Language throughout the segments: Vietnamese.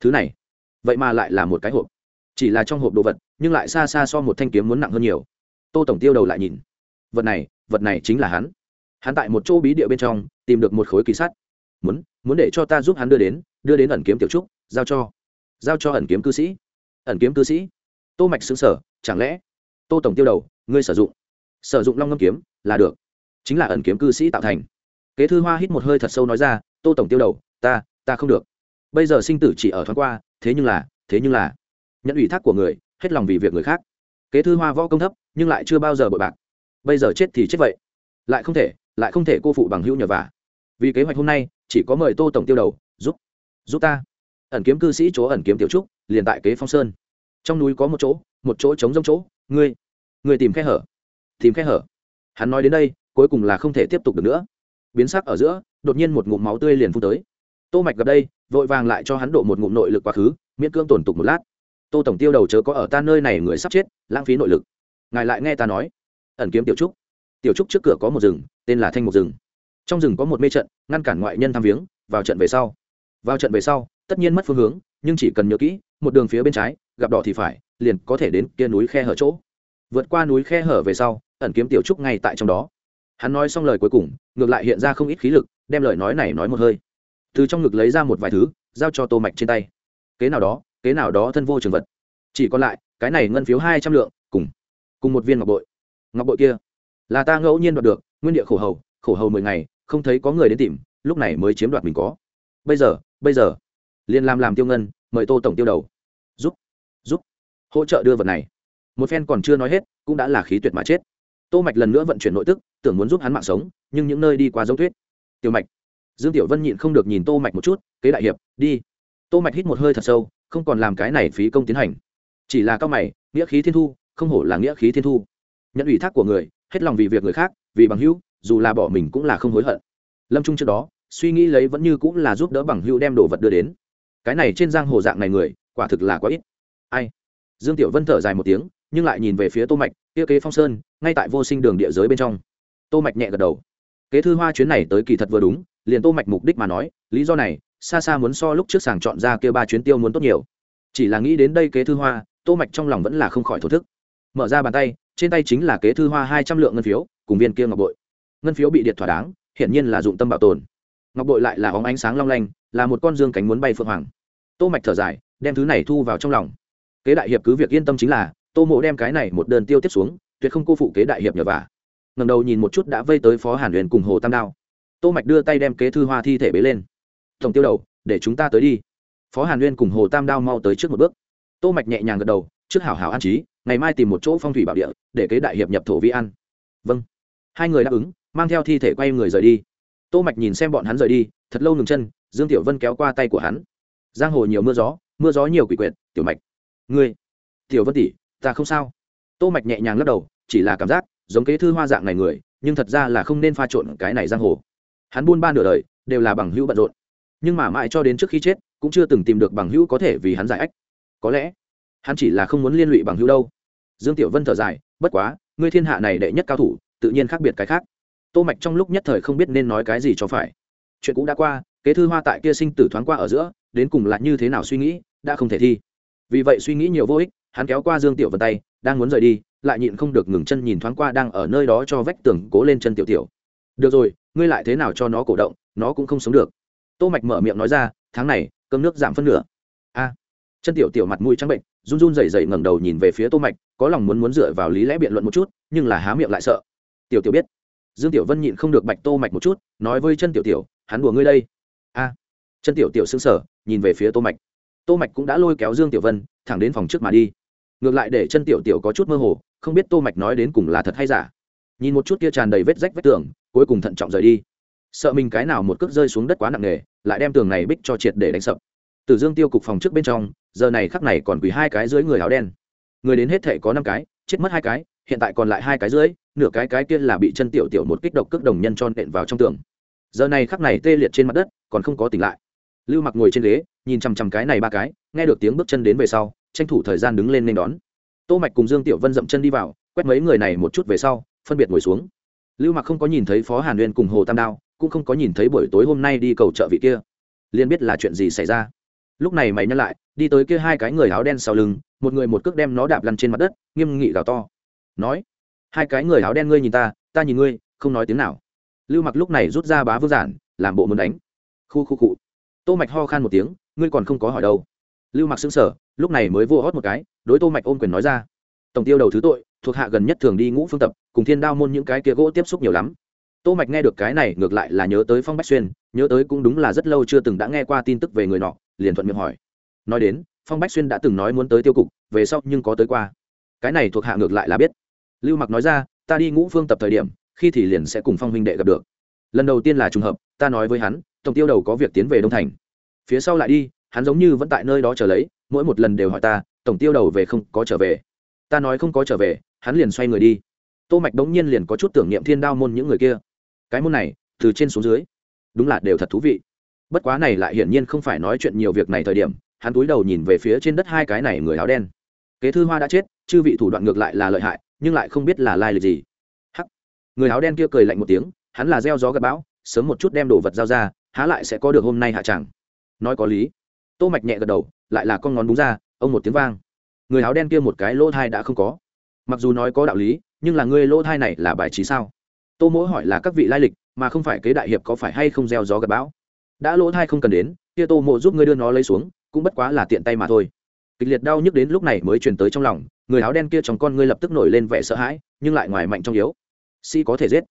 thứ này, vậy mà lại là một cái hộp. Chỉ là trong hộp đồ vật, nhưng lại xa xa so một thanh kiếm muốn nặng hơn nhiều. Tô tổng tiêu đầu lại nhìn. Vật này vật này chính là hắn. Hắn tại một chỗ bí địa bên trong, tìm được một khối kỳ sắt. Muốn muốn để cho ta giúp hắn đưa đến đưa đến ẩn kiếm tiểu trúc, giao cho. Giao cho ẩn kiếm cư sĩ. Ẩn kiếm cư sĩ. Tô mạch xứng sở chẳng lẽ? Tô tổng tiêu đầu, ngươi sử dụng. Sử dụng long ngâm kiếm, là được. Chính là ẩn kiếm cư sĩ tạo thành. Kế thư hoa hít một hơi thật sâu nói ra, tô tổng tiêu đầu, ta ta không được bây giờ sinh tử chỉ ở thoáng qua, thế nhưng là, thế nhưng là. Nhận ủy thác của người, hết lòng vì việc người khác. Kế thư hoa võ công thấp, nhưng lại chưa bao giờ bội bạc. Bây giờ chết thì chết vậy. Lại không thể, lại không thể cô phụ bằng hữu nhờ vả. Vì kế hoạch hôm nay, chỉ có mời tô tổng tiêu đầu, giúp giúp ta. Ẩn kiếm cư sĩ chỗ ẩn kiếm tiểu trúc, liền tại kế phong sơn. Trong núi có một chỗ một chỗ trống rông chỗ, ngươi ngươi tìm khe hở, tìm khe hở. Hắn nói đến đây, cuối cùng là không thể tiếp tục được nữa. Biến sắc ở giữa, đột nhiên một ngụm máu tươi liền phun tới tô mạch gặp đây, vội vàng lại cho hắn độ một ngụm nội lực quá khứ, miễn cương tổn tục một lát. Tô tổng tiêu đầu chớ có ở ta nơi này người sắp chết, lãng phí nội lực. Ngài lại nghe ta nói. Ẩn kiếm tiểu trúc. Tiểu trúc trước cửa có một rừng, tên là thanh một rừng. Trong rừng có một mê trận, ngăn cản ngoại nhân tham viếng, vào trận về sau. Vào trận về sau, tất nhiên mất phương hướng, nhưng chỉ cần nhớ kỹ, một đường phía bên trái, gặp đỏ thì phải, liền có thể đến kia núi khe hở chỗ. Vượt qua núi khe hở về sau, ẩn kiếm tiểu trúc ngay tại trong đó. Hắn nói xong lời cuối cùng, ngược lại hiện ra không ít khí lực, đem lời nói này nói một hơi từ trong ngực lấy ra một vài thứ, giao cho tô mạch trên tay. Kế nào đó, kế nào đó thân vô trường vật. Chỉ còn lại, cái này ngân phiếu hai trăm lượng, cùng cùng một viên ngọc bội. Ngọc bội kia, là ta ngẫu nhiên đoạt được, nguyên địa khổ hầu khổ hầu mười ngày, không thấy có người đến tìm, lúc này mới chiếm đoạt mình có. Bây giờ bây giờ, liền làm làm tiêu ngân, mời tô tổng tiêu đầu. Giúp giúp, hỗ trợ đưa vật này. Một phen còn chưa nói hết, cũng đã là khí tuyệt mà chết. Tô mạch lần nữa vận chuyển nội tức, tưởng muốn giúp hắn mạng sống, nhưng những nơi đi qua giống thuyết tiêu mạch dương tiểu vân nhịn không được nhìn tô mạch một chút, kế đại hiệp, đi. Tô mạch hít một hơi thật sâu, không còn làm cái này phí công tiến hành. Chỉ là cao mày, nghĩa khí thiên thu, không hổ là nghĩa khí thiên thu. Nhận ủy thác của người, hết lòng vì việc người khác, vì bằng hữu, dù là bỏ mình cũng là không hối hận. Lâm trung trước đó, suy nghĩ lấy vẫn như cũng là giúp đỡ bằng hữu đem đồ vật đưa đến. Cái này trên giang hồ dạng này người, quả thực là quá ít. Ai? Dương tiểu vân thở dài một tiếng, nhưng lại nhìn về phía tô mạch, kia kế phong sơn, ngay tại vô sinh đường địa giới bên trong. Tô mạch nhẹ gật đầu kế thư hoa chuyến này tới kỳ thật vừa đúng, liền tô mạch mục đích mà nói, lý do này, xa xa muốn so lúc trước sàng chọn ra kia ba chuyến tiêu muốn tốt nhiều. Chỉ là nghĩ đến đây kế thư hoa, tô mạch trong lòng vẫn là không khỏi thổ thức. Mở ra bàn tay, trên tay chính là kế thư hoa hai trăm lượng ngân phiếu, cùng viên kia ngọc bội. Ngân phiếu bị điện thỏa đáng, hiển nhiên là dụng tâm bảo tồn. Ngọc bội lại là óng ánh sáng long lanh, là một con dương cánh muốn bay phượng hoàng. Tô mạch thở dài, đem thứ này thu vào trong lòng. Kế đại hiệp cứ việc yên tâm chính là, tô mộ đem cái này một đơn tiêu tiếp xuống, tuyệt không cô phụ kế đại hiệp nhờ vả ngầm đầu nhìn một chút đã vây tới phó hàn huyền cùng hồ tam đao. Tô mạch đưa tay đem kế thư hoa thi thể bế lên. Tổng tiêu đầu, để chúng ta tới đi. Phó hàn huyền cùng hồ tam đao mau tới trước một bước. Tô mạch nhẹ nhàng gật đầu, trước hảo hảo an trí, ngày mai tìm một chỗ phong thủy bảo địa, để kế đại hiệp nhập thổ vi ăn. Vâng. Hai người đáp ứng, mang theo thi thể quay người rời đi. Tô mạch nhìn xem bọn hắn rời đi, thật lâu ngừng chân, dương tiểu vân kéo qua tay của hắn. Giang hồ nhiều mưa gió mưa gió nhiều quỷ quyệt, tiểu mạch. Ngươi, tiểu vân tỷ, ta không sao. Tô mạch nhẹ nhàng lắc đầu, chỉ là cảm giác giống kế thư hoa dạng này người, nhưng thật ra là không nên pha trộn cái này giang hồ. Hắn buôn ba nửa đời, đều là bằng hữu bận rộn. Nhưng mà mãi cho đến trước khi chết, cũng chưa từng tìm được bằng hữu có thể vì hắn giải ách. Có lẽ, hắn chỉ là không muốn liên lụy bằng hữu đâu. Dương tiểu vân thở dài, bất quá, ngươi thiên hạ này đệ nhất cao thủ, tự nhiên khác biệt cái khác. Tô mạch trong lúc nhất thời không biết nên nói cái gì cho phải. Chuyện cũ đã qua, kế thư hoa tại kia sinh tử thoáng qua ở giữa, đến cùng là như thế nào suy nghĩ, đã không thể thi. Vì vậy suy nghĩ nhiều vô ích hắn kéo qua dương tiểu vân tay, đang muốn rời đi, lại nhịn không được ngừng chân nhìn thoáng qua đang ở nơi đó cho vách tường cố lên chân tiểu tiểu. Được rồi, ngươi lại thế nào cho nó cổ động, nó cũng không sống được. Tô mạch mở miệng nói ra, tháng này, cơm nước giảm phân nửa. A. Chân tiểu tiểu mặt mũi trắng bệnh, run run rẩy rẩy ngẩng đầu nhìn về phía tô mạch, có lòng muốn muốn dựa vào lý lẽ biện luận một chút, nhưng là há miệng lại sợ. Tiểu tiểu biết. Dương tiểu vân nhịn không được bạch tô mạch một chút, nói với chân tiểu tiểu, hắn đùa ngươi đây. A. Chân tiểu tiểu sững sờ, nhìn về phía tô mạch. Tô mạch cũng đã lôi kéo dương tiểu vân, thẳng đến phòng trước mà đi ngược lại để chân tiểu tiểu có chút mơ hồ, không biết tô mạch nói đến cùng là thật hay giả. Nhìn một chút kia tràn đầy vết rách vết tường, cuối cùng thận trọng rời đi. Sợ mình cái nào một cước rơi xuống đất quá nặng nề, lại đem tường này bích cho triệt để đánh sập. Từ dương tiêu cục phòng trước bên trong, giờ này khắc này còn quỳ hai cái dưới người áo đen. Người đến hết thể có năm cái, chết mất hai cái, hiện tại còn lại hai cái dưới, nửa cái cái kia là bị chân tiểu tiểu một kích độc cước đồng nhân cho nện vào trong tường. Giờ này khắc này tê liệt trên mặt đất, còn không có tỉnh lại. Lưu mặc ngồi trên ghế, nhìn chằm chằm cái này ba cái, nghe được tiếng bước chân đến về sau tranh thủ thời gian đứng lên nên đón. Tô mạch cùng dương tiểu vân dậm chân đi vào, quét mấy người này một chút về sau, phân biệt ngồi xuống. Lưu mặc không có nhìn thấy phó hàn uyên cùng hồ tam đao, cũng không có nhìn thấy buổi tối hôm nay đi cầu trợ vị kia. Liền biết là chuyện gì xảy ra. Lúc này mày nhắc lại, đi tới kia hai cái người áo đen sau lưng, một người một cước đem nó đạp lăn trên mặt đất, nghiêm nghị gào to. Nói, hai cái người áo đen ngươi nhìn ta ta nhìn ngươi, không nói tiếng nào. Lưu mặc lúc này rút ra bá vương giản, làm bộ muốn đánh. Khu khu cụ tô mạch ho khan một tiếng, ngươi còn không có hỏi đâu lưu mặc sững sờ, lúc này mới vô hót một cái, đối tô mạch ôm quyền nói ra. Tổng tiêu đầu thứ tội, thuộc hạ gần nhất thường đi ngũ phương tập, cùng thiên đao môn những cái kia gỗ tiếp xúc nhiều lắm. Tô mạch nghe được cái này, ngược lại là nhớ tới phong bách xuyên, nhớ tới cũng đúng là rất lâu chưa từng đã nghe qua tin tức về người nọ, liền thuận miệng hỏi. Nói đến, phong bách xuyên đã từng nói muốn tới tiêu cục, về sau nhưng có tới qua. Cái này thuộc hạ ngược lại là biết. Lưu mặc nói ra, ta đi ngũ phương tập thời điểm, khi thì liền sẽ cùng phong huynh đệ gặp được. Lần đầu tiên là trùng hợp, ta nói với hắn, tổng tiêu đầu có việc tiến về đông thành. Phía sau lại đi hắn giống như vẫn tại nơi đó chờ lấy, mỗi một lần đều hỏi ta, tổng tiêu đầu về không có trở về? Ta nói, không có trở về, hắn liền xoay người đi. Tô mạch đống nhiên liền có chút tưởng niệm thiên đao môn những người kia. Cái môn này, từ trên xuống dưới, đúng là đều thật thú vị. Bất quá này lại hiển nhiên không phải nói chuyện nhiều việc này thời điểm, hắn túi đầu nhìn về phía trên đất hai cái này người áo đen. Kế thư hoa đã chết, chư vị thủ đoạn ngược lại là lợi hại, nhưng lại không biết là lai lịch gì. Hắc. Người áo đen kia cười lạnh một tiếng, hắn là gieo gió gặp bão, sớm một chút đem đồ vật giao ra, há lại sẽ có được hôm nay hạ chẳng. Nói có lý tô mạch nhẹ gật đầu, lại là con ngón búng ra, ông một tiếng vang. Người áo đen kia một cái lỗ thai đã không có. Mặc dù nói có đạo lý, nhưng là ngươi lỗ thai này là bài trí sao? Tô mỗi hỏi là các vị lai lịch, mà không phải kế đại hiệp có phải hay không gieo gió gặp bão? Đã lỗ thai không cần đến, kia tô mộ giúp ngươi đưa nó lấy xuống, cũng bất quá là tiện tay mà thôi. Kịch liệt đau nhức đến lúc này mới truyền tới trong lòng, người áo đen kia trong con ngươi lập tức nổi lên vẻ sợ hãi, nhưng lại ngoài mạnh trong yếu. Si có thể giết.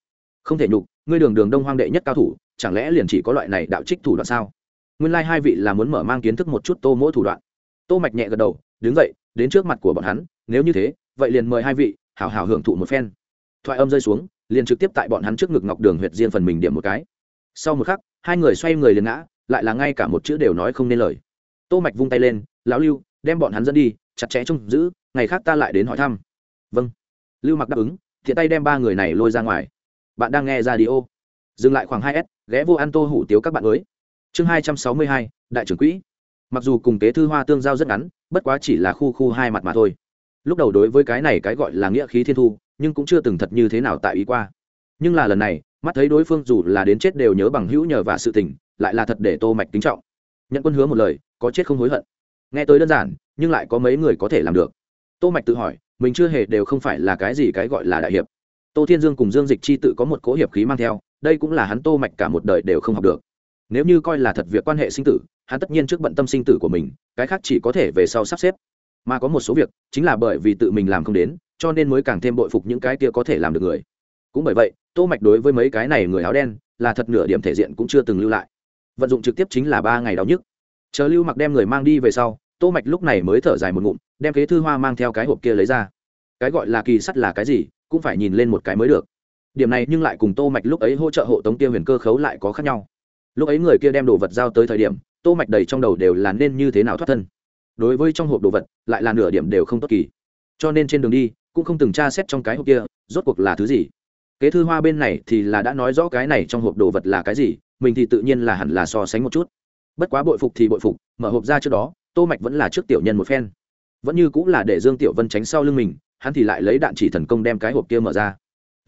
Không thể nhục, ngươi đường đường đông hoang đệ nhất cao thủ, chẳng lẽ liền chỉ có loại này đạo trích thủ đoạn sao? Nguyên lai hai vị là muốn mở mang kiến thức một chút tô mỗi thủ đoạn. Tô mạch nhẹ gật đầu, đứng dậy, đến trước mặt của bọn hắn, nếu như thế, vậy liền mời hai vị, hảo hảo hưởng thụ một phen. Thoại âm rơi xuống, liền trực tiếp tại bọn hắn trước ngực ngọc đường huyệt riêng phần mình điểm một cái. Sau một khắc, hai người xoay người liền ngã, lại là ngay cả một chữ đều nói không nên lời. Tô mạch vung tay lên, lão lưu, đem bọn hắn dẫn đi, chặt chẽ trông giữ, ngày khác ta lại đến hỏi thăm. Vâng. Lưu mặc đáp ứng, thiện tay đem ba người này lôi ra ngoài. Bạn đang nghe ra đi ô dừng lại khoảng hai s, ghé vô ăn tô hủ tiếu các bạn mới chương hai trăm sáu mươi hai, đại trưởng quỹ. Mặc dù cùng kế thư hoa tương giao rất ngắn, bất quá chỉ là khu khu hai mặt mà thôi. Lúc đầu đối với cái này cái gọi là nghĩa khí thiên thu, nhưng cũng chưa từng thật như thế nào tại ý qua. Nhưng là lần này, mắt thấy đối phương dù là đến chết đều nhớ bằng hữu nhờ và sự tình, lại là thật để tô mạch kính trọng. Nhận quân hứa một lời, có chết không hối hận. Nghe tới đơn giản, nhưng lại có mấy người có thể làm được. Tô mạch tự hỏi, mình chưa hề đều không phải là cái gì cái gọi là đại hiệp. Tô thiên dương cùng dương dịch chi tự có một cố hiệp khí mang theo, đây cũng là hắn tô mạch cả một đời đều không học được nếu như coi là thật việc quan hệ sinh tử, hắn tất nhiên trước bận tâm sinh tử của mình, cái khác chỉ có thể về sau sắp xếp. Mà có một số việc, chính là bởi vì tự mình làm không đến, cho nên mới càng thêm bội phục những cái kia có thể làm được người. Cũng bởi vậy, tô mạch đối với mấy cái này người áo đen, là thật nửa điểm thể diện cũng chưa từng lưu lại. Vận dụng trực tiếp chính là ba ngày đau nhức. Chờ lưu mặc đem người mang đi về sau, tô mạch lúc này mới thở dài một ngụm, đem kế thư hoa mang theo cái hộp kia lấy ra. Cái gọi là kỳ sắt là cái gì, cũng phải nhìn lên một cái mới được. Điểm này nhưng lại cùng tô mạch lúc ấy hỗ trợ hộ tống tiêu huyền cơ khấu lại có khác nhau lúc ấy người kia đem đồ vật giao tới thời điểm, tô mạch đầy trong đầu đều là nên như thế nào thoát thân. Đối với trong hộp đồ vật, lại là nửa điểm đều không tốt kỳ. Cho nên trên đường đi, cũng không từng tra xét trong cái hộp kia, rốt cuộc là thứ gì. Kế thư hoa bên này thì là đã nói rõ cái này trong hộp đồ vật là cái gì, mình thì tự nhiên là hẳn là so sánh một chút. Bất quá bội phục thì bội phục, mở hộp ra trước đó, tô mạch vẫn là trước tiểu nhân một phen. Vẫn như cũng là để dương tiểu vân tránh sau lưng mình, hắn thì lại lấy đạn chỉ thần công đem cái hộp kia mở ra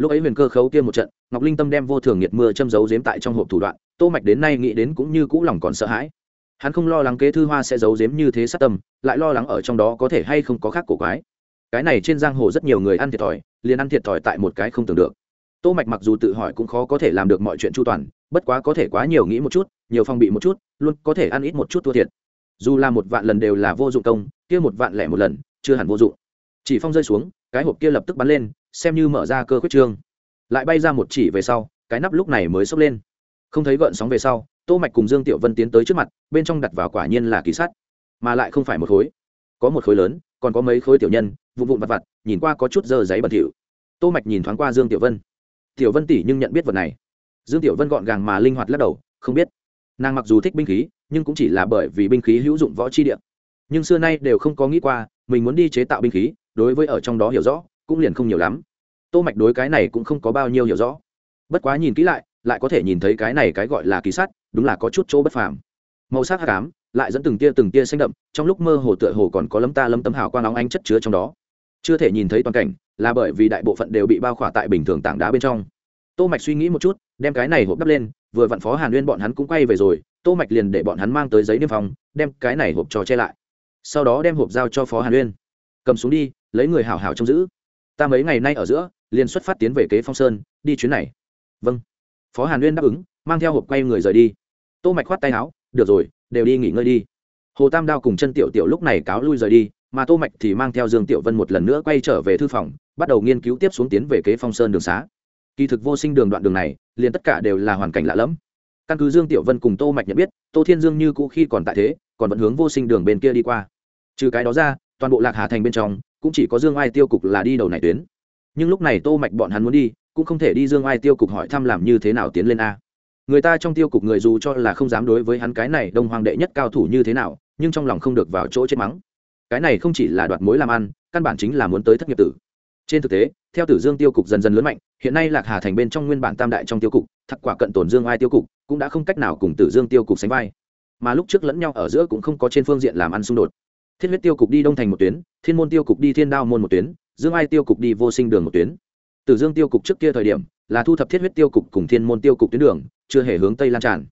lúc ấy huyền cơ khấu kia một trận, ngọc linh tâm đem vô thường nhiệt mưa châm giấu giếm tại trong hộp thủ đoạn, tô mạch đến nay nghĩ đến cũng như cũ lòng còn sợ hãi. Hắn không lo lắng kế thư hoa sẽ giấu giếm như thế sát tâm, lại lo lắng ở trong đó có thể hay không có khác cổ quái. Cái này trên giang hồ rất nhiều người ăn thiệt thòi, liền ăn thiệt thòi tại một cái không tưởng được. Tô mạch mặc dù tự hỏi cũng khó có thể làm được mọi chuyện chu toàn, bất quá có thể quá nhiều nghĩ một chút, nhiều phong bị một chút, luôn có thể ăn ít một chút thua thiệt. Dù là một vạn lần đều là vô dụng công, kia một vạn lẻ một lần, chưa hẳn vô dụng. Chỉ phong rơi xuống, cái hộp kia lập tức bắn lên xem như mở ra cơ khuyết trương. Lại bay ra một chỉ về sau, cái nắp lúc này mới sốc lên. Không thấy gợn sóng về sau, tô mạch cùng dương tiểu vân tiến tới trước mặt, bên trong đặt vào quả nhiên là kỳ sắt. Mà lại không phải một khối. Có một khối lớn, còn có mấy khối tiểu nhân, vụn vụn vặt vặt, nhìn qua có chút dơ giấy bẩn thỉu. Tô mạch nhìn thoáng qua dương tiểu vân. Tiểu vân tỷ nhưng nhận biết vật này. Dương tiểu vân gọn gàng mà linh hoạt lắc đầu, không biết. Nàng mặc dù thích binh khí, nhưng cũng chỉ là bởi vì binh khí hữu dụng võ chi địa. Nhưng xưa nay đều không có nghĩ qua, mình muốn đi chế tạo binh khí, đối với ở trong đó hiểu rõ cũng liền không nhiều lắm. Tô mạch đối cái này cũng không có bao nhiêu hiểu rõ. Bất quá nhìn kỹ lại lại có thể nhìn thấy cái này cái gọi là kỳ sắt đúng là có chút chỗ bất phàm. Màu sắc hắc ám lại dẫn từng tia từng tia xanh đậm trong lúc mơ hồ tựa hồ còn có lấm ta lấm tấm hào quang óng ánh chất chứa trong đó. Chưa thể nhìn thấy toàn cảnh là bởi vì đại bộ phận đều bị bao khỏa tại bình thường tảng đá bên trong. Tô mạch suy nghĩ một chút đem cái này hộp đắp lên vừa vặn phó hàn nguyên bọn hắn cũng quay về rồi tô mạch liền để bọn hắn mang tới giấy niêm phong đem cái này hộp trò che lại. Sau đó đem hộp giao cho phó hàn nguyên, cầm xuống đi lấy người hảo hảo trông giữ ta mấy ngày nay ở giữa, liền xuất phát tiến về kế phong sơn, đi chuyến này. Vâng. Phó hàn uyên đáp ứng, mang theo hộp quay người rời đi. Tô mạch khoát tay áo, được rồi, đều đi nghỉ ngơi đi. Hồ tam đao cùng chân tiểu tiểu lúc này cáo lui rời đi, mà tô mạch thì mang theo dương tiểu vân một lần nữa quay trở về thư phòng, bắt đầu nghiên cứu tiếp xuống tiến về kế phong sơn đường xá. Kỳ thực vô sinh đường đoạn đường này, liền tất cả đều là hoàn cảnh lạ lẫm. Căn cứ dương tiểu vân cùng tô mạch nhận biết, tô thiên dương như cũ khi còn tại thế, còn vẫn hướng vô sinh đường bên kia đi qua. Trừ cái đó ra, toàn bộ lạc hà thành bên trong cũng chỉ có dương ai tiêu cục là đi đầu này tuyến. Nhưng lúc này tô mạch bọn hắn muốn đi, cũng không thể đi dương ai tiêu cục hỏi thăm làm như thế nào tiến lên a. Người ta trong tiêu cục người dù cho là không dám đối với hắn cái này đông hoàng đệ nhất cao thủ như thế nào, nhưng trong lòng không được vào chỗ chết mắng. Cái này không chỉ là đoạt mối làm ăn, căn bản chính là muốn tới thất nghiệp tử. Trên thực tế, theo tử dương tiêu cục dần dần lớn mạnh, hiện nay lạc hà thành bên trong nguyên bản tam đại trong tiêu cục, thật quả cận tổn dương ai tiêu cục, cũng đã không cách nào cùng tử dương tiêu cục sánh vai. Mà lúc trước lẫn nhau ở giữa cũng không có trên phương diện làm ăn xung đột thiết huyết tiêu cục đi đông thành một tuyến, thiên môn tiêu cục đi thiên đao môn một tuyến, dương ai tiêu cục đi vô sinh đường một tuyến. Tử dương tiêu cục trước kia thời điểm là thu thập thiết huyết tiêu cục cùng thiên môn tiêu cục tuyến đường, chưa hề hướng tây lan tràn.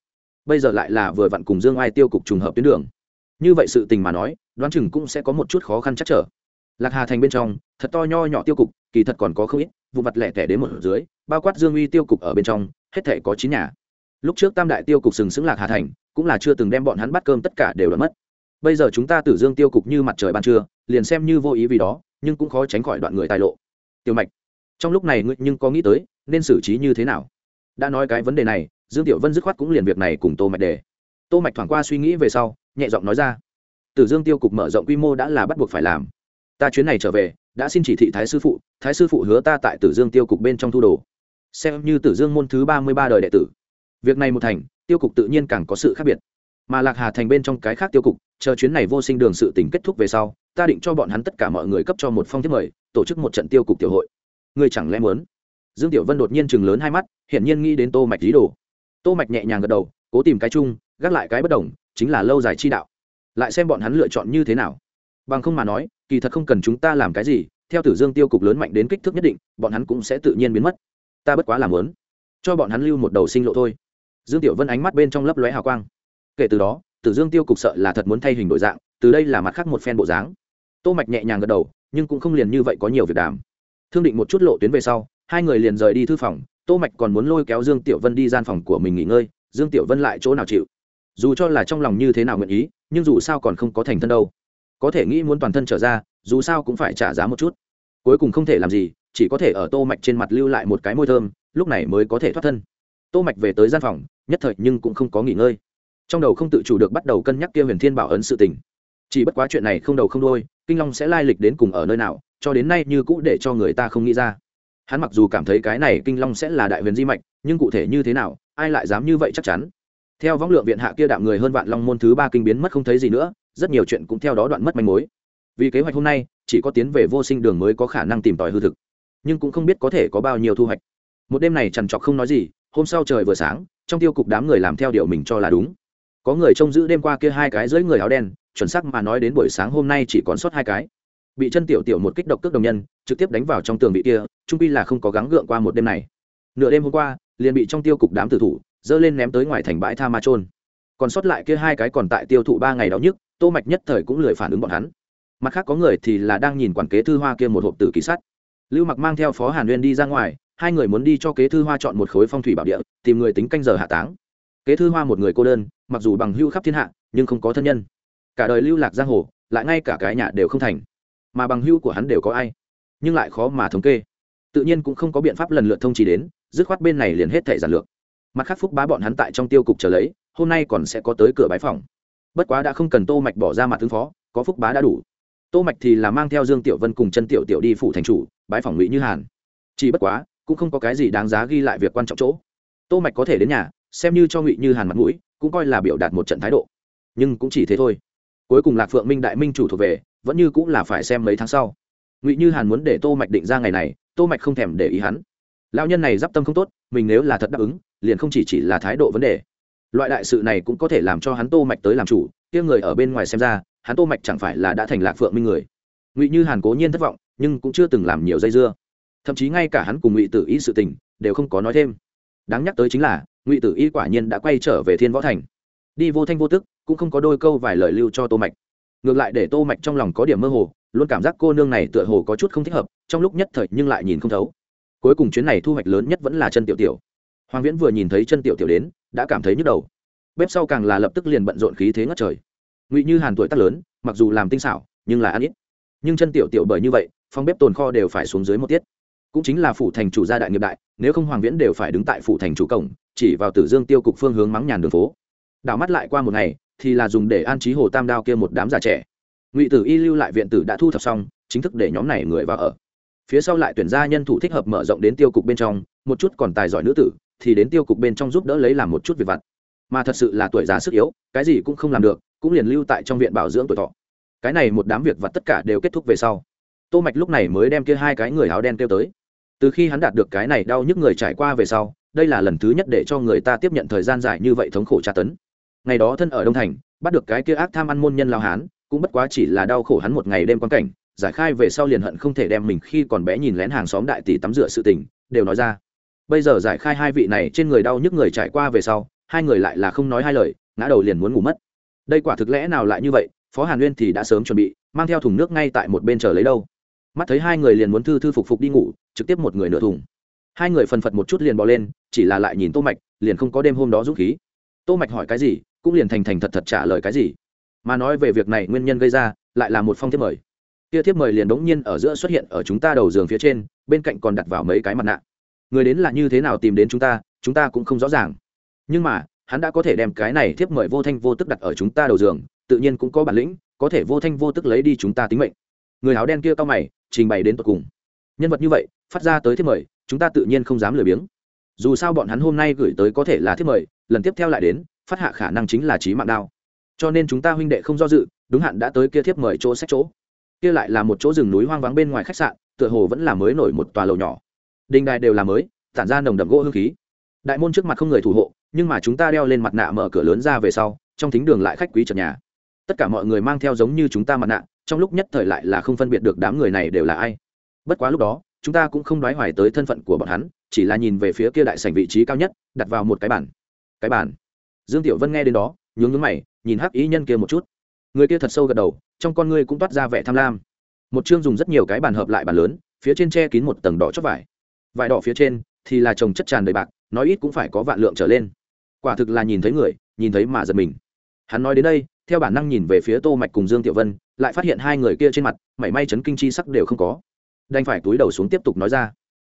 Bây giờ lại là vừa vặn cùng dương ai tiêu cục trùng hợp tuyến đường. Như vậy sự tình mà nói, đoán chừng cũng sẽ có một chút khó khăn chắc trở. Lạc hà thành bên trong, thật to nho nhỏ tiêu cục, kỳ thật còn có không ít, vụ mặt lẻ tẻ đến một dưới, bao quát dương uy tiêu cục ở bên trong, hết thể có chín nhà. Lúc trước tam đại tiêu cục sừng sững lạc hà thành, cũng là chưa từng đem bọn hắn bắt cơm tất cả đều đã mất bây giờ chúng ta tử dương tiêu cục như mặt trời ban trưa, liền xem như vô ý vì đó, nhưng cũng khó tránh khỏi đoạn người tài lộ. Tiêu mạch, trong lúc này ngươi nhưng có nghĩ tới, nên xử trí như thế nào? Đã nói cái vấn đề này, dương tiểu vân dứt khoát cũng liền việc này cùng tô mạch đề tô mạch thoảng qua suy nghĩ về sau, nhẹ giọng nói ra. Tử dương tiêu cục mở rộng quy mô đã là bắt buộc phải làm. Ta chuyến này trở về, đã xin chỉ thị thái sư phụ, thái sư phụ hứa ta tại tử dương tiêu cục bên trong thu đồ. Xem như tử dương môn thứ ba mươi ba đời đệ tử. Việc này một thành, tiêu cục tự nhiên càng có sự khác biệt mà lạc hà thành bên trong cái khác tiêu cục, chờ chuyến này vô sinh đường sự tình kết thúc về sau, ta định cho bọn hắn tất cả mọi người cấp cho một phong thiết mời, tổ chức một trận tiêu cục tiểu hội. Người chẳng lẽ muốn? Dương tiểu vân đột nhiên chừng lớn hai mắt, hiển nhiên nghĩ đến tô mạch lý đồ. Tô mạch nhẹ nhàng gật đầu, cố tìm cái chung, gác lại cái bất đồng, chính là lâu dài chi đạo. Lại xem bọn hắn lựa chọn như thế nào. Bằng không mà nói, kỳ thật không cần chúng ta làm cái gì, theo tử dương tiêu cục lớn mạnh đến kích thước nhất định, bọn hắn cũng sẽ tự nhiên biến mất. Ta bất quá làm lớn cho bọn hắn lưu một đầu sinh lộ thôi. Dương tiểu vân ánh mắt bên trong lấp lóe hào quang kể từ đó, tử dương tiêu cục sợ là thật muốn thay hình đổi dạng, từ đây là mặt khác một phen bộ dáng. Tô mạch nhẹ nhàng gật đầu, nhưng cũng không liền như vậy có nhiều việc đàm. Thương định một chút lộ tuyến về sau, hai người liền rời đi thư phòng, tô mạch còn muốn lôi kéo dương tiểu vân đi gian phòng của mình nghỉ ngơi, dương tiểu vân lại chỗ nào chịu? Dù cho là trong lòng như thế nào nguyện ý, nhưng dù sao còn không có thành thân đâu. Có thể nghĩ muốn toàn thân trở ra, dù sao cũng phải trả giá một chút. Cuối cùng không thể làm gì, chỉ có thể ở tô mạch trên mặt lưu lại một cái môi thơm, lúc này mới có thể thoát thân. Tô mạch về tới gian phòng, nhất thời nhưng cũng không có nghỉ ngơi trong đầu không tự chủ được bắt đầu cân nhắc kia huyền thiên bảo ấn sự tình. Chỉ bất quá chuyện này không đầu không đôi kinh long sẽ lai lịch đến cùng ở nơi nào, cho đến nay như cũ để cho người ta không nghĩ ra. Hắn mặc dù cảm thấy cái này kinh long sẽ là đại huyền di mạch, nhưng cụ thể như thế nào, ai lại dám như vậy chắc chắn. Theo võng lượng viện hạ kia đạm người hơn vạn long môn thứ ba kinh biến mất không thấy gì nữa, rất nhiều chuyện cũng theo đó đoạn mất manh mối. Vì kế hoạch hôm nay, chỉ có tiến về vô sinh đường mới có khả năng tìm tòi hư thực, nhưng cũng không biết có thể có bao nhiêu thu hoạch. Một đêm này trằn trọc không nói gì, hôm sau trời vừa sáng, trong tiêu cục đám người làm theo điều mình cho là đúng có người trông giữ đêm qua kia hai cái dưới người áo đen, chuẩn xác mà nói đến buổi sáng hôm nay chỉ còn sót hai cái. Bị chân tiểu tiểu một kích độc cước đồng nhân, trực tiếp đánh vào trong tường bị kia trung pi là không có gắng gượng qua một đêm này. Nửa đêm hôm qua, liền bị trong tiêu cục đám tử thủ, dơ lên ném tới ngoài thành bãi tha ma trôn còn sót lại kia hai cái còn tại tiêu thụ ba ngày đau nhức, tô mạch nhất thời cũng lười phản ứng bọn hắn. Mặt khác có người thì là đang nhìn quản kế thư hoa kia một hộp tử kỳ sắt. Lưu mặc mang theo phó hàn uyên đi ra ngoài, hai người muốn đi cho kế thư hoa chọn một khối phong thủy bảo địa, tìm người tính canh giờ hạ táng. Kế thư hoa một người cô đơn mặc dù bằng hưu khắp thiên hạ, nhưng không có thân nhân. Cả đời lưu lạc giang hồ, lại ngay cả cái nhà đều không thành. Mà bằng hưu của hắn đều có ai? Nhưng lại khó mà thống kê. Tự nhiên cũng không có biện pháp lần lượt thông trì đến, dứt khoát bên này liền hết thể giản lược. Mặt khác phúc bá bọn hắn tại trong tiêu cục chờ lấy, hôm nay còn sẽ có tới cửa bái phòng. Bất quá đã không cần tô mạch bỏ ra mặt ứng phó, có phúc bá đã đủ. Tô mạch thì là mang theo dương tiểu vân cùng chân tiểu tiểu đi phủ thành chủ, bái phòng ngụy như hàn. Chỉ bất quá, cũng không có cái gì đáng giá ghi lại việc quan trọng chỗ. Tô mạch có thể đến nhà, xem như cho ngụy như hàn mặt mũi cũng coi là biểu đạt một trận thái độ. Nhưng cũng chỉ thế thôi. Cuối cùng lạc phượng minh đại minh chủ thuộc về, vẫn như cũng là phải xem mấy tháng sau. Ngụy như hàn muốn để tô mạch định ra ngày này, tô mạch không thèm để ý hắn. Lão nhân này d tâm không tốt, mình nếu là thật đáp ứng, liền không chỉ chỉ là thái độ vấn đề. Loại đại sự này cũng có thể làm cho hắn tô mạch tới làm chủ, kia người ở bên ngoài xem ra, hắn tô mạch chẳng phải là đã thành lạc phượng minh người. Ngụy như hàn cố nhiên thất vọng, nhưng cũng chưa từng làm nhiều dây dưa. Thậm chí ngay cả hắn cùng ngụy tử ý sự tình, đều không có nói thêm. Đáng nhắc tới chính là ngụy tử y quả nhiên đã quay trở về thiên võ thành. Đi vô thanh vô tức, cũng không có đôi câu vài lời lưu cho tô mạch. Ngược lại để tô mạch trong lòng có điểm mơ hồ, luôn cảm giác cô nương này tựa hồ có chút không thích hợp, trong lúc nhất thời nhưng lại nhìn không thấu. Cuối cùng chuyến này thu hoạch lớn nhất vẫn là chân tiểu tiểu. Hoàng viễn vừa nhìn thấy chân tiểu tiểu đến, đã cảm thấy nhức đầu. Bếp sau càng là lập tức liền bận rộn khí thế ngất trời. Ngụy như hàn tuổi tác lớn, mặc dù làm tinh xảo, nhưng là ăn ít. Nhưng chân tiểu tiểu bởi như vậy, phòng bếp tồn kho đều phải xuống dưới một tiết cũng chính là phủ thành chủ gia đại nghiệp đại, nếu không hoàng viễn đều phải đứng tại phủ thành chủ cổng, chỉ vào tử dương tiêu cục phương hướng mắng nhàn đường phố. Đảo mắt lại qua một ngày, thì là dùng để an trí hồ tam đao kia một đám già trẻ. Ngụy tử y lưu lại viện tử đã thu thập xong, chính thức để nhóm này người vào ở. Phía sau lại tuyển ra nhân thủ thích hợp mở rộng đến tiêu cục bên trong, một chút còn tài giỏi nữ tử, thì đến tiêu cục bên trong giúp đỡ lấy làm một chút việc vặt. Mà thật sự là tuổi già sức yếu, cái gì cũng không làm được, cũng liền lưu tại trong viện bảo dưỡng tuổi thọ. Cái này một đám việc vặt tất cả đều kết thúc về sau. Tô mạch lúc này mới đem kia hai cái người áo đen kêu tới từ khi hắn đạt được cái này đau nhức người trải qua về sau, đây là lần thứ nhất để cho người ta tiếp nhận thời gian dài như vậy thống khổ tra tấn. Ngày đó thân ở đông thành, bắt được cái kia ác tham ăn môn nhân lao hán, cũng bất quá chỉ là đau khổ hắn một ngày đêm quan cảnh, giải khai về sau liền hận không thể đem mình khi còn bé nhìn lén hàng xóm đại tỷ tắm rửa sự tình, đều nói ra. Bây giờ giải khai hai vị này trên người đau nhức người trải qua về sau, hai người lại là không nói hai lời, ngã đầu liền muốn ngủ mất. Đây quả thực lẽ nào lại như vậy, phó hàn nguyên thì đã sớm chuẩn bị, mang theo thùng nước ngay tại một bên chờ lấy đâu mắt thấy hai người liền muốn thư thư phục phục đi ngủ, trực tiếp một người nửa thùng. Hai người phần phật một chút liền bỏ lên, chỉ là lại nhìn tô mạch, liền không có đêm hôm đó dũng khí. Tô mạch hỏi cái gì, cũng liền thành thành thật thật trả lời cái gì. Mà nói về việc này nguyên nhân gây ra, lại là một phong thiếp mời. Kia thiếp mời liền đống nhiên ở giữa xuất hiện ở chúng ta đầu giường phía trên, bên cạnh còn đặt vào mấy cái mặt nạ. Người đến là như thế nào tìm đến chúng ta chúng ta cũng không rõ ràng. Nhưng mà, hắn đã có thể đem cái này thiếp mời vô thanh vô tức đặt ở chúng ta đầu giường, tự nhiên cũng có bản lĩnh, có thể vô thanh vô tức lấy đi chúng ta tính mệnh. Người áo đen kia cao mày trình bày đến tận cùng. Nhân vật như vậy, phát ra tới thiếp mời, chúng ta tự nhiên không dám lười biếng. Dù sao bọn hắn hôm nay gửi tới có thể là thiếp mời, lần tiếp theo lại đến, phát hạ khả năng chính là trí mạng đao. Cho nên chúng ta huynh đệ không do dự, đúng hạn đã tới kia thiếp mời chỗ sách chỗ. Kia lại là một chỗ rừng núi hoang vắng bên ngoài khách sạn, tựa hồ vẫn là mới nổi một tòa lầu nhỏ. Đình đài đều là mới, tản ra nồng đậm gỗ hương khí. Đại môn trước mặt không người thủ hộ, nhưng mà chúng ta đeo lên mặt nạ mở cửa lớn ra về sau, trong thính đường lại khách quý trần nhà. Tất cả mọi người mang theo giống như chúng ta mặt nạ trong lúc nhất thời lại là không phân biệt được đám người này đều là ai. Bất quá lúc đó, chúng ta cũng không đoái hoài tới thân phận của bọn hắn, chỉ là nhìn về phía kia đại sảnh vị trí cao nhất, đặt vào một cái bản cái bản dương tiểu vân nghe đến đó, nhướng nhướng mày, nhìn hắc ý nhân kia một chút. Người kia thật sâu gật đầu, trong con ngươi cũng toát ra vẻ tham lam. Một chương dùng rất nhiều cái bàn hợp lại bàn lớn, phía trên che kín một tầng đỏ chót vải. Vải đỏ phía trên thì là trồng chất tràn đầy bạc, nói ít cũng phải có vạn lượng trở lên. Quả thực là nhìn thấy người, nhìn thấy mà giật mình. Hắn nói đến đây theo bản năng nhìn về phía tô mạch cùng dương tiểu vân, lại phát hiện hai người kia trên mặt, mảy may chấn kinh chi sắc đều không có. Đành phải túi đầu xuống tiếp tục nói ra.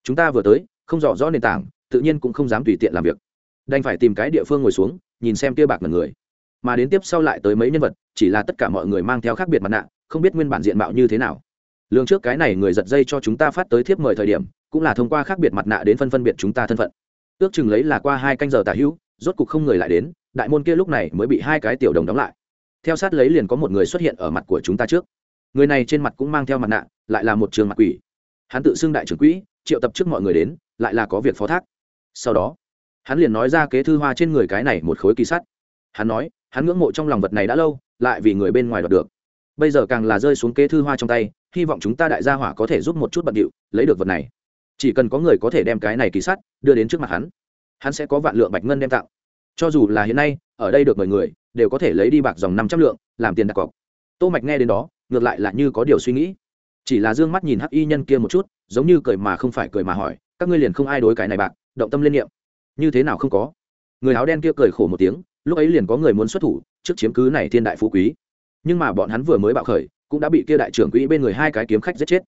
Chúng ta vừa tới, không rõ rõ nền tảng, tự nhiên cũng không dám tùy tiện làm việc. Đành phải tìm cái địa phương ngồi xuống, nhìn xem kia bạc mật người. Mà đến tiếp sau lại tới mấy nhân vật, chỉ là tất cả mọi người mang theo khác biệt mặt nạ, không biết nguyên bản diện mạo như thế nào. Lương trước cái này người giật dây cho chúng ta phát tới thiếp mời thời điểm, cũng là thông qua khác biệt mặt nạ đến phân phân biệt chúng ta thân phận. Ước chừng lấy là qua hai canh giờ tả hữu, rốt cục không người lại đến, đại môn kia lúc này mới bị hai cái tiểu đồng đóng lại theo sát lấy liền có một người xuất hiện ở mặt của chúng ta trước. Người này trên mặt cũng mang theo mặt nạ, lại là một trường mặt quỷ. Hắn tự xưng đại trưởng quỹ, triệu tập trước mọi người đến, lại là có việc phó thác. Sau đó, hắn liền nói ra kế thư hoa trên người cái này một khối kỳ sắt. Hắn nói, hắn ngưỡng mộ trong lòng vật này đã lâu, lại vì người bên ngoài đoạt được. Bây giờ càng là rơi xuống kế thư hoa trong tay, hy vọng chúng ta đại gia hỏa có thể giúp một chút bận điệu, lấy được vật này. Chỉ cần có người có thể đem cái này kỳ sắt đưa đến trước mặt hắn hắn sẽ có vạn lượng bạch ngân đem tặng. Cho dù là hiện nay, ở đây được mời người đều có thể lấy đi bạc dòng năm trăm lượng, làm tiền đặt cọc. Tô mạch nghe đến đó, ngược lại là như có điều suy nghĩ. Chỉ là dương mắt nhìn hắc y nhân kia một chút, giống như cười mà không phải cười mà hỏi, các ngươi liền không ai đối cái này bạc, động tâm liên niệm. Như thế nào không có? Người áo đen kia cười khổ một tiếng, lúc ấy liền có người muốn xuất thủ, trước chiếm cứ này thiên đại phú quý. Nhưng mà bọn hắn vừa mới bạo khởi, cũng đã bị kia đại trưởng quỹ bên người hai cái kiếm khách giết chết.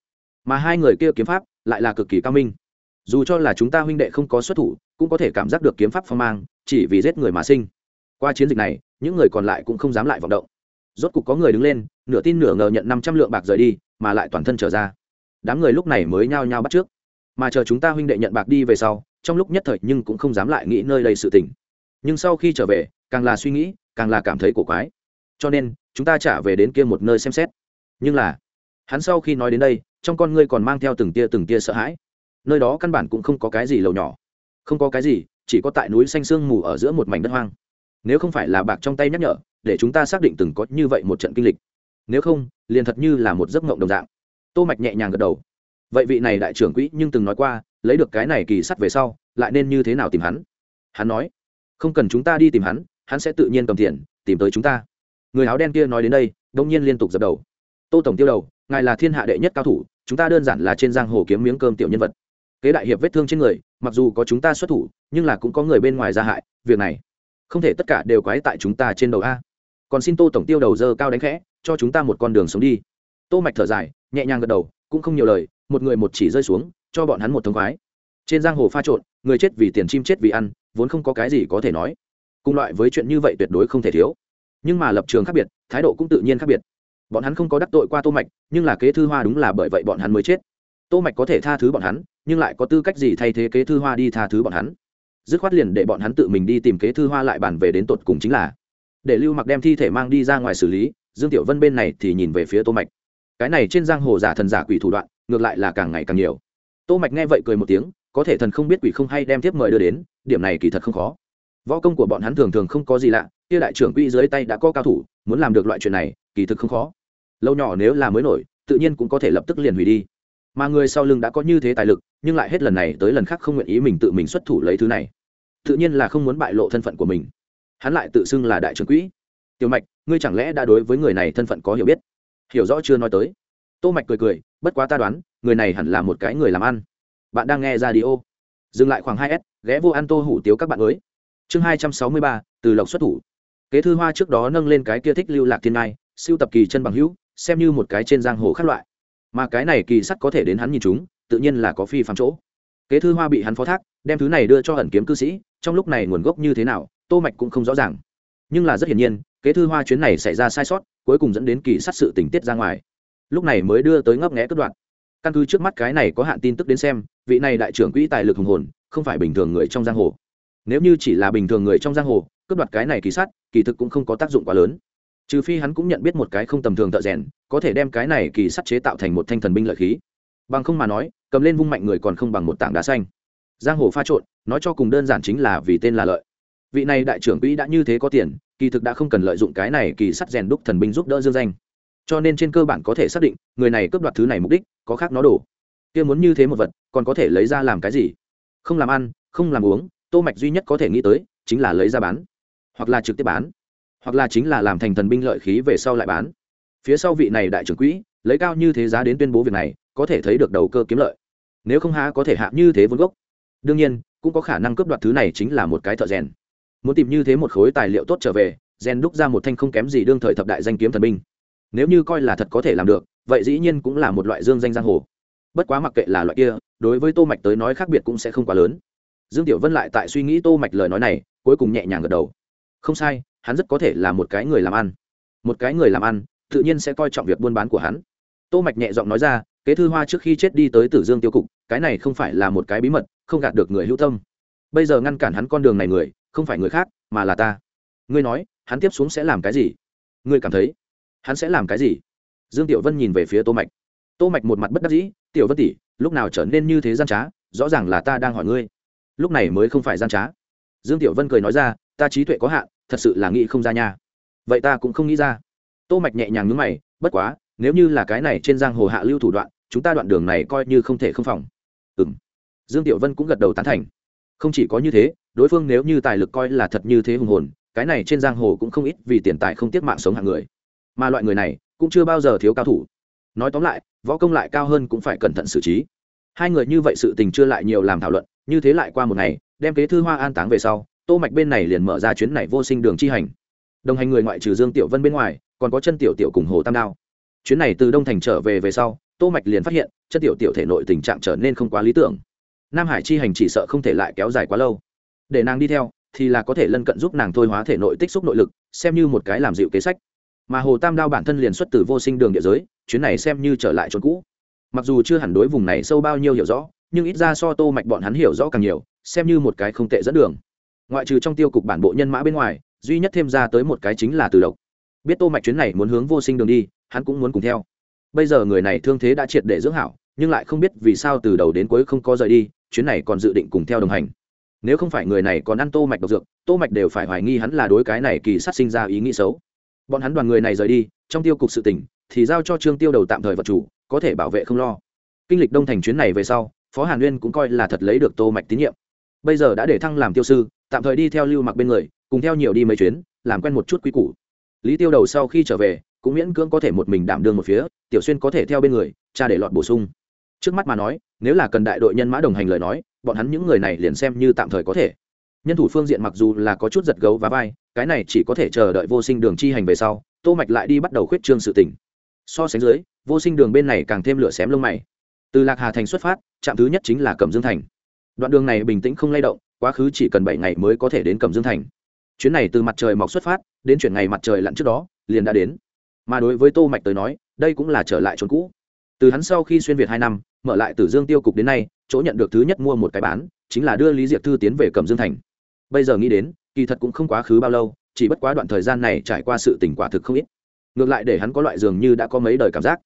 Mà hai người kia kiếm pháp, lại là cực kỳ cao minh. Dù cho là chúng ta huynh đệ không có xuất thủ, cũng có thể cảm giác được kiếm pháp phong mang, chỉ vì giết người mà sinh. Qua chiến dịch này những người còn lại cũng không dám lại vọng động. Rốt cục có người đứng lên, nửa tin nửa ngờ nhận năm trăm lượng bạc rời đi, mà lại toàn thân trở ra. Đám người lúc này mới nhao nhao bắt trước. Mà chờ chúng ta huynh đệ nhận bạc đi về sau, trong lúc nhất thời nhưng cũng không dám lại nghĩ nơi đây sự tình. Nhưng sau khi trở về, càng là suy nghĩ, càng là cảm thấy cổ quái. Cho nên, chúng ta trả về đến kia một nơi xem xét. Nhưng là, hắn sau khi nói đến đây, trong con ngươi còn mang theo từng tia từng tia sợ hãi. Nơi đó căn bản cũng không có cái gì lầu nhỏ. Không có cái gì, chỉ có tại núi xanh sương mù ở giữa một mảnh đất hoang nếu không phải là bạc trong tay nhắc nhở, để chúng ta xác định từng có như vậy một trận kinh lịch. Nếu không, liền thật như là một giấc mộng đồng dạng. Tô mạch nhẹ nhàng gật đầu. Vậy vị này đại trưởng quỹ nhưng từng nói qua, lấy được cái này kỳ sắt về sau, lại nên như thế nào tìm hắn? Hắn nói, không cần chúng ta đi tìm hắn hắn sẽ tự nhiên cầm tiền, tìm tới chúng ta. Người áo đen kia nói đến đây, đông nhiên liên tục dập đầu. Tô tổng tiêu đầu, ngài là thiên hạ đệ nhất cao thủ, chúng ta đơn giản là trên giang hồ kiếm miếng cơm tiểu nhân vật. Kế đại hiệp vết thương trên người, mặc dù có chúng ta xuất thủ, nhưng là cũng có người bên ngoài ra hại, việc này không thể tất cả đều quái tại chúng ta trên đầu a. Còn xin tô tổng tiêu đầu dơ cao đánh khẽ, cho chúng ta một con đường sống đi. Tô mạch thở dài, nhẹ nhàng gật đầu, cũng không nhiều lời, một người một chỉ rơi xuống, cho bọn hắn một thông khoái. Trên giang hồ pha trộn, người chết vì tiền, chim chết vì ăn, vốn không có cái gì có thể nói. Cùng loại với chuyện như vậy tuyệt đối không thể thiếu. Nhưng mà lập trường khác biệt, thái độ cũng tự nhiên khác biệt. Bọn hắn không có đắc tội qua tô mạch, nhưng là kế thư hoa đúng là bởi vậy bọn hắn mới chết. Tô mạch có thể tha thứ bọn hắn, nhưng lại có tư cách gì thay thế kế thư hoa đi tha thứ bọn hắn? Dứt khoát liền để bọn hắn tự mình đi tìm kế thư hoa lại bản về đến tột cùng chính là. Để lưu mặc đem thi thể mang đi ra ngoài xử lý, dương tiểu vân bên này thì nhìn về phía tô mạch. Cái này trên giang hồ giả thần giả quỷ thủ đoạn, ngược lại là càng ngày càng nhiều. Tô mạch nghe vậy cười một tiếng, có thể thần không biết quỷ không hay đem tiếp mời đưa đến, điểm này kỳ thật không khó. Võ công của bọn hắn thường thường không có gì lạ, kia đại trưởng quỹ dưới tay đã có cao thủ, muốn làm được loại chuyện này, kỳ thực không khó. Lâu nhỏ nếu là mới nổi, tự nhiên cũng có thể lập tức liền hủy đi mà người sau lưng đã có như thế tài lực, nhưng lại hết lần này tới lần khác không nguyện ý mình tự mình xuất thủ lấy thứ này. Tự nhiên là không muốn bại lộ thân phận của mình. Hắn lại tự xưng là đại trưởng quỹ. Tiểu mạch, ngươi chẳng lẽ đã đối với người này thân phận có hiểu biết? Hiểu rõ chưa nói tới. Tô mạch cười cười, bất quá ta đoán, người này hẳn là một cái người làm ăn. Bạn đang nghe radio. Dừng lại khoảng hai s, ghé vô ăn tô hủ tiếu các bạn mới chương hai trăm sáu mươi ba, từ lộc xuất thủ. Kế thư hoa trước đó nâng lên cái kia thích lưu lạc thiên ngai, siêu tập kỳ chân bằng hữu, xem như một cái trên giang hồ khác loại mà cái này kỳ sắt có thể đến hắn nhìn chúng, tự nhiên là có phi phạm chỗ. Kế thư hoa bị hắn phó thác, đem thứ này đưa cho ẩn kiếm cư sĩ, trong lúc này nguồn gốc như thế nào, tô mạch cũng không rõ ràng. Nhưng là rất hiển nhiên, kế thư hoa chuyến này xảy ra sai sót, cuối cùng dẫn đến kỳ sát sự tình tiết ra ngoài. Lúc này mới đưa tới ngấp nghé cất đoạn. Căn cứ trước mắt cái này có hạn tin tức đến xem, vị này đại trưởng quỹ tài lực hùng hồn, không phải bình thường người trong giang hồ. Nếu như chỉ là bình thường người trong giang hồ cướp đoạt cái này kỳ sát kỳ thực cũng không có tác dụng quá lớn trừ phi hắn cũng nhận biết một cái không tầm thường thợ rèn, có thể đem cái này kỳ sắt chế tạo thành một thanh thần binh lợi khí. Bằng không mà nói, cầm lên vung mạnh người còn không bằng một tảng đá xanh. Giang hồ pha trộn, nói cho cùng đơn giản chính là vì tên là lợi. Vị này đại trưởng quỹ đã như thế có tiền, kỳ thực đã không cần lợi dụng cái này kỳ sắt rèn đúc thần binh giúp đỡ dương danh. Cho nên trên cơ bản có thể xác định, người này cướp đoạt thứ này mục đích, có khác nó đổ. Kia muốn như thế một vật, còn có thể lấy ra làm cái gì? Không làm ăn, không làm uống, tô mạch duy nhất có thể nghĩ tới, chính là lấy ra bán, hoặc là trực tiếp bán hoặc là chính là làm thành thần binh lợi khí về sau lại bán. Phía sau vị này đại trưởng quỹ, lấy cao như thế giá đến tuyên bố việc này, có thể thấy được đầu cơ kiếm lợi. Nếu không há có thể hạ như thế vốn gốc. Đương nhiên, cũng có khả năng cướp đoạt thứ này chính là một cái thợ rèn. Muốn tìm như thế một khối tài liệu tốt trở về, rèn đúc ra một thanh không kém gì đương thời thập đại danh kiếm thần binh. Nếu như coi là thật có thể làm được, vậy dĩ nhiên cũng là một loại dương danh giang hồ. Bất quá mặc kệ là loại kia, đối với tô mạch tới nói khác biệt cũng sẽ không quá lớn. Dương tiểu vân lại tại suy nghĩ tô mạch lời nói này, cuối cùng nhẹ nhàng gật đầu. Không sai hắn rất có thể là một cái người làm ăn. Một cái người làm ăn, tự nhiên sẽ coi trọng việc buôn bán của hắn. Tô mạch nhẹ giọng nói ra, kế thư hoa trước khi chết đi tới tử dương tiêu cục, cái này không phải là một cái bí mật, không gạt được người hữu tâm. Bây giờ ngăn cản hắn con đường này người, không phải người khác, mà là ta. Ngươi nói, hắn tiếp xuống sẽ làm cái gì? Ngươi cảm thấy, hắn sẽ làm cái gì? Dương tiểu vân nhìn về phía tô mạch. Tô mạch một mặt bất đắc dĩ, tiểu vân tỷ, lúc nào trở nên như thế gian trá, rõ ràng là ta đang hỏi ngươi. Lúc này mới không phải gian trá. Dương tiểu vân cười nói ra, ta trí tuệ có hạn thật sự là nghĩ không ra nha. Vậy ta cũng không nghĩ ra. Tô mạch nhẹ nhàng nhướng mày, bất quá, nếu như là cái này trên giang hồ hạ lưu thủ đoạn, chúng ta đoạn đường này coi như không thể không phòng. Ừm. Dương tiểu vân cũng gật đầu tán thành. Không chỉ có như thế, đối phương nếu như tài lực coi là thật như thế hùng hồn, cái này trên giang hồ cũng không ít vì tiền tài không tiếc mạng sống hạng người. Mà loại người này, cũng chưa bao giờ thiếu cao thủ. Nói tóm lại, võ công lại cao hơn cũng phải cẩn thận xử trí. Hai người như vậy sự tình chưa lại nhiều làm thảo luận, như thế lại qua một ngày, đem kế thư hoa an táng về sau tô mạch bên này liền mở ra chuyến này vô sinh đường chi hành. Đồng hành người ngoại trừ dương tiểu vân bên ngoài, còn có chân tiểu tiểu cùng hồ tam đao. Chuyến này từ đông thành trở về về sau, tô mạch liền phát hiện, chân tiểu tiểu thể nội tình trạng trở nên không quá lý tưởng. Nam hải chi hành chỉ sợ không thể lại kéo dài quá lâu. Để nàng đi theo, thì là có thể lân cận giúp nàng thôi hóa thể nội tích xúc nội lực, xem như một cái làm dịu kế sách. Mà hồ tam đao bản thân liền xuất từ vô sinh đường địa giới, chuyến này xem như trở lại chỗ cũ. Mặc dù chưa hẳn đối vùng này sâu bao nhiêu hiểu rõ, nhưng ít ra so tô mạch bọn hắn hiểu rõ càng nhiều, xem như một cái không tệ dẫn đường ngoại trừ trong tiêu cục bản bộ nhân mã bên ngoài, duy nhất thêm ra tới một cái chính là từ độc biết tô mạch chuyến này muốn hướng vô sinh đường đi, hắn cũng muốn cùng theo. Bây giờ người này thương thế đã triệt để dưỡng hảo, nhưng lại không biết vì sao từ đầu đến cuối không có rời đi, chuyến này còn dự định cùng theo đồng hành. Nếu không phải người này còn ăn tô mạch độc dược, tô mạch đều phải hoài nghi hắn là đối cái này kỳ sát sinh ra ý nghĩ xấu. Bọn hắn đoàn người này rời đi, trong tiêu cục sự tình, thì giao cho trương tiêu đầu tạm thời vật chủ, có thể bảo vệ không lo. Kinh lịch đông thành chuyến này về sau, phó hàn nguyên cũng coi là thật lấy được tô mạch tín nhiệm. Bây giờ đã để thăng làm tiêu sư tạm thời đi theo lưu mặc bên người, cùng theo nhiều đi mấy chuyến, làm quen một chút quý củ. Lý tiêu đầu sau khi trở về, cũng miễn cưỡng có thể một mình đảm đương một phía, tiểu xuyên có thể theo bên người, cha để lọt bổ sung. Trước mắt mà nói, nếu là cần đại đội nhân mã đồng hành lời nói, bọn hắn những người này liền xem như tạm thời có thể. Nhân thủ phương diện mặc dù là có chút giật gấu và vai, cái này chỉ có thể chờ đợi vô sinh đường chi hành về sau, tô mạch lại đi bắt đầu khuyết trương sự tình. So sánh dưới, vô sinh đường bên này càng thêm lửa xém lông mày. Từ lạc hà thành xuất phát, trạm thứ nhất chính là cẩm dương thành. Đoạn đường này bình tĩnh không lay động quá khứ chỉ cần bảy ngày mới có thể đến cẩm dương thành. Chuyến này từ mặt trời mọc xuất phát, đến chuyển ngày mặt trời lặn trước đó, liền đã đến. Mà đối với tô mạch tới nói, đây cũng là trở lại chốn cũ. Từ hắn sau khi xuyên việt hai năm, mở lại Tử dương tiêu cục đến nay, chỗ nhận được thứ nhất mua một cái bán, chính là đưa lý diệp thư tiến về cẩm dương thành. Bây giờ nghĩ đến, kỳ thật cũng không quá khứ bao lâu, chỉ bất quá đoạn thời gian này trải qua sự tỉnh quả thực không ít. Ngược lại để hắn có loại dường như đã có mấy đời cảm giác.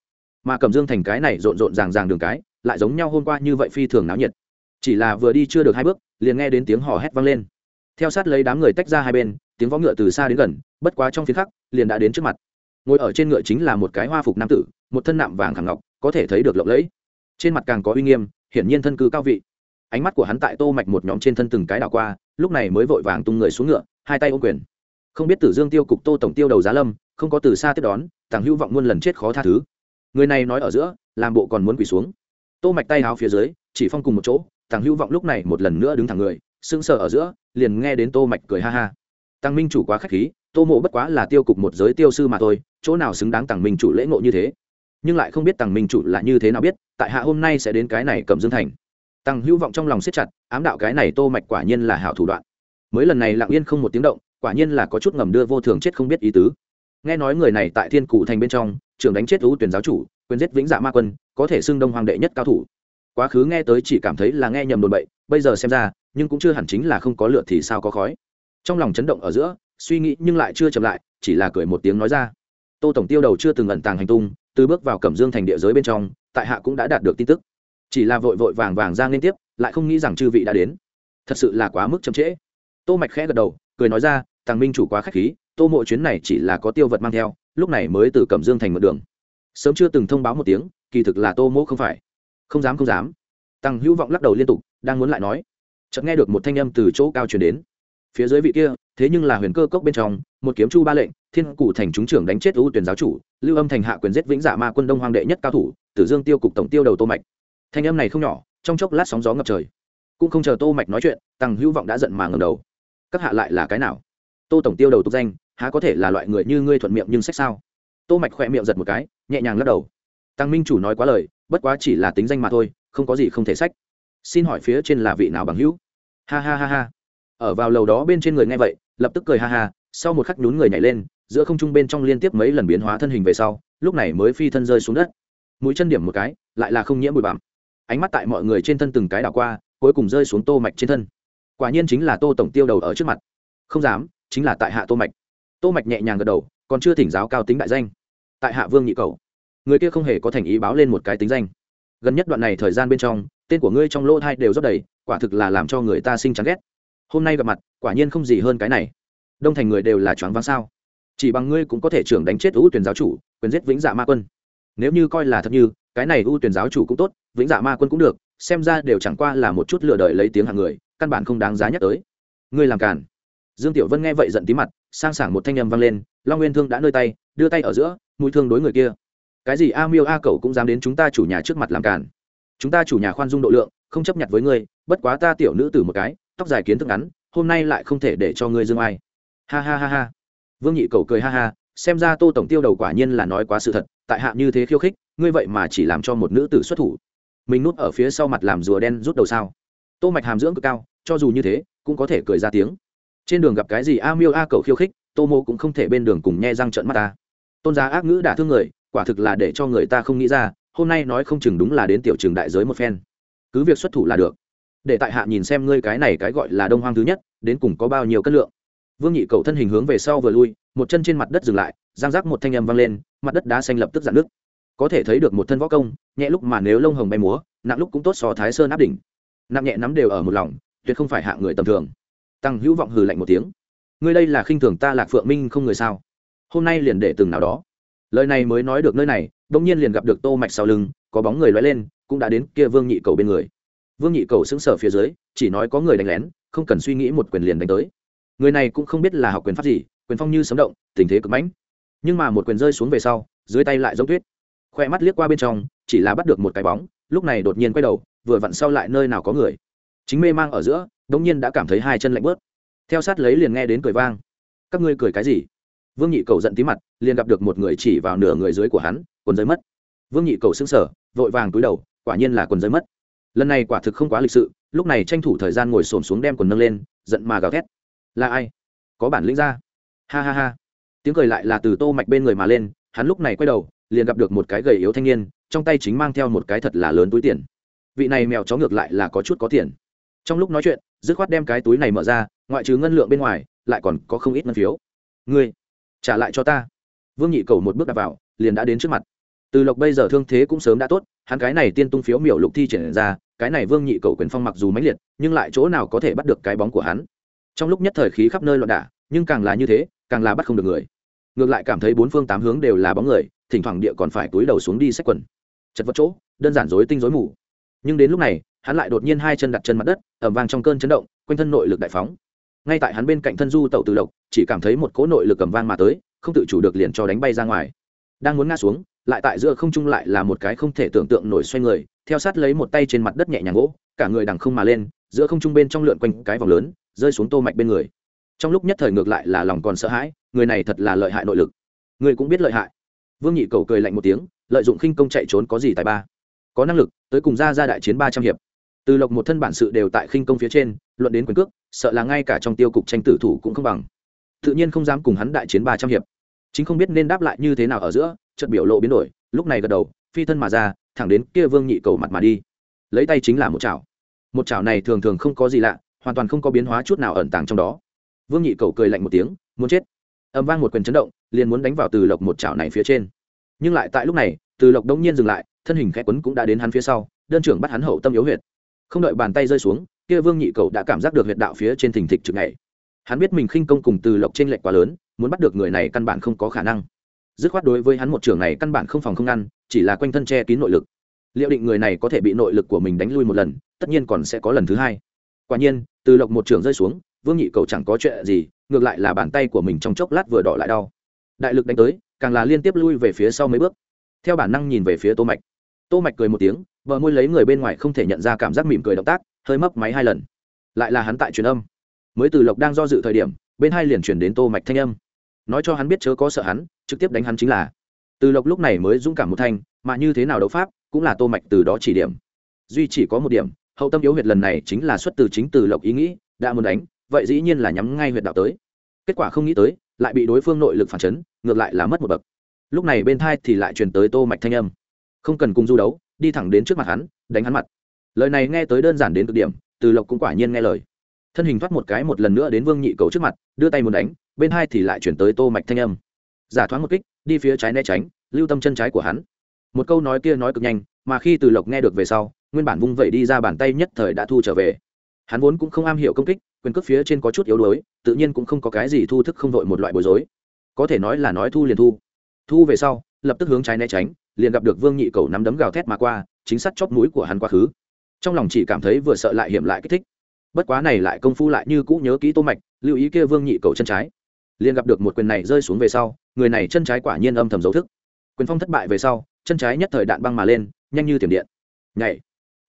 Mà cẩm dương thành cái này rộn rộn ràng ràng đường cái, lại giống nhau hôm qua như vậy phi thường náo nhiệt. Chỉ là vừa đi chưa được hai bước liền nghe đến tiếng hò hét vang lên. Theo sát lấy đám người tách ra hai bên, tiếng võ ngựa từ xa đến gần, bất quá trong phiến khắc, liền đã đến trước mặt. Ngồi ở trên ngựa chính là một cái hoa phục nam tử, một thân nạm vàng khẳng ngọc, có thể thấy được lộng lẫy. Trên mặt càng có uy nghiêm, hiển nhiên thân cư cao vị. Ánh mắt của hắn tại tô mạch một nhóm trên thân từng cái đảo qua, lúc này mới vội vàng tung người xuống ngựa, hai tay ôm quyền. Không biết tử dương tiêu cục tô tổng tiêu đầu giá lâm, không có từ xa tiếp đón, tàng hữu vọng muôn lần chết khó tha thứ. Người này nói ở giữa, làm bộ còn muốn quỳ xuống. Tô mạch tay háo phía dưới, chỉ phong cùng một chỗ tàng hữu vọng lúc này một lần nữa đứng thẳng người, sững sờ ở giữa, liền nghe đến tô mạch cười ha ha. Tăng minh chủ quá khách khí, tô mộ bất quá là tiêu cục một giới tiêu sư mà thôi, chỗ nào xứng đáng tăng minh chủ lễ ngộ như thế? Nhưng lại không biết tăng minh chủ là như thế nào biết, tại hạ hôm nay sẽ đến cái này cầm dương thành. Tăng hữu vọng trong lòng siết chặt, ám đạo cái này tô mạch quả nhiên là hảo thủ đoạn. Mới lần này lặng yên không một tiếng động, quả nhiên là có chút ngầm đưa vô thường chết không biết ý tứ. Nghe nói người này tại thiên cụ thành bên trong trường đánh chết ưu tuyển giáo chủ, quyền giết vĩnh dạ ma quân, có thể xưng đông hoàng đệ nhất cao thủ quá khứ nghe tới chỉ cảm thấy là nghe nhầm đồn bậy, bây giờ xem ra, nhưng cũng chưa hẳn chính là không có lửa thì sao có khói. Trong lòng chấn động ở giữa, suy nghĩ nhưng lại chưa chậm lại, chỉ là cười một tiếng nói ra. Tô tổng tiêu đầu chưa từng ẩn tàng hành tung, từ bước vào cẩm dương thành địa giới bên trong, tại hạ cũng đã đạt được tin tức. Chỉ là vội vội vàng vàng ra liên tiếp, lại không nghĩ rằng chư vị đã đến. Thật sự là quá mức chậm trễ. Tô mạch khẽ gật đầu, cười nói ra, tàng minh chủ quá khách khí, tô mộ chuyến này chỉ là có tiêu vật mang theo, lúc này mới từ cẩm dương thành một đường. Sớm chưa từng thông báo một tiếng, kỳ thực là tô mộ không phải không dám không dám. Tăng hữu vọng lắc đầu liên tục, đang muốn lại nói, chợt nghe được một thanh âm từ chỗ cao truyền đến. Phía dưới vị kia, thế nhưng là huyền cơ cốc bên trong, một kiếm chu ba lệnh, thiên cụ thành chúng trưởng đánh chết ưu tuyển giáo chủ, lưu âm thành hạ quyền giết vĩnh giả ma quân đông hoàng đệ nhất cao thủ, tử dương tiêu cục tổng tiêu đầu tô mạch. Thanh âm này không nhỏ, trong chốc lát sóng gió ngập trời. Cũng không chờ tô mạch nói chuyện, tăng hữu vọng đã giận mà ngẩng đầu. Các hạ lại là cái nào? Tô tổng tiêu đầu tục danh, há có thể là loại người như ngươi thuận miệng nhưng sách sao? Tô mạch khỏe miệng giật một cái, nhẹ nhàng lắc đầu. Tăng minh chủ nói quá lời bất quá chỉ là tính danh mà thôi, không có gì không thể sách. Xin hỏi phía trên là vị nào bằng hữu? Ha ha ha ha. Ở vào lầu đó bên trên người nghe vậy, lập tức cười ha ha, sau một khắc nhún người nhảy lên, giữa không trung bên trong liên tiếp mấy lần biến hóa thân hình về sau, lúc này mới phi thân rơi xuống đất. Mũi chân điểm một cái, lại là không nhiễm bụi bặm. Ánh mắt tại mọi người trên thân từng cái đảo qua, cuối cùng rơi xuống tô mạch trên thân. Quả nhiên chính là tô tổng tiêu đầu ở trước mặt. Không dám, chính là tại hạ tô mạch. Tô mạch nhẹ nhàng gật đầu, còn chưa thỉnh giáo cao tính đại danh. Tại hạ vương nhị cầu người kia không hề có thành ý báo lên một cái tính danh. Gần nhất đoạn này thời gian bên trong, tên của ngươi trong lỗ thai đều rất đầy, quả thực là làm cho người ta sinh chán ghét. Hôm nay gặp mặt, quả nhiên không gì hơn cái này. Đông thành người đều là choáng váng sao? Chỉ bằng ngươi cũng có thể trưởng đánh chết ưu tuyển giáo chủ, quyền giết vĩnh dạ ma quân. Nếu như coi là thật như, cái này ưu tuyển giáo chủ cũng tốt, vĩnh dạ ma quân cũng được, xem ra đều chẳng qua là một chút lừa đợi lấy tiếng hàng người, căn bản không đáng giá nhắc tới. Ngươi làm cản dương tiểu vân nghe vậy giận tí mặt, sang sảng một thanh âm vang lên, long nguyên thương đã nơi tay, đưa tay ở giữa, mũi thương đối người kia cái gì a miêu a cậu cũng dám đến chúng ta chủ nhà trước mặt làm cản chúng ta chủ nhà khoan dung độ lượng, không chấp nhận với ngươi, bất quá ta tiểu nữ tử một cái, tóc dài kiến thức ngắn, hôm nay lại không thể để cho ngươi dương ai. Ha ha ha ha. Vương nhị cầu cười ha ha, xem ra tô tổng tiêu đầu quả nhiên là nói quá sự thật, tại hạ như thế khiêu khích, ngươi vậy mà chỉ làm cho một nữ tử xuất thủ. Mình núp ở phía sau mặt làm rùa đen rút đầu sao? Tô mạch hàm dưỡng cực cao, cho dù như thế, cũng có thể cười ra tiếng. Trên đường gặp cái gì a miêu a cầu khiêu khích, tô mô cũng không thể bên đường cùng nhe răng trợn mắt ta. Tôn giá ác ngữ đả thương người quả thực là để cho người ta không nghĩ ra, hôm nay nói không chừng đúng là đến tiểu trường đại giới một phen. Cứ việc xuất thủ là được. Để tại hạ nhìn xem ngươi cái này cái gọi là đông hoang thứ nhất, đến cùng có bao nhiêu cân lượng. Vương nhị cầu thân hình hướng về sau vừa lui, một chân trên mặt đất dừng lại, giang rác một thanh âm vang lên, mặt đất đá xanh lập tức dạn nước có thể thấy được một thân võ công, nhẹ lúc mà nếu lông hồng bay múa, nặng lúc cũng tốt so thái sơn áp đỉnh. Nặng nhẹ nắm đều ở một lòng, tuyệt không phải hạ người tầm thường. Tăng hữu vọng hừ lạnh một tiếng. Ngươi đây là khinh thường ta lạc phượng minh không người sao? Hôm nay liền để từng nào đó lời này mới nói được nơi này đông nhiên liền gặp được tô mạch sau lưng, có bóng người lóe lên, cũng đã đến kia vương nhị cầu bên người. Vương nhị cầu sững sờ phía dưới, chỉ nói có người đánh lén, không cần suy nghĩ một quyền liền đánh tới. Người này cũng không biết là học quyền pháp gì, quyền phong như sấm động, tình thế cực mãnh. Nhưng mà một quyền rơi xuống về sau, dưới tay lại giống tuyết. Khoe mắt liếc qua bên trong, chỉ là bắt được một cái bóng, lúc này đột nhiên quay đầu, vừa vặn sau lại nơi nào có người. Chính mê mang ở giữa đống nhiên đã cảm thấy hai chân lạnh bớt theo sát lấy liền nghe đến cười vang. Các ngươi cười cái gì? Vương nhị cầu giận tí mặt, liền gặp được một người chỉ vào nửa người dưới của hắn, quần giới mất. Vương nhị cầu xứng sở vội vàng túi đầu, quả nhiên là quần giới mất. Lần này quả thực không quá lịch sự, lúc này tranh thủ thời gian ngồi xổm xuống đem quần nâng lên, giận mà gào thét. Là ai? Có bản lĩnh ra. Ha ha ha. Tiếng cười lại là từ tô mạch bên người mà lên, hắn lúc này quay đầu, liền gặp được một cái gầy yếu thanh niên, trong tay chính mang theo một cái thật là lớn túi tiền. Vị này mèo chó ngược lại là có chút có tiền. Trong lúc nói chuyện, dứt khoát đem cái túi này mở ra, ngoại trừ ngân lượng bên ngoài, lại còn có không ít ngân phiếu. Ngươi trả lại cho ta. Vương nhị cầu một bước đặt vào, liền đã đến trước mặt. Từ lộc bây giờ thương thế cũng sớm đã tốt, hắn cái này tiên tung phiếu miểu lục thi triển ra, cái này vương nhị cầu quyền phong mặc dù mãnh liệt, nhưng lại chỗ nào có thể bắt được cái bóng của hắn. Trong lúc nhất thời khí khắp nơi loạn đả, nhưng càng là như thế, càng là bắt không được người. Ngược lại cảm thấy bốn phương tám hướng đều là bóng người, thỉnh thoảng địa còn phải túi đầu xuống đi xách quần. Chật vật chỗ, đơn giản dối tinh dối mù. Nhưng đến lúc này, hắn lại đột nhiên hai chân đặt chân mặt đất ẩm vang trong cơn chấn động, quanh thân nội lực đại phóng ngay tại hắn bên cạnh thân du tẩu từ lộc, chỉ cảm thấy một cỗ nội lực cầm vang mà tới, không tự chủ được liền cho đánh bay ra ngoài. Đang muốn ngã xuống, lại tại giữa không trung lại là một cái không thể tưởng tượng nổi xoay người, theo sát lấy một tay trên mặt đất nhẹ nhàng gỗ, cả người đằng không mà lên, giữa không trung bên trong lượn quanh cái vòng lớn, rơi xuống tô mạch bên người. Trong lúc nhất thời ngược lại là lòng còn sợ hãi, người này thật là lợi hại nội lực. Người cũng biết lợi hại. Vương nhị cầu cười lạnh một tiếng, lợi dụng khinh công chạy trốn có gì tài ba? Có năng lực, tới cùng ra ra đại chiến ba trăm hiệp từ lộc một thân bản sự đều tại khinh công phía trên, luận đến quyền cước, sợ là ngay cả trong tiêu cục tranh tử thủ cũng không bằng. Tự nhiên không dám cùng hắn đại chiến ba trăm hiệp. Chính không biết nên đáp lại như thế nào ở giữa trận biểu lộ biến đổi, lúc này gật đầu, phi thân mà ra, thẳng đến kia vương nhị cầu mặt mà đi. Lấy tay chính là một chảo. Một chảo này thường thường không có gì lạ, hoàn toàn không có biến hóa chút nào ẩn tàng trong đó. Vương nhị cầu cười lạnh một tiếng, muốn chết. Âm vang một quyền chấn động, liền muốn đánh vào từ lộc một chảo này phía trên. Nhưng lại tại lúc này, từ lộc đông nhiên dừng lại, thân hình khẽ quấn cũng đã đến hắn phía sau, đơn trưởng bắt hắn hậu tâm yếu huyệt không đợi bàn tay rơi xuống, kia vương nhị cầu đã cảm giác được huyệt đạo phía trên thình thịch trực này hắn biết mình khinh công cùng từ lộc trên lệch quá lớn, muốn bắt được người này căn bản không có khả năng. Dứt khoát đối với hắn một trường này căn bản không phòng không ngăn, chỉ là quanh thân che kín nội lực. Liệu định người này có thể bị nội lực của mình đánh lui một lần, tất nhiên còn sẽ có lần thứ hai. Quả nhiên, từ lộc một trường rơi xuống, vương nhị cầu chẳng có chuyện gì, ngược lại là bàn tay của mình trong chốc lát vừa đỏ lại đau. Đại lực đánh tới, càng là liên tiếp lui về phía sau mấy bước. Theo bản năng nhìn về phía tô mạch. Tô mạch cười một tiếng bờ môi lấy người bên ngoài không thể nhận ra cảm giác mỉm cười động tác, hơi mấp máy hai lần. Lại là hắn tại truyền âm. Mới từ lộc đang do dự thời điểm, bên hai liền chuyển đến tô mạch thanh âm. Nói cho hắn biết chớ có sợ hắn, trực tiếp đánh hắn chính là. Từ lộc lúc này mới dũng cảm một thanh, mà như thế nào đấu pháp, cũng là tô mạch từ đó chỉ điểm. Duy chỉ có một điểm, hậu tâm yếu huyệt lần này chính là xuất từ chính từ lộc ý nghĩ, đã muốn đánh, vậy dĩ nhiên là nhắm ngay huyệt đạo tới. Kết quả không nghĩ tới, lại bị đối phương nội lực phản chấn, ngược lại là mất một bậc. Lúc này bên thai thì lại truyền tới tô mạch thanh âm. Không cần cùng du đấu đi thẳng đến trước mặt hắn, đánh hắn mặt. Lời này nghe tới đơn giản đến cực điểm, từ lộc cũng quả nhiên nghe lời. Thân hình thoát một cái một lần nữa đến vương nhị cầu trước mặt, đưa tay muốn đánh, bên hai thì lại chuyển tới tô mạch thanh âm. Giả thoáng một kích, đi phía trái né tránh, lưu tâm chân trái của hắn. Một câu nói kia nói cực nhanh, mà khi từ lộc nghe được về sau, nguyên bản vung vẩy đi ra bàn tay nhất thời đã thu trở về. Hắn vốn cũng không am hiểu công kích, quyền cước phía trên có chút yếu đuối, tự nhiên cũng không có cái gì thu thức không vội một loại bối rối. Có thể nói là nói thu liền thu. Thu về sau, lập tức hướng trái né tránh liền gặp được vương nhị cầu nắm đấm gào thét mà qua, chính xác chóp mũi của hắn quá khứ. Trong lòng chỉ cảm thấy vừa sợ lại hiểm lại kích thích. Bất quá này lại công phu lại như cũ nhớ kỹ tô mạch, lưu ý kia vương nhị cầu chân trái. Liền gặp được một quyền này rơi xuống về sau, người này chân trái quả nhiên âm thầm dấu thức. Quyền phong thất bại về sau, chân trái nhất thời đạn băng mà lên, nhanh như tiềm điện. Nhảy.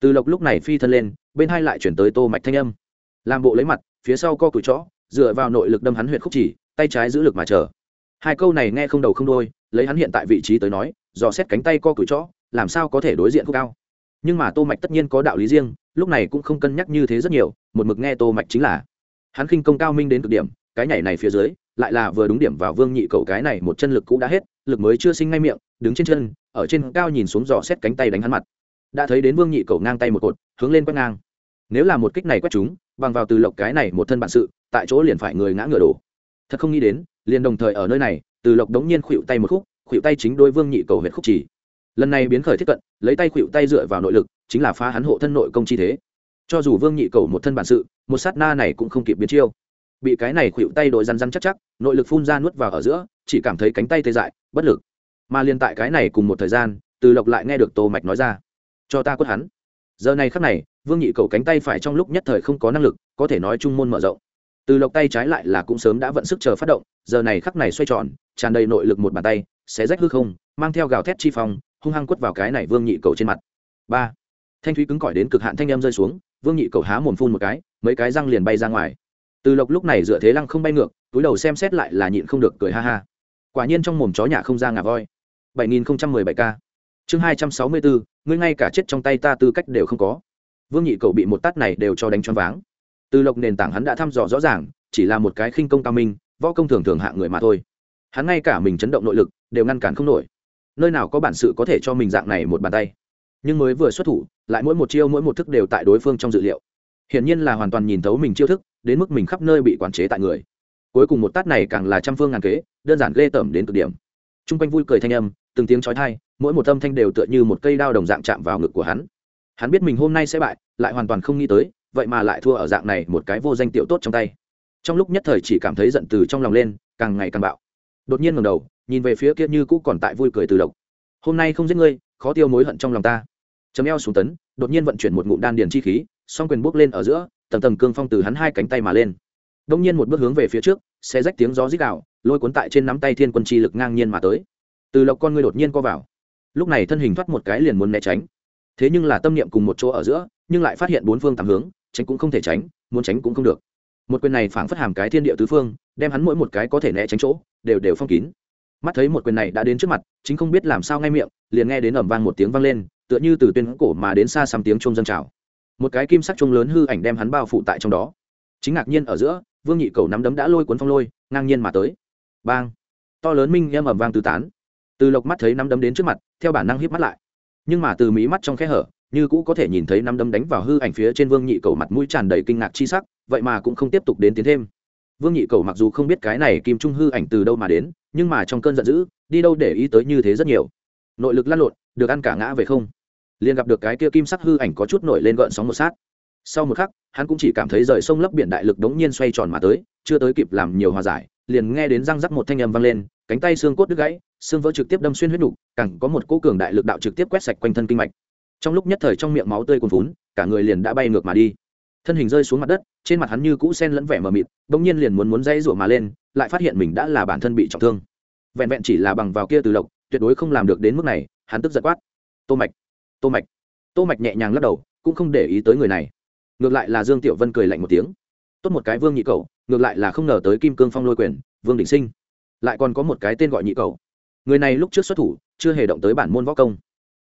Từ lộc lúc này phi thân lên, bên hai lại chuyển tới tô mạch thanh âm. Làm bộ lấy mặt, phía sau co cửi chó dựa vào nội lực đâm hắn huyệt khúc chỉ, tay trái giữ lực mà chờ. Hai câu này nghe không đầu không đôi lấy hắn hiện tại vị trí tới nói, dò xét cánh tay co cửi chó làm sao có thể đối diện khúc cao nhưng mà tô mạch tất nhiên có đạo lý riêng, lúc này cũng không cân nhắc như thế rất nhiều, một mực nghe tô mạch chính là, hắn khinh công cao minh đến cực điểm, cái nhảy này phía dưới, lại là vừa đúng điểm vào vương nhị cầu cái này một chân lực cũ đã hết, lực mới chưa sinh ngay miệng, đứng trên chân, ở trên cao nhìn xuống dò xét cánh tay đánh hắn mặt. Đã thấy đến vương nhị cầu ngang tay một cột, hướng lên quét ngang. Nếu là một kích này quét chúng, bằng vào từ lộc cái này một thân bản sự, tại chỗ liền phải người ngã ngựa đổ. Thật không nghĩ đến, liền đồng thời ở nơi này, từ lộc đống nhiên khuỵu tay một khúc khuỵu tay chính đôi vương nhị cầu huyện khúc chỉ lần này biến khởi thiết cận, lấy tay khuỵu tay dựa vào nội lực, chính là phá hắn hộ thân nội công chi thế. Cho dù vương nhị cầu một thân bản sự, một sát na này cũng không kịp biến chiêu. Bị cái này khuỵu tay đội răn răn chắc chắc, nội lực phun ra nuốt vào ở giữa, chỉ cảm thấy cánh tay tê dại, bất lực. Mà liên tại cái này cùng một thời gian, từ lộc lại nghe được tô mạch nói ra, cho ta quất hắn. Giờ này khắc này, vương nhị cầu cánh tay phải trong lúc nhất thời không có năng lực, có thể nói trung môn mở rộng. Từ lộc tay trái lại là cũng sớm đã vận sức chờ phát động, giờ này khắc này xoay tròn, tràn đầy nội lực một bàn tay xé rách hư không mang theo gào thét chi phong hung hăng quất vào cái này vương nhị cầu trên mặt. Ba. Thanh thúy cứng cỏi đến cực hạn thanh em rơi xuống vương nhị cầu há mồm phun một cái mấy cái răng liền bay ra ngoài. Từ lộc lúc này dựa thế lăng không bay ngược túi đầu xem xét lại là nhịn không được cười ha ha. Quả nhiên trong mồm chó nhà không ra ngà voi. 7017 k chương 264, ngươi ngay cả chết trong tay ta tư cách đều không có. Vương nhị cầu bị một tát này đều cho đánh choáng váng. Từ lộc nền tảng hắn đã thăm dò rõ ràng chỉ là một cái khinh công cao minh võ công thường thường hạ người mà thôi. Hắn ngay cả mình chấn động nội lực đều ngăn cản không nổi. Nơi nào có bản sự có thể cho mình dạng này một bàn tay. Nhưng mới vừa xuất thủ, lại mỗi một chiêu mỗi một thức đều tại đối phương trong dự liệu. Hiển nhiên là hoàn toàn nhìn thấu mình chiêu thức, đến mức mình khắp nơi bị quản chế tại người. Cuối cùng một tát này càng là trăm phương ngàn kế, đơn giản ghê tởm đến cực điểm. T r u n g quanh vui cười thanh âm, từng tiếng trói thai mỗi một âm thanh đều tựa như một cây đao đồng dạng chạm vào ngực của hắn. Hắn biết mình hôm nay sẽ bại, lại hoàn toàn không nghĩ tới, vậy mà lại thua ở dạng này một cái vô danh tiểu tốt trong tay. Trong lúc nhất thời chỉ cảm thấy giận từ trong lòng lên, càng ngày càng bạo đột nhiên ngầm đầu, nhìn về phía kia như cũ còn tại vui cười từ độc. Hôm nay không giết ngươi, khó tiêu mối hận trong lòng ta. Chấm eo xuống tấn, đột nhiên vận chuyển một ngụm đan điền chi khí, song quyền bước lên ở giữa, tầng tầng cương phong từ hắn hai cánh tay mà lên. Đông nhiên một bước hướng về phía trước xe rách tiếng gió rít đạo lôi cuốn tại trên nắm tay thiên quân chi lực ngang nhiên mà tới. Từ lộc con ngươi đột nhiên co vào. Lúc này thân hình thoát một cái liền muốn né tránh. Thế nhưng là tâm niệm cùng một chỗ ở giữa, nhưng lại phát hiện bốn phương tám hướng, tránh cũng không thể tránh, muốn tránh cũng không được. Một quyền này phảng phất hàm cái thiên địa tứ phương đem hắn mỗi một cái có thể né tránh chỗ, đều đều phong kín. Mắt thấy một quyền này đã đến trước mặt, chính không biết làm sao ngay miệng, liền nghe đến ẩm vang một tiếng vang lên, tựa như từ tuyên cổ mà đến xa xăm tiếng chuông dân trào. Một cái kim sắc chuông lớn hư ảnh đem hắn bao phủ tại trong đó. Chính ngạc nhiên ở giữa, vương nhị cầu nắm đấm đã lôi cuốn phong lôi, ngang nhiên mà tới. Bang! To lớn minh em ầm vang tứ tán. Từ lộc mắt thấy nắm đấm đến trước mặt, theo bản năng híp mắt lại. Nhưng mà từ mí mắt trong khe hở, như cũ có thể nhìn thấy nắm đấm đánh vào hư ảnh phía trên vương nhị cầu mặt mũi tràn đầy kinh ngạc chi sắc, vậy mà cũng không tiếp tục đến tiến thêm vương nhị cầu mặc dù không biết cái này kim trung hư ảnh từ đâu mà đến nhưng mà trong cơn giận dữ đi đâu để ý tới như thế rất nhiều. Nội lực lăn lộn được ăn cả ngã về không. Liền gặp được cái kia kim sắc hư ảnh có chút nổi lên gợn sóng một sát. Sau một khắc hắn cũng chỉ cảm thấy rời sông lấp biển đại lực đống nhiên xoay tròn mà tới chưa tới kịp làm nhiều hòa giải liền nghe đến răng rắc một thanh âm vang lên cánh tay xương cốt đứt gãy xương vỡ trực tiếp đâm xuyên huyết đủ, càng có một cỗ cường đại lực đạo trực tiếp quét sạch quanh thân kinh mạch. Trong lúc nhất thời trong miệng máu tươi cuồn vốn cả người liền đã bay ngược mà đi thân hình rơi xuống mặt đất, trên mặt hắn như cũ sen lẫn vẻ mờ mịt, bỗng nhiên liền muốn muốn dây rủa mà lên, lại phát hiện mình đã là bản thân bị trọng thương. Vẹn vẹn chỉ là bằng vào kia từ lộc, tuyệt đối không làm được đến mức này, hắn tức giật quát. Tô mạch tô mạch. Tô mạch nhẹ nhàng lắc đầu, cũng không để ý tới người này. Ngược lại là dương tiểu vân cười lạnh một tiếng. Tốt một cái vương nhị cầu ngược lại là không ngờ tới kim cương phong lôi quyền, vương đình sinh. Lại còn có một cái tên gọi nhị cầu người này lúc trước xuất thủ, chưa hề động tới bản môn võ công.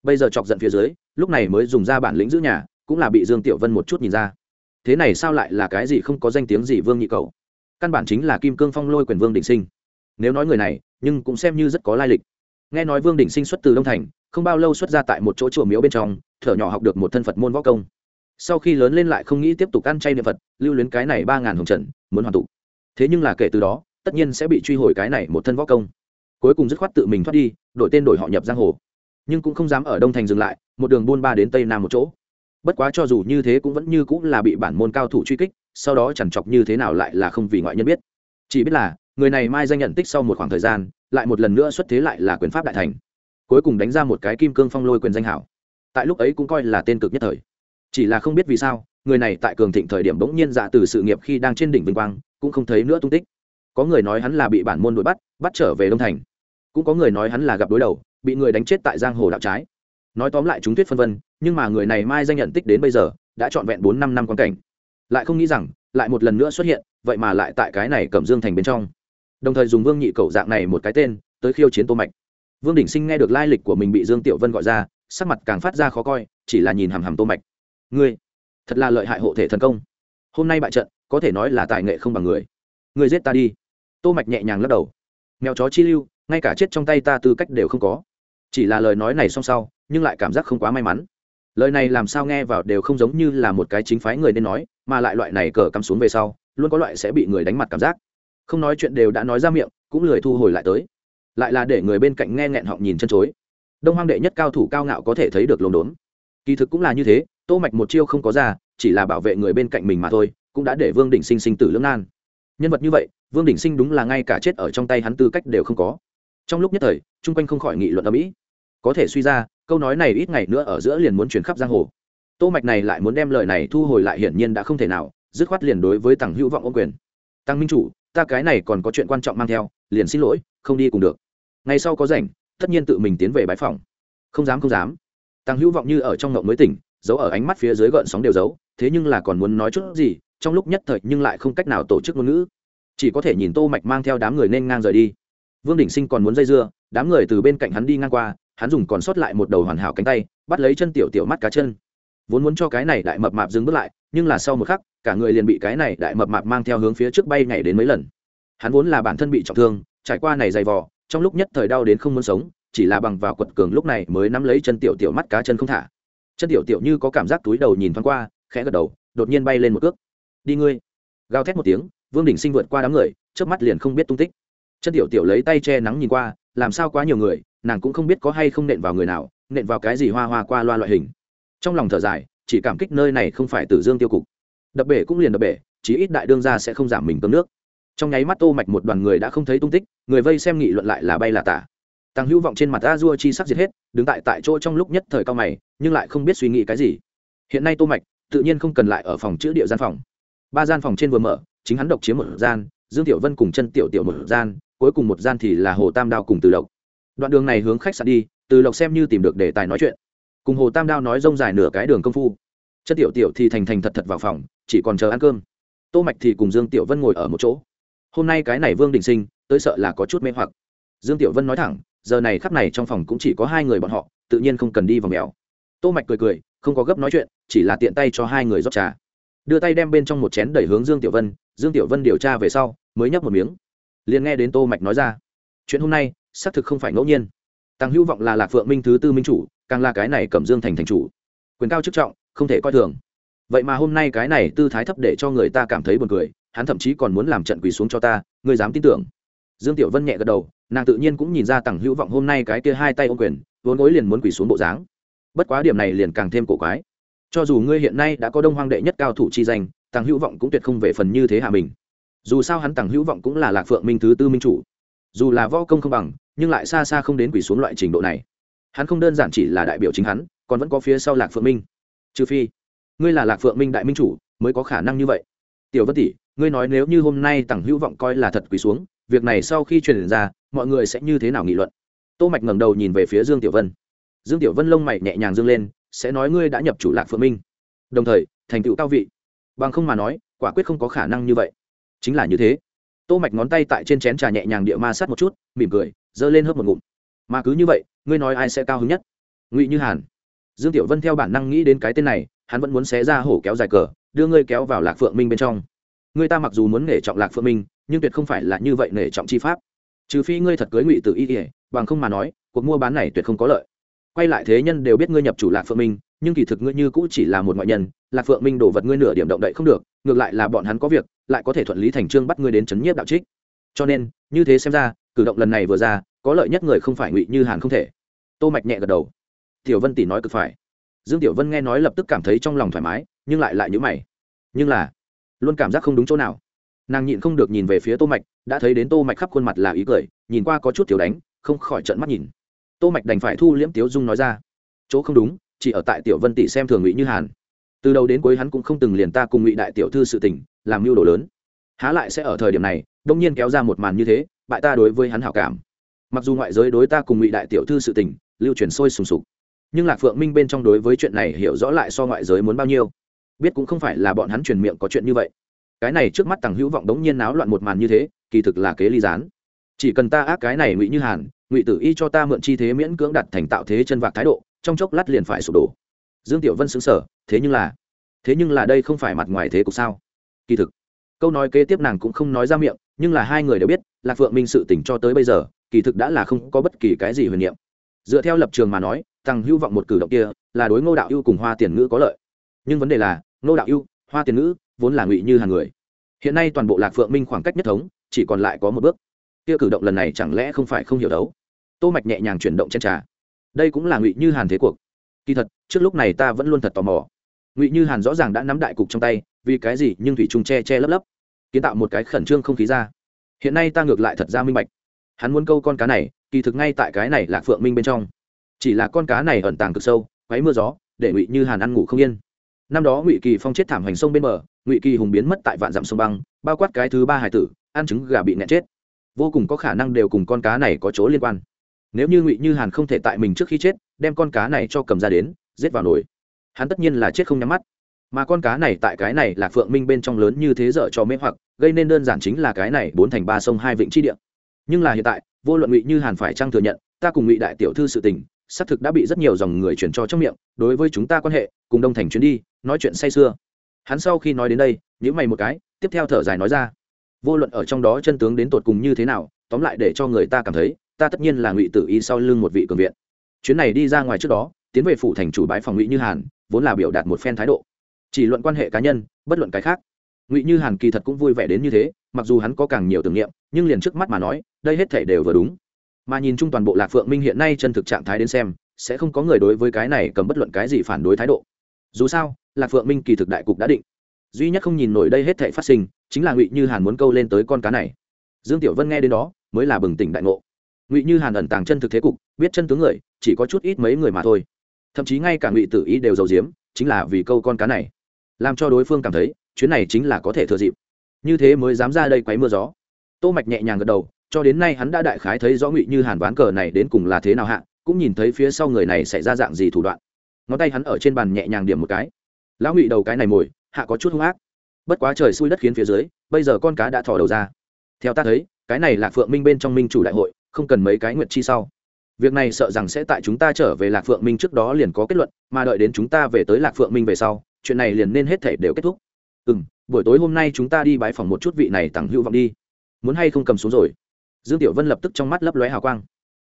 Bây giờ chọc giận phía dưới, lúc này mới dùng ra bản lĩnh giữ nhà, cũng là bị dương tiểu vân một chút nhìn ra thế này sao lại là cái gì không có danh tiếng gì vương nhị cầu? Căn bản chính là kim cương phong lôi quyền vương đình sinh. Nếu nói người này, nhưng cũng xem như rất có lai lịch. Nghe nói vương đình sinh xuất từ đông thành, không bao lâu xuất ra tại một chỗ chùa miếu bên trong, thở nhỏ học được một thân phật môn võ công. Sau khi lớn lên lại không nghĩ tiếp tục ăn chay niệm phật, lưu luyến cái này ba ngàn hồng trần, muốn hoàn tụ. Thế nhưng là kể từ đó, tất nhiên sẽ bị truy hồi cái này một thân võ công. Cuối cùng dứt khoát tự mình thoát đi, đổi tên đổi họ nhập giang hồ. Nhưng cũng không dám ở đông thành dừng lại, một đường buôn ba đến tây nam một chỗ bất quá cho dù như thế cũng vẫn như cũng là bị bản môn cao thủ truy kích, sau đó chẳng chọc như thế nào lại là không vì ngoại nhân biết. Chỉ biết là, người này mai danh nhận tích sau một khoảng thời gian, lại một lần nữa xuất thế lại là quyền pháp đại thành. Cuối cùng đánh ra một cái kim cương phong lôi quyền danh hảo. Tại lúc ấy cũng coi là tên cực nhất thời. Chỉ là không biết vì sao, người này tại cường thịnh thời điểm bỗng nhiên dạ từ sự nghiệp khi đang trên đỉnh vinh quang, cũng không thấy nữa tung tích. Có người nói hắn là bị bản môn đuổi bắt bắt trở về đông thành. Cũng có người nói hắn là gặp đối đầu, bị người đánh chết tại giang hồ đạo trái nói tóm lại chúng tuyết phân vân, nhưng mà người này mai danh nhận tích đến bây giờ, đã trọn vẹn bốn năm năm quan cảnh. Lại không nghĩ rằng, lại một lần nữa xuất hiện, vậy mà lại tại cái này cẩm dương thành bên trong. Đồng thời dùng vương nhị cầu dạng này một cái tên, tới khiêu chiến tô mạch. Vương đỉnh sinh nghe được lai lịch của mình bị dương tiểu vân gọi ra, sắc mặt càng phát ra khó coi, chỉ là nhìn hằm hằm tô mạch. Ngươi, thật là lợi hại hộ thể thần công. Hôm nay bại trận, có thể nói là tài nghệ không bằng người. Ngươi giết ta đi. Tô mạch nhẹ nhàng lắc đầu. Mèo chó chi lưu, ngay cả chết trong tay ta tư cách đều không có. Chỉ là lời nói này xong sau nhưng lại cảm giác không quá may mắn. Lời này làm sao nghe vào đều không giống như là một cái chính phái người nên nói, mà lại loại này cờ cắm xuống về sau, luôn có loại sẽ bị người đánh mặt cảm giác. Không nói chuyện đều đã nói ra miệng, cũng lười thu hồi lại tới. Lại là để người bên cạnh nghe nghẹn họng nhìn chân chối. Đông hoang đệ nhất cao thủ cao ngạo có thể thấy được lồn đốn. Kỳ thực cũng là như thế, tô mạch một chiêu không có ra, chỉ là bảo vệ người bên cạnh mình mà thôi, cũng đã để vương đỉnh sinh sinh tử lưỡng nan. Nhân vật như vậy, vương đỉnh sinh đúng là ngay cả chết ở trong tay hắn tư cách đều không có. Trong lúc nhất thời, chung quanh không khỏi nghị luận ở mỹ có thể suy ra, câu nói này ít ngày nữa ở giữa liền muốn chuyển khắp giang hồ. Tô mạch này lại muốn đem lời này thu hồi lại hiển nhiên đã không thể nào, dứt khoát liền đối với tàng hữu vọng ô quyền. Tăng minh chủ, ta cái này còn có chuyện quan trọng mang theo, liền xin lỗi, không đi cùng được. Ngày sau có rảnh, tất nhiên tự mình tiến về bãi phòng. Không dám không dám. Tăng hữu vọng như ở trong ngộng mới tỉnh, giấu ở ánh mắt phía dưới gợn sóng đều giấu, thế nhưng là còn muốn nói chút gì, trong lúc nhất thời nhưng lại không cách nào tổ chức ngôn ngữ. Chỉ có thể nhìn tô mạch mang theo đám người nên ngang rời đi. Vương đỉnh sinh còn muốn dây dưa, đám người từ bên cạnh hắn đi ngang qua hắn dùng còn sót lại một đầu hoàn hảo cánh tay, bắt lấy chân tiểu tiểu mắt cá chân. Vốn muốn cho cái này đại mập mạp dừng bước lại, nhưng là sau một khắc, cả người liền bị cái này đại mập mạp mang theo hướng phía trước bay nhảy đến mấy lần. Hắn vốn là bản thân bị trọng thương, trải qua này dày vò, trong lúc nhất thời đau đến không muốn sống, chỉ là bằng vào quật cường lúc này mới nắm lấy chân tiểu tiểu mắt cá chân không thả. Chân tiểu tiểu như có cảm giác túi đầu nhìn thoáng qua, khẽ gật đầu, đột nhiên bay lên một cước. Đi ngươi! Gào thét một tiếng, vương đình sinh vượt qua đám người trước mắt liền không biết tung tích. Chân tiểu tiểu lấy tay che nắng nhìn qua làm sao quá nhiều người, nàng cũng không biết có hay không nện vào người nào, nện vào cái gì hoa hoa qua loa loại hình. Trong lòng thở dài, chỉ cảm kích nơi này không phải tử dương tiêu cục. Đập bể cũng liền đập bể, chí ít đại đương gia sẽ không giảm mình cơm nước. Trong nháy mắt tô mạch một đoàn người đã không thấy tung tích, người vây xem nghị luận lại là bay là tả. Tăng hữu vọng trên mặt a dua chi sắc diệt hết, đứng tại tại chỗ trong lúc nhất thời cao mày, nhưng lại không biết suy nghĩ cái gì. Hiện nay tô mạch, tự nhiên không cần lại ở phòng chữ địa gian phòng. Ba gian phòng trên vừa mở, chính hắn độc chiếm một gian, dương tiểu vân cùng chân tiểu tiểu một gian cuối cùng một gian thì là hồ tam đao cùng từ lộc. Đoạn đường này hướng khách sạn đi, từ lộc xem như tìm được đề tài nói chuyện. Cùng hồ tam đao nói rông dài nửa cái đường công phu. Chất tiểu tiểu thì thành thành thật thật vào phòng, chỉ còn chờ ăn cơm. Tô mạch thì cùng dương tiểu vân ngồi ở một chỗ. Hôm nay cái này vương đình sinh, tới sợ là có chút mê hoặc. Dương tiểu vân nói thẳng, giờ này khắp này trong phòng cũng chỉ có hai người bọn họ, tự nhiên không cần đi vào mèo. Tô mạch cười cười, không có gấp nói chuyện, chỉ là tiện tay cho hai người rót trà. Đưa tay đem bên trong một chén đẩy hướng dương tiểu vân, dương tiểu vân điều tra về sau, mới nhấp một miếng liền nghe đến tô mạch nói ra, chuyện hôm nay, xác thực không phải ngẫu nhiên. Tăng hữu vọng là lạc phượng minh thứ tư minh chủ, càng là cái này cẩm dương thành thành chủ. Quyền cao chức trọng, không thể coi thường. Vậy mà hôm nay cái này tư thái thấp để cho người ta cảm thấy buồn cười, hắn thậm chí còn muốn làm trận quỳ xuống cho ta, ngươi dám tin tưởng? Dương tiểu vân nhẹ gật đầu, nàng tự nhiên cũng nhìn ra tăng hữu vọng hôm nay cái kia hai tay ô quyền, vốn gối liền muốn quỳ xuống bộ dáng. Bất quá điểm này liền càng thêm cổ quái. Cho dù ngươi hiện nay đã có đông hoang đệ nhất cao thủ chi danh tăng hữu vọng cũng tuyệt không về phần như thế hạ mình dù sao hắn tằng hữu vọng cũng là lạc phượng minh thứ tư minh chủ. Dù là võ công không bằng, nhưng lại xa xa không đến quỷ xuống loại trình độ này. Hắn không đơn giản chỉ là đại biểu chính hắn, còn vẫn có phía sau lạc phượng minh. Trừ phi, ngươi là lạc phượng minh đại minh chủ, mới có khả năng như vậy. Tiểu vân tỷ, ngươi nói nếu như hôm nay tằng hữu vọng coi là thật quỷ xuống, việc này sau khi truyền ra, mọi người sẽ như thế nào nghị luận? Tô mạch ngẩng đầu nhìn về phía dương tiểu vân. Dương tiểu vân lông mày nhẹ nhàng dương lên, sẽ nói ngươi đã nhập chủ lạc phượng minh. Đồng thời, thành tựu cao vị. Bằng không mà nói, quả quyết không có khả năng như vậy chính là như thế. Tô mạch ngón tay tại trên chén trà nhẹ nhàng địa ma sát một chút, mỉm cười dơ lên hớp một ngụm. Mà cứ như vậy, ngươi nói ai sẽ cao hứng nhất? Ngụy như hàn. Dương tiểu vân theo bản năng nghĩ đến cái tên này, hắn vẫn muốn xé ra hổ kéo dài cờ, đưa ngươi kéo vào lạc phượng minh bên trong. Ngươi ta mặc dù muốn nể trọng lạc phượng minh, nhưng tuyệt không phải là như vậy nể trọng chi pháp. Trừ phi ngươi thật cưới ngụy tử y ỉa bằng không mà nói, cuộc mua bán này tuyệt không có lợi. Quay lại thế nhân đều biết ngươi nhập chủ lạc phượng minh nhưng kỳ thực ngươi như cũ chỉ là một ngoại nhân, lạc phượng minh đổ vật ngươi nửa điểm động đậy không được, ngược lại là bọn hắn có việc, lại có thể thuận lý thành trương bắt ngươi đến chấn nhiếp đạo trích. Cho nên, như thế xem ra, cử động lần này vừa ra, có lợi nhất người không phải ngụy như hàn không thể. Tô mạch nhẹ gật đầu. Tiểu vân tỷ nói cực phải. Dương tiểu vân nghe nói lập tức cảm thấy trong lòng thoải mái, nhưng lại lại nhíu mày. Nhưng là, luôn cảm giác không đúng chỗ nào. Nàng nhịn không được nhìn về phía tô mạch, đã thấy đến tô mạch khắp khuôn mặt là ý cười, nhìn qua có chút thiếu đánh, không khỏi trợn mắt nhìn. Tô mạch đành phải thu liễm tiếu dung nói ra. Chỗ không đúng chỉ ở tại tiểu vân tỷ xem thường ngụy như hàn. Từ đầu đến cuối hắn cũng không từng liền ta cùng ngụy đại tiểu thư sự tình, làm mưu đồ lớn. Há lại sẽ ở thời điểm này, đông nhiên kéo ra một màn như thế, bại ta đối với hắn hảo cảm. Mặc dù ngoại giới đối ta cùng ngụy đại tiểu thư sự tình, lưu truyền sôi sùng sục, nhưng lạc phượng minh bên trong đối với chuyện này hiểu rõ lại so ngoại giới muốn bao nhiêu. Biết cũng không phải là bọn hắn truyền miệng có chuyện như vậy. Cái này trước mắt tàng hữu vọng đống nhiên náo loạn một màn như thế, kỳ thực là kế ly gián. Chỉ cần ta ác cái này ngụy như hàn, ngụy tử y cho ta mượn chi thế miễn cưỡng đặt thành tạo thế chân vạc thái độ trong chốc lát liền phải sụp đổ. Dương tiểu vân xứng sở thế nhưng là, thế nhưng là đây không phải mặt ngoài thế cục sao? Kỳ thực, câu nói kế tiếp nàng cũng không nói ra miệng, nhưng là hai người đều biết, lạc phượng minh sự tỉnh cho tới bây giờ, kỳ thực đã là không có bất kỳ cái gì huyền niệm. Dựa theo lập trường mà nói, tăng hữu vọng một cử động kia, là đối ngô đạo ưu cùng hoa tiền ngữ có lợi. Nhưng vấn đề là, ngô đạo ưu, hoa tiền ngữ vốn là ngụy như hàng người. Hiện nay toàn bộ lạc phượng minh khoảng cách nhất thống, chỉ còn lại có một bước. Kia cử động lần này chẳng lẽ không phải không hiểu đấu? Tô mạch nhẹ nhàng chuyển động trên trà đây cũng là ngụy như hàn thế cuộc. Kỳ thật, trước lúc này ta vẫn luôn thật tò mò. Ngụy như hàn rõ ràng đã nắm đại cục trong tay, vì cái gì nhưng thủy trung che che lấp lấp, kiến tạo một cái khẩn trương không khí ra. Hiện nay ta ngược lại thật ra minh bạch. Hắn muốn câu con cá này, kỳ thực ngay tại cái này là phượng minh bên trong. Chỉ là con cá này ẩn tàng cực sâu quáy mưa gió, để ngụy như hàn ăn ngủ không yên. Năm đó ngụy kỳ phong chết thảm hành sông bên bờ, ngụy kỳ hùng biến mất tại vạn dặm sông băng, bao quát cái thứ ba hải tử, ăn trứng gà bị nẹt chết. Vô cùng có khả năng đều cùng con cá này có chỗ liên quan nếu như ngụy như hàn không thể tại mình trước khi chết, đem con cá này cho cầm ra đến, giết vào nồi. Hắn tất nhiên là chết không nhắm mắt. Mà con cá này tại cái này là phượng minh bên trong lớn như thế dở cho mê hoặc, gây nên đơn giản chính là cái này bốn thành ba sông hai vịnh chi địa. Nhưng là hiện tại, vô luận ngụy như hàn phải trang thừa nhận, ta cùng ngụy đại tiểu thư sự tình, xác thực đã bị rất nhiều dòng người chuyển cho trong miệng, đối với chúng ta quan hệ, cùng đông thành chuyến đi, nói chuyện say sưa. Hắn sau khi nói đến đây nhữ mày một cái, tiếp theo thở dài nói ra. Vô luận ở trong đó chân tướng đến tột cùng như thế nào, tóm lại để cho người ta cảm thấy ta tất nhiên là ngụy tử y sau lưng một vị cường viện. Chuyến này đi ra ngoài trước đó, tiến về phủ thành chủ bái phòng ngụy như hàn, vốn là biểu đạt một phen thái độ. Chỉ luận quan hệ cá nhân, bất luận cái khác. Ngụy như hàn kỳ thật cũng vui vẻ đến như thế, mặc dù hắn có càng nhiều tưởng niệm, nhưng liền trước mắt mà nói, đây hết thể đều vừa đúng. Mà nhìn chung toàn bộ lạc phượng minh hiện nay chân thực trạng thái đến xem, sẽ không có người đối với cái này cầm bất luận cái gì phản đối thái độ. Dù sao, lạc phượng minh kỳ thực đại cục đã định. Duy nhất không nhìn nổi đây hết thể phát sinh, chính là ngụy như hàn muốn câu lên tới con cá này. Dương tiểu vân nghe đến đó, mới là bừng tỉnh đại ngộ ngụy như hàn ẩn tàng chân thực thế cục, biết chân tướng người, chỉ có chút ít mấy người mà thôi. Thậm chí ngay cả ngụy tử ý đều giàu diếm chính là vì câu con cá này. Làm cho đối phương cảm thấy, chuyến này chính là có thể thừa dịp. Như thế mới dám ra đây quấy mưa gió. Tô mạch nhẹ nhàng gật đầu, cho đến nay hắn đã đại khái thấy rõ ngụy như hàn ván cờ này đến cùng là thế nào hạ, cũng nhìn thấy phía sau người này sẽ ra dạng gì thủ đoạn. Ngón tay hắn ở trên bàn nhẹ nhàng điểm một cái. Lão ngụy đầu cái này mồi, hạ có chút hung ác. Bất quá trời xui đất khiến phía dưới, bây giờ con cá đã thò đầu ra. Theo ta thấy, cái này là phượng minh bên trong minh chủ đại hội không cần mấy cái nguyệt chi sau. Việc này sợ rằng sẽ tại chúng ta trở về lạc phượng minh trước đó liền có kết luận, mà đợi đến chúng ta về tới lạc phượng minh về sau, chuyện này liền nên hết thể đều kết thúc. Ừ m buổi tối hôm nay chúng ta đi bái phòng một chút vị này tặng hữu vọng đi. Muốn hay không cầm xuống rồi? Dương tiểu vân lập tức trong mắt lấp lóe hào quang.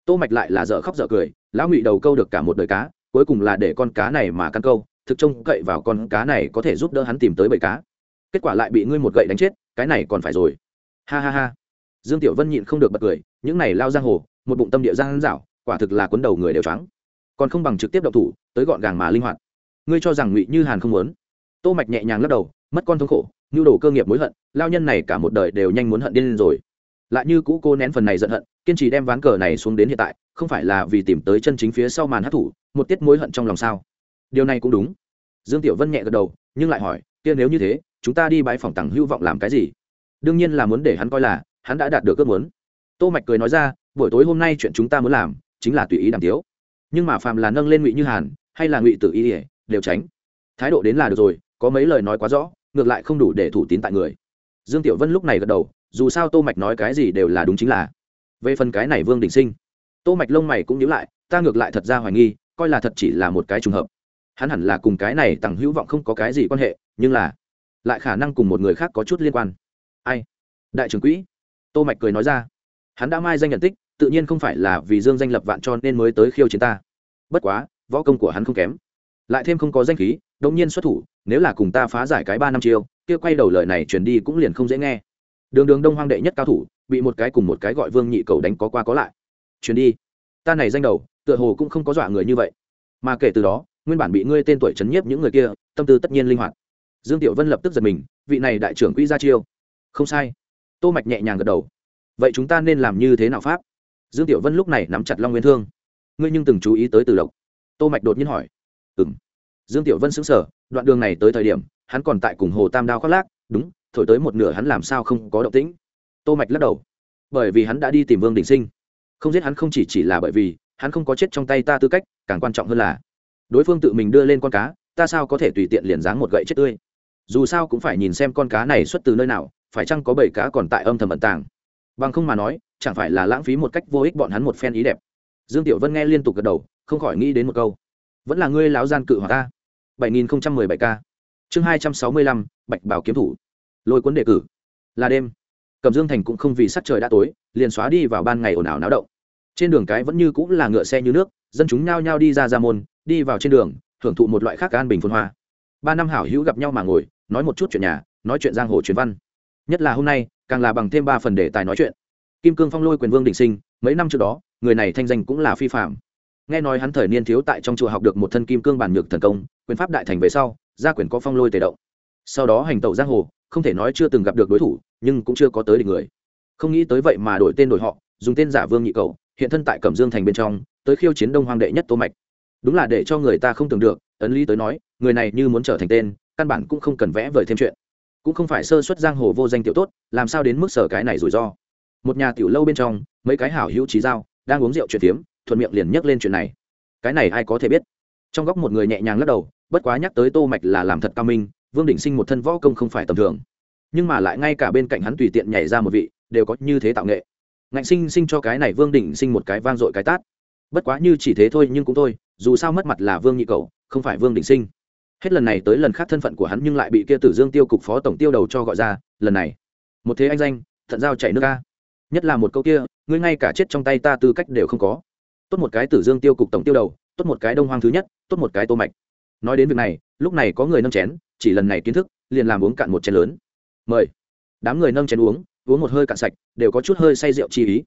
Tô mạch lại là dở khóc dở cười, lão ngụy đầu câu được cả một đời cá, cuối cùng là để con cá này mà căn câu, thực trông cậy vào con cá này có thể giúp đỡ hắn tìm tới bầy cá. Kết quả lại bị ngươi một gậy đánh chết, cái này còn phải rồi. Ha ha ha. Dương tiểu vân nhịn không được bật cười những này lao giang hồ một bụng tâm địa giang dảo quả thực là cuốn đầu người đều trắng, còn không bằng trực tiếp động thủ tới gọn gàng mà linh hoạt. Ngươi cho rằng ngụy như hàn không muốn? Tô mạch nhẹ nhàng lắc đầu mất con thống khổ nhu đồ cơ nghiệp mối hận lao nhân này cả một đời đều nhanh muốn hận điên lên rồi. Lại như cũ cô nén phần này giận hận kiên trì đem ván cờ này xuống đến hiện tại không phải là vì tìm tới chân chính phía sau màn hát thủ một tiết mối hận trong lòng sao? Điều này cũng đúng. Dương tiểu vân nhẹ gật đầu nhưng lại hỏi kia nếu như thế chúng ta đi bãi phòng tặng hưu vọng làm cái gì? Đương nhiên là muốn để hắn coi là hắn đã đạt được ước muốn tô mạch cười nói ra, buổi tối hôm nay chuyện chúng ta muốn làm chính là tùy ý đàm tiếu. Nhưng mà phàm là nâng lên ngụy như hàn hay là ngụy tử y đều tránh. Thái độ đến là được rồi, có mấy lời nói quá rõ, ngược lại không đủ để thủ tín tại người. Dương tiểu vân lúc này gật đầu, dù sao tô mạch nói cái gì đều là đúng chính là. Về phần cái này vương đình sinh, tô mạch lông mày cũng nhíu lại, ta ngược lại thật ra hoài nghi, coi là thật chỉ là một cái trùng hợp. Hắn hẳn là cùng cái này tặng hữu vọng không có cái gì quan hệ, nhưng là lại khả năng cùng một người khác có chút liên quan. Ai? Đại trưởng quỹ. Tô mạch cười nói ra hắn đã mai danh nhận tích, tự nhiên không phải là vì dương danh lập vạn cho nên mới tới khiêu chiến ta. Bất quá, võ công của hắn không kém. Lại thêm không có danh khí đống nhiên xuất thủ, nếu là cùng ta phá giải cái ba năm chiêu, kia quay đầu lời này truyền đi cũng liền không dễ nghe. Đường đường đông hoang đệ nhất cao thủ, bị một cái cùng một cái gọi vương nhị cầu đánh có qua có lại. Truyền đi. Ta này danh đầu, tựa hồ cũng không có dọa người như vậy. Mà kể từ đó, nguyên bản bị ngươi tên tuổi chấn nhiếp những người kia, tâm tư tất nhiên linh hoạt. Dương tiểu vân lập tức giật mình, vị này đại trưởng quỹ ra chiêu. Không sai. Tô mạch nhẹ nhàng gật đầu vậy chúng ta nên làm như thế nào pháp? Dương tiểu vân lúc này nắm chặt long nguyên thương. Ngươi nhưng từng chú ý tới từ lộc? Tô mạch đột nhiên hỏi. Ừm. Dương tiểu vân sững sờ, đoạn đường này tới thời điểm, hắn còn tại cùng hồ tam đao khoác lác, đúng, thổi tới một nửa hắn làm sao không có động tĩnh. Tô mạch lắc đầu. Bởi vì hắn đã đi tìm vương đình sinh. Không giết hắn không chỉ chỉ là bởi vì, hắn không có chết trong tay ta tư cách, càng quan trọng hơn là, đối phương tự mình đưa lên con cá, ta sao có thể tùy tiện liền dáng một gậy chết tươi? Dù sao cũng phải nhìn xem con cá này xuất từ nơi nào, phải chăng có bảy cá còn tại âm thầm ẩn tàng bằng không mà nói, chẳng phải là lãng phí một cách vô ích bọn hắn một phen ý đẹp. Dương tiểu vân nghe liên tục gật đầu, không khỏi nghĩ đến một câu. Vẫn là ngươi láo gian cự hoặc ta. Bảy nghìn bảy k chương hai trăm sáu mươi lăm, bạch bảo kiếm thủ. Lôi cuốn đề cử. Là đêm. Cầm dương thành cũng không vì sắc trời đã tối, liền xóa đi vào ban ngày ồn ào náo động. Trên đường cái vẫn như cũng là ngựa xe như nước, dân chúng nhao nhao đi ra ra môn, đi vào trên đường, hưởng thụ một loại khác an bình phun hoa. Ba năm hảo hữu gặp nhau mà ngồi, nói một chút chuyện nhà, nói chuyện giang hồ truyền văn. Nhất là hôm nay càng là bằng thêm ba phần đề tài nói chuyện. Kim cương phong lôi quyền vương đình sinh, mấy năm trước đó, người này thanh danh cũng là phi phạm nghe nói hắn thời niên thiếu tại trong chùa học được một thân kim cương bản nhược thần công, quyền pháp đại thành về sau, gia quyền có phong lôi tề động. Sau đó hành tẩu giang hồ, không thể nói chưa từng gặp được đối thủ, nhưng cũng chưa có tới địch người. Không nghĩ tới vậy mà đổi tên đổi họ, dùng tên giả vương nhị cầu, hiện thân tại cẩm dương thành bên trong, tới khiêu chiến đông hoàng đệ nhất tô mạch. Đúng là để cho người ta không tưởng được, ấn lý tới nói, người này như muốn trở thành tên, căn bản cũng không cần vẽ vời thêm chuyện cũng không phải sơ xuất giang hồ vô danh tiểu tốt làm sao đến mức sở cái này rủi ro? Một nhà tiểu lâu bên trong mấy cái hảo hữu trí dao đang uống rượu chuyện tiếm, thuận miệng liền nhắc lên chuyện này. Cái này ai có thể biết? Trong góc một người nhẹ nhàng lắc đầu bất quá nhắc tới tô mạch là làm thật cao minh vương đỉnh sinh một thân võ công không phải tầm thường. Nhưng mà lại ngay cả bên cạnh hắn tùy tiện nhảy ra một vị đều có như thế tạo nghệ. Ngạnh sinh sinh cho cái này vương đỉnh sinh một cái vang dội cái tát. Bất quá như chỉ thế thôi nhưng cũng thôi dù sao mất mặt là vương nhị cầu không phải vương đỉnh sinh hết lần này tới lần khác thân phận của hắn nhưng lại bị kia tử dương tiêu cục phó tổng tiêu đầu cho gọi ra, lần này. Một thế anh danh, thận giao chảy nước ca nhất là một câu kia, ngươi ngay cả chết trong tay ta tư cách đều không có. Tốt một cái tử dương tiêu cục tổng tiêu đầu, tốt một cái đông hoang thứ nhất, tốt một cái tô mạch. Nói đến việc này, lúc này có người nâng chén, chỉ lần này kiến thức, liền làm uống cạn một chén lớn. Mời. Đám người nâng chén uống uống một hơi cạn sạch, đều có chút hơi say rượu chi ý.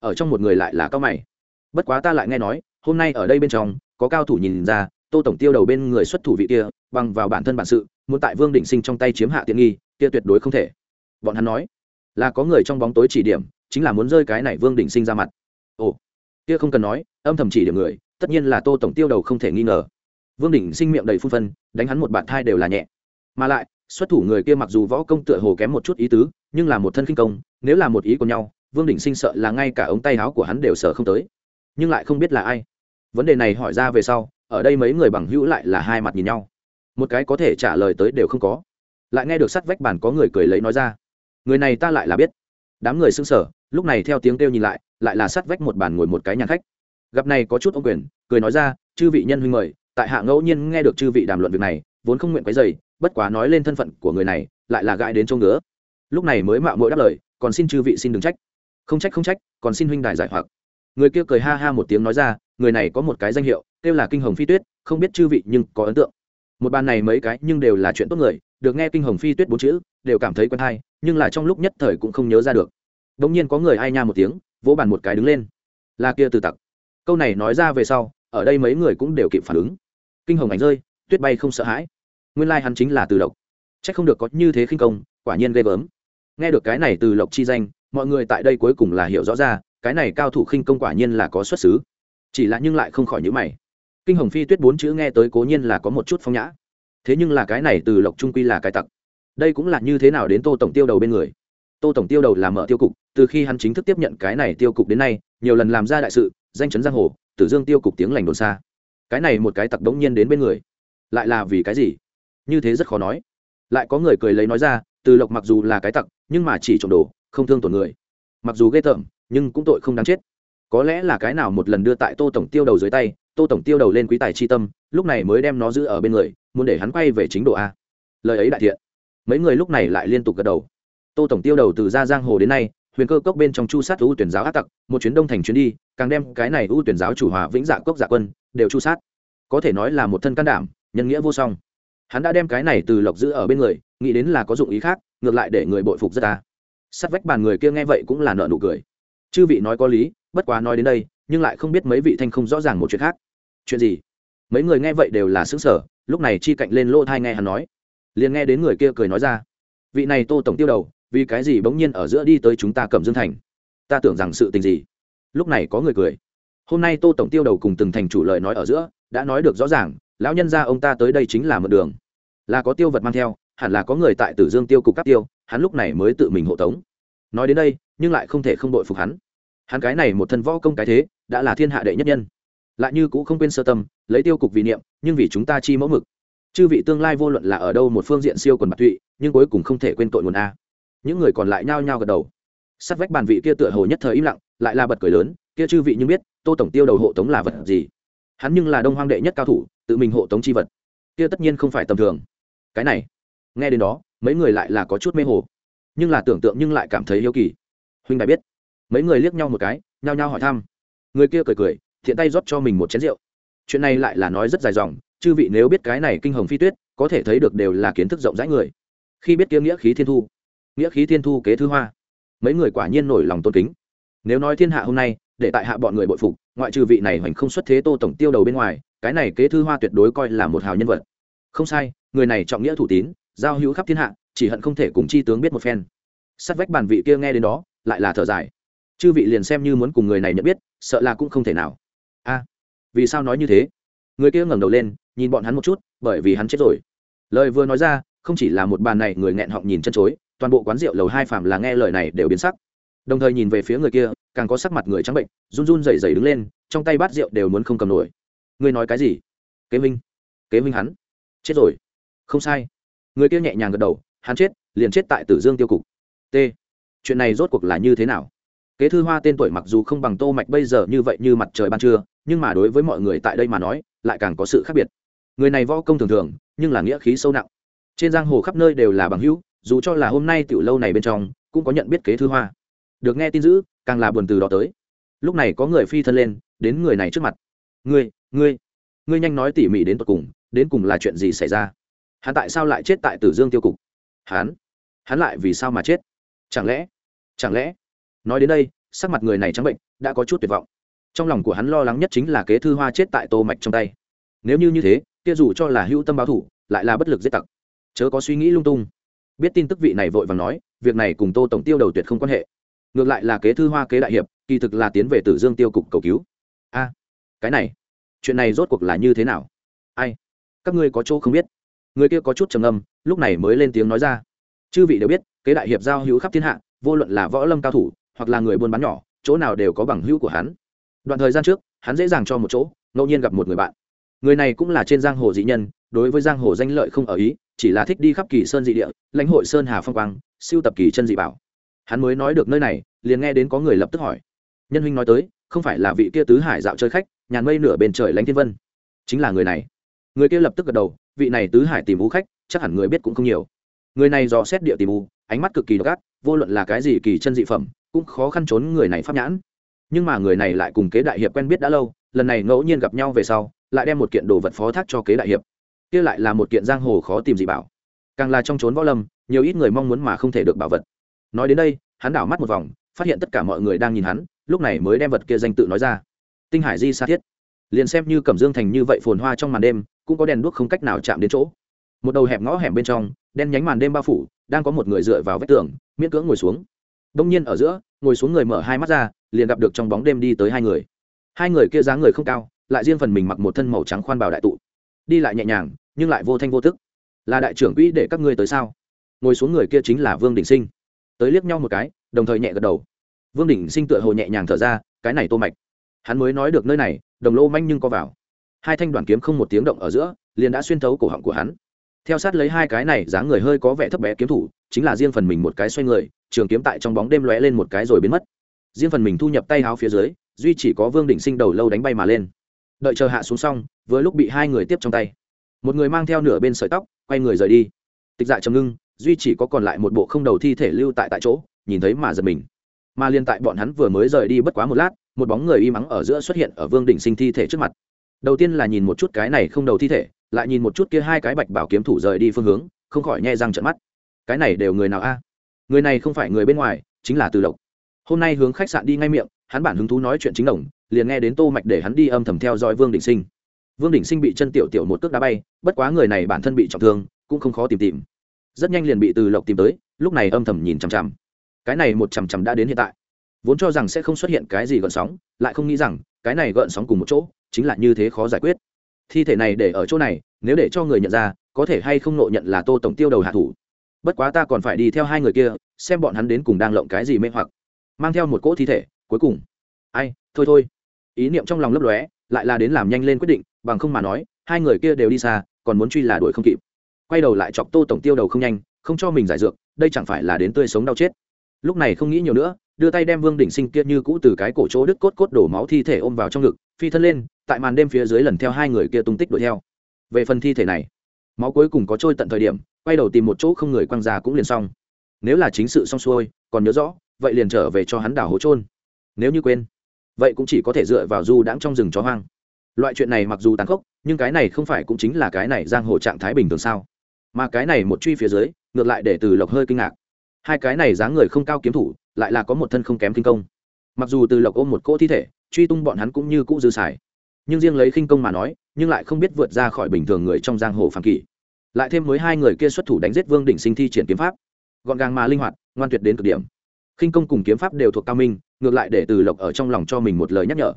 Ở trong một người lại là cao mày. Bất quá ta lại nghe nói, hôm nay ở đây bên trong, có cao thủ nhìn ra tô tổng tiêu đầu bên người xuất thủ vị kia, bằng vào bản thân bản sự, muốn tại vương định sinh trong tay chiếm hạ tiện nghi, kia tuyệt đối không thể. Bọn hắn nói, là có người trong bóng tối chỉ điểm, chính là muốn rơi cái này vương định sinh ra mặt. Ồ, kia không cần nói, âm thầm chỉ điểm người, tất nhiên là tô tổng tiêu đầu không thể nghi ngờ. Vương đỉnh sinh miệng đầy phun phân, đánh hắn một bạn thai đều là nhẹ. Mà lại, xuất thủ người kia mặc dù võ công tựa hồ kém một chút ý tứ, nhưng là một thân kinh công, nếu là một ý của nhau, vương đỉnh sinh sợ là ngay cả ống tay áo của hắn đều sợ không tới. Nhưng lại không biết là ai. Vấn đề này hỏi ra về sau ở đây mấy người bằng hữu lại là hai mặt nhìn nhau. Một cái có thể trả lời tới đều không có. Lại nghe được sắt vách bàn có người cười lấy nói ra. Người này ta lại là biết. Đám người xưng sở lúc này theo tiếng kêu nhìn lại lại là sắt vách một bàn ngồi một cái nhà khách. Gặp này có chút ông quyền, cười nói ra, chư vị nhân huynh mời. Tại hạ ngẫu nhiên nghe được chư vị đàm luận việc này, vốn không nguyện quấy dày bất quá nói lên thân phận của người này, lại là gãi đến chỗ ngứa. Lúc này mới mạo mỗi đáp lời, còn xin chư vị xin đừng trách. Không trách không trách, còn xin huynh đài giải hoặc. Người kia cười ha ha một tiếng nói ra, người này có một cái danh hiệu kêu là kinh hồng phi tuyết, không biết chư vị nhưng có ấn tượng. Một bàn này mấy cái nhưng đều là chuyện tốt người, được nghe kinh hồng phi tuyết bốn chữ, đều cảm thấy quen thai nhưng là trong lúc nhất thời cũng không nhớ ra được. Đ ỗ n g nhiên có người ai nha một tiếng, vỗ bàn một cái đứng lên. Là kia từ tặc. Câu này nói ra về sau, ở đây mấy người cũng đều kịp phản ứng. Kinh hồng ảnh rơi, tuyết bay không sợ hãi. Nguyên lai、like、hắn chính là từ lộc c h ắ c không được có như thế khinh công, quả nhiên ghê gớm. Nghe được cái này từ lộc chi danh, mọi người tại đây cuối cùng là hiểu rõ ra, cái này cao thủ khinh công quả nhiên là có xuất xứ. Chỉ là nhưng lại không khỏi nhữ mày kinh hồng phi tuyết bốn chữ nghe tới cố nhiên là có một chút phong nhã. Thế nhưng là cái này từ lộc trung quy là cái tặc. Đây cũng là như thế nào đến tô tổng tiêu đầu bên người? Tô tổng tiêu đầu là mở tiêu cục, từ khi hắn chính thức tiếp nhận cái này tiêu cục đến nay, nhiều lần làm ra đại sự, danh chấn giang hồ, tử dương tiêu cục tiếng lành đồn xa. Cái này một cái tặc đống nhiên đến bên người. Lại là vì cái gì? Như thế rất khó nói. Lại có người cười lấy nói ra, từ lộc mặc dù là cái tặc, nhưng mà chỉ trộm đồ, không thương tổn người. Mặc dù ghê tởm, nhưng cũng tội không đáng chết. Có lẽ là cái nào một lần đưa tại tô tổng tiêu đầu dưới tay tô tổng tiêu đầu lên quý tài chi tâm, lúc này mới đem nó giữ ở bên người, muốn để hắn quay về chính độ a. Lời ấy đại thiện. Mấy người lúc này lại liên tục gật đầu. Tô tổng tiêu đầu từ ra giang hồ đến nay, huyền cơ cốc bên trong chu sát ưu tuyển giáo ác tặc, một chuyến đông thành chuyến đi, càng đem cái này ưu tuyển giáo chủ hòa vĩnh dạ cốc dạ quân, đều chu sát. Có thể nói là một thân can đảm, nhân nghĩa vô song. Hắn đã đem cái này từ lộc giữ ở bên người, nghĩ đến là có dụng ý khác, ngược lại để người bội phục rất ta. Sát vách bàn người kia nghe vậy cũng là nợ nụ cười. Chư vị nói có lý, bất quá nói đến đây nhưng lại không biết mấy vị thanh không rõ ràng một chuyện khác. Chuyện gì? Mấy người nghe vậy đều là xứng sở lúc này chi cạnh lên lỗ thai nghe hắn nói. Liền nghe đến người kia cười nói ra. Vị này tô tổng tiêu đầu, vì cái gì bỗng nhiên ở giữa đi tới chúng ta cẩm dương thành? Ta tưởng rằng sự tình gì? Lúc này có người cười. Hôm nay tô tổng tiêu đầu cùng từng thành chủ lời nói ở giữa, đã nói được rõ ràng, lão nhân gia ông ta tới đây chính là mượn đường. Là có tiêu vật mang theo, hẳn là có người tại tử dương tiêu cục các tiêu, hắn lúc này mới tự mình hộ tống. Nói đến đây, nhưng lại không thể không đội phục hắn hắn cái này một thân võ công cái thế, đã là thiên hạ đệ nhất nhân. Lại như cũng không quên sơ tâm, lấy tiêu cục vì niệm, nhưng vì chúng ta chi mẫu mực. Chư vị tương lai vô luận là ở đâu một phương diện siêu quần bạc tụy, nhưng cuối cùng không thể quên tội nguồn a. Những người còn lại nhao nhao gật đầu. Sát vách bàn vị kia tựa hồ nhất thời im lặng, lại là bật cười lớn, kia chư vị nhưng biết, tô tổng tiêu đầu hộ tống là vật gì? Hắn nhưng là đông hoang đệ nhất cao thủ, tự mình hộ tống chi vật. Kia tất nhiên không phải tầm thường. Cái này, nghe đến đó, mấy người lại là có chút mê hồ. Nhưng là tưởng tượng nhưng lại cảm thấy yêu kỳ. Huynh đại biết mấy người liếc nhau một cái, nhao nhao hỏi thăm. Người kia cười cười, thiện tay rót cho mình một chén rượu. Chuyện này lại là nói rất dài dòng, chư vị nếu biết cái này kinh hồng phi tuyết, có thể thấy được đều là kiến thức rộng rãi người. Khi biết kiếm nghĩa khí thiên thu, nghĩa khí thiên thu kế thứ hoa, mấy người quả nhiên nổi lòng tôn kính. Nếu nói thiên hạ hôm nay, để tại hạ bọn người bội phục, ngoại trừ vị này hoành không xuất thế tô tổng tiêu đầu bên ngoài, cái này kế thư hoa tuyệt đối coi là một hào nhân vật. Không sai, người này trọng nghĩa thủ tín, giao hữu khắp thiên hạ, chỉ hận không thể cùng chi tướng biết một phen. Sát vách bàn vị kia nghe đến đó, lại là thở dài chư vị liền xem như muốn cùng người này nhận biết, sợ là cũng không thể nào. A, vì sao nói như thế? Người kia ngẩng đầu lên, nhìn bọn hắn một chút, bởi vì hắn chết rồi. Lời vừa nói ra, không chỉ là một bàn này người nghẹn họng nhìn chân chối, toàn bộ quán rượu lầu hai phàm là nghe lời này đều biến sắc. Đồng thời nhìn về phía người kia, càng có sắc mặt người trắng bệnh, run run rẩy rẩy đứng lên, trong tay bát rượu đều muốn không cầm nổi. Ngươi nói cái gì? Kế minh. Kế minh hắn. Chết rồi. Không sai. Người kia nhẹ nhàng gật đầu, hắn chết, liền chết tại tử dương tiêu cục. T. Chuyện này rốt cuộc là như thế nào? Kế thư hoa tên tuổi mặc dù không bằng tô mạch bây giờ như vậy như mặt trời ban trưa, nhưng mà đối với mọi người tại đây mà nói, lại càng có sự khác biệt. Người này võ công thường thường, nhưng là nghĩa khí sâu nặng. Trên giang hồ khắp nơi đều là bằng hữu, dù cho là hôm nay tiểu lâu này bên trong, cũng có nhận biết kế thư hoa. Được nghe tin dữ, càng là buồn từ đó tới. Lúc này có người phi thân lên, đến người này trước mặt. Ngươi ngươi ngươi nhanh nói tỉ mỉ đến tận cùng, đến cùng là chuyện gì xảy ra? Hắn tại sao lại chết tại tử dương tiêu cục? Hắn hắn lại vì sao mà chết? Chẳng lẽ chẳng lẽ nói đến đây, sắc mặt người này trắng bệnh, đã có chút tuyệt vọng. Trong lòng của hắn lo lắng nhất chính là kế thư hoa chết tại tô mạch trong tay. Nếu như như thế, kia dù cho là hữu tâm báo thủ, lại là bất lực giết tặc. Chớ có suy nghĩ lung tung. Biết tin tức vị này vội vàng nói, việc này cùng tô tổng tiêu đầu tuyệt không quan hệ. Ngược lại là kế thư hoa kế đại hiệp, kỳ thực là tiến về tử dương tiêu cục cầu cứu. A, cái này, chuyện này rốt cuộc là như thế nào? Ai? Các ngươi có chỗ không biết. Người kia có chút trầm âm lúc này mới lên tiếng nói ra. Chư vị đều biết, kế đại hiệp giao hữu khắp thiên hạ, vô luận là võ lâm cao thủ hoặc là người buôn bán nhỏ, chỗ nào đều có bằng hữu của hắn. Đoạn thời gian trước, hắn dễ dàng cho một chỗ, ngẫu nhiên gặp một người bạn. Người này cũng là trên giang hồ dị nhân, đối với giang hồ danh lợi không ở ý, chỉ là thích đi khắp kỳ sơn dị địa, lãnh hội sơn hà phong quang, siêu tập kỳ chân dị bảo. Hắn mới nói được nơi này, liền nghe đến có người lập tức hỏi. Nhân huynh nói tới, không phải là vị kia tứ hải dạo chơi khách, nhàn mây nửa bên trời lãnh thiên vân. Chính là người này. Người kia lập tức gật đầu, vị này tứ hải tìm vũ khách, chắc hẳn người biết cũng không nhiều. Người này dò xét địa tìm u, ánh mắt cực kỳ độc ác, vô luận là cái gì kỳ chân dị phẩm cũng khó khăn trốn người này pháp nhãn. Nhưng mà người này lại cùng kế đại hiệp quen biết đã lâu, lần này ngẫu nhiên gặp nhau về sau, lại đem một kiện đồ vật phó thác cho kế đại hiệp. Kia lại là một kiện giang hồ khó tìm gì bảo. Càng là trong trốn võ lâm, nhiều ít người mong muốn mà không thể được bảo vật. Nói đến đây, hắn đảo mắt một vòng, phát hiện tất cả mọi người đang nhìn hắn, lúc này mới đem vật kia danh tự nói ra. Tinh hải di sa thiết. Liền xem như cẩm dương thành như vậy phồn hoa trong màn đêm, cũng có đèn đuốc không cách nào chạm đến chỗ. Một đầu hẹp ngõ hẻm bên trong, đen nhánh màn đêm bao phủ, đang có một người dựa vào vách tường, miễn cưỡng ngồi xuống đông nhiên ở giữa, ngồi xuống người mở hai mắt ra, liền gặp được trong bóng đêm đi tới hai người. Hai người kia dáng người không cao, lại riêng phần mình mặc một thân màu trắng khoan bào đại tụ. Đi lại nhẹ nhàng, nhưng lại vô thanh vô tức. Là đại trưởng quỹ để các ngươi tới sao? Ngồi xuống người kia chính là vương đình sinh. Tới liếc nhau một cái, đồng thời nhẹ gật đầu. Vương đình sinh tựa hồ nhẹ nhàng thở ra, cái này tô mạch. Hắn mới nói được nơi này, đồng lô manh nhưng có vào. Hai thanh đoàn kiếm không một tiếng động ở giữa, liền đã xuyên thấu cổ họng của hắn. Theo sát lấy hai cái này dáng người hơi có vẻ thấp bé kiếm thủ, chính là riêng phần mình một cái xoay người trường kiếm tại trong bóng đêm lóe lên một cái rồi biến mất. Riêng phần mình thu nhập tay háo phía dưới, duy chỉ có vương đỉnh sinh đầu lâu đánh bay mà lên. Đợi chờ hạ xuống xong với lúc bị hai người tiếp trong tay. Một người mang theo nửa bên sợi tóc, quay người rời đi. Tịch dạ trầm ngưng, duy chỉ có còn lại một bộ không đầu thi thể lưu tại tại chỗ, nhìn thấy mà giật mình. Mà liên tại bọn hắn vừa mới rời đi bất quá một lát, một bóng người y mắng ở giữa xuất hiện ở vương đỉnh sinh thi thể trước mặt. Đầu tiên là nhìn một chút cái này không đầu thi thể, lại nhìn một chút kia hai cái bạch bảo kiếm thủ rời đi phương hướng, không khỏi nhẹ răng trận mắt. Cái này đều người nào a? Người này không phải người bên ngoài, chính là từ lộc. Hôm nay hướng khách sạn đi ngay miệng, hắn bản hứng thú nói chuyện chính đồng, liền nghe đến tô mạch để hắn đi âm thầm theo dõi vương đỉnh sinh. Vương đỉnh sinh bị chân tiểu tiểu một cước đá bay, bất quá người này bản thân bị trọng thương, cũng không khó tìm tìm. Rất nhanh liền bị từ lộc tìm tới, lúc này âm thầm nhìn chằm chằm. Cái này một chằm chằm đã đến hiện tại. Vốn cho rằng sẽ không xuất hiện cái gì gợn sóng, lại không nghĩ rằng, cái này gợn sóng cùng một chỗ, chính là như thế khó giải quyết. Thi thể này để ở chỗ này, nếu để cho người nhận ra, có thể hay không nộ nhận là tô tổng tiêu đầu hạ thủ bất quá ta còn phải đi theo hai người kia, xem bọn hắn đến cùng đang lộng cái gì mê hoặc. Mang theo một cỗ thi thể, cuối cùng. Ai, thôi thôi. Ý niệm trong lòng lấp lóe, lại là đến làm nhanh lên quyết định, bằng không mà nói, hai người kia đều đi xa, còn muốn truy là đuổi không kịp. Quay đầu lại chọc tô tổng tiêu đầu không nhanh, không cho mình giải dược, đây chẳng phải là đến tươi sống đau chết. Lúc này không nghĩ nhiều nữa, đưa tay đem vương đỉnh sinh kia như cũ từ cái cổ chỗ đứt cốt cốt đổ máu thi thể ôm vào trong ngực, phi thân lên, tại màn đêm phía dưới lần theo hai người kia tung tích đuổi theo. Về phần thi thể này, máu cuối cùng có trôi tận thời điểm quay đầu tìm một chỗ không người quăng ra cũng liền xong. Nếu là chính sự xong xuôi, còn nhớ rõ, vậy liền trở về cho hắn đảo hố trôn nếu như quên, vậy cũng chỉ có thể dựa vào du đãng trong rừng chó hoang. Loại chuyện này mặc dù tàn khốc, nhưng cái này không phải cũng chính là cái này giang hồ trạng thái bình thường sao? Mà cái này một truy phía dưới, ngược lại để từ lộc hơi kinh ngạc. Hai cái này dáng người không cao kiếm thủ, lại là có một thân không kém kinh công. Mặc dù từ lộc ôm một cỗ thi thể, truy tung bọn hắn cũng như cũ dư xài. Nhưng riêng lấy khinh công mà nói, nhưng lại không biết vượt ra khỏi bình thường người trong giang hồ phàm kỷ lại thêm mới hai người kia xuất thủ đánh giết vương đỉnh sinh thi triển kiếm pháp. Gọn gàng mà linh hoạt, ngoan tuyệt đến cực điểm. Khinh công cùng kiếm pháp đều thuộc cao minh, ngược lại để từ lộc ở trong lòng cho mình một lời nhắc nhở.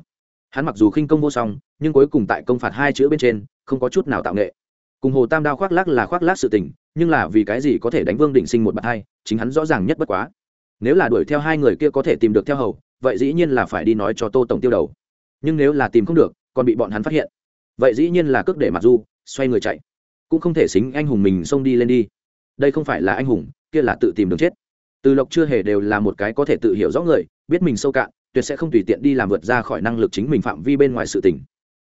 Hắn mặc dù khinh công vô song, nhưng cuối cùng tại công phạt hai chữ bên trên, không có chút nào tạo nghệ. Cùng hồ tam đao khoác lác là khoác lác sự tình, nhưng là vì cái gì có thể đánh vương đỉnh sinh một bạt hai, chính hắn rõ ràng nhất bất quá. Nếu là đuổi theo hai người kia có thể tìm được theo hầu, vậy dĩ nhiên là phải đi nói cho tô tổng tiêu đầu. Nhưng nếu là tìm không được, còn bị bọn hắn phát hiện. Vậy dĩ nhiên là cước để mặc du, xoay người chạy cũng không thể xính anh hùng mình xông đi lên đi. Đây không phải là anh hùng, kia là tự tìm đường chết. Từ lộc chưa hề đều là một cái có thể tự hiểu rõ người, biết mình sâu cạn, tuyệt sẽ không tùy tiện đi làm vượt ra khỏi năng lực chính mình phạm vi bên ngoài sự tình.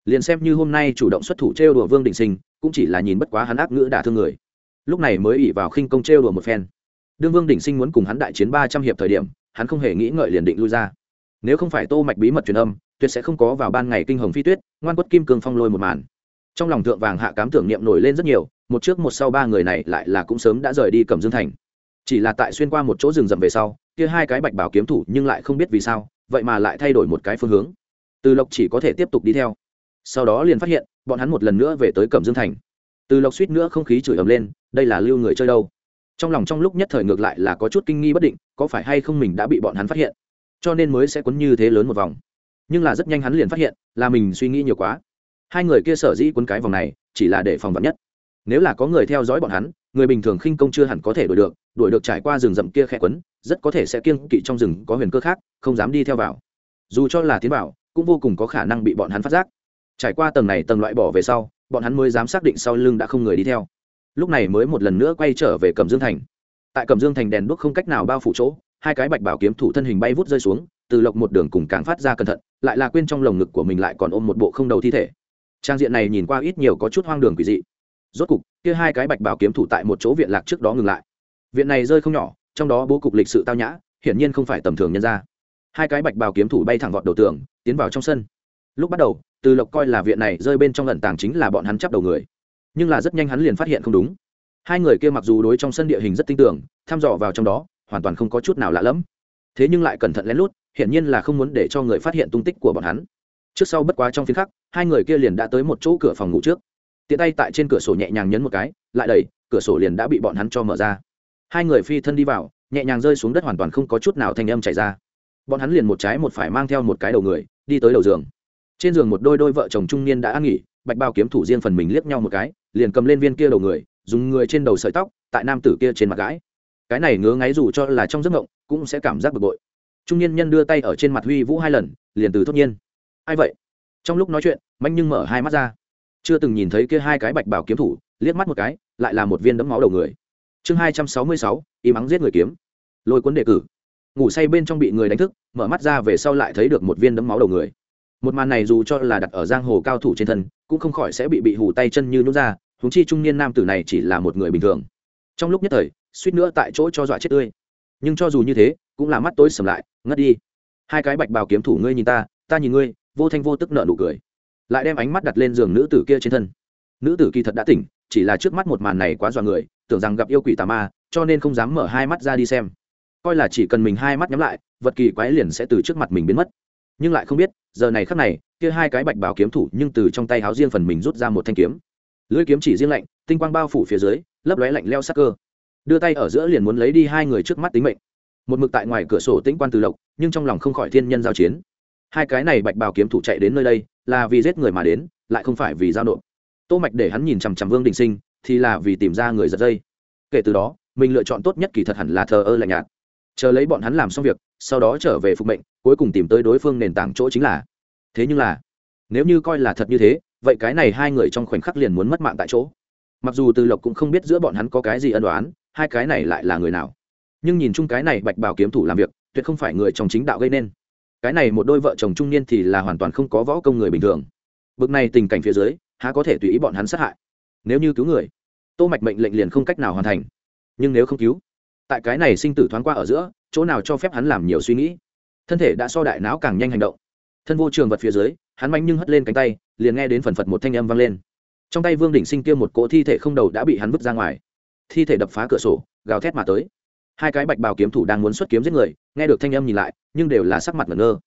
Liền xem như hôm nay chủ động xuất thủ trêu đùa vương đình sinh, cũng chỉ là nhìn bất quá hắn ác ngữ đả thương người. Lúc này mới ỉ vào khinh công trêu đùa một phen. Đương vương đình sinh muốn cùng hắn đại chiến ba trăm hiệp thời điểm, hắn không hề nghĩ ngợi liền định lui ra. Nếu không phải tô mạch bí mật truyền âm, tuyệt sẽ không có vào ban ngày kinh hồng phi tuyết, ngoan quất kim cương phong lôi một màn trong lòng thượng vàng hạ cám tưởng niệm nổi lên rất nhiều, một trước một sau ba người này lại là cũng sớm đã rời đi cẩm dương thành. Chỉ là tại xuyên qua một chỗ rừng rậm về sau, kia hai cái bạch bảo kiếm thủ nhưng lại không biết vì sao, vậy mà lại thay đổi một cái phương hướng. Từ lộc chỉ có thể tiếp tục đi theo. Sau đó liền phát hiện, bọn hắn một lần nữa về tới cẩm dương thành. Từ lộc suýt nữa không khí chửi ầm lên, đây là lưu người chơi đâu? Trong lòng trong lúc nhất thời ngược lại là có chút kinh nghi bất định, có phải hay không mình đã bị bọn hắn phát hiện? Cho nên mới sẽ quấn như thế lớn một vòng. Nhưng là rất nhanh hắn liền phát hiện, là mình suy nghĩ nhiều quá hai người kia sở dĩ quấn cái vòng này, chỉ là để phòng vật nhất. Nếu là có người theo dõi bọn hắn, người bình thường khinh công chưa hẳn có thể đuổi được đuổi được trải qua rừng rậm kia khe quấn, rất có thể sẽ kiêng kỵ trong rừng có huyền cơ khác, không dám đi theo vào. Dù cho là tiến bảo, cũng vô cùng có khả năng bị bọn hắn phát giác. Trải qua tầng này tầng loại bỏ về sau, bọn hắn mới dám xác định sau lưng đã không người đi theo. Lúc này mới một lần nữa quay trở về cầm dương thành. Tại cầm dương thành đèn đuốc không cách nào bao phủ chỗ, hai cái bạch bảo kiếm thủ thân hình bay vút rơi xuống, từ lộc một đường cùng càng phát ra cẩn thận, lại là quên trong lồng ngực của mình lại còn ôm một bộ không đầu thi thể trang diện này nhìn qua ít nhiều có chút hoang đường quỷ dị. Rốt cục, kia hai cái bạch bảo kiếm thủ tại một chỗ viện lạc trước đó ngừng lại. Viện này rơi không nhỏ, trong đó bố cục lịch sự tao nhã, hiển nhiên không phải tầm thường nhân ra hai cái bạch bảo kiếm thủ bay thẳng vọt đầu tường, tiến vào trong sân. Lúc bắt đầu, từ lộc coi là viện này rơi bên trong lẩn tàng chính là bọn hắn chắp đầu người. Nhưng là rất nhanh hắn liền phát hiện không đúng. Hai người kia mặc dù đối trong sân địa hình rất tinh tưởng, thăm dò vào trong đó, hoàn toàn không có chút nào lạ lẫm. Thế nhưng lại cẩn thận lén lút, hiển nhiên là không muốn để cho người phát hiện tung tích của bọn hắn trước sau bất quá trong phiến khắc, hai người kia liền đã tới một chỗ cửa phòng ngủ trước. Tiện tay tại trên cửa sổ nhẹ nhàng nhấn một cái, lại đẩy, cửa sổ liền đã bị bọn hắn cho mở ra. Hai người phi thân đi vào, nhẹ nhàng rơi xuống đất hoàn toàn không có chút nào thanh âm chảy ra. Bọn hắn liền một trái một phải mang theo một cái đầu người, đi tới đầu giường. Trên giường một đôi đôi vợ chồng trung niên đã ăn nghỉ, bạch bao kiếm thủ riêng phần mình liếc nhau một cái, liền cầm lên viên kia đầu người, dùng người trên đầu sợi tóc, tại nam tử kia trên mặt gãi. cái này ngứa ngáy dù cho là trong giấc mộng, cũng sẽ cảm giác bực bội. Trung niên nhân đưa tay ở trên mặt huy vũ hai lần, liền từ thốt nhiên ai vậy? Trong lúc nói chuyện, manh nhưng mở hai mắt ra. Chưa từng nhìn thấy kia hai cái bạch bảo kiếm thủ, liếc mắt một cái, lại là một viên đấm máu đầu người. Chương hai trăm sáu mươi sáu im ắng giết người kiếm. Lôi cuốn đề cử. Ngủ say bên trong bị người đánh thức, mở mắt ra về sau lại thấy được một viên đấm máu đầu người. Một màn này dù cho là đặt ở giang hồ cao thủ trên thân, cũng không khỏi sẽ bị bị hù tay chân như nhút ra húng chi trung niên nam tử này chỉ là một người bình thường. Trong lúc nhất thời, suýt nữa tại chỗ cho dọa chết tươi. Nhưng cho dù như thế, cũng là mắt tối sầm lại, ngất đi. Hai cái bạch bào kiếm thủ ngươi nhìn ta ta nhìn ngươi vô thanh vô tức nợ nụ cười. Lại đem ánh mắt đặt lên giường nữ tử kia trên thân. Nữ tử kỳ thật đã tỉnh, chỉ là trước mắt một màn này quá dọa người, tưởng rằng gặp yêu quỷ tà ma, cho nên không dám mở hai mắt ra đi xem. Coi là chỉ cần mình hai mắt nhắm lại, vật kỳ quái liền sẽ từ trước mặt mình biến mất. Nhưng lại không biết, giờ này khắc này, kia hai cái bạch bảo kiếm thủ nhưng từ trong tay háo riêng phần mình rút ra một thanh kiếm. Lưỡi kiếm chỉ riêng lạnh, tinh quang bao phủ phía dưới, lấp lóe lạnh leo sắc cơ. Đưa tay ở giữa liền muốn lấy đi hai người trước mắt tính mệnh. Một mực tại ngoài cửa sổ tĩnh quan từ lộc, nhưng trong lòng không khỏi thiên nhân giao chiến hai cái này bạch bào kiếm thủ chạy đến nơi đây, là vì giết người mà đến, lại không phải vì giao nộp. Tô mạch để hắn nhìn chằm chằm vương đình sinh, thì là vì tìm ra người giật dây. Kể từ đó, mình lựa chọn tốt nhất kỳ thật hẳn là thờ ơ lạnh nhạt. Chờ lấy bọn hắn làm xong việc, sau đó trở về phục mệnh, cuối cùng tìm tới đối phương nền tảng chỗ chính là. Thế nhưng là, nếu như coi là thật như thế, vậy cái này hai người trong khoảnh khắc liền muốn mất mạng tại chỗ. Mặc dù từ lộc cũng không biết giữa bọn hắn có cái gì ân đoán hai cái này lại là người nào. Nhưng nhìn chung cái này bạch bào kiếm thủ làm việc, tuyệt không phải người trong chính đạo gây nên cái này một đôi vợ chồng trung niên thì là hoàn toàn không có võ công người bình thường. Bực này tình cảnh phía dưới, há có thể tùy ý bọn hắn sát hại? Nếu như cứu người, tô mạch mệnh lệnh liền không cách nào hoàn thành. Nhưng nếu không cứu, tại cái này sinh tử thoáng qua ở giữa, chỗ nào cho phép hắn làm nhiều suy nghĩ? Thân thể đã so đại não càng nhanh hành động. Thân vô trường vật phía dưới, hắn manh nhưng hất lên cánh tay, liền nghe đến phần phật một thanh âm vang lên. Trong tay vương đỉnh sinh kia một cỗ thi thể không đầu đã bị hắn vứt ra ngoài. Thi thể đập phá cửa sổ, gào thét mà tới hai cái bạch bào kiếm thủ đang muốn xuất kiếm giết người, nghe được thanh âm nhìn lại, nhưng đều là sắc mặt ngẩn ngơ.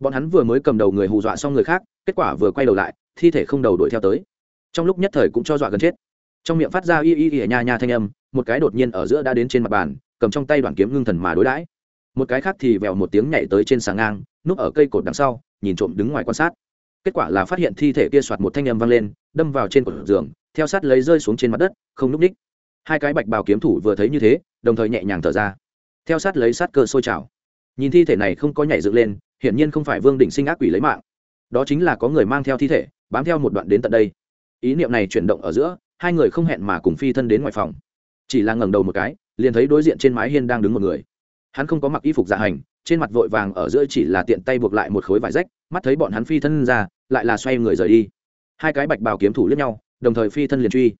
Bọn hắn vừa mới cầm đầu người hù dọa xong người khác, kết quả vừa quay đầu lại, thi thể không đầu đuổi theo tới. Trong lúc nhất thời cũng cho dọa gần chết. Trong miệng phát ra y y y nha nha thanh âm, một cái đột nhiên ở giữa đã đến trên mặt bàn, cầm trong tay đoàn kiếm ngưng thần mà đối đãi. Một cái khác thì vèo một tiếng nhảy tới trên sàng ngang, núp ở cây cột đằng sau, nhìn trộm đứng ngoài quan sát. Kết quả là phát hiện thi thể kia soạt một thanh âm vang lên, đâm vào trên cột giường, theo sát lấy rơi xuống trên mặt đất, không núp ních hai cái bạch bào kiếm thủ vừa thấy như thế đồng thời nhẹ nhàng thở ra. Theo sát lấy sát cơ sôi trào. Nhìn thi thể này không có nhảy dựng lên, hiển nhiên không phải vương đỉnh sinh ác quỷ lấy mạng. Đó chính là có người mang theo thi thể, bám theo một đoạn đến tận đây. Ý niệm này chuyển động ở giữa, hai người không hẹn mà cùng phi thân đến ngoài phòng. Chỉ là ngẩng đầu một cái, liền thấy đối diện trên mái hiên đang đứng một người. Hắn không có mặc y phục dạ hành, trên mặt vội vàng ở giữa chỉ là tiện tay buộc lại một khối vải rách, mắt thấy bọn hắn phi thân ra, lại là xoay người rời đi. Hai cái bạch bào kiếm thủ lướt nhau, đồng thời phi thân liền truy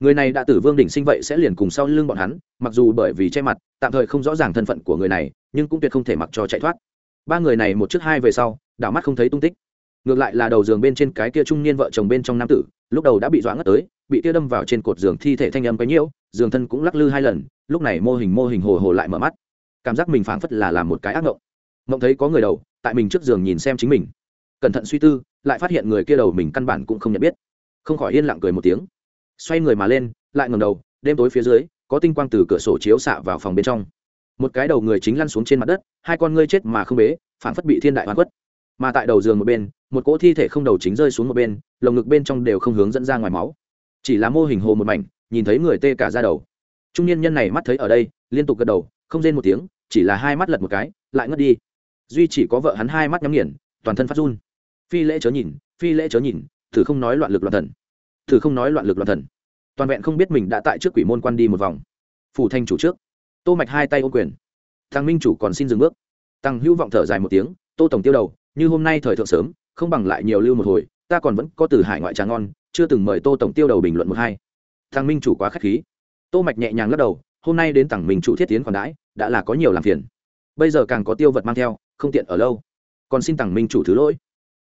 người này đã tử vương đỉnh sinh vậy sẽ liền cùng sau lưng bọn hắn, mặc dù bởi vì che mặt, tạm thời không rõ ràng thân phận của người này, nhưng cũng tuyệt không thể mặc cho chạy thoát. Ba người này một trước hai về sau, đảo mắt không thấy tung tích. Ngược lại là đầu giường bên trên cái kia trung niên vợ chồng bên trong nam tử, lúc đầu đã bị dọa ngất tới, bị tia đâm vào trên cột giường thi thể thanh âm cái nhiễu, giường thân cũng lắc lư hai lần, lúc này mô hình mô hình hồ hồ lại mở mắt. Cảm giác mình phảng phất là làm một cái ác mộng. Mộng thấy có người đầu, tại mình trước giường nhìn xem chính mình. Cẩn thận suy tư, lại phát hiện người kia đầu mình căn bản cũng không nhận biết. Không khỏi yên lặng cười một tiếng xoay người mà lên, lại ngầm đầu, đêm tối phía dưới, có tinh quang từ cửa sổ chiếu xạ vào phòng bên trong. Một cái đầu người chính lăn xuống trên mặt đất, hai con ngươi chết mà không bế phản phất bị thiên đại hoàn quất. Mà tại đầu giường một bên, một cỗ thi thể không đầu chính rơi xuống một bên, lồng ngực bên trong đều không hướng dẫn ra ngoài máu. Chỉ là mô hình hồ một mảnh, nhìn thấy người tê cả ra đầu. Trung niên nhân này mắt thấy ở đây, liên tục gật đầu, không rên một tiếng, chỉ là hai mắt lật một cái, lại ngất đi. Duy chỉ có vợ hắn hai mắt nhắm nghiền, toàn thân phát run. Phi lễ chớ nhìn, phi lễ chớ nhìn, thử không nói loạn lực loạn thần thử không nói loạn lực loạn thần. Toàn vẹn không biết mình đã tại trước quỷ môn quan đi một vòng. Phủ thanh chủ trước. Tô mạch hai tay ô quyền. Thằng minh chủ còn xin dừng bước. Tăng hữu vọng thở dài một tiếng, tô tổng tiêu đầu, như hôm nay thời thượng sớm, không bằng lại nhiều lưu một hồi, ta còn vẫn có từ hải ngoại trà ngon, chưa từng mời tô tổng tiêu đầu bình luận một hai. Thằng minh chủ quá khách khí. Tô mạch nhẹ nhàng lắc đầu, hôm nay đến tặng minh chủ thiết tiến còn đãi, đã là có nhiều làm phiền. Bây giờ càng có tiêu vật mang theo, không tiện ở lâu. Còn xin tặng minh chủ thứ lỗi.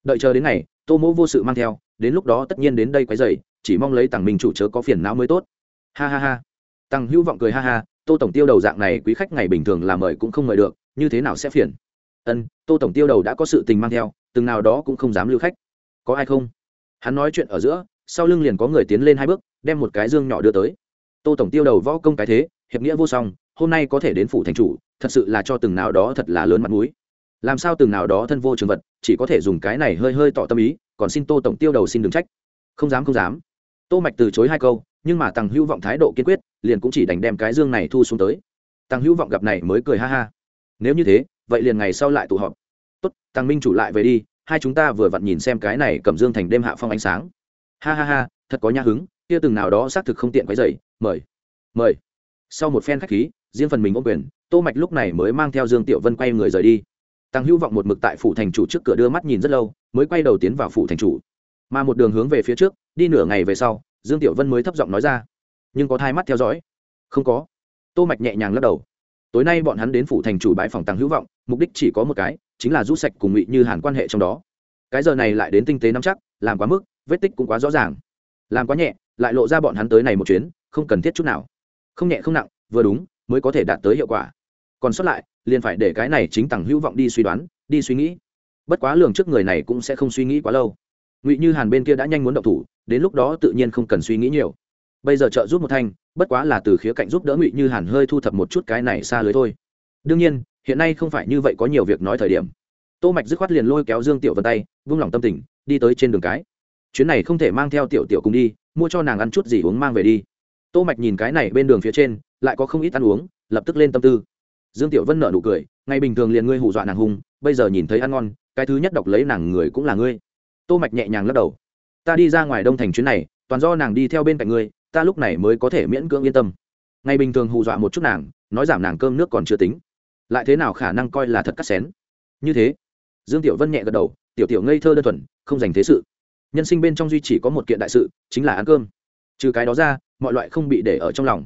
Đợi chờ đến ngày, tô mỗ vô sự mang theo, đến lúc đó tất nhiên đến đây quấy rầy chỉ mong lấy tặng minh chủ chớ có phiền não mới tốt. Ha ha ha. Tăng hữu vọng cười ha ha, tô tổng tiêu đầu dạng này quý khách ngày bình thường là mời cũng không mời được, như thế nào sẽ phiền? Ân, tô tổng tiêu đầu đã có sự tình mang theo, từng nào đó cũng không dám lưu khách. Có ai không? Hắn nói chuyện ở giữa, sau lưng liền có người tiến lên hai bước, đem một cái dương nhỏ đưa tới. Tô tổng tiêu đầu võ công cái thế, hiệp nghĩa vô song, hôm nay có thể đến phủ thành chủ, thật sự là cho từng nào đó thật là lớn mặt mũi. Làm sao từng nào đó thân vô trường vật, chỉ có thể dùng cái này hơi hơi tỏ tâm ý, còn xin tô tổng tiêu đầu xin đừng trách. Không dám không dám tô mạch từ chối hai câu, nhưng mà tăng hữu vọng thái độ kiên quyết, liền cũng chỉ đành đem cái dương này thu xuống tới. Tăng hữu vọng gặp này mới cười ha ha. Nếu như thế, vậy liền ngày sau lại tụ họp. Tốt tăng minh chủ lại về đi, hai chúng ta vừa vặn nhìn xem cái này cầm dương thành đêm hạ phong ánh sáng. Ha ha ha, thật có nhã hứng, kia từng nào đó xác thực không tiện quấy dậy mời mời. Sau một phen khách khí, riêng phần mình ôm quyền, tô mạch lúc này mới mang theo dương tiểu vân quay người rời đi. Tăng hữu vọng một mực tại phủ thành chủ trước cửa đưa mắt nhìn rất lâu, mới quay đầu tiến vào phủ thành chủ. Mà một đường hướng về phía trước đi nửa ngày về sau, dương tiểu vân mới thấp giọng nói ra. Nhưng có thai mắt theo dõi? Không có. Tô mạch nhẹ nhàng lắc đầu. Tối nay bọn hắn đến phủ thành chủ bãi phòng tăng hữu vọng, mục đích chỉ có một cái, chính là rút sạch cùng ngụy như hàn quan hệ trong đó. Cái giờ này lại đến tinh tế nắm chắc, làm quá mức, vết tích cũng quá rõ ràng. Làm quá nhẹ, lại lộ ra bọn hắn tới này một chuyến, không cần thiết chút nào. Không nhẹ không nặng, vừa đúng, mới có thể đạt tới hiệu quả. Còn sót lại, liền phải để cái này chính tằng hữu vọng đi suy đoán, đi suy nghĩ. Bất quá lường trước người này cũng sẽ không suy nghĩ quá lâu ngụy như hàn bên kia đã nhanh muốn động thủ, đến lúc đó tự nhiên không cần suy nghĩ nhiều. Bây giờ trợ giúp một thanh, bất quá là từ khía cạnh giúp đỡ ngụy như hàn hơi thu thập một chút cái này xa lưới thôi. Đương nhiên, hiện nay không phải như vậy có nhiều việc nói thời điểm. Tô mạch dứt khoát liền lôi kéo dương tiểu vân tay, vung lòng tâm tình, đi tới trên đường cái. Chuyến này không thể mang theo tiểu tiểu cùng đi, mua cho nàng ăn chút gì uống mang về đi. Tô mạch nhìn cái này bên đường phía trên, lại có không ít ăn uống, lập tức lên tâm tư. Dương tiểu vân nở nụ cười, ngày bình thường liền ngươi hù dọa nàng hung bây giờ nhìn thấy ăn ngon, cái thứ nhất đọc lấy nàng người cũng là ngươi tô mạch nhẹ nhàng lắc đầu. Ta đi ra ngoài đông thành chuyến này, toàn do nàng đi theo bên cạnh ngươi, ta lúc này mới có thể miễn cưỡng yên tâm. Ngày bình thường hù dọa một chút nàng, nói giảm nàng cơm nước còn chưa tính. Lại thế nào khả năng coi là thật cắt xén? Như thế, dương tiểu vân nhẹ gật đầu, tiểu tiểu ngây thơ đơn thuần, không dành thế sự. Nhân sinh bên trong duy chỉ có một kiện đại sự, chính là ăn cơm. Trừ cái đó ra, mọi loại không bị để ở trong lòng.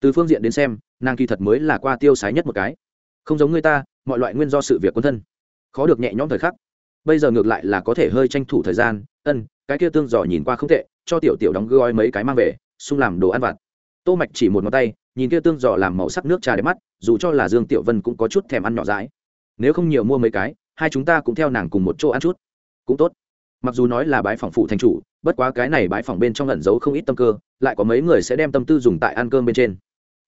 Từ phương diện đến xem, nàng kỳ thật mới là qua tiêu sái nhất một cái. Không giống người ta, mọi loại nguyên do sự việc quân thân. Khó được nhẹ nhõm thời khắc bây giờ ngược lại là có thể hơi tranh thủ thời gian, ân, cái kia tương giò nhìn qua không tệ, cho tiểu tiểu đóng gói mấy cái mang về, xung làm đồ ăn vặt. Tô mạch chỉ một ngón tay, nhìn kia tương giò làm màu sắc nước trà đẹp mắt, dù cho là dương tiểu vân cũng có chút thèm ăn nhỏ dãi. Nếu không nhiều mua mấy cái, hai chúng ta cũng theo nàng cùng một chỗ ăn chút. Cũng tốt. Mặc dù nói là bái phòng phụ thành chủ, bất quá cái này bái phòng bên trong ẩn giấu không ít tâm cơ, lại có mấy người sẽ đem tâm tư dùng tại ăn cơm bên trên.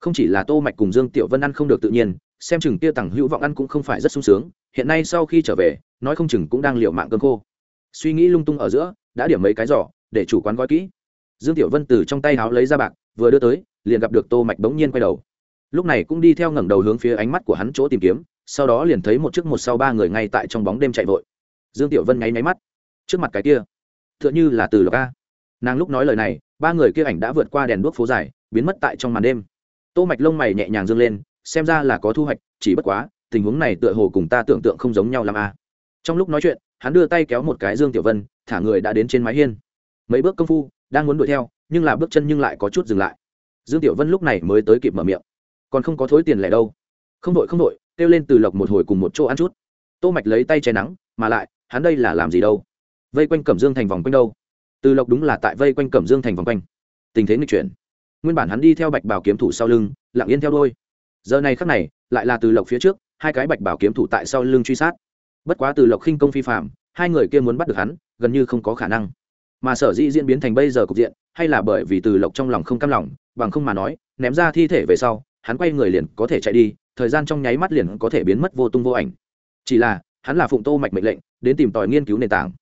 Không chỉ là tô mạch cùng dương tiểu vân ăn không được tự nhiên xem chừng kia tằng hữu vọng ăn cũng không phải rất sung sướng, hiện nay sau khi trở về, nói không chừng cũng đang liều mạng cơm khô. Suy nghĩ lung tung ở giữa, đã điểm mấy cái giỏ, để chủ quán gói kỹ. Dương tiểu vân từ trong tay háo lấy ra bạc, vừa đưa tới, liền gặp được tô mạch bỗng nhiên quay đầu. Lúc này cũng đi theo ngẩng đầu hướng phía ánh mắt của hắn chỗ tìm kiếm, sau đó liền thấy một chiếc một sau ba người ngay tại trong bóng đêm chạy vội. Dương tiểu vân nháy máy mắt. Trước mặt cái kia, tựa như là từ lộc a. Nàng lúc nói lời này, ba người kia ảnh đã vượt qua đèn đuốc phố dài, biến mất tại trong màn đêm. Tô mạch lông mày nhẹ nhàng dương lên xem ra là có thu hoạch, chỉ bất quá, tình huống này tựa hồ cùng ta tưởng tượng không giống nhau làm a à. trong lúc nói chuyện, hắn đưa tay kéo một cái dương tiểu vân, thả người đã đến trên mái hiên. Mấy bước công phu, đang muốn đuổi theo, nhưng là bước chân nhưng lại có chút dừng lại. Dương tiểu vân lúc này mới tới kịp mở miệng. Còn không có thối tiền lẻ đâu. Không đội không đội, kêu lên từ lộc một hồi cùng một chỗ ăn chút. Tô mạch lấy tay che nắng, mà lại, hắn đây là làm gì đâu? Vây quanh cẩm dương thành vòng quanh đâu? Từ lộc đúng là tại vây quanh cẩm dương thành vòng quanh. Tình thế nghịch chuyển. Nguyên bản hắn đi theo bạch bảo kiếm thủ sau lưng, lặng yên theo đôi giờ này khắc này, lại là từ lộc phía trước, hai cái bạch bảo kiếm thủ tại sau lưng truy sát. Bất quá từ lộc khinh công phi phạm, hai người kia muốn bắt được hắn, gần như không có khả năng. Mà sở dĩ diễn biến thành bây giờ cục diện, hay là bởi vì từ lộc trong lòng không cam lòng, bằng không mà nói, ném ra thi thể về sau, hắn quay người liền có thể chạy đi, thời gian trong nháy mắt liền có thể biến mất vô tung vô ảnh. Chỉ là, hắn là phụng tô mạch mệnh lệnh, đến tìm tòi nghiên cứu nền tảng.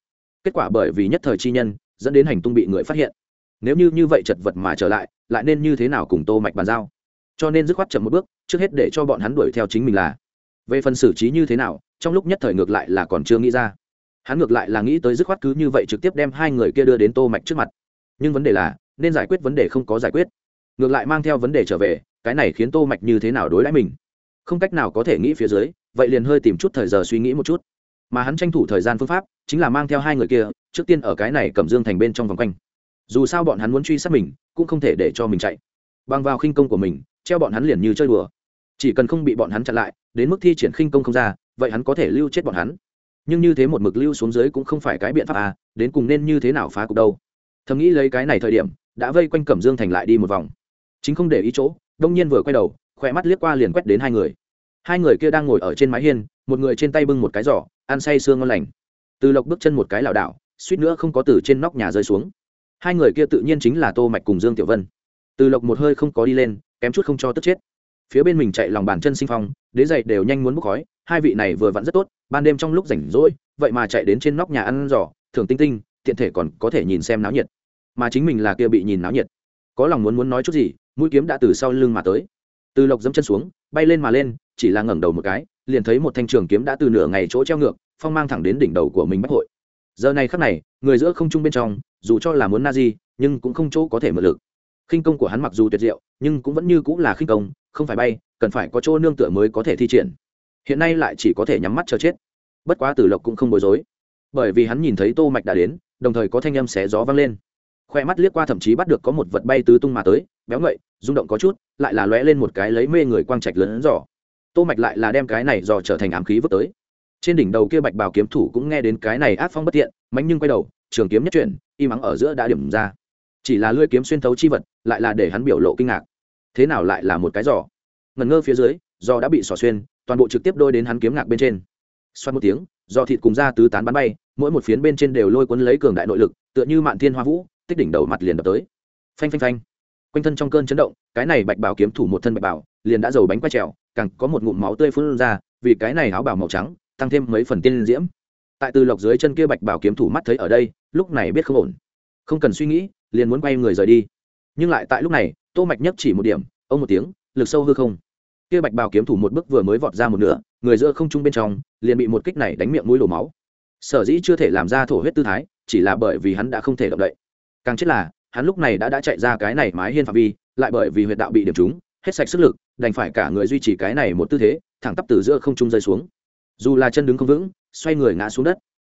Kết quả bởi vì nhất thời chi nhân, dẫn đến hành tung bị người phát hiện. Nếu như như vậy chật vật mà trở lại lại nên như thế nào cùng tô mạch bàn giao? Cho nên dứt khoát chậm một bước trước hết để cho bọn hắn đuổi theo chính mình là. Về phần xử trí như thế nào, trong lúc nhất thời ngược lại là còn chưa nghĩ ra. Hắn ngược lại là nghĩ tới dứt khoát cứ như vậy trực tiếp đem hai người kia đưa đến tô mạch trước mặt. Nhưng vấn đề là, nên giải quyết vấn đề không có giải quyết. Ngược lại mang theo vấn đề trở về, cái này khiến tô mạch như thế nào đối đãi mình? Không cách nào có thể nghĩ phía dưới, vậy liền hơi tìm chút thời giờ suy nghĩ một chút. Mà hắn tranh thủ thời gian phương pháp, chính là mang theo hai người kia, trước tiên ở cái này cầm dương thành bên trong vòng quanh. Dù sao bọn hắn muốn truy sát mình, cũng không thể để cho mình chạy. Bằng vào khinh công của mình treo bọn hắn liền như chơi đùa. Chỉ cần không bị bọn hắn chặn lại, đến mức thi triển khinh công không ra, vậy hắn có thể lưu chết bọn hắn. Nhưng như thế một mực lưu xuống dưới cũng không phải cái biện pháp à đến cùng nên như thế nào phá cục đâu. Thầm nghĩ lấy cái này thời điểm, đã vây quanh cẩm dương thành lại đi một vòng. Chính không để ý chỗ, đông nhiên vừa quay đầu, khỏe mắt liếc qua liền quét đến hai người. Hai người kia đang ngồi ở trên mái hiên, một người trên tay bưng một cái giỏ, ăn say sương ngon lành. Từ lộc bước chân một cái lảo đảo, suýt nữa không có từ trên nóc nhà rơi xuống. Hai người kia tự nhiên chính là tô mạch cùng dương tiểu vân. Từ lộc một hơi không có đi lên kém chút không cho tức chết. Phía bên mình chạy lòng bàn chân sinh phong, đế dậy đều nhanh muốn bốc khói, hai vị này vừa vặn rất tốt, ban đêm trong lúc rảnh rỗi, vậy mà chạy đến trên nóc nhà ăn giỏ thường tinh tinh, tiện thể còn có thể nhìn xem náo nhiệt. Mà chính mình là kia bị nhìn náo nhiệt. Có lòng muốn muốn nói chút gì, mũi kiếm đã từ sau lưng mà tới. Từ lộc dẫm chân xuống, bay lên mà lên, chỉ là ngẩng đầu một cái, liền thấy một thanh trường kiếm đã từ nửa ngày chỗ treo ngược, phong mang thẳng đến đỉnh đầu của mình bắt hội. Giờ này khắc này, người giữa không trung bên trong, dù cho là muốn na di, nhưng cũng không chỗ có thể mượn lực khinh công của hắn mặc dù tuyệt diệu, nhưng cũng vẫn như cũng là khinh công, không phải bay, cần phải có chỗ nương tựa mới có thể thi triển. Hiện nay lại chỉ có thể nhắm mắt chờ chết. Bất quá tử lộc cũng không bối rối. Bởi vì hắn nhìn thấy tô mạch đã đến, đồng thời có thanh âm xé gió vang lên. Khoe mắt liếc qua thậm chí bắt được có một vật bay tứ tung mà tới, béo ngậy, rung động có chút, lại là lóe lên một cái lấy mê người quang trạch lớn giỏ tô mạch lại là đem cái này giò trở thành ám khí vứt tới. Trên đỉnh đầu kia bạch bào kiếm thủ cũng nghe đến cái này ác phong bất tiện mánh nhưng quay đầu, trường kiếm nhất chuyển im ắng ở giữa đã điểm ra chỉ là lưỡi kiếm xuyên thấu chi vật, lại là để hắn biểu lộ kinh ngạc. Thế nào lại là một cái giỏ ngẩn ngơ phía dưới do đã bị xỏ xuyên, toàn bộ trực tiếp đôi đến hắn kiếm ngạc bên trên. Xoát một tiếng do thịt cùng ra tứ tán bắn bay, mỗi một phiến bên trên đều lôi cuốn lấy cường đại nội lực, tựa như mạn thiên hoa vũ, tích đỉnh đầu mặt liền đập tới. Phanh phanh phanh. Quanh thân trong cơn chấn động, cái này bạch bảo kiếm thủ một thân bạch bảo, liền đã dầu bánh quay trèo, càng có một ngụm máu tươi phun ra, vì cái này áo bảo màu trắng, tăng thêm mấy phần tiên diễm. Tại từ lộc dưới chân kia bạch bảo kiếm thủ mắt thấy ở đây, lúc này biết không ổn. Không cần suy nghĩ liền muốn quay người rời đi. Nhưng lại tại lúc này, tô mạch nhấc chỉ một điểm, ông một tiếng, lực sâu hư không. Kia bạch bào kiếm thủ một bước vừa mới vọt ra một nửa, người giữa không trung bên trong, liền bị một kích này đánh miệng mũi đổ máu. Sở dĩ chưa thể làm ra thổ huyết tư thái, chỉ là bởi vì hắn đã không thể động đậy. Càng chết là, hắn lúc này đã đã chạy ra cái này mái hiên phạm vi, lại bởi vì huyệt đạo bị điểm trúng, hết sạch sức lực, đành phải cả người duy trì cái này một tư thế, thẳng tắp từ giữa không trung rơi xuống. Dù là chân đứng không vững, xoay người ngã xuống đất.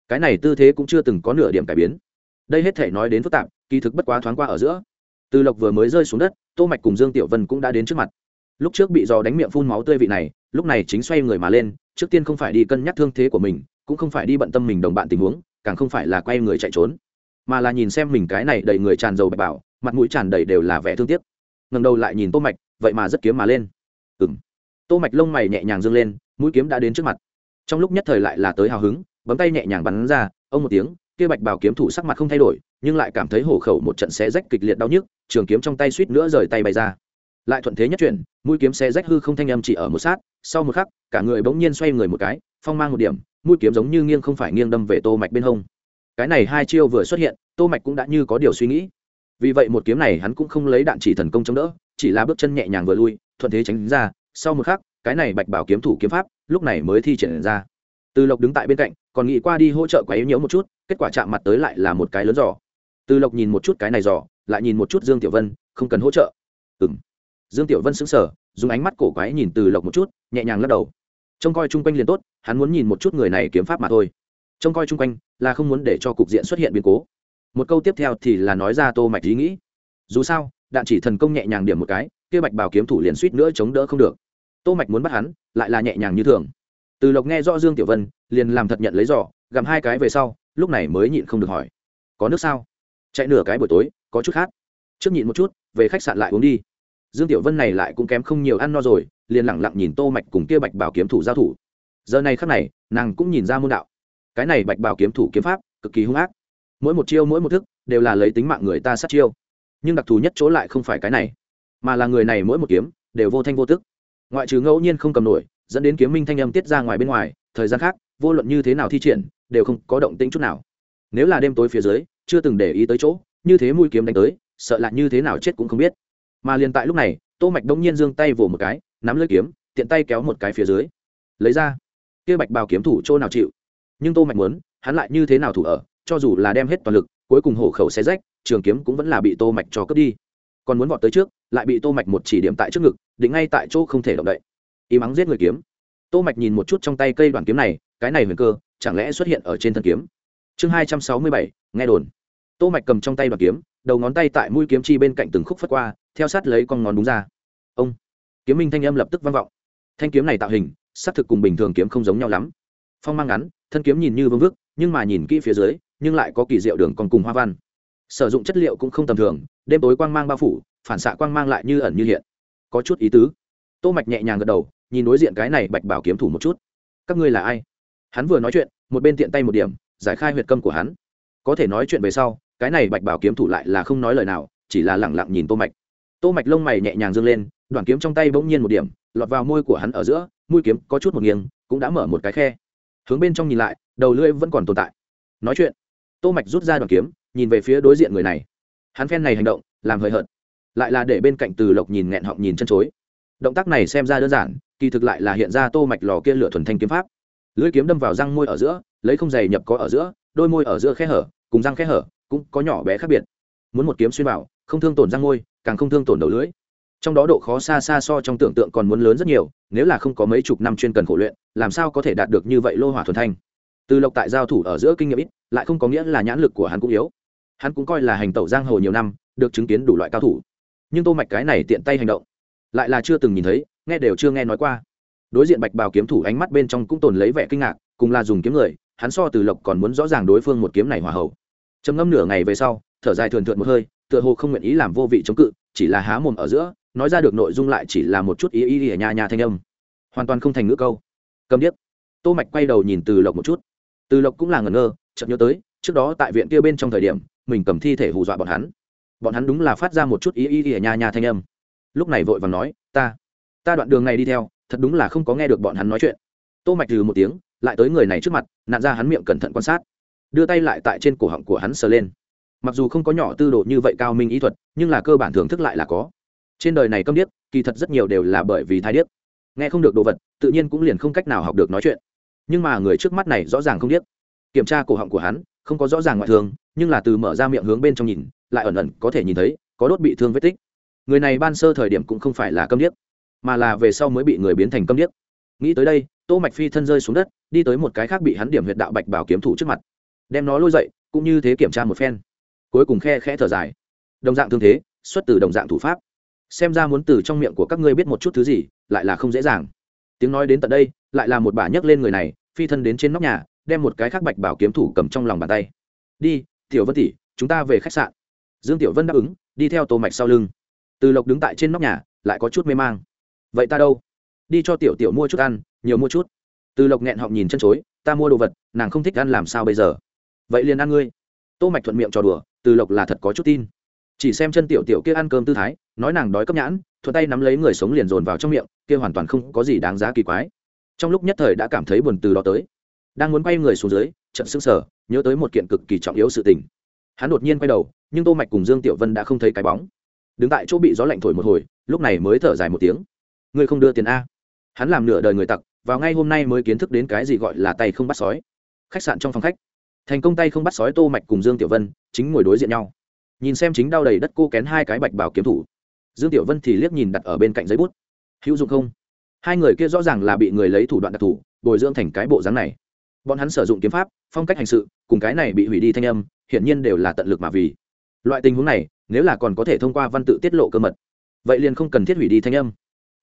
Cái này tư thế cũng chưa từng có nửa điểm cải biến. Đây hết thể nói đến phức tạp kỳ thực bất quá thoáng qua ở giữa. Từ lộc vừa mới rơi xuống đất, tô mạch cùng dương tiểu vân cũng đã đến trước mặt. Lúc trước bị giò đánh miệng phun máu tươi vị này, lúc này chính xoay người mà lên, trước tiên không phải đi cân nhắc thương thế của mình, cũng không phải đi bận tâm mình đồng bạn tình huống, càng không phải là quay người chạy trốn, mà là nhìn xem mình cái này đầy người tràn dầu bạch bảo, mặt mũi tràn đầy đều là vẻ thương tiếc. Ngẩng đầu lại nhìn tô mạch, vậy mà rất kiếm mà lên. Ừm. Tô mạch lông mày nhẹ nhàng dương lên, mũi kiếm đã đến trước mặt. Trong lúc nhất thời lại là tới hào hứng, bấm tay nhẹ nhàng bắn ra, ông một tiếng kia bạch bảo kiếm thủ sắc mặt không thay đổi, nhưng lại cảm thấy hổ khẩu một trận xé rách kịch liệt đau nhức, trường kiếm trong tay suýt nữa rời tay bay ra. Lại thuận thế nhất chuyển, mũi kiếm xé rách hư không thanh âm chỉ ở một sát, sau một khắc, cả người bỗng nhiên xoay người một cái, phong mang một điểm, mũi kiếm giống như nghiêng không phải nghiêng đâm về tô mạch bên hông. Cái này hai chiêu vừa xuất hiện, tô mạch cũng đã như có điều suy nghĩ. Vì vậy một kiếm này hắn cũng không lấy đạn chỉ thần công chống đỡ, chỉ là bước chân nhẹ nhàng vừa lui, thuận thế tránh ra, sau một khắc, cái này bạch bảo kiếm thủ kiếm pháp, lúc này mới thi triển ra. Từ lộc đứng tại bên cạnh, còn nghĩ qua đi hỗ trợ quấy nhiễu một chút kết quả chạm mặt tới lại là một cái lớn giỏ từ lộc nhìn một chút cái này giỏ lại nhìn một chút dương tiểu vân, không cần hỗ trợ. Ừ m dương tiểu vân sững sờ, dùng ánh mắt cổ quái nhìn từ lộc một chút, nhẹ nhàng lắc đầu. Trông coi chung quanh liền tốt, hắn muốn nhìn một chút người này kiếm pháp mà thôi. Trông coi chung quanh, là không muốn để cho cục diện xuất hiện biến cố. Một câu tiếp theo thì là nói ra tô mạch ý nghĩ. Dù sao, đạn chỉ thần công nhẹ nhàng điểm một cái, kia bạch bảo kiếm thủ liền suýt nữa chống đỡ không được. Tô mạch muốn bắt hắn, lại là nhẹ nhàng như thường. Từ lộc nghe rõ dương tiểu vân, liền làm thật nhận lấy giỏ gặm hai cái về sau lúc này mới nhịn không được hỏi, có nước sao? Chạy nửa cái buổi tối, có chút khác trước nhịn một chút, về khách sạn lại uống đi. Dương tiểu vân này lại cũng kém không nhiều ăn no rồi, liền lẳng lặng nhìn tô mạch cùng kia bạch bảo kiếm thủ giao thủ. Giờ này khắc này, nàng cũng nhìn ra môn đạo. Cái này bạch bảo kiếm thủ kiếm pháp, cực kỳ hung ác. Mỗi một chiêu, mỗi một thức, đều là lấy tính mạng người ta sát chiêu. Nhưng đặc thù nhất chỗ lại không phải cái này, mà là người này mỗi một kiếm, đều vô thanh vô tức. Ngoại trừ ngẫu nhiên không cầm nổi, dẫn đến kiếm minh thanh âm tiết ra ngoài bên ngoài, thời gian khác vô luận như thế nào thi triển, đều không có động tĩnh chút nào. Nếu là đêm tối phía dưới, chưa từng để ý tới chỗ, như thế mũi kiếm đánh tới, sợ là như thế nào chết cũng không biết. Mà liền tại lúc này, tô mạch đông nhiên giương tay vồ một cái, nắm lưỡi kiếm, tiện tay kéo một cái phía dưới. Lấy ra. Kia bạch bào kiếm thủ chỗ nào chịu? Nhưng tô mạch muốn, hắn lại như thế nào thủ ở, cho dù là đem hết toàn lực, cuối cùng hổ khẩu xé rách, trường kiếm cũng vẫn là bị tô mạch cho cướp đi. Còn muốn vọt tới trước, lại bị tô mạch một chỉ điểm tại trước ngực, định ngay tại chỗ không thể động đậy. Y mắng giết người kiếm. Tô mạch nhìn một chút trong tay cây đoạn kiếm này cái này huyền cơ chẳng lẽ xuất hiện ở trên thân kiếm? Chương hai trăm sáu mươi bảy, nghe đồn. Tô mạch cầm trong tay đoạn kiếm, đầu ngón tay tại mũi kiếm chi bên cạnh từng khúc phất qua, theo sát lấy con ngón đúng ra. Ông! Kiếm minh thanh âm lập tức vang vọng. Thanh kiếm này tạo hình, xác thực cùng bình thường kiếm không giống nhau lắm. Phong mang ngắn, thân kiếm nhìn như vương vức, nhưng mà nhìn kỹ phía dưới, nhưng lại có kỳ diệu đường còn cùng hoa văn. Sử dụng chất liệu cũng không tầm thường, đêm tối quang mang bao phủ, phản xạ quang mang lại như ẩn như hiện. Có chút ý tứ. Tô mạch nhẹ nhàng gật đầu, nhìn đối diện cái này bạch bảo kiếm thủ một chút. Các ngươi là ai? Hắn vừa nói chuyện, một bên tiện tay một điểm, giải khai huyệt câm của hắn. Có thể nói chuyện về sau, cái này bạch bảo kiếm thủ lại là không nói lời nào, chỉ là lẳng lặng nhìn tô mạch. Tô mạch lông mày nhẹ nhàng dương lên, đoạn kiếm trong tay bỗng nhiên một điểm, lọt vào môi của hắn ở giữa, mũi kiếm có chút một nghiêng, cũng đã mở một cái khe. Hướng bên trong nhìn lại, đầu lưỡi vẫn còn tồn tại. Nói chuyện, tô mạch rút ra đoạn kiếm, nhìn về phía đối diện người này. Hắn phen này hành động, làm hơi hợt. Lại là để bên cạnh từ lộc nhìn nghẹn họng nhìn chân chối. Động tác này xem ra đơn giản, kỳ thực lại là hiện ra tô mạch lò kia lửa thuần thanh kiếm pháp lưỡi kiếm đâm vào răng môi ở giữa, lấy không dày nhập có ở giữa, đôi môi ở giữa khe hở, cùng răng khe hở cũng có nhỏ bé khác biệt. Muốn một kiếm xuyên vào, không thương tổn răng môi, càng không thương tổn đầu lưỡi. Trong đó độ khó xa xa so trong tưởng tượng còn muốn lớn rất nhiều, nếu là không có mấy chục năm chuyên cần khổ luyện, làm sao có thể đạt được như vậy lô hỏa thuần thanh? Từ lộc tại giao thủ ở giữa kinh nghiệm ít, lại không có nghĩa là nhãn lực của hắn cũng yếu. Hắn cũng coi là hành tẩu giang hồ nhiều năm, được chứng kiến đủ loại cao thủ. Nhưng tô mạch cái này tiện tay hành động, lại là chưa từng nhìn thấy, nghe đều chưa nghe nói qua đối diện bạch bào kiếm thủ ánh mắt bên trong cũng tồn lấy vẻ kinh ngạc, cùng là dùng kiếm người, hắn so từ lộc còn muốn rõ ràng đối phương một kiếm này hòa hậu trầm ngâm nửa ngày về sau, thở dài thường thượt một hơi, tựa hồ không nguyện ý làm vô vị chống cự, chỉ là há mồm ở giữa, nói ra được nội dung lại chỉ là một chút ý ý ở nhà nhà thanh âm. Hoàn toàn không thành ngữ câu. Cầm điếc. Tô mạch quay đầu nhìn từ lộc một chút. Từ lộc cũng là ngẩn ngơ, chợt nhớ tới, trước đó tại viện kia bên trong thời điểm, mình cầm thi thể hù dọa bọn hắn. Bọn hắn đúng là phát ra một chút ý ý ý ở nhà nhà thanh âm. Lúc này vội vàng nói, ta ta đoạn đường này đi theo thật đúng là không có nghe được bọn hắn nói chuyện. Tô mạch từ một tiếng, lại tới người này trước mặt nạn ra hắn miệng cẩn thận quan sát. Đưa tay lại tại trên cổ họng của hắn sờ lên. Mặc dù không có nhỏ tư độ như vậy cao minh ý thuật, nhưng là cơ bản thưởng thức lại là có. Trên đời này câm điếc, kỳ thật rất nhiều đều là bởi vì thai điếc. Nghe không được đồ vật, tự nhiên cũng liền không cách nào học được nói chuyện. Nhưng mà người trước mắt này rõ ràng không điếc. Kiểm tra cổ họng của hắn, không có rõ ràng ngoại thương, nhưng là từ mở ra miệng hướng bên trong nhìn, lại ẩn ẩn có thể nhìn thấy, có đốt bị thương vết tích. Người này ban sơ thời điểm cũng không phải là câm điếc mà là về sau mới bị người biến thành câm điếc. Nghĩ tới đây, tô mạch phi thân rơi xuống đất, đi tới một cái khác bị hắn điểm huyệt đạo bạch bảo kiếm thủ trước mặt. Đem nó lôi dậy, cũng như thế kiểm tra một phen. Cuối cùng khe khẽ thở dài. Đồng dạng thương thế, xuất từ đồng dạng thủ pháp. Xem ra muốn từ trong miệng của các ngươi biết một chút thứ gì, lại là không dễ dàng. Tiếng nói đến tận đây, lại là một bà nhấc lên người này, phi thân đến trên nóc nhà, đem một cái khác bạch bảo kiếm thủ cầm trong lòng bàn tay. Đi, tiểu vân tỷ, chúng ta về khách sạn. Dương tiểu vân đáp ứng, đi theo tô mạch sau lưng. Từ lộc đứng tại trên nóc nhà, lại có chút mê mang vậy ta đâu? Đi cho tiểu tiểu mua chút ăn, nhiều mua chút. Từ lộc nghẹn họng nhìn chân chối, ta mua đồ vật, nàng không thích ăn làm sao bây giờ? Vậy liền ăn ngươi. Tô mạch thuận miệng trò đùa, từ lộc là thật có chút tin. Chỉ xem chân tiểu tiểu kia ăn cơm tư thái, nói nàng đói cấp nhãn, thuận tay nắm lấy người sống liền dồn vào trong miệng, kia hoàn toàn không có gì đáng giá kỳ quái. Trong lúc nhất thời đã cảm thấy buồn từ đó tới. Đang muốn quay người xuống dưới trận sững sờ, nhớ tới một kiện cực kỳ trọng yếu sự tình. Hắn đột nhiên quay đầu, nhưng tô mạch cùng dương tiểu vân đã không thấy cái bóng. Đứng tại chỗ bị gió lạnh thổi một hồi, lúc này mới thở dài một tiếng ngươi không đưa tiền a? Hắn làm nửa đời người tặc, vào ngay hôm nay mới kiến thức đến cái gì gọi là tay không bắt sói. Khách sạn trong phòng khách. Thành công tay không bắt sói tô mạch cùng dương tiểu vân, chính ngồi đối diện nhau. Nhìn xem chính đau đầy đất cô kén hai cái bạch bảo kiếm thủ. Dương tiểu vân thì liếc nhìn đặt ở bên cạnh giấy bút. Hữu dụng không? Hai người kia rõ ràng là bị người lấy thủ đoạn đặc thù, bồi dưỡng thành cái bộ dáng này. Bọn hắn sử dụng kiếm pháp, phong cách hành sự, cùng cái này bị hủy đi thanh âm, hiển nhiên đều là tận lực mà vì. Loại tình huống này, nếu là còn có thể thông qua văn tự tiết lộ cơ mật, vậy liền không cần thiết hủy đi thanh âm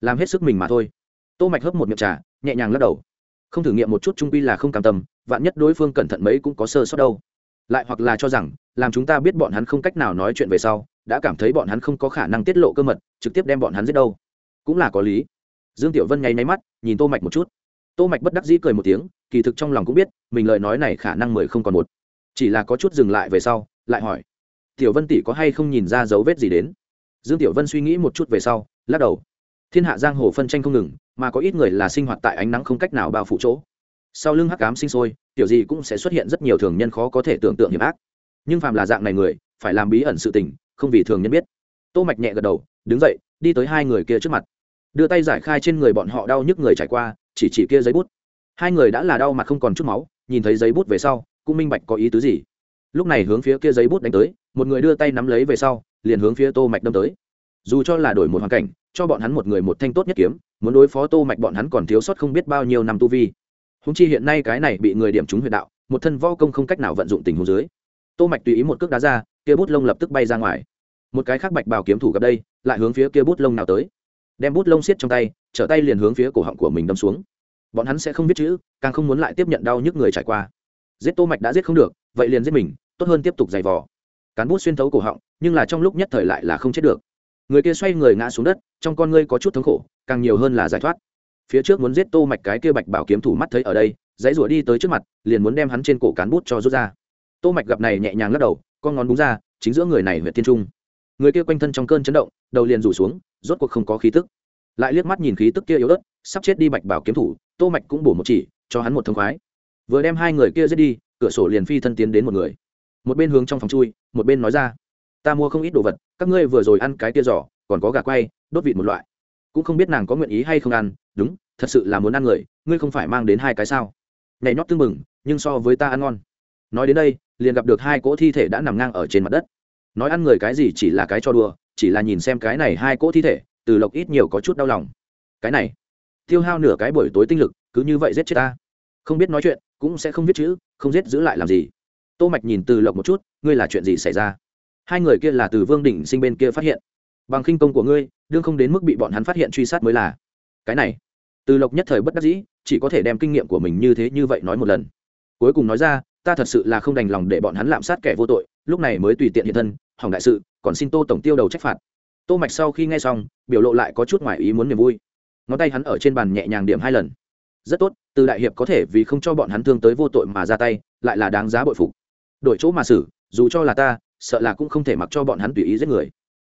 làm hết sức mình mà thôi. Tô mạch hấp một miệng trà, nhẹ nhàng lắc đầu. Không thử nghiệm một chút trung quy là không cam tâm, vạn nhất đối phương cẩn thận mấy cũng có sơ sót đâu. Lại hoặc là cho rằng, làm chúng ta biết bọn hắn không cách nào nói chuyện về sau, đã cảm thấy bọn hắn không có khả năng tiết lộ cơ mật, trực tiếp đem bọn hắn giết đâu. Cũng là có lý. Dương tiểu vân nháy máy mắt, nhìn tô mạch một chút. Tô mạch bất đắc dĩ cười một tiếng, kỳ thực trong lòng cũng biết, mình lời nói này khả năng mười không còn một. Chỉ là có chút dừng lại về sau, lại hỏi. Tiểu vân tỷ có hay không nhìn ra dấu vết gì đến? Dương tiểu vân suy nghĩ một chút về sau, lắc đầu thiên hạ giang hồ phân tranh không ngừng, mà có ít người là sinh hoạt tại ánh nắng không cách nào bao phủ chỗ. Sau lưng hắc ám sinh sôi, tiểu gì cũng sẽ xuất hiện rất nhiều thường nhân khó có thể tưởng tượng hiểm ác. Nhưng phàm là dạng này người, phải làm bí ẩn sự tình, không vì thường nhân biết. Tô mạch nhẹ gật đầu, đứng dậy, đi tới hai người kia trước mặt. Đưa tay giải khai trên người bọn họ đau nhức người trải qua, chỉ chỉ kia giấy bút. Hai người đã là đau mặt không còn chút máu, nhìn thấy giấy bút về sau, cũng minh bạch có ý tứ gì. Lúc này hướng phía kia giấy bút đánh tới, một người đưa tay nắm lấy về sau, liền hướng phía tô mạch đâm tới. Dù cho là đổi một hoàn cảnh cho bọn hắn một người một thanh tốt nhất kiếm, muốn đối phó tô mạch bọn hắn còn thiếu sót không biết bao nhiêu năm tu vi. Húng chi hiện nay cái này bị người điểm trúng huyệt đạo, một thân võ công không cách nào vận dụng tình huống dưới. Tô mạch tùy ý một cước đá ra, kia bút lông lập tức bay ra ngoài. Một cái khác bạch bào kiếm thủ gặp đây, lại hướng phía kia bút lông nào tới. Đem bút lông xiết trong tay, trở tay liền hướng phía cổ họng của mình đâm xuống. Bọn hắn sẽ không biết chữ, càng không muốn lại tiếp nhận đau nhức người trải qua. Giết tô mạch đã giết không được, vậy liền giết mình, tốt hơn tiếp tục giày vò. Cán bút xuyên thấu cổ họng, nhưng là trong lúc nhất thời lại là không chết được người kia xoay người ngã xuống đất, trong con ngươi có chút thống khổ, càng nhiều hơn là giải thoát. Phía trước muốn giết tô mạch cái kia bạch bảo kiếm thủ mắt thấy ở đây, dãy rủa đi tới trước mặt, liền muốn đem hắn trên cổ cán bút cho rút ra. Tô mạch gặp này nhẹ nhàng lắc đầu, con ngón búng ra, chính giữa người này huyện tiên trung. Người kia quanh thân trong cơn chấn động, đầu liền rủ xuống, rốt cuộc không có khí tức. Lại liếc mắt nhìn khí tức kia yếu ớt, sắp chết đi bạch bảo kiếm thủ, tô mạch cũng bổ một chỉ, cho hắn một thông khoái. Vừa đem hai người kia giết đi, cửa sổ liền phi thân tiến đến một người. Một bên hướng trong phòng chui, một bên nói ra ta mua không ít đồ vật, các ngươi vừa rồi ăn cái tia giỏ, còn có gà quay, đốt vịt một loại. Cũng không biết nàng có nguyện ý hay không ăn, đúng, thật sự là muốn ăn người, ngươi không phải mang đến hai cái sao? Nhảy nhót tưng mừng nhưng so với ta ăn ngon. Nói đến đây, liền gặp được hai cỗ thi thể đã nằm ngang ở trên mặt đất. Nói ăn người cái gì chỉ là cái cho đùa, chỉ là nhìn xem cái này hai cỗ thi thể, từ lộc ít nhiều có chút đau lòng. Cái này, tiêu hao nửa cái buổi tối tinh lực, cứ như vậy giết chết ta. Không biết nói chuyện, cũng sẽ không viết chữ, không giết giữ lại làm gì. Tô mạch nhìn từ lộc một chút, ngươi là chuyện gì xảy ra? Hai người kia là từ vương đỉnh sinh bên kia phát hiện. Bằng khinh công của ngươi, đương không đến mức bị bọn hắn phát hiện truy sát mới là. Cái này, từ lộc nhất thời bất đắc dĩ, chỉ có thể đem kinh nghiệm của mình như thế như vậy nói một lần. Cuối cùng nói ra, ta thật sự là không đành lòng để bọn hắn lạm sát kẻ vô tội, lúc này mới tùy tiện hiện thân, hỏng đại sự, còn xin tô tổng tiêu đầu trách phạt. Tô mạch sau khi nghe xong, biểu lộ lại có chút ngoài ý muốn niềm vui. Ngón tay hắn ở trên bàn nhẹ nhàng điểm hai lần. Rất tốt, từ đại hiệp có thể vì không cho bọn hắn thương tới vô tội mà ra tay, lại là đáng giá bội phục. Đổi chỗ mà xử, dù cho là ta sợ là cũng không thể mặc cho bọn hắn tùy ý giết người.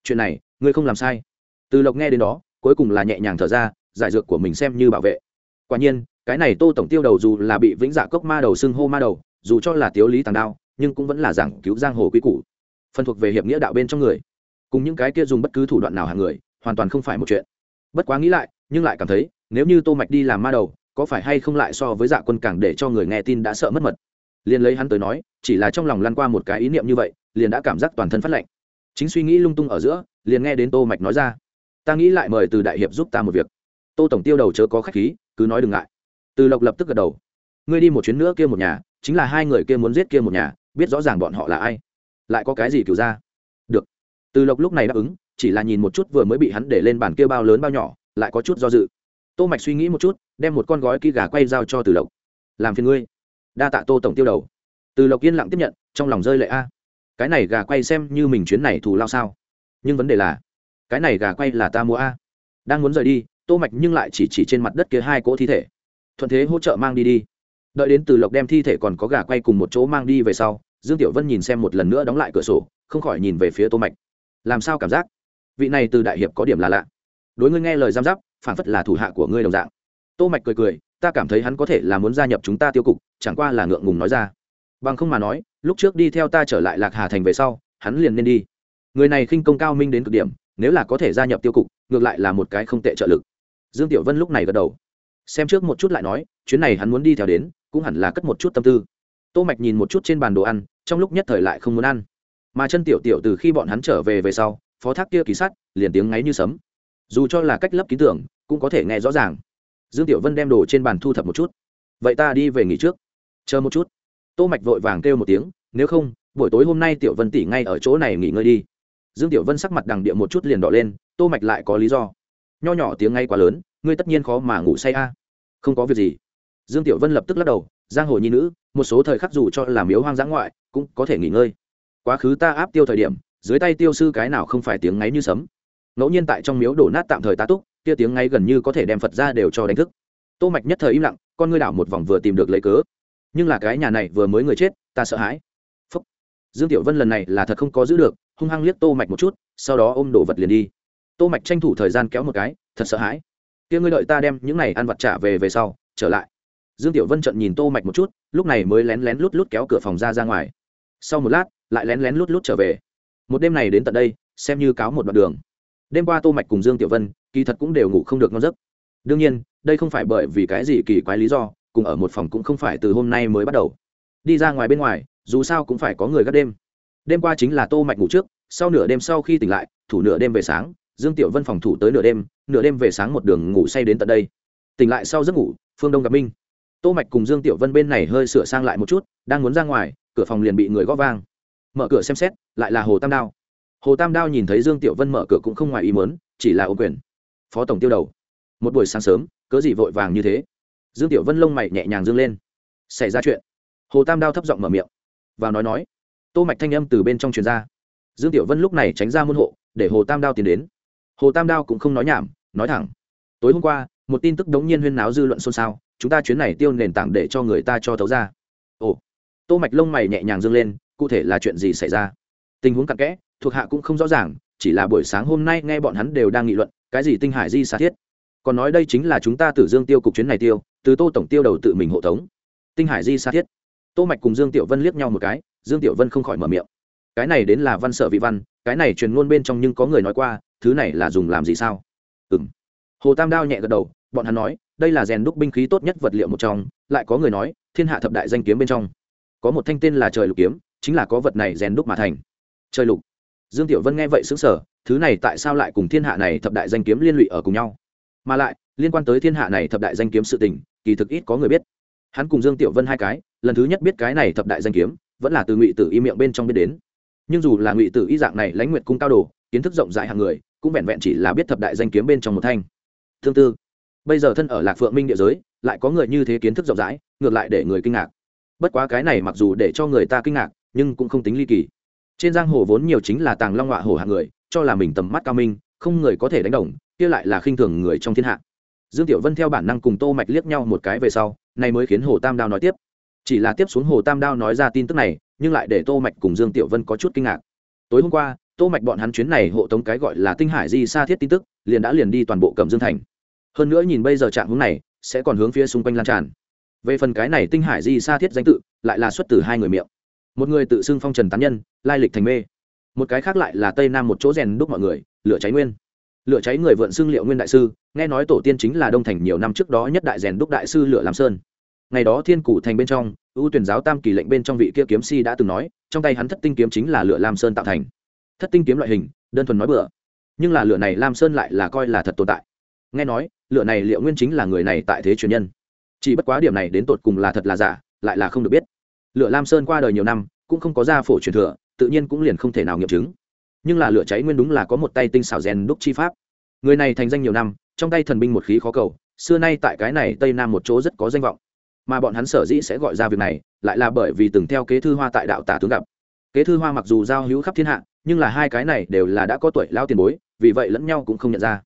Chuyện này, ngươi không làm sai. Từ lộc nghe đến đó, cuối cùng là nhẹ nhàng thở ra, giải dược của mình xem như bảo vệ. Quả nhiên, cái này tô tổng tiêu đầu dù là bị vĩnh dạ cốc ma đầu xưng hô ma đầu, dù cho là tiếu lý tàng đao, nhưng cũng vẫn là giảng cứu giang hồ quy củ. Phân thuộc về hiệp nghĩa đạo bên trong người. Cùng những cái kia dùng bất cứ thủ đoạn nào hàng người, hoàn toàn không phải một chuyện. Bất quá nghĩ lại, nhưng lại cảm thấy, nếu như tô mạch đi làm ma đầu, có phải hay không lại so với dạ quân càng để cho người nghe tin đã sợ mất mật? Liền lấy hắn tới nói, chỉ là trong lòng lăn qua một cái ý niệm như vậy liền đã cảm giác toàn thân phát lạnh. Chính suy nghĩ lung tung ở giữa, liền nghe đến tô mạch nói ra, ta nghĩ lại mời từ đại hiệp giúp ta một việc. Tô tổng tiêu đầu chớ có khách khí, cứ nói đừng ngại. Từ lộc lập tức gật đầu. Ngươi đi một chuyến nữa kia một nhà, chính là hai người kia muốn giết kia một nhà, biết rõ ràng bọn họ là ai. Lại có cái gì cứu ra? Được. Từ lộc lúc này đáp ứng, chỉ là nhìn một chút vừa mới bị hắn để lên bàn kia bao lớn bao nhỏ, lại có chút do dự. Tô mạch suy nghĩ một chút, đem một con gói ký gà quay giao cho từ lộc. Làm phiền ngươi. Đa tạ tô tổng tiêu đầu. Từ lộc yên lặng tiếp nhận, trong lòng rơi lệ a cái này gà quay xem như mình chuyến này thù lao sao? Nhưng vấn đề là, cái này gà quay là ta mua a. Đang muốn rời đi, tô mạch nhưng lại chỉ chỉ trên mặt đất kia hai cỗ thi thể. Thuận thế hỗ trợ mang đi đi. Đợi đến từ lộc đem thi thể còn có gà quay cùng một chỗ mang đi về sau, dương tiểu vân nhìn xem một lần nữa đóng lại cửa sổ, không khỏi nhìn về phía tô mạch. Làm sao cảm giác? Vị này từ đại hiệp có điểm là lạ. Đối ngươi nghe lời giam giáp, phản phất là thủ hạ của ngươi đồng dạng. Tô mạch cười cười, ta cảm thấy hắn có thể là muốn gia nhập chúng ta tiêu cục, chẳng qua là ngượng ngùng nói ra. Bằng không mà nói lúc trước đi theo ta trở lại lạc hà thành về sau, hắn liền nên đi. Người này khinh công cao minh đến cực điểm, nếu là có thể gia nhập tiêu cục, ngược lại là một cái không tệ trợ lực. Dương tiểu vân lúc này gật đầu. Xem trước một chút lại nói, chuyến này hắn muốn đi theo đến, cũng hẳn là cất một chút tâm tư. Tô mạch nhìn một chút trên bàn đồ ăn, trong lúc nhất thời lại không muốn ăn. Mà chân tiểu tiểu từ khi bọn hắn trở về về sau, phó thác kia kỳ sát, liền tiếng ngáy như sấm. Dù cho là cách lấp ký tưởng, cũng có thể nghe rõ ràng. Dương tiểu vân đem đồ trên bàn thu thập một chút. Vậy ta đi về nghỉ trước. Chờ một chút tô mạch vội vàng kêu một tiếng, nếu không, buổi tối hôm nay tiểu vân tỷ ngay ở chỗ này nghỉ ngơi đi. Dương tiểu vân sắc mặt đằng địa một chút liền đỏ lên, tô mạch lại có lý do. Nho nhỏ tiếng ngay quá lớn, ngươi tất nhiên khó mà ngủ say a. Không có việc gì. Dương tiểu vân lập tức lắc đầu, giang hồ nhi nữ, một số thời khắc dù cho làm miếu hoang dã ngoại, cũng có thể nghỉ ngơi. Quá khứ ta áp tiêu thời điểm, dưới tay tiêu sư cái nào không phải tiếng ngáy như sấm. Ngẫu nhiên tại trong miếu đổ nát tạm thời tá túc, kia tiếng ngáy gần như có thể đem phật ra đều cho đánh thức. Tô mạch nhất thời im lặng, con ngươi đảo một vòng vừa tìm được lấy cớ nhưng là cái nhà này vừa mới người chết, ta sợ hãi. Phúc. dương tiểu vân lần này là thật không có giữ được, hung hăng liếc tô mạch một chút, sau đó ôm đồ vật liền đi. Tô mạch tranh thủ thời gian kéo một cái, thật sợ hãi. Kia ngươi đợi ta đem những này ăn vặt trả về về sau, trở lại. Dương tiểu vân trận nhìn tô mạch một chút, lúc này mới lén lén lút lút kéo cửa phòng ra ra ngoài. Sau một lát, lại lén lén lút lút trở về. Một đêm này đến tận đây, xem như cáo một đoạn đường. Đêm qua tô mạch cùng dương tiểu vân, kỳ thật cũng đều ngủ không được ngon giấc. Đương nhiên, đây không phải bởi vì cái gì kỳ quái lý do cùng ở một phòng cũng không phải từ hôm nay mới bắt đầu. Đi ra ngoài bên ngoài, dù sao cũng phải có người gác đêm. Đêm qua chính là tô mạch ngủ trước, sau nửa đêm sau khi tỉnh lại, thủ nửa đêm về sáng, dương tiểu vân phòng thủ tới nửa đêm nửa đêm về sáng một đường ngủ say đến tận đây. Tỉnh lại sau giấc ngủ, phương đông gặp minh. Tô mạch cùng dương tiểu vân bên này hơi sửa sang lại một chút, đang muốn ra ngoài, cửa phòng liền bị người gõ vang. Mở cửa xem xét, lại là hồ tam đao. Hồ tam đao nhìn thấy dương tiểu vân mở cửa cũng không ngoài ý muốn, chỉ là ô quyền. Phó tổng tiêu đầu. Một buổi sáng sớm, cớ gì vội vàng như thế? Dương tiểu vân lông mày nhẹ nhàng dương lên. Xảy ra chuyện. Hồ tam đao thấp giọng mở miệng. Và nói nói. Tô mạch thanh âm từ bên trong truyền ra. Dương tiểu vân lúc này tránh ra môn hộ, để hồ tam đao tiến đến. Hồ tam đao cũng không nói nhảm, nói thẳng. Tối hôm qua, một tin tức đống nhiên huyên náo dư luận xôn xao, chúng ta chuyến này tiêu nền tảng để cho người ta cho thấu ra. Ồ. Tô mạch lông mày nhẹ nhàng dương lên, cụ thể là chuyện gì xảy ra? Tình huống cặn kẽ, thuộc hạ cũng không rõ ràng, chỉ là buổi sáng hôm nay nghe bọn hắn đều đang nghị luận, cái gì tinh hải di xa thiết? Còn nói đây chính là chúng ta tử dương tiêu cục chuyến này tiêu, từ tô tổng tiêu đầu tự mình hộ tống. Tinh hải di xa thiết. Tô mạch cùng dương tiểu vân liếc nhau một cái, dương tiểu vân không khỏi mở miệng. Cái này đến là văn sở vị văn, cái này truyền ngôn bên trong nhưng có người nói qua, thứ này là dùng làm gì sao? Ừm. Hồ tam đao nhẹ gật đầu, bọn hắn nói, đây là rèn đúc binh khí tốt nhất vật liệu một trong, lại có người nói, thiên hạ thập đại danh kiếm bên trong. Có một thanh tên là trời lục kiếm, chính là có vật này rèn đúc mà thành. Trời lục. Dương tiểu vân nghe vậy sững sờ, thứ này tại sao lại cùng thiên hạ này thập đại danh kiếm liên lụy ở cùng nhau? Mà lại, liên quan tới thiên hạ này thập đại danh kiếm sự tình, kỳ thực ít có người biết. Hắn cùng dương tiểu vân hai cái, lần thứ nhất biết cái này thập đại danh kiếm, vẫn là từ ngụy tử y miệng bên trong biết đến. Nhưng dù là ngụy tử y dạng này lãnh nguyệt cung cao đồ, kiến thức rộng rãi hàng người, cũng vẹn vẹn chỉ là biết thập đại danh kiếm bên trong một thanh. Tương tư, bây giờ thân ở lạc phượng minh địa giới, lại có người như thế kiến thức rộng rãi, ngược lại để người kinh ngạc. Bất quá cái này mặc dù để cho người ta kinh ngạc, nhưng cũng không tính ly kỳ. Trên giang hồ vốn nhiều chính là tàng long họa hổ hạng người, cho là mình tầm mắt cao minh, không người có thể đánh đồng kia lại là khinh thường người trong thiên hạ. Dương tiểu vân theo bản năng cùng tô mạch liếc nhau một cái về sau, này mới khiến hồ tam đao nói tiếp. Chỉ là tiếp xuống hồ tam đao nói ra tin tức này, nhưng lại để tô mạch cùng dương tiểu vân có chút kinh ngạc. Tối hôm qua, tô mạch bọn hắn chuyến này hộ tống cái gọi là tinh hải di sa thiết tin tức, liền đã liền đi toàn bộ cẩm dương thành. Hơn nữa nhìn bây giờ trạng hướng này, sẽ còn hướng phía xung quanh lan tràn. Về phần cái này tinh hải di sa thiết danh tự, lại là xuất từ hai người miệng. Một người tự xưng phong trần tán nhân, lai lịch thành mê. Một cái khác lại là tây nam một chỗ rèn đúc mọi người, lửa cháy nguyên lửa cháy người vượn xương liệu nguyên đại sư, nghe nói tổ tiên chính là đông thành nhiều năm trước đó nhất đại rèn đúc đại sư lửa lam sơn. Ngày đó thiên cụ thành bên trong, ưu tuyển giáo tam kỳ lệnh bên trong vị kia kiếm si đã từng nói, trong tay hắn thất tinh kiếm chính là lửa lam sơn tạo thành. Thất tinh kiếm loại hình, đơn thuần nói bừa. Nhưng là lửa này lam sơn lại là coi là thật tồn tại. Nghe nói, lửa này liệu nguyên chính là người này tại thế truyền nhân. Chỉ bất quá điểm này đến tột cùng là thật là giả, lại là không được biết. Lửa lam sơn qua đời nhiều năm, cũng không có gia phổ truyền thừa, tự nhiên cũng liền không thể nào nghiệm chứng nhưng là lửa cháy nguyên đúng là có một tay tinh xảo rèn đúc chi pháp. Người này thành danh nhiều năm, trong tay thần binh một khí khó cầu, xưa nay tại cái này tây nam một chỗ rất có danh vọng. Mà bọn hắn sở dĩ sẽ gọi ra việc này, lại là bởi vì từng theo kế thư hoa tại đạo tả tướng gặp. Kế thư hoa mặc dù giao hữu khắp thiên hạ, nhưng là hai cái này đều là đã có tuổi lao tiền bối, vì vậy lẫn nhau cũng không nhận ra.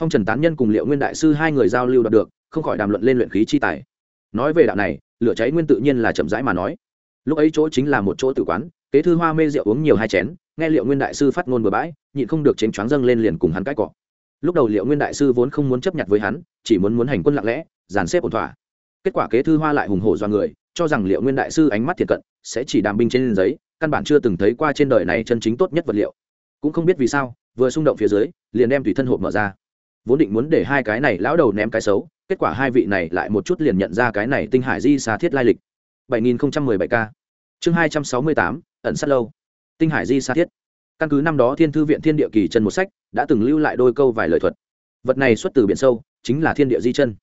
Phong trần tán nhân cùng liệu nguyên đại sư hai người giao lưu đạt được, không khỏi đàm luận lên luyện khí chi tài. Nói về đạo này, lửa cháy nguyên tự nhiên là chậm rãi mà nói. Lúc ấy chỗ chính là một chỗ tử quán, kế thư hoa mê rượu uống nhiều hai chén nghe liệu nguyên đại sư phát ngôn bừa bãi nhịn không được chén choáng dâng lên liền cùng hắn cãi cọ. Lúc đầu liệu nguyên đại sư vốn không muốn chấp nhận với hắn chỉ muốn muốn hành quân lặng lẽ dàn xếp ổn thỏa. Kết quả kế thư hoa lại hùng hổ do người cho rằng liệu nguyên đại sư ánh mắt thiệt cận sẽ chỉ đàm binh trên giấy căn bản chưa từng thấy qua trên đời này chân chính tốt nhất vật liệu. Cũng không biết vì sao vừa xung động phía dưới liền đem tùy thân hộp mở ra. Vốn định muốn để hai cái này lão đầu ném cái xấu kết quả hai vị này lại một chút liền nhận ra cái này tinh hải di xa thiết lai lịch. 7017 k chương 268, ẩn sát lâu tinh hải di sa thiết. Căn cứ năm đó thiên thư viện thiên địa kỳ chân một sách, đã từng lưu lại đôi câu vài lời thuật. Vật này xuất từ biển sâu, chính là thiên địa di chân.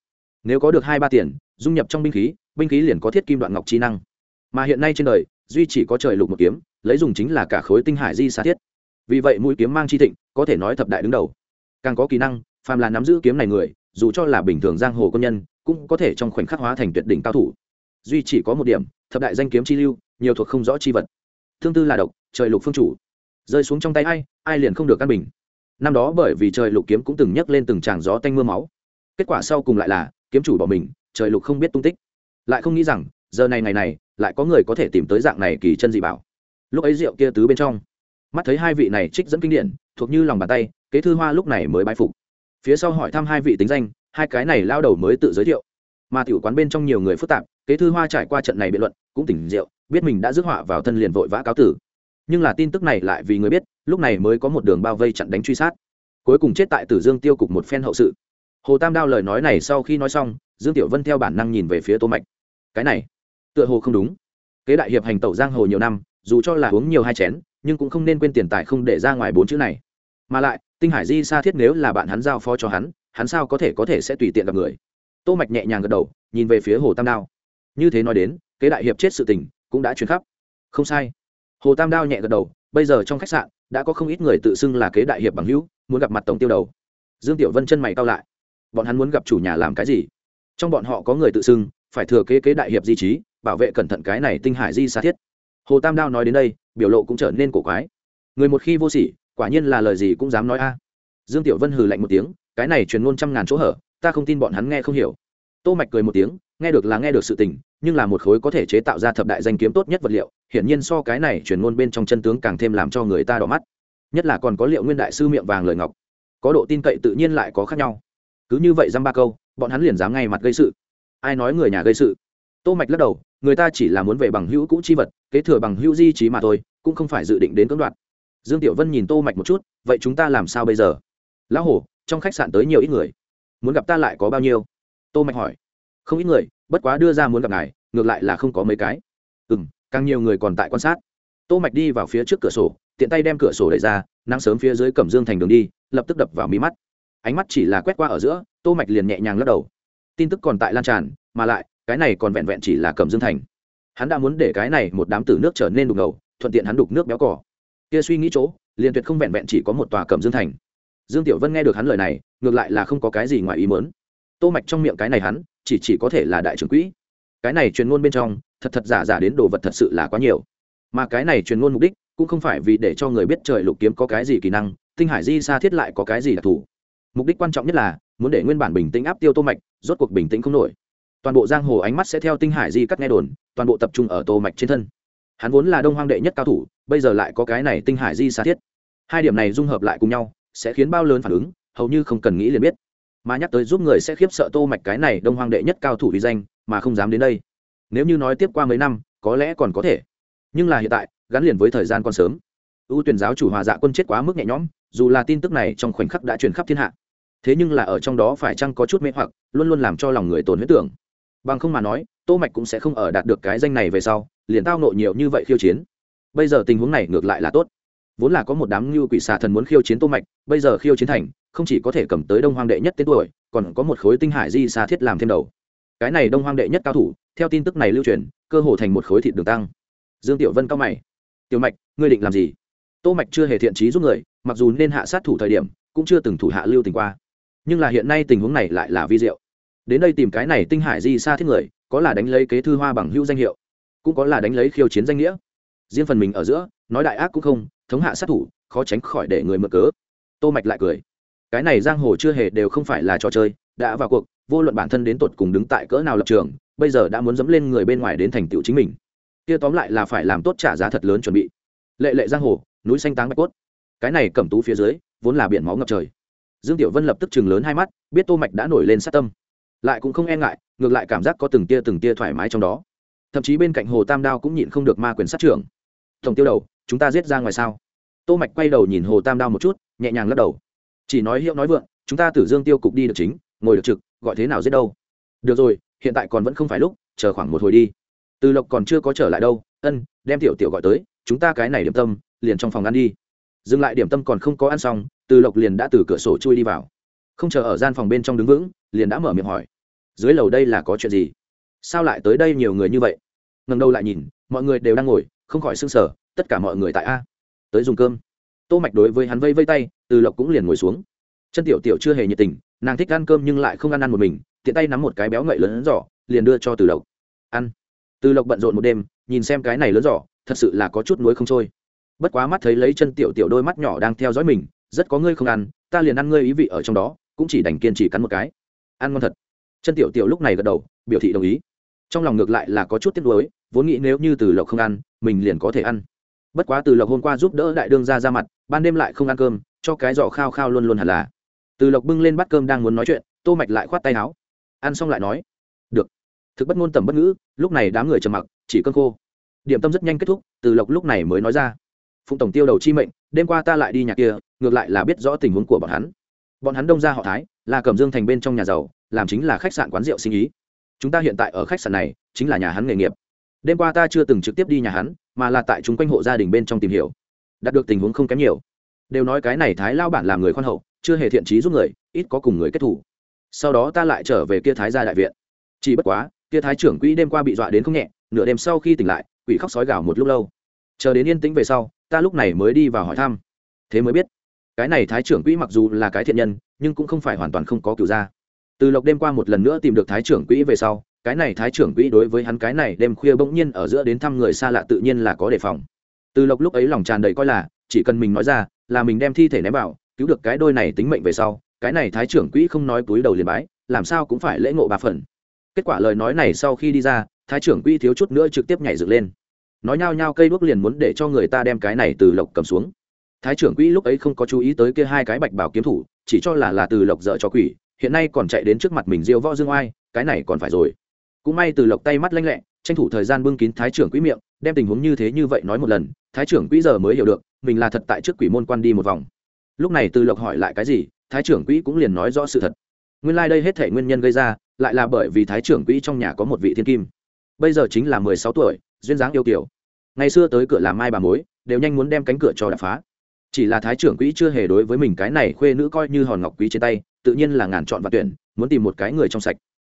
Nếu có được hai ba tiền, dung nhập trong binh khí binh khí liền có thiết kim đoạn ngọc trí năng. Mà hiện nay trên đời, duy chỉ có trời lục một kiếm, lấy dùng chính là cả khối tinh hải di sa thiết. Vì vậy mũi kiếm mang chi thịnh, có thể nói thập đại đứng đầu. Càng có kỹ năng, phàm là nắm giữ kiếm này người, dù cho là bình thường giang hồ công nhân, cũng có thể trong khoảnh khắc hóa thành tuyệt đỉnh cao thủ. Duy chỉ có một điểm, thập đại danh kiếm chi lưu, nhiều thuộc không rõ chi vật thương tư là độc, trời lục phương chủ. Rơi xuống trong tay ai ai liền không được căn bình. Năm đó bởi vì trời lục kiếm cũng từng nhấc lên từng tràng gió tanh mưa máu. Kết quả sau cùng lại là, kiếm chủ bỏ mình, trời lục không biết tung tích. Lại không nghĩ rằng, giờ này ngày này, lại có người có thể tìm tới dạng này kỳ chân dị bảo. Lúc ấy rượu kia tứ bên trong, mắt thấy hai vị này trích dẫn kinh điển, thuộc như lòng bàn tay, kế thư hoa lúc này mới bái phục. Phía sau hỏi thăm hai vị tính danh, hai cái này lao đầu mới tự giới thiệu. Mà tiểu quán bên trong nhiều người phức tạp kế thư hoa trải qua trận này biện luận, cũng tỉnh rượu, biết mình đã rước họa vào thân liền vội vã cáo tử. Nhưng là tin tức này lại vì người biết, lúc này mới có một đường bao vây chặn đánh truy sát. Cuối cùng chết tại tử dương tiêu cục một phen hậu sự. Hồ tam đao lời nói này sau khi nói xong, dương tiểu vân theo bản năng nhìn về phía tô mạch. Cái này, tựa hồ không đúng. Kế đại hiệp hành tẩu giang hồ nhiều năm, dù cho là uống nhiều hai chén, nhưng cũng không nên quên tiền tài không để ra ngoài bốn chữ này. Mà lại, tinh hải di xa thiết nếu là bạn hắn giao phó cho hắn hắn sao có thể có thể sẽ tùy tiện gặp người? Tô mạch nhẹ nhàng gật đầu, nhìn về phía hồ tam đao như thế nói đến, kế đại hiệp chết sự tình cũng đã chuyển khắp. Không sai. Hồ tam đao nhẹ gật đầu, bây giờ trong khách sạn đã có không ít người tự xưng là kế đại hiệp bằng hữu, muốn gặp mặt tổng tiêu đầu. Dương tiểu vân chân mày cao lại. Bọn hắn muốn gặp chủ nhà làm cái gì? Trong bọn họ có người tự xưng, phải thừa kế kế đại hiệp di trí, bảo vệ cẩn thận cái này tinh hải di xa thiết. Hồ tam đao nói đến đây, biểu lộ cũng trở nên cổ quái. Người một khi vô sỉ, quả nhiên là lời gì cũng dám nói a. Dương tiểu vân hừ lạnh một tiếng, cái này truyền ngôn trăm ngàn chỗ hở, ta không tin bọn hắn nghe không hiểu tô mạch cười một tiếng, nghe được là nghe được sự tình, nhưng là một khối có thể chế tạo ra thập đại danh kiếm tốt nhất vật liệu, hiển nhiên so cái này truyền ngôn bên trong chân tướng càng thêm làm cho người ta đỏ mắt. Nhất là còn có liệu nguyên đại sư miệng vàng lời ngọc, có độ tin cậy tự nhiên lại có khác nhau. Cứ như vậy dăm ba câu, bọn hắn liền dám ngay mặt gây sự. Ai nói người nhà gây sự? Tô mạch lắc đầu, người ta chỉ là muốn về bằng hữu cũ chi vật, kế thừa bằng hữu di trí mà thôi, cũng không phải dự định đến cưỡng đoạt. Dương tiểu vân nhìn tô mạch một chút, vậy chúng ta làm sao bây giờ? Lão hổ, trong khách sạn tới nhiều ít người, muốn gặp ta lại có bao nhiêu? Tô mạch hỏi. Không ít người, bất quá đưa ra muốn gặp ngài, ngược lại là không có mấy cái. Ừ càng nhiều người còn tại quan sát. Tô mạch đi vào phía trước cửa sổ, tiện tay đem cửa sổ đẩy ra, nắng sớm phía dưới cẩm dương thành đường đi, lập tức đập vào mí mắt. Ánh mắt chỉ là quét qua ở giữa, tô mạch liền nhẹ nhàng lắc đầu. Tin tức còn tại lan tràn, mà lại, cái này còn vẹn vẹn chỉ là cẩm dương thành. Hắn đã muốn để cái này một đám tử nước trở nên đục ngầu, thuận tiện hắn đục nước béo cỏ kia suy nghĩ chỗ, liền tuyệt không vẹn vẹn chỉ có một tòa cẩm dương thành. Dương tiểu vân nghe được hắn lời này, ngược lại là không có cái gì ngoài ý muốn tô mạch trong miệng cái này hắn, chỉ chỉ có thể là đại trưởng quỹ. Cái này truyền ngôn bên trong, thật thật giả giả đến đồ vật thật sự là quá nhiều. Mà cái này truyền ngôn mục đích, cũng không phải vì để cho người biết trời lục kiếm có cái gì kỹ năng, tinh hải di sa thiết lại có cái gì đặc thù. Mục đích quan trọng nhất là, muốn để nguyên bản bình tĩnh áp tiêu tô mạch, rốt cuộc bình tĩnh không nổi. Toàn bộ giang hồ ánh mắt sẽ theo tinh hải di cắt nghe đồn, toàn bộ tập trung ở tô mạch trên thân. Hắn vốn là đông hoang đệ nhất cao thủ, bây giờ lại có cái này tinh hải di sa thiết. Hai điểm này dung hợp lại cùng nhau, sẽ khiến bao lớn phản ứng, hầu như không cần nghĩ liền biết mà nhắc tới giúp người sẽ khiếp sợ tô mạch cái này đông hoang đệ nhất cao thủ uy danh, mà không dám đến đây. Nếu như nói tiếp qua mấy năm, có lẽ còn có thể. Nhưng là hiện tại, gắn liền với thời gian còn sớm. Ưu tuyển giáo chủ hòa dạ quân chết quá mức nhẹ nhõm, dù là tin tức này trong khoảnh khắc đã truyền khắp thiên hạ. Thế nhưng là ở trong đó phải chăng có chút mê hoặc, luôn luôn làm cho lòng người tổn huyết tưởng. Bằng không mà nói, tô mạch cũng sẽ không ở đạt được cái danh này về sau, liền tao nộ nhiều như vậy khiêu chiến. Bây giờ tình huống này ngược lại là tốt vốn là có một đám như quỷ xà thần muốn khiêu chiến tô mạch, bây giờ khiêu chiến thành, không chỉ có thể cầm tới đông hoang đệ nhất tên tuổi, còn có một khối tinh hải di xa thiết làm thêm đầu. Cái này đông hoang đệ nhất cao thủ, theo tin tức này lưu truyền, cơ hồ thành một khối thịt đường tăng. Dương tiểu vân cao mày. Tiểu mạch, ngươi định làm gì? Tô mạch chưa hề thiện trí giúp người, mặc dù nên hạ sát thủ thời điểm, cũng chưa từng thủ hạ lưu tình qua. Nhưng là hiện nay tình huống này lại là vi diệu. Đến đây tìm cái này tinh hải di xa thiết người, có là đánh lấy kế thư hoa bằng hữu danh hiệu, cũng có là đánh lấy khiêu chiến danh nghĩa. Riêng phần mình ở giữa, nói đại ác cũng không thống hạ sát thủ, khó tránh khỏi để người mượn cớ. Tô mạch lại cười. Cái này giang hồ chưa hề đều không phải là trò chơi, đã vào cuộc, vô luận bản thân đến tột cùng đứng tại cỡ nào lập trường, bây giờ đã muốn dẫm lên người bên ngoài đến thành tựu chính mình. Kia tóm lại là phải làm tốt trả giá thật lớn chuẩn bị. Lệ lệ giang hồ, núi xanh táng bạch cốt. Cái này cẩm tú phía dưới, vốn là biển máu ngập trời. Dương tiểu vân lập tức chừng lớn hai mắt, biết tô mạch đã nổi lên sát tâm. Lại cũng không e ngại, ngược lại cảm giác có từng tia từng tia thoải mái trong đó. Thậm chí bên cạnh hồ tam đao cũng nhịn không được ma quyền sát trưởng. Tổng tiêu đầu chúng ta giết ra ngoài sao? Tô mạch quay đầu nhìn hồ tam đao một chút, nhẹ nhàng lắc đầu. Chỉ nói hiệu nói vượng, chúng ta tử dương tiêu cục đi được chính, ngồi được trực, gọi thế nào giết đâu? Được rồi, hiện tại còn vẫn không phải lúc, chờ khoảng một hồi đi. Từ lộc còn chưa có trở lại đâu, ân, đem tiểu tiểu gọi tới, chúng ta cái này điểm tâm, liền trong phòng ăn đi. Dừng lại điểm tâm còn không có ăn xong, từ lộc liền đã từ cửa sổ chui đi vào. Không chờ ở gian phòng bên trong đứng vững, liền đã mở miệng hỏi. Dưới lầu đây là có chuyện gì? Sao lại tới đây nhiều người như vậy? Ngần đầu lại nhìn, mọi người đều đang ngồi, không khỏi sưng sở tất cả mọi người tại a. Tới dùng cơm. Tô mạch đối với hắn vây vây tay, từ lộc cũng liền ngồi xuống. Chân tiểu tiểu chưa hề nhiệt tình, nàng thích ăn cơm nhưng lại không ăn ăn một mình, tiện tay nắm một cái béo ngậy lớn giỏ, liền đưa cho từ lộc. Ăn. Từ lộc bận rộn một đêm, nhìn xem cái này lớn giỏ, thật sự là có chút nuối không trôi. Bất quá mắt thấy lấy chân tiểu tiểu đôi mắt nhỏ đang theo dõi mình, rất có ngươi không ăn, ta liền ăn ngươi ý vị ở trong đó, cũng chỉ đành kiên trì cắn một cái. Ăn ngon thật. Chân tiểu tiểu lúc này gật đầu, biểu thị đồng ý. Trong lòng ngược lại là có chút tiếc nuối, vốn nghĩ nếu như từ lộc không ăn, mình liền có thể ăn bất quá từ lộc hôm qua giúp đỡ đại đương ra ra mặt, ban đêm lại không ăn cơm, cho cái giỏ khao khao luôn luôn hẳn là. Từ lộc bưng lên bát cơm đang muốn nói chuyện, tô mạch lại khoát tay áo. Ăn xong lại nói, được. Thực bất ngôn tầm bất ngữ, lúc này đám người trầm mặc, chỉ cơn khô. Điểm tâm rất nhanh kết thúc, từ lộc lúc này mới nói ra, phụng tổng tiêu đầu chi mệnh, đêm qua ta lại đi nhà kia, ngược lại là biết rõ tình huống của bọn hắn. Bọn hắn đông ra họ thái, là cẩm dương thành bên trong nhà giàu, làm chính là khách sạn quán rượu sinh ý. Chúng ta hiện tại ở khách sạn này, chính là nhà hắn nghề nghiệp đêm qua ta chưa từng trực tiếp đi nhà hắn, mà là tại chúng quanh hộ gia đình bên trong tìm hiểu. Đạt được tình huống không kém nhiều. Đều nói cái này thái lao bản làm người khoan hậu, chưa hề thiện trí giúp người, ít có cùng người kết thủ. Sau đó ta lại trở về kia thái gia đại viện. Chỉ bất quá, kia thái trưởng quỹ đêm qua bị dọa đến không nhẹ, nửa đêm sau khi tỉnh lại, quỷ khóc sói gào một lúc lâu. Chờ đến yên tĩnh về sau, ta lúc này mới đi vào hỏi thăm. Thế mới biết, cái này thái trưởng quỹ mặc dù là cái thiện nhân, nhưng cũng không phải hoàn toàn không có cựu gia. Từ lộc đêm qua một lần nữa tìm được thái trưởng quỹ về sau cái này thái trưởng quỹ đối với hắn cái này đêm khuya bỗng nhiên ở giữa đến thăm người xa lạ tự nhiên là có đề phòng. Từ lộc lúc ấy lòng tràn đầy coi là, chỉ cần mình nói ra, là mình đem thi thể ném vào, cứu được cái đôi này tính mệnh về sau, cái này thái trưởng quỹ không nói túi đầu liền bái, làm sao cũng phải lễ ngộ ba phần. Kết quả lời nói này sau khi đi ra, thái trưởng quỹ thiếu chút nữa trực tiếp nhảy dựng lên. Nói nhao nhao cây đuốc liền muốn để cho người ta đem cái này từ lộc cầm xuống. Thái trưởng quỹ lúc ấy không có chú ý tới kia hai cái bạch bảo kiếm thủ, chỉ cho là là từ lộc dợ cho quỷ, hiện nay còn chạy đến trước mặt mình diêu võ dương oai, cái này còn phải rồi cũng may từ lộc tay mắt lanh lẹ, tranh thủ thời gian bưng kín thái trưởng quỹ miệng, đem tình huống như thế như vậy nói một lần, thái trưởng quỹ giờ mới hiểu được, mình là thật tại trước quỷ môn quan đi một vòng. Lúc này từ lộc hỏi lại cái gì, thái trưởng quỹ cũng liền nói rõ sự thật. Nguyên lai、like、đây hết thể nguyên nhân gây ra, lại là bởi vì thái trưởng quỹ trong nhà có một vị thiên kim. Bây giờ chính là mười sáu tuổi, duyên dáng yêu kiểu ngày xưa tới cửa làm mai bà mối, đều nhanh muốn đem cánh cửa cho đập phá. Chỉ là thái trưởng quỹ chưa hề đối với mình cái này khuê nữ coi như hòn ngọc quý trên tay, tự nhiên là ngàn chọn và tuyển, muốn tìm một cái người trong sạch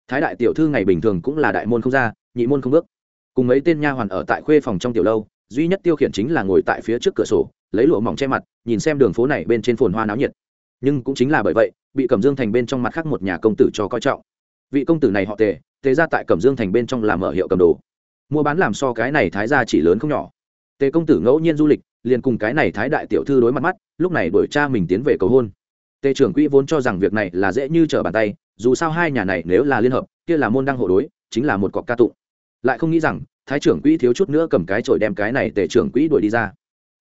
thái đại tiểu thư ngày bình thường cũng là đại môn không ra, nhị môn không bước. Cùng mấy tên nha hoàn ở tại khuê phòng trong tiểu lâu, duy nhất tiêu khiển chính là ngồi tại phía trước cửa sổ, lấy lụa mỏng che mặt, nhìn xem đường phố này bên trên phồn hoa náo nhiệt. Nhưng cũng chính là bởi vậy, bị cẩm dương thành bên trong mặt khác một nhà công tử cho coi trọng. Vị công tử này họ tề tề ra tại cẩm dương thành bên trong làm ở hiệu cầm đồ. Mua bán làm so cái này thái ra chỉ lớn không nhỏ. Tề công tử ngẫu nhiên du lịch, liền cùng cái này thái đại tiểu thư đối mặt mắt, lúc này đổi cha mình tiến về cầu hôn. Tề trưởng quỹ vốn cho rằng việc này là dễ như trở bàn tay dù sao hai nhà này nếu là liên hợp, kia là môn đăng hộ đối, chính là một cọc ca tụng. Lại không nghĩ rằng, thái trưởng quỹ thiếu chút nữa cầm cái chổi đem cái này tề trưởng quỹ đuổi đi ra.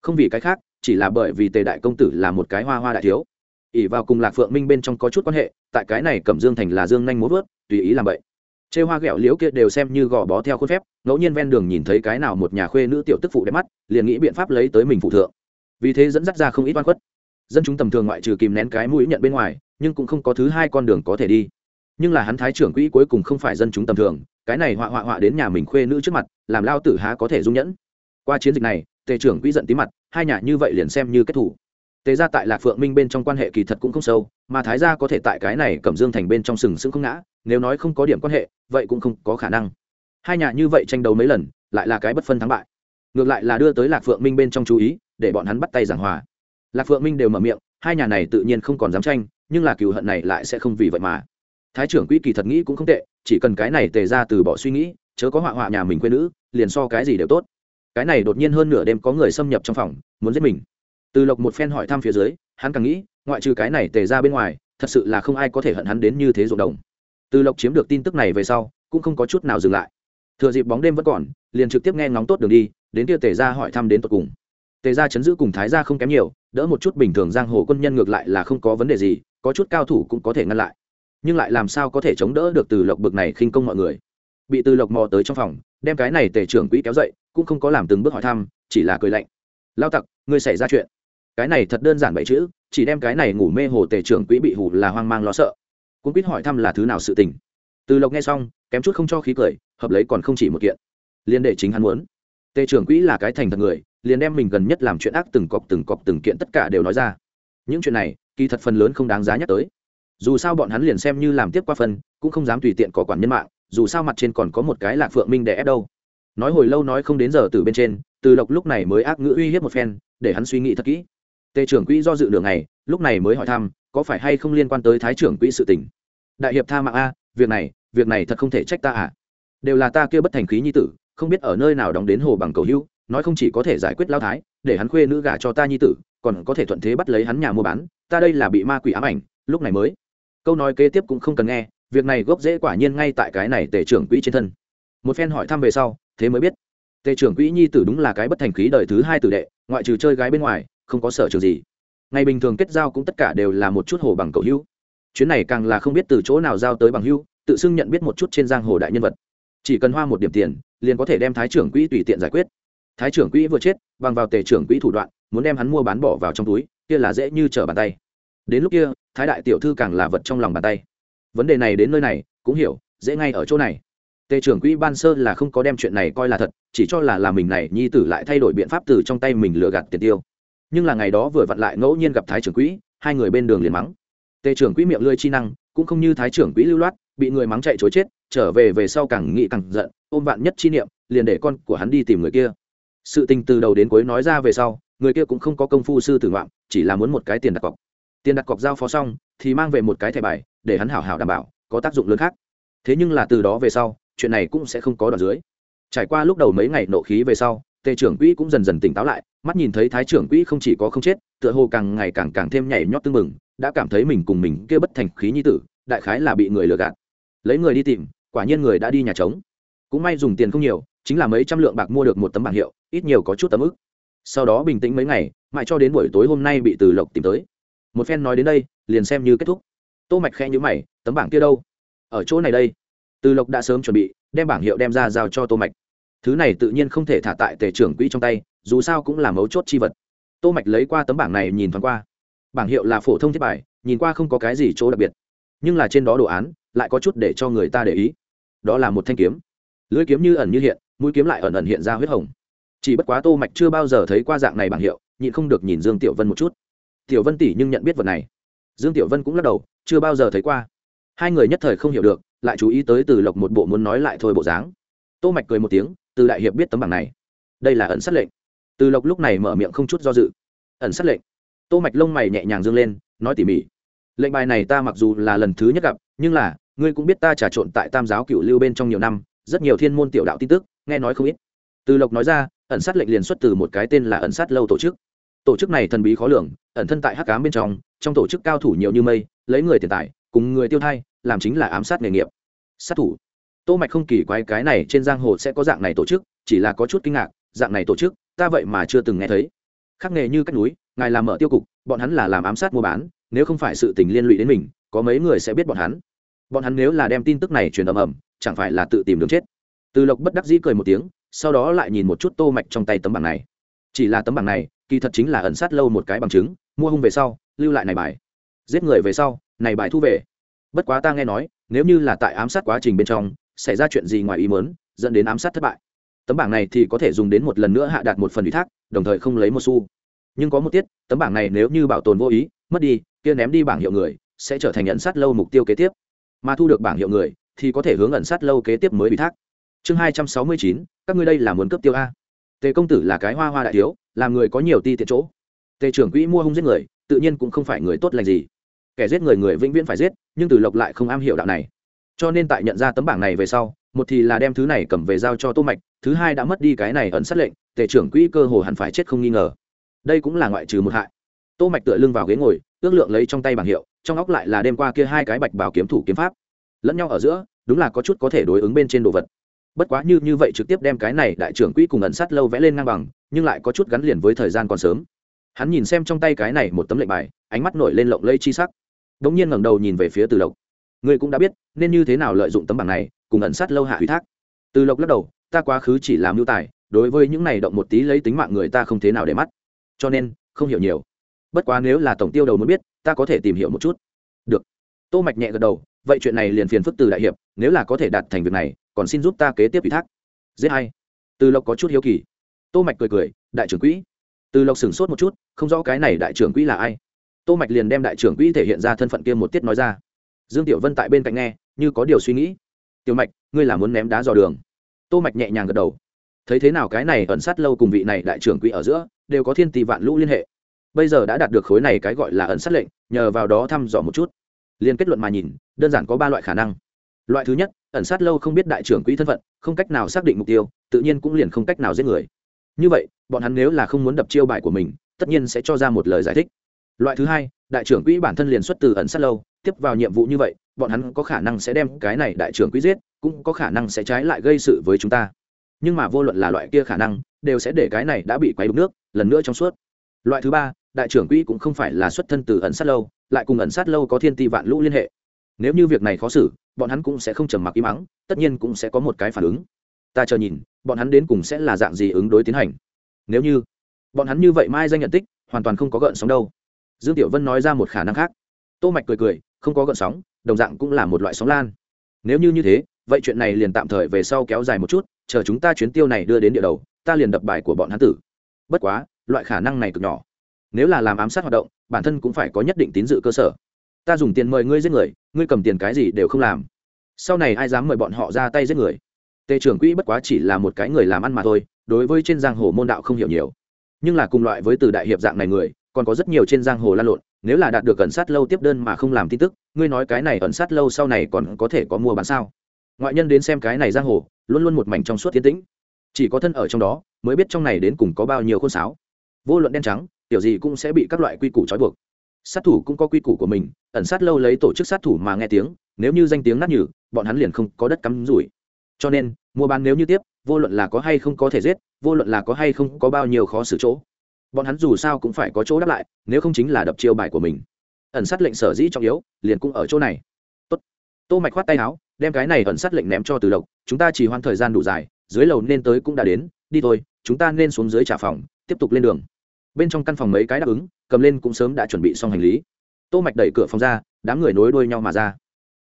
Không vì cái khác, chỉ là bởi vì tề đại công tử là một cái hoa hoa đại thiếu. Ỉ vào cùng lạc phượng minh bên trong có chút quan hệ, tại cái này cẩm dương thành là dương nhanh muốn vớt, tùy ý làm vậy. Chê hoa ghẹo liếu kia đều xem như gò bó theo khuôn phép, ngẫu nhiên ven đường nhìn thấy cái nào một nhà khuê nữ tiểu tức phụ đẹp mắt, liền nghĩ biện pháp lấy tới mình phụ thượng. Vì thế dẫn dắt ra không ít oan khuất. Dân chúng tầm thường ngoại trừ kìm nén cái mũi nhận bên ngoài nhưng cũng không có thứ hai con đường có thể đi. Nhưng là hắn thái trưởng quỹ cuối cùng không phải dân chúng tầm thường, cái này họa họa họa đến nhà mình khuê nữ trước mặt, làm lao tử há có thể dung nhẫn. Qua chiến dịch này, tề trưởng quỹ giận tí mặt, hai nhà như vậy liền xem như kết thủ. Tề ra tại lạc phượng minh bên trong quan hệ kỳ thật cũng không sâu, mà thái gia có thể tại cái này cẩm dương thành bên trong sừng sững không ngã, nếu nói không có điểm quan hệ, vậy cũng không có khả năng. Hai nhà như vậy tranh đấu mấy lần, lại là cái bất phân thắng bại. Ngược lại là đưa tới lạc phượng minh bên trong chú ý, để bọn hắn bắt tay giảng hòa. Lạc phượng minh đều mở miệng, hai nhà này tự nhiên không còn dám tranh nhưng là cừu hận này lại sẽ không vì vậy mà. Thái trưởng quỹ kỳ thật nghĩ cũng không tệ, chỉ cần cái này tề ra từ bỏ suy nghĩ, chớ có họa họa nhà mình quê nữ, liền so cái gì đều tốt. Cái này đột nhiên hơn nửa đêm có người xâm nhập trong phòng, muốn giết mình. Từ lộc một phen hỏi thăm phía dưới, hắn càng nghĩ, ngoại trừ cái này tề ra bên ngoài, thật sự là không ai có thể hận hắn đến như thế ruộng đồng. Từ lộc chiếm được tin tức này về sau, cũng không có chút nào dừng lại. Thừa dịp bóng đêm vẫn còn, liền trực tiếp nghe ngóng tốt đường đi, đến kia tề ra hỏi thăm đến tột cùng. Tề ra chấn giữ cùng thái ra không kém nhiều, đỡ một chút bình thường giang hồ quân nhân ngược lại là không có vấn đề gì có chút cao thủ cũng có thể ngăn lại. Nhưng lại làm sao có thể chống đỡ được từ lộc bực này khinh công mọi người? Bị từ lộc mò tới trong phòng, đem cái này tề trưởng quỹ kéo dậy, cũng không có làm từng bước hỏi thăm, chỉ là cười lạnh. Lao tặc, ngươi xảy ra chuyện. Cái này thật đơn giản bảy chữ, chỉ đem cái này ngủ mê hồ tề trưởng quỹ bị hủ là hoang mang lo sợ. Cũng biết hỏi thăm là thứ nào sự tình. Từ lộc nghe xong, kém chút không cho khí cười, hợp lấy còn không chỉ một kiện. Liên đệ chính hắn muốn. Tề trưởng quỹ là cái thành thật người, liền đem mình gần nhất làm chuyện ác từng cọc từng cọc từng kiện tất cả đều nói ra. Những chuyện này kỳ thật phần lớn không đáng giá nhắc tới. Dù sao bọn hắn liền xem như làm tiếp qua phần, cũng không dám tùy tiện có quản nhân mạng, dù sao mặt trên còn có một cái lạc phượng minh để ép đâu. Nói hồi lâu nói không đến giờ từ bên trên, từ lộc lúc này mới ác ngữ uy hiếp một phen, để hắn suy nghĩ thật kỹ. Tề trưởng quỹ do dự đường này lúc này mới hỏi thăm, có phải hay không liên quan tới thái trưởng quỹ sự tình? Đại hiệp tha mạng a, việc này việc này thật không thể trách ta à? Đều là ta kia bất thành khí nhi tử, không biết ở nơi nào đóng đến hồ bằng cầu hữu, nói không chỉ có thể giải quyết lao thái, để hắn khuê nữ gả cho ta nhi tử còn có thể thuận thế bắt lấy hắn nhà mua bán, ta đây là bị ma quỷ ám ảnh, lúc này mới. Câu nói kế tiếp cũng không cần nghe, việc này gốc rễ quả nhiên ngay tại cái này tề trưởng quỹ trên thân. Một phen hỏi thăm về sau, thế mới biết. Tề trưởng quỹ nhi tử đúng là cái bất thành khí đời thứ hai tử đệ, ngoại trừ chơi gái bên ngoài, không có sở trường gì. Ngày bình thường kết giao cũng tất cả đều là một chút hồ bằng cầu hữu. Chuyến này càng là không biết từ chỗ nào giao tới bằng hữu, tự xưng nhận biết một chút trên giang hồ đại nhân vật. Chỉ cần hoa một điểm tiền, liền có thể đem thái trưởng quỹ tùy tiện giải quyết thái trưởng quỹ vừa chết, bằng vào tề trưởng quỹ thủ đoạn, muốn đem hắn mua bán bỏ vào trong túi, kia là dễ như trở bàn tay. Đến lúc kia, thái đại tiểu thư càng là vật trong lòng bàn tay. Vấn đề này đến nơi này, cũng hiểu, dễ ngay ở chỗ này. Tề trưởng quỹ ban sơ là không có đem chuyện này coi là thật, chỉ cho là là mình này nhi tử lại thay đổi biện pháp từ trong tay mình lừa gạt tiền tiêu. Nhưng là ngày đó vừa vặn lại ngẫu nhiên gặp thái trưởng quỹ, hai người bên đường liền mắng. Tề trưởng quỹ miệng lươi chi năng, cũng không như thái trưởng quỹ lưu loát, bị người mắng chạy chối chết, trở về về sau càng nghĩ càng giận, ôm vạn nhất chi niệm, liền để con của hắn đi tìm người kia sự tình từ đầu đến cuối nói ra về sau, người kia cũng không có công phu sư tử ngoạm, chỉ là muốn một cái tiền đặt cọc. Tiền đặt cọc giao phó xong, thì mang về một cái thẻ bài, để hắn hảo hảo đảm bảo, có tác dụng lớn khác. Thế nhưng là từ đó về sau, chuyện này cũng sẽ không có đoạn dưới. Trải qua lúc đầu mấy ngày nộ khí về sau, tề trưởng quỹ cũng dần dần tỉnh táo lại, mắt nhìn thấy thái trưởng quỹ không chỉ có không chết, tựa hồ càng ngày càng càng thêm nhảy nhót tưng mừng đã cảm thấy mình cùng mình kia bất thành khí nhi tử, đại khái là bị người lừa gạt. Lấy người đi tìm, quả nhiên người đã đi nhà trống. Cũng may dùng tiền không nhiều chính là mấy trăm lượng bạc mua được một tấm bảng hiệu, ít nhiều có chút tấm ức. Sau đó bình tĩnh mấy ngày, mãi cho đến buổi tối hôm nay bị từ lộc tìm tới. Một phen nói đến đây, liền xem như kết thúc. Tô mạch khe nhữ mày, tấm bảng kia đâu? Ở chỗ này đây. Từ lộc đã sớm chuẩn bị, đem bảng hiệu đem ra giao cho tô mạch. Thứ này tự nhiên không thể thả tại tề trưởng quỹ trong tay, dù sao cũng là mấu chốt chi vật. Tô mạch lấy qua tấm bảng này nhìn thoáng qua. Bảng hiệu là phổ thông thiết bài, nhìn qua không có cái gì chỗ đặc biệt. Nhưng là trên đó đồ án, lại có chút để cho người ta để ý. Đó là một thanh kiếm. Lưỡi kiếm như ẩn như hiện mũi kiếm lại ẩn ẩn hiện ra huyết hồng. Chỉ bất quá tô mạch chưa bao giờ thấy qua dạng này bảng hiệu, nhịn không được nhìn dương tiểu vân một chút. Tiểu vân tỷ nhưng nhận biết vật này. Dương tiểu vân cũng lắc đầu, chưa bao giờ thấy qua. Hai người nhất thời không hiểu được, lại chú ý tới từ lộc một bộ muốn nói lại thôi bộ dáng. Tô mạch cười một tiếng, từ đại hiệp biết tấm bảng này. Đây là ẩn sát lệnh. Từ lộc lúc này mở miệng không chút do dự. Ẩn sát lệnh. Tô mạch lông mày nhẹ nhàng dương lên, nói tỉ mỉ. Lệnh bài này ta mặc dù là lần thứ nhất gặp, nhưng là, ngươi cũng biết ta trà trộn tại tam giáo cựu lưu bên trong nhiều năm rất nhiều thiên môn tiểu đạo tin tức, nghe nói không ít. Từ lộc nói ra, ẩn sát lệnh liền xuất từ một cái tên là ẩn sát lâu tổ chức. Tổ chức này thần bí khó lường, ẩn thân tại hắc cám bên trong trong tổ chức cao thủ nhiều như mây, lấy người tiền tài, cùng người tiêu thai, làm chính là ám sát nghề nghiệp. Sát thủ. Tô mạch không kỳ quái cái này trên giang hồ sẽ có dạng này tổ chức, chỉ là có chút kinh ngạc, dạng này tổ chức, ta vậy mà chưa từng nghe thấy. Khác nghề như cách núi, ngài làm mở tiêu cục, bọn hắn là làm ám sát mua bán, nếu không phải sự tình liên lụy đến mình, có mấy người sẽ biết bọn hắn bọn hắn nếu là đem tin tức này truyền ầm ầm, chẳng phải là tự tìm đường chết. Từ lộc bất đắc dĩ cười một tiếng, sau đó lại nhìn một chút tô mạch trong tay tấm bảng này. Chỉ là tấm bảng này, kỳ thật chính là ẩn sát lâu một cái bằng chứng, mua hung về sau, lưu lại này bài. Giết người về sau, này bài thu về. Bất quá ta nghe nói, nếu như là tại ám sát quá trình bên trong, xảy ra chuyện gì ngoài ý muốn, dẫn đến ám sát thất bại. Tấm bảng này thì có thể dùng đến một lần nữa hạ đạt một phần ủy thác, đồng thời không lấy một xu. Nhưng có một tiết, tấm bảng này nếu như bảo tồn vô ý, mất đi, kia ném đi bảng hiệu người, sẽ trở thành nhận sát lâu mục tiêu kế tiếp mà thu được bảng hiệu người, thì có thể hướng ẩn sát lâu kế tiếp mới ủy thác. Chương hai trăm sáu mươi chín, các ngươi đây là muốn cấp tiêu a. Tề công tử là cái hoa hoa đại thiếu, làm người có nhiều ti tiện chỗ. Tề trưởng quỹ mua hung giết người, tự nhiên cũng không phải người tốt lành gì. Kẻ giết người người vĩnh viễn phải giết, nhưng từ lộc lại không am hiểu đạo này. Cho nên tại nhận ra tấm bảng này về sau, một thì là đem thứ này cầm về giao cho tô mạch, thứ hai đã mất đi cái này ẩn sát lệnh, tề trưởng quỹ cơ hồ hẳn phải chết không nghi ngờ. Đây cũng là ngoại trừ một hại. Tô mạch tựa lưng vào ghế ngồi, ước lượng lấy trong tay bảng hiệu trong óc lại là đêm qua kia hai cái bạch bảo kiếm thủ kiếm pháp. Lẫn nhau ở giữa, đúng là có chút có thể đối ứng bên trên đồ vật. Bất quá như như vậy trực tiếp đem cái này đại trưởng quỹ cùng ẩn sát lâu vẽ lên ngang bằng, nhưng lại có chút gắn liền với thời gian còn sớm. Hắn nhìn xem trong tay cái này một tấm lệnh bài, ánh mắt nổi lên lộng lây chi sắc. Đ ỗ n g nhiên ngẩng đầu nhìn về phía từ lộc. Ngươi cũng đã biết, nên như thế nào lợi dụng tấm bảng này, cùng ẩn sát lâu hạ ủy thác. Từ lộc lắc đầu, ta quá khứ chỉ làm mưu tài, đối với những này động một tí lấy tính mạng người ta không thế nào để mắt. Cho nên, không hiểu nhiều. Bất quá nếu là tổng tiêu đầu muốn biết ta có thể tìm hiểu một chút. Được. Tô mạch nhẹ gật đầu, vậy chuyện này liền phiền phức từ đại hiệp, nếu là có thể đạt thành việc này, còn xin giúp ta kế tiếp ủy thác. Giết hay. Từ lộc có chút hiếu kỳ. Tô mạch cười cười, đại trưởng quỹ. Từ lộc sửng sốt một chút, không rõ cái này đại trưởng quỹ là ai. Tô mạch liền đem đại trưởng quỹ thể hiện ra thân phận kia một tiết nói ra. Dương tiểu vân tại bên cạnh nghe, như có điều suy nghĩ. Tiểu mạch, ngươi là muốn ném đá dò đường. Tô mạch nhẹ nhàng gật đầu. Thấy thế nào cái này ẩn sát lâu cùng vị này đại trưởng quỹ ở giữa, đều có thiên tỷ vạn lũ liên hệ bây giờ đã đạt được khối này cái gọi là ẩn sát lệnh, nhờ vào đó thăm dò một chút. Liên kết luận mà nhìn, đơn giản có ba loại khả năng. Loại thứ nhất, ẩn sát lâu không biết đại trưởng quỹ thân phận, không cách nào xác định mục tiêu, tự nhiên cũng liền không cách nào giết người. Như vậy, bọn hắn nếu là không muốn đập chiêu bài của mình, tất nhiên sẽ cho ra một lời giải thích. Loại thứ hai, đại trưởng quỹ bản thân liền xuất từ ẩn sát lâu, tiếp vào nhiệm vụ như vậy, bọn hắn có khả năng sẽ đem cái này đại trưởng quỹ giết, cũng có khả năng sẽ trái lại gây sự với chúng ta. Nhưng mà vô luận là loại kia khả năng, đều sẽ để cái này đã bị quấy đục nước, lần nữa trong suốt. Loại thứ ba đại trưởng quỹ cũng không phải là xuất thân từ ẩn sát lâu, lại cùng ẩn sát lâu có thiên ti vạn lũ liên hệ. Nếu như việc này khó xử, bọn hắn cũng sẽ không trầm mặc im mắng tất nhiên cũng sẽ có một cái phản ứng. Ta chờ nhìn, bọn hắn đến cùng sẽ là dạng gì ứng đối tiến hành. Nếu như bọn hắn như vậy mai danh nhận tích, hoàn toàn không có gợn sóng đâu. Dương tiểu vân nói ra một khả năng khác. Tô mạch cười cười, không có gợn sóng, đồng dạng cũng là một loại sóng lan. Nếu như như thế, vậy chuyện này liền tạm thời về sau kéo dài một chút, chờ chúng ta chuyến tiêu này đưa đến địa đầu, ta liền đập bài của bọn hắn tử. Bất quá, loại khả năng này cực nhỏ nếu là làm ám sát hoạt động, bản thân cũng phải có nhất định tín dự cơ sở. Ta dùng tiền mời ngươi giết người, ngươi cầm tiền cái gì đều không làm. Sau này ai dám mời bọn họ ra tay giết người? Tề trưởng quỹ bất quá chỉ là một cái người làm ăn mà thôi, đối với trên giang hồ môn đạo không hiểu nhiều. Nhưng là cùng loại với từ đại hiệp dạng này người, còn có rất nhiều trên giang hồ lan lộn, nếu là đạt được ẩn sát lâu tiếp đơn mà không làm tin tức, ngươi nói cái này ẩn sát lâu sau này còn có thể có mua bán sao? Ngoại nhân đến xem cái này giang hồ, luôn luôn một mảnh trong suốt tiến tĩnh. Chỉ có thân ở trong đó, mới biết trong này đến cùng có bao nhiêu khôn sáo. Vô luận đen trắng tiểu gì cũng sẽ bị các loại quy củ trói buộc. Sát thủ cũng có quy củ của mình, ẩn sát lâu lấy tổ chức sát thủ mà nghe tiếng, nếu như danh tiếng nát nhử bọn hắn liền không có đất cắm rủi. Cho nên, mua bán nếu như tiếp, vô luận là có hay không có thể giết, vô luận là có hay không có bao nhiêu khó xử chỗ. Bọn hắn dù sao cũng phải có chỗ đáp lại, nếu không chính là đập chiêu bài của mình. Ẩn sát lệnh sở dĩ trọng yếu, liền cũng ở chỗ này. Tốt. Tô mạch khoát tay áo, đem cái này ẩn sát lệnh ném cho từ độc chúng ta chỉ hoan thời gian đủ dài, dưới lầu nên tới cũng đã đến, đi thôi, chúng ta nên xuống dưới trả phòng, tiếp tục lên đường bên trong căn phòng mấy cái đáp ứng, cầm lên cũng sớm đã chuẩn bị xong hành lý. Tô mạch đẩy cửa phòng ra, đám người nối đuôi nhau mà ra.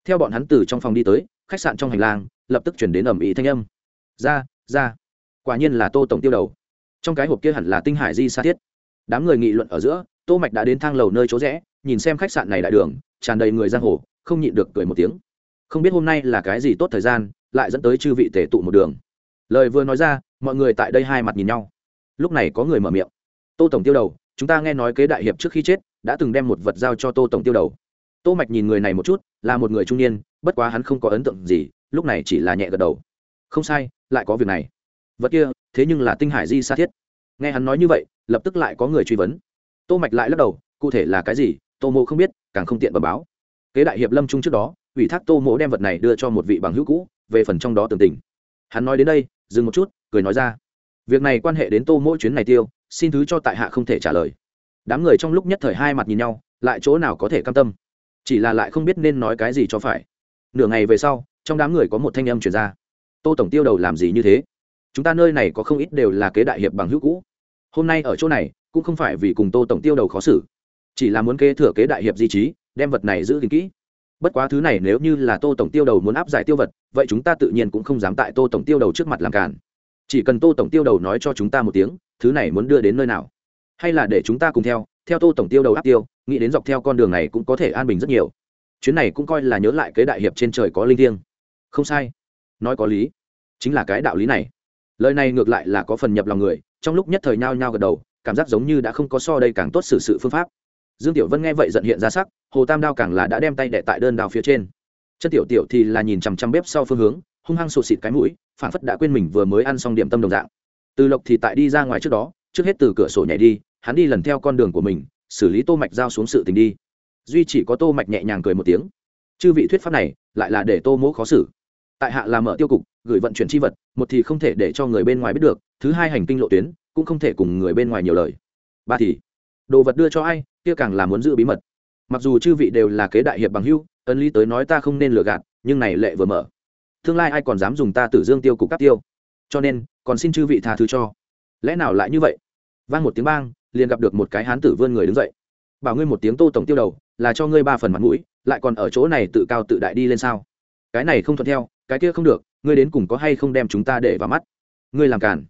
Theo bọn hắn từ trong phòng đi tới, khách sạn trong hành lang, lập tức chuyển đến ẩm ý thanh âm. Ra ra. Quả nhiên là tô tổng tiêu đầu. Trong cái hộp kia hẳn là tinh hải di sa thiết. Đám người nghị luận ở giữa, tô mạch đã đến thang lầu nơi chỗ rẽ, nhìn xem khách sạn này đại đường, tràn đầy người giang hồ, không nhịn được cười một tiếng. Không biết hôm nay là cái gì tốt thời gian, lại dẫn tới chư vị tể tụ một đường. Lời vừa nói ra, mọi người tại đây hai mặt nhìn nhau. Lúc này có người mở miệng tô tổng tiêu đầu, chúng ta nghe nói kế đại hiệp trước khi chết đã từng đem một vật giao cho tô tổng tiêu đầu. Tô mạch nhìn người này một chút, là một người trung niên, bất quá hắn không có ấn tượng gì, lúc này chỉ là nhẹ gật đầu. Không sai, lại có việc này. Vật kia, thế nhưng là tinh hải di sa thiết. Nghe hắn nói như vậy, lập tức lại có người truy vấn. Tô mạch lại lắc đầu, cụ thể là cái gì, tô mộ không biết, càng không tiện bẩm báo. Kế đại hiệp lâm trung trước đó, ủy thác tô mộ đem vật này đưa cho một vị bằng hữu cũ, về phần trong đó tường tình. Hắn nói đến đây, dừng một chút, cười nói ra. Việc này quan hệ đến tô mỗi chuyến này tiêu xin thứ cho tại hạ không thể trả lời. Đám người trong lúc nhất thời hai mặt nhìn nhau, lại chỗ nào có thể cam tâm? Chỉ là lại không biết nên nói cái gì cho phải. Nửa ngày về sau, trong đám người có một thanh âm chuyển ra. Tô tổng tiêu đầu làm gì như thế? Chúng ta nơi này có không ít đều là kế đại hiệp bằng hữu cũ. Hôm nay ở chỗ này, cũng không phải vì cùng tô tổng tiêu đầu khó xử. Chỉ là muốn kế thừa kế đại hiệp di trí, đem vật này giữ gìn kỹ. Bất quá thứ này nếu như là tô tổng tiêu đầu muốn áp giải tiêu vật, vậy chúng ta tự nhiên cũng không dám tại tô tổng tiêu đầu trước mặt làm cản chỉ cần tô tổng tiêu đầu nói cho chúng ta một tiếng, thứ này muốn đưa đến nơi nào? Hay là để chúng ta cùng theo theo tô tổng tiêu đầu áp tiêu, nghĩ đến dọc theo con đường này cũng có thể an bình rất nhiều. Chuyến này cũng coi là nhớ lại cái đại hiệp trên trời có linh thiêng. Không sai. Nói có lý. Chính là cái đạo lý này. Lời này ngược lại là có phần nhập lòng người, trong lúc nhất thời nhao nhao gật đầu, cảm giác giống như đã không có so đây càng tốt xử sự phương pháp. Dương tiểu vân nghe vậy giận hiện ra sắc, hồ tam đao càng là đã đem tay đệ tại đơn đao phía trên. Chân tiểu tiểu thì là nhìn chằm chằm bếp sau phương hướng hung hăng sụt xịt cái mũi phản phất đã quên mình vừa mới ăn xong điểm tâm đồng dạng. Từ lộc thì tại đi ra ngoài trước đó, trước hết từ cửa sổ nhảy đi, hắn đi lần theo con đường của mình, xử lý tô mạch giao xuống sự tình đi. Duy chỉ có tô mạch nhẹ nhàng cười một tiếng. Chư vị thuyết pháp này, lại là để tô mỗ khó xử. Tại hạ là mở tiêu cục, gửi vận chuyển chi vật, một thì không thể để cho người bên ngoài biết được, thứ hai hành kinh lộ tuyến, cũng không thể cùng người bên ngoài nhiều lời. Ba thì, đồ vật đưa cho ai, kia càng là muốn giữ bí mật. Mặc dù chư vị đều là kế đại hiệp bằng hưu ân lý tới nói ta không nên lừa gạt, nhưng này lệ vừa mở tương lai ai còn dám dùng ta tử dương tiêu cục cắp tiêu? Cho nên, còn xin chư vị tha thứ cho. Lẽ nào lại như vậy? Vang một tiếng bang, liền gặp được một cái hán tử vươn người đứng dậy. Bảo ngươi một tiếng tô tổng tiêu đầu, là cho ngươi ba phần mặt mũi, lại còn ở chỗ này tự cao tự đại đi lên sao? Cái này không thuận theo, cái kia không được, ngươi đến cùng có hay không đem chúng ta để vào mắt? Ngươi làm cản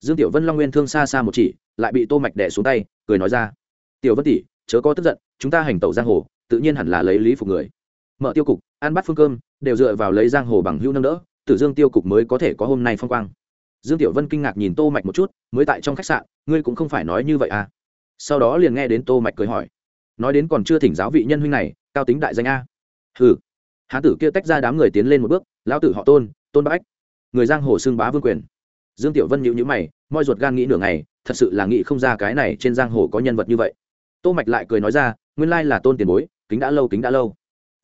dương tiểu vân long nguyên thương xa xa một chỉ, lại bị tô mạch đè xuống tay, cười nói ra. Tiểu vân tỷ, chớ có tức giận, chúng ta hành tẩu giang hồ, tự nhiên hẳn là lấy lý phục người mở tiêu cục, ăn bắt phương cơm, đều dựa vào lấy giang hồ bằng hữu nâng đỡ, tử dương tiêu cục mới có thể có hôm nay phong quang. Dương tiểu vân kinh ngạc nhìn tô mạch một chút, mới tại trong khách sạn, ngươi cũng không phải nói như vậy à? Sau đó liền nghe đến tô mạch cười hỏi. Nói đến còn chưa thỉnh giáo vị nhân huynh này, cao tính đại danh a. Hừ. Hán tử kia tách ra đám người tiến lên một bước, lão tử họ tôn tôn bách. Người giang hồ xưng bá vương quyền. Dương tiểu vân nhíu nhíu mày, moi ruột gan nghĩ nửa ngày, thật sự là nghĩ không ra cái này trên giang hồ có nhân vật như vậy. Tô mạch lại cười nói ra, nguyên lai là tôn tiền bối, kính đã lâu, kính đã lâu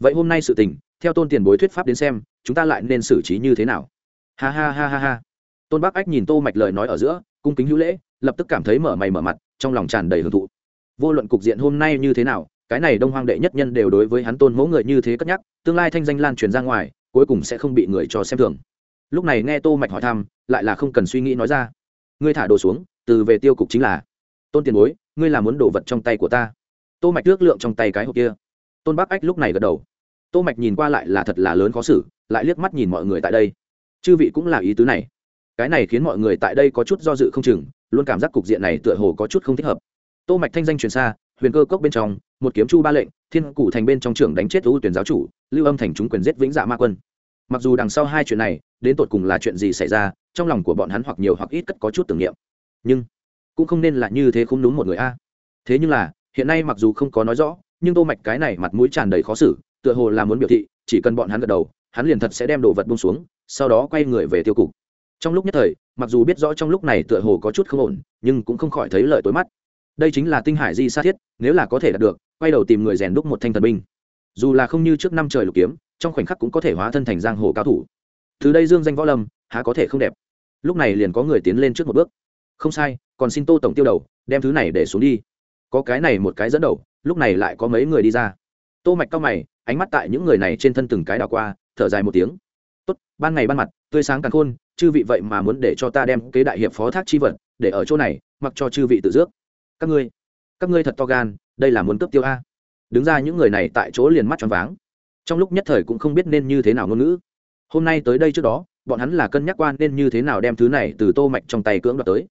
vậy hôm nay sự tình, theo tôn tiền bối thuyết pháp đến xem, chúng ta lại nên xử trí như thế nào? Ha ha ha ha ha. Tôn bác ách nhìn tô mạch lời nói ở giữa, cung kính hữu lễ, lập tức cảm thấy mở mày mở mặt, trong lòng tràn đầy hưởng thụ. Vô luận cục diện hôm nay như thế nào, cái này đông hoang đệ nhất nhân đều đối với hắn tôn mẫu người như thế cất nhắc, tương lai thanh danh lan truyền ra ngoài, cuối cùng sẽ không bị người cho xem thường. Lúc này nghe tô mạch hỏi thăm, lại là không cần suy nghĩ nói ra. Ngươi thả đồ xuống, từ về tiêu cục chính là. Tôn tiền bối, ngươi là muốn đồ vật trong tay của ta. Tô mạch ước lượng trong tay cái hộp kia. Tôn bác ách lúc này gật đầu tô mạch nhìn qua lại là thật là lớn khó xử, lại liếc mắt nhìn mọi người tại đây. Chư vị cũng là ý tứ này. Cái này khiến mọi người tại đây có chút do dự không chừng, luôn cảm giác cục diện này tựa hồ có chút không thích hợp. Tô mạch thanh danh truyền xa, huyền cơ cốc bên trong, một kiếm chu ba lệnh, thiên cụ thành bên trong trưởng đánh chết ưu tuyển giáo chủ, lưu âm thành chúng quyền giết vĩnh dạ ma quân. Mặc dù đằng sau hai chuyện này, đến tột cùng là chuyện gì xảy ra, trong lòng của bọn hắn hoặc nhiều hoặc ít cất có chút tưởng niệm. Nhưng, cũng không nên là như thế không đúng một người a. Thế nhưng là, hiện nay mặc dù không có nói rõ, nhưng tô mạch cái này mặt mũi tràn đầy khó xử tựa hồ là muốn biểu thị, chỉ cần bọn hắn gật đầu, hắn liền thật sẽ đem đồ vật buông xuống, sau đó quay người về tiêu cục. Trong lúc nhất thời, mặc dù biết rõ trong lúc này tựa hồ có chút không ổn, nhưng cũng không khỏi thấy lợi tối mắt. Đây chính là tinh hải di sa thiết, nếu là có thể đạt được, quay đầu tìm người rèn đúc một thanh thần binh. Dù là không như trước năm trời lục kiếm, trong khoảnh khắc cũng có thể hóa thân thành giang hồ cao thủ. Từ đây dương danh võ lâm, há có thể không đẹp. Lúc này liền có người tiến lên trước một bước. Không sai, còn xin tô tổng tiêu đầu, đem thứ này để xuống đi. Có cái này một cái dẫn đầu, lúc này lại có mấy người đi ra. Tô mạch cao mày ánh mắt tại những người này trên thân từng cái đảo qua, thở dài một tiếng. Tốt, ban ngày ban mặt, tươi sáng càng khôn, chư vị vậy mà muốn để cho ta đem kế đại hiệp phó thác chi vật để ở chỗ này, mặc cho chư vị tự dước các ngươi các ngươi thật to gan, đây là muốn cướp tiêu a. Đứng ra những người này tại chỗ liền mắt tròn váng. Trong lúc nhất thời cũng không biết nên như thế nào ngôn ngữ. Hôm nay tới đây trước đó, bọn hắn là cân nhắc quan nên như thế nào đem thứ này từ tô mạch trong tay cưỡng đoạt tới.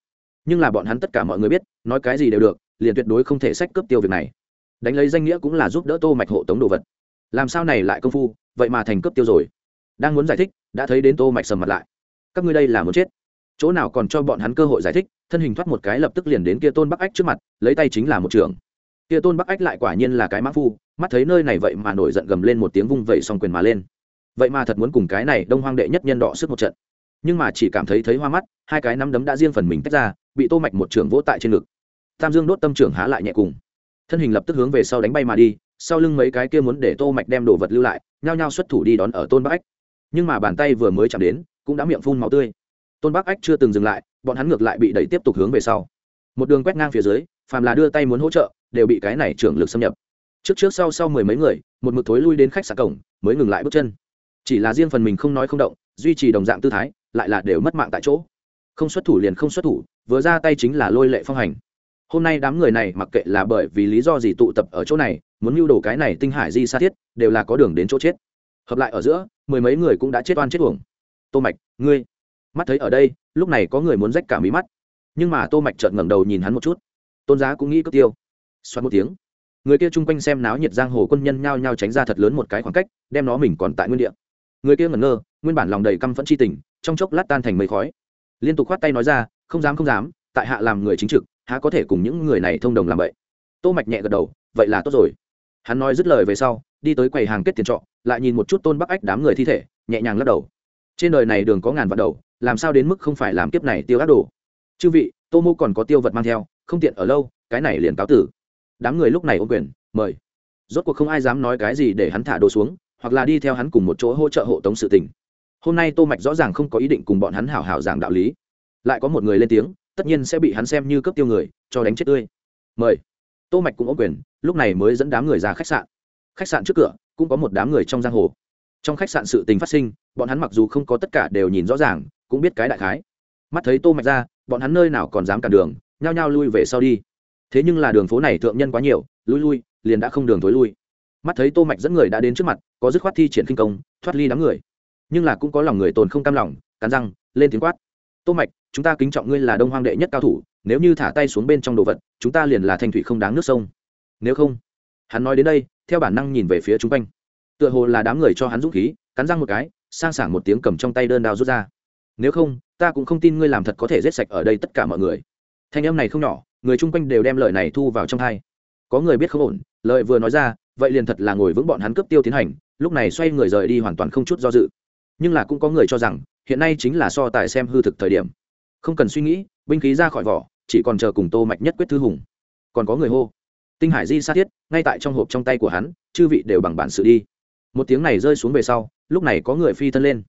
Nhưng là bọn hắn tất cả mọi người biết, nói cái gì đều được, liền tuyệt đối không thể sách cướp tiêu việc này. Đánh lấy danh nghĩa cũng là giúp đỡ tô mạch hộ tống đồ vật làm sao này lại công phu, vậy mà thành cướp tiêu rồi. Đang muốn giải thích, đã thấy đến tô mạch sầm mặt lại. Các ngươi đây là muốn chết. Chỗ nào còn cho bọn hắn cơ hội giải thích, thân hình thoát một cái lập tức liền đến kia tôn bắc ách trước mặt, lấy tay chính là một trường. Kia tôn bắc ách lại quả nhiên là cái mã phu, mắt thấy nơi này vậy mà nổi giận gầm lên một tiếng vung vẩy xong quyền mà lên. Vậy mà thật muốn cùng cái này đông hoang đệ nhất nhân đọ sức một trận. Nhưng mà chỉ cảm thấy thấy hoa mắt, hai cái nắm đấm đã riêng phần mình tách ra, bị tô mạch một trường vỗ tại trên ngực. Tam dương đốt tâm trưởng há lại nhẹ cùng. Thân hình lập tức hướng về sau đánh bay mà đi sau lưng mấy cái kia muốn để tô mạch đem đồ vật lưu lại, nhao nhao xuất thủ đi đón ở tôn bắc ách. Nhưng mà bàn tay vừa mới chạm đến, cũng đã miệng phun máu tươi. Tôn bắc ách chưa từng dừng lại, bọn hắn ngược lại bị đẩy tiếp tục hướng về sau. Một đường quét ngang phía dưới, phàm là đưa tay muốn hỗ trợ, đều bị cái này trưởng lực xâm nhập. Trước trước sau sau mười mấy người, một mực thối lui đến khách sạn cổng, mới ngừng lại bước chân. Chỉ là riêng phần mình không nói không động, duy trì đồng dạng tư thái, lại là đều mất mạng tại chỗ. Không xuất thủ liền không xuất thủ, vừa ra tay chính là lôi lệ phong hành hôm nay đám người này mặc kệ là bởi vì lý do gì tụ tập ở chỗ này, muốn mưu đồ cái này tinh hải di sa thiết, đều là có đường đến chỗ chết. Hợp lại ở giữa, mười mấy người cũng đã chết oan chết uổng. Tô mạch, ngươi, mắt thấy ở đây, lúc này có người muốn rách cả mí mắt. Nhưng mà tô mạch chợt ngẩng đầu nhìn hắn một chút. Tôn giá cũng nghĩ cất tiêu. Xoát một tiếng, người kia chung quanh xem náo nhiệt giang hồ quân nhân nhao nhao tránh ra thật lớn một cái khoảng cách, đem nó mình còn tại nguyên địa. Người kia ngẩn ngơ, nguyên bản lòng đầy căm phẫn chi tình, trong chốc lát tan thành mây khói. Liên tục khoát tay nói ra, không dám không dám, tại hạ làm người chính trực há có thể cùng những người này thông đồng làm vậy? Tô mạch nhẹ gật đầu, vậy là tốt rồi. Hắn nói dứt lời về sau, đi tới quầy hàng kết tiền trọ, lại nhìn một chút tôn bắc ách đám người thi thể, nhẹ nhàng lắc đầu. Trên đời này đường có ngàn vạn đầu, làm sao đến mức không phải làm kiếp này tiêu ác đồ? Chư vị, tô mô còn có tiêu vật mang theo, không tiện ở lâu, cái này liền cáo tử. Đám người lúc này ôm quyền, mời. Rốt cuộc không ai dám nói cái gì để hắn thả đồ xuống, hoặc là đi theo hắn cùng một chỗ hỗ trợ hộ tống sự tình. Hôm nay tô mạch rõ ràng không có ý định cùng bọn hắn hảo hảo giảng đạo lý. Lại có một người lên tiếng tất nhiên sẽ bị hắn xem như cấp tiêu người, cho đánh chết tươi. Mời. Tô mạch cũng ổn quyền, lúc này mới dẫn đám người ra khách sạn. Khách sạn trước cửa, cũng có một đám người trong giang hồ. Trong khách sạn sự tình phát sinh, bọn hắn mặc dù không có tất cả đều nhìn rõ ràng, cũng biết cái đại khái. Mắt thấy tô mạch ra, bọn hắn nơi nào còn dám cản đường, nhao nhao lui về sau đi. Thế nhưng là đường phố này thượng nhân quá nhiều, lui lui, liền đã không đường thối lui. Mắt thấy tô mạch dẫn người đã đến trước mặt, có dứt khoát thi triển kinh công, thoát ly đám người. Nhưng là cũng có lòng người tồn không cam lòng, cắn răng, lên tiếng quát tô mạch, chúng ta kính trọng ngươi là đông hoang đệ nhất cao thủ, nếu như thả tay xuống bên trong đồ vật, chúng ta liền là thanh thủy không đáng nước sông. Nếu không, hắn nói đến đây, theo bản năng nhìn về phía chúng quanh. Tựa hồ là đám người cho hắn dũng khí, cắn răng một cái, sang sảng một tiếng cầm trong tay đơn đao rút ra. Nếu không, ta cũng không tin ngươi làm thật có thể giết sạch ở đây tất cả mọi người. Thanh âm này không nhỏ, người chung quanh đều đem lời này thu vào trong thai. Có người biết không ổn, lời vừa nói ra, vậy liền thật là ngồi vững bọn hắn cướp tiêu tiến hành, lúc này xoay người rời đi hoàn toàn không chút do dự. Nhưng là cũng có người cho rằng hiện nay chính là so tài xem hư thực thời điểm. Không cần suy nghĩ, binh khí ra khỏi vỏ, chỉ còn chờ cùng tô mạch nhất quyết thư hùng. Còn có người hô. Tinh hải di sát thiết, ngay tại trong hộp trong tay của hắn, chư vị đều bằng bản sự đi. Một tiếng này rơi xuống về sau, lúc này có người phi thân lên.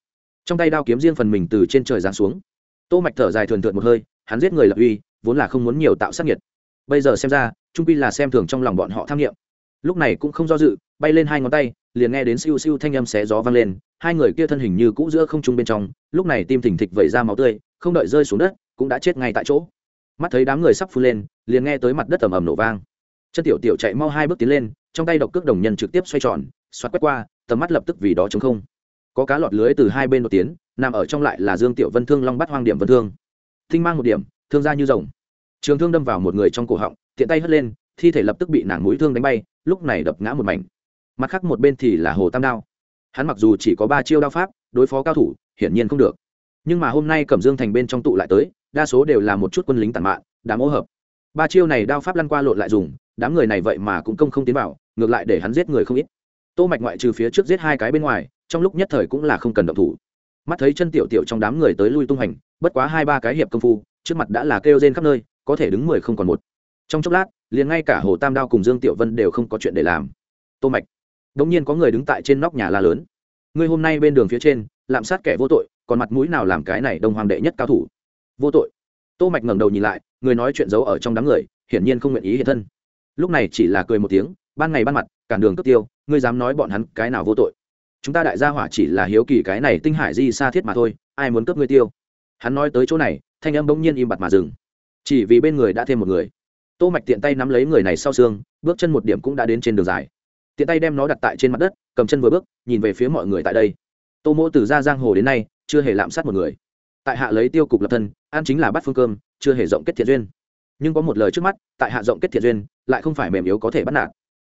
Trong tay đao kiếm riêng phần mình từ trên trời giáng xuống. Tô mạch thở dài thường thượt một hơi, hắn giết người lập uy, vốn là không muốn nhiều tạo sát nhiệt bây giờ xem ra, trung quy là xem thường trong lòng bọn họ tham nghiệm lúc này cũng không do dự, bay lên hai ngón tay liền nghe đến siêu siêu thanh âm xé gió vang lên, hai người kia thân hình như cũ giữa không trung bên trong, lúc này tim thình thịch vẩy ra máu tươi, không đợi rơi xuống đất, cũng đã chết ngay tại chỗ. Mắt thấy đám người sắp phun lên, liền nghe tới mặt đất ầm ầm nổ vang. Chân tiểu tiểu chạy mau hai bước tiến lên, trong tay độc cước đồng nhân trực tiếp xoay tròn xoát quét qua, tầm mắt lập tức vì đó chống không. Có cá lọt lưới từ hai bên một tiến, nằm ở trong lại là dương tiểu vân thương long bắt hoang điểm vân thương. Thinh mang một điểm, thương ra như rồng. Trường thương đâm vào một người trong cổ họng, tiện tay hất lên, thi thể lập tức bị nản mũi thương đánh bay, lúc này đập ngã một mảnh mặt khác một bên thì là hồ tam đao. Hắn mặc dù chỉ có ba chiêu đao pháp, đối phó cao thủ, hiển nhiên không được. Nhưng mà hôm nay cẩm dương thành bên trong tụ lại tới, đa số đều là một chút quân lính tàn mạn, đám ô hợp. Ba chiêu này đao pháp lăn qua lộn lại dùng, đám người này vậy mà cũng công không tiến vào, ngược lại để hắn giết người không ít. Tô mạch ngoại trừ phía trước giết hai cái bên ngoài, trong lúc nhất thời cũng là không cần động thủ. Mắt thấy chân tiểu tiểu trong đám người tới lui tung hành, bất quá hai ba cái hiệp công phu, trước mặt đã là kêu rên khắp nơi, có thể đứng mười không còn một. Trong chốc lát, liền ngay cả hồ tam đao cùng dương tiểu vân đều không có chuyện để làm. Tô mạch đống nhiên có người đứng tại trên nóc nhà la lớn. Ngươi hôm nay bên đường phía trên, lạm sát kẻ vô tội, còn mặt mũi nào làm cái này đông hoàng đệ nhất cao thủ? Vô tội. Tô mạch ngẩng đầu nhìn lại, người nói chuyện giấu ở trong đám người, hiển nhiên không nguyện ý hiện thân. Lúc này chỉ là cười một tiếng, ban ngày ban mặt cản đường cấp tiêu, ngươi dám nói bọn hắn cái nào vô tội? Chúng ta đại gia hỏa chỉ là hiếu kỳ cái này tinh hải di xa thiết mà thôi, ai muốn cướp ngươi tiêu? Hắn nói tới chỗ này, thanh âm bỗng nhiên im bặt mà dừng. Chỉ vì bên người đã thêm một người. Tô mạch tiện tay nắm lấy người này sau xương, bước chân một điểm cũng đã đến trên đường dài tiện tay đem nó đặt tại trên mặt đất, cầm chân vừa bước, nhìn về phía mọi người tại đây. Tô mỗ từ ra giang hồ đến nay, chưa hề lạm sát một người. Tại hạ lấy tiêu cục lập thân, ăn chính là bắt phương cơm, chưa hề rộng kết thiện duyên. Nhưng có một lời trước mắt, tại hạ rộng kết thiện duyên, lại không phải mềm yếu có thể bắt nạt.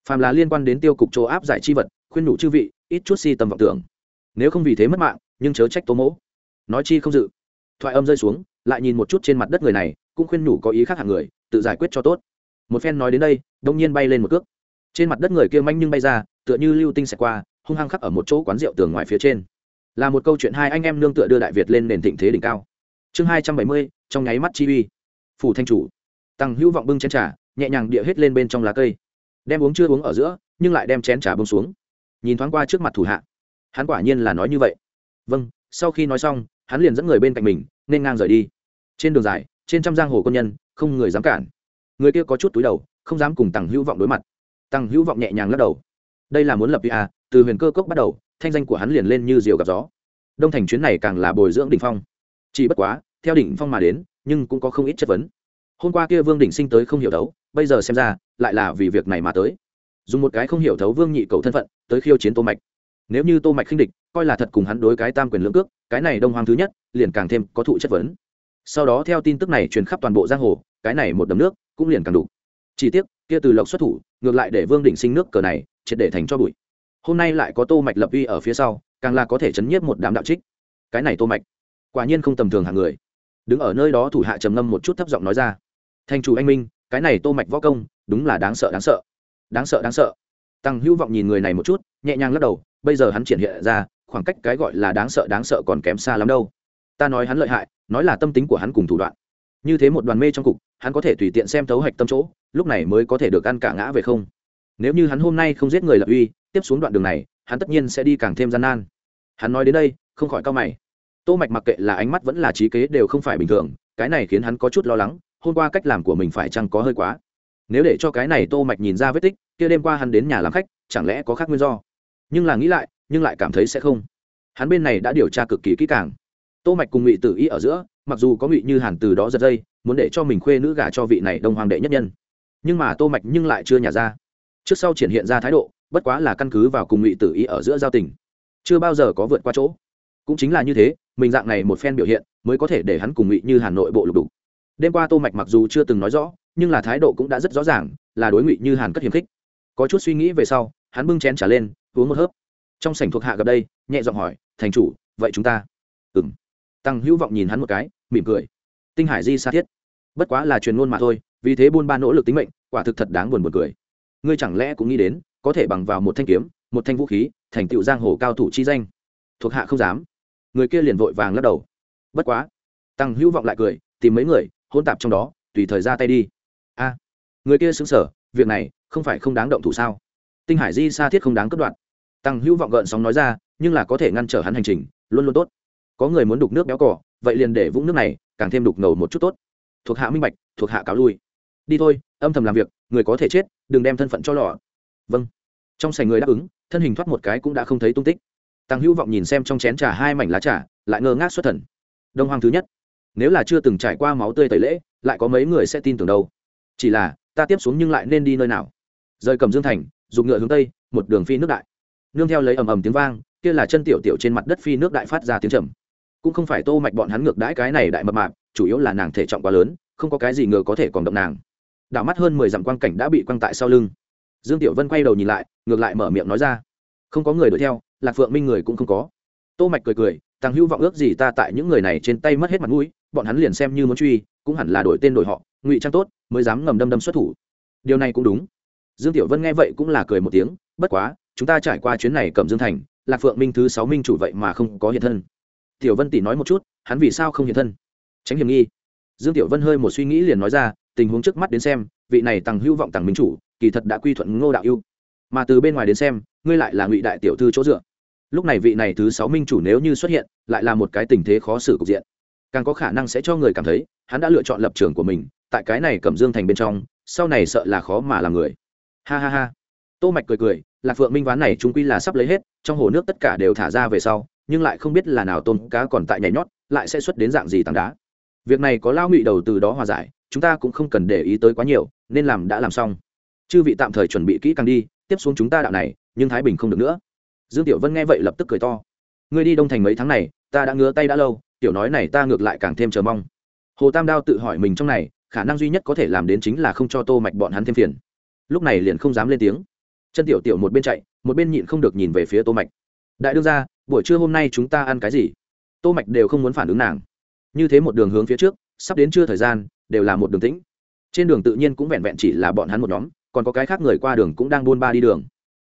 Phàm là liên quan đến tiêu cục chỗ áp giải chi vật, khuyên nhủ chư vị, ít chút si tầm vọng tưởng. Nếu không vì thế mất mạng, nhưng chớ trách tô mỗ. Nói chi không dự. Thoại âm rơi xuống, lại nhìn một chút trên mặt đất người này, cũng khuyên nhủ có ý khác hạng người, tự giải quyết cho tốt. Một phen nói đến đây, đông nhiên bay lên một cước trên mặt đất người kia manh nhưng bay ra, tựa như lưu tinh xẹt qua, hung hăng khắc ở một chỗ quán rượu tường ngoài phía trên. Là một câu chuyện hai anh em nương tựa đưa đại việt lên nền thịnh thế đỉnh cao. Chương hai trăm bảy mươi, trong nháy mắt chi uy. Phủ thanh chủ. Tăng hữu vọng bưng chén trà, nhẹ nhàng địa hết lên bên trong lá cây. Đem uống chưa uống ở giữa, nhưng lại đem chén trà bông xuống. Nhìn thoáng qua trước mặt thủ hạ, hắn quả nhiên là nói như vậy. Vâng sau khi nói xong, hắn liền dẫn người bên cạnh mình, nên ngang rời đi. Trên đường dài, trên trăm giang hồ quân nhân, không người dám cản. Người kia có chút túi đầu, không dám cùng tằng hữu vọng đối mặt tăng hữu vọng nhẹ nhàng lắc đầu. Đây là muốn lập vi A, từ huyền cơ cốc bắt đầu, thanh danh của hắn liền lên như diều gặp gió. Đông thành chuyến này càng là bồi dưỡng đỉnh phong. Chỉ bất quá, theo đỉnh phong mà đến, nhưng cũng có không ít chất vấn. Hôm qua kia vương đỉnh sinh tới không hiểu thấu, bây giờ xem ra, lại là vì việc này mà tới. Dùng một cái không hiểu thấu vương nhị cầu thân phận, tới khiêu chiến tô mạch. Nếu như tô mạch khinh địch, coi là thật cùng hắn đối cái tam quyền lưỡng cước, cái này đông hoàng thứ nhất, liền càng thêm có thụ chất vấn. Sau đó theo tin tức này truyền khắp toàn bộ giang hồ, cái này một đầm nước, cũng liền càng đủ. Chỉ tiếc kia từ lộc xuất thủ, ngược lại để vương đỉnh sinh nước cờ này, triệt để thành cho bụi. Hôm nay lại có tô mạch lập uy ở phía sau, càng là có thể chấn nhiếp một đám đạo trích. Cái này tô mạch, quả nhiên không tầm thường hạng người. Đứng ở nơi đó thủ hạ trầm ngâm một chút thấp giọng nói ra. Thành chủ anh minh, cái này tô mạch võ công, đúng là đáng sợ đáng sợ. Đáng sợ đáng sợ. Tăng hữu vọng nhìn người này một chút, nhẹ nhàng lắc đầu, bây giờ hắn triển hiện ra, khoảng cách cái gọi là đáng sợ đáng sợ còn kém xa lắm đâu. Ta nói hắn lợi hại, nói là tâm tính của hắn cùng thủ đoạn như thế một đoàn mê trong cục, hắn có thể tùy tiện xem thấu hạch tâm chỗ, lúc này mới có thể được ăn cả ngã về không. Nếu như hắn hôm nay không giết người lập uy, tiếp xuống đoạn đường này, hắn tất nhiên sẽ đi càng thêm gian nan. Hắn nói đến đây, không khỏi cao mày. Tô mạch mặc kệ là ánh mắt vẫn là trí kế đều không phải bình thường, cái này khiến hắn có chút lo lắng, hôm qua cách làm của mình phải chăng có hơi quá. Nếu để cho cái này tô mạch nhìn ra vết tích, kia đêm qua hắn đến nhà làm khách, chẳng lẽ có khác nguyên do? Nhưng là nghĩ lại, nhưng lại cảm thấy sẽ không. Hắn bên này đã điều tra cực kỳ kỹ càng. Tô mạch cùng ngụy tử y ở giữa mặc dù có ngụy như hàn từ đó giật dây, muốn để cho mình khuê nữ gả cho vị này đông hoàng đệ nhất nhân. Nhưng mà tô mạch nhưng lại chưa nhả ra. Trước sau triển hiện ra thái độ, bất quá là căn cứ vào cùng ngụy tử ý ở giữa giao tình. Chưa bao giờ có vượt qua chỗ. Cũng chính là như thế, mình dạng này một phen biểu hiện, mới có thể để hắn cùng ngụy như hà nội bộ lục đục. Đêm qua tô mạch mặc dù chưa từng nói rõ, nhưng là thái độ cũng đã rất rõ ràng, là đối ngụy như hàn cất hiềm khích. Có chút suy nghĩ về sau, hắn bưng chén trả lên, uống một hớp. Trong sảnh thuộc hạ gặp đây, nhẹ giọng hỏi, thành chủ, vậy chúng ta? Ừm. Tăng hữu vọng nhìn hắn một cái mỉm cười. Tinh hải di xa thiết. Bất quá là truyền ngôn mà thôi, vì thế buôn ba nỗ lực tính mệnh, quả thực thật đáng buồn buồn cười. Ngươi chẳng lẽ cũng nghĩ đến, có thể bằng vào một thanh kiếm, một thanh vũ khí, thành tựu giang hồ cao thủ chi danh? Thuộc hạ không dám. Người kia liền vội vàng lắc đầu. Bất quá. Tăng hữu vọng lại cười, tìm mấy người hôn tạp trong đó, tùy thời ra tay đi. A. Người kia xứng sở việc này, không phải không đáng động thủ sao? Tinh hải di sa thiết không đáng cất đoạn tăng hữu vọng gợn sóng nói ra, nhưng là có thể ngăn trở hắn hành trình, luôn luôn tốt. Có người muốn đục nước béo cỏ vậy liền để vũng nước này càng thêm đục ngầu một chút tốt. Thuộc hạ minh bạch, thuộc hạ cáo lui. Đi thôi, âm thầm làm việc, người có thể chết, đừng đem thân phận cho lọ. Vâng. Trong sảnh người đáp ứng, thân hình thoát một cái cũng đã không thấy tung tích. Tăng hữu vọng nhìn xem trong chén trà hai mảnh lá trà, lại ngơ ngác xuất thần. Đông hoàng thứ nhất. Nếu là chưa từng trải qua máu tươi tẩy lễ, lại có mấy người sẽ tin tưởng đâu? Chỉ là, ta tiếp xuống nhưng lại nên đi nơi nào? Rời cầm dương thành dùng ngựa hướng tây, một đường phi nước đại. Nương theo lấy ầm ầm tiếng vang, kia là chân tiểu tiểu trên mặt đất phi nước đại phát ra tiếng trầm cũng không phải tô mạch bọn hắn ngược đãi cái này đại mập mạp, chủ yếu là nàng thể trọng quá lớn, không có cái gì ngờ có thể còn động nàng. Đảo mắt hơn mười dặm quang cảnh đã bị quăng tại sau lưng. Dương tiểu vân quay đầu nhìn lại, ngược lại mở miệng nói ra. Không có người đuổi theo, lạc phượng minh người cũng không có. Tô mạch cười cười tăng hữu vọng ước gì ta tại những người này trên tay mất hết mặt mũi, bọn hắn liền xem như muốn truy, cũng hẳn là đổi tên đổi họ, ngụy trang tốt, mới dám ngầm đâm đâm xuất thủ. Điều này cũng đúng. Dương tiểu vân nghe vậy cũng là cười một tiếng, bất quá, chúng ta trải qua chuyến này cầm dương thành, lạc phượng minh thứ sáu minh chủ vậy mà không có hiện thân tiểu vân tỷ nói một chút, hắn vì sao không hiện thân? Tránh hiểm nghi. Dương tiểu vân hơi một suy nghĩ liền nói ra, tình huống trước mắt đến xem, vị này tăng hữu vọng tăng minh chủ, kỳ thật đã quy thuận ngô đạo yêu mà từ bên ngoài đến xem, ngươi lại là ngụy đại tiểu thư chỗ dựa. Lúc này vị này thứ sáu minh chủ nếu như xuất hiện, lại là một cái tình thế khó xử cục diện. Càng có khả năng sẽ cho người cảm thấy, hắn đã lựa chọn lập trường của mình, tại cái này cầm dương thành bên trong, sau này sợ là khó mà làm người. Ha ha ha. Tô mạch cười cười, lạc phượng minh ván này chúng quy là sắp lấy hết, trong hồ nước tất cả đều thả ra về sau nhưng lại không biết là nào tôm cá còn tại nhảy nhót, lại sẽ xuất đến dạng gì tảng đá. Việc này có lao ngụy đầu từ đó hòa giải, chúng ta cũng không cần để ý tới quá nhiều, nên làm đã làm xong. Chư vị tạm thời chuẩn bị kỹ càng đi, tiếp xuống chúng ta đạo này, nhưng thái bình không được nữa. Dương tiểu vân nghe vậy lập tức cười to. Ngươi đi đông thành mấy tháng này, ta đã ngứa tay đã lâu, tiểu nói này ta ngược lại càng thêm chờ mong. Hồ tam đao tự hỏi mình trong này, khả năng duy nhất có thể làm đến chính là không cho tô mạch bọn hắn thêm phiền. Lúc này liền không dám lên tiếng. Chân tiểu tiểu một bên chạy, một bên nhịn không được nhìn về phía tô mạch đại đương gia, buổi trưa hôm nay chúng ta ăn cái gì? Tô mạch đều không muốn phản ứng nàng. Như thế một đường hướng phía trước, sắp đến trưa thời gian, đều là một đường tĩnh. Trên đường tự nhiên cũng vẹn vẹn chỉ là bọn hắn một nhóm, còn có cái khác người qua đường cũng đang buôn ba đi đường.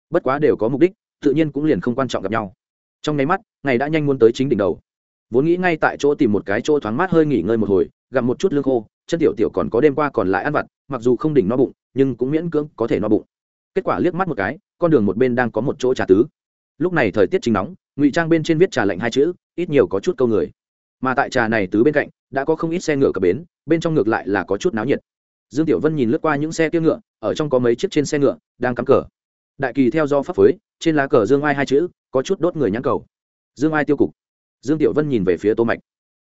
Bất quá đều có mục đích, tự nhiên cũng liền không quan trọng gặp nhau. Trong nháy mắt, ngày đã nhanh muốn tới chính đỉnh đầu. Vốn nghĩ ngay tại chỗ tìm một cái chỗ thoáng mát hơi nghỉ ngơi một hồi gặm một chút lương khô, chân tiểu tiểu còn có đêm qua còn lại ăn vặt, mặc dù không đỉnh no bụng, nhưng cũng miễn cưỡng có thể no bụng. Kết quả liếc mắt một cái, con đường một bên đang có một chỗ trà tứ lúc này thời tiết chính nóng, ngụy trang bên trên viết trà lạnh hai chữ, ít nhiều có chút câu người. Mà tại trà này tứ bên cạnh, đã có không ít xe ngựa cập bến, bên trong ngược lại là có chút náo nhiệt. Dương tiểu vân nhìn lướt qua những xe kia ngựa, ở trong có mấy chiếc trên xe ngựa, đang cắm cờ. Đại kỳ theo do pháp phối, trên lá cờ dương ai hai chữ, có chút đốt người nhãn cầu. Dương ai tiêu cục. Dương tiểu vân nhìn về phía tô mạch.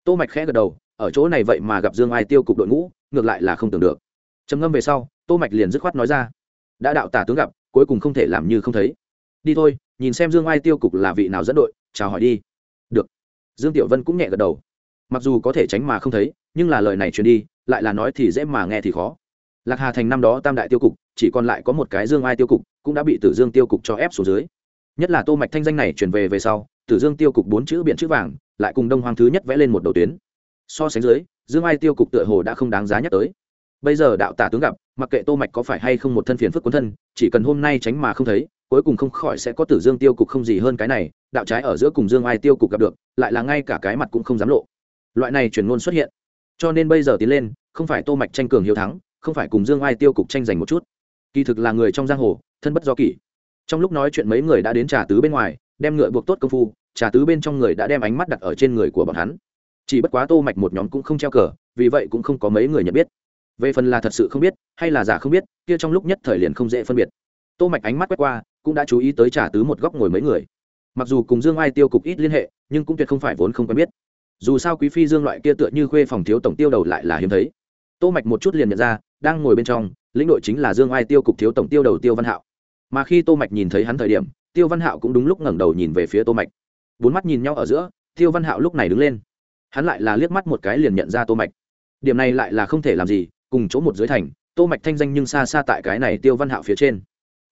Tô mạch khẽ gật đầu, ở chỗ này vậy mà gặp dương ai tiêu cục đội ngũ, ngược lại là không tưởng được. Trầm ngâm về sau, tô mạch liền dứt khoát nói ra. Đã đạo tả tướng gặp, cuối cùng không thể làm như không thấy đi thôi, nhìn xem dương ai tiêu cục là vị nào dẫn đội, chào hỏi đi. Được. Dương tiểu vân cũng nhẹ gật đầu. Mặc dù có thể tránh mà không thấy, nhưng là lời này truyền đi, lại là nói thì dễ mà nghe thì khó. Lạc hà thành năm đó tam đại tiêu cục, chỉ còn lại có một cái dương ai tiêu cục, cũng đã bị tử dương tiêu cục cho ép xuống dưới. Nhất là tô mạch thanh danh này truyền về về sau, tử dương tiêu cục bốn chữ biện chữ vàng, lại cùng đông hoàng thứ nhất vẽ lên một đầu tuyến. So sánh dưới, dương ai tiêu cục tựa hồ đã không đáng giá nhắc tới. Bây giờ đạo tả tướng gặp, mặc kệ tô mạch có phải hay không một thân phiền phức cuốn thân, chỉ cần hôm nay tránh mà không thấy cuối cùng không khỏi sẽ có tử dương tiêu cục không gì hơn cái này, đạo trái ở giữa cùng dương ai tiêu cục gặp được, lại là ngay cả cái mặt cũng không dám lộ. Loại này truyền ngôn xuất hiện. Cho nên bây giờ tiến lên, không phải tô mạch tranh cường hiếu thắng, không phải cùng dương ai tiêu cục tranh giành một chút. Kỳ thực là người trong giang hồ, thân bất do kỷ. Trong lúc nói chuyện mấy người đã đến trà tứ bên ngoài, đem ngựa buộc tốt công phu, trà tứ bên trong người đã đem ánh mắt đặt ở trên người của bọn hắn. Chỉ bất quá tô mạch một nhóm cũng không treo cờ, vì vậy cũng không có mấy người nhận biết. Về phần là thật sự không biết, hay là giả không biết, kia trong lúc nhất thời liền không dễ phân biệt. Tô mạch ánh mắt quét qua cũng đã chú ý tới trà tứ một góc ngồi mấy người. Mặc dù cùng dương ai tiêu cục ít liên hệ, nhưng cũng tuyệt không phải vốn không quen biết. Dù sao quý phi dương loại kia tựa như khuê phòng thiếu tổng tiêu đầu lại là hiếm thấy. Tô mạch một chút liền nhận ra, đang ngồi bên trong, lĩnh đội chính là dương ai tiêu cục thiếu tổng tiêu đầu tiêu văn hạo. Mà khi tô mạch nhìn thấy hắn thời điểm, tiêu văn hạo cũng đúng lúc ngẩng đầu nhìn về phía tô mạch. Bốn mắt nhìn nhau ở giữa, tiêu văn hạo lúc này đứng lên. Hắn lại là liếc mắt một cái liền nhận ra tô mạch. Điểm này lại là không thể làm gì, cùng chỗ một dưới thành, tô mạch thanh danh nhưng xa xa tại cái này tiêu văn hạo phía trên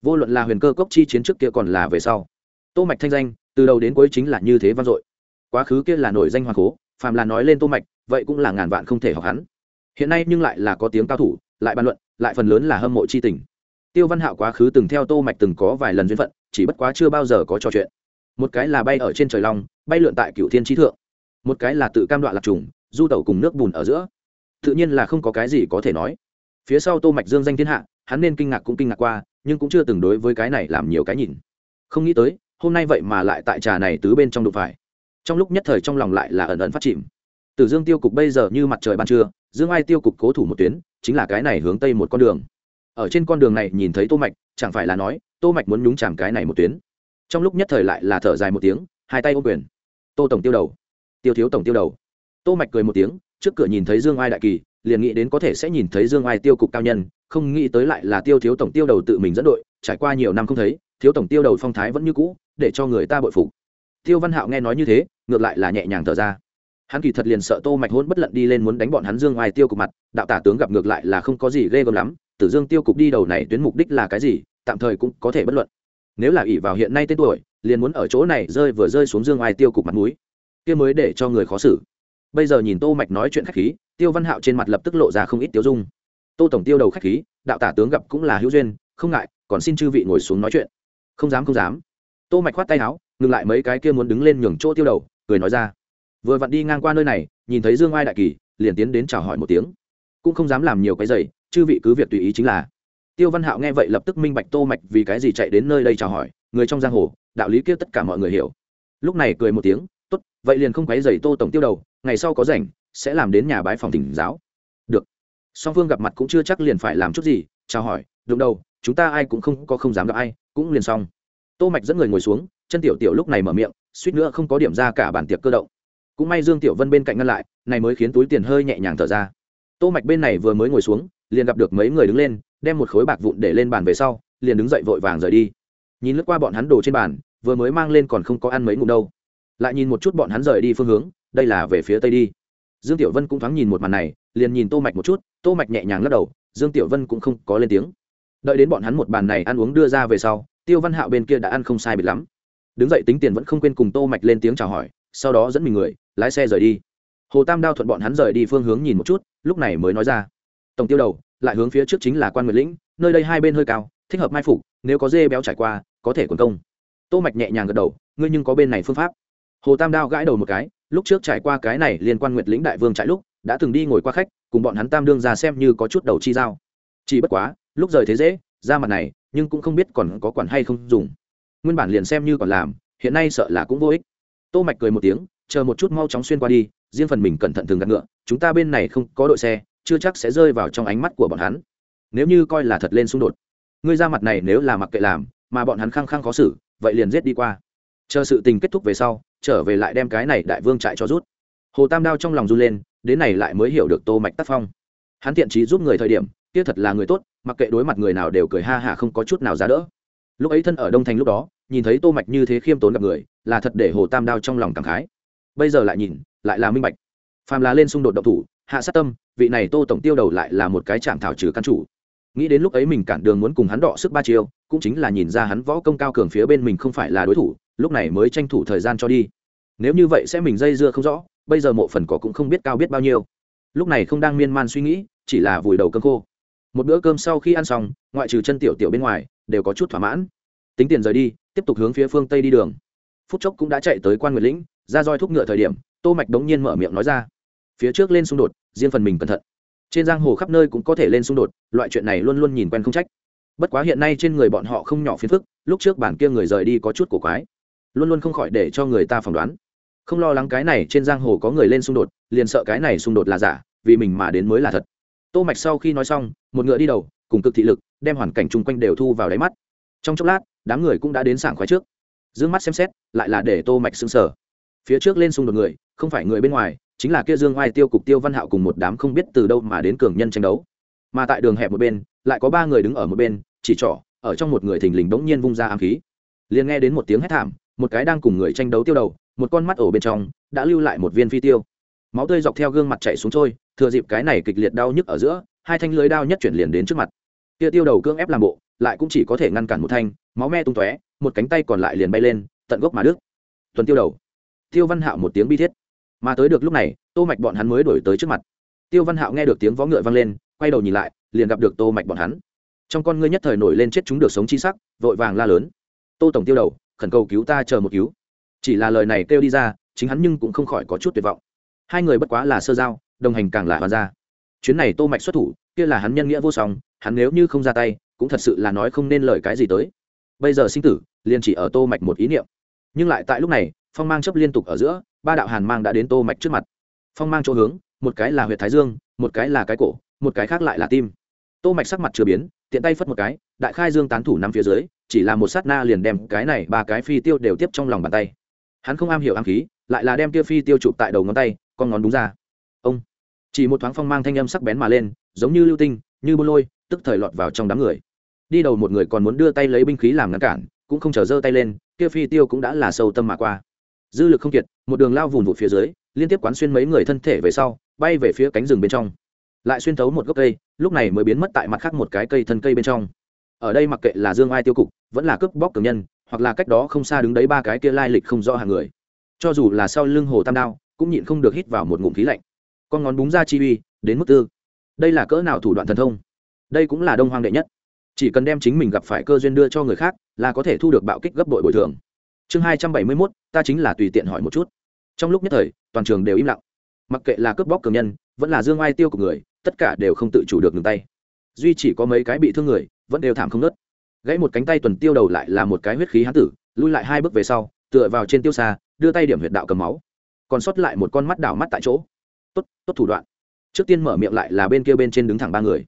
vô luận là huyền cơ cốc chi chiến trước kia còn là về sau. Tô mạch thanh danh, từ đầu đến cuối chính là như thế vang dội. Quá khứ kia là nổi danh hoàng cố, phàm là nói lên tô mạch, vậy cũng là ngàn vạn không thể học hắn. Hiện nay nhưng lại là có tiếng cao thủ, lại bàn luận, lại phần lớn là hâm mộ chi tình. Tiêu văn hạo quá khứ từng theo tô mạch từng có vài lần duyên phận, chỉ bất quá chưa bao giờ có trò chuyện. Một cái là bay ở trên trời long, bay lượn tại cửu thiên trí thượng. Một cái là tự cam đoạn lạc trùng, du tẩu cùng nước bùn ở giữa. Tự nhiên là không có cái gì có thể nói. Phía sau tô mạch dương danh thiên hạ, hắn nên kinh ngạc cũng kinh ngạc qua nhưng cũng chưa từng đối với cái này làm nhiều cái nhìn. Không nghĩ tới, hôm nay vậy mà lại tại trà này tứ bên trong đụng phải. Trong lúc nhất thời trong lòng lại là ẩn ẩn phát chìm. Từ dương tiêu cục bây giờ như mặt trời ban trưa, dương ai tiêu cục cố thủ một tuyến, chính là cái này hướng tây một con đường. Ở trên con đường này nhìn thấy tô mạch, chẳng phải là nói, tô mạch muốn nhúng chạm cái này một tuyến. Trong lúc nhất thời lại là thở dài một tiếng, hai tay ôm quyền. Tô tổng tiêu đầu. Tiêu thiếu tổng tiêu đầu. Tô mạch cười một tiếng trước cửa nhìn thấy dương ai đại kỳ, liền nghĩ đến có thể sẽ nhìn thấy dương ai tiêu cục cao nhân, không nghĩ tới lại là tiêu thiếu tổng tiêu đầu tự mình dẫn đội, trải qua nhiều năm không thấy, thiếu tổng tiêu đầu phong thái vẫn như cũ, để cho người ta bội phục. Tiêu văn hạo nghe nói như thế, ngược lại là nhẹ nhàng thở ra. Hắn kỳ thật liền sợ tô mạch hôn bất lận đi lên muốn đánh bọn hắn dương ai tiêu cục mặt, đạo tả tướng gặp ngược lại là không có gì ghê gớm lắm, tử dương tiêu cục đi đầu này tuyến mục đích là cái gì, tạm thời cũng có thể bất luận. Nếu là ỷ vào hiện nay tên tuổi, liền muốn ở chỗ này rơi vừa rơi xuống dương ai tiêu cục mặt mũi. Kia mới để cho người khó xử bây giờ nhìn tô mạch nói chuyện khách khí, tiêu văn hạo trên mặt lập tức lộ ra không ít tiêu dung. Tô tổng tiêu đầu khách khí, đạo tả tướng gặp cũng là hữu duyên, không ngại, còn xin chư vị ngồi xuống nói chuyện. Không dám không dám. Tô mạch khoát tay áo, ngừng lại mấy cái kia muốn đứng lên nhường chỗ tiêu đầu, cười nói ra. Vừa vặn đi ngang qua nơi này, nhìn thấy dương ai đại kỳ, liền tiến đến chào hỏi một tiếng. Cũng không dám làm nhiều cái giày chư vị cứ việc tùy ý chính là. Tiêu văn hạo nghe vậy lập tức minh bạch tô mạch vì cái gì chạy đến nơi đây chào hỏi, người trong giang hồ, đạo lý kia tất cả mọi người hiểu. Lúc này cười một tiếng, tốt, vậy liền không quấy giày tô tổng tiêu đầu ngày sau có rảnh, sẽ làm đến nhà bái phòng tỉnh giáo. Được. Song phương gặp mặt cũng chưa chắc liền phải làm chút gì, chào hỏi, đụng đầu, chúng ta ai cũng không có không dám gặp ai, cũng liền xong. Tô mạch dẫn người ngồi xuống, chân tiểu tiểu lúc này mở miệng, suýt nữa không có điểm ra cả bản tiệc cơ động. Cũng may dương tiểu vân bên cạnh ngăn lại, này mới khiến túi tiền hơi nhẹ nhàng thở ra. Tô mạch bên này vừa mới ngồi xuống, liền gặp được mấy người đứng lên, đem một khối bạc vụn để lên bàn về sau, liền đứng dậy vội vàng rời đi. Nhìn lướt qua bọn hắn đồ trên bàn, vừa mới mang lên còn không có ăn mấy ngụm đâu. Lại nhìn một chút bọn hắn rời đi phương hướng đây là về phía tây đi. Dương tiểu vân cũng thoáng nhìn một màn này, liền nhìn tô mạch một chút, tô mạch nhẹ nhàng lắc đầu, dương tiểu vân cũng không có lên tiếng. Đợi đến bọn hắn một bàn này ăn uống đưa ra về sau, tiêu văn hạo bên kia đã ăn không sai biệt lắm. Đứng dậy tính tiền vẫn không quên cùng tô mạch lên tiếng chào hỏi, sau đó dẫn mình người, lái xe rời đi. Hồ tam đao thuận bọn hắn rời đi phương hướng nhìn một chút, lúc này mới nói ra. Tổng tiêu đầu, lại hướng phía trước chính là quan nguyệt lĩnh, nơi đây hai bên hơi cao, thích hợp mai phục, nếu có dê béo trải qua, có thể quần công. Tô mạch nhẹ nhàng gật đầu, ngươi nhưng có bên này phương pháp. Hồ tam đao gãi đầu một cái lúc trước trải qua cái này liên quan nguyệt lĩnh đại vương trại lúc, đã từng đi ngồi qua khách, cùng bọn hắn tam đương ra xem như có chút đầu chi giao. Chỉ bất quá, lúc rời thế dễ, ra mặt này, nhưng cũng không biết còn có quản hay không dùng. Nguyên bản liền xem như còn làm, hiện nay sợ là cũng vô ích. Tô mạch cười một tiếng, chờ một chút mau chóng xuyên qua đi, riêng phần mình cẩn thận thường gạt ngựa, chúng ta bên này không có đội xe, chưa chắc sẽ rơi vào trong ánh mắt của bọn hắn. Nếu như coi là thật lên xung đột, ngươi ra mặt này nếu là mặc kệ làm, mà bọn hắn khăng khăng khó xử, vậy liền giết đi qua. Chờ sự tình kết thúc về sau trở về lại đem cái này đại vương trại cho rút. Hồ tam đao trong lòng run lên, đến này lại mới hiểu được tô mạch tác phong. Hắn thiện trí giúp người thời điểm, kia thật là người tốt, mặc kệ đối mặt người nào đều cười ha hả không có chút nào giá đỡ. Lúc ấy thân ở đông thành lúc đó, nhìn thấy tô mạch như thế khiêm tốn gặp người, là thật để hồ tam đao trong lòng cảm khái. Bây giờ lại nhìn, lại là minh bạch. Phàm là lên xung đột động thủ, hạ sát tâm, vị này tô tổng tiêu đầu lại là một cái chạm thảo trừ căn chủ. Nghĩ đến lúc ấy mình cản đường muốn cùng hắn đọ sức ba chiêu, cũng chính là nhìn ra hắn võ công cao cường phía bên mình không phải là đối thủ lúc này mới tranh thủ thời gian cho đi. Nếu như vậy sẽ mình dây dưa không rõ, bây giờ mộ phần cỏ cũng không biết cao biết bao nhiêu. Lúc này không đang miên man suy nghĩ, chỉ là vùi đầu cơm khô. Một bữa cơm sau khi ăn xong, ngoại trừ chân tiểu tiểu bên ngoài, đều có chút thỏa mãn. Tính tiền rời đi, tiếp tục hướng phía phương tây đi đường. Phút chốc cũng đã chạy tới quan nguyệt lĩnh, ra roi thúc ngựa thời điểm, tô mạch đống nhiên mở miệng nói ra. Phía trước lên xung đột, riêng phần mình cẩn thận. Trên giang hồ khắp nơi cũng có thể lên xung đột, loại chuyện này luôn luôn nhìn quen không trách. Bất quá hiện nay trên người bọn họ không nhỏ phiền phức, lúc trước bản kia người rời đi có chút cổ quái luôn luôn không khỏi để cho người ta phỏng đoán. Không lo lắng cái này trên giang hồ có người lên xung đột, liền sợ cái này xung đột là giả, vì mình mà đến mới là thật. Tô mạch sau khi nói xong, một ngựa đi đầu, cùng cực thị lực, đem hoàn cảnh chung quanh đều thu vào đáy mắt. Trong chốc lát, đám người cũng đã đến sảng khoái trước. Dương mắt xem xét, lại là để tô mạch sững sờ. Phía trước lên xung đột người, không phải người bên ngoài, chính là kia dương oai tiêu cục tiêu văn hạo cùng một đám không biết từ đâu mà đến cường nhân tranh đấu. Mà tại đường hẹp một bên, lại có ba người đứng ở một bên, chỉ trỏ, ở trong một người thình lình bỗng nhiên vung ra ám khí. Liền nghe đến một tiếng hét thảm một cái đang cùng người tranh đấu tiêu đầu, một con mắt ổ bên trong đã lưu lại một viên phi tiêu. Máu tươi dọc theo gương mặt chạy xuống trôi, thừa dịp cái này kịch liệt đau nhức ở giữa, hai thanh lưới đao nhất chuyển liền đến trước mặt. Kia tiêu đầu cương ép làm bộ, lại cũng chỉ có thể ngăn cản một thanh, máu me tung tóe, một cánh tay còn lại liền bay lên, tận gốc mà đứt. Tuần tiêu đầu. Tiêu văn hạo một tiếng bi thiết. Mà tới được lúc này, tô mạch bọn hắn mới đổi tới trước mặt. Tiêu văn hạo nghe được tiếng vó ngựa vang lên, quay đầu nhìn lại, liền gặp được tô mạch bọn hắn. Trong con ngươi nhất thời nổi lên chết chúng được sống chi sắc, vội vàng la lớn. Tô tổng tiêu đầu khẩn cầu cứu ta chờ một cứu. Chỉ là lời này kêu đi ra, chính hắn nhưng cũng không khỏi có chút tuyệt vọng. Hai người bất quá là sơ giao, đồng hành càng là hoàn ra chuyến này tô mạch xuất thủ, kia là hắn nhân nghĩa vô song, hắn nếu như không ra tay, cũng thật sự là nói không nên lời cái gì tới. Bây giờ sinh tử, liền chỉ ở tô mạch một ý niệm. Nhưng lại tại lúc này, phong mang chấp liên tục ở giữa, ba đạo hàn mang đã đến tô mạch trước mặt. Phong mang chỗ hướng, một cái là huyệt thái dương, một cái là cái cổ, một cái khác lại là tim. Tô mạch sắc mặt chưa biến, tiện tay phất một cái, đại khai dương tán thủ nằm phía dưới chỉ là một sát na liền đem cái này ba cái phi tiêu đều tiếp trong lòng bàn tay. Hắn không am hiểu am khí, lại là đem kia phi tiêu chụp tại đầu ngón tay, con ngón đúng ra. Ông. Chỉ một thoáng phong mang thanh âm sắc bén mà lên, giống như lưu tinh, như bô lôi, tức thời lọt vào trong đám người. Đi đầu một người còn muốn đưa tay lấy binh khí làm ngăn cản, cũng không chờ giơ tay lên, kia phi tiêu cũng đã là sâu tâm mà qua. Dư lực không kiệt, một đường lao vùn vụt phía dưới, liên tiếp quán xuyên mấy người thân thể về sau, bay về phía cánh rừng bên trong. Lại xuyên thấu một gốc cây, lúc này mới biến mất tại mặt khác một cái cây thân cây bên trong ở đây mặc kệ là dương ai tiêu cục, vẫn là cướp bóc cường nhân, hoặc là cách đó không xa đứng đấy ba cái kia lai lịch không rõ hàng người. Cho dù là sau lưng hồ tam đao, cũng nhịn không được hít vào một ngụm khí lạnh. Con ngón búng ra chi uy, đến mức tư. Đây là cỡ nào thủ đoạn thần thông? Đây cũng là đông hoang đệ nhất. Chỉ cần đem chính mình gặp phải cơ duyên đưa cho người khác, là có thể thu được bạo kích gấp đội bồi thường. Chương hai trăm bảy mươi mốt, ta chính là tùy tiện hỏi một chút. Trong lúc nhất thời, toàn trường đều im lặng. Mặc kệ là cướp bóc cường nhân, vẫn là dương ai tiêu của người, tất cả đều không tự chủ được ngừng tay. Duy chỉ có mấy cái bị thương người vẫn đều thảm không nớt. Gãy một cánh tay tuần tiêu đầu lại là một cái huyết khí hán tử, lui lại hai bước về sau, tựa vào trên tiêu xa, đưa tay điểm huyệt đạo cầm máu. Còn sót lại một con mắt đảo mắt tại chỗ. Tốt tốt thủ đoạn. Trước tiên mở miệng lại là bên kia bên trên đứng thẳng ba người.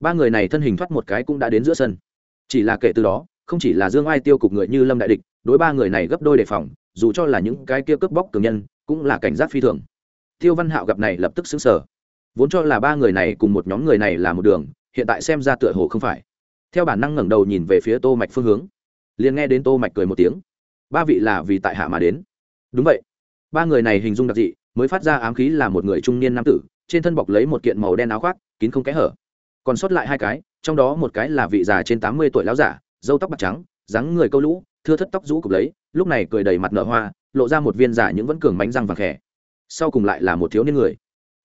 Ba người này thân hình thoát một cái cũng đã đến giữa sân. Chỉ là kể từ đó, không chỉ là dương ai tiêu cục người như lâm đại địch, đối ba người này gấp đôi đề phòng, dù cho là những cái kia cướp bóc cường nhân, cũng là cảnh giác phi thường. Tiêu văn hạo gặp này lập tức xứng sở vốn cho là ba người này cùng một nhóm người này là một đường, hiện tại xem ra tựa hồ không phải theo bản năng ngẩng đầu nhìn về phía tô mạch phương hướng, liền nghe đến tô mạch cười một tiếng. Ba vị là vì tại hạ mà đến. Đúng vậy. Ba người này hình dung đặc dị, mới phát ra ám khí là một người trung niên nam tử, trên thân bọc lấy một kiện màu đen áo khoác, kín không kẽ hở. Còn sót lại hai cái, trong đó một cái là vị già trên tám mươi tuổi lão giả, râu tóc bạc trắng, dáng người câu lũ, thưa thất tóc rũ cục lấy, lúc này cười đầy mặt nở hoa, lộ ra một viên giả những vẫn cường bánh răng vàng khẽ. Sau cùng lại là một thiếu niên người.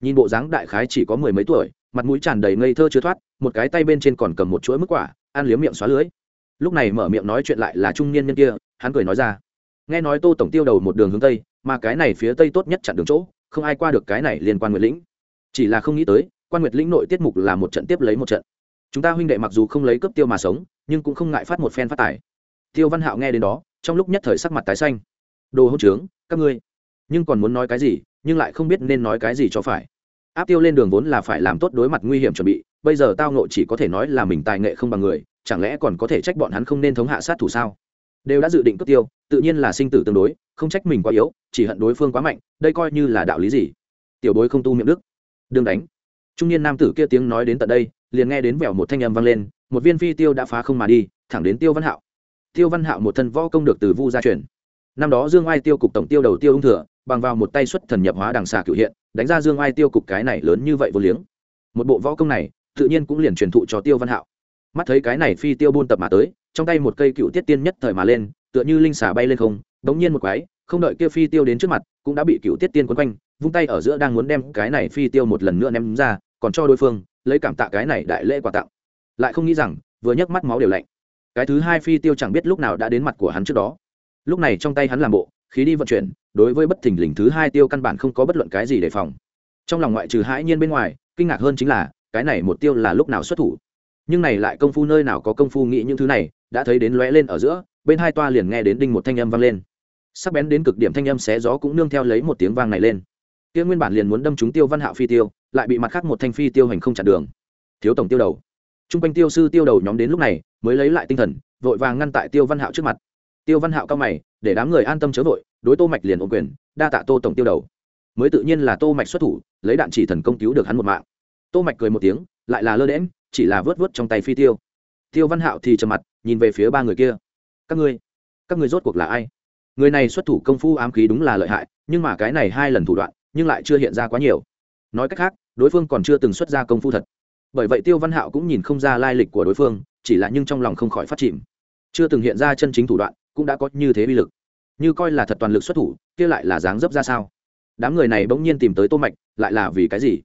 Nhìn bộ dáng đại khái chỉ có mười mấy tuổi, mặt mũi tràn đầy ngây thơ chưa thoát một cái tay bên trên còn cầm một chuỗi mức quả, ăn liếm miệng xóa lưới. Lúc này mở miệng nói chuyện lại là trung niên nhân kia, hắn cười nói ra. Nghe nói tô tổng tiêu đầu một đường hướng tây, mà cái này phía tây tốt nhất chặn đường chỗ, không ai qua được cái này liên quan nguyệt lĩnh. Chỉ là không nghĩ tới, quan nguyệt lĩnh nội tiết mục là một trận tiếp lấy một trận. Chúng ta huynh đệ mặc dù không lấy cướp tiêu mà sống, nhưng cũng không ngại phát một phen phát tài. Tiêu văn hạo nghe đến đó, trong lúc nhất thời sắc mặt tái xanh. Đồ hỗn trướng, các ngươi. Nhưng còn muốn nói cái gì, nhưng lại không biết nên nói cái gì cho phải. Áp tiêu lên đường vốn là phải làm tốt đối mặt nguy hiểm chuẩn bị bây giờ tao nộ chỉ có thể nói là mình tài nghệ không bằng người, chẳng lẽ còn có thể trách bọn hắn không nên thống hạ sát thủ sao? Đều đã dự định cướp tiêu, tự nhiên là sinh tử tương đối, không trách mình quá yếu, chỉ hận đối phương quá mạnh, đây coi như là đạo lý gì? Tiểu bối không tu miệng đức. Đương đánh. Trung niên nam tử kia tiếng nói đến tận đây, liền nghe đến vèo một thanh âm vang lên, một viên phi tiêu đã phá không mà đi, thẳng đến tiêu văn hạo. Tiêu văn hạo một thân võ công được từ vu gia truyền. Năm đó dương ai tiêu cục tổng tiêu đầu tiêu ung thừa, bằng vào một tay xuất thần nhập hóa đằng xà cửu hiện, đánh ra dương ai tiêu cục cái này lớn như vậy vô liếng. Một bộ võ công này tự nhiên cũng liền truyền thụ cho tiêu văn hạo. Mắt thấy cái này phi tiêu buôn tập mà tới, trong tay một cây cựu tiết tiên nhất thời mà lên, tựa như linh xà bay lên không đống nhiên một quái, không đợi kia phi tiêu đến trước mặt, cũng đã bị cựu tiết tiên quấn quanh, vung tay ở giữa đang muốn đem cái này phi tiêu một lần nữa ném ra, còn cho đối phương, lấy cảm tạ cái này đại lễ quà tặng. Lại không nghĩ rằng, vừa nhấc mắt máu đều lạnh. Cái thứ hai phi tiêu chẳng biết lúc nào đã đến mặt của hắn trước đó. Lúc này trong tay hắn làm bộ, khí đi vận chuyển, đối với bất thình lình thứ hai tiêu căn bản không có bất luận cái gì đề phòng. Trong lòng ngoại trừ hãi nhiên bên ngoài, kinh ngạc hơn chính là cái này một tiêu là lúc nào xuất thủ. Nhưng này lại công phu nơi nào có công phu nghĩ những thứ này, đã thấy đến lóe lên ở giữa, bên hai toa liền nghe đến đinh một thanh âm vang lên. Sắc bén đến cực điểm thanh âm xé gió cũng nương theo lấy một tiếng vang này lên. Kia nguyên bản liền muốn đâm trúng tiêu văn hạo phi tiêu, lại bị mặt khác một thanh phi tiêu hành không chặn đường. Thiếu tổng tiêu đầu. T r u n g quanh tiêu sư tiêu đầu nhóm đến lúc này, mới lấy lại tinh thần, vội vàng ngăn tại tiêu văn hạo trước mặt. Tiêu văn hạo cao mày, để đám người an tâm chớ vội, đối tô mạch liền ôm quyền, đa tạ tô tổng tiêu đầu. Mới tự nhiên là tô mạch xuất thủ, lấy đạn chỉ thần công cứu được hắn một mạng tô mạch cười một tiếng, lại là lơ đễm chỉ là vớt vớt trong tay phi tiêu. Tiêu văn hạo thì trầm mặt, nhìn về phía ba người kia. Các ngươi các ngươi rốt cuộc là ai? Người này xuất thủ công phu ám khí đúng là lợi hại, nhưng mà cái này hai lần thủ đoạn, nhưng lại chưa hiện ra quá nhiều. Nói cách khác, đối phương còn chưa từng xuất ra công phu thật. Bởi vậy tiêu văn hạo cũng nhìn không ra lai lịch của đối phương, chỉ là nhưng trong lòng không khỏi phát chìm. Chưa từng hiện ra chân chính thủ đoạn, cũng đã có như thế uy lực. Như coi là thật toàn lực xuất thủ, kia lại là dáng dấp ra sao? Đám người này bỗng nhiên tìm tới tô mạch, lại là vì cái gì?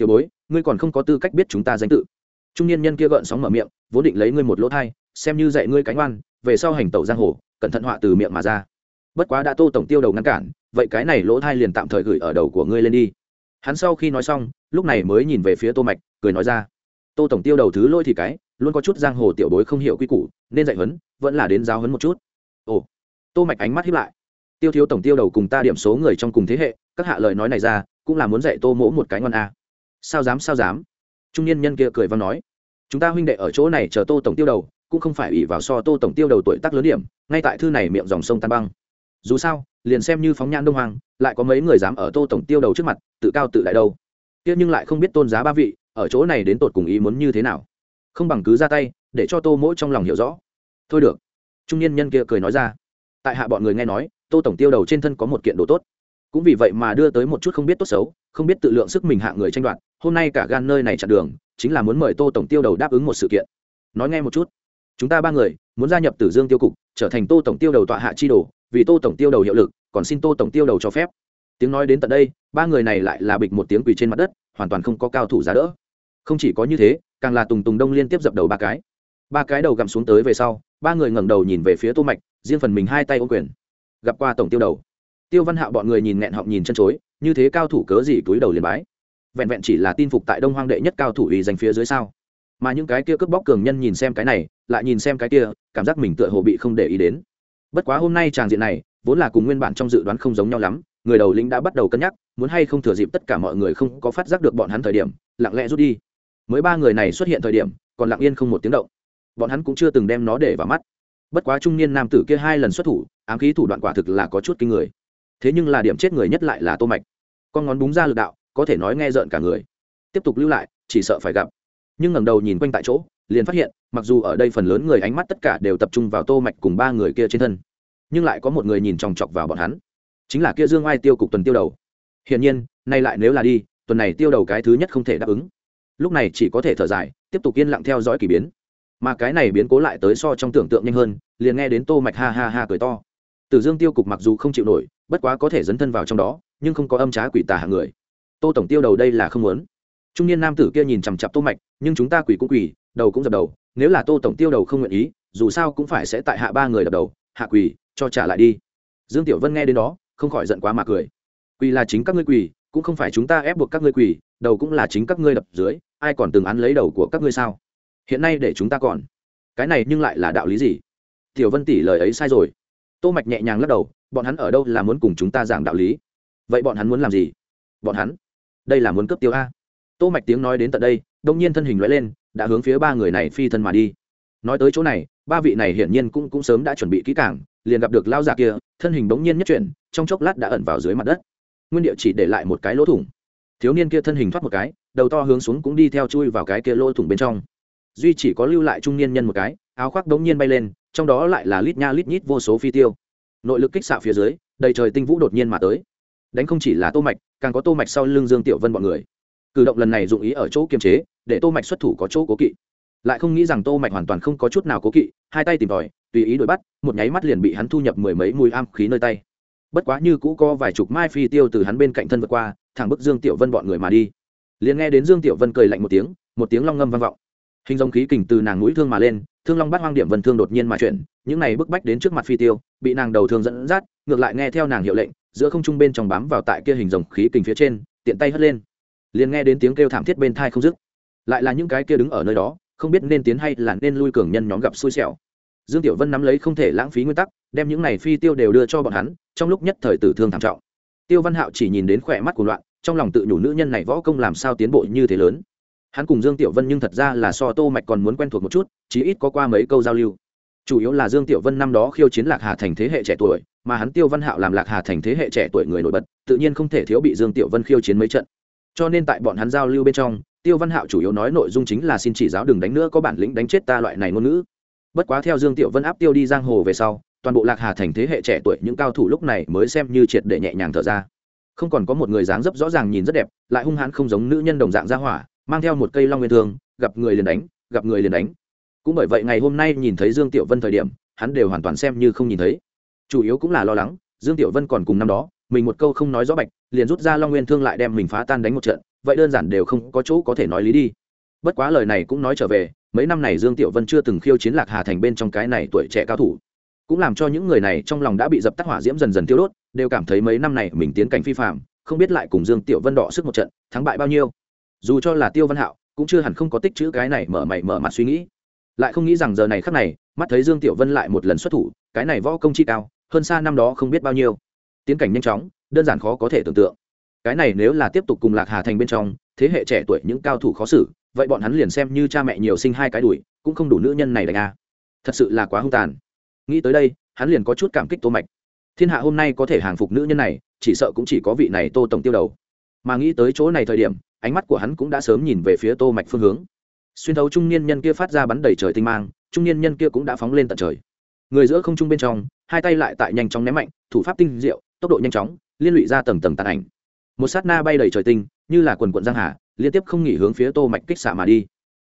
Tiểu bối, ngươi còn không có tư cách biết chúng ta danh tự. Trung niên nhân kia gợn sóng mở miệng, vốn định lấy ngươi một lỗ thai, xem như dạy ngươi cánh oan về sau hành tẩu giang hồ, cẩn thận họa từ miệng mà ra. Bất quá đã tô tổng tiêu đầu ngăn cản, vậy cái này lỗ thai liền tạm thời gửi ở đầu của ngươi lên đi. Hắn sau khi nói xong, lúc này mới nhìn về phía tô mạch, cười nói ra, tô tổng tiêu đầu thứ lôi thì cái, luôn có chút giang hồ tiểu bối không hiểu quy củ, nên dạy huấn, vẫn là đến giáo huấn một chút. Ồ. Tô mạch ánh mắt hiếp lại. Tiêu thiếu tổng tiêu đầu cùng ta điểm số người trong cùng thế hệ, các hạ lời nói này ra, cũng là muốn dạy tô mỗ một cái ngon a sao dám sao dám? Trung niên nhân kia cười và nói, chúng ta huynh đệ ở chỗ này chờ tô tổng tiêu đầu, cũng không phải ủy vào so tô tổng tiêu đầu tuổi tác lớn điểm, ngay tại thư này miệng dòng sông tan băng. Dù sao, liền xem như phóng nhan đông hoàng, lại có mấy người dám ở tô tổng tiêu đầu trước mặt, tự cao tự đại đâu. Kia nhưng lại không biết tôn giá ba vị, ở chỗ này đến tột cùng ý muốn như thế nào. Không bằng cứ ra tay, để cho tô mỗi trong lòng hiểu rõ. Thôi được. Trung niên nhân kia cười nói ra. Tại hạ bọn người nghe nói, tô tổng tiêu đầu trên thân có một kiện đồ tốt. Cũng vì vậy mà đưa tới một chút không biết tốt xấu, không biết tự lượng sức mình hạ người tranh đoạt hôm nay cả gan nơi này chặn đường, chính là muốn mời tô tổng tiêu đầu đáp ứng một sự kiện. Nói nghe một chút. Chúng ta ba người, muốn gia nhập tử dương tiêu cục, trở thành tô tổng tiêu đầu tọa hạ chi đồ, vì tô tổng tiêu đầu hiệu lực, còn xin tô tổng tiêu đầu cho phép. Tiếng nói đến tận đây, ba người này lại là bịch một tiếng quỳ trên mặt đất, hoàn toàn không có cao thủ giá đỡ. Không chỉ có như thế, càng là tùng tùng đông liên tiếp dập đầu ba cái. Ba cái đầu gặm xuống tới về sau, ba người ngẩng đầu nhìn về phía tô mạch, riêng phần mình hai tay ô quyền. Gặp qua tổng tiêu đầu. Tiêu văn hạo bọn người nhìn nghẹn họng nhìn chân chối, như thế cao thủ cớ gì túi đầu liền bái vẹn vẹn chỉ là tin phục tại đông hoang đệ nhất cao thủ ý dành phía dưới sao? Mà những cái kia cướp bóc cường nhân nhìn xem cái này, lại nhìn xem cái kia, cảm giác mình tựa hồ bị không để ý đến. Bất quá hôm nay tràng diện này, vốn là cùng nguyên bản trong dự đoán không giống nhau lắm, người đầu lĩnh đã bắt đầu cân nhắc, muốn hay không thừa dịp tất cả mọi người không có phát giác được bọn hắn thời điểm, lặng lẽ rút đi. Mới ba người này xuất hiện thời điểm, còn lặng yên không một tiếng động. Bọn hắn cũng chưa từng đem nó để vào mắt. Bất quá trung niên nam tử kia hai lần xuất thủ, ám khí thủ đoạn quả thực là có chút kinh người. Thế nhưng là điểm chết người nhất lại là tô mạch. Con ngón búng ra lực đạo có thể nói nghe rợn cả người. Tiếp tục lưu lại, chỉ sợ phải gặp. Nhưng ngẩng đầu nhìn quanh tại chỗ, liền phát hiện, mặc dù ở đây phần lớn người ánh mắt tất cả đều tập trung vào tô mạch cùng ba người kia trên thân, nhưng lại có một người nhìn chòng chọc vào bọn hắn. Chính là kia dương ai tiêu cục tuần tiêu đầu. Hiển nhiên, nay lại nếu là đi, tuần này tiêu đầu cái thứ nhất không thể đáp ứng. Lúc này chỉ có thể thở dài, tiếp tục yên lặng theo dõi kỳ biến. Mà cái này biến cố lại tới so trong tưởng tượng nhanh hơn, liền nghe đến tô mạch ha ha ha cười to. Tử dương tiêu cục mặc dù không chịu nổi, bất quá có thể dấn thân vào trong đó, nhưng không có âm trá quỷ tà hạng người tô tổng tiêu đầu đây là không muốn. Trung niên nam tử kia nhìn chằm chặp tô mạch, nhưng chúng ta quỷ cũng quỷ đầu cũng dập đầu, nếu là tô tổng tiêu đầu không nguyện ý, dù sao cũng phải sẽ tại hạ ba người đập đầu, hạ quỷ cho trả lại đi. Dương tiểu vân nghe đến đó, không khỏi giận quá mà cười. Quỳ là chính các ngươi quỳ, cũng không phải chúng ta ép buộc các ngươi quỳ, đầu cũng là chính các ngươi đập dưới, ai còn từng án lấy đầu của các ngươi sao? Hiện nay để chúng ta còn. Cái này nhưng lại là đạo lý gì? Tiểu vân tỷ lời ấy sai rồi. Tô mạch nhẹ nhàng lắc đầu, bọn hắn ở đâu là muốn cùng chúng ta giảng đạo lý? Vậy bọn hắn muốn làm gì? Bọn hắn đây là muốn cướp tiêu a. Tô mạch tiếng nói đến tận đây, đông nhiên thân hình lóe lên, đã hướng phía ba người này phi thân mà đi. Nói tới chỗ này, ba vị này hiển nhiên cũng cũng sớm đã chuẩn bị kỹ càng, liền gặp được lao giả kia, thân hình đống nhiên nhất chuyển, trong chốc lát đã ẩn vào dưới mặt đất. Nguyên địa chỉ để lại một cái lỗ thủng. Thiếu niên kia thân hình thoát một cái, đầu to hướng xuống cũng đi theo chui vào cái kia lỗ thủng bên trong. Duy chỉ có lưu lại trung niên nhân một cái, áo khoác đống nhiên bay lên, trong đó lại là lít nha lít nhít vô số phi tiêu. Nội lực kích xạ phía dưới, đầy trời tinh vũ đột nhiên mà tới đánh không chỉ là tô mạch, càng có tô mạch sau lưng dương tiểu vân bọn người. Cử động lần này dụng ý ở chỗ kiềm chế, để tô mạch xuất thủ có chỗ cố kỵ. Lại không nghĩ rằng tô mạch hoàn toàn không có chút nào cố kỵ, hai tay tìm tòi, tùy ý đuổi bắt, một nháy mắt liền bị hắn thu nhập mười mấy mùi am khí nơi tay. Bất quá như cũ có vài chục mai phi tiêu từ hắn bên cạnh thân vượt qua, thẳng bức dương tiểu vân bọn người mà đi. Liền nghe đến dương tiểu vân cười lạnh một tiếng một tiếng long ngâm vang vọng hình dòng khí kình từ nàng mũi thương mà lên, thương long bắt hoang điểm vân thương đột nhiên mà chuyển, những này bức bách đến trước mặt phi tiêu, bị nàng đầu thương dẫn dắt, ngược lại nghe theo nàng hiệu lệnh, giữa không trung bên trong bám vào tại kia hình dòng khí kình phía trên, tiện tay hất lên. Liền nghe đến tiếng kêu thảm thiết bên thai không dứt. Lại là những cái kia đứng ở nơi đó, không biết nên tiến hay là nên lui cường nhân nhóm gặp xui xẻo. Dương tiểu vân nắm lấy không thể lãng phí nguyên tắc, đem những này phi tiêu đều đưa cho bọn hắn, trong lúc nhất thời tử thương thảm trọng. Tiêu văn hạo chỉ nhìn đến khỏe mắt của loạn, trong lòng tự nhủ nữ nhân này võ công làm sao tiến bộ như thế lớn hắn cùng dương tiểu vân nhưng thật ra là so tô mạch còn muốn quen thuộc một chút, chí ít có qua mấy câu giao lưu. Chủ yếu là dương tiểu vân năm đó khiêu chiến lạc hà thành thế hệ trẻ tuổi, mà hắn tiêu văn hạo làm lạc hà thành thế hệ trẻ tuổi người nổi bật, tự nhiên không thể thiếu bị dương tiểu vân khiêu chiến mấy trận. Cho nên tại bọn hắn giao lưu bên trong, tiêu văn hạo chủ yếu nói nội dung chính là xin chỉ giáo đừng đánh nữa, có bản lĩnh đánh chết ta loại này ngôn ngữ. Bất quá theo dương tiểu vân áp tiêu đi giang hồ về sau, toàn bộ lạc hà thành thế hệ trẻ tuổi những cao thủ lúc này mới xem như triệt để nhẹ nhàng thở ra. Không còn có một người dáng dấp rõ ràng nhìn rất đẹp, lại hung hãn không giống nữ nhân đồng dạng ra hỏa mang theo một cây long nguyên thương, gặp người liền đánh, gặp người liền đánh. Cũng bởi vậy ngày hôm nay nhìn thấy dương tiểu vân thời điểm, hắn đều hoàn toàn xem như không nhìn thấy. Chủ yếu cũng là lo lắng, dương tiểu vân còn cùng năm đó, mình một câu không nói rõ bạch, liền rút ra long nguyên thương lại đem mình phá tan đánh một trận, vậy đơn giản đều không có chỗ có thể nói lý đi. Bất quá lời này cũng nói trở về, mấy năm này dương tiểu vân chưa từng khiêu chiến lạc hà thành bên trong cái này tuổi trẻ cao thủ. Cũng làm cho những người này trong lòng đã bị dập tắt hỏa diễm dần dần tiêu đốt, đều cảm thấy mấy năm này mình tiến cảnh phi phạm không biết lại cùng dương tiểu vân đọ sức một trận, thắng bại bao nhiêu dù cho là tiêu văn hạo cũng chưa hẳn không có tích chữ cái này mở mày mở mặt suy nghĩ lại không nghĩ rằng giờ này khắc này mắt thấy dương tiểu vân lại một lần xuất thủ cái này võ công chi cao hơn xa năm đó không biết bao nhiêu tiến cảnh nhanh chóng đơn giản khó có thể tưởng tượng cái này nếu là tiếp tục cùng lạc hà thành bên trong thế hệ trẻ tuổi những cao thủ khó xử vậy bọn hắn liền xem như cha mẹ nhiều sinh hai cái đuổi cũng không đủ nữ nhân này đánh a thật sự là quá hung tàn nghĩ tới đây hắn liền có chút cảm kích tô mạch thiên hạ hôm nay có thể hàng phục nữ nhân này chỉ sợ cũng chỉ có vị này tô tổng tiêu đầu mà nghĩ tới chỗ này thời điểm ánh mắt của hắn cũng đã sớm nhìn về phía tô mạch phương hướng. Xuyên thấu trung niên nhân kia phát ra bắn đầy trời tinh mang, trung niên nhân kia cũng đã phóng lên tận trời. Người giữa không trung bên trong, hai tay lại tại nhanh chóng ném mạnh, thủ pháp tinh diệu, tốc độ nhanh chóng, liên lụy ra tầng tầng tàn ảnh. Một sát na bay đầy trời tinh, như là quần quận giang hà, liên tiếp không nghỉ hướng phía tô mạch kích xạ mà đi.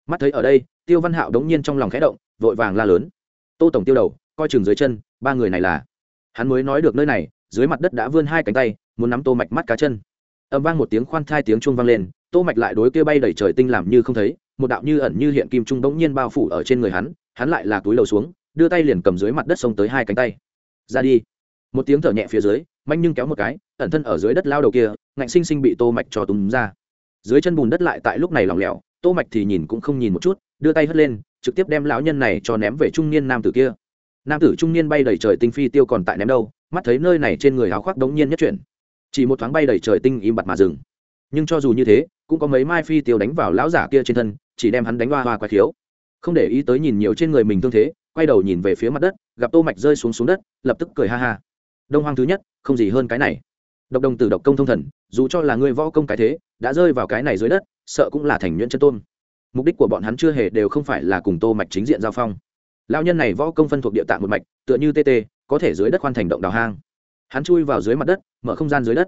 Mắt thấy ở đây, tiêu văn hạo đống nhiên trong lòng khẽ động, vội vàng la lớn. Tô tổng tiêu đầu, coi chừng dưới chân, ba người này là. Hắn mới nói được nơi này, dưới mặt đất đã vươn hai cánh tay, muốn nắm tô mạch mắt cá chân. Âm vang một tiếng khoan thai tiếng chuông vang lên tô mạch lại đối kia bay đầy trời tinh làm như không thấy, một đạo như ẩn như hiện kim trung bỗng nhiên bao phủ ở trên người hắn hắn lại là túi lầu xuống, đưa tay liền cầm dưới mặt đất xông tới hai cánh tay. Ra đi. Một tiếng thở nhẹ phía dưới, manh nhưng kéo một cái, ẩn thân ở dưới đất lao đầu kia, ngạnh sinh sinh bị tô mạch cho túm ra. Dưới chân bùn đất lại tại lúc này lỏng lẻo, tô mạch thì nhìn cũng không nhìn một chút, đưa tay hất lên, trực tiếp đem lão nhân này cho ném về trung niên nam tử kia. Nam tử trung niên bay đầy trời tinh phi tiêu còn tại ném đâu, mắt thấy nơi này trên người áo khoác đống nhiên nhất chuyển. Chỉ một thoáng bay đầy trời tinh im bặt mà dừng. Nhưng cho dù như thế cũng có mấy mai phi tiêu đánh vào lão giả kia trên thân, chỉ đem hắn đánh hoa hoa quái thiếu không để ý tới nhìn nhiều trên người mình thương thế, quay đầu nhìn về phía mặt đất, gặp tô mạch rơi xuống xuống đất, lập tức cười ha ha. Đông hoang thứ nhất, không gì hơn cái này. Độc đồng tử độc công thông thần, dù cho là người võ công cái thế, đã rơi vào cái này dưới đất, sợ cũng là thành nhuyễn chân tôn. Mục đích của bọn hắn chưa hề đều không phải là cùng tô mạch chính diện giao phong. Lão nhân này võ công phân thuộc địa tạng một mạch, tựa như tê tê, có thể dưới đất khoan thành động đào hang. Hắn chui vào dưới mặt đất, mở không gian dưới đất.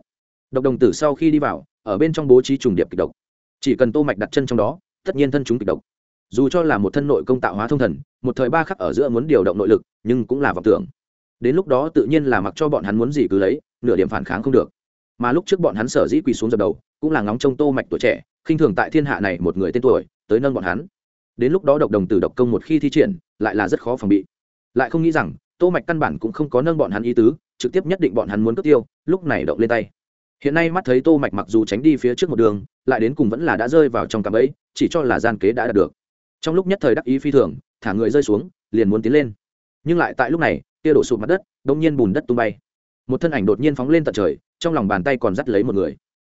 Độc đồng tử sau khi đi vào ở bên trong bố trí trùng điệp kịch độc. Chỉ cần tô mạch đặt chân trong đó, tất nhiên thân chúng kịch độc. Dù cho là một thân nội công tạo hóa thông thần, một thời ba khắc ở giữa muốn điều động nội lực, nhưng cũng là vọng tưởng. Đến lúc đó tự nhiên là mặc cho bọn hắn muốn gì cứ lấy, nửa điểm phản kháng không được. Mà lúc trước bọn hắn sở dĩ quỳ xuống dập đầu, cũng là ngóng trông tô mạch tuổi trẻ, khinh thường tại thiên hạ này một người tên tuổi, tới nâng bọn hắn. Đến lúc đó độc đồng tử độc công một khi thi triển, lại là rất khó phòng bị. Lại không nghĩ rằng, tô mạch căn bản cũng không có nâng bọn hắn ý tứ, trực tiếp nhất định bọn hắn muốn cướp tiêu, lúc này động lên tay hiện nay mắt thấy tô mạch mặc dù tránh đi phía trước một đường, lại đến cùng vẫn là đã rơi vào trong cạm bẫy, chỉ cho là gian kế đã đạt được. Trong lúc nhất thời đắc ý phi thường, thả người rơi xuống, liền muốn tiến lên. Nhưng lại tại lúc này, kia đổ sụp mặt đất đông nhiên bùn đất tung bay. Một thân ảnh đột nhiên phóng lên tận trời, trong lòng bàn tay còn dắt lấy một người.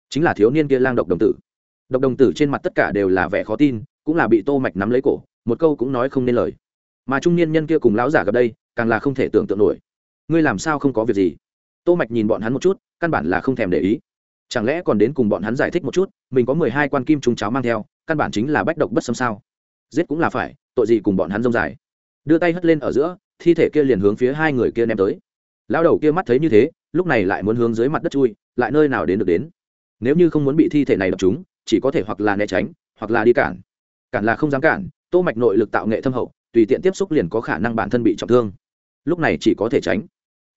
Chính là thiếu niên kia lang độc đồng tử. Độc đồng tử trên mặt tất cả đều là vẻ khó tin, cũng là bị tô mạch nắm lấy cổ, một câu cũng nói không nên lời. Mà trung niên nhân kia cùng lão giả gặp đây, càng là không thể tưởng tượng nổi. Ngươi làm sao không có việc gì? Tô mạch nhìn bọn hắn một chút căn bản là không thèm để ý. Chẳng lẽ còn đến cùng bọn hắn giải thích một chút, mình có mười hai quan kim trung cháo mang theo, căn bản chính là bách độc bất xâm sao? Giết cũng là phải, tội gì cùng bọn hắn rông dài? Đưa tay hất lên ở giữa, thi thể kia liền hướng phía hai người kia ném tới. Lão đầu kia mắt thấy như thế, lúc này lại muốn hướng dưới mặt đất chui, lại nơi nào đến được đến? Nếu như không muốn bị thi thể này đập chúng, chỉ có thể hoặc là né tránh, hoặc là đi cản. Cản là không dám cản, tô mạch nội lực tạo nghệ thâm hậu, tùy tiện tiếp xúc liền có khả năng bản thân bị trọng thương. Lúc này chỉ có thể tránh.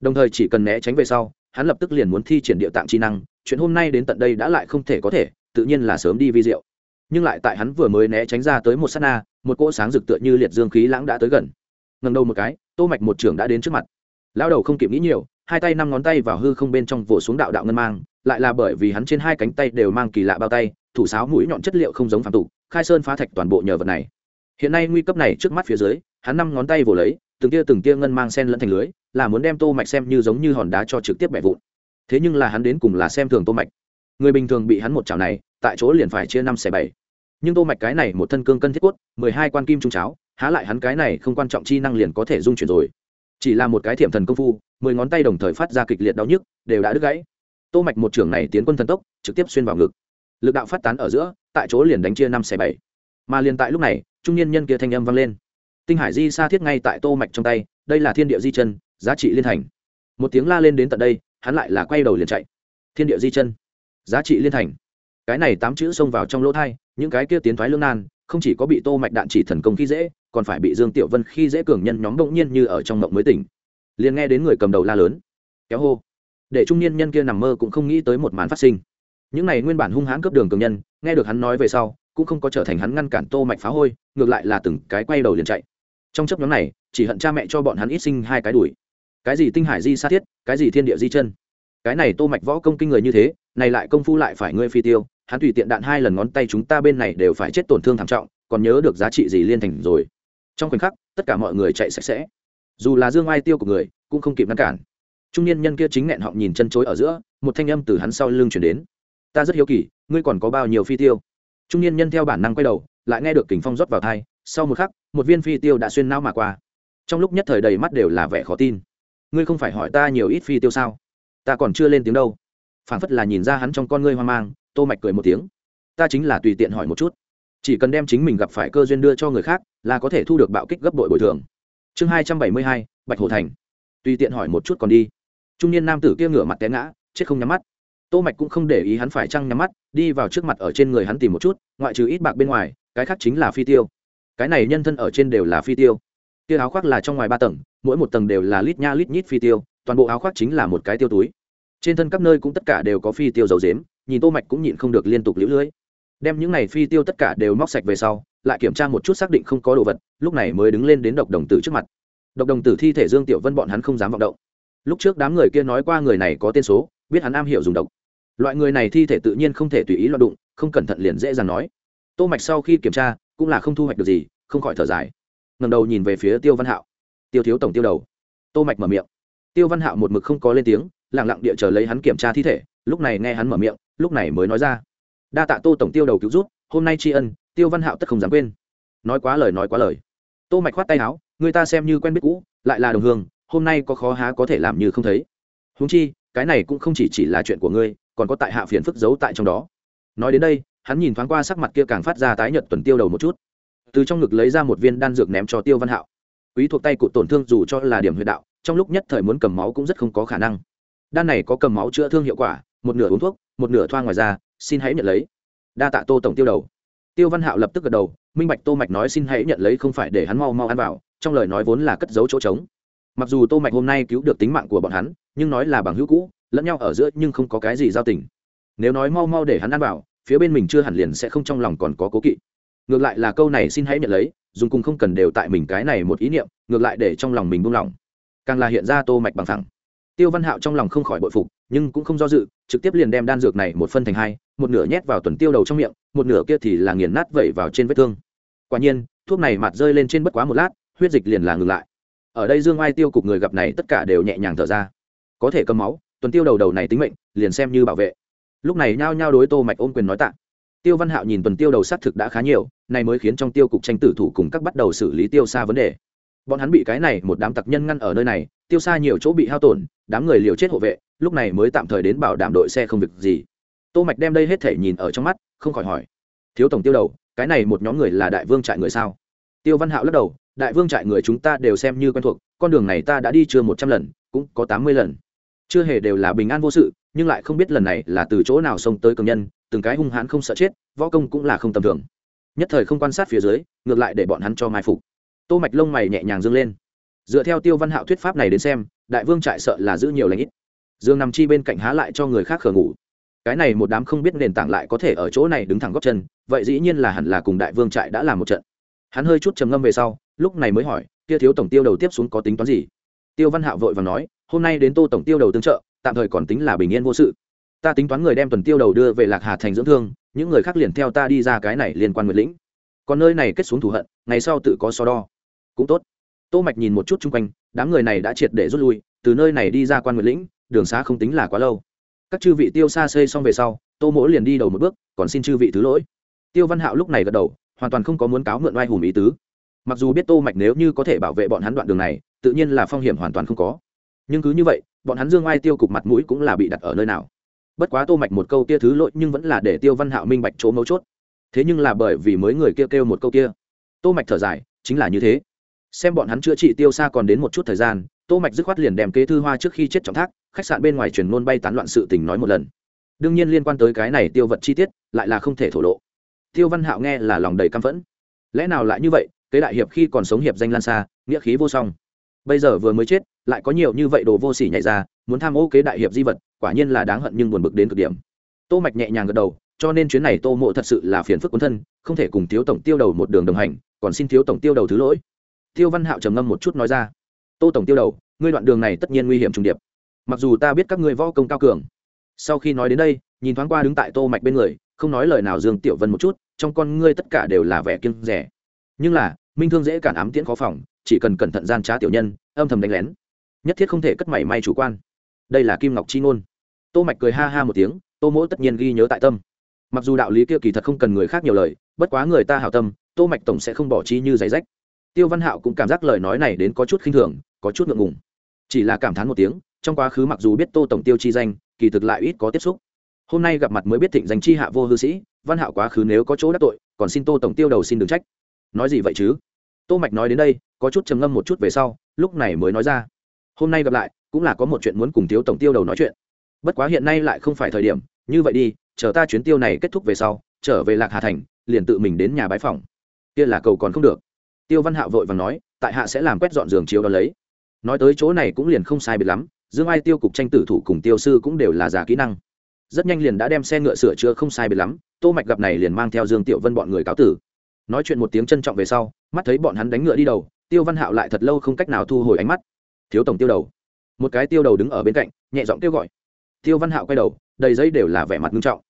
Đồng thời chỉ cần né tránh về sau hắn lập tức liền muốn thi triển địa tạng chi năng, chuyện hôm nay đến tận đây đã lại không thể có thể, tự nhiên là sớm đi vi diệu. Nhưng lại tại hắn vừa mới né tránh ra tới một sát na, một cỗ sáng rực tựa như liệt dương khí lãng đã tới gần. Ngần đầu một cái, tô mạch một trưởng đã đến trước mặt. Lão đầu không kịp nghĩ nhiều, hai tay năm ngón tay vào hư không bên trong vỗ xuống đạo đạo ngân mang, lại là bởi vì hắn trên hai cánh tay đều mang kỳ lạ bao tay, thủ sáo mũi nhọn chất liệu không giống phàm tục, khai sơn phá thạch toàn bộ nhờ vật này. Hiện nay nguy cấp này trước mắt phía dưới, hắn năm ngón tay vồ lấy, từng tia từng tia ngân mang sen lẫn thành lưới là muốn đem tô mạch xem như giống như hòn đá cho trực tiếp bẻ vụn. Thế nhưng là hắn đến cùng là xem thường tô mạch. Người bình thường bị hắn một chảo này, tại chỗ liền phải chia năm xẻ bảy. Nhưng tô mạch cái này một thân cương cân thiết cốt, mười hai quan kim trung cháo, há lại hắn cái này không quan trọng chi năng liền có thể dung chuyển rồi. Chỉ là một cái thiểm thần công phu, mười ngón tay đồng thời phát ra kịch liệt đau nhức, đều đã đứt gãy. Tô mạch một trường này tiến quân thần tốc, trực tiếp xuyên vào ngực. Lực đạo phát tán ở giữa, tại chỗ liền đánh chia năm xẻ bảy. Mà liền tại lúc này, trung niên nhân kia thanh âm vang lên. Tinh hải di sa thiết ngay tại tô mạch trong tay, đây là thiên địa di chân giá trị liên thành. Một tiếng la lên đến tận đây, hắn lại là quay đầu liền chạy. Thiên địa di chân. Giá trị liên thành. Cái này tám chữ xông vào trong lỗ thai, những cái kia tiến thoái lương nan, không chỉ có bị tô mạch đạn chỉ thần công khi dễ, còn phải bị dương tiểu vân khi dễ cường nhân nhóm động nhiên như ở trong mộng mới tỉnh. Liền nghe đến người cầm đầu la lớn, kéo hô. Để trung niên nhân kia nằm mơ cũng không nghĩ tới một màn phát sinh. Những này nguyên bản hung hãn cướp đường cường nhân, nghe được hắn nói về sau, cũng không có trở thành hắn ngăn cản tô mạch phá hôi, ngược lại là từng cái quay đầu liền chạy. Trong chấp nhóm này, chỉ hận cha mẹ cho bọn hắn ít sinh hai cái đuổi cái gì tinh hải di sa thiết, cái gì thiên địa di chân? Cái này tô mạch võ công kinh người như thế, này lại công phu lại phải ngươi phi tiêu, hắn tùy tiện đạn hai lần ngón tay chúng ta bên này đều phải chết tổn thương thảm trọng, còn nhớ được giá trị gì liên thành rồi. Trong khoảnh khắc, tất cả mọi người chạy sạch sẽ. Dù là dương ai tiêu của người, cũng không kịp ngăn cản. Trung niên nhân kia chính nghẹn họng nhìn chân chối ở giữa, một thanh âm từ hắn sau lưng chuyển đến. Ta rất hiếu kỳ, ngươi còn có bao nhiêu phi tiêu? Trung niên nhân theo bản năng quay đầu, lại nghe được kình phong rót vào thai sau một khắc, một viên phi tiêu đã xuyên não mà qua. Trong lúc nhất thời đầy mắt đều là vẻ khó tin ngươi không phải hỏi ta nhiều ít phi tiêu sao? Ta còn chưa lên tiếng đâu. Phảng phất là nhìn ra hắn trong con ngươi hoang mang, tô mạch cười một tiếng. Ta chính là tùy tiện hỏi một chút. Chỉ cần đem chính mình gặp phải cơ duyên đưa cho người khác, là có thể thu được bạo kích gấp bội bồi thường. Chương hai trăm bảy mươi hai, bạch hồ thành. Tùy tiện hỏi một chút còn đi. Trung niên nam tử kia ngửa mặt té ngã, chết không nhắm mắt. Tô mạch cũng không để ý hắn phải chăng nhắm mắt, đi vào trước mặt ở trên người hắn tìm một chút, ngoại trừ ít bạc bên ngoài, cái khác chính là phi tiêu. Cái này nhân thân ở trên đều là phi tiêu kia áo khoác là trong ngoài ba tầng, mỗi một tầng đều là lít nha lít nhít phi tiêu, toàn bộ áo khoác chính là một cái tiêu túi. Trên thân các nơi cũng tất cả đều có phi tiêu dầu dếm, nhìn tô mạch cũng nhịn không được liên tục liễu lưới. Đem những này phi tiêu tất cả đều móc sạch về sau, lại kiểm tra một chút xác định không có đồ vật, lúc này mới đứng lên đến độc đồng tử trước mặt. Độc đồng tử thi thể dương tiểu vân bọn hắn không dám vọng động. Lúc trước đám người kia nói qua người này có tên số, biết hắn am hiểu dùng độc. Loại người này thi thể tự nhiên không thể tùy ý loạn đụng, không cẩn thận liền dễ dàng nói. Tô mạch sau khi kiểm tra, cũng là không thu hoạch được gì, không khỏi thở dài ngẩng đầu nhìn về phía tiêu văn hạo. Tiêu thiếu tổng tiêu đầu. Tô mạch mở miệng. Tiêu văn hạo một mực không có lên tiếng, lặng lặng địa chờ lấy hắn kiểm tra thi thể, lúc này nghe hắn mở miệng, lúc này mới nói ra. Đa tạ tô tổng tiêu đầu cứu rút hôm nay tri ân, tiêu văn hạo tất không dám quên. Nói quá lời, nói quá lời. Tô mạch khoát tay áo, người ta xem như quen biết cũ, lại là đồng hương, hôm nay có khó há có thể làm như không thấy. Huống chi, cái này cũng không chỉ chỉ là chuyện của ngươi, còn có tại hạ phiền phức giấu tại trong đó. Nói đến đây, hắn nhìn thoáng qua sắc mặt kia càng phát ra tái nhợt tuần tiêu đầu một chút từ trong ngực lấy ra một viên đan dược ném cho tiêu văn hạo. Quý thuộc tay cụt tổn thương dù cho là điểm huyệt đạo, trong lúc nhất thời muốn cầm máu cũng rất không có khả năng. Đan này có cầm máu chữa thương hiệu quả, một nửa uống thuốc, một nửa thoa ngoài ra xin hãy nhận lấy. Đa tạ tô tổng tiêu đầu. Tiêu văn hạo lập tức gật đầu, minh bạch tô mạch nói xin hãy nhận lấy không phải để hắn mau mau ăn vào, trong lời nói vốn là cất giấu chỗ trống. Mặc dù tô mạch hôm nay cứu được tính mạng của bọn hắn, nhưng nói là bằng hữu cũ, lẫn nhau ở giữa nhưng không có cái gì giao tình. Nếu nói mau mau để hắn ăn vào, phía bên mình chưa hẳn liền sẽ không trong lòng còn có cố kỵ ngược lại là câu này xin hãy nhận lấy, dùng cùng không cần đều tại mình cái này một ý niệm, ngược lại để trong lòng mình buông lỏng. Càng là hiện ra tô mạch bằng thẳng tiêu văn hạo trong lòng không khỏi bội phục, nhưng cũng không do dự, trực tiếp liền đem đan dược này một phân thành hai, một nửa nhét vào tuần tiêu đầu trong miệng, một nửa kia thì là nghiền nát vẩy vào trên vết thương. Quả nhiên, thuốc này mặt rơi lên trên bất quá một lát, huyết dịch liền là ngừng lại. Ở đây dương ai tiêu cục người gặp này tất cả đều nhẹ nhàng thở ra. Có thể cầm máu, tuần tiêu đầu đầu này tính mệnh, liền xem như bảo vệ. Lúc này nhao nhao đối tô mạch ôm quyền nói tạ. Tiêu văn hạo nhìn tuần tiêu đầu sát thực đã khá nhiều này mới khiến trong tiêu cục tranh tử thủ cùng các bắt đầu xử lý tiêu xa vấn đề. Bọn hắn bị cái này một đám tặc nhân ngăn ở nơi này, tiêu xa nhiều chỗ bị hao tổn, đám người liều chết hộ vệ, lúc này mới tạm thời đến bảo đảm đội xe không việc gì. Tô mạch đem đây hết thể nhìn ở trong mắt, không khỏi hỏi. Thiếu tổng tiêu đầu, cái này một nhóm người là đại vương trại người sao? Tiêu văn hạo lắc đầu, đại vương trại người chúng ta đều xem như quen thuộc, con đường này ta đã đi chưa một trăm lần, cũng có tám mươi lần. Chưa hề đều là bình an vô sự, nhưng lại không biết lần này là từ chỗ nào xông tới cường nhân, từng cái hung hãn không sợ chết, võ công cũng là không tầm thường nhất thời không quan sát phía dưới, ngược lại để bọn hắn cho mai phục. Tô mạch lông mày nhẹ nhàng dương lên. Dựa theo tiêu văn hạo thuyết pháp này đến xem, đại vương trại sợ là giữ nhiều lãnh ít. Dương nằm chi bên cạnh há lại cho người khác khờ ngủ. Cái này một đám không biết nền tảng lại có thể ở chỗ này đứng thẳng góc chân, vậy dĩ nhiên là hẳn là cùng đại vương trại đã làm một trận. Hắn hơi chút trầm ngâm về sau, lúc này mới hỏi, kia thiếu tổng tiêu đầu tiếp xuống có tính toán gì? Tiêu văn hạo vội và nói, hôm nay đến tô tổng tiêu đầu tương trợ, tạm thời còn tính là bình yên vô sự. Ta tính toán người đem tuần tiêu đầu đưa về lạc hà thành dưỡng thương những người khác liền theo ta đi ra cái này liên quan nguyệt lĩnh. Còn nơi này kết xuống thù hận, ngày sau tự có so đo. Cũng tốt. Tô mạch nhìn một chút chung quanh, đám người này đã triệt để rút lui, từ nơi này đi ra quan nguyệt lĩnh, đường xá không tính là quá lâu. Các chư vị tiêu xa xây xong về sau, tô Mỗ liền đi đầu một bước, còn xin chư vị thứ lỗi. Tiêu văn hạo lúc này gật đầu, hoàn toàn không có muốn cáo mượn oai hùng ý tứ. Mặc dù biết tô mạch nếu như có thể bảo vệ bọn hắn đoạn đường này, tự nhiên là phong hiểm hoàn toàn không có. Nhưng cứ như vậy, bọn hắn dương oai tiêu cục mặt mũi cũng là bị đặt ở nơi nào bất quá tô mạch một câu kia thứ lỗi nhưng vẫn là để tiêu văn hạo minh bạch chỗ mấu chốt. Thế nhưng là bởi vì mới người kia kêu, kêu một câu kia. Tô mạch thở dài chính là như thế. Xem bọn hắn chữa trị tiêu xa còn đến một chút thời gian tô mạch dứt khoát liền đem kế thư hoa trước khi chết trọng thác khách sạn bên ngoài truyền ngôn bay tán loạn sự tình nói một lần. Đương nhiên liên quan tới cái này tiêu vật chi tiết lại là không thể thổ lộ. Tiêu văn hạo nghe là lòng đầy căm phẫn. Lẽ nào lại như vậy kế đại hiệp khi còn sống hiệp danh lan xa nghĩa khí vô song. Bây giờ vừa mới chết lại có nhiều như vậy đồ vô sỉ nhảy ra, muốn tham ô kế đại hiệp di vật, quả nhiên là đáng hận nhưng buồn bực đến cực điểm. Tô mạch nhẹ nhàng gật đầu, cho nên chuyến này tô mộ thật sự là phiền phức cuốn thân, không thể cùng thiếu tổng tiêu đầu một đường đồng hành, còn xin thiếu tổng tiêu đầu thứ lỗi. Tiêu văn hạo trầm ngâm một chút nói ra, tô tổng tiêu đầu, ngươi đoạn đường này tất nhiên nguy hiểm trùng điệp. Mặc dù ta biết các ngươi võ công cao cường. Sau khi nói đến đây, nhìn thoáng qua đứng tại tô mạch bên người, không nói lời nào dương tiểu vân một chút, trong con ngươi tất cả đều là vẻ kiêng rẻ nhưng là, minh thương dễ cản ám tiễn khó phòng, chỉ cần cẩn thận gian trá tiểu nhân, âm thầm đánh lén nhất thiết không thể cất mảy may chủ quan. Đây là kim ngọc chi ngôn. Tô mạch cười ha ha một tiếng, tô mỗ tất nhiên ghi nhớ tại tâm. Mặc dù đạo lý kia kỳ thật không cần người khác nhiều lời, bất quá người ta hảo tâm, tô mạch tổng sẽ không bỏ chi như giấy rách. Tiêu văn hạo cũng cảm giác lời nói này đến có chút khinh thường, có chút ngượng ngùng. Chỉ là cảm thán một tiếng, trong quá khứ mặc dù biết tô tổng tiêu chi danh, kỳ thực lại ít có tiếp xúc. Hôm nay gặp mặt mới biết thịnh danh chi hạ vô hư sĩ, văn hạo quá khứ nếu có chỗ đắc tội, còn xin tô tổng tiêu đầu xin đừng trách. Nói gì vậy chứ? Tô mạch nói đến đây, có chút trầm ngâm một chút về sau, lúc này mới nói ra hôm nay gặp lại, cũng là có một chuyện muốn cùng thiếu tổng tiêu đầu nói chuyện. Bất quá hiện nay lại không phải thời điểm, như vậy đi, chờ ta chuyến tiêu này kết thúc về sau, trở về lạc hà thành, liền tự mình đến nhà bái phòng. Kia là cầu còn không được. Tiêu văn hạo vội và nói, tại hạ sẽ làm quét dọn giường chiếu đó lấy. Nói tới chỗ này cũng liền không sai biệt lắm, dương ai tiêu cục tranh tử thủ cùng tiêu sư cũng đều là giả kỹ năng. Rất nhanh liền đã đem xe ngựa sửa chữa không sai biệt lắm, tô mạch gặp này liền mang theo dương tiểu vân bọn người cáo tử. Nói chuyện một tiếng trân trọng về sau, mắt thấy bọn hắn đánh ngựa đi đầu, tiêu văn hạo lại thật lâu không cách nào thu hồi ánh mắt thiếu tổng tiêu đầu. Một cái tiêu đầu đứng ở bên cạnh, nhẹ giọng kêu gọi. Tiêu văn hạo quay đầu, đầy giấy đều là vẻ mặt nghiêm trọng.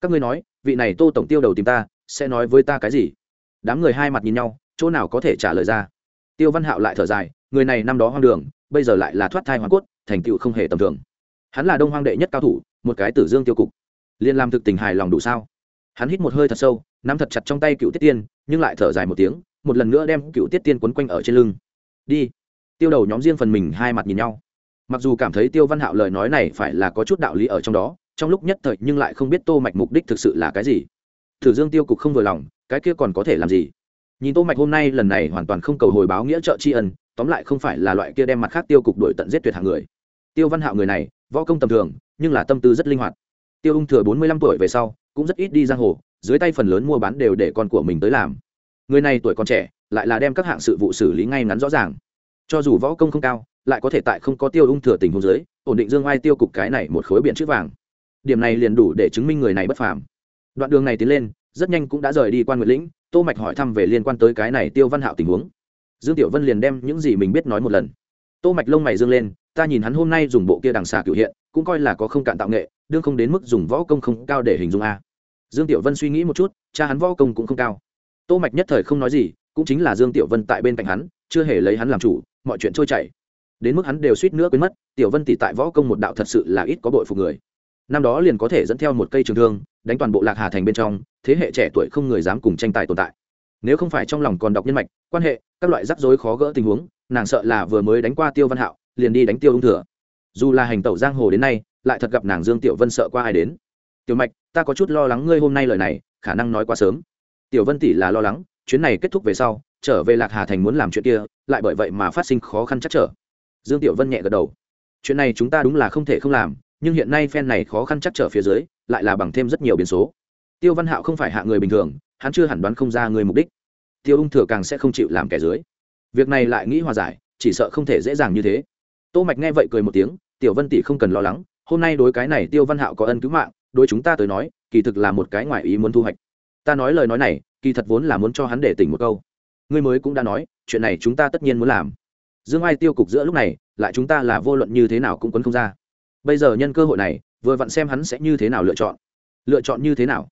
Các ngươi nói, vị này tô tổng tiêu đầu tìm ta, sẽ nói với ta cái gì? Đám người hai mặt nhìn nhau, chỗ nào có thể trả lời ra. Tiêu văn hạo lại thở dài, người này năm đó hoang đường, bây giờ lại là thoát thai hoàn cốt, thành tựu không hề tầm thường. Hắn là đông hoang đệ nhất cao thủ, một cái tử dương tiêu cục. Liên làm thực tình hài lòng đủ sao? Hắn hít một hơi thật sâu, nắm thật chặt trong tay cựu tiết tiên, nhưng lại thở dài một tiếng, một lần nữa đem cựu tiết tiên quấn quanh ở trên lưng. Đi tiêu đầu nhóm riêng phần mình hai mặt nhìn nhau. Mặc dù cảm thấy tiêu văn hạo lời nói này phải là có chút đạo lý ở trong đó, trong lúc nhất thời nhưng lại không biết tô mạch mục đích thực sự là cái gì. Thử dương tiêu cục không vừa lòng, cái kia còn có thể làm gì? Nhìn tô mạch hôm nay lần này hoàn toàn không cầu hồi báo nghĩa trợ tri ân, tóm lại không phải là loại kia đem mặt khác tiêu cục đuổi tận giết tuyệt hàng người. Tiêu văn hạo người này, võ công tầm thường, nhưng là tâm tư rất linh hoạt. Tiêu ung thừa bốn mươi lăm tuổi về sau, cũng rất ít đi giang hồ, dưới tay phần lớn mua bán đều để con của mình tới làm. Người này tuổi còn trẻ, lại là đem các hạng sự vụ xử lý ngay ngắn rõ ràng cho dù võ công không cao, lại có thể tại không có tiêu ung thừa tình huống dưới, ổn định dương ai tiêu cục cái này một khối biển chữ vàng. Điểm này liền đủ để chứng minh người này bất phàm. Đoạn đường này tiến lên, rất nhanh cũng đã rời đi quan nguyệt lĩnh, tô mạch hỏi thăm về liên quan tới cái này tiêu văn hạo tình huống. Dương tiểu vân liền đem những gì mình biết nói một lần. Tô mạch lông mày dương lên, ta nhìn hắn hôm nay dùng bộ kia đằng xà cửu hiện, cũng coi là có không cạn tạo nghệ, đương không đến mức dùng võ công không cao để hình dung a. Dương tiểu vân suy nghĩ một chút, cha hắn võ công cũng không cao. Tô mạch nhất thời không nói gì, cũng chính là dương tiểu vân tại bên cạnh hắn chưa hề lấy hắn làm chủ, mọi chuyện trôi chảy. Đến mức hắn đều suýt nữa quên mất, tiểu vân tỷ tại võ công một đạo thật sự là ít có bội phục người. Năm đó liền có thể dẫn theo một cây trường thương, đánh toàn bộ lạc hà thành bên trong, thế hệ trẻ tuổi không người dám cùng tranh tài tồn tại. Nếu không phải trong lòng còn đọc nhân mạch, quan hệ, các loại rắc rối khó gỡ tình huống, nàng sợ là vừa mới đánh qua tiêu văn hạo, liền đi đánh tiêu ung thừa. Dù là hành tẩu giang hồ đến nay, lại thật gặp nàng dương tiểu vân sợ qua ai đến. Tiểu mạch, ta có chút lo lắng ngươi hôm nay lời này, khả năng nói quá sớm. Tiểu vân tỷ là lo lắng, chuyến này kết thúc về sau trở về lạc hà thành muốn làm chuyện kia, lại bởi vậy mà phát sinh khó khăn chắc trở. Dương tiểu vân nhẹ gật đầu. Chuyện này chúng ta đúng là không thể không làm, nhưng hiện nay phen này khó khăn chắc trở phía dưới, lại là bằng thêm rất nhiều biến số. Tiêu văn hạo không phải hạ người bình thường, hắn chưa hẳn đoán không ra người mục đích. Tiêu ung thừa càng sẽ không chịu làm kẻ dưới. Việc này lại nghĩ hòa giải, chỉ sợ không thể dễ dàng như thế. Tô mạch nghe vậy cười một tiếng, tiểu vân tỷ không cần lo lắng, hôm nay đối cái này tiêu văn hạo có ân cứu mạng, đối chúng ta tới nói, kỳ thực là một cái ngoại ý muốn thu hoạch. Ta nói lời nói này, kỳ thật vốn là muốn cho hắn để tỉnh một câu ngươi mới cũng đã nói, chuyện này chúng ta tất nhiên muốn làm. Dương ai tiêu cục giữa lúc này, lại chúng ta là vô luận như thế nào cũng quấn không ra. Bây giờ nhân cơ hội này, vừa vặn xem hắn sẽ như thế nào lựa chọn. Lựa chọn như thế nào?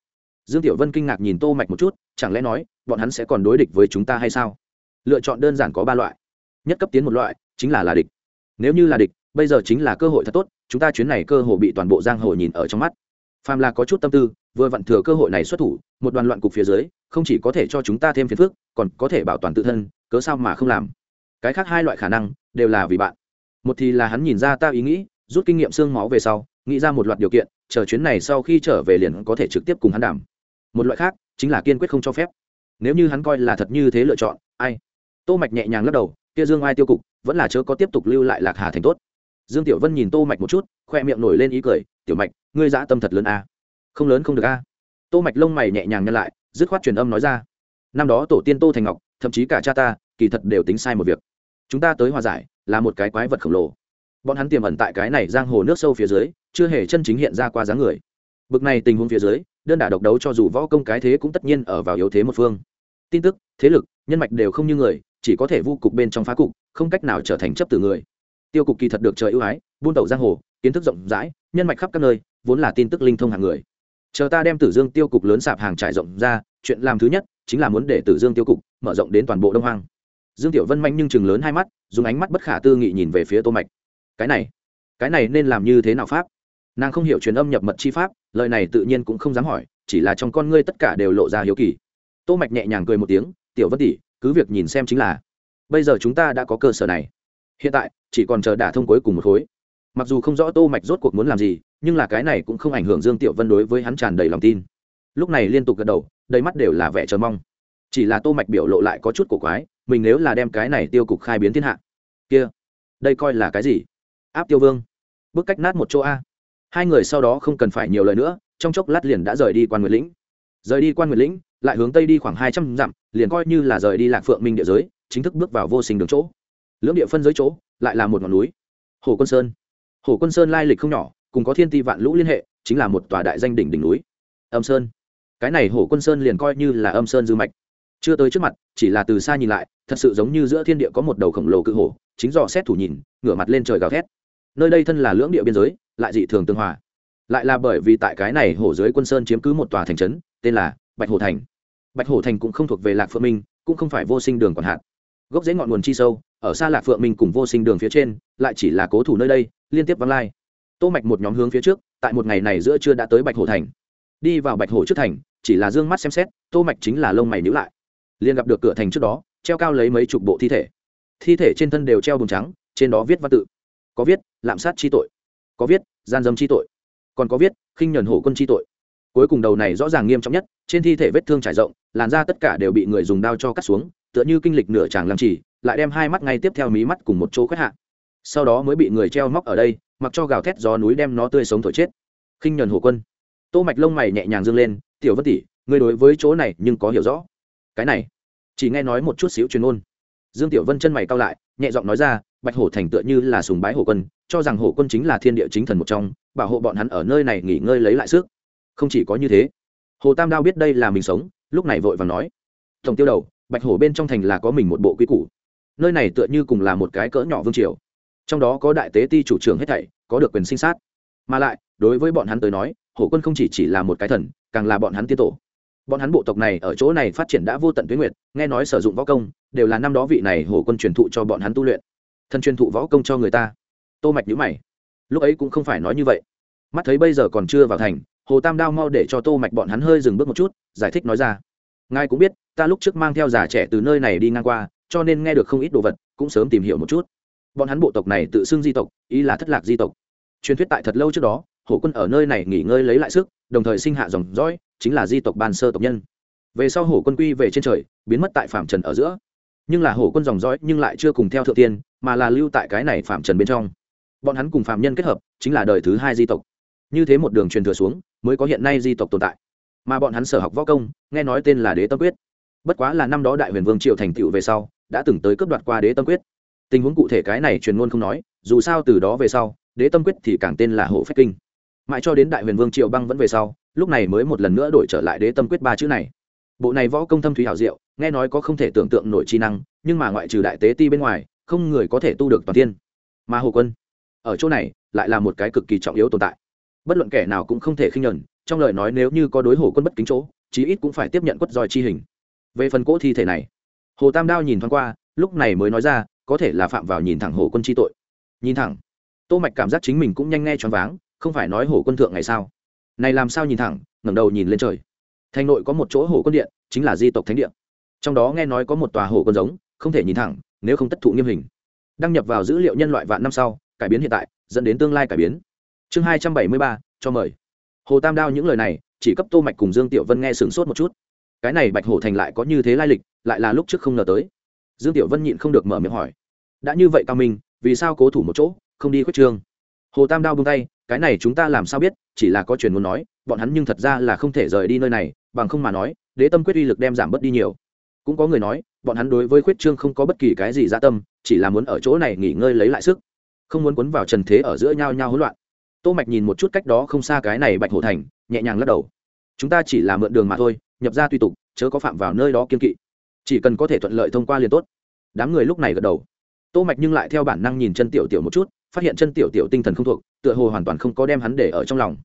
Dương tiểu vân kinh ngạc nhìn tô mạch một chút, chẳng lẽ nói, bọn hắn sẽ còn đối địch với chúng ta hay sao? Lựa chọn đơn giản có ba loại. Nhất cấp tiến một loại, chính là là địch. Nếu như là địch, bây giờ chính là cơ hội thật tốt, chúng ta chuyến này cơ hội bị toàn bộ giang hồ nhìn ở trong mắt. Phàm là có chút tâm tư, vừa vặn thừa cơ hội này xuất thủ, một đoàn loạn cục phía dưới, không chỉ có thể cho chúng ta thêm phiền phức còn có thể bảo toàn tự thân, cớ sao mà không làm? Cái khác hai loại khả năng đều là vì bạn. Một thì là hắn nhìn ra ta ý nghĩ, rút kinh nghiệm xương máu về sau, nghĩ ra một loạt điều kiện, chờ chuyến này sau khi trở về liền có thể trực tiếp cùng hắn đảm một loại khác chính là kiên quyết không cho phép. Nếu như hắn coi là thật như thế lựa chọn, ai? Tô mạch nhẹ nhàng lắc đầu, kia dương ai tiêu cục, vẫn là chớ có tiếp tục lưu lại lạc hà thành tốt. Dương tiểu vân nhìn tô mạch một chút, khoe miệng nổi lên ý cười, tiểu mạch, ngươi dã tâm thật lớn a. À? không lớn không được a. À? tô mạch lông mày nhẹ nhàng nhăn lại, dứt khoát truyền âm nói ra năm đó tổ tiên tô thành ngọc, thậm chí cả cha ta, kỳ thật đều tính sai một việc. Chúng ta tới hòa giải, là một cái quái vật khổng lồ. Bọn hắn tiềm ẩn tại cái này giang hồ nước sâu phía dưới, chưa hề chân chính hiện ra qua dáng người. Bực này tình huống phía dưới, đơn đả độc đấu cho dù võ công cái thế cũng tất nhiên ở vào yếu thế một phương. Tin tức, thế lực, nhân mạch đều không như người, chỉ có thể vu cục bên trong phá cục, không cách nào trở thành chấp từ người. Tiêu cục kỳ thật được trời ưu ái, buôn tẩu giang hồ, kiến thức rộng rãi, nhân mạch khắp các nơi, vốn là tin tức linh thông hàng người. Chờ ta đem tử dương tiêu cục lớn sạp hàng trải rộng ra, chuyện làm thứ nhất chính là muốn để tử dương tiêu cục mở rộng đến toàn bộ đông hoang. Dương tiểu vân manh nhưng chừng lớn hai mắt, dùng ánh mắt bất khả tư nghị nhìn về phía tô mạch. Cái này cái này nên làm như thế nào pháp? Nàng không hiểu truyền âm nhập mật chi pháp, lời này tự nhiên cũng không dám hỏi, chỉ là trong con ngươi tất cả đều lộ ra hiếu kỳ. Tô mạch nhẹ nhàng cười một tiếng, tiểu vân tỷ, cứ việc nhìn xem chính là, bây giờ chúng ta đã có cơ sở này. Hiện tại, chỉ còn chờ đả thông cuối cùng một khối. Mặc dù không rõ tô mạch rốt cuộc muốn làm gì, nhưng là cái này cũng không ảnh hưởng dương tiểu vân đối với hắn tràn đầy lòng tin. Lúc này liên tục gật đầu đầy mắt đều là vẻ chờ mong. Chỉ là tô mạch biểu lộ lại có chút cổ quái, mình nếu là đem cái này tiêu cục khai biến thiên hạ. Kia, đây coi là cái gì? Áp tiêu vương. Bước cách nát một chỗ a. Hai người sau đó không cần phải nhiều lời nữa, trong chốc lát liền đã rời đi quan nguyệt lĩnh. Rời đi quan nguyệt lĩnh, lại hướng tây đi khoảng hai trăm dặm, liền coi như là rời đi lạc phượng minh địa giới, chính thức bước vào vô sinh đường chỗ. Lưỡng địa phân giới chỗ, lại là một ngọn núi. Hồ quân sơn. Hồ quân sơn lai lịch không nhỏ, cùng có thiên ti vạn lũ liên hệ, chính là một tòa đại danh đỉnh đỉnh núi. Âm sơn cái này hổ quân sơn liền coi như là âm sơn dư mạch. Chưa tới trước mặt, chỉ là từ xa nhìn lại, thật sự giống như giữa thiên địa có một đầu khổng lồ cự hổ, chính dò xét thủ nhìn, ngửa mặt lên trời gào thét. Nơi đây thân là lưỡng địa biên giới, lại dị thường tương hòa. Lại là bởi vì tại cái này hổ dưới quân sơn chiếm cứ một tòa thành trấn, tên là bạch hổ thành. Bạch hổ thành cũng không thuộc về lạc phượng minh, cũng không phải vô sinh đường còn hạn gốc rễ ngọn nguồn chi sâu, ở xa lạc phượng minh cùng vô sinh đường phía trên, lại chỉ là cố thủ nơi đây, liên tiếp vắng lai. Tô mạch một nhóm hướng phía trước, tại một ngày này giữa trưa đã tới bạch hổ thành đi vào bạch hổ trước thành, chỉ là dương mắt xem xét, tô mạch chính là lông mày nhíu lại. Liền gặp được cửa thành trước đó, treo cao lấy mấy chục bộ thi thể. Thi thể trên thân đều treo bùn trắng, trên đó viết văn tự. Có viết, lạm sát chi tội. Có viết, gian dâm chi tội. Còn có viết, khinh nhẫn hổ quân chi tội. Cuối cùng đầu này rõ ràng nghiêm trọng nhất, trên thi thể vết thương trải rộng, làn da tất cả đều bị người dùng đao cho cắt xuống, tựa như kinh lịch nửa chàng làm chỉ lại đem hai mắt ngay tiếp theo mí mắt cùng một chỗ khuyết hạ. Sau đó mới bị người treo móc ở đây, mặc cho gào thét gió núi đem nó tươi sống thổi chết. Khinh nhẫn hổ quân tô mạch lông mày nhẹ nhàng dương lên, tiểu vân tỷ, ngươi đối với chỗ này nhưng có hiểu rõ. Cái này? Chỉ nghe nói một chút xíu truyền ôn dương tiểu vân chân mày cao lại, nhẹ giọng nói ra, bạch hổ thành tựa như là sùng bái hổ quân, cho rằng hổ quân chính là thiên địa chính thần một trong, bảo hộ bọn hắn ở nơi này nghỉ ngơi lấy lại sức. Không chỉ có như thế. Hồ tam đao biết đây là mình sống, lúc này vội và nói, tổng tiêu đầu, bạch hổ bên trong thành là có mình một bộ quy củ, nơi này tựa như cùng là một cái cỡ nhỏ vương triều, trong đó có đại tế ti chủ trưởng hết thảy, có được quyền sinh sát. Mà lại, đối với bọn hắn tới nói hổ quân không chỉ chỉ là một cái thần, càng là bọn hắn tiên tổ. Bọn hắn bộ tộc này ở chỗ này phát triển đã vô tận tuyến nguyệt, nghe nói sử dụng võ công, đều là năm đó vị này hổ quân truyền thụ cho bọn hắn tu luyện. Thân truyền thụ võ công cho người ta. Tô mạch nhíu mày. Lúc ấy cũng không phải nói như vậy. Mắt thấy bây giờ còn chưa vào thành, hồ tam đao mau để cho tô mạch bọn hắn hơi dừng bước một chút, giải thích nói ra. Ngài cũng biết, ta lúc trước mang theo già trẻ từ nơi này đi ngang qua, cho nên nghe được không ít đồ vật, cũng sớm tìm hiểu một chút. Bọn hắn bộ tộc này tự xưng di tộc, ý là thất lạc di tộc. Truyền thuyết tại thật lâu trước đó hổ quân ở nơi này nghỉ ngơi lấy lại sức, đồng thời sinh hạ dòng dõi, chính là di tộc ban sơ tộc nhân. Về sau hổ quân quy về trên trời, biến mất tại phạm trần ở giữa. Nhưng là hổ quân dòng dõi nhưng lại chưa cùng theo thượng tiên, mà là lưu tại cái này phạm trần bên trong. Bọn hắn cùng phạm nhân kết hợp, chính là đời thứ hai di tộc. Như thế một đường truyền thừa xuống, mới có hiện nay di tộc tồn tại. Mà bọn hắn sở học võ công, nghe nói tên là đế tâm quyết. Bất quá là năm đó đại huyền vương triệu thành tựu về sau, đã từng tới cướp đoạt qua đế tâm quyết. Tình huống cụ thể cái này truyền ngôn không nói, dù sao từ đó về sau, đế tâm quyết thì càng tên là Hổ phách kinh mãi cho đến đại huyền vương triệu băng vẫn về sau, lúc này mới một lần nữa đổi trở lại đế tâm quyết ba chữ này. Bộ này võ công thâm thúy hảo diệu, nghe nói có không thể tưởng tượng nổi chi năng, nhưng mà ngoại trừ đại tế ti bên ngoài, không người có thể tu được toàn thiên. Mà hồ quân, ở chỗ này, lại là một cái cực kỳ trọng yếu tồn tại. Bất luận kẻ nào cũng không thể khinh nhẫn, trong lời nói nếu như có đối hồ quân bất kính chỗ, chí ít cũng phải tiếp nhận quất roi chi hình. Về phần cỗ thi thể này, hồ tam đao nhìn thoáng qua, lúc này mới nói ra, có thể là phạm vào nhìn thẳng hồ quân chi tội. Nhìn thẳng, tô mạch cảm giác chính mình cũng nhanh nghe choáng váng không phải nói hổ quân thượng ngày sao? Này làm sao nhìn thẳng, ngẩng đầu nhìn lên trời. Thành nội có một chỗ hổ quân điện, chính là di tộc thánh điện trong đó nghe nói có một tòa hổ quân giống, không thể nhìn thẳng, nếu không tất thụ nghiêm hình. Đăng nhập vào dữ liệu nhân loại vạn năm sau, cải biến hiện tại, dẫn đến tương lai cải biến. Chương hai trăm bảy mươi ba, cho mời. Hồ tam đao những lời này, chỉ cấp tô mạch cùng dương tiểu vân nghe sửng sốt một chút. Cái này bạch hổ thành lại có như thế lai lịch, lại là lúc trước không ngờ tới. Dương tiểu vân nhịn không được mở miệng hỏi. Đã như vậy cao minh, vì sao cố thủ một chỗ, không đi khuyết trương? Hồ tam đao buông tay cái này chúng ta làm sao biết, chỉ là có truyền muốn nói, bọn hắn nhưng thật ra là không thể rời đi nơi này, bằng không mà nói, đế tâm quyết uy lực đem giảm bớt đi nhiều. Cũng có người nói, bọn hắn đối với khuyết trương không có bất kỳ cái gì dạ tâm, chỉ là muốn ở chỗ này nghỉ ngơi lấy lại sức, không muốn cuốn vào trần thế ở giữa nhau nhau hỗn loạn. Tô mạch nhìn một chút cách đó không xa cái này bạch hổ thành, nhẹ nhàng lắc đầu. Chúng ta chỉ là mượn đường mà thôi, nhập ra tùy tục, chớ có phạm vào nơi đó kiên kỵ. Chỉ cần có thể thuận lợi thông qua liền tốt. Đám người lúc này gật đầu. Tô mạch nhưng lại theo bản năng nhìn chân tiểu tiểu một chút phát hiện chân tiểu tiểu tinh thần không thuộc, tựa hồ hoàn toàn không có đem hắn để ở trong lòng.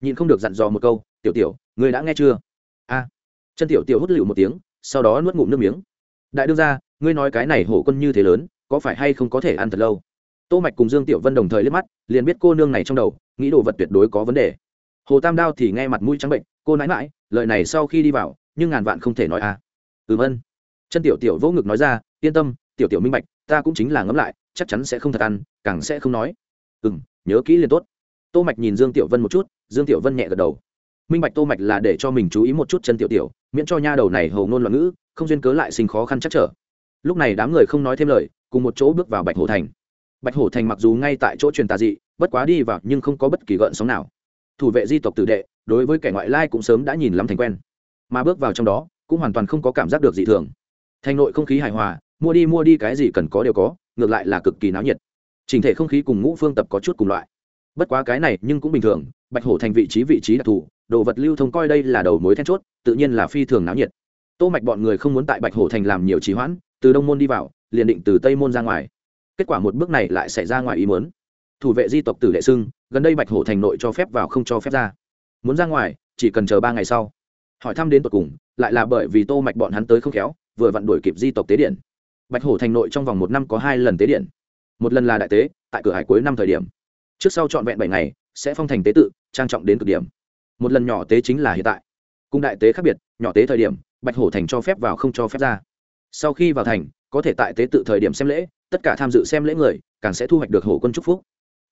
Nhìn không được dặn dò một câu, tiểu tiểu người đã nghe chưa? A. Chân tiểu tiểu hút lựu một tiếng, sau đó nuốt ngụm nước miếng. Đại đương gia, ngươi nói cái này hổ quân như thế lớn, có phải hay không có thể ăn thật lâu? Tô mạch cùng dương tiểu vân đồng thời liếc mắt, liền biết cô nương này trong đầu, nghĩ đồ vật tuyệt đối có vấn đề. Hồ tam đao thì nghe mặt mũi trắng bệnh, cô nãi mãi lời này sau khi đi vào, nhưng ngàn vạn không thể nói a ừm ân. Chân tiểu tiểu vỗ ngực nói ra, yên tâm, tiểu tiểu minh bạch, ta cũng chính là ngẫm lại chắc chắn sẽ không thật ăn, càng sẽ không nói. Ừ m nhớ kỹ liền tốt. Tô mạch nhìn dương tiểu vân một chút, dương tiểu vân nhẹ gật đầu. Minh bạch tô mạch là để cho mình chú ý một chút chân tiểu tiểu, miễn cho nha đầu này hầu ngôn loạn ngữ, không duyên cớ lại sinh khó khăn chắc trở. Lúc này đám người không nói thêm lời, cùng một chỗ bước vào bạch hổ thành. Bạch hổ thành mặc dù ngay tại chỗ truyền tà dị, bất quá đi vào nhưng không có bất kỳ gợn sóng nào. Thủ vệ di tộc tử đệ, đối với kẻ ngoại lai cũng sớm đã nhìn lắm thành quen. Mà bước vào trong đó, cũng hoàn toàn không có cảm giác được dị thường. Thành nội không khí hài hòa, mua đi mua đi cái gì cần có đều có ngược lại là cực kỳ náo nhiệt. Trình thể không khí cùng ngũ phương tập có chút cùng loại. Bất quá cái này nhưng cũng bình thường, bạch hổ thành vị trí vị trí đặc thù, đồ vật lưu thông coi đây là đầu mối then chốt, tự nhiên là phi thường náo nhiệt. Tô mạch bọn người không muốn tại bạch hổ thành làm nhiều trì hoãn, từ đông môn đi vào, liền định từ tây môn ra ngoài. Kết quả một bước này lại xảy ra ngoài ý muốn. Thủ vệ di tộc tử đệ sưng gần đây bạch hổ thành nội cho phép vào không cho phép ra. Muốn ra ngoài, chỉ cần chờ ba ngày sau. Hỏi thăm đến tận cùng, lại là bởi vì tô mạch bọn hắn tới không khéo, vừa vặn đuổi kịp di tộc tế điện bạch hổ thành nội trong vòng một năm có hai lần tế điện. Một lần là đại tế, tại cửa hải cuối năm thời điểm. Trước sau trọn vẹn bảy ngày, sẽ phong thành tế tự, trang trọng đến cực điểm. Một lần nhỏ tế chính là hiện tại. Cung đại tế khác biệt, nhỏ tế thời điểm, bạch hổ thành cho phép vào không cho phép ra. Sau khi vào thành, có thể tại tế tự thời điểm xem lễ, tất cả tham dự xem lễ người, càng sẽ thu hoạch được hổ quân chúc phúc.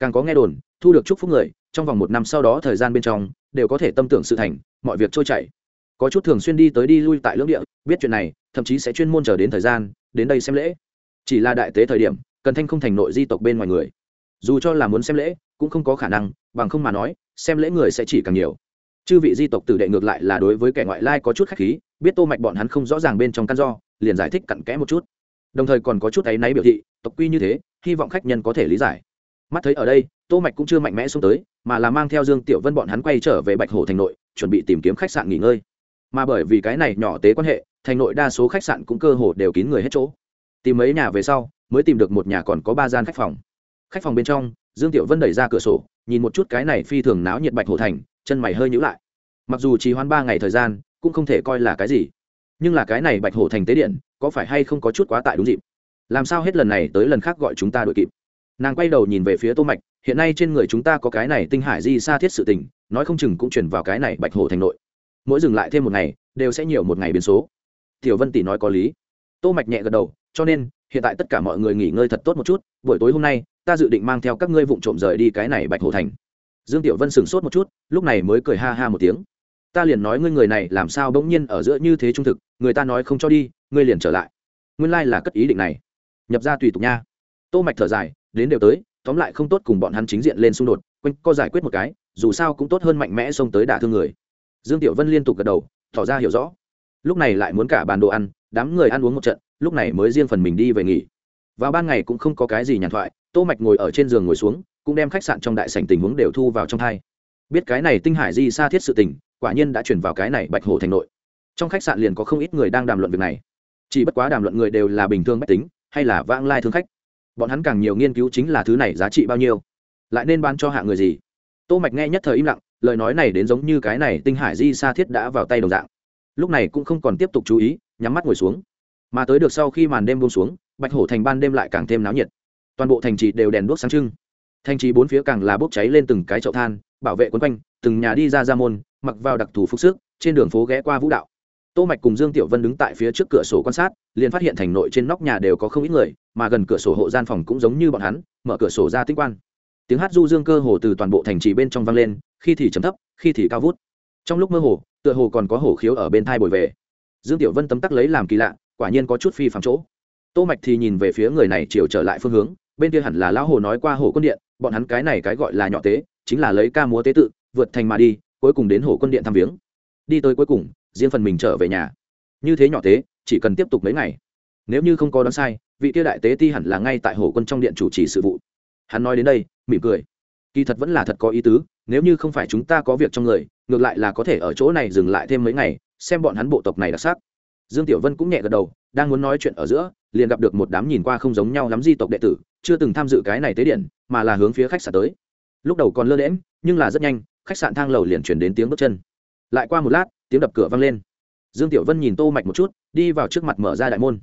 Càng có nghe đồn, thu được chúc phúc người, trong vòng một năm sau đó thời gian bên trong, đều có thể tâm tưởng sự thành, mọi việc trôi chảy. Có chút thường xuyên đi tới đi lui tại lưỡng địa, biết chuyện này, thậm chí sẽ chuyên môn chờ đến thời gian đến đây xem lễ. Chỉ là đại tế thời điểm, cần thanh không thành nội di tộc bên ngoài người. Dù cho là muốn xem lễ, cũng không có khả năng, bằng không mà nói, xem lễ người sẽ chỉ càng nhiều. Chư vị di tộc tử đệ ngược lại là đối với kẻ ngoại lai có chút khách khí, biết tô mạch bọn hắn không rõ ràng bên trong căn do, liền giải thích cặn kẽ một chút. Đồng thời còn có chút ấy náy biểu thị, tộc quy như thế, hy vọng khách nhân có thể lý giải. Mắt thấy ở đây, tô mạch cũng chưa mạnh mẽ xuống tới, mà là mang theo dương tiểu vân bọn hắn quay trở về bạch hồ thành nội, chuẩn bị tìm kiếm khách sạn nghỉ ngơi mà bởi vì cái này nhỏ tế quan hệ, thành nội đa số khách sạn cũng cơ hồ đều kín người hết chỗ. Tìm mấy nhà về sau, mới tìm được một nhà còn có ba gian khách phòng. Khách phòng bên trong, dương tiểu vân đẩy ra cửa sổ, nhìn một chút cái này phi thường náo nhiệt bạch hồ thành, chân mày hơi nhíu lại. Mặc dù chỉ hoãn ba ngày thời gian, cũng không thể coi là cái gì. Nhưng là cái này bạch hổ thành tế điện, có phải hay không có chút quá tại đúng dịp? Làm sao hết lần này tới lần khác gọi chúng ta đội kịp? Nàng quay đầu nhìn về phía tô mạch, hiện nay trên người chúng ta có cái này tinh hải di xa thiết sự tình, nói không chừng cũng chuyển vào cái này bạch hổ thành nội mỗi dừng lại thêm một ngày, đều sẽ nhiều một ngày biến số. Tiểu vân tỷ nói có lý. Tô mạch nhẹ gật đầu, cho nên, hiện tại tất cả mọi người nghỉ ngơi thật tốt một chút, buổi tối hôm nay, ta dự định mang theo các ngươi vụng trộm rời đi cái này bạch hổ thành. Dương tiểu vân sửng sốt một chút, lúc này mới cười ha ha một tiếng. Ta liền nói ngươi người này làm sao bỗng nhiên ở giữa như thế trung thực, người ta nói không cho đi, ngươi liền trở lại. Nguyên lai là cất ý định này. Nhập ra tùy tục nha. Tô mạch thở dài, đến đều tới, tóm lại không tốt cùng bọn hắn chính diện lên xung đột quanh co giải quyết một cái, dù sao cũng tốt hơn mạnh mẽ xông tới đả thương người dương tiểu vân liên tục gật đầu, tỏ ra hiểu rõ. Lúc này lại muốn cả bàn đồ ăn, đám người ăn uống một trận, lúc này mới riêng phần mình đi về nghỉ. Vào ban ngày cũng không có cái gì nhàn thoại, tô mạch ngồi ở trên giường ngồi xuống, cũng đem khách sạn trong đại sảnh tình huống đều thu vào trong thai biết cái này tinh hải di xa thiết sự tình, quả nhiên đã chuyển vào cái này bạch hồ thành nội. Trong khách sạn liền có không ít người đang đàm luận việc này. Chỉ bất quá đàm luận người đều là bình thường bách tính, hay là vãng lai thương khách. Bọn hắn càng nhiều nghiên cứu chính là thứ này giá trị bao nhiêu. Lại nên bán cho hạ người gì? Tô mạch nghe nhất thời im lặng lời nói này đến giống như cái này tinh hải di sa thiết đã vào tay đồng dạng. Lúc này cũng không còn tiếp tục chú ý, nhắm mắt ngồi xuống. Mà tới được sau khi màn đêm buông xuống, bạch hổ thành ban đêm lại càng thêm náo nhiệt. Toàn bộ thành trì đều đèn đuốc sáng trưng. Thành trì bốn phía càng là bốc cháy lên từng cái chậu than, bảo vệ quấn quanh, từng nhà đi ra ra môn, mặc vào đặc thù phục sức, trên đường phố ghé qua vũ đạo. Tô mạch cùng dương tiểu vân đứng tại phía trước cửa sổ quan sát, liền phát hiện thành nội trên nóc nhà đều có không ít người, mà gần cửa sổ hộ gian phòng cũng giống như bọn hắn, mở cửa sổ ra tinh quan tiếng hát du dương cơ hồ từ toàn bộ thành trì bên trong vang lên khi thì trầm thấp, khi thì cao vút. Trong lúc mơ hồ, tựa hồ còn có hổ khiếu ở bên thai bồi về. Dương tiểu vân tấm tắc lấy làm kỳ lạ, quả nhiên có chút phi phạm chỗ. Tô mạch thì nhìn về phía người này chiều trở lại phương hướng, bên kia hẳn là lão hồ nói qua hồ quân điện, bọn hắn cái này cái gọi là nhỏ tế, chính là lấy ca múa tế tự, vượt thành mà đi, cuối cùng đến hồ quân điện thăm viếng. Đi tới cuối cùng, riêng phần mình trở về nhà. Như thế nhỏ tế, chỉ cần tiếp tục mấy ngày. Nếu như không có đoán sai, vị kia đại tế ti hẳn là ngay tại hồ quân trong điện chủ trì sự vụ. Hắn nói đến đây, mỉm cười kỳ thật vẫn là thật có ý tứ, nếu như không phải chúng ta có việc trong người, ngược lại là có thể ở chỗ này dừng lại thêm mấy ngày, xem bọn hắn bộ tộc này đặc sắc. Dương tiểu vân cũng nhẹ gật đầu, đang muốn nói chuyện ở giữa, liền gặp được một đám nhìn qua không giống nhau lắm di tộc đệ tử, chưa từng tham dự cái này tế điện, mà là hướng phía khách sạn tới. Lúc đầu còn lơ đễm nhưng là rất nhanh, khách sạn thang lầu liền chuyển đến tiếng bước chân. Lại qua một lát, tiếng đập cửa vang lên. Dương tiểu vân nhìn tô mạch một chút, đi vào trước mặt mở ra đại môn.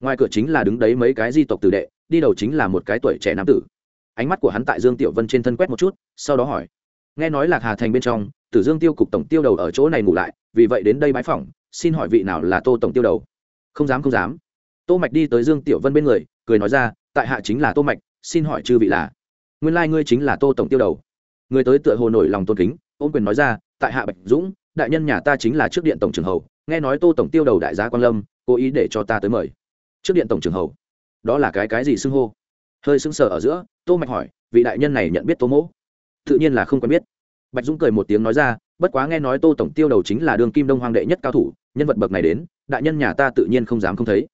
Ngoài cửa chính là đứng đấy mấy cái di tộc tử đệ, đi đầu chính là một cái tuổi trẻ nam tử ánh mắt của hắn tại dương tiểu vân trên thân quét một chút, sau đó hỏi, nghe nói lạc hà thành bên trong, tử dương tiêu cục tổng tiêu đầu ở chỗ này ngủ lại, vì vậy đến đây bái phỏng, xin hỏi vị nào là tô tổng tiêu đầu? Không dám không dám. Tô mạch đi tới dương tiểu vân bên người, cười nói ra, tại hạ chính là tô mạch, xin hỏi chư vị là, nguyên lai like ngươi chính là tô tổng tiêu đầu. Người tới tựa hồ nổi lòng tôn kính ôn quyền nói ra, tại hạ bạch dũng, đại nhân nhà ta chính là trước điện tổng trưởng hầu, nghe nói tô tổng tiêu đầu đại gia quan lâm, cố ý để cho ta tới mời. Trước điện tổng trưởng hầu? Đó là cái cái gì xưng hô? Hơi sững sờ ở giữa, tô mạch hỏi, vị đại nhân này nhận biết tô mỗ? Tự nhiên là không quen biết. Bạch dũng cười một tiếng nói ra, bất quá nghe nói tô tổng tiêu đầu chính là đường kim đông hoàng đệ nhất cao thủ, nhân vật bậc này đến, đại nhân nhà ta tự nhiên không dám không thấy.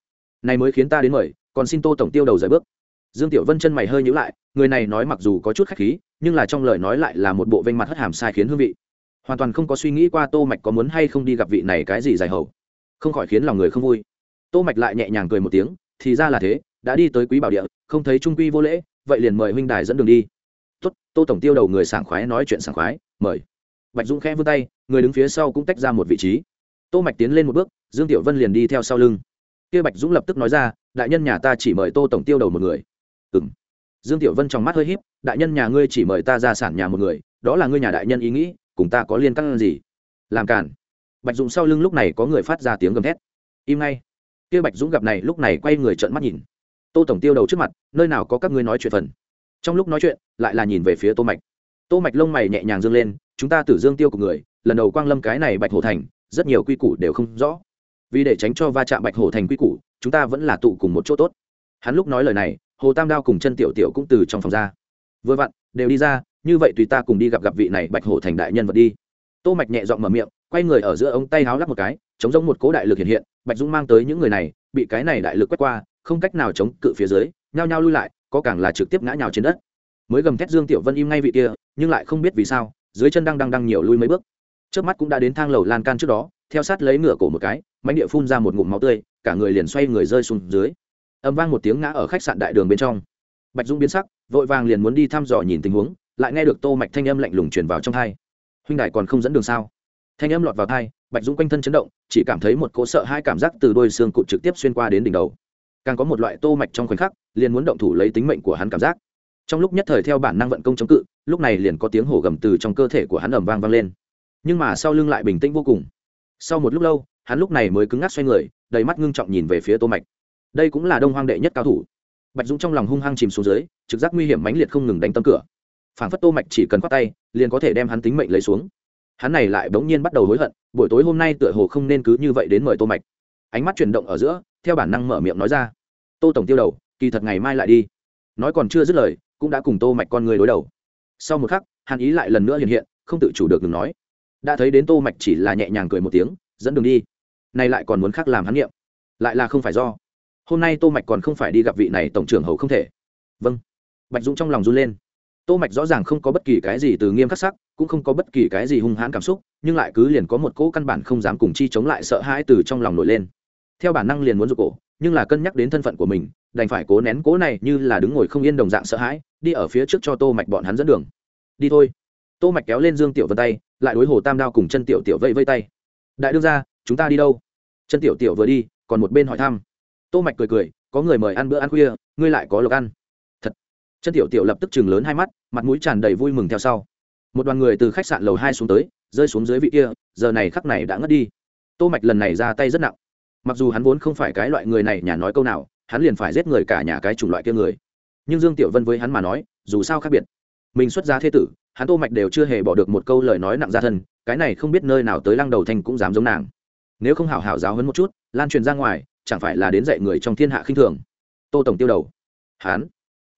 Này mới khiến ta đến mời, còn xin tô tổng tiêu đầu rời bước. Dương tiểu vân chân mày hơi nhíu lại, người này nói mặc dù có chút khách khí, nhưng là trong lời nói lại là một bộ vênh mặt hất hàm sai khiến hương vị. Hoàn toàn không có suy nghĩ qua tô mạch có muốn hay không đi gặp vị này cái gì dài hầu. Không khỏi khiến lòng người không vui. Tô mạch lại nhẹ nhàng cười một tiếng, thì ra là thế đã đi tới quý bảo địa, không thấy trung quy vô lễ, vậy liền mời huynh đài dẫn đường đi. Tốt, tô tổng tiêu đầu người sảng khoái nói chuyện sảng khoái, mời. Bạch dũng khẽ vươn tay, người đứng phía sau cũng tách ra một vị trí. Tô mạch tiến lên một bước, dương tiểu vân liền đi theo sau lưng. Kia bạch dũng lập tức nói ra, đại nhân nhà ta chỉ mời tô tổng tiêu đầu một người. Ừm. Dương tiểu vân trong mắt hơi híp, đại nhân nhà ngươi chỉ mời ta ra sản nhà một người, đó là ngươi nhà đại nhân ý nghĩ, cùng ta có liên căn gì? Làm cản bạch dũng sau lưng lúc này có người phát ra tiếng gầm thét. Im ngay. Kia bạch dũng gặp này, lúc này quay người trợn mắt nhìn tô tổng tiêu đầu trước mặt, nơi nào có các ngươi nói chuyện phần. Trong lúc nói chuyện, lại là nhìn về phía tô mạch. Tô mạch lông mày nhẹ nhàng dương lên, chúng ta tử dương tiêu của người, lần đầu quang lâm cái này bạch hổ thành, rất nhiều quy củ đều không rõ. Vì để tránh cho va chạm bạch hổ thành quy củ, chúng ta vẫn là tụ cùng một chỗ tốt. Hắn lúc nói lời này, hồ tam đao cùng chân tiểu tiểu cũng từ trong phòng ra. Vừa vặn, đều đi ra, như vậy tùy ta cùng đi gặp gặp vị này bạch hổ thành đại nhân vật đi. Tô mạch nhẹ giọng mở miệng, quay người ở giữa ống tay háo lắp một cái, chống giống một cố đại lực hiện hiện, bạch dũng mang tới những người này, bị cái này đại lực quét qua không cách nào chống cự phía dưới, nhao nhao lui lại, có càng là trực tiếp ngã nhào trên đất. Mới gầm thét dương tiểu vân im ngay vị kia, nhưng lại không biết vì sao, dưới chân đang đang đang nhiều lui mấy bước. Trước mắt cũng đã đến thang lầu lan can trước đó, theo sát lấy ngửa cổ một cái mánh địa phun ra một ngụm máu tươi, cả người liền xoay người rơi xuống dưới. Âm vang một tiếng ngã ở khách sạn đại đường bên trong. Bạch dũng biến sắc, vội vàng liền muốn đi thăm dò nhìn tình huống, lại nghe được tô mạch thanh âm lạnh lùng truyền vào trong hai huynh đại còn không dẫn đường sao? Thanh âm lọt vào thai, bạch dũng quanh thân chấn động, chỉ cảm thấy một cỗ sợ hai cảm giác từ đôi xương cụt trực tiếp xuyên qua đến đỉnh đầu càng có một loại tô mạch trong khoảnh khắc, liền muốn động thủ lấy tính mệnh của hắn cảm giác. Trong lúc nhất thời theo bản năng vận công chống cự, lúc này liền có tiếng hổ gầm từ trong cơ thể của hắn ầm vang vang lên. Nhưng mà sau lưng lại bình tĩnh vô cùng. Sau một lúc lâu, hắn lúc này mới cứng ngắc xoay người, đầy mắt ngưng trọng nhìn về phía tô mạch. Đây cũng là đông hoang đệ nhất cao thủ. Bạch dũng trong lòng hung hăng chìm xuống dưới, trực giác nguy hiểm mãnh liệt không ngừng đánh tâm cửa. Phảng phất tô mạch chỉ cần quát tay, liền có thể đem hắn tính mệnh lấy xuống. Hắn này lại bỗng nhiên bắt đầu hối hận, buổi tối hôm nay tựa hồ không nên cứ như vậy đến mời tô mạch. Ánh mắt chuyển động ở giữa theo bản năng mở miệng nói ra. Tô tổng tiêu đầu, kỳ thật ngày mai lại đi. Nói còn chưa dứt lời, cũng đã cùng tô mạch con người đối đầu. Sau một khắc, hàn ý lại lần nữa hiện hiện, không tự chủ được đừng nói. Đã thấy đến tô mạch chỉ là nhẹ nhàng cười một tiếng, dẫn đường đi. Này lại còn muốn khác làm hắn nghiệm. Lại là không phải do. Hôm nay tô mạch còn không phải đi gặp vị này tổng trưởng hầu không thể. Vâng. Bạch dũng trong lòng run lên. Tô mạch rõ ràng không có bất kỳ cái gì từ nghiêm khắc sắc, cũng không có bất kỳ cái gì hung hãn cảm xúc, nhưng lại cứ liền có một cỗ căn bản không dám cùng chi chống lại sợ hãi từ trong lòng nổi lên theo bản năng liền muốn rụt cổ, nhưng là cân nhắc đến thân phận của mình, đành phải cố nén cố này như là đứng ngồi không yên đồng dạng sợ hãi, đi ở phía trước cho tô mạch bọn hắn dẫn đường. Đi thôi. Tô mạch kéo lên dương tiểu vân tay, lại đối hồ tam đao cùng chân tiểu tiểu vây vây tay. Đại đương ra chúng ta đi đâu? Chân tiểu tiểu vừa đi, còn một bên hỏi thăm. Tô mạch cười cười, có người mời ăn bữa ăn khuya, ngươi lại có lộc ăn. Thật. Chân tiểu tiểu lập tức chừng lớn hai mắt, mặt mũi tràn đầy vui mừng theo sau. Một đoàn người từ khách sạn lầu hai xuống tới, rơi xuống dưới vị kia, giờ này khắc này đã ngất đi. Tô mạch lần này ra tay rất nặng mặc dù hắn vốn không phải cái loại người này nhà nói câu nào, hắn liền phải giết người cả nhà cái chủng loại kia người. Nhưng dương tiểu vân với hắn mà nói, dù sao khác biệt. Mình xuất gia thế tử, hắn tô mạch đều chưa hề bỏ được một câu lời nói nặng ra thân, cái này không biết nơi nào tới lăng đầu thành cũng dám giống nàng. Nếu không hảo hảo giáo hơn một chút, lan truyền ra ngoài, chẳng phải là đến dạy người trong thiên hạ khinh thường. Tô tổng tiêu đầu. Hắn.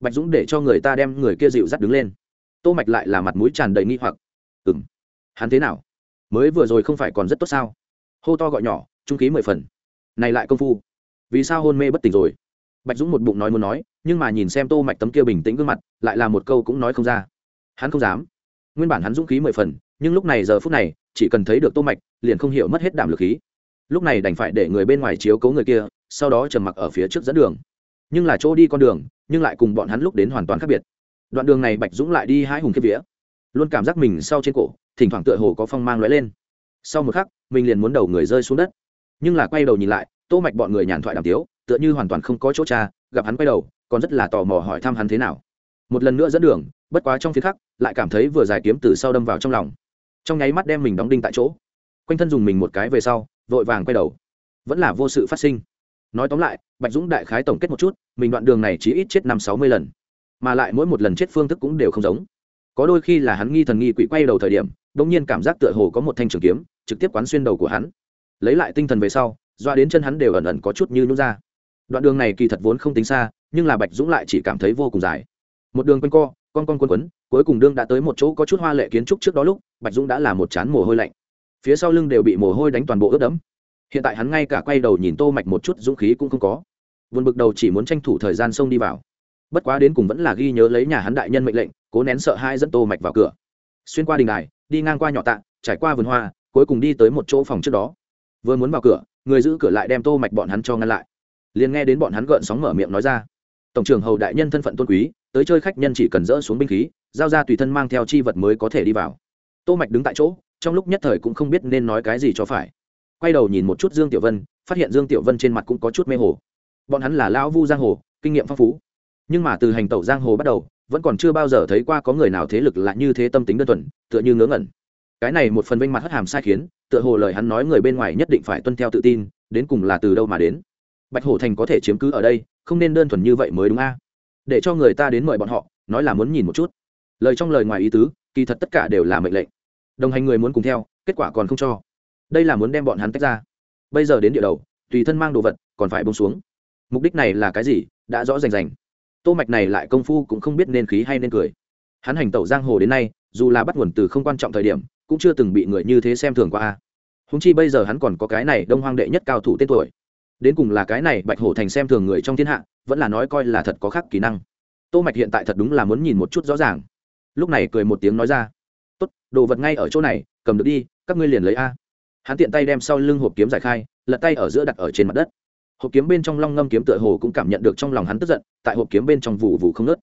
Bạch dũng để cho người ta đem người kia dịu dắt đứng lên. Tô mạch lại là mặt mũi tràn đầy nghi hoặc. Ừm. Hắn thế nào? Mới vừa rồi không phải còn rất tốt sao? Hô to gọi nhỏ, trung ký mười phần này lại công phu. Vì sao hôn mê bất tỉnh rồi? Bạch dũng một bụng nói muốn nói, nhưng mà nhìn xem tô mạch tấm kia bình tĩnh gương mặt, lại là một câu cũng nói không ra. Hắn không dám. Nguyên bản hắn dũng khí mười phần, nhưng lúc này giờ phút này, chỉ cần thấy được tô mạch, liền không hiểu mất hết đảm lực khí. Lúc này đành phải để người bên ngoài chiếu cố người kia, sau đó trầm mặc ở phía trước dẫn đường. Nhưng là chỗ đi con đường, nhưng lại cùng bọn hắn lúc đến hoàn toàn khác biệt. Đoạn đường này bạch dũng lại đi hai hùng kiếp vía. Luôn cảm giác mình sau trên cổ, thỉnh thoảng tựa hồ có phong mang lóe lên. Sau một khắc, mình liền muốn đầu người rơi xuống đất nhưng là quay đầu nhìn lại, tô mạch bọn người nhàn thoại đàm tiếu, tựa như hoàn toàn không có chỗ cha gặp hắn quay đầu, còn rất là tò mò hỏi thăm hắn thế nào. Một lần nữa dẫn đường, bất quá trong phía khắc, lại cảm thấy vừa dài kiếm từ sau đâm vào trong lòng. Trong nháy mắt đem mình đóng đinh tại chỗ. Quanh thân dùng mình một cái về sau, vội vàng quay đầu. Vẫn là vô sự phát sinh. Nói tóm lại, bạch dũng đại khái tổng kết một chút, mình đoạn đường này chỉ ít chết năm sáu mươi lần, mà lại mỗi một lần chết phương thức cũng đều không giống. Có đôi khi là hắn nghi thần nghi quỷ quay đầu thời điểm đ ỗ n g nhiên cảm giác tựa hồ có một thanh trường kiếm, trực tiếp quán xuyên đầu của hắn lấy lại tinh thần về sau, doa đến chân hắn đều ẩn ẩn có chút như nhút ra. Đoạn đường này kỳ thật vốn không tính xa, nhưng là bạch dũng lại chỉ cảm thấy vô cùng dài. Một đường quanh co, con con quân quấn, cuối cùng đương đã tới một chỗ có chút hoa lệ kiến trúc trước đó lúc, bạch dũng đã là một chán mồ hôi lạnh. Phía sau lưng đều bị mồ hôi đánh toàn bộ ướt đẫm. Hiện tại hắn ngay cả quay đầu nhìn tô mạch một chút, dũng khí cũng không có. Vườn bực đầu chỉ muốn tranh thủ thời gian xông đi vào. Bất quá đến cùng vẫn là ghi nhớ lấy nhà hắn đại nhân mệnh lệnh, cố nén sợ hai dẫn tô mạch vào cửa. Xuyên qua đình đài, đi ngang qua nhỏ tạ, trải qua vườn hoa, cuối cùng đi tới một chỗ phòng trước đó vừa muốn vào cửa, người giữ cửa lại đem tô mạch bọn hắn cho ngăn lại. Liền nghe đến bọn hắn gợn sóng mở miệng nói ra. Tổng trưởng hầu đại nhân thân phận tôn quý, tới chơi khách nhân chỉ cần dỡ xuống binh khí, giao ra tùy thân mang theo chi vật mới có thể đi vào. Tô mạch đứng tại chỗ, trong lúc nhất thời cũng không biết nên nói cái gì cho phải. Quay đầu nhìn một chút dương tiểu vân, phát hiện dương tiểu vân trên mặt cũng có chút mê hồ. Bọn hắn là lão vu giang hồ, kinh nghiệm phong phú. Nhưng mà từ hành tẩu giang hồ bắt đầu, vẫn còn chưa bao giờ thấy qua có người nào thế lực lại như thế tâm tính đơn thuần, tựa như ngớ ngẩn cái này một phần vinh mặt hất hàm sai khiến, tựa hồ lời hắn nói người bên ngoài nhất định phải tuân theo tự tin, đến cùng là từ đâu mà đến. Bạch hổ thành có thể chiếm cứ ở đây, không nên đơn thuần như vậy mới đúng a. Để cho người ta đến mời bọn họ, nói là muốn nhìn một chút. Lời trong lời ngoài ý tứ, kỳ thật tất cả đều là mệnh lệnh. Đồng hành người muốn cùng theo, kết quả còn không cho. Đây là muốn đem bọn hắn tách ra. Bây giờ đến địa đầu, tùy thân mang đồ vật, còn phải bông xuống. Mục đích này là cái gì, đã rõ rành rành. Tô mạch này lại công phu cũng không biết nên khí hay nên cười. Hắn hành tẩu giang hồ đến nay, dù là bắt nguồn từ không quan trọng thời điểm cũng chưa từng bị người như thế xem thường qua a. Húng chi bây giờ hắn còn có cái này đông hoang đệ nhất cao thủ tên tuổi. Đến cùng là cái này bạch hổ thành xem thường người trong thiên hạ, vẫn là nói coi là thật có khác kỹ năng. Tô mạch hiện tại thật đúng là muốn nhìn một chút rõ ràng. Lúc này cười một tiếng nói ra, tốt, đồ vật ngay ở chỗ này, cầm được đi, các ngươi liền lấy a. Hắn tiện tay đem sau lưng hộp kiếm giải khai, lật tay ở giữa đặt ở trên mặt đất. Hộp kiếm bên trong long ngâm kiếm tựa hồ cũng cảm nhận được trong lòng hắn tức giận, tại hộp kiếm bên trong vụ vụ không nớt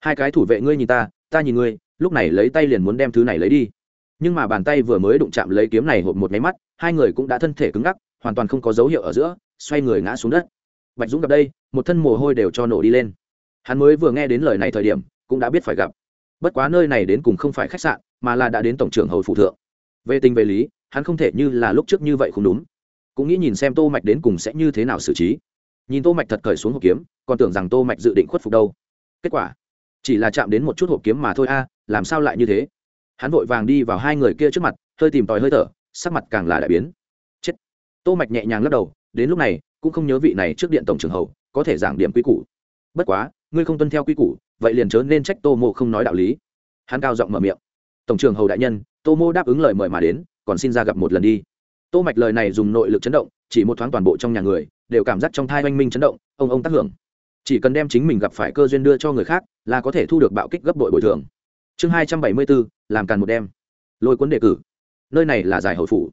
hai cái thủ vệ ngươi nhìn ta ta nhìn ngươi, lúc này lấy tay liền muốn đem thứ này lấy đi nhưng mà bàn tay vừa mới đụng chạm lấy kiếm này hộp một máy mắt, hai người cũng đã thân thể cứng ngắc, hoàn toàn không có dấu hiệu ở giữa, xoay người ngã xuống đất. Bạch dũng gặp đây, một thân mồ hôi đều cho nổ đi lên. Hắn mới vừa nghe đến lời này thời điểm, cũng đã biết phải gặp. Bất quá nơi này đến cùng không phải khách sạn, mà là đã đến tổng trưởng hầu phụ thượng. Về tình về lý, hắn không thể như là lúc trước như vậy không đúng. Cũng nghĩ nhìn xem tô mạch đến cùng sẽ như thế nào xử trí. Nhìn tô mạch thật cởi xuống hộp kiếm, còn tưởng rằng tô mạch dự định khuất phục đâu. Kết quả, chỉ là chạm đến một chút hộp kiếm mà thôi a, làm sao lại như thế? Hắn vội vàng đi vào hai người kia trước mặt, hơi tìm tòi hơi thở, sắc mặt càng là đại biến. Chết. Tô mạch nhẹ nhàng lắc đầu, đến lúc này, cũng không nhớ vị này trước điện tổng trưởng hầu, có thể giảng điểm quy củ. Bất quá, ngươi không tuân theo quy củ, vậy liền chớ nên trách tô mô không nói đạo lý. Hắn cao giọng mở miệng. Tổng trưởng hầu đại nhân, tô mô đáp ứng lời mời mà đến, còn xin ra gặp một lần đi. Tô mạch lời này dùng nội lực chấn động, chỉ một thoáng toàn bộ trong nhà người, đều cảm giác trong thai oanh minh chấn động, ông ông tác hưởng. Chỉ cần đem chính mình gặp phải cơ duyên đưa cho người khác, là có thể thu được bạo kích gấp bội bồi thường. Chương hai trăm bảy mươi bốn làm càn một đêm. Lôi cuốn đề cử. Nơi này là giải hầu phủ.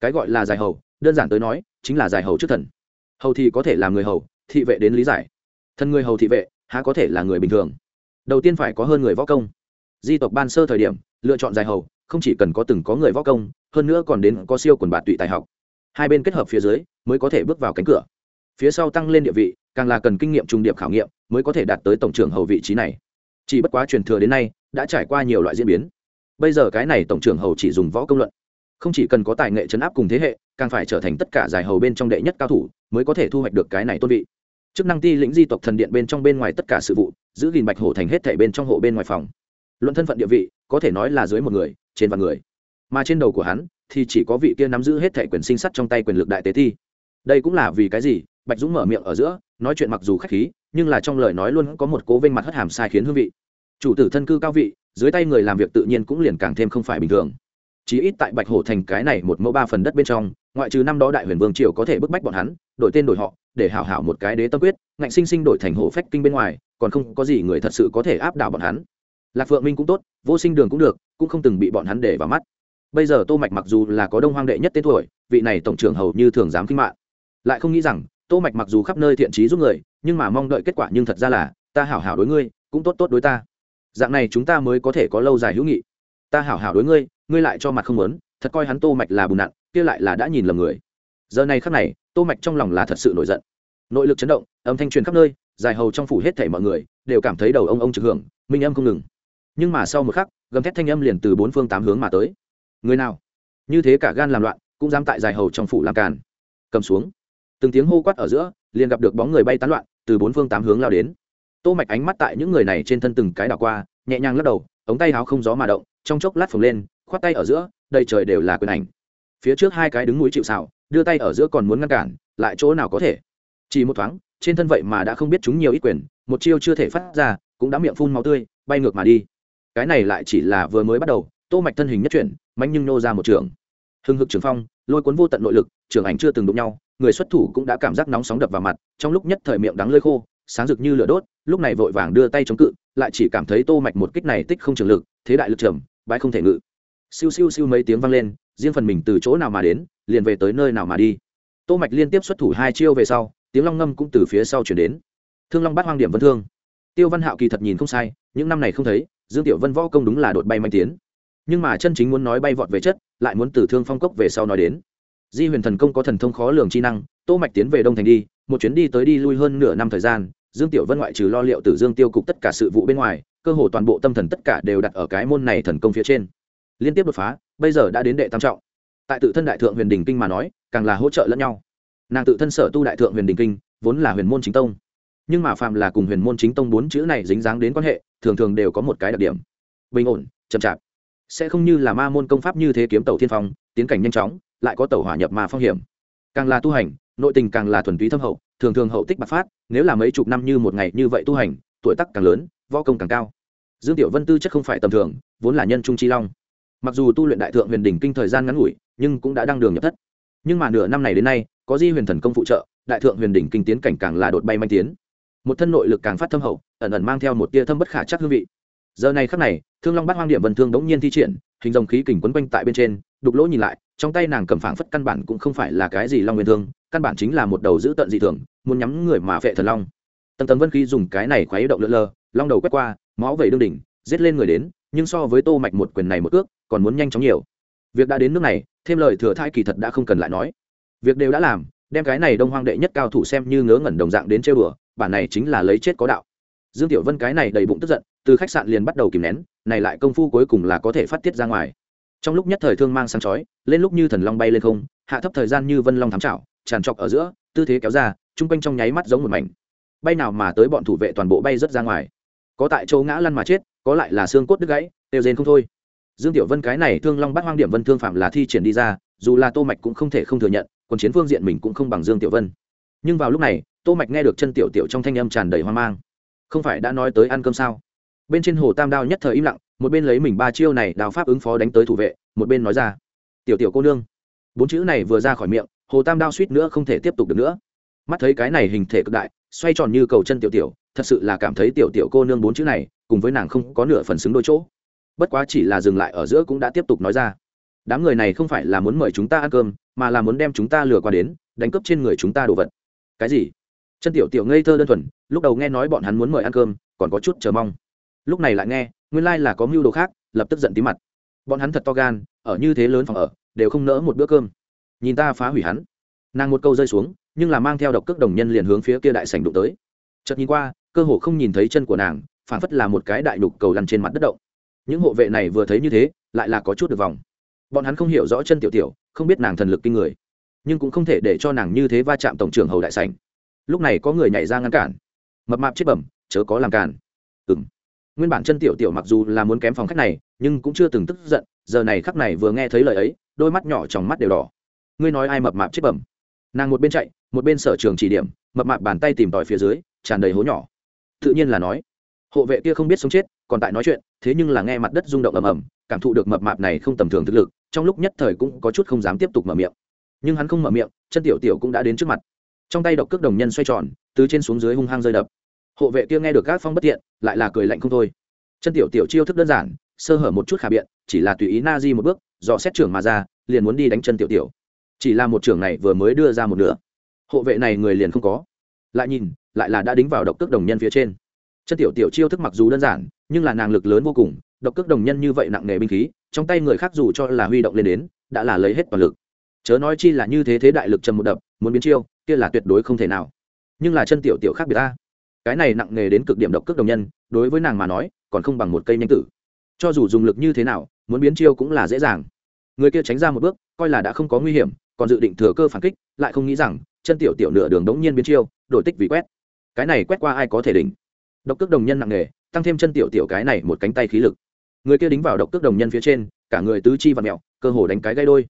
Cái gọi là giải hầu, đơn giản tới nói, chính là giải hầu trước thần. Hầu thì có thể là người hầu, thị vệ đến lý giải. Thân người hầu thị vệ, há có thể là người bình thường. Đầu tiên phải có hơn người võ công. Di tộc ban sơ thời điểm, lựa chọn giải hầu, không chỉ cần có từng có người võ công, hơn nữa còn đến có siêu quần bạt tụy tài học. Hai bên kết hợp phía dưới, mới có thể bước vào cánh cửa. Phía sau tăng lên địa vị, càng là cần kinh nghiệm trung điệp khảo nghiệm, mới có thể đạt tới tổng trưởng hầu vị trí này. Chỉ bất quá truyền thừa đến nay, đã trải qua nhiều loại diễn biến bây giờ cái này tổng trưởng hầu chỉ dùng võ công luận. Không chỉ cần có tài nghệ chấn áp cùng thế hệ, càng phải trở thành tất cả giải hầu bên trong đệ nhất cao thủ, mới có thể thu hoạch được cái này tôn vị. Chức năng ti lĩnh di tộc thần điện bên trong bên ngoài tất cả sự vụ, giữ gìn bạch hổ thành hết thể bên trong hộ bên ngoài phòng. Luận thân phận địa vị, có thể nói là dưới một người, trên vạn người. Mà trên đầu của hắn, thì chỉ có vị kia nắm giữ hết thể quyền sinh sắt trong tay quyền lực đại tế thi. Đây cũng là vì cái gì? Bạch dũng mở miệng ở giữa, nói chuyện mặc dù khách khí, nhưng là trong lời nói luôn có một cố vinh mặt hất hàm sai khiến hương vị. Chủ tử thân cư cao vị dưới tay người làm việc tự nhiên cũng liền càng thêm không phải bình thường. Chí ít tại bạch hổ thành cái này một mẫu ba phần đất bên trong, ngoại trừ năm đó đại huyền vương triều có thể bức bách bọn hắn, đổi tên đổi họ, để hảo hảo một cái đế tâm quyết, ngạnh sinh sinh đổi thành hổ phách kinh bên ngoài, còn không có gì người thật sự có thể áp đảo bọn hắn. Lạc phượng minh cũng tốt, vô sinh đường cũng được, cũng không từng bị bọn hắn để vào mắt. Bây giờ tô mạch mặc dù là có đông hoang đệ nhất tên tuổi, vị này tổng trưởng hầu như thường dám kinh mạng. Lại không nghĩ rằng, tô mạch mặc dù khắp nơi thiện trí giúp người, nhưng mà mong đợi kết quả nhưng thật ra là, ta hảo hảo đối ngươi, cũng tốt tốt đối ta dạng này chúng ta mới có thể có lâu dài hữu nghị. Ta hảo hảo đối ngươi ngươi lại cho mặt không muốn, thật coi hắn tô mạch là bùn nặn, kia lại là đã nhìn lầm người. Giờ này khắc này, tô mạch trong lòng là thật sự nổi giận. Nội lực chấn động, âm thanh truyền khắp nơi, dài hầu trong phủ hết thảy mọi người, đều cảm thấy đầu ông ông trực hưởng, minh âm không ngừng. Nhưng mà sau một khắc, gầm thét thanh âm liền từ bốn phương tám hướng mà tới. Người nào? Như thế cả gan làm loạn, cũng dám tại dài hầu trong phủ làm càn. Cầm xuống. Từng tiếng hô quát ở giữa, liền gặp được bóng người bay tán loạn, từ bốn phương tám hướng lao đến tô mạch ánh mắt tại những người này trên thân từng cái đảo qua, nhẹ nhàng lắc đầu, ống tay áo không gió mà động, trong chốc lát phồng lên, khoát tay ở giữa, đầy trời đều là quyền ảnh. Phía trước hai cái đứng núi chịu xào đưa tay ở giữa còn muốn ngăn cản, lại chỗ nào có thể? Chỉ một thoáng, trên thân vậy mà đã không biết chúng nhiều ít quyền, một chiêu chưa thể phát ra, cũng đã miệng phun máu tươi, bay ngược mà đi. Cái này lại chỉ là vừa mới bắt đầu, tô mạch thân hình nhất chuyển mạnh nhưng nô ra một trường. Hưng hực trường phong, lôi cuốn vô tận nội lực, trường ảnh chưa từng đụng nhau, người xuất thủ cũng đã cảm giác nóng sóng đập vào mặt, trong lúc nhất thời miệng đắng lơi khô sáng rực như lửa đốt, lúc này vội vàng đưa tay chống cự, lại chỉ cảm thấy tô mạch một kích này tích không trường lực, thế đại lực trầm, bãi không thể ngự. Siêu siêu siêu mấy tiếng vang lên, riêng phần mình từ chỗ nào mà đến, liền về tới nơi nào mà đi. Tô mạch liên tiếp xuất thủ hai chiêu về sau, tiếng long ngâm cũng từ phía sau chuyển đến. Thương long bắt hoang điểm vân thương. Tiêu văn hạo kỳ thật nhìn không sai, những năm này không thấy, dương tiểu vân võ công đúng là đột bay manh tiến. Nhưng mà chân chính muốn nói bay vọt về chất, lại muốn từ thương phong cốc về sau nói đến. Di huyền thần công có thần thông khó lường chi năng, tô mạch tiến về đông thành đi một chuyến đi tới đi lui hơn nửa năm thời gian, dương tiểu vân ngoại trừ lo liệu từ dương tiêu cục tất cả sự vụ bên ngoài, cơ hồ toàn bộ tâm thần tất cả đều đặt ở cái môn này thần công phía trên. Liên tiếp đột phá, bây giờ đã đến đệ tam trọng. Tại tự thân đại thượng huyền đình kinh mà nói, càng là hỗ trợ lẫn nhau. Nàng tự thân sở tu đại thượng huyền đình kinh, vốn là huyền môn chính tông. Nhưng mà phạm là cùng huyền môn chính tông bốn chữ này dính dáng đến quan hệ, thường thường đều có một cái đặc điểm. Bình ổn, chậm chạp. Sẽ không như là ma môn công pháp như thế kiếm tàu thiên phong, tiến cảnh nhanh chóng, lại có tàu hỏa nhập mà phong hiểm. Càng là tu hành nội tình càng là thuần túy thâm hậu, thường thường hậu tích bạc phát, nếu là mấy chục năm như một ngày như vậy tu hành, tuổi tác càng lớn, võ công càng cao. Dương tiểu vân tư chất không phải tầm thường, vốn là nhân trung chi long. Mặc dù tu luyện đại thượng huyền đỉnh kinh thời gian ngắn ngủi, nhưng cũng đã đăng đường nhập thất. Nhưng mà nửa năm này đến nay, có di huyền thần công phụ trợ, đại thượng huyền đỉnh kinh tiến cảnh càng là đột bay manh tiến. Một thân nội lực càng phát thâm hậu, ẩn ẩn mang theo một tia thâm bất khả chắc hương vị. Giờ này khắc này, thương long bắt hoang điểm vân thương đống nhiên thi triển, hình dòng khí kình quấn quanh tại bên trên, đục lỗ nhìn lại, trong tay nàng cầm phảng phất căn bản cũng không phải là cái gì long nguyên thương căn bản chính là một đầu giữ tận dị thường muốn nhắm người mà phệ thần long. Tầng tầng vân khí dùng cái này khoái động lượn lờ long đầu quét qua máu vẩy đương đỉnh giết lên người đến nhưng so với tô mạch một quyền này một cước, còn muốn nhanh chóng nhiều. Việc đã đến nước này thêm lời thừa thai kỳ thật đã không cần lại nói. Việc đều đã làm đem cái này đông hoang đệ nhất cao thủ xem như ngớ ngẩn đồng dạng đến chơi bừa bản này chính là lấy chết có đạo. Dương tiểu vân cái này đầy bụng tức giận từ khách sạn liền bắt đầu kìm nén này lại công phu cuối cùng là có thể phát tiết ra ngoài. Trong lúc nhất thời thương mang sáng chói lên lúc như thần long bay lên không hạ thấp thời gian như vân long thám trảo tràn trọc ở giữa, tư thế kéo ra trung quanh trong nháy mắt giống một mảnh. Bay nào mà tới bọn thủ vệ toàn bộ bay rất ra ngoài. Có tại chỗ ngã lăn mà chết, có lại là xương cốt đứt gãy, đều rên không thôi. Dương tiểu vân cái này thương long bắt hoang điểm vân thương phạm là thi triển đi ra, dù là tô mạch cũng không thể không thừa nhận, còn chiến phương diện mình cũng không bằng dương tiểu vân. Nhưng vào lúc này, tô mạch nghe được chân tiểu tiểu trong thanh âm tràn đầy hoang mang. Không phải đã nói tới ăn cơm sao? Bên trên hồ tam đao nhất thời im lặng, một bên lấy mình ba chiêu này đào pháp ứng phó đánh tới thủ vệ, một bên nói ra, tiểu tiểu cô nương bốn chữ này vừa ra khỏi miệng, hồ tam đao suýt nữa không thể tiếp tục được nữa. Mắt thấy cái này hình thể cực đại, xoay tròn như cầu chân tiểu tiểu, thật sự là cảm thấy tiểu tiểu cô nương bốn chữ này, cùng với nàng không có nửa phần xứng đôi chỗ. Bất quá chỉ là dừng lại ở giữa cũng đã tiếp tục nói ra. Đám người này không phải là muốn mời chúng ta ăn cơm, mà là muốn đem chúng ta lừa qua đến, đánh cướp trên người chúng ta đồ vật. Cái gì? Chân tiểu tiểu ngây thơ đơn thuần, lúc đầu nghe nói bọn hắn muốn mời ăn cơm, còn có chút chờ mong. Lúc này lại nghe, nguyên lai là có mưu đồ khác, lập tức giận tí mặt. Bọn hắn thật to gan, ở như thế lớn phòng ở đều không nỡ một bữa cơm. Nhìn ta phá hủy hắn. Nàng một câu rơi xuống, nhưng là mang theo độc cước đồng nhân liền hướng phía kia đại sảnh đụng tới. Chợt nhìn qua, cơ hồ không nhìn thấy chân của nàng phản phất là một cái đại đục cầu lăn trên mặt đất động. Những hộ vệ này vừa thấy như thế, lại là có chút được vòng. Bọn hắn không hiểu rõ chân tiểu tiểu, không biết nàng thần lực kinh người, nhưng cũng không thể để cho nàng như thế va chạm tổng trưởng hầu đại sảnh. Lúc này có người nhảy ra ngăn cản. Mập mạp chết bẩm, chớ có làm cản. Ừng nguyên bản chân tiểu tiểu mặc dù là muốn kém phòng khách này, nhưng cũng chưa từng tức giận, giờ này khắc này vừa nghe thấy lời ấy đôi mắt nhỏ trong mắt đều đỏ. Ngươi nói ai mập mạp chết bẩm? Nàng một bên chạy, một bên sở trường chỉ điểm, mập mạp bàn tay tìm tòi phía dưới, tràn đầy hố nhỏ. Tự nhiên là nói, hộ vệ kia không biết sống chết, còn tại nói chuyện, thế nhưng là nghe mặt đất rung động ầm ầm, cảm thụ được mập mạp này không tầm thường thực lực, trong lúc nhất thời cũng có chút không dám tiếp tục mở miệng. Nhưng hắn không mở miệng, chân tiểu tiểu cũng đã đến trước mặt. Trong tay độc cước đồng nhân xoay tròn, từ trên xuống dưới hung hăng rơi đập. Hộ vệ kia nghe được các phong bất tiện lại là cười lạnh không thôi. Chân tiểu tiểu chiêu thức đơn giản, sơ hở một chút khả biện, chỉ là tùy ý na di một bước dò xét trưởng mà ra, liền muốn đi đánh chân tiểu tiểu. Chỉ là một trưởng này vừa mới đưa ra một nửa. Hộ vệ này người liền không có. Lại nhìn, lại là đã đính vào độc cước đồng nhân phía trên. Chân tiểu tiểu chiêu thức mặc dù đơn giản, nhưng là nàng lực lớn vô cùng, độc cước đồng nhân như vậy nặng nề binh khí, trong tay người khác dù cho là huy động lên đến, đã là lấy hết toàn lực. Chớ nói chi là như thế thế đại lực trầm một đập, muốn biến chiêu, kia là tuyệt đối không thể nào. Nhưng là chân tiểu tiểu khác biệt ta. Cái này nặng nề đến cực điểm độc cước đồng nhân, đối với nàng mà nói, còn không bằng một cây nhanh tử cho dù dùng lực như thế nào, muốn biến chiêu cũng là dễ dàng. Người kia tránh ra một bước, coi là đã không có nguy hiểm, còn dự định thừa cơ phản kích, lại không nghĩ rằng, chân tiểu tiểu nửa đường đống nhiên biến chiêu, đổi tích vì quét. Cái này quét qua ai có thể đỉnh? Độc cước đồng nhân nặng nề, tăng thêm chân tiểu tiểu cái này một cánh tay khí lực. Người kia đính vào độc cước đồng nhân phía trên, cả người tứ chi và mẹo cơ hồ đánh cái gây đôi.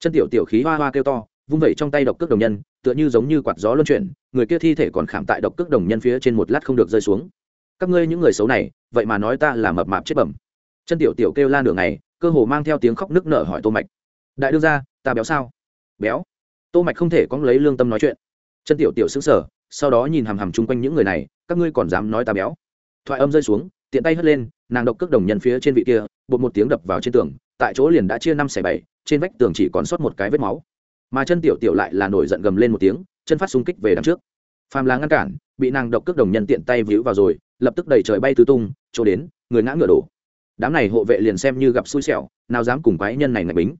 Chân tiểu tiểu khí hoa hoa kêu to, vung vẩy trong tay độc cước đồng nhân, tựa như giống như quạt gió luân chuyển, người kia thi thể còn khảm tại độc cước đồng nhân phía trên một lát không được rơi xuống. Các ngươi những người xấu này, vậy mà nói ta là mập mạp chết bẩm chân tiểu tiểu kêu la nửa ngày, cơ hồ mang theo tiếng khóc nức nở hỏi tô mạch. Đại đương ra ta béo sao? Béo. Tô mạch không thể có lấy lương tâm nói chuyện. Chân tiểu tiểu sững sờ, sau đó nhìn hằm hằm chung quanh những người này, các ngươi còn dám nói ta béo? Thoại âm rơi xuống, tiện tay hất lên, nàng độc cước đồng nhân phía trên vị kia, bột một tiếng đập vào trên tường, tại chỗ liền đã chia năm xẻ bảy, trên vách tường chỉ còn sót một cái vết máu. Mà chân tiểu tiểu lại là nổi giận gầm lên một tiếng, chân phát xung kích về đằng trước. Phàm là ngăn cản, bị nàng độc cước đồng nhân tiện tay víu vào rồi, lập tức đẩy trời bay tứ tung, chỗ đến, người ngã ngựa đổ đám này hộ vệ liền xem như gặp xui xẻo, nào dám cùng quái nhân này ngạch bính.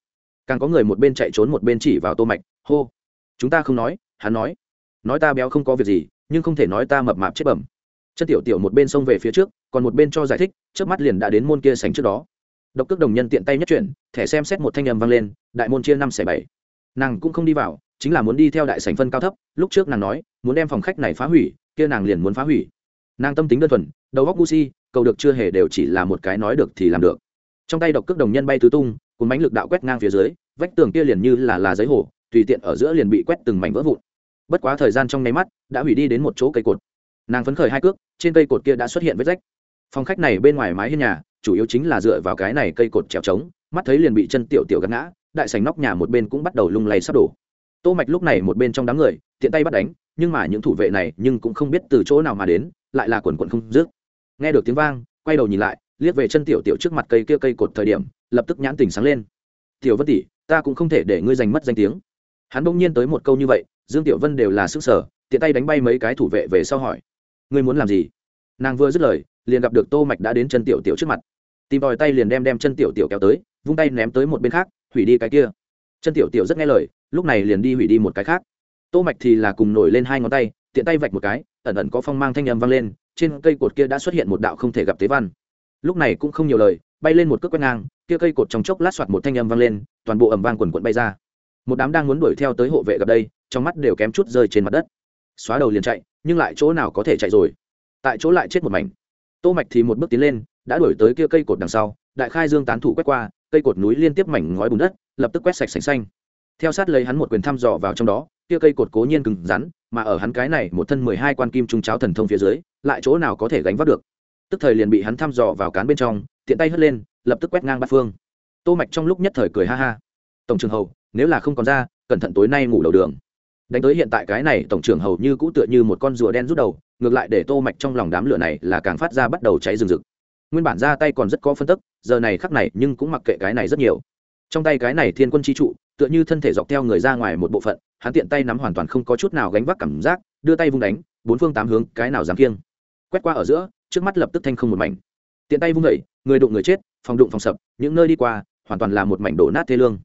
Càng có người một bên chạy trốn một bên chỉ vào tô mạch, hô, chúng ta không nói, hắn nói. Nói ta béo không có việc gì, nhưng không thể nói ta mập mạp chết bẩm. Chân tiểu tiểu một bên xông về phía trước, còn một bên cho giải thích, trước mắt liền đã đến môn kia sành trước đó. Độc cước đồng nhân tiện tay nhất chuyển, thẻ xem xét một thanh âm vang lên, đại môn chia năm xẻ bảy. Nàng cũng không đi vào, chính là muốn đi theo đại sảnh phân cao thấp, lúc trước nàng nói, muốn đem phòng khách này phá hủy, kia nàng liền muốn phá hủy. Nàng tâm tính đơn thuần, đầu góc gu si cầu được chưa hề đều chỉ là một cái nói được thì làm được. Trong tay độc cước đồng nhân bay tứ tung cùng bánh lực đạo quét ngang phía dưới, vách tường kia liền như là là giấy hồ tùy tiện ở giữa liền bị quét từng mảnh vỡ vụn. Bất quá thời gian trong nháy mắt, đã hủy đi đến một chỗ cây cột. Nàng phấn khởi hai cước, trên cây cột kia đã xuất hiện vết rách. Phòng khách này bên ngoài mái hiên nhà, chủ yếu chính là dựa vào cái này cây cột trèo trống, mắt thấy liền bị chân tiểu tiểu gắn ngã, đại sành nóc nhà một bên cũng bắt đầu lung lay sắp đổ. Tô mạch lúc này một bên trong đám người, tiện tay bắt đánh, nhưng mà những thủ vệ này nhưng cũng không biết từ chỗ nào mà đến, lại là quần quần không dứt nghe được tiếng vang, quay đầu nhìn lại, liếc về chân tiểu tiểu trước mặt cây kia cây cột thời điểm, lập tức nhãn tình sáng lên. Tiểu vân tỷ, ta cũng không thể để ngươi giành mất danh tiếng. Hắn bỗng nhiên tới một câu như vậy, dương tiểu vân đều là sức sở tiện tay đánh bay mấy cái thủ vệ về sau hỏi, ngươi muốn làm gì? Nàng vừa dứt lời, liền gặp được tô mạch đã đến chân tiểu tiểu trước mặt. Tìm đòi tay liền đem đem chân tiểu tiểu kéo tới, vung tay ném tới một bên khác, hủy đi cái kia. Chân tiểu tiểu rất nghe lời, lúc này liền đi hủy đi một cái khác. Tô mạch thì là cùng nổi lên hai ngón tay, tiện tay vạch một cái, ẩn ẩn có phong mang thanh âm vang lên trên cây cột kia đã xuất hiện một đạo không thể gặp tế văn. Lúc này cũng không nhiều lời, bay lên một cước quét ngang, kia cây cột trong chốc lát soạt một thanh âm vang lên, toàn bộ ầm vang quần quần bay ra. Một đám đang muốn đuổi theo tới hộ vệ gặp đây, trong mắt đều kém chút rơi trên mặt đất. Xóa đầu liền chạy, nhưng lại chỗ nào có thể chạy rồi? Tại chỗ lại chết một mảnh. Tô mạch thì một bước tiến lên, đã đuổi tới kia cây cột đằng sau, đại khai dương tán thủ quét qua, cây cột núi liên tiếp mảnh ngói bùn đất, lập tức quét sạch sành xanh. Theo sát lấy hắn một quyền thăm dò vào trong đó, kia cây cột cố nhiên cứng rắn mà ở hắn cái này một thân mười hai quan kim trung cháo thần thông phía dưới, lại chỗ nào có thể gánh vác được. Tức thời liền bị hắn thăm dò vào cán bên trong, tiện tay hất lên, lập tức quét ngang bát phương. Tô mạch trong lúc nhất thời cười ha ha. Tổng trưởng hầu, nếu là không còn ra, cẩn thận tối nay ngủ đầu đường. Đánh tới hiện tại cái này, tổng trưởng hầu như cũ tựa như một con rùa đen rút đầu, ngược lại để tô mạch trong lòng đám lửa này là càng phát ra bắt đầu cháy rừng rực. Nguyên bản ra tay còn rất có phân tức, giờ này khắc này nhưng cũng mặc kệ cái này rất nhiều. Trong tay cái này thiên quân chi trụ tựa như thân thể dọc theo người ra ngoài một bộ phận, hắn tiện tay nắm hoàn toàn không có chút nào gánh vác cảm giác, đưa tay vung đánh, bốn phương tám hướng, cái nào dám kiêng. Quét qua ở giữa, trước mắt lập tức thanh không một mảnh. Tiện tay vung đẩy, người đụng người chết, phòng đụng phòng sập, những nơi đi qua, hoàn toàn là một mảnh đổ nát thê lương.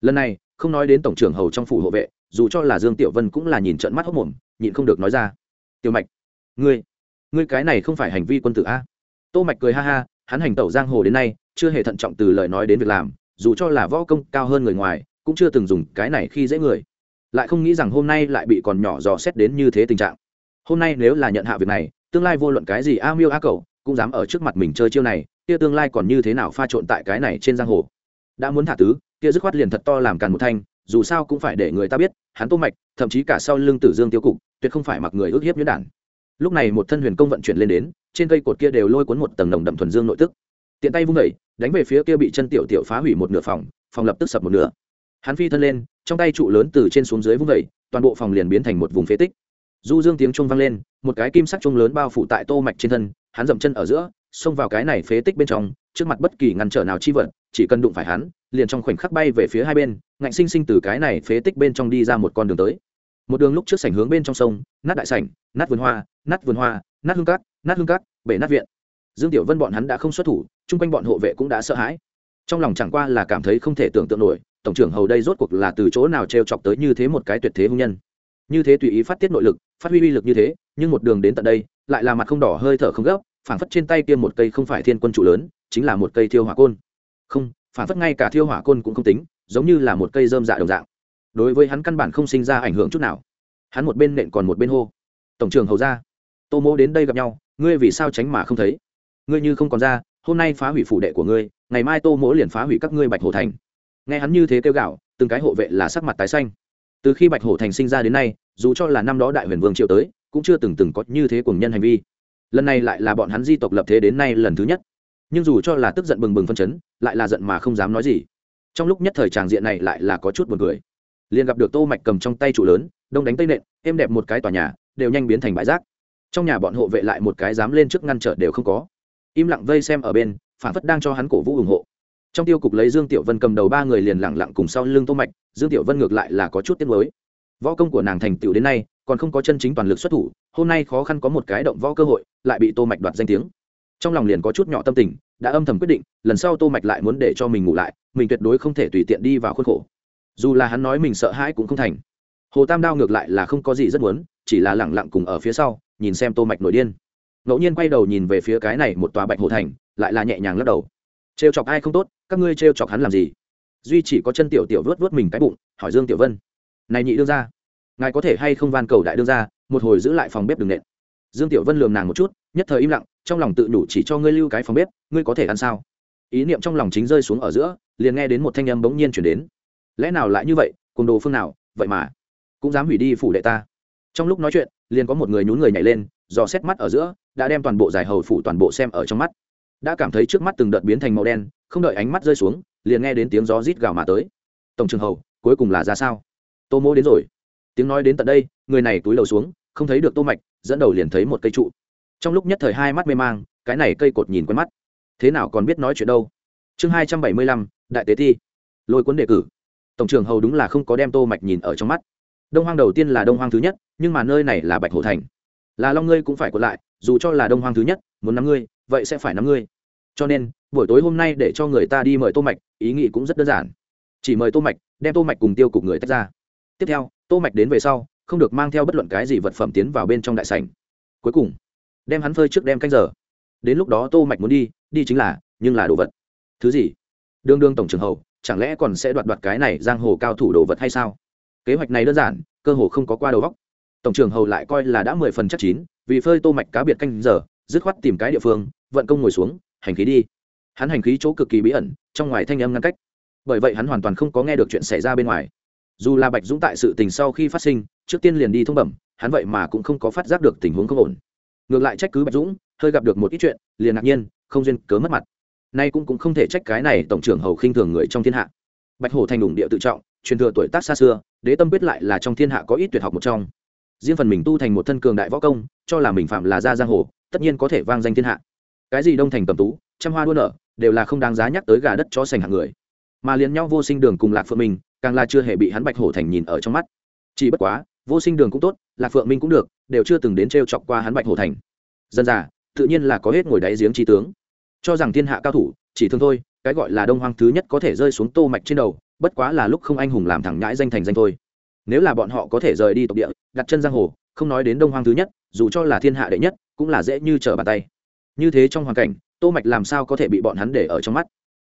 Lần này, không nói đến tổng trưởng hầu trong phủ hộ vệ, dù cho là dương tiểu vân cũng là nhìn trận mắt hốc mồm, nhịn không được nói ra. Tiểu mạch, ngươi ngươi cái này không phải hành vi quân tử a? Tô mạch cười ha ha, hắn hành tẩu giang hồ đến nay, chưa hề thận trọng từ lời nói đến việc làm, dù cho là võ công cao hơn người ngoài cũng chưa từng dùng cái này khi dễ người. Lại không nghĩ rằng hôm nay lại bị còn nhỏ dò xét đến như thế tình trạng. Hôm nay nếu là nhận hạ việc này, tương lai vô luận cái gì a miêu a cầu cũng dám ở trước mặt mình chơi chiêu này, kia tương lai còn như thế nào pha trộn tại cái này trên giang hồ? Đã muốn thả tứ, kia dứt khoát liền thật to làm càn một thanh, dù sao cũng phải để người ta biết, hắn tô mạch, thậm chí cả sau lưng tử dương tiêu cục, tuyệt không phải mặc người ước hiếp nhuyễn đản. Lúc này một thân huyền công vận chuyển lên đến, trên cây cột kia đều lôi cuốn một tầng nồng đậm thuần dương nội tức. Tiện tay vung đẩy đánh về phía kia bị chân tiểu tiểu phá hủy một nửa phòng phòng lập tức sập một nửa hắn phi thân lên, trong tay trụ lớn từ trên xuống dưới vung đẩy toàn bộ phòng liền biến thành một vùng phế tích. Du dương tiếng trung vang lên, một cái kim sắc trung lớn bao phủ tại tô mạch trên thân, hắn dậm chân ở giữa, xông vào cái này phế tích bên trong, trước mặt bất kỳ ngăn trở nào chi vật, chỉ cần đụng phải hắn, liền trong khoảnh khắc bay về phía hai bên, ngạnh sinh sinh từ cái này phế tích bên trong đi ra một con đường tới. Một đường lúc trước sảnh hướng bên trong sông, nát đại sảnh, nát vườn hoa, nát vườn hoa, nát hương cát, nát hương cát, bể nát viện. Dương tiểu vân bọn hắn đã không xuất thủ, chung quanh bọn hộ vệ cũng đã sợ hãi. Trong lòng chẳng qua là cảm thấy không thể tưởng tượng nổi tổng trưởng hầu đây rốt cuộc là từ chỗ nào t chọc tới như thế một cái tuyệt thế hung nhân. Như thế tùy ý phát tiết nội lực, phát huy uy lực như thế, nhưng một đường đến tận đây, lại là mặt không đỏ hơi thở không gấp, phảng phất trên tay kia một cây không phải thiên quân trụ lớn, chính là một cây thiêu hỏa côn. Không, phảng phất ngay cả thiêu hỏa côn cũng không tính, giống như là một cây dơm dạ đồng dạng. Đối với hắn căn bản không sinh ra ảnh hưởng chút nào. Hắn một bên nện còn một bên hô. Tổng trưởng hầu ra, tô mô đến đây gặp nhau, ngươi vì sao tránh mà không thấy? Ngươi như không còn ra, hôm nay phá hủy phủ đệ của ngươi, ngày mai tô mỗ liền phá hủy các ngươi bạch hồ thành nghe hắn như thế kêu gạo, từng cái hộ vệ là sắc mặt tái xanh. Từ khi bạch hổ thành sinh ra đến nay, dù cho là năm đó đại huyền vương triệu tới, cũng chưa từng từng có như thế cùng nhân hành vi. Lần này lại là bọn hắn di tộc lập thế đến nay lần thứ nhất. Nhưng dù cho là tức giận bừng bừng phân chấn, lại là giận mà không dám nói gì. Trong lúc nhất thời tràng diện này lại là có chút buồn cười. Liền gặp được tô mạch cầm trong tay trụ lớn, đông đánh tây nện, êm đẹp một cái tòa nhà, đều nhanh biến thành bãi rác. Trong nhà bọn hộ vệ lại một cái dám lên trước ngăn trở đều không có. Im lặng vây xem ở bên, phản phất đang cho hắn cổ vũ ủng hộ trong tiêu cục lấy dương tiểu vân cầm đầu ba người liền lẳng lặng cùng sau lưng tô mạch, dương tiểu vân ngược lại là có chút tiếc nuối. Võ công của nàng thành tựu đến nay, còn không có chân chính toàn lực xuất thủ, hôm nay khó khăn có một cái động võ cơ hội, lại bị tô mạch đoạt danh tiếng. Trong lòng liền có chút nhỏ tâm tình, đã âm thầm quyết định, lần sau tô mạch lại muốn để cho mình ngủ lại, mình tuyệt đối không thể tùy tiện đi vào khuôn khổ. Dù là hắn nói mình sợ hãi cũng không thành. Hồ tam đao ngược lại là không có gì rất muốn, chỉ là lẳng lặng cùng ở phía sau, nhìn xem tô mạch nổi điên. Ngẫu nhiên quay đầu nhìn về phía cái này một tòa bạch hồ thành, lại là nhẹ nhàng lắc đầu. Trêu chọc ai không tốt các ngươi trêu chọc hắn làm gì? Duy chỉ có chân tiểu tiểu vớt vớt mình cái bụng, hỏi dương tiểu vân. Này nhị đương ra ngài có thể hay không van cầu đại đương ra một hồi giữ lại phòng bếp đường nện. Dương tiểu vân lườm nàng một chút, nhất thời im lặng, trong lòng tự đủ chỉ cho ngươi lưu cái phòng bếp, ngươi có thể ăn sao? Ý niệm trong lòng chính rơi xuống ở giữa, liền nghe đến một thanh âm bỗng nhiên chuyển đến. Lẽ nào lại như vậy, cùng đồ phương nào, vậy mà cũng dám hủy đi phủ đệ ta. Trong lúc nói chuyện, liền có một người nhún người nhảy lên, dò xét mắt ở giữa, đã đem toàn bộ giải hầu phủ toàn bộ xem ở trong mắt đã cảm thấy trước mắt từng đợt biến thành màu đen, không đợi ánh mắt rơi xuống, liền nghe đến tiếng gió rít gào mà tới. Tổng trường hầu, cuối cùng là ra sao? Tô mô đến rồi. Tiếng nói đến tận đây, người này túi lầu xuống, không thấy được tô mạch, dẫn đầu liền thấy một cây trụ. Trong lúc nhất thời hai mắt mê mang, cái này cây cột nhìn quen mắt. Thế nào còn biết nói chuyện đâu? Chương hai trăm bảy mươi lăm, đại tế thi lôi cuốn đề cử. Tổng trưởng hầu đúng là không có đem tô mạch nhìn ở trong mắt. Đông hoang đầu tiên là đông hoang thứ nhất, nhưng mà nơi này là bạch hổ thành. Là long ngươi cũng phải quật lại, dù cho là đông hoang thứ nhất, muốn nắm ngươi vậy sẽ phải nắm ngươi. Cho nên, buổi tối hôm nay để cho người ta đi mời tô mạch, ý nghĩ cũng rất đơn giản. Chỉ mời tô mạch, đem tô mạch cùng tiêu cục người tách ra. Tiếp theo, tô mạch đến về sau, không được mang theo bất luận cái gì vật phẩm tiến vào bên trong đại sảnh. Cuối cùng, đem hắn phơi trước đem canh giờ. Đến lúc đó tô mạch muốn đi đi chính là, nhưng là đồ vật. Thứ gì? Đương đương tổng trưởng hầu, chẳng lẽ còn sẽ đoạt đoạt cái này giang hồ cao thủ đồ vật hay sao? Kế hoạch này đơn giản, cơ hồ không có qua đầu góc tổng trưởng hầu lại coi là đã mười phần chắc chín, vì phơi tô mạch cá biệt canh giờ, dứt khoát tìm cái địa phương vận công ngồi xuống, hành khí đi. Hắn hành khí chỗ cực kỳ bí ẩn, trong ngoài thanh âm ngăn cách. Bởi vậy hắn hoàn toàn không có nghe được chuyện xảy ra bên ngoài. Dù là bạch dũng tại sự tình sau khi phát sinh, trước tiên liền đi thông bẩm, hắn vậy mà cũng không có phát giác được tình huống không ổn. Ngược lại trách cứ bạch dũng, hơi gặp được một ít chuyện, liền ngạc nhiên, không duyên cớ mất mặt. Nay cũng cũng không thể trách cái này tổng trưởng hầu khinh thường người trong thiên hạ. Bạch hổ thành đủng địa tự trọng, truyền thừa tuổi tác xa xưa, đế tâm biết lại là trong thiên hạ có ít tuyệt học một trong. Riêng phần mình tu thành một thân cường đại võ công, cho là mình phạm là gia giang hồ, tất nhiên có thể vang danh thiên hạ cái gì đông thành cầm tú, trăm hoa đua nở, đều là không đáng giá nhắc tới gà đất cho sành hạng người. Mà liền nhau vô sinh đường cùng lạc phượng minh, càng là chưa hề bị hắn bạch hổ thành nhìn ở trong mắt. Chỉ bất quá, vô sinh đường cũng tốt, lạc phượng minh cũng được, đều chưa từng đến t r e o chọc qua hắn bạch hổ thành. Dân già, tự nhiên là có hết ngồi đáy giếng trí tướng. Cho rằng thiên hạ cao thủ, chỉ thương thôi, cái gọi là đông hoang thứ nhất có thể rơi xuống tô mạch trên đầu, bất quá là lúc không anh hùng làm thẳng nhãi danh thành danh thôi. Nếu là bọn họ có thể rời đi tộc địa, đặt chân giang hồ, không nói đến đông hoang thứ nhất, dù cho là thiên hạ đệ nhất, cũng là dễ như trở bàn tay như thế trong hoàn cảnh, tô mạch làm sao có thể bị bọn hắn để ở trong mắt?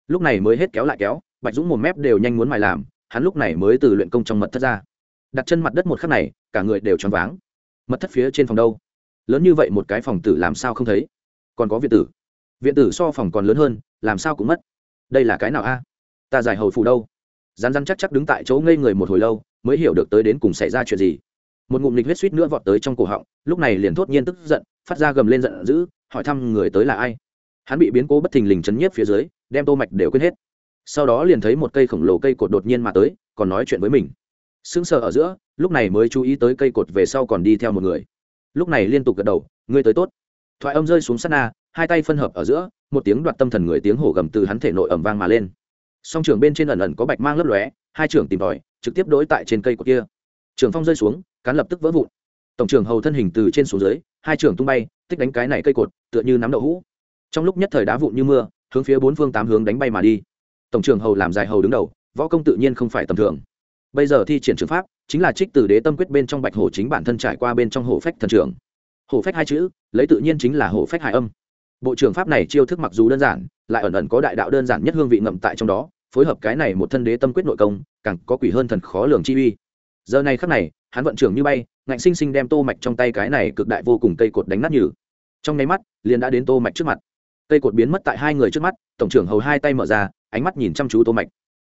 Lúc này mới hết kéo lại kéo, bạch dũng một mép đều nhanh muốn mài làm, hắn lúc này mới từ luyện công trong mật thất ra. Đặt chân mặt đất một khắc này, cả người đều choáng váng. Mật thất phía trên phòng đâu? Lớn như vậy một cái phòng tử làm sao không thấy? Còn có viện tử. Viện tử so phòng còn lớn hơn, làm sao cũng mất. Đây là cái nào a? Ta giải hầu phủ đâu? Rán rán chắc chắc đứng tại chỗ ngây người một hồi lâu, mới hiểu được tới đến cùng xảy ra chuyện gì. Một ngụm lịch huyết suýt nữa vọt tới trong cổ họng, lúc này liền thốt nhiên tức giận phát ra gầm lên giận dữ, hỏi thăm người tới là ai. Hắn bị biến cố bất thình lình chấn nhiếp phía dưới, đem tô mạch đều quên hết. Sau đó liền thấy một cây khổng lồ cây cột đột nhiên mà tới, còn nói chuyện với mình. Sững sờ ở giữa, lúc này mới chú ý tới cây cột về sau còn đi theo một người. Lúc này liên tục gật đầu, ngươi tới tốt. Thoại âm rơi xuống sát na, hai tay phân hợp ở giữa, một tiếng đoạt tâm thần người tiếng hổ gầm từ hắn thể nội ầm vang mà lên. Song trưởng bên trên ẩn ẩn có bạch mang lấp lóe, hai trưởng tìm tòi, trực tiếp đối tại trên cây cột kia. Trường phong rơi xuống, cán lập tức vỡ vụn tổng trưởng hầu thân hình từ trên xuống dưới, hai trưởng tung bay tích đánh cái này cây cột, tựa như nắm đậu hũ. Trong lúc nhất thời đá vụn như mưa, hướng phía bốn phương tám hướng đánh bay mà đi. Tổng trưởng hầu làm dài hầu đứng đầu, võ công tự nhiên không phải tầm thường. Bây giờ thi triển trường pháp, chính là trích từ đế tâm quyết bên trong bạch hổ chính bản thân trải qua bên trong hổ phách thần trưởng hổ phách hai chữ, lấy tự nhiên chính là hổ phách hải âm. Bộ trưởng pháp này chiêu thức mặc dù đơn giản, lại ẩn ẩn có đại đạo đơn giản nhất hương vị ngậm tại trong đó, phối hợp cái này một thân đế tâm quyết nội công, càng có quỷ hơn thần khó lường chi uy. Giờ này khắc này, hắn vận trưởng như bay ngạnh sinh sinh đem tô mạch trong tay cái này cực đại vô cùng cây cột đánh nát nhừ. Trong nháy mắt, liền đã đến tô mạch trước mặt. Cây cột biến mất tại hai người trước mắt, tổng trưởng hầu hai tay mở ra, ánh mắt nhìn chăm chú tô mạch.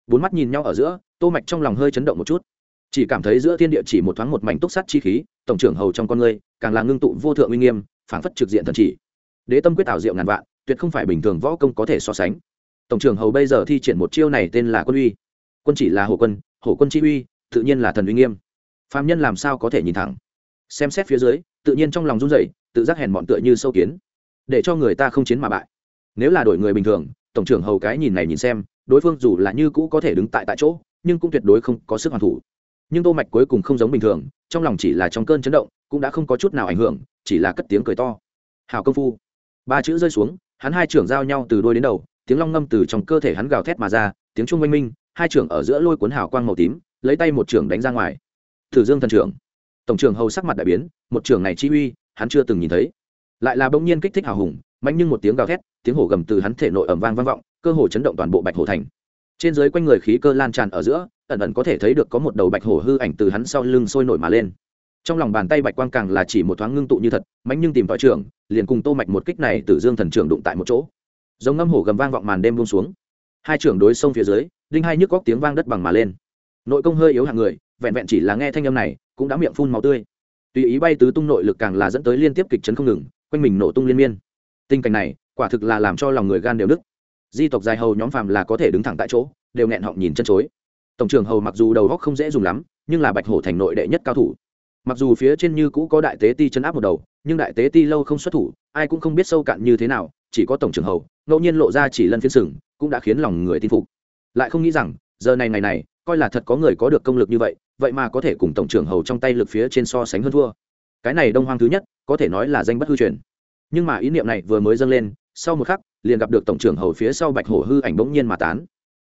Bốn mắt nhìn nhau ở giữa, tô mạch trong lòng hơi chấn động một chút. Chỉ cảm thấy giữa thiên địa chỉ một thoáng một mảnh túc sắt chi khí, tổng trưởng hầu trong con người, càng là ngưng tụ vô thượng uy nghiêm, phảng phất trực diện thần chỉ. Đế tâm quyết tạo diệu ngàn vạn, tuyệt không phải bình thường võ công có thể so sánh. Tổng trưởng hầu bây giờ thi triển một chiêu này tên là quân uy. Quân chỉ là hổ quân hổ quân chi uy, tự nhiên là thần uy nghiêm phạm nhân làm sao có thể nhìn thẳng? Xem xét phía dưới, tự nhiên trong lòng run rẩy, tự giác hèn mọn tựa như sâu kiến. Để cho người ta không chiến mà bại. Nếu là đổi người bình thường, tổng trưởng hầu cái nhìn này nhìn xem, đối phương dù là như cũ có thể đứng tại tại chỗ, nhưng cũng tuyệt đối không có sức hoàn thủ. Nhưng tô mạch cuối cùng không giống bình thường, trong lòng chỉ là trong cơn chấn động, cũng đã không có chút nào ảnh hưởng, chỉ là cất tiếng cười to. Hào công phu. Ba chữ rơi xuống, hắn hai trưởng giao nhau từ đôi đến đầu, tiếng long ngâm từ trong cơ thể hắn gào thét mà ra, tiếng trung oanh minh, hai trưởng ở giữa lôi cuốn hào quang màu tím, lấy tay một trưởng đánh ra ngoài thử dương thần trưởng. Tổng trưởng hầu sắc mặt đại biến, một trưởng này chi uy, hắn chưa từng nhìn thấy. Lại là bỗng nhiên kích thích hào hùng, mạnh nhưng một tiếng gào thét, tiếng hổ gầm từ hắn thể nội ẩm vang vang vọng, cơ hồ chấn động toàn bộ bạch hổ thành. Trên dưới quanh người khí cơ lan tràn ở giữa, ẩn ẩn có thể thấy được có một đầu bạch hổ hư ảnh từ hắn sau lưng sôi nổi mà lên. Trong lòng bàn tay bạch quang càng là chỉ một thoáng ngưng tụ như thật, mạnh nhưng tìm tỏi trưởng, liền cùng tô mạch một kích này từ dương thần trưởng đụng tại một chỗ. Giống ngâm hổ gầm vang vọng màn đêm buông xuống. Hai trưởng đối sông phía dưới, đinh hai nhức góc tiếng vang đất bằng mà lên nội công hơi yếu hạng người, vẹn vẹn chỉ là nghe thanh âm này, cũng đã miệng phun máu tươi. Tùy ý bay tứ tung nội lực càng là dẫn tới liên tiếp kịch chấn không ngừng, quanh mình nổ tung liên miên. Tình cảnh này, quả thực là làm cho lòng người gan đều nứt. Di tộc dài hầu nhóm phàm là có thể đứng thẳng tại chỗ, đều nghẹn họng nhìn chân chối. Tổng trưởng hầu mặc dù đầu góc không dễ dùng lắm, nhưng là bạch hổ thành nội đệ nhất cao thủ. Mặc dù phía trên như cũ có đại tế ti chân áp một đầu, nhưng đại tế ti lâu không xuất thủ, ai cũng không biết sâu cạn như thế nào, chỉ có tổng trưởng hầu, ngẫu nhiên lộ ra chỉ lân phiên sừng, cũng đã khiến lòng người tin phục. Lại không nghĩ rằng, giờ này ngày này coi là thật có người có được công lực như vậy vậy mà có thể cùng tổng trưởng hầu trong tay lực phía trên so sánh hơn thua. Cái này đông hoang thứ nhất, có thể nói là danh bất hư truyền. Nhưng mà ý niệm này vừa mới dâng lên, sau một khắc, liền gặp được tổng trưởng hầu phía sau bạch hổ hư ảnh bỗng nhiên mà tán.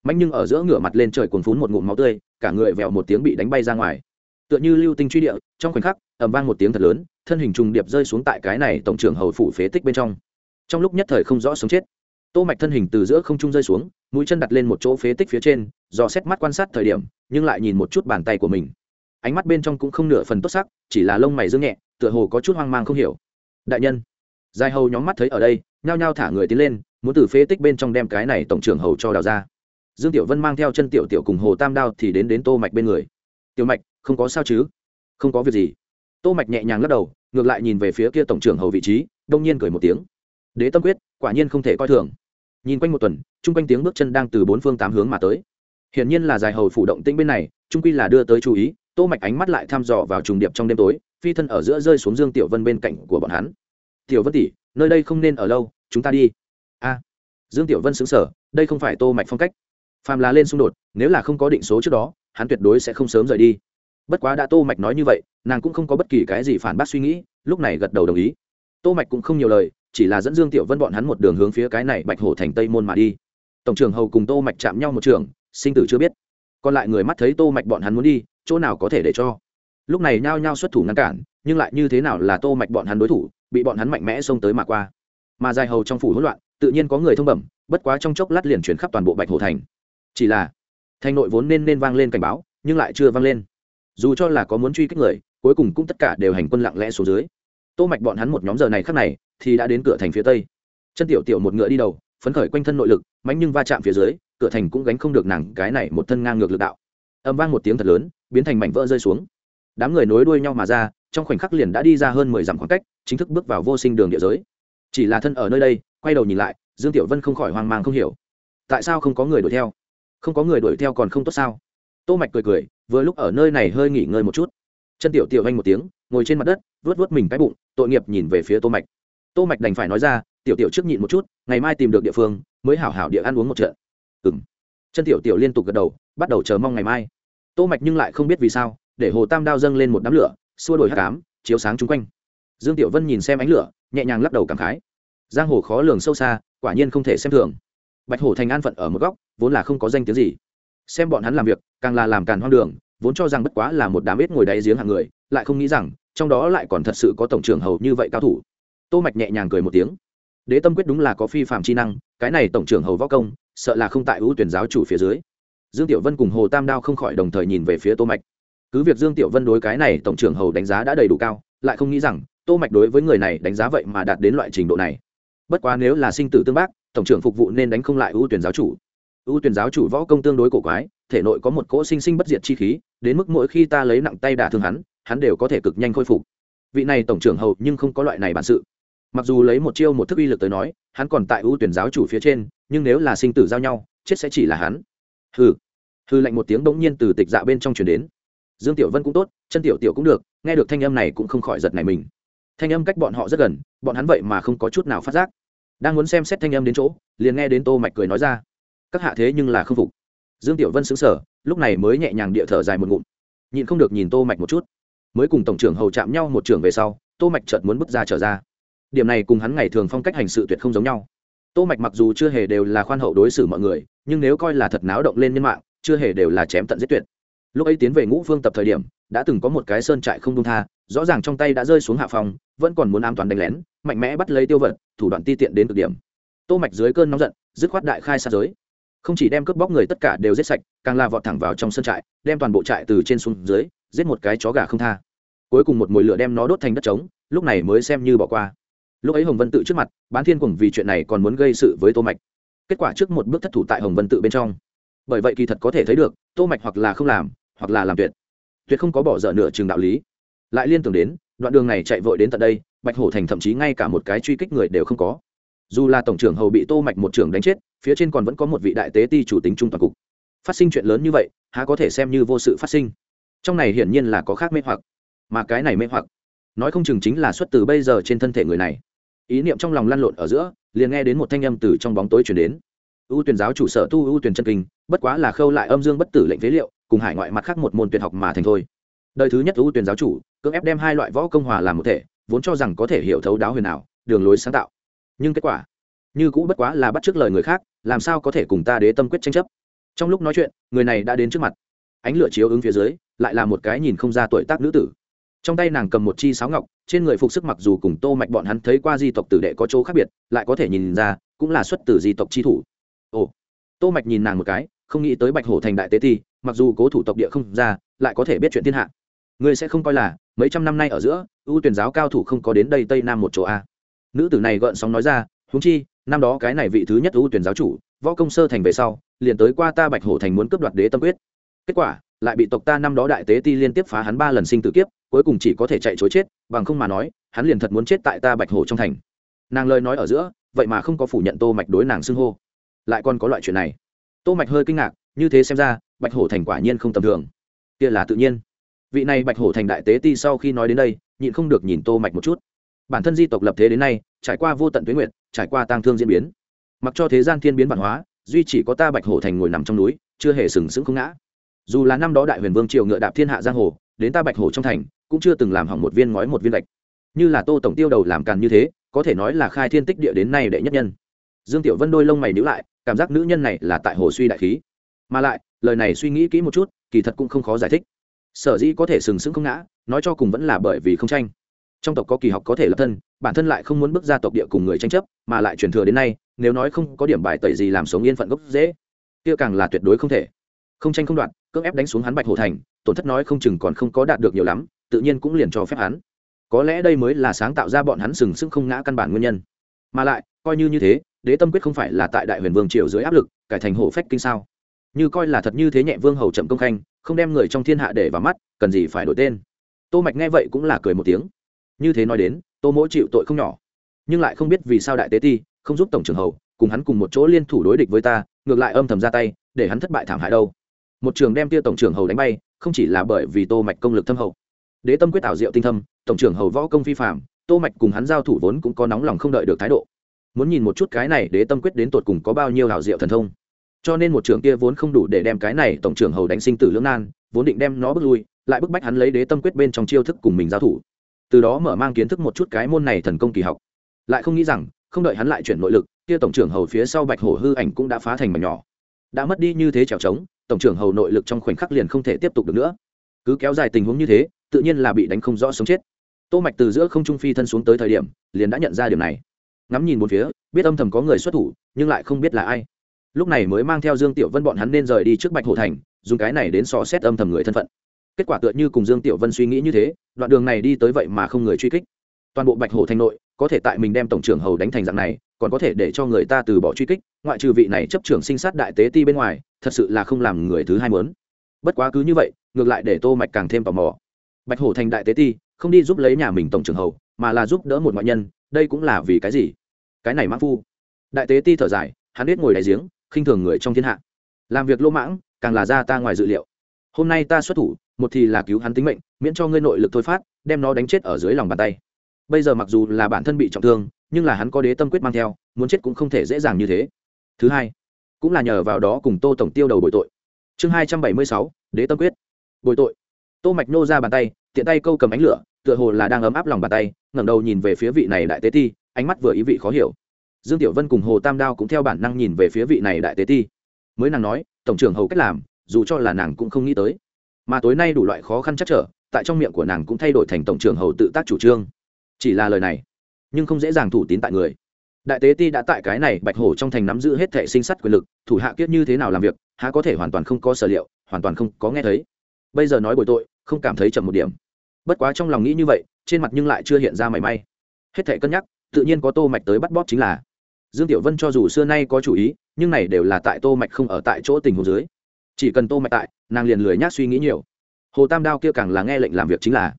Mạnh nhưng ở giữa ngửa mặt lên trời cuồn phún một ngụm máu tươi, cả người vèo một tiếng bị đánh bay ra ngoài. Tựa như lưu tinh truy địa, trong khoảnh khắc, ầm vang một tiếng thật lớn, thân hình trùng điệp rơi xuống tại cái này tổng trưởng hầu phủ phế tích bên trong. Trong lúc nhất thời không rõ sống chết, tô mạch thân hình từ giữa không trung rơi xuống mũi chân đặt lên một chỗ phế tích phía trên, do xét mắt quan sát thời điểm, nhưng lại nhìn một chút bàn tay của mình. Ánh mắt bên trong cũng không nửa phần tốt sắc, chỉ là lông mày dương nhẹ, tựa hồ có chút hoang mang không hiểu. Đại nhân, dài hầu nhóm mắt thấy ở đây, nhao nhao thả người tiến lên, muốn từ phế tích bên trong đem cái này tổng trưởng hầu cho đào ra. Dương tiểu vân mang theo chân tiểu tiểu cùng hồ tam đao thì đến đến tô mạch bên người. Tiểu mạch, không có sao chứ? Không có việc gì. Tô mạch nhẹ nhàng lắc đầu, ngược lại nhìn về phía kia tổng trưởng hầu vị trí, đông nhiên cười một tiếng. Đế tâm quyết, quả nhiên không thể coi thường nhìn quanh một tuần, chung quanh tiếng bước chân đang từ bốn phương tám hướng mà tới. Hiển nhiên là dài hầu phủ động tĩnh bên này trung quy là đưa tới chú ý, tô mạch ánh mắt lại thăm dò vào trùng điệp trong đêm tối, phi thân ở giữa rơi xuống dương tiểu vân bên cạnh của bọn hắn. Tiểu vân tỷ, nơi đây không nên ở lâu, chúng ta đi. A. Dương tiểu vân sững sở đây không phải tô mạch phong cách. Phàm là lên xung đột, nếu là không có định số trước đó, hắn tuyệt đối sẽ không sớm rời đi. Bất quá đã tô mạch nói như vậy, nàng cũng không có bất kỳ cái gì phản bác suy nghĩ, lúc này gật đầu đồng ý. Tô mạch cũng không nhiều lời chỉ là dẫn dương tiểu vân bọn hắn một đường hướng phía cái này bạch hổ thành tây môn mà đi. Tổng trưởng hầu cùng tô mạch chạm nhau một trường, sinh tử chưa biết. Còn lại người mắt thấy tô mạch bọn hắn muốn đi, chỗ nào có thể để cho? Lúc này nhao nhao xuất thủ ngăn cản, nhưng lại như thế nào là tô mạch bọn hắn đối thủ, bị bọn hắn mạnh mẽ xông tới mà qua. Mà dài hầu trong phủ hỗn loạn, tự nhiên có người thông bẩm, bất quá trong chốc lát liền chuyển khắp toàn bộ bạch hổ thành. Chỉ là, thành nội vốn nên nên vang lên cảnh báo, nhưng lại chưa vang lên. Dù cho là có muốn truy kích người, cuối cùng cũng tất cả đều hành quân lặng lẽ xuống dưới. Tô mạch bọn hắn một nhóm giờ này khác này thì đã đến cửa thành phía tây. Chân tiểu tiểu một ngựa đi đầu, phấn khởi quanh thân nội lực mánh nhưng va chạm phía dưới, cửa thành cũng gánh không được nàng cái này một thân ngang ngược lực đạo. Âm vang một tiếng thật lớn, biến thành mảnh vỡ rơi xuống. Đám người nối đuôi nhau mà ra, trong khoảnh khắc liền đã đi ra hơn mười dặm khoảng cách, chính thức bước vào vô sinh đường địa giới. Chỉ là thân ở nơi đây, quay đầu nhìn lại, dương tiểu vân không khỏi hoang mang không hiểu. Tại sao không có người đuổi theo? Không có người đuổi theo còn không tốt sao? Tô mạch cười cười, vừa lúc ở nơi này hơi nghỉ ngơi một chút. Chân tiểu tiểu anh một tiếng, ngồi trên mặt đất, vuốt vuốt mình cái bụng, tội nghiệp nhìn về phía tô mạch tô mạch đành phải nói ra, tiểu tiểu trước nhịn một chút, ngày mai tìm được địa phương, mới hảo hảo địa ăn uống một trận. Ừm. Chân tiểu tiểu liên tục gật đầu, bắt đầu chờ mong ngày mai. Tô mạch nhưng lại không biết vì sao, để hồ tam đao dâng lên một đám lửa, xua đuổi hắc ám, chiếu sáng chung quanh. Dương tiểu vân nhìn xem ánh lửa, nhẹ nhàng lắc đầu cảm khái. Giang hồ khó lường sâu xa, quả nhiên không thể xem thường. Bạch hổ thành an phận ở một góc, vốn là không có danh tiếng gì. Xem bọn hắn làm việc, càng là làm càng hoang đường, vốn cho rằng bất quá là một đám ít ngồi đáy giếng hạng người, lại không nghĩ rằng, trong đó lại còn thật sự có tổng trưởng hầu như vậy cao thủ tô mạch nhẹ nhàng cười một tiếng. Đế tâm quyết đúng là có phi phạm chi năng, cái này tổng trưởng hầu võ công, sợ là không tại ưu tuyển giáo chủ phía dưới. Dương tiểu vân cùng hồ tam đao không khỏi đồng thời nhìn về phía tô mạch. Cứ việc dương tiểu vân đối cái này tổng trưởng hầu đánh giá đã đầy đủ cao, lại không nghĩ rằng tô mạch đối với người này đánh giá vậy mà đạt đến loại trình độ này. Bất quá nếu là sinh tử tương bác, tổng trưởng phục vụ nên đánh không lại ưu tuyển giáo chủ. Ưu tuyển giáo chủ võ công tương đối cổ quái, thể nội có một cỗ sinh sinh bất diệt chi khí, đến mức mỗi khi ta lấy nặng tay đả thương hắn hắn đều có thể cực nhanh khôi phục. Vị này tổng trưởng hầu nhưng không có loại này bản sự mặc dù lấy một chiêu một thức uy lực tới nói, hắn còn tại ưu tuyển giáo chủ phía trên, nhưng nếu là sinh tử giao nhau, chết sẽ chỉ là hắn. Hừ. Hư lạnh một tiếng bỗng nhiên từ tịch dạ bên trong chuyển đến. Dương tiểu vân cũng tốt, chân tiểu tiểu cũng được, nghe được thanh âm này cũng không khỏi giật này mình. Thanh âm cách bọn họ rất gần, bọn hắn vậy mà không có chút nào phát giác. Đang muốn xem xét thanh âm đến chỗ, liền nghe đến tô mạch cười nói ra. Các hạ thế nhưng là không phục. Dương tiểu vân sững sờ, lúc này mới nhẹ nhàng địa thở dài một ngụm. Nhịn không được nhìn tô mạch một chút. Mới cùng tổng trưởng hầu chạm nhau một trường về sau, tô mạch chợt muốn bước ra trở ra điểm này cùng hắn ngày thường phong cách hành sự tuyệt không giống nhau. Tô mạch mặc dù chưa hề đều là khoan hậu đối xử mọi người, nhưng nếu coi là thật náo động lên nhân mạng, chưa hề đều là chém tận giết tuyệt. Lúc ấy tiến về ngũ phương tập thời điểm, đã từng có một cái sơn trại không đông tha, rõ ràng trong tay đã rơi xuống hạ phòng vẫn còn muốn an toàn đánh lén, mạnh mẽ bắt lấy tiêu vật, thủ đoạn ti tiện đến cực điểm. Tô mạch dưới cơn nóng giận, dứt khoát đại khai sát giới. Không chỉ đem cướp bóc người tất cả đều giết sạch, càng la vọt thẳng vào trong sân trại, đem toàn bộ trại từ trên xuống dưới, giết một cái chó gà không tha. Cuối cùng một mùi lửa đem nó đốt thành đất trống, lúc này mới xem như bỏ qua lúc ấy hồng vân tự trước mặt, bán thiên cùng vì chuyện này còn muốn gây sự với tô mạch. Kết quả trước một bước thất thủ tại hồng vân tự bên trong. Bởi vậy kỳ thật có thể thấy được, tô mạch hoặc là không làm, hoặc là làm tuyệt. Tuyệt không có bỏ dở nửa trường đạo lý. Lại liên tưởng đến, đoạn đường này chạy vội đến tận đây, bạch hổ thành thậm chí ngay cả một cái truy kích người đều không có. Dù là tổng trưởng hầu bị tô mạch một trưởng đánh chết, phía trên còn vẫn có một vị đại tế ti chủ tính trung toàn cục. Phát sinh chuyện lớn như vậy, há có thể xem như vô sự phát sinh. Trong này hiển nhiên là có khác mê hoặc. Mà cái này mê hoặc, nói không chừng chính là xuất từ bây giờ trên thân thể người này ý niệm trong lòng lăn lộn ở giữa, liền nghe đến một thanh âm từ trong bóng tối chuyển đến. Ưu tuyển giáo chủ sở tu ưu tuyển chân kinh, bất quá là khâu lại âm dương bất tử lệnh phế liệu, cùng hải ngoại mặt khác một môn tuyển học mà thành thôi. Đời thứ nhất ưu tuyển giáo chủ, cưỡng ép đem hai loại võ công hòa làm một thể, vốn cho rằng có thể hiểu thấu đáo huyền ảo, đường lối sáng tạo. Nhưng kết quả, như cũ bất quá là bắt t lời người khác, làm sao có thể cùng ta đế tâm quyết tranh chấp? Trong lúc nói chuyện, người này đã đến trước mặt. Ánh lửa chiếu ứng phía dưới, lại là một cái nhìn không ra tuổi tác nữ tử trong tay nàng cầm một chi sáo ngọc, trên người phục sức mặc dù cùng tô mạch bọn hắn thấy qua di tộc tử đệ có chỗ khác biệt, lại có thể nhìn ra, cũng là xuất từ di tộc chi thủ. Ồ. Tô mạch nhìn nàng một cái, không nghĩ tới bạch hổ thành đại tế ti, mặc dù cố thủ tộc địa không ra, lại có thể biết chuyện thiên hạ. Ngươi sẽ không coi là, mấy trăm năm nay ở giữa, ưu tuyển giáo cao thủ không có đến đây tây nam một chỗ a nữ tử này gợn sóng nói ra, huống chi, năm đó cái này vị thứ nhất ưu tuyển giáo chủ, võ công sơ thành về sau, liền tới qua ta bạch hổ thành muốn cướp đoạt đế tâm quyết kết quả, lại bị tộc ta năm đó đại tế ti liên tiếp phá hắn ba lần sinh tử kiếp, cuối cùng chỉ có thể chạy chối chết, bằng không mà nói, hắn liền thật muốn chết tại ta bạch hổ trong thành. Nàng lời nói ở giữa, vậy mà không có phủ nhận tô mạch đối nàng xưng hô. Lại còn có loại chuyện này. Tô mạch hơi kinh ngạc, như thế xem ra, bạch hổ thành quả nhiên không tầm thường. Kia là tự nhiên. Vị này bạch hổ thành đại tế ti sau khi nói đến đây, nhịn không được nhìn tô mạch một chút. Bản thân di tộc lập thế đến nay, trải qua vô tận tuyến nguyện trải qua tang thương diễn biến. Mặc cho thế gian thiên biến bản hóa, duy chỉ có ta bạch hổ thành ngồi nằm trong núi, chưa hề sừng sững không ngã dù là năm đó đại huyền vương triều ngựa đạp thiên hạ giang hồ, đến ta bạch hồ trong thành, cũng chưa từng làm hỏng một viên ngói một viên gạch. Như là tô tổng tiêu đầu làm càn như thế, có thể nói là khai thiên tích địa đến nay đệ nhất nhân. Dương tiểu vân đôi lông mày nhíu lại, cảm giác nữ nhân này là tại hồ suy đại khí. Mà lại, lời này suy nghĩ kỹ một chút, kỳ thật cũng không khó giải thích. Sở dĩ có thể sừng sững không ngã, nói cho cùng vẫn là bởi vì không tranh. Trong tộc có kỳ học có thể lập thân, bản thân lại không muốn bước ra tộc địa cùng người tranh chấp, mà lại truyền thừa đến nay, nếu nói không có điểm bài tẩy gì làm sống yên phận gốc dễ, kia càng là tuyệt đối không thể không tranh không đoạn cưỡng ép đánh xuống hắn bạch hổ thành, tổn thất nói không chừng còn không có đạt được nhiều lắm, tự nhiên cũng liền cho phép hắn. Có lẽ đây mới là sáng tạo ra bọn hắn sừng sững không ngã căn bản nguyên nhân. Mà lại, coi như như thế, đế tâm quyết không phải là tại đại huyền vương triều dưới áp lực, cải thành hổ phách kinh sao? Như coi là thật như thế nhẹ vương hầu chậm công khanh, không đem người trong thiên hạ để vào mắt, cần gì phải đổi tên? Tô mạch nghe vậy cũng là cười một tiếng. Như thế nói đến, tô mỗi chịu tội không nhỏ. Nhưng lại không biết vì sao đại tế ti không giúp tổng trưởng hầu, cùng hắn cùng một chỗ liên thủ đối địch với ta, ngược lại âm thầm ra tay, để hắn thất bại thảm hại đâu một trường đem tia tổng trưởng hầu đánh bay, không chỉ là bởi vì tô mạch công lực thâm hậu. Đế tâm quyết ảo diệu tinh thâm, tổng trưởng hầu võ công phi phạm tô mạch cùng hắn giao thủ vốn cũng có nóng lòng không đợi được thái độ. Muốn nhìn một chút cái này đế tâm quyết đến tột cùng có bao nhiêu ảo diệu thần thông. Cho nên một trường kia vốn không đủ để đem cái này tổng trưởng hầu đánh sinh tử lưỡng nan, vốn định đem nó bước lui, lại bức bách hắn lấy đế tâm quyết bên trong chiêu thức cùng mình giao thủ. Từ đó mở mang kiến thức một chút cái môn này thần công kỳ học. Lại không nghĩ rằng, không đợi hắn lại chuyển nội lực, kia tổng trưởng hầu phía sau bạch hổ hư ảnh cũng đã phá thành mảnh nhỏ. Đã mất đi như thế trèo trống tổng trưởng hầu nội lực trong khoảnh khắc liền không thể tiếp tục được nữa. Cứ kéo dài tình huống như thế, tự nhiên là bị đánh không rõ sống chết. Tô mạch từ giữa không trung phi thân xuống tới thời điểm, liền đã nhận ra điều này. Ngắm nhìn một phía, biết âm thầm có người xuất thủ, nhưng lại không biết là ai. Lúc này mới mang theo dương tiểu vân bọn hắn nên rời đi trước bạch hổ thành, dùng cái này đến so xét âm thầm người thân phận. Kết quả tựa như cùng dương tiểu vân suy nghĩ như thế, đoạn đường này đi tới vậy mà không người truy kích. Toàn bộ bạch hổ thành nội, có thể tại mình đem tổng trưởng hầu đánh thành dạng này còn có thể để cho người ta từ bỏ truy kích, ngoại trừ vị này chấp trưởng sinh sát đại tế ti bên ngoài, thật sự là không làm người thứ hai mớn bất quá cứ như vậy, ngược lại để tô mạch càng thêm tò mò. Bạch hổ thành đại tế ti, không đi giúp lấy nhà mình tổng trưởng hầu, mà là giúp đỡ một ngoại nhân, đây cũng là vì cái gì? Cái này mãng phu. Đại tế ti thở dài, hắn biết ngồi đại giếng, khinh thường người trong thiên hạ. Làm việc lỗ mãng, càng là ra ta ngoài dự liệu. Hôm nay ta xuất thủ, một thì là cứu hắn tính mệnh, miễn cho ngươi nội lực thôi phát, đem nó đánh chết ở dưới lòng bàn tay. Bây giờ mặc dù là bản thân bị trọng thương nhưng là hắn có đế tâm quyết mang theo, muốn chết cũng không thể dễ dàng như thế. Thứ hai, cũng là nhờ vào đó cùng tô tổng tiêu đầu bồi tội. Chương hai trăm bảy mươi sáu, đế tâm quyết. Bồi tội. Tô mạch nô ra bàn tay, tiện tay câu cầm ánh lửa, tựa hồ là đang ấm áp lòng bàn tay, ngẩng đầu nhìn về phía vị này đại tế ti, ánh mắt vừa ý vị khó hiểu. Dương tiểu vân cùng hồ tam đao cũng theo bản năng nhìn về phía vị này đại tế ti. Mới nàng nói, tổng trưởng hầu cách làm, dù cho là nàng cũng không nghĩ tới. Mà tối nay đủ loại khó khăn chắc trở, tại trong miệng của nàng cũng thay đổi thành tổng trưởng hầu tự tác chủ trương. Chỉ là lời này nhưng không dễ dàng thủ tín tại người. Đại tế ti đã tại cái này bạch hổ trong thành nắm giữ hết thệ sinh sắt quyền lực, thủ hạ kiết như thế nào làm việc, há có thể hoàn toàn không có sở liệu, hoàn toàn không có nghe thấy. Bây giờ nói bồi tội, không cảm thấy chậm một điểm. Bất quá trong lòng nghĩ như vậy, trên mặt nhưng lại chưa hiện ra mảy may. Hết thệ cân nhắc, tự nhiên có tô mạch tới bắt bóp chính là. Dương tiểu vân cho dù xưa nay có chủ ý, nhưng này đều là tại tô mạch không ở tại chỗ tình huống dưới. Chỉ cần tô mạch tại, nàng liền lười nhác suy nghĩ nhiều. Hồ tam đao kia càng là nghe lệnh làm việc chính là.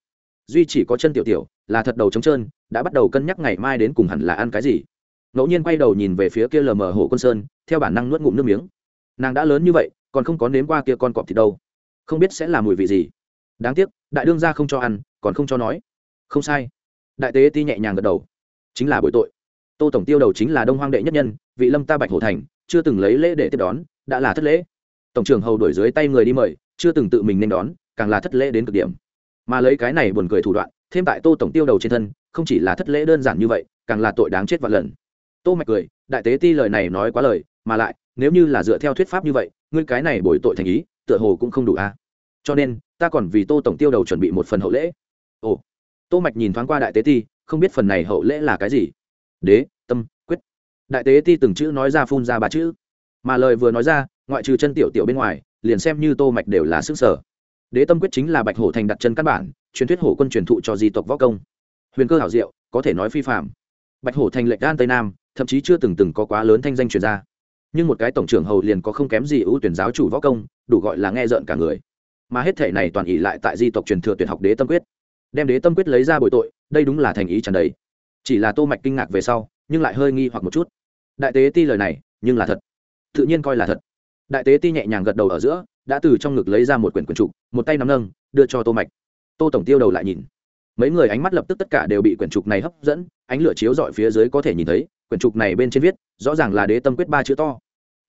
Duy chỉ có chân tiểu tiểu, là thật đầu trống trơn đã bắt đầu cân nhắc ngày mai đến cùng hẳn là ăn cái gì. Ngẫu nhiên quay đầu nhìn về phía kia lờ mờ hồ quân sơn, theo bản năng nuốt ngụm nước miếng. Nàng đã lớn như vậy, còn không có nếm qua kia con cọp thì đâu. Không biết sẽ là mùi vị gì. Đáng tiếc, đại đương gia không cho ăn, còn không cho nói. Không sai. Đại tế ti nhẹ nhàng gật đầu. Chính là bội tội. Tô tổng tiêu đầu chính là đông hoang đệ nhất nhân, vị lâm ta bạch hổ thành, chưa từng lấy lễ để tiếp đón, đã là thất lễ. Tổng trưởng hầu đổi dưới tay người đi mời, chưa từng tự mình nên đón, càng là thất lễ đến cực điểm. Mà lấy cái này buồn cười thủ đoạn, thêm tại tô tổng tiêu đầu trên thân không chỉ là thất lễ đơn giản như vậy, càng là tội đáng chết vạn lần. Tô mạch cười, đại tế ti lời này nói quá lời, mà lại, nếu như là dựa theo thuyết pháp như vậy, ngươi cái này bồi tội thành ý, tựa hồ cũng không đủ a. Cho nên, ta còn vì tô tổng tiêu đầu chuẩn bị một phần hậu lễ. Ồ. Tô mạch nhìn thoáng qua đại tế ti, không biết phần này hậu lễ là cái gì. Đế, tâm, quyết. Đại tế ti từng chữ nói ra phun ra ba chữ. Mà lời vừa nói ra, ngoại trừ chân tiểu tiểu bên ngoài, liền xem như tô mạch đều là sức sở. Đế tâm quyết chính là bạch hổ thành đặt chân căn bản, truyền thuyết hổ quân truyền thụ cho di tộc võ công huyền cơ hảo diệu, có thể nói phi phạm bạch hổ thành lệnh đan tây nam, thậm chí chưa từng từng có quá lớn thanh danh truyền ra nhưng một cái tổng trưởng hầu liền có không kém gì ưu tuyển giáo chủ võ công, đủ gọi là nghe rợn cả người. Mà hết thể này toàn ỉ lại tại di tộc truyền thừa tuyển học đế tâm quyết. Đem đế tâm quyết lấy ra bồi tội, đây đúng là thành ý trần đấy chỉ là tô mạch kinh ngạc về sau, nhưng lại hơi nghi hoặc một chút. Đại tế ti lời này, nhưng là thật. Tự nhiên coi là thật. Đại tế ti nhẹ nhàng gật đầu ở giữa, đã từ trong ngực lấy ra một quyển quyển trục, một tay nắm nâng, đưa cho tô mạch. Tô tổng tiêu đầu lại nhìn mấy người ánh mắt lập tức tất cả đều bị quyển trục này hấp dẫn, ánh lửa chiếu dọi phía dưới có thể nhìn thấy, quyển trục này bên trên viết, rõ ràng là đế tâm quyết ba chữ to.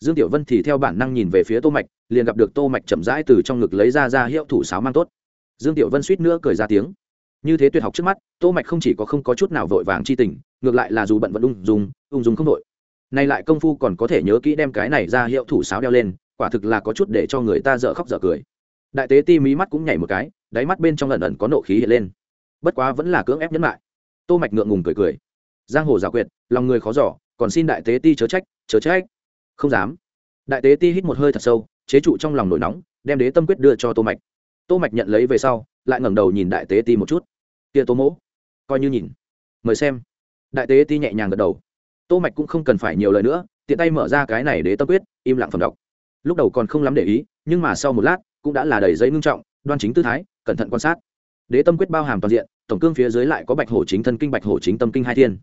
Dương tiểu vân thì theo bản năng nhìn về phía tô mạch, liền gặp được tô mạch chậm rãi từ trong ngực lấy ra ra hiệu thủ sáo mang tốt. Dương tiểu vân suýt nữa cười ra tiếng. Như thế tuyệt học trước mắt, tô mạch không chỉ có không có chút nào vội vàng chi tình, ngược lại là dù bận vẫn ung dung ung dung không đội. nay lại công phu còn có thể nhớ kỹ đem cái này ra hiệu thủ sáo đeo lên, quả thực là có chút để cho người ta dở khóc dở cười. Đại tế ti mí mắt cũng nhảy một cái, đáy mắt bên trong lần ẩn có nộ khí hiện lên bất quá vẫn là cưỡng ép nhẫn lại tô mạch ngượng ngùng cười cười. Giang hồ giả quyệt, lòng người khó giỏ còn xin đại tế ti chớ trách chớ trách. Không dám. Đại tế ti hít một hơi thật sâu, chế trụ trong lòng nổi nóng, đem đế tâm quyết đưa cho tô mạch. Tô mạch nhận lấy về sau, lại ngẩng đầu nhìn đại tế ti một chút. Kia tô mỗ, coi như nhìn. Mời xem. Đại tế ti nhẹ nhàng gật đầu. Tô mạch cũng không cần phải nhiều lời nữa, tiện tay mở ra cái này đế tâm quyết, im lặng phẩm đọc. Lúc đầu còn không lắm để ý, nhưng mà sau một lát, cũng đã là đầy giấy ngưng trọng, đoan chính tư thái, cẩn thận quan sát đế tâm quyết bao hàm toàn diện, tổng cương phía dưới lại có bạch hổ chính thân kinh, bạch hổ chính tâm kinh hai thiên.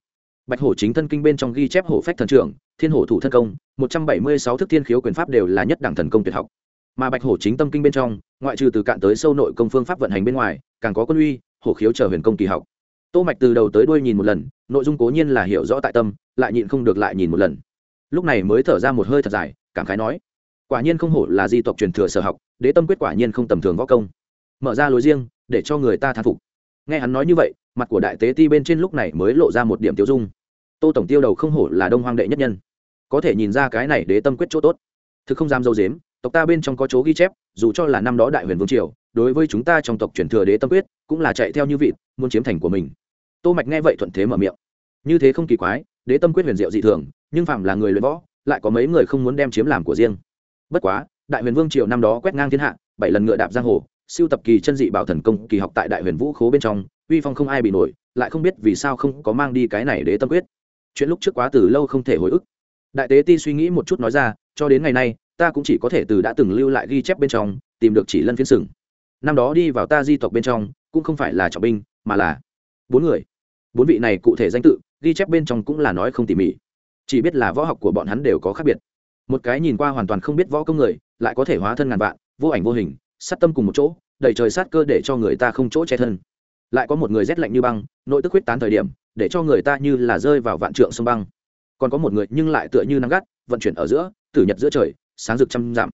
Bạch hổ chính thân kinh bên trong ghi chép hổ phách thần trưởng, thiên hổ thủ thân công, một trăm bảy mươi sáu thức thiên khiếu quyền pháp đều là nhất đẳng thần công tuyệt học. Mà bạch hổ chính tâm kinh bên trong, ngoại trừ từ cạn tới sâu nội công phương pháp vận hành bên ngoài, càng có quân uy, hổ khiếu chờ huyền công kỳ học. Tô mạch từ đầu tới đuôi nhìn một lần, nội dung cố nhiên là hiểu rõ tại tâm, lại nhịn không được lại nhìn một lần. Lúc này mới thở ra một hơi thật dài, cảm khái nói, quả nhiên không hổ là di tộc truyền thừa sở học, đế tâm quyết quả nhiên không tầm thường võ công. Mở ra lối riêng để cho người ta thán phục. Nghe hắn nói như vậy, mặt của đại tế ti bên trên lúc này mới lộ ra một điểm tiêu dung. Tô tổng tiêu đầu không hổ là đông hoang đệ nhất nhân. Có thể nhìn ra cái này đế tâm quyết chỗ tốt. Thực không dám dâu dếm, tộc ta bên trong có chỗ ghi chép, dù cho là năm đó đại huyền vương triều, đối với chúng ta trong tộc truyền thừa đế tâm quyết, cũng là chạy theo như vị muốn chiếm thành của mình. Tô mạch nghe vậy thuận thế mở miệng. Như thế không kỳ quái, đế tâm quyết huyền diệu dị thường, nhưng phạm là người luyện võ, lại có mấy người không muốn đem chiếm làm của riêng. Bất quá, đại huyền vương triều năm đó quét ngang thiên hạ, bảy lần ngựa đạp giang hồ siêu tập kỳ chân dị bảo thần công kỳ học tại đại huyền vũ khố bên trong, uy phong không ai bị nổi, lại không biết vì sao không có mang đi cái này đế tâm quyết. Chuyện lúc trước quá từ lâu không thể hồi ức. Đại tế ti suy nghĩ một chút nói ra, cho đến ngày nay, ta cũng chỉ có thể từ đã từng lưu lại ghi chép bên trong, tìm được chỉ lân phiến sừng. Năm đó đi vào ta di tộc bên trong, cũng không phải là trọng binh, mà là bốn người. Bốn vị này cụ thể danh tự, ghi chép bên trong cũng là nói không tỉ mỉ. Chỉ biết là võ học của bọn hắn đều có khác biệt. Một cái nhìn qua hoàn toàn không biết võ công người, lại có thể hóa thân ngàn vạn, vô ảnh vô hình sát tâm cùng một chỗ, đẩy trời sát cơ để cho người ta không chỗ che thân. Lại có một người rét lạnh như băng, nội tức huyết tán thời điểm, để cho người ta như là rơi vào vạn trượng sông băng. Còn có một người nhưng lại tựa như nắng gắt, vận chuyển ở giữa, tử nhật giữa trời, sáng rực trăm dặm.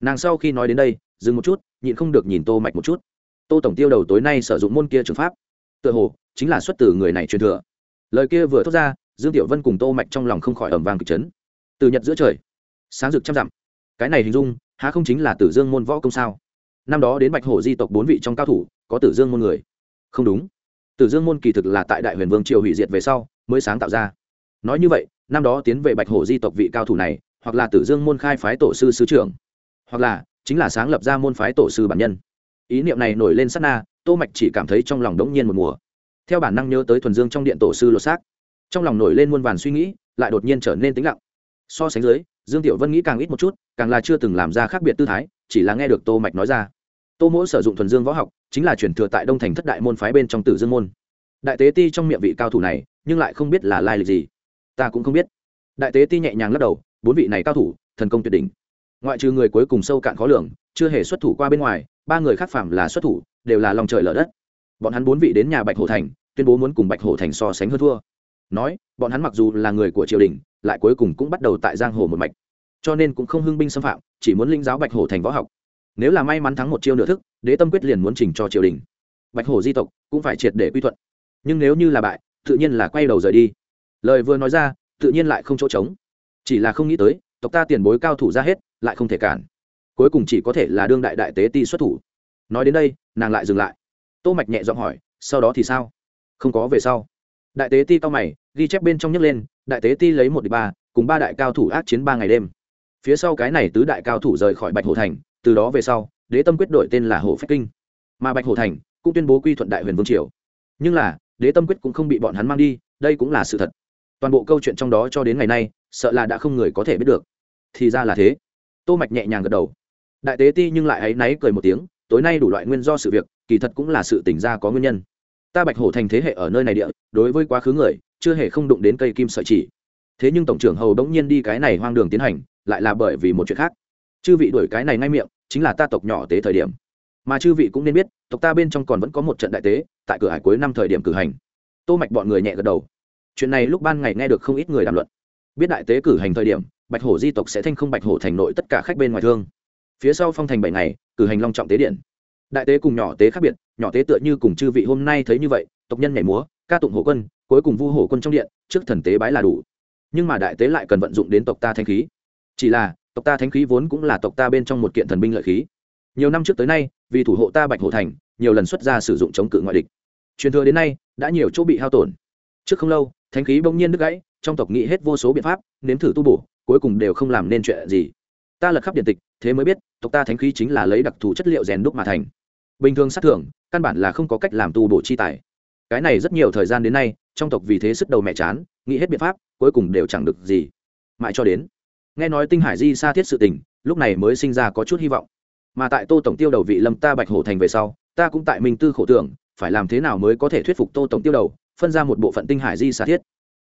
Nàng sau khi nói đến đây, dừng một chút, nhịn không được nhìn tô mạch một chút. Tô tổng tiêu đầu tối nay sử dụng môn kia trường pháp. Tựa hồ, chính là xuất từ người này truyền thừa. Lời kia vừa thốt ra, dương tiểu vân cùng tô mạch trong lòng không khỏi ẩm vang kịch chấn. Từ nhật giữa trời, sáng rực trăm dặm. Cái này hình dung, há không chính là tử dương môn võ công sao? Năm đó đến bạch hổ di tộc bốn vị trong cao thủ, có tử dương môn người. Không đúng. Tử dương môn kỳ thực là tại đại huyền vương triều hủy diệt về sau, mới sáng tạo ra. Nói như vậy, năm đó tiến về bạch hổ di tộc vị cao thủ này, hoặc là tử dương môn khai phái tổ sư sứ trưởng, hoặc là chính là sáng lập ra môn phái tổ sư bản nhân. Ý niệm này nổi lên sát na, tô mạch chỉ cảm thấy trong lòng đống nhiên một mùa. Theo bản năng nhớ tới thuần dương trong điện tổ sư lột xác, trong lòng nổi lên muôn vàn suy nghĩ, lại đột nhiên trở nên tĩnh lặng. So sánh dưới, dương tiểu vân nghĩ càng ít một chút, càng là chưa từng làm ra khác biệt tư thái, chỉ là nghe được tô mạch nói ra tô mỗ sử dụng thuần dương võ học, chính là chuyển thừa tại đông thành thất đại môn phái bên trong tử dương môn. Đại tế ti trong miệng vị cao thủ này, nhưng lại không biết là lai lịch gì. Ta cũng không biết. Đại tế ti nhẹ nhàng lắc đầu, bốn vị này cao thủ, thần công tuyệt đỉnh. Ngoại trừ người cuối cùng sâu cạn khó lường, chưa hề xuất thủ qua bên ngoài, ba người khác phạm là xuất thủ, đều là lòng trời lở đất. Bọn hắn bốn vị đến nhà bạch hổ thành, tuyên bố muốn cùng bạch hổ thành so sánh hơn thua. Nói, bọn hắn mặc dù là người của triều đình, lại cuối cùng cũng bắt đầu tại giang hồ một mạch. Cho nên cũng không hưng binh xâm phạm, chỉ muốn linh giáo bạch hổ thành võ học nếu là may mắn thắng một chiêu nửa thức, đế tâm quyết liền muốn trình cho triều đình. Bạch hổ di tộc cũng phải triệt để quy thuận. Nhưng nếu như là bại, tự nhiên là quay đầu rời đi. Lời vừa nói ra, tự nhiên lại không chỗ trống. Chỉ là không nghĩ tới, tộc ta tiền bối cao thủ ra hết, lại không thể cản. Cuối cùng chỉ có thể là đương đại đại tế ti xuất thủ. Nói đến đây, nàng lại dừng lại. Tô mạch nhẹ giọng hỏi, sau đó thì sao? Không có về sau. Đại tế ti cao mày, ghi chép bên trong nhấc lên, đại tế ti lấy một địch ba, cùng ba đại cao thủ ác chiến ba ngày đêm. Phía sau cái này tứ đại cao thủ rời khỏi bạch hổ thành từ đó về sau, đế tâm quyết đổi tên là hồ phách kinh. Mà bạch hồ thành cũng tuyên bố quy thuận đại huyền vương triều. Nhưng là, đế tâm quyết cũng không bị bọn hắn mang đi, đây cũng là sự thật. Toàn bộ câu chuyện trong đó cho đến ngày nay, sợ là đã không người có thể biết được. Thì ra là thế. Tô mạch nhẹ nhàng gật đầu. Đại tế ti nhưng lại ấy náy cười một tiếng, tối nay đủ loại nguyên do sự việc, kỳ thật cũng là sự tỉnh ra có nguyên nhân. Ta bạch hổ thành thế hệ ở nơi này địa, đối với quá khứ người, chưa hề không đụng đến cây kim sợi chỉ. Thế nhưng tổng trưởng hầu đống nhiên đi cái này hoang đường tiến hành, lại là bởi vì một chuyện khác chư vị đuổi cái này ngay miệng, chính là ta tộc nhỏ tế thời điểm. Mà chư vị cũng nên biết, tộc ta bên trong còn vẫn có một trận đại tế, tại cửa hải cuối năm thời điểm cử hành. Tô mạch bọn người nhẹ gật đầu. Chuyện này lúc ban ngày nghe được không ít người đàm luận. Biết đại tế cử hành thời điểm, bạch hổ di tộc sẽ thanh không bạch hổ thành nội tất cả khách bên ngoài thương. Phía sau phong thành bảy ngày, cử hành long trọng tế điện. Đại tế cùng nhỏ tế khác biệt, nhỏ tế tựa như cùng chư vị hôm nay thấy như vậy, tộc nhân nhảy múa, ca tụng hổ quân, cuối cùng vu hổ quân trong điện, trước thần tế bái là đủ. Nhưng mà đại tế lại cần vận dụng đến tộc ta thanh khí. Chỉ là tộc ta thánh khí vốn cũng là tộc ta bên trong một kiện thần binh lợi khí. Nhiều năm trước tới nay, vì thủ hộ ta bạch hồ thành, nhiều lần xuất ra sử dụng chống cự ngoại địch. Truyền thừa đến nay, đã nhiều chỗ bị hao tổn. Trước không lâu, thánh khí bỗng nhiên đứt gãy, trong tộc nghĩ hết vô số biện pháp, nếm thử tu bổ, cuối cùng đều không làm nên chuyện gì. Ta lật khắp điện tịch, thế mới biết, tộc ta thánh khí chính là lấy đặc thù chất liệu rèn đúc mà thành. Bình thường sát thưởng, căn bản là không có cách làm tu bổ chi tài. Cái này rất nhiều thời gian đến nay, trong tộc vì thế sức đầu mẹ chán, nghĩ hết biện pháp, cuối cùng đều chẳng được gì. Mãi cho đến nghe nói tinh hải di xa thiết sự tình, lúc này mới sinh ra có chút hy vọng. Mà tại tô tổng tiêu đầu vị lâm ta bạch hổ thành về sau, ta cũng tại minh tư khổ tưởng, phải làm thế nào mới có thể thuyết phục tô tổng tiêu đầu, phân ra một bộ phận tinh hải di xa thiết.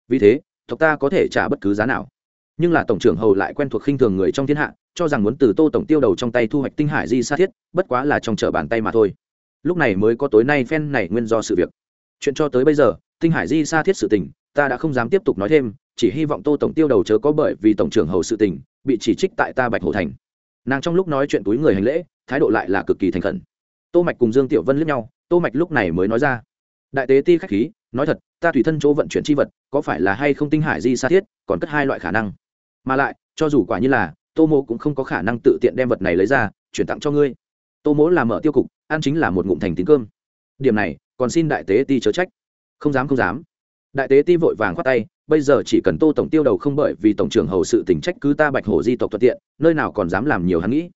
Vì thế, tộc ta có thể trả bất cứ giá nào. Nhưng là tổng trưởng hầu lại quen thuộc khinh thường người trong thiên hạ, cho rằng muốn từ tô tổng tiêu đầu trong tay thu hoạch tinh hải di sa thiết, bất quá là trong chở bàn tay mà thôi. Lúc này mới có tối nay phen này nguyên do sự việc. Chuyện cho tới bây giờ, tinh hải di sa thiết sự tình, ta đã không dám tiếp tục nói thêm chỉ hy vọng tô tổng tiêu đầu chớ có bởi vì tổng trưởng hầu sự tình, bị chỉ trích tại ta bạch hồ thành. Nàng trong lúc nói chuyện túi người hành lễ, thái độ lại là cực kỳ thành khẩn. Tô mạch cùng dương tiểu vân liếc nhau, tô mạch lúc này mới nói ra. Đại tế ti khách khí, nói thật, ta tùy thân chỗ vận chuyển chi vật, có phải là hay không tinh hải di xa thiết, còn cất hai loại khả năng. Mà lại, cho dù quả như là, tô mỗ cũng không có khả năng tự tiện đem vật này lấy ra, chuyển tặng cho ngươi. Tô mỗ làm mở tiêu cục, ăn chính là một ngụm thành tín cơm. Điểm này, còn xin đại tế ti chớ trách. Không dám không dám đại tế ti vội vàng khoát tay, bây giờ chỉ cần tô tổng tiêu đầu không bởi vì tổng trưởng hầu sự tỉnh trách cứ ta bạch hổ di tộc thuận tiện, nơi nào còn dám làm nhiều hắn nghĩ.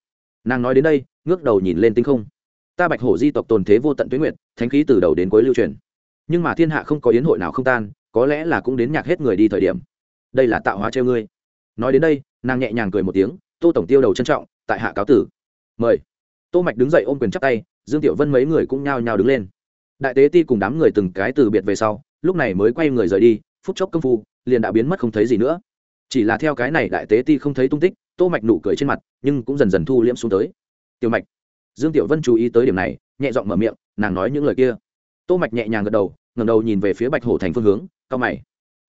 Nàng nói đến đây, ngước đầu nhìn lên tinh không. Ta bạch hổ di tộc tồn thế vô tận tuyến nguyện thánh khí từ đầu đến cuối lưu truyền. Nhưng mà thiên hạ không có yến hội nào không tan, có lẽ là cũng đến nhạc hết người đi thời điểm. Đây là tạo hóa treo ngươi. Nói đến đây, nàng nhẹ nhàng cười một tiếng, tô tổng tiêu đầu trân trọng, tại hạ cáo tử. Mời. Tô mạch đứng dậy ôm quyền chắp tay, dương tiểu vân mấy người cũng nhao nhao đứng lên đại tế ti cùng đám người từng cái từ biệt về sau, lúc này mới quay người rời đi, phút chốc công phu, liền đã biến mất không thấy gì nữa. Chỉ là theo cái này đại tế ti không thấy tung tích, tô mạch nụ cười trên mặt, nhưng cũng dần dần thu liễm xuống tới. Tiểu mạch. Dương tiểu vân chú ý tới điểm này, nhẹ giọng mở miệng, nàng nói những lời kia. Tô mạch nhẹ nhàng gật đầu, ngẩng đầu nhìn về phía bạch hổ thành phương hướng cao mày.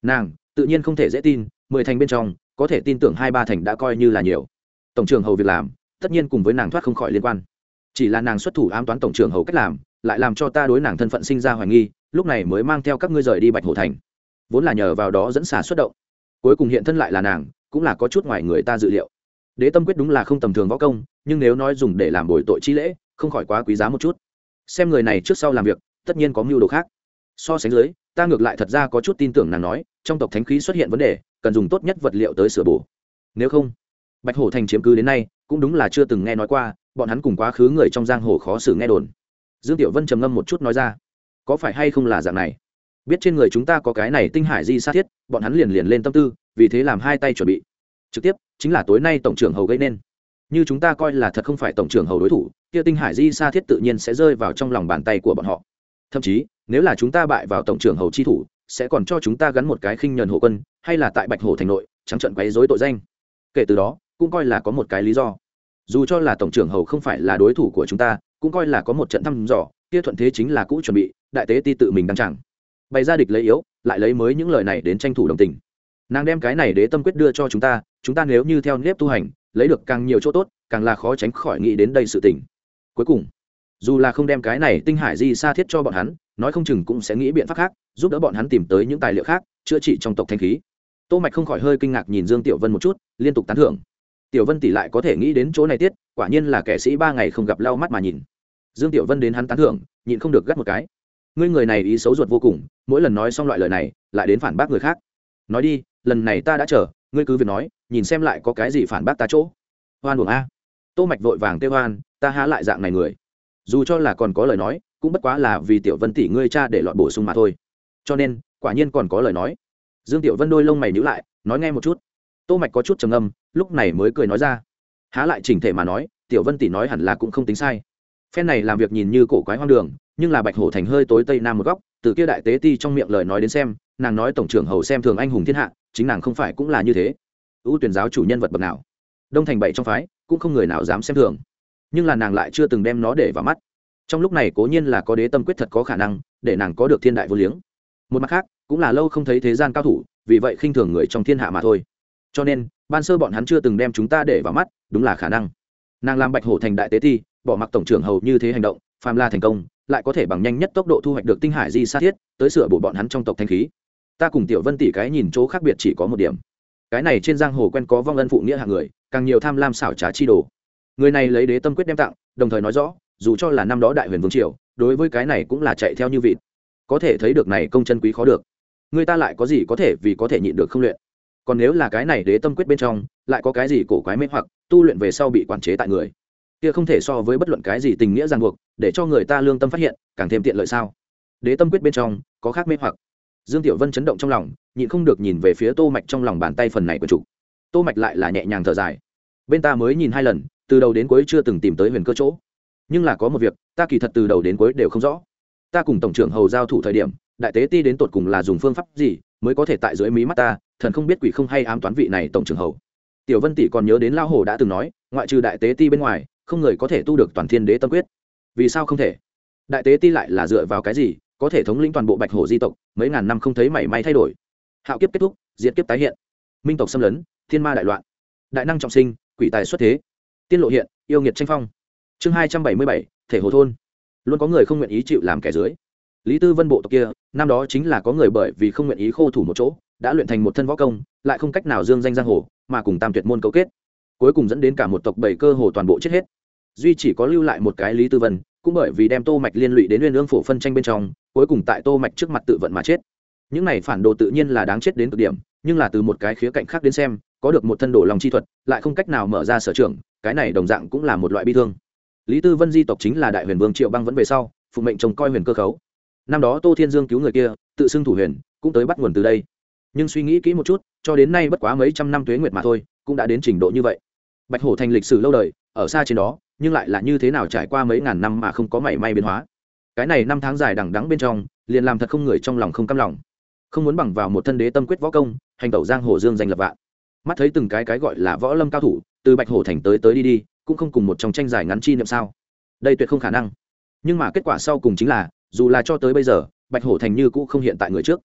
Nàng, tự nhiên không thể dễ tin, mười thành bên trong, có thể tin tưởng hai ba thành đã coi như là nhiều. Tổng trưởng hầu việc làm, tất nhiên cùng với nàng thoát không khỏi liên quan. Chỉ là nàng xuất thủ ám toán tổng trưởng hầu cách làm lại làm cho ta đối nàng thân phận sinh ra hoài nghi, lúc này mới mang theo các ngươi rời đi bạch hổ thành. Vốn là nhờ vào đó dẫn xả xuất động. Cuối cùng hiện thân lại là nàng, cũng là có chút ngoài người ta dự liệu. Đế tâm quyết đúng là không tầm thường võ công, nhưng nếu nói dùng để làm bồi tội chi lễ, không khỏi quá quý giá một chút. Xem người này trước sau làm việc, tất nhiên có mưu đồ khác. So sánh dưới, ta ngược lại thật ra có chút tin tưởng nàng nói, trong tộc thánh khí xuất hiện vấn đề, cần dùng tốt nhất vật liệu tới sửa bổ. Nếu không, bạch hổ thành chiếm cứ đến nay, cũng đúng là chưa từng nghe nói qua, bọn hắn cùng quá khứ người trong giang hồ khó xử nghe đồn dương tiểu vân trầm ngâm một chút nói ra, có phải hay không là dạng này? Biết trên người chúng ta có cái này tinh hải di sát thiết, bọn hắn liền liền lên tâm tư, vì thế làm hai tay chuẩn bị. Trực tiếp, chính là tối nay tổng trưởng hầu gây nên. Như chúng ta coi là thật không phải tổng trưởng hầu đối thủ, kia tinh hải di sa thiết tự nhiên sẽ rơi vào trong lòng bàn tay của bọn họ. Thậm chí, nếu là chúng ta bại vào tổng trưởng hầu chi thủ, sẽ còn cho chúng ta gắn một cái khinh nhờn hộ quân, hay là tại bạch hổ thành nội, trắng trận quấy dối tội danh. Kể từ đó, cũng coi là có một cái lý do. Dù cho là tổng trưởng hầu không phải là đối thủ của chúng ta cũng coi là có một trận thăm dò, kia thuận thế chính là cũ chuẩn bị, đại tế ti tự mình đăng chẳng bày ra địch lấy yếu, lại lấy mới những lời này đến tranh thủ đồng tình. Nàng đem cái này đế tâm quyết đưa cho chúng ta chúng ta nếu như theo nếp tu hành, lấy được càng nhiều chỗ tốt, càng là khó tránh khỏi nghĩ đến đây sự tình. Cuối cùng, dù là không đem cái này tinh hải di xa thiết cho bọn hắn, nói không chừng cũng sẽ nghĩ biện pháp khác, giúp đỡ bọn hắn tìm tới những tài liệu khác, chữa trị trong tộc thanh khí. Tô mạch không khỏi hơi kinh ngạc nhìn dương tiểu vân một chút, liên tục tán thưởng tiểu vân tỷ lại có thể nghĩ đến chỗ này tiết, quả nhiên là kẻ sĩ ba ngày không gặp lau mắt mà nhìn. Dương tiểu vân đến hắn tán thưởng, nhịn không được gắt một cái. Ngươi người này ý xấu ruột vô cùng, mỗi lần nói xong loại lời này, lại đến phản bác người khác. Nói đi, lần này ta đã chờ, ngươi cứ việc nói, nhìn xem lại có cái gì phản bác ta chỗ. Hoan buồng a. Tô mạch vội vàng kêu hoan, ta há lại dạng này người. Dù cho là còn có lời nói, cũng bất quá là vì tiểu vân tỷ ngươi cha để loại bổ sung mà thôi. Cho nên, quả nhiên còn có lời nói. Dương tiểu vân đôi lông mày nhíu lại, nói nghe một chút tô mạch có chút trầm âm lúc này mới cười nói ra. Há lại chỉnh thể mà nói, tiểu vân tỷ nói hẳn là cũng không tính sai. Phen này làm việc nhìn như cổ quái hoang đường, nhưng là bạch hổ thành hơi tối tây nam một góc, từ kia đại tế ti trong miệng lời nói đến xem, nàng nói tổng trưởng hầu xem thường anh hùng thiên hạ, chính nàng không phải cũng là như thế. Ưu tuyển giáo chủ nhân vật bậc nào? Đông thành bảy trong phái, cũng không người nào dám xem thường. Nhưng là nàng lại chưa từng đem nó để vào mắt. Trong lúc này cố nhiên là có đế tâm quyết thật có khả năng, để nàng có được thiên đại vô liếng. Một mặt khác, cũng là lâu không thấy thế gian cao thủ, vì vậy khinh thường người trong thiên hạ mà thôi cho nên, ban sơ bọn hắn chưa từng đem chúng ta để vào mắt, đúng là khả năng. Nàng làm bạch hổ thành đại tế thi bỏ mặc tổng trưởng hầu như thế hành động, phàm la thành công, lại có thể bằng nhanh nhất tốc độ thu hoạch được tinh hải di sa thiết, tới sửa bổ bọn hắn trong tộc thanh khí. Ta cùng tiểu vân tỷ cái nhìn chỗ khác biệt chỉ có một điểm. Cái này trên giang hồ quen có vong ân phụ nghĩa hạng người, càng nhiều tham lam xảo trá chi đồ. Người này lấy đế tâm quyết đem tặng, đồng thời nói rõ, dù cho là năm đó đại huyền vương triều, đối với cái này cũng là chạy theo như vịt. Có thể thấy được này công chân quý khó được. Người ta lại có gì có thể vì có thể nhịn được không luyện còn nếu là cái này đế tâm quyết bên trong, lại có cái gì cổ quái mê hoặc, tu luyện về sau bị quản chế tại người, kia không thể so với bất luận cái gì tình nghĩa ràng buộc, để cho người ta lương tâm phát hiện, càng thêm tiện lợi sao? Đế tâm quyết bên trong, có khác mê hoặc. Dương tiểu vân chấn động trong lòng, nhịn không được nhìn về phía tô mạch trong lòng bàn tay phần này của chủ. Tô mạch lại là nhẹ nhàng thở dài. Bên ta mới nhìn hai lần, từ đầu đến cuối chưa từng tìm tới huyền cơ chỗ. Nhưng là có một việc, ta kỳ thật từ đầu đến cuối đều không rõ. Ta cùng tổng trưởng hầu giao thủ thời điểm, đại tế ti đến tột cùng là dùng phương pháp gì, mới có thể tại dưới mí mắt ta thần không biết quỷ không hay ám toán vị này tổng trưởng hầu. Tiểu vân tỷ còn nhớ đến lao hồ đã từng nói, ngoại trừ đại tế ti bên ngoài, không người có thể tu được toàn thiên đế tâm quyết. Vì sao không thể? Đại tế ti lại là dựa vào cái gì, có thể thống lĩnh toàn bộ bạch hổ di tộc, mấy ngàn năm không thấy mảy may thay đổi. Hạo kiếp kết thúc, diệt kiếp tái hiện. Minh tộc xâm lấn, thiên ma đại loạn. Đại năng trọng sinh, quỷ tài xuất thế. Tiên lộ hiện, yêu nghiệt tranh phong. Chương hai trăm bảy mươi bảy, thể hồ thôn. Luôn có người không nguyện ý chịu làm kẻ dưới. Lý tư vân bộ tộc kia, năm đó chính là có người bởi vì không nguyện ý khô thủ một chỗ đã luyện thành một thân võ công, lại không cách nào dương danh giang hồ, mà cùng tam tuyệt môn cấu kết. Cuối cùng dẫn đến cả một tộc bảy cơ hồ toàn bộ chết hết. Duy chỉ có lưu lại một cái lý tư vân, cũng bởi vì đem tô mạch liên lụy đến nguyên ương phổ phân tranh bên trong, cuối cùng tại tô mạch trước mặt tự vận mà chết. Những này phản đồ tự nhiên là đáng chết đến cực điểm, nhưng là từ một cái khía cạnh khác đến xem, có được một thân đồ lòng chi thuật, lại không cách nào mở ra sở trường, cái này đồng dạng cũng là một loại bi thương. Lý tư vân di tộc chính là đại huyền vương triệu băng vẫn về sau, phụ mệnh trông coi huyền cơ khấu. Năm đó tô thiên dương cứu người kia, tự xưng thủ huyền, cũng tới bắt nguồn từ đây nhưng suy nghĩ kỹ một chút, cho đến nay bất quá mấy trăm năm tuế nguyệt mà thôi, cũng đã đến trình độ như vậy. Bạch hổ thành lịch sử lâu đời, ở xa trên đó, nhưng lại là như thế nào trải qua mấy ngàn năm mà không có mảy may biến hóa. Cái này năm tháng dài đằng đắng bên trong, liền làm thật không người trong lòng không căm lòng. Không muốn bằng vào một thân đế tâm quyết võ công, hành tẩu giang hồ dương danh lập vạn. Mắt thấy từng cái cái gọi là võ lâm cao thủ, từ bạch hổ thành tới tới đi đi, cũng không cùng một trong tranh giải ngắn chi niệm sao. Đây tuyệt không khả năng. Nhưng mà kết quả sau cùng chính là, dù là cho tới bây giờ, bạch hổ thành như cũ không hiện tại người trước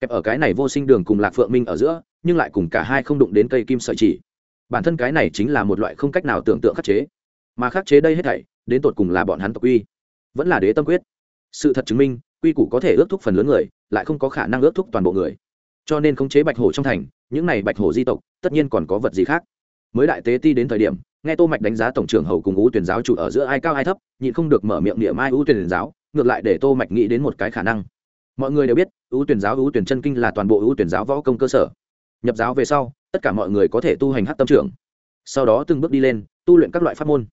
kẹp ở cái này vô sinh đường cùng lạc phượng minh ở giữa, nhưng lại cùng cả hai không đụng đến cây kim sợi chỉ. Bản thân cái này chính là một loại không cách nào tưởng tượng khắc chế. Mà khắc chế đây hết thảy, đến tột cùng là bọn hắn tộc quy. Vẫn là đế tâm quyết. Sự thật chứng minh, quy củ có thể ước thúc phần lớn người, lại không có khả năng ước thúc toàn bộ người. Cho nên khống chế bạch hổ trong thành, những này bạch hổ di tộc, tất nhiên còn có vật gì khác. Mới đại tế ti đến thời điểm, nghe tô mạch đánh giá tổng trưởng hầu cùng ưu tuyển giáo chủ ở giữa ai cao ai thấp, nhịn không được mở miệng niệm ai ưu tuyển giáo, ngược lại để tô mạch nghĩ đến một cái khả năng mọi người đều biết, ưu tuyển giáo, ưu tuyển chân kinh là toàn bộ ưu tuyển giáo võ công cơ sở. Nhập giáo về sau, tất cả mọi người có thể tu hành hát tâm trưởng. Sau đó từng bước đi lên, tu luyện các loại pháp môn.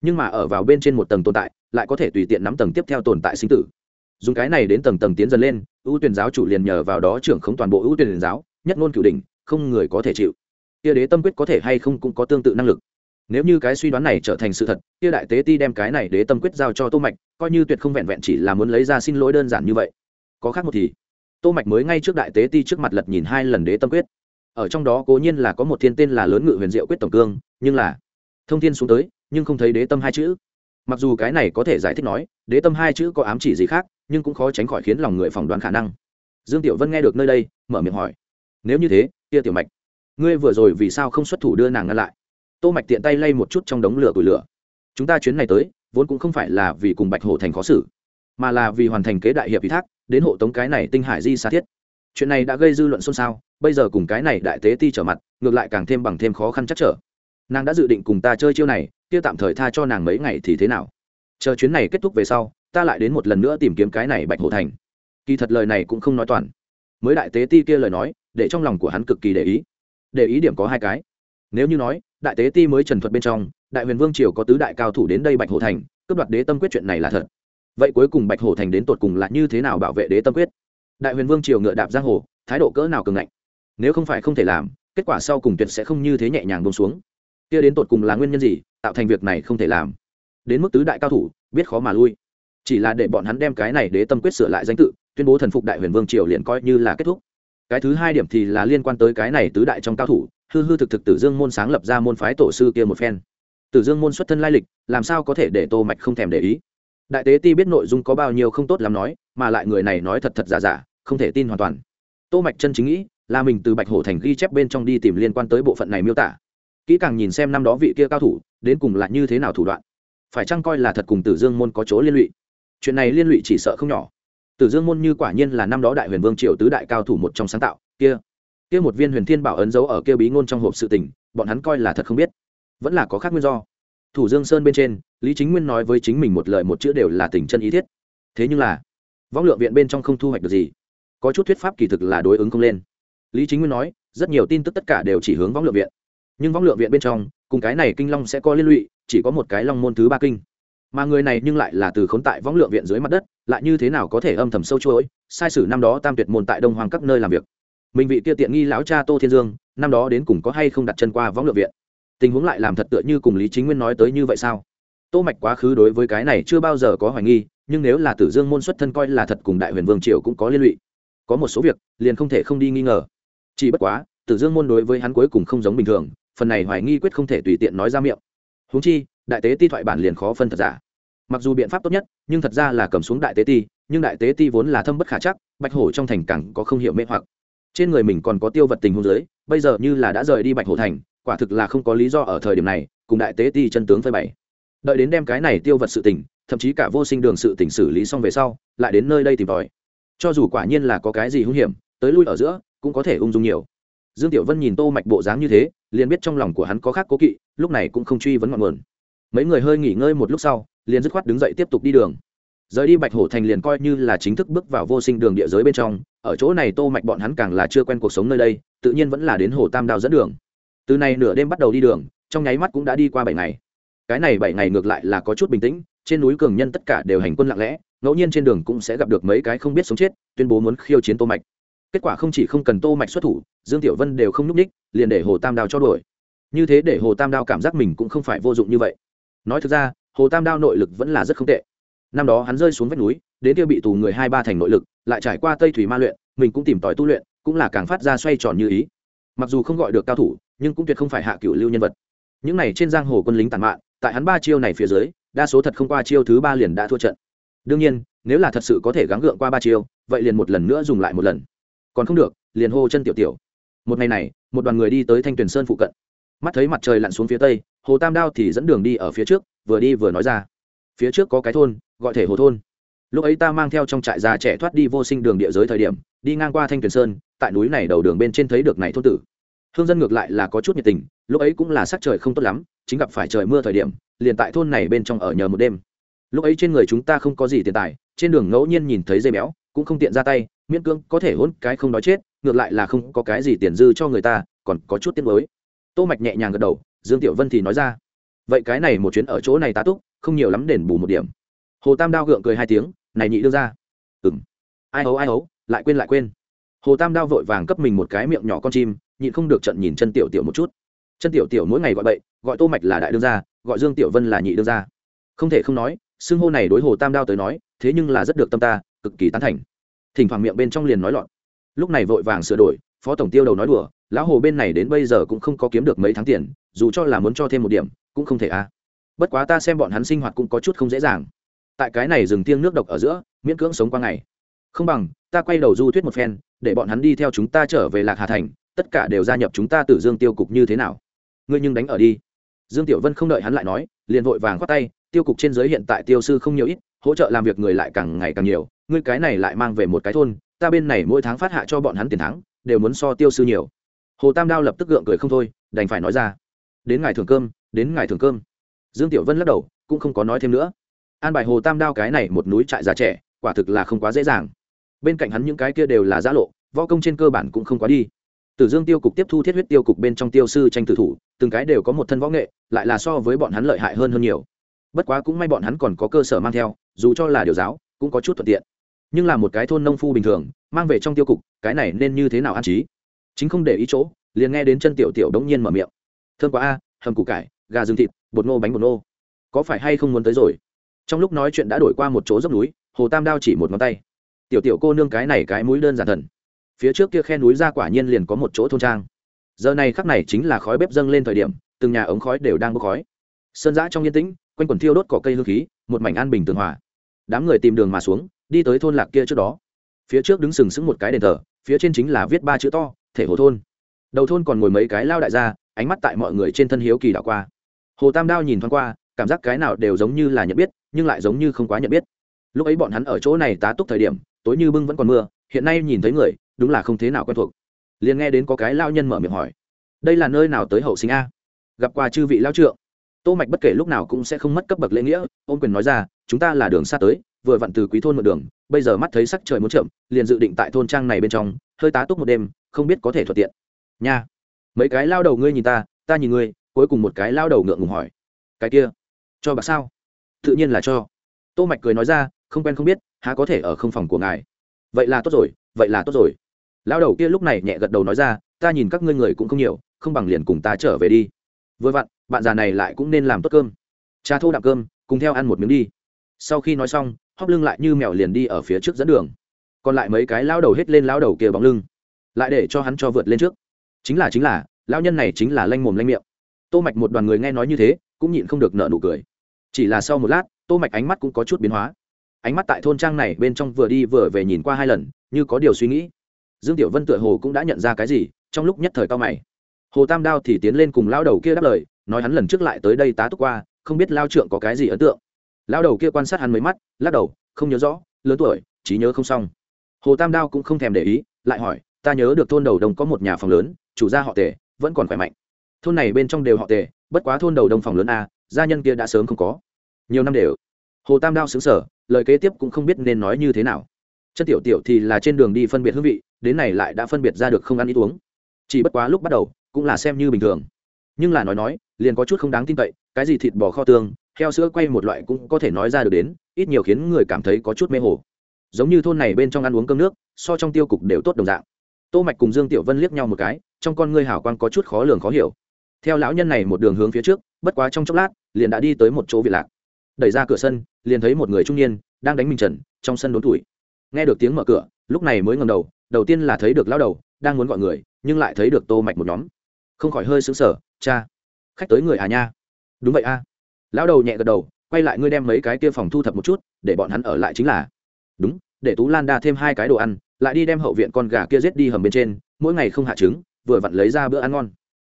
Nhưng mà ở vào bên trên một tầng tồn tại, lại có thể tùy tiện nắm tầng tiếp theo tồn tại sinh tử. Dùng cái này đến tầng tầng tiến dần lên, ưu tuyển giáo chủ liền nhờ vào đó trưởng không toàn bộ ưu tuyển giáo, nhất ngôn cửu đỉnh, không người có thể chịu. Tia đế tâm quyết có thể hay không cũng có tương tự năng lực. Nếu như cái suy đoán này trở thành sự thật, tia đại tế ti đem cái này đế tâm quyết giao cho tô mạch, coi như tuyệt không vẹn vẹn chỉ là muốn lấy ra xin lỗi đơn giản như vậy có khác một thì. Tô mạch mới ngay trước đại tế ti trước mặt lật nhìn hai lần đế tâm quyết. Ở trong đó cố nhiên là có một thiên tên là lớn ngự huyền diệu quyết tổng cương, nhưng là thông thiên xuống tới, nhưng không thấy đế tâm hai chữ. Mặc dù cái này có thể giải thích nói, đế tâm hai chữ có ám chỉ gì khác, nhưng cũng khó tránh khỏi khiến lòng người phỏng đoán khả năng. Dương tiểu vân nghe được nơi đây, mở miệng hỏi. Nếu như thế, kia tiểu mạch, ngươi vừa rồi vì sao không xuất thủ đưa nàng ngăn lại? Tô mạch tiện tay lay một chút trong đống lửa củi lửa. Chúng ta chuyến này tới, vốn cũng không phải là vì cùng bạch hổ thành khó xử, mà là vì hoàn thành kế đại hiệp ủy thác đến hộ tống cái này tinh hải di xa thiết. Chuyện này đã gây dư luận xôn xao, bây giờ cùng cái này đại tế ti trở mặt, ngược lại càng thêm bằng thêm khó khăn chắc trở. Nàng đã dự định cùng ta chơi chiêu này, kia tạm thời tha cho nàng mấy ngày thì thế nào? Chờ chuyến này kết thúc về sau, ta lại đến một lần nữa tìm kiếm cái này bạch hổ thành. Kỳ thật lời này cũng không nói toàn. Mới đại tế ti kia lời nói, để trong lòng của hắn cực kỳ để ý. Để ý điểm có hai cái. Nếu như nói, đại tế ti mới trần thuật bên trong, đại huyền vương triều có tứ đại cao thủ đến đây bạch hổ thành, cướp đoạt đế tâm quyết chuyện này là thật vậy cuối cùng bạch hổ thành đến tột cùng là như thế nào bảo vệ đế tâm quyết? Đại huyền vương triều ngựa đạp giang hồ, thái độ cỡ nào cường ngạnh? Nếu không phải không thể làm, kết quả sau cùng tuyệt sẽ không như thế nhẹ nhàng bông xuống. Kia đến tột cùng là nguyên nhân gì, tạo thành việc này không thể làm? Đến mức tứ đại cao thủ, biết khó mà lui. Chỉ là để bọn hắn đem cái này đế tâm quyết sửa lại danh tự, tuyên bố thần phục đại huyền vương triều liền coi như là kết thúc. Cái thứ hai điểm thì là liên quan tới cái này tứ đại trong cao thủ, hư hư thực thực tử dương môn sáng lập ra môn phái tổ sư kia một phen. Tử dương môn xuất thân lai lịch, làm sao có thể để tô mạch không thèm để ý? Đại tế ti biết nội dung có bao nhiêu không tốt lắm nói, mà lại người này nói thật thật giả giả, không thể tin hoàn toàn. Tô mạch chân chính nghĩ, là mình từ bạch hổ thành ghi chép bên trong đi tìm liên quan tới bộ phận này miêu tả. Kỹ càng nhìn xem năm đó vị kia cao thủ, đến cùng là như thế nào thủ đoạn. Phải chăng coi là thật cùng tử dương môn có chỗ liên lụy? Chuyện này liên lụy chỉ sợ không nhỏ. Tử dương môn như quả nhiên là năm đó đại huyền vương triều tứ đại cao thủ một trong sáng tạo, kia kia một viên huyền thiên bảo ấn giấu ở kia bí ngôn trong hộp sự tình, bọn hắn coi là thật không biết. Vẫn là có khác nguyên do thủ dương sơn bên trên, lý chính nguyên nói với chính mình một lời một chữ đều là tình chân ý thiết. Thế nhưng là, võng lượng viện bên trong không thu hoạch được gì. Có chút thuyết pháp kỳ thực là đối ứng không lên. Lý chính nguyên nói, rất nhiều tin tức tất cả đều chỉ hướng võng lượng viện. Nhưng võng lượng viện bên trong, cùng cái này kinh long sẽ có liên lụy, chỉ có một cái long môn thứ ba kinh. Mà người này nhưng lại là từ khốn tại võng lượng viện dưới mặt đất, lại như thế nào có thể âm thầm sâu chuỗi? Sai sử năm đó tam tuyệt môn tại đông hoàng các nơi làm việc. Mình vị kia tiện nghi lão cha tô thiên dương, năm đó đến cùng có hay không đặt chân qua võng lượng viện? Tình huống lại làm thật tựa như cùng lý chính nguyên nói tới như vậy sao? Tô mạch quá khứ đối với cái này chưa bao giờ có hoài nghi, nhưng nếu là tử dương môn xuất thân coi là thật cùng đại huyền vương triều cũng có liên lụy. Có một số việc, liền không thể không đi nghi ngờ. Chỉ bất quá, tử dương môn đối với hắn cuối cùng không giống bình thường, phần này hoài nghi quyết không thể tùy tiện nói ra miệng. Huống chi, đại tế ti thoại bản liền khó phân thật giả. Mặc dù biện pháp tốt nhất, nhưng thật ra là cầm xuống đại tế ti, nhưng đại tế ti vốn là thâm bất khả chắc, bạch hổ trong thành cảng có không hiểu mê hoặc. Trên người mình còn có tiêu vật tình hôn giới bây giờ như là đã rời đi bạch hổ thành quả thực là không có lý do ở thời điểm này, cùng đại tế ti chân tướng phơi bày. Đợi đến đem cái này tiêu vật sự tình, thậm chí cả vô sinh đường sự tình xử lý xong về sau, lại đến nơi đây tìm tòi. Cho dù quả nhiên là có cái gì hung hiểm, tới lui ở giữa, cũng có thể ung dung nhiều. Dương tiểu vân nhìn tô mạch bộ dáng như thế, liền biết trong lòng của hắn có khác cố kỵ, lúc này cũng không truy vấn ngọn nguồn. Mấy người hơi nghỉ ngơi một lúc sau, liền dứt khoát đứng dậy tiếp tục đi đường. Rời đi bạch hổ thành liền coi như là chính thức bước vào vô sinh đường địa giới bên trong, ở chỗ này tô mạch bọn hắn càng là chưa quen cuộc sống nơi đây, tự nhiên vẫn là đến hồ tam đào dẫn đường từ này nửa đêm bắt đầu đi đường, trong nháy mắt cũng đã đi qua bảy ngày. Cái này bảy ngày ngược lại là có chút bình tĩnh, trên núi cường nhân tất cả đều hành quân lặng lẽ, ngẫu nhiên trên đường cũng sẽ gặp được mấy cái không biết sống chết, tuyên bố muốn khiêu chiến tô mạch. Kết quả không chỉ không cần tô mạch xuất thủ, dương tiểu vân đều không núp ních, liền để hồ tam đao cho đuổi. Như thế để hồ tam đao cảm giác mình cũng không phải vô dụng như vậy. Nói thực ra, hồ tam đao nội lực vẫn là rất không tệ. Năm đó hắn rơi xuống vách núi, đến kia bị tù người hai ba thành nội lực, lại trải qua tây thủy ma luyện, mình cũng tìm tòi tu luyện, cũng là càng phát ra xoay tròn như ý. Mặc dù không gọi được cao thủ nhưng cũng tuyệt không phải hạ cựu lưu nhân vật. Những này trên giang hồ quân lính tàn mạn, tại hắn ba chiêu này phía dưới, đa số thật không qua chiêu thứ ba liền đã thua trận. Đương nhiên, nếu là thật sự có thể gắng gượng qua ba chiêu, vậy liền một lần nữa dùng lại một lần. Còn không được, liền hô chân tiểu tiểu. Một ngày này, một đoàn người đi tới thanh tuyền sơn phụ cận. Mắt thấy mặt trời lặn xuống phía tây, hồ tam đao thì dẫn đường đi ở phía trước, vừa đi vừa nói ra. Phía trước có cái thôn, gọi thể hồ thôn. Lúc ấy ta mang theo trong trại già trẻ thoát đi vô sinh đường địa giới thời điểm, đi ngang qua thanh tuyền sơn, tại núi này đầu đường bên trên thấy được này thôn tử hương dân ngược lại là có chút nhiệt tình, lúc ấy cũng là sắc trời không tốt lắm, chính gặp phải trời mưa thời điểm, liền tại thôn này bên trong ở nhờ một đêm. Lúc ấy trên người chúng ta không có gì tiền tài, trên đường ngẫu nhiên nhìn thấy dây béo, cũng không tiện ra tay, miễn cưỡng có thể hôn cái không nói chết, ngược lại là không có cái gì tiền dư cho người ta, còn có chút tiết mới tô mạch nhẹ nhàng gật đầu, dương tiểu vân thì nói ra, vậy cái này một chuyến ở chỗ này tá túc, không nhiều lắm đền bù một điểm. Hồ tam đao gượng cười hai tiếng, này nhị đưa ra. Ừm. Ai ấu ai ấu lại quên lại quên. Hồ tam đao vội vàng cấp mình một cái miệng nhỏ con chim nhịn không được trận nhìn chân tiểu tiểu một chút. Chân tiểu tiểu mỗi ngày gọi bậy, gọi tô mạch là đại đương gia, gọi dương tiểu vân là nhị đương gia. Không thể không nói, xưng hô này đối hồ tam đao tới nói, thế nhưng là rất được tâm ta, cực kỳ tán thành. Thỉnh thoảng miệng bên trong liền nói loạn lúc này vội vàng sửa đổi, phó tổng tiêu đầu nói đùa, lão hồ bên này đến bây giờ cũng không có kiếm được mấy tháng tiền, dù cho là muốn cho thêm một điểm, cũng không thể a à. bất quá ta xem bọn hắn sinh hoạt cũng có chút không dễ dàng. Tại cái này dừng tiêng nước độc ở giữa, miễn cưỡng sống qua ngày. Không bằng, ta quay đầu du thuyết một phen, để bọn hắn đi theo chúng ta trở về lạc hà thành tất cả đều gia nhập chúng ta tử dương tiêu cục như thế nào? Ngươi nhưng đánh ở đi. Dương tiểu vân không đợi hắn lại nói, liền vội vàng khoát tay, tiêu cục trên giới hiện tại tiêu sư không nhiều ít, hỗ trợ làm việc người lại càng ngày càng nhiều, ngươi cái này lại mang về một cái thôn, ta bên này mỗi tháng phát hạ cho bọn hắn tiền thắng, đều muốn so tiêu sư nhiều. Hồ tam đao lập tức gượng cười không thôi, đành phải nói ra. Đến ngày thường cơm, đến ngày thường cơm. Dương tiểu vân lắc đầu, cũng không có nói thêm nữa. An bài hồ tam đao cái này một núi trại già trẻ, quả thực là không quá dễ dàng. Bên cạnh hắn những cái kia đều là giã lộ, võ công trên cơ bản cũng không quá đi. Tử Dương Tiêu cục tiếp thu thiết huyết tiêu cục bên trong tiêu sư tranh tử thủ, từng cái đều có một thân võ nghệ, lại là so với bọn hắn lợi hại hơn hơn nhiều. Bất quá cũng may bọn hắn còn có cơ sở mang theo, dù cho là điều giáo, cũng có chút thuận tiện. Nhưng là một cái thôn nông phu bình thường, mang về trong tiêu cục, cái này nên như thế nào an trí? Chính không để ý chỗ, liền nghe đến chân tiểu tiểu đống nhiên mở miệng. Thơm quá a, hầm củ cải, gà rừng thịt, bột ngô bánh bột ngô. Có phải hay không muốn tới rồi? Trong lúc nói chuyện đã đổi qua một chỗ dốc núi, Hồ Tam đao chỉ một ngón tay. Tiểu tiểu cô nương cái này cái mũi đơn giản thần phía trước kia khe núi ra quả nhiên liền có một chỗ thôn trang. Giờ này khắc này chính là khói bếp dâng lên thời điểm, từng nhà ống khói đều đang bốc khói. Sơn giã trong yên tĩnh, quanh quần thiêu đốt cỏ cây hương khí, một mảnh an bình tường hòa. Đám người tìm đường mà xuống, đi tới thôn lạc kia trước đó. Phía trước đứng sừng sững một cái đền thờ, phía trên chính là viết ba chữ to, thể hồ thôn. Đầu thôn còn ngồi mấy cái lao đại gia, ánh mắt tại mọi người trên thân hiếu kỳ đảo qua. Hồ tam đao nhìn thoáng qua, cảm giác cái nào đều giống như là nhận biết, nhưng lại giống như không quá nhận biết. Lúc ấy bọn hắn ở chỗ này tá túc thời điểm, tối như bưng vẫn còn mưa, hiện nay nhìn thấy người đúng là không thế nào quen thuộc. Liền nghe đến có cái lao nhân mở miệng hỏi, đây là nơi nào tới hậu sinh a? Gặp qua chư vị lao trượng. Tô mạch bất kể lúc nào cũng sẽ không mất cấp bậc lễ nghĩa, ôm quyền nói ra, chúng ta là đường xa tới, vừa vặn từ quý thôn một đường, bây giờ mắt thấy sắc trời muốn chậm, liền dự định tại thôn trang này bên trong, hơi tá túc một đêm, không biết có thể thuận tiện. Nha, mấy cái lao đầu ngươi nhìn ta ta nhìn ngươi. Cuối cùng một cái lao đầu ngượng ngùng hỏi, cái kia, cho bạc sao? Tự nhiên là cho. Tô mạch cười nói ra, không quen không biết, há có thể ở không phòng của ngài. Vậy là tốt rồi, vậy là tốt rồi lão đầu kia lúc này nhẹ gật đầu nói ra, ta nhìn các ngươi người cũng không nhiều, không bằng liền cùng ta trở về đi. Vừa vặn, bạn già này lại cũng nên làm tốt cơm. Cha thô đạm cơm, cùng theo ăn một miếng đi. Sau khi nói xong, hóp lưng lại như mèo liền đi ở phía trước dẫn đường. Còn lại mấy cái lão đầu hết lên lão đầu kia bóng lưng, lại để cho hắn cho vượt lên trước. Chính là chính là, lão nhân này chính là lanh mồm lanh miệng. Tô mạch một đoàn người nghe nói như thế, cũng nhịn không được nợ nụ cười. Chỉ là sau một lát, tô mạch ánh mắt cũng có chút biến hóa. Ánh mắt tại thôn trang này bên trong vừa đi vừa về nhìn qua hai lần, như có điều suy nghĩ dương tiểu vân tựa hồ cũng đã nhận ra cái gì, trong lúc nhất thời cao mày. Hồ tam đao thì tiến lên cùng lao đầu kia đáp lời, nói hắn lần trước lại tới đây tá túc qua, không biết lao trượng có cái gì ấn tượng. Lao đầu kia quan sát hắn mấy mắt, lắc đầu, không nhớ rõ, lớn tuổi, trí nhớ không xong. Hồ tam đao cũng không thèm để ý, lại hỏi, ta nhớ được thôn đầu đông có một nhà phòng lớn, chủ gia họ tề, vẫn còn khỏe mạnh. Thôn này bên trong đều họ tề, bất quá thôn đầu đông phòng lớn a, gia nhân kia đã sớm không có. Nhiều năm đều. Hồ tam đao xứng sở lời kế tiếp cũng không biết nên nói như thế nào chân tiểu tiểu thì là trên đường đi phân biệt hương vị, đến này lại đã phân biệt ra được không ăn ít uống. Chỉ bất quá lúc bắt đầu, cũng là xem như bình thường. Nhưng là nói nói, liền có chút không đáng tin cậy, cái gì thịt bò kho tương, heo sữa quay một loại cũng có thể nói ra được đến, ít nhiều khiến người cảm thấy có chút mê hồ. Giống như thôn này bên trong ăn uống cơm nước, so trong tiêu cục đều tốt đồng dạng. Tô mạch cùng dương tiểu vân liếc nhau một cái, trong con ngươi hảo quan có chút khó lường khó hiểu. Theo lão nhân này một đường hướng phía trước, bất quá trong chốc lát, liền đã đi tới một chỗ vị lạc. Đẩy ra cửa sân, liền thấy một người trung niên đang đánh mình trần, trong sân đốn tuổi nghe được tiếng mở cửa, lúc này mới ngầm đầu đầu tiên là thấy được lão đầu đang muốn gọi người, nhưng lại thấy được tô mạch một nhóm. Không khỏi hơi sững sờ, cha, khách tới người à nha? Đúng vậy a. Lão đầu nhẹ gật đầu, quay lại ngươi đem mấy cái kia phòng thu thập một chút, để bọn hắn ở lại chính là. Đúng, để tú lan đa thêm hai cái đồ ăn, lại đi đem hậu viện con gà kia giết đi hầm bên trên, mỗi ngày không hạ trứng, vừa vặn lấy ra bữa ăn ngon.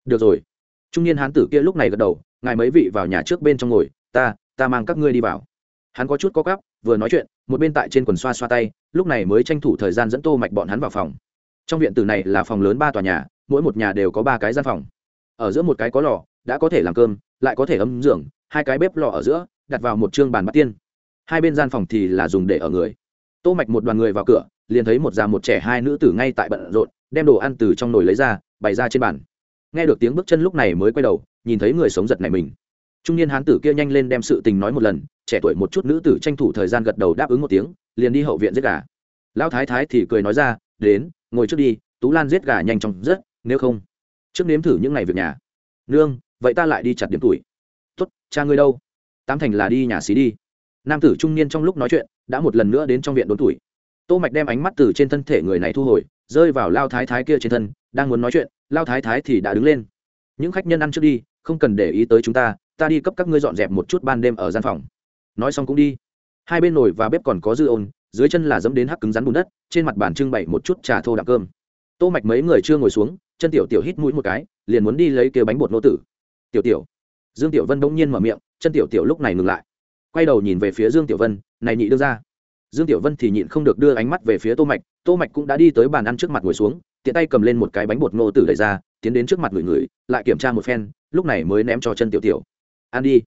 Được rồi. Trung niên hán tử kia lúc này gật đầu, ngài mấy vị vào nhà trước bên trong ngồi, ta ta mang các ngươi đi vào. Hắn có chút có cắp vừa nói chuyện, một bên tại trên quần xoa xoa tay, lúc này mới tranh thủ thời gian dẫn tô mạch bọn hắn vào phòng. Trong viện tử này là phòng lớn ba tòa nhà, mỗi một nhà đều có ba cái gian phòng. Ở giữa một cái có lò, đã có thể làm cơm, lại có thể ấm giường, hai cái bếp lò ở giữa, đặt vào một chương bàn bát tiên. Hai bên gian phòng thì là dùng để ở người. Tô mạch một đoàn người vào cửa, liền thấy một già một trẻ hai nữ tử ngay tại bận rộn, đem đồ ăn từ trong nồi lấy ra, bày ra trên bàn. Nghe được tiếng bước chân lúc này mới quay đầu, nhìn thấy người sống giật này mình trung niên hán tử kia nhanh lên đem sự tình nói một lần, trẻ tuổi một chút nữ tử tranh thủ thời gian gật đầu đáp ứng một tiếng, liền đi hậu viện giết gà. Lão thái thái thì cười nói ra, đến, ngồi trước đi, tú lan giết gà nhanh chóng rất, nếu không, trước nếm thử những ngày việc nhà. Nương, vậy ta lại đi chặt điểm tuổi. Tốt, cha ngươi đâu? Tám thành là đi nhà xí đi. Nam tử trung niên trong lúc nói chuyện, đã một lần nữa đến trong viện đốn tuổi. Tô mạch đem ánh mắt từ trên thân thể người này thu hồi, rơi vào lao thái thái kia trên thân, đang muốn nói chuyện, lao thái thái thì đã đứng lên. Những khách nhân ăn trước đi không cần để ý tới chúng ta ta đi cấp các ngươi dọn dẹp một chút ban đêm ở gian phòng. Nói xong cũng đi. Hai bên nồi và bếp còn có dư ôn, dưới chân là dẫm đến hắc cứng rắn bùn đất, trên mặt bàn trưng bày một chút trà thô đạm cơm. Tô mạch mấy người chưa ngồi xuống, chân tiểu tiểu hít mũi một cái, liền muốn đi lấy kia bánh bột nô tử. Tiểu tiểu. Dương tiểu vân bỗng nhiên mở miệng, chân tiểu tiểu lúc này ngừng lại. Quay đầu nhìn về phía dương tiểu vân, này nhị đưa ra dương tiểu vân thì nhịn không được đưa ánh mắt về phía tô mạch tô mạch cũng đã đi tới bàn ăn trước mặt ngồi xuống, tiện tay cầm lên một cái bánh bột nô tử đẩy ra, tiến đến trước mặt người người, lại kiểm tra một phen lúc này mới ném cho chân tiểu tiểu. Ăn đi.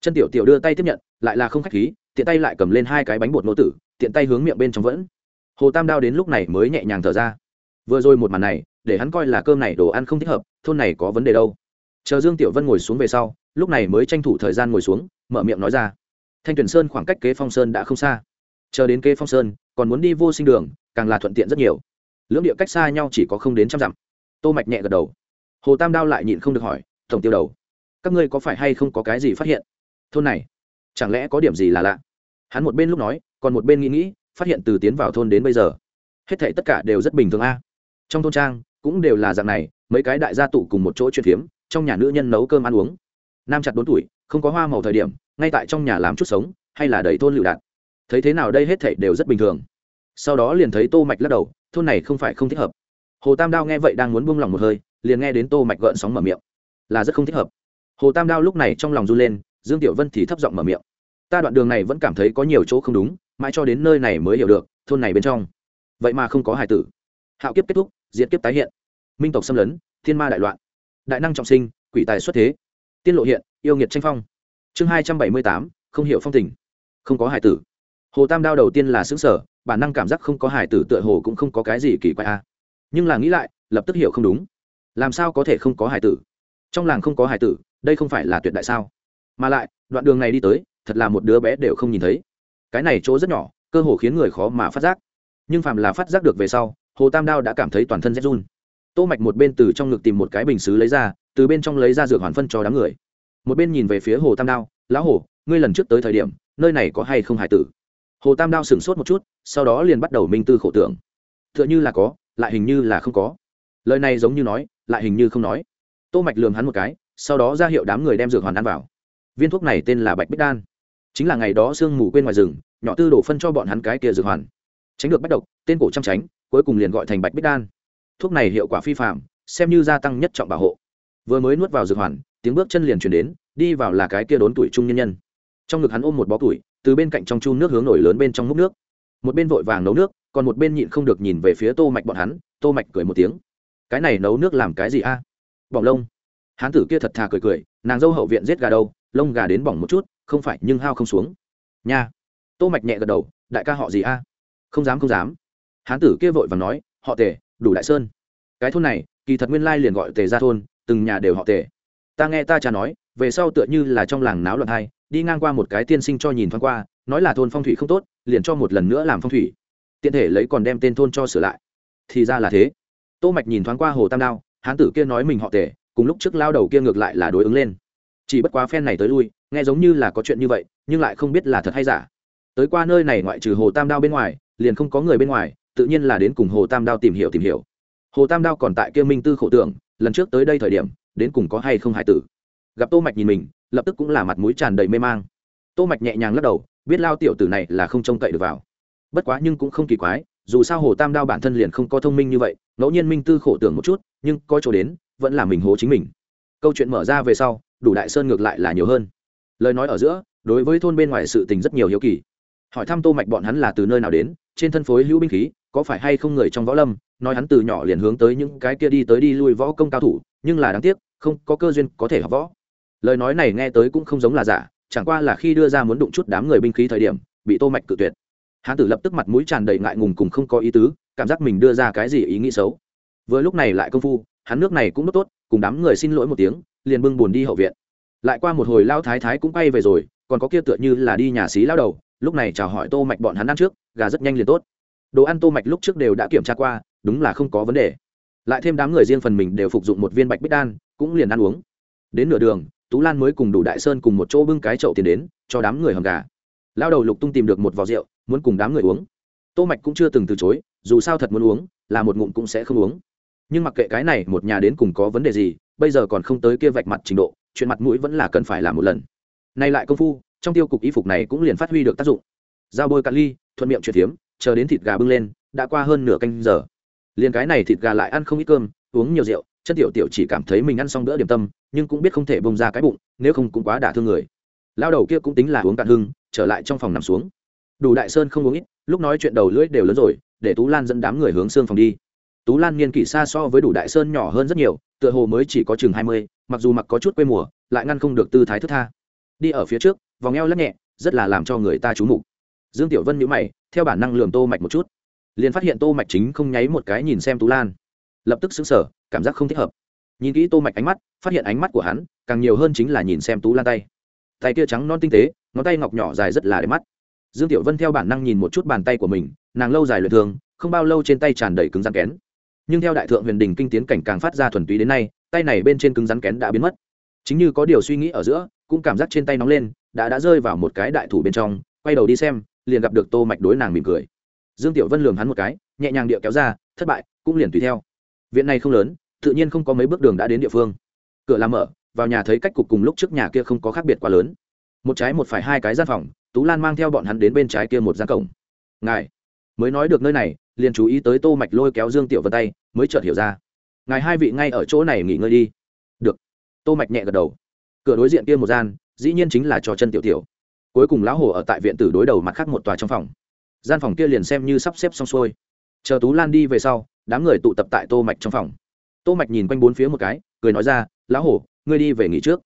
Chân tiểu tiểu đưa tay tiếp nhận, lại là không khách khí, tiện tay lại cầm lên hai cái bánh bột nô tử, tiện tay hướng miệng bên trong vẫn. Hồ tam đao đến lúc này mới nhẹ nhàng thở ra. Vừa rồi một màn này, để hắn coi là cơm này đồ ăn không thích hợp, thôn này có vấn đề đâu. Chờ dương tiểu vân ngồi xuống về sau, lúc này mới tranh thủ thời gian ngồi xuống, mở miệng nói ra. Thanh tuyển sơn khoảng cách kế phong sơn đã không xa. Chờ đến kế phong sơn, còn muốn đi vô sinh đường, càng là thuận tiện rất nhiều. Lưỡng địa cách xa nhau chỉ có không đến trăm dặm. Tô mạch nhẹ gật đầu. Hồ tam đao lại nhịn không được hỏi tổng tiêu đầu. Các ngươi có phải hay không có cái gì phát hiện? Thôn này, chẳng lẽ có điểm gì là lạ? Hắn một bên lúc nói, còn một bên nghĩ nghĩ, phát hiện từ tiến vào thôn đến bây giờ, hết thảy tất cả đều rất bình thường a. Trong thôn trang, cũng đều là dạng này, mấy cái đại gia tụ cùng một chỗ chuyện phiếm, trong nhà nữ nhân nấu cơm ăn uống. Nam chặt bốn tuổi, không có hoa màu thời điểm, ngay tại trong nhà làm chút sống, hay là đầy thôn lựu đạn. Thấy thế nào đây hết thảy đều rất bình thường. Sau đó liền thấy tô mạch lắc đầu, thôn này không phải không thích hợp. Hồ tam đao nghe vậy đang muốn buông lòng một hơi, liền nghe đến tô mạch gợn sóng mở miệng là rất không thích hợp. Hồ tam đao lúc này trong lòng run lên, dương tiểu vân thì thấp giọng mở miệng. Ta đoạn đường này vẫn cảm thấy có nhiều chỗ không đúng, mãi cho đến nơi này mới hiểu được, thôn này bên trong. Vậy mà không có hải tử. Hạo kiếp kết thúc, diệt kiếp tái hiện. Minh tộc xâm lấn, thiên ma đại loạn. Đại năng trọng sinh, quỷ tài xuất thế. Tiên lộ hiện, yêu nghiệt tranh phong. Chương hai trăm bảy mươi tám, không hiểu phong tình. Không có hải tử. Hồ tam đao đầu tiên là xứng sở bản năng cảm giác không có hải tử tựa hồ cũng không có cái gì kỳ quái a. Nhưng là nghĩ lại, lập tức hiểu không đúng. Làm sao có thể không có hải tử? Trong làng không có hải tử, đây không phải là tuyệt đại sao? Mà lại, đoạn đường này đi tới, thật là một đứa bé đều không nhìn thấy. Cái này chỗ rất nhỏ, cơ hồ khiến người khó mà phát giác. Nhưng phàm là phát giác được về sau, hồ tam đao đã cảm thấy toàn thân rét run. Tô mạch một bên từ trong ngực tìm một cái bình xứ lấy ra, từ bên trong lấy ra dược hoàn phân cho đám người. Một bên nhìn về phía hồ tam đao, lão hồ, ngươi lần trước tới thời điểm, nơi này có hay không hải tử? Hồ tam đao sửng sốt một chút, sau đó liền bắt đầu minh tư khổ tưởng. Tựa như là có, lại hình như là không có. Lời này giống như nói, lại hình như không nói tô mạch lườm hắn một cái, sau đó ra hiệu đám người đem dược hoàn ăn vào. Viên thuốc này tên là bạch bích đan. Chính là ngày đó sương mù quên ngoài rừng, nhỏ tư đổ phân cho bọn hắn cái kia dược hoàn. Tránh được bách độc, tên cổ chăm tránh, cuối cùng liền gọi thành bạch bích đan. Thuốc này hiệu quả phi phạm xem như gia tăng nhất trọng bảo hộ. Vừa mới nuốt vào dược hoàn, tiếng bước chân liền chuyển đến, đi vào là cái kia đốn tuổi trung nhân nhân. Trong ngực hắn ôm một bó tuổi từ bên cạnh trong chu nước hướng nổi lớn bên trong múc nước. Một bên vội vàng nấu nước, còn một bên nhịn không được nhìn về phía tô mạch bọn hắn. Tô mạch cười một tiếng. Cái này nấu nước làm cái gì a? à? Bỏng lông. Hán tử kia thật thà cười cười, nàng dâu hậu viện giết gà đâu, lông gà đến bỏng một chút, không phải nhưng hao không xuống. Nha. Tô mạch nhẹ gật đầu, đại ca họ gì a? Không dám không dám. Hán tử kia vội vàng nói, họ tề, đủ đại sơn. Cái thôn này, kỳ thật nguyên lai liền gọi tề ra thôn, từng nhà đều họ tề. Ta nghe ta cha nói, về sau tựa như là trong làng náo loạn hai, đi ngang qua một cái tiên sinh cho nhìn thoáng qua, nói là thôn phong thủy không tốt, liền cho một lần nữa làm phong thủy. Tiện thể lấy còn đem tên thôn cho sửa lại. Thì ra là thế. Tô mạch nhìn thoáng qua hồ tam đao hán tử kia nói mình họ tề, cùng lúc trước lao đầu kia ngược lại là đối ứng lên. Chỉ bất quá phen này tới lui, nghe giống như là có chuyện như vậy, nhưng lại không biết là thật hay giả. Tới qua nơi này ngoại trừ hồ tam đao bên ngoài, liền không có người bên ngoài, tự nhiên là đến cùng hồ tam đao tìm hiểu tìm hiểu. Hồ tam đao còn tại kia minh tư khổ tưởng, lần trước tới đây thời điểm, đến cùng có hay không hải tử. Gặp tô mạch nhìn mình, lập tức cũng là mặt mũi tràn đầy mê mang. Tô mạch nhẹ nhàng lắc đầu, biết lao tiểu tử này là không trông cậy được vào. Bất quá nhưng cũng không kỳ quái dù sao hồ tam đao bản thân liền không có thông minh như vậy, ngẫu nhiên minh tư khổ tưởng một chút, nhưng có chỗ đến, vẫn là mình hố chính mình. Câu chuyện mở ra về sau, đủ đại sơn ngược lại là nhiều hơn. Lời nói ở giữa, đối với thôn bên ngoài sự tình rất nhiều hiếu kỳ. Hỏi thăm tô mạch bọn hắn là từ nơi nào đến, trên thân phối hữu binh khí, có phải hay không người trong võ lâm, nói hắn từ nhỏ liền hướng tới những cái kia đi tới đi lui võ công cao thủ, nhưng là đáng tiếc, không có cơ duyên có thể học võ. Lời nói này nghe tới cũng không giống là giả, chẳng qua là khi đưa ra muốn đụng chút đám người binh khí thời điểm, bị tô mạch cự tuyệt hán tử lập tức mặt mũi tràn đầy ngại ngùng cùng không có ý tứ, cảm giác mình đưa ra cái gì ý nghĩ xấu. Vừa lúc này lại công phu, hắn nước này cũng rất tốt, cùng đám người xin lỗi một tiếng, liền bưng buồn đi hậu viện. Lại qua một hồi lao thái thái cũng quay về rồi, còn có kia tựa như là đi nhà xí lao đầu, lúc này chào hỏi tô mạch bọn hắn ăn trước, gà rất nhanh liền tốt. Đồ ăn tô mạch lúc trước đều đã kiểm tra qua, đúng là không có vấn đề. Lại thêm đám người riêng phần mình đều phục dụng một viên bạch bích đan, cũng liền ăn uống. Đến nửa đường, tú lan mới cùng đủ đại sơn cùng một chỗ bưng cái chậu tiền đến, cho đám người hầm gà. Lao đầu lục tung tìm được một vò rượu muốn cùng đám người uống. Tô mạch cũng chưa từng từ chối, dù sao thật muốn uống, là một ngụm cũng sẽ không uống. Nhưng mặc kệ cái này, một nhà đến cùng có vấn đề gì, bây giờ còn không tới kia vạch mặt trình độ, chuyện mặt mũi vẫn là cần phải làm một lần. Nay lại công phu, trong tiêu cục y phục này cũng liền phát huy được tác dụng. Dao bôi cạn ly, thuận miệng chuyển thiếm, chờ đến thịt gà bưng lên, đã qua hơn nửa canh giờ. Liền cái này thịt gà lại ăn không ít cơm, uống nhiều rượu chân tiểu tiểu chỉ cảm thấy mình ăn xong bữa điểm tâm, nhưng cũng biết không thể bông ra cái bụng, nếu không cũng quá đả thương người. Lao đầu kia cũng tính là uống cạn hưng, trở lại trong phòng nằm xuống đủ đại sơn không uống ít, lúc nói chuyện đầu lưỡi đều lớn rồi, để tú lan dẫn đám người hướng xương phòng đi. Tú lan niên kỷ xa so với đủ đại sơn nhỏ hơn rất nhiều, tựa hồ mới chỉ có chừng hai mươi, mặc dù mặc có chút quê mùa, lại ngăn không được tư thái thức tha. Đi ở phía trước, vòng eo lắc nhẹ, rất là làm cho người ta trú mục. Dương tiểu vân nhữ mày, theo bản năng lườm tô mạch một chút. Liền phát hiện tô mạch chính không nháy một cái nhìn xem tú lan. Lập tức sững sờ, cảm giác không thích hợp. Nhìn kỹ tô mạch ánh mắt, phát hiện ánh mắt của hắn càng nhiều hơn chính là nhìn xem tú lan tay. Tay kia trắng non tinh tế, ngón tay ngọc nhỏ dài rất là đẹp mắt dương tiểu vân theo bản năng nhìn một chút bàn tay của mình, nàng lâu dài luyện thường không bao lâu trên tay tràn đầy cứng rắn kén. Nhưng theo đại thượng huyền đình kinh tiến cảnh càng phát ra thuần túy đến nay, tay này bên trên cứng rắn kén đã biến mất. Chính như có điều suy nghĩ ở giữa, cũng cảm giác trên tay nóng lên, đã đã rơi vào một cái đại thủ bên trong, quay đầu đi xem, liền gặp được tô mạch đối nàng mỉm cười. Dương tiểu vân lườm hắn một cái, nhẹ nhàng địa kéo ra, thất bại, cũng liền tùy theo. Viện này không lớn, tự nhiên không có mấy bước đường đã đến địa phương. Cửa làm mở, vào nhà thấy cách cục cùng lúc trước nhà kia không có khác biệt quá lớn. Một trái một phải hai cái gian phòng tú lan mang theo bọn hắn đến bên trái kia một gian cổng. Ngài, mới nói được nơi này, liền chú ý tới tô mạch lôi kéo dương tiểu vân tay, mới chợt hiểu ra. Ngài hai vị ngay ở chỗ này nghỉ ngơi đi. Được. Tô mạch nhẹ gật đầu. Cửa đối diện kia một gian, dĩ nhiên chính là cho chân tiểu tiểu. Cuối cùng lão hồ ở tại viện tử đối đầu mặt khác một tòa trong phòng. Gian phòng kia liền xem như sắp xếp xong xuôi. Chờ tú lan đi về sau, đám người tụ tập tại tô mạch trong phòng. Tô mạch nhìn quanh bốn phía một cái, cười nói ra, lão hồ ngươi đi về nghỉ trước.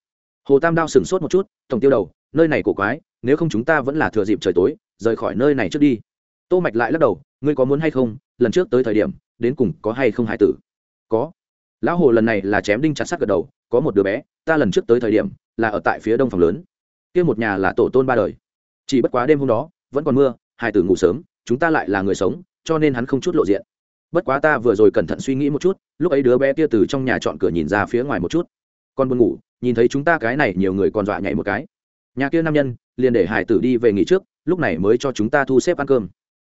Hồ tam đao sừng sốt một chút, tổng tiêu đầu nơi này cổ quái, nếu không chúng ta vẫn là thừa dịp trời tối, rời khỏi nơi này trước đi. Tô mạch lại lắc đầu, ngươi có muốn hay không? Lần trước tới thời điểm, đến cùng có hay không hải tử? Có. Lão hồ lần này là chém đinh chặt sắt gật đầu, có một đứa bé, ta lần trước tới thời điểm, là ở tại phía đông phòng lớn. Kia một nhà là tổ tôn ba đời. Chỉ bất quá đêm hôm đó, vẫn còn mưa hai tử ngủ sớm, chúng ta lại là người sống, cho nên hắn không chút lộ diện. Bất quá ta vừa rồi cẩn thận suy nghĩ một chút, lúc ấy đứa bé kia từ trong nhà chọn cửa nhìn ra phía ngoài một chút. Con buồn ngủ, nhìn thấy chúng ta cái này, nhiều người còn dọa nhảy một cái nhà kia nam nhân, liền để hải tử đi về nghỉ trước, lúc này mới cho chúng ta thu xếp ăn cơm.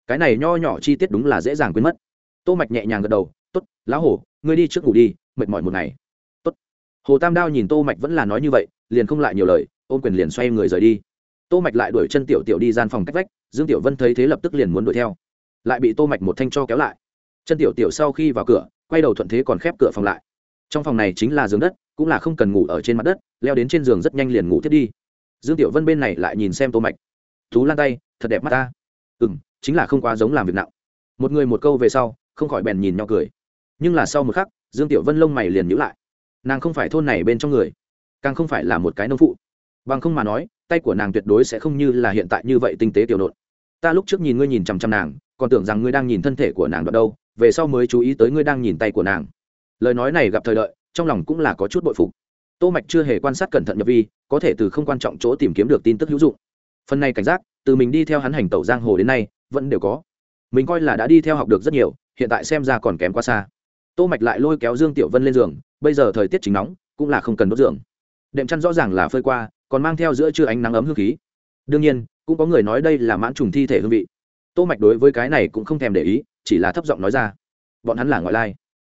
Cái này nho nhỏ chi tiết đúng là dễ dàng quên mất. Tô mạch nhẹ nhàng gật đầu, tốt, lão hổ, ngươi đi trước ngủ đi, mệt mỏi một ngày. Tốt. Hồ tam đao nhìn tô mạch vẫn là nói như vậy, liền không lại nhiều lời, ôm quyền liền xoay người rời đi. Tô mạch lại đuổi chân tiểu tiểu đi gian phòng cách vách, dương tiểu vân thấy thế lập tức liền muốn đuổi theo. Lại bị tô mạch một thanh cho kéo lại. Chân tiểu tiểu sau khi vào cửa, quay đầu thuận thế còn khép cửa phòng lại. Trong phòng này chính là giường đất, cũng là không cần ngủ ở trên mặt đất, leo đến trên giường rất nhanh liền ngủ tiếp đi dương tiểu vân bên này lại nhìn xem tô mạch. Tú lan tay, thật đẹp mắt ta. Ừ chính là không quá giống làm việc nặng. Một người một câu về sau, không khỏi bèn nhìn nhau cười. Nhưng là sau một khắc, dương tiểu vân lông mày liền nhíu lại. Nàng không phải thôn này bên trong người, càng không phải là một cái nông phụ. Bằng không mà nói, tay của nàng tuyệt đối sẽ không như là hiện tại như vậy tinh tế tiểu nộn. Ta lúc trước nhìn ngươi nhìn chằm chằm nàng, còn tưởng rằng ngươi đang nhìn thân thể của nàng đoạn đâu, về sau mới chú ý tới ngươi đang nhìn tay của nàng. Lời nói này gặp thời đợi, trong lòng cũng là có chút bội phục tô mạch chưa hề quan sát cẩn thận nhập vi, có thể từ không quan trọng chỗ tìm kiếm được tin tức hữu dụng. Phần này cảnh giác, từ mình đi theo hắn hành tẩu giang hồ đến nay, vẫn đều có. Mình coi là đã đi theo học được rất nhiều, hiện tại xem ra còn kém quá xa. Tô mạch lại lôi kéo dương tiểu vân lên giường, bây giờ thời tiết chính nóng, cũng là không cần đốt giường. Đệm chăn rõ ràng là phơi qua, còn mang theo giữa trưa ánh nắng ấm hương khí. Đương nhiên, cũng có người nói đây là mãn trùng thi thể hương vị. Tô mạch đối với cái này cũng không thèm để ý, chỉ là thấp giọng nói ra. Bọn hắn là ngoại lai.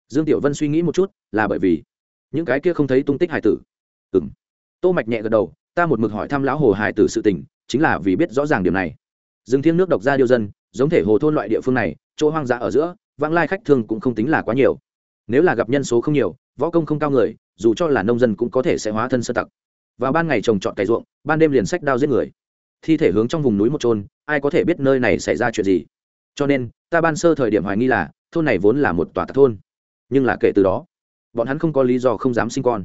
Dương tiểu vân suy nghĩ một chút, là bởi vì những cái kia không thấy tung tích hải tử. Ừm. Tô mạch nhẹ gật đầu, ta một mực hỏi thăm lão hồ hải tử sự tình, chính là vì biết rõ ràng điểm này. Dương thiên nước độc ra điêu dân, giống thể hồ thôn loại địa phương này, chỗ hoang dã ở giữa, vãng lai khách thường cũng không tính là quá nhiều. Nếu là gặp nhân số không nhiều, võ công không cao người, dù cho là nông dân cũng có thể sẽ hóa thân sơ tặc. Vào ban ngày trồng trọt cày ruộng, ban đêm liền sách đao giết người. Thi thể hướng trong vùng núi một trôn ai có thể biết nơi này xảy ra chuyện gì? Cho nên, ta ban sơ thời điểm hoài nghi là, thôn này vốn là một tòa tạc thôn. Nhưng là kể từ đó bọn hắn không có lý do không dám sinh con.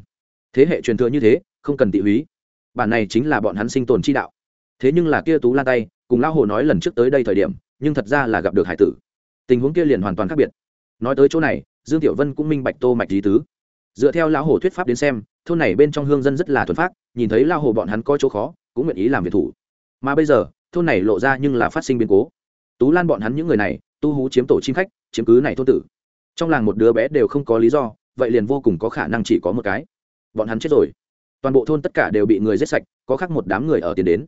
Thế hệ truyền thừa như thế, không cần tị húy. Bản này chính là bọn hắn sinh tồn chi đạo. Thế nhưng là kia tú lan tay, cùng lão hồ nói lần trước tới đây thời điểm, nhưng thật ra là gặp được hải tử. Tình huống kia liền hoàn toàn khác biệt. Nói tới chỗ này, dương tiểu vân cũng minh bạch tô mạch lý tứ. Dựa theo lão hồ thuyết pháp đến xem, thôn này bên trong hương dân rất là thuần phát nhìn thấy lão hồ bọn hắn có chỗ khó, cũng nguyện ý làm việc thủ. Mà bây giờ, thôn này lộ ra nhưng là phát sinh biến cố. Tú lan bọn hắn những người này, tu hú chiếm tổ chim khách, chiếm cứ này thôn tử. Trong làng một đứa bé đều không có lý do vậy liền vô cùng có khả năng chỉ có một cái. Bọn hắn chết rồi. Toàn bộ thôn tất cả đều bị người giết sạch, có khác một đám người ở tiền đến.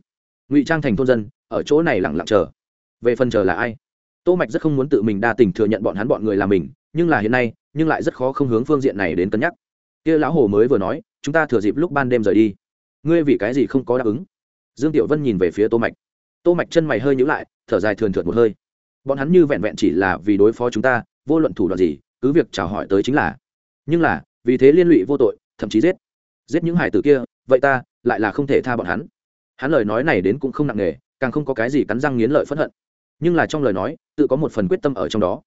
Ngụy trang thành thôn dân, ở chỗ này lẳng lặng chờ. Về phần chờ là ai? Tô mạch rất không muốn tự mình đa tình thừa nhận bọn hắn bọn người là mình, nhưng là hiện nay, nhưng lại rất khó không hướng phương diện này đến cân nhắc. Kia lão hồ mới vừa nói, chúng ta thừa dịp lúc ban đêm rời đi. Ngươi vì cái gì không có đáp ứng? Dương tiểu vân nhìn về phía tô mạch. Tô mạch chân mày hơi nhíu lại, thở dài thườn thượt một hơi. Bọn hắn như vẹn vẹn chỉ là vì đối phó chúng ta, vô luận thủ đoạn gì, cứ việc chào hỏi tới chính là nhưng là, vì thế liên lụy vô tội, thậm chí giết. Giết những hải tử kia, vậy ta lại là không thể tha bọn hắn. Hắn lời nói này đến cũng không nặng nề, càng không có cái gì cắn răng nghiến lợi phẫn hận. Nhưng là trong lời nói, tự có một phần quyết tâm ở trong đó.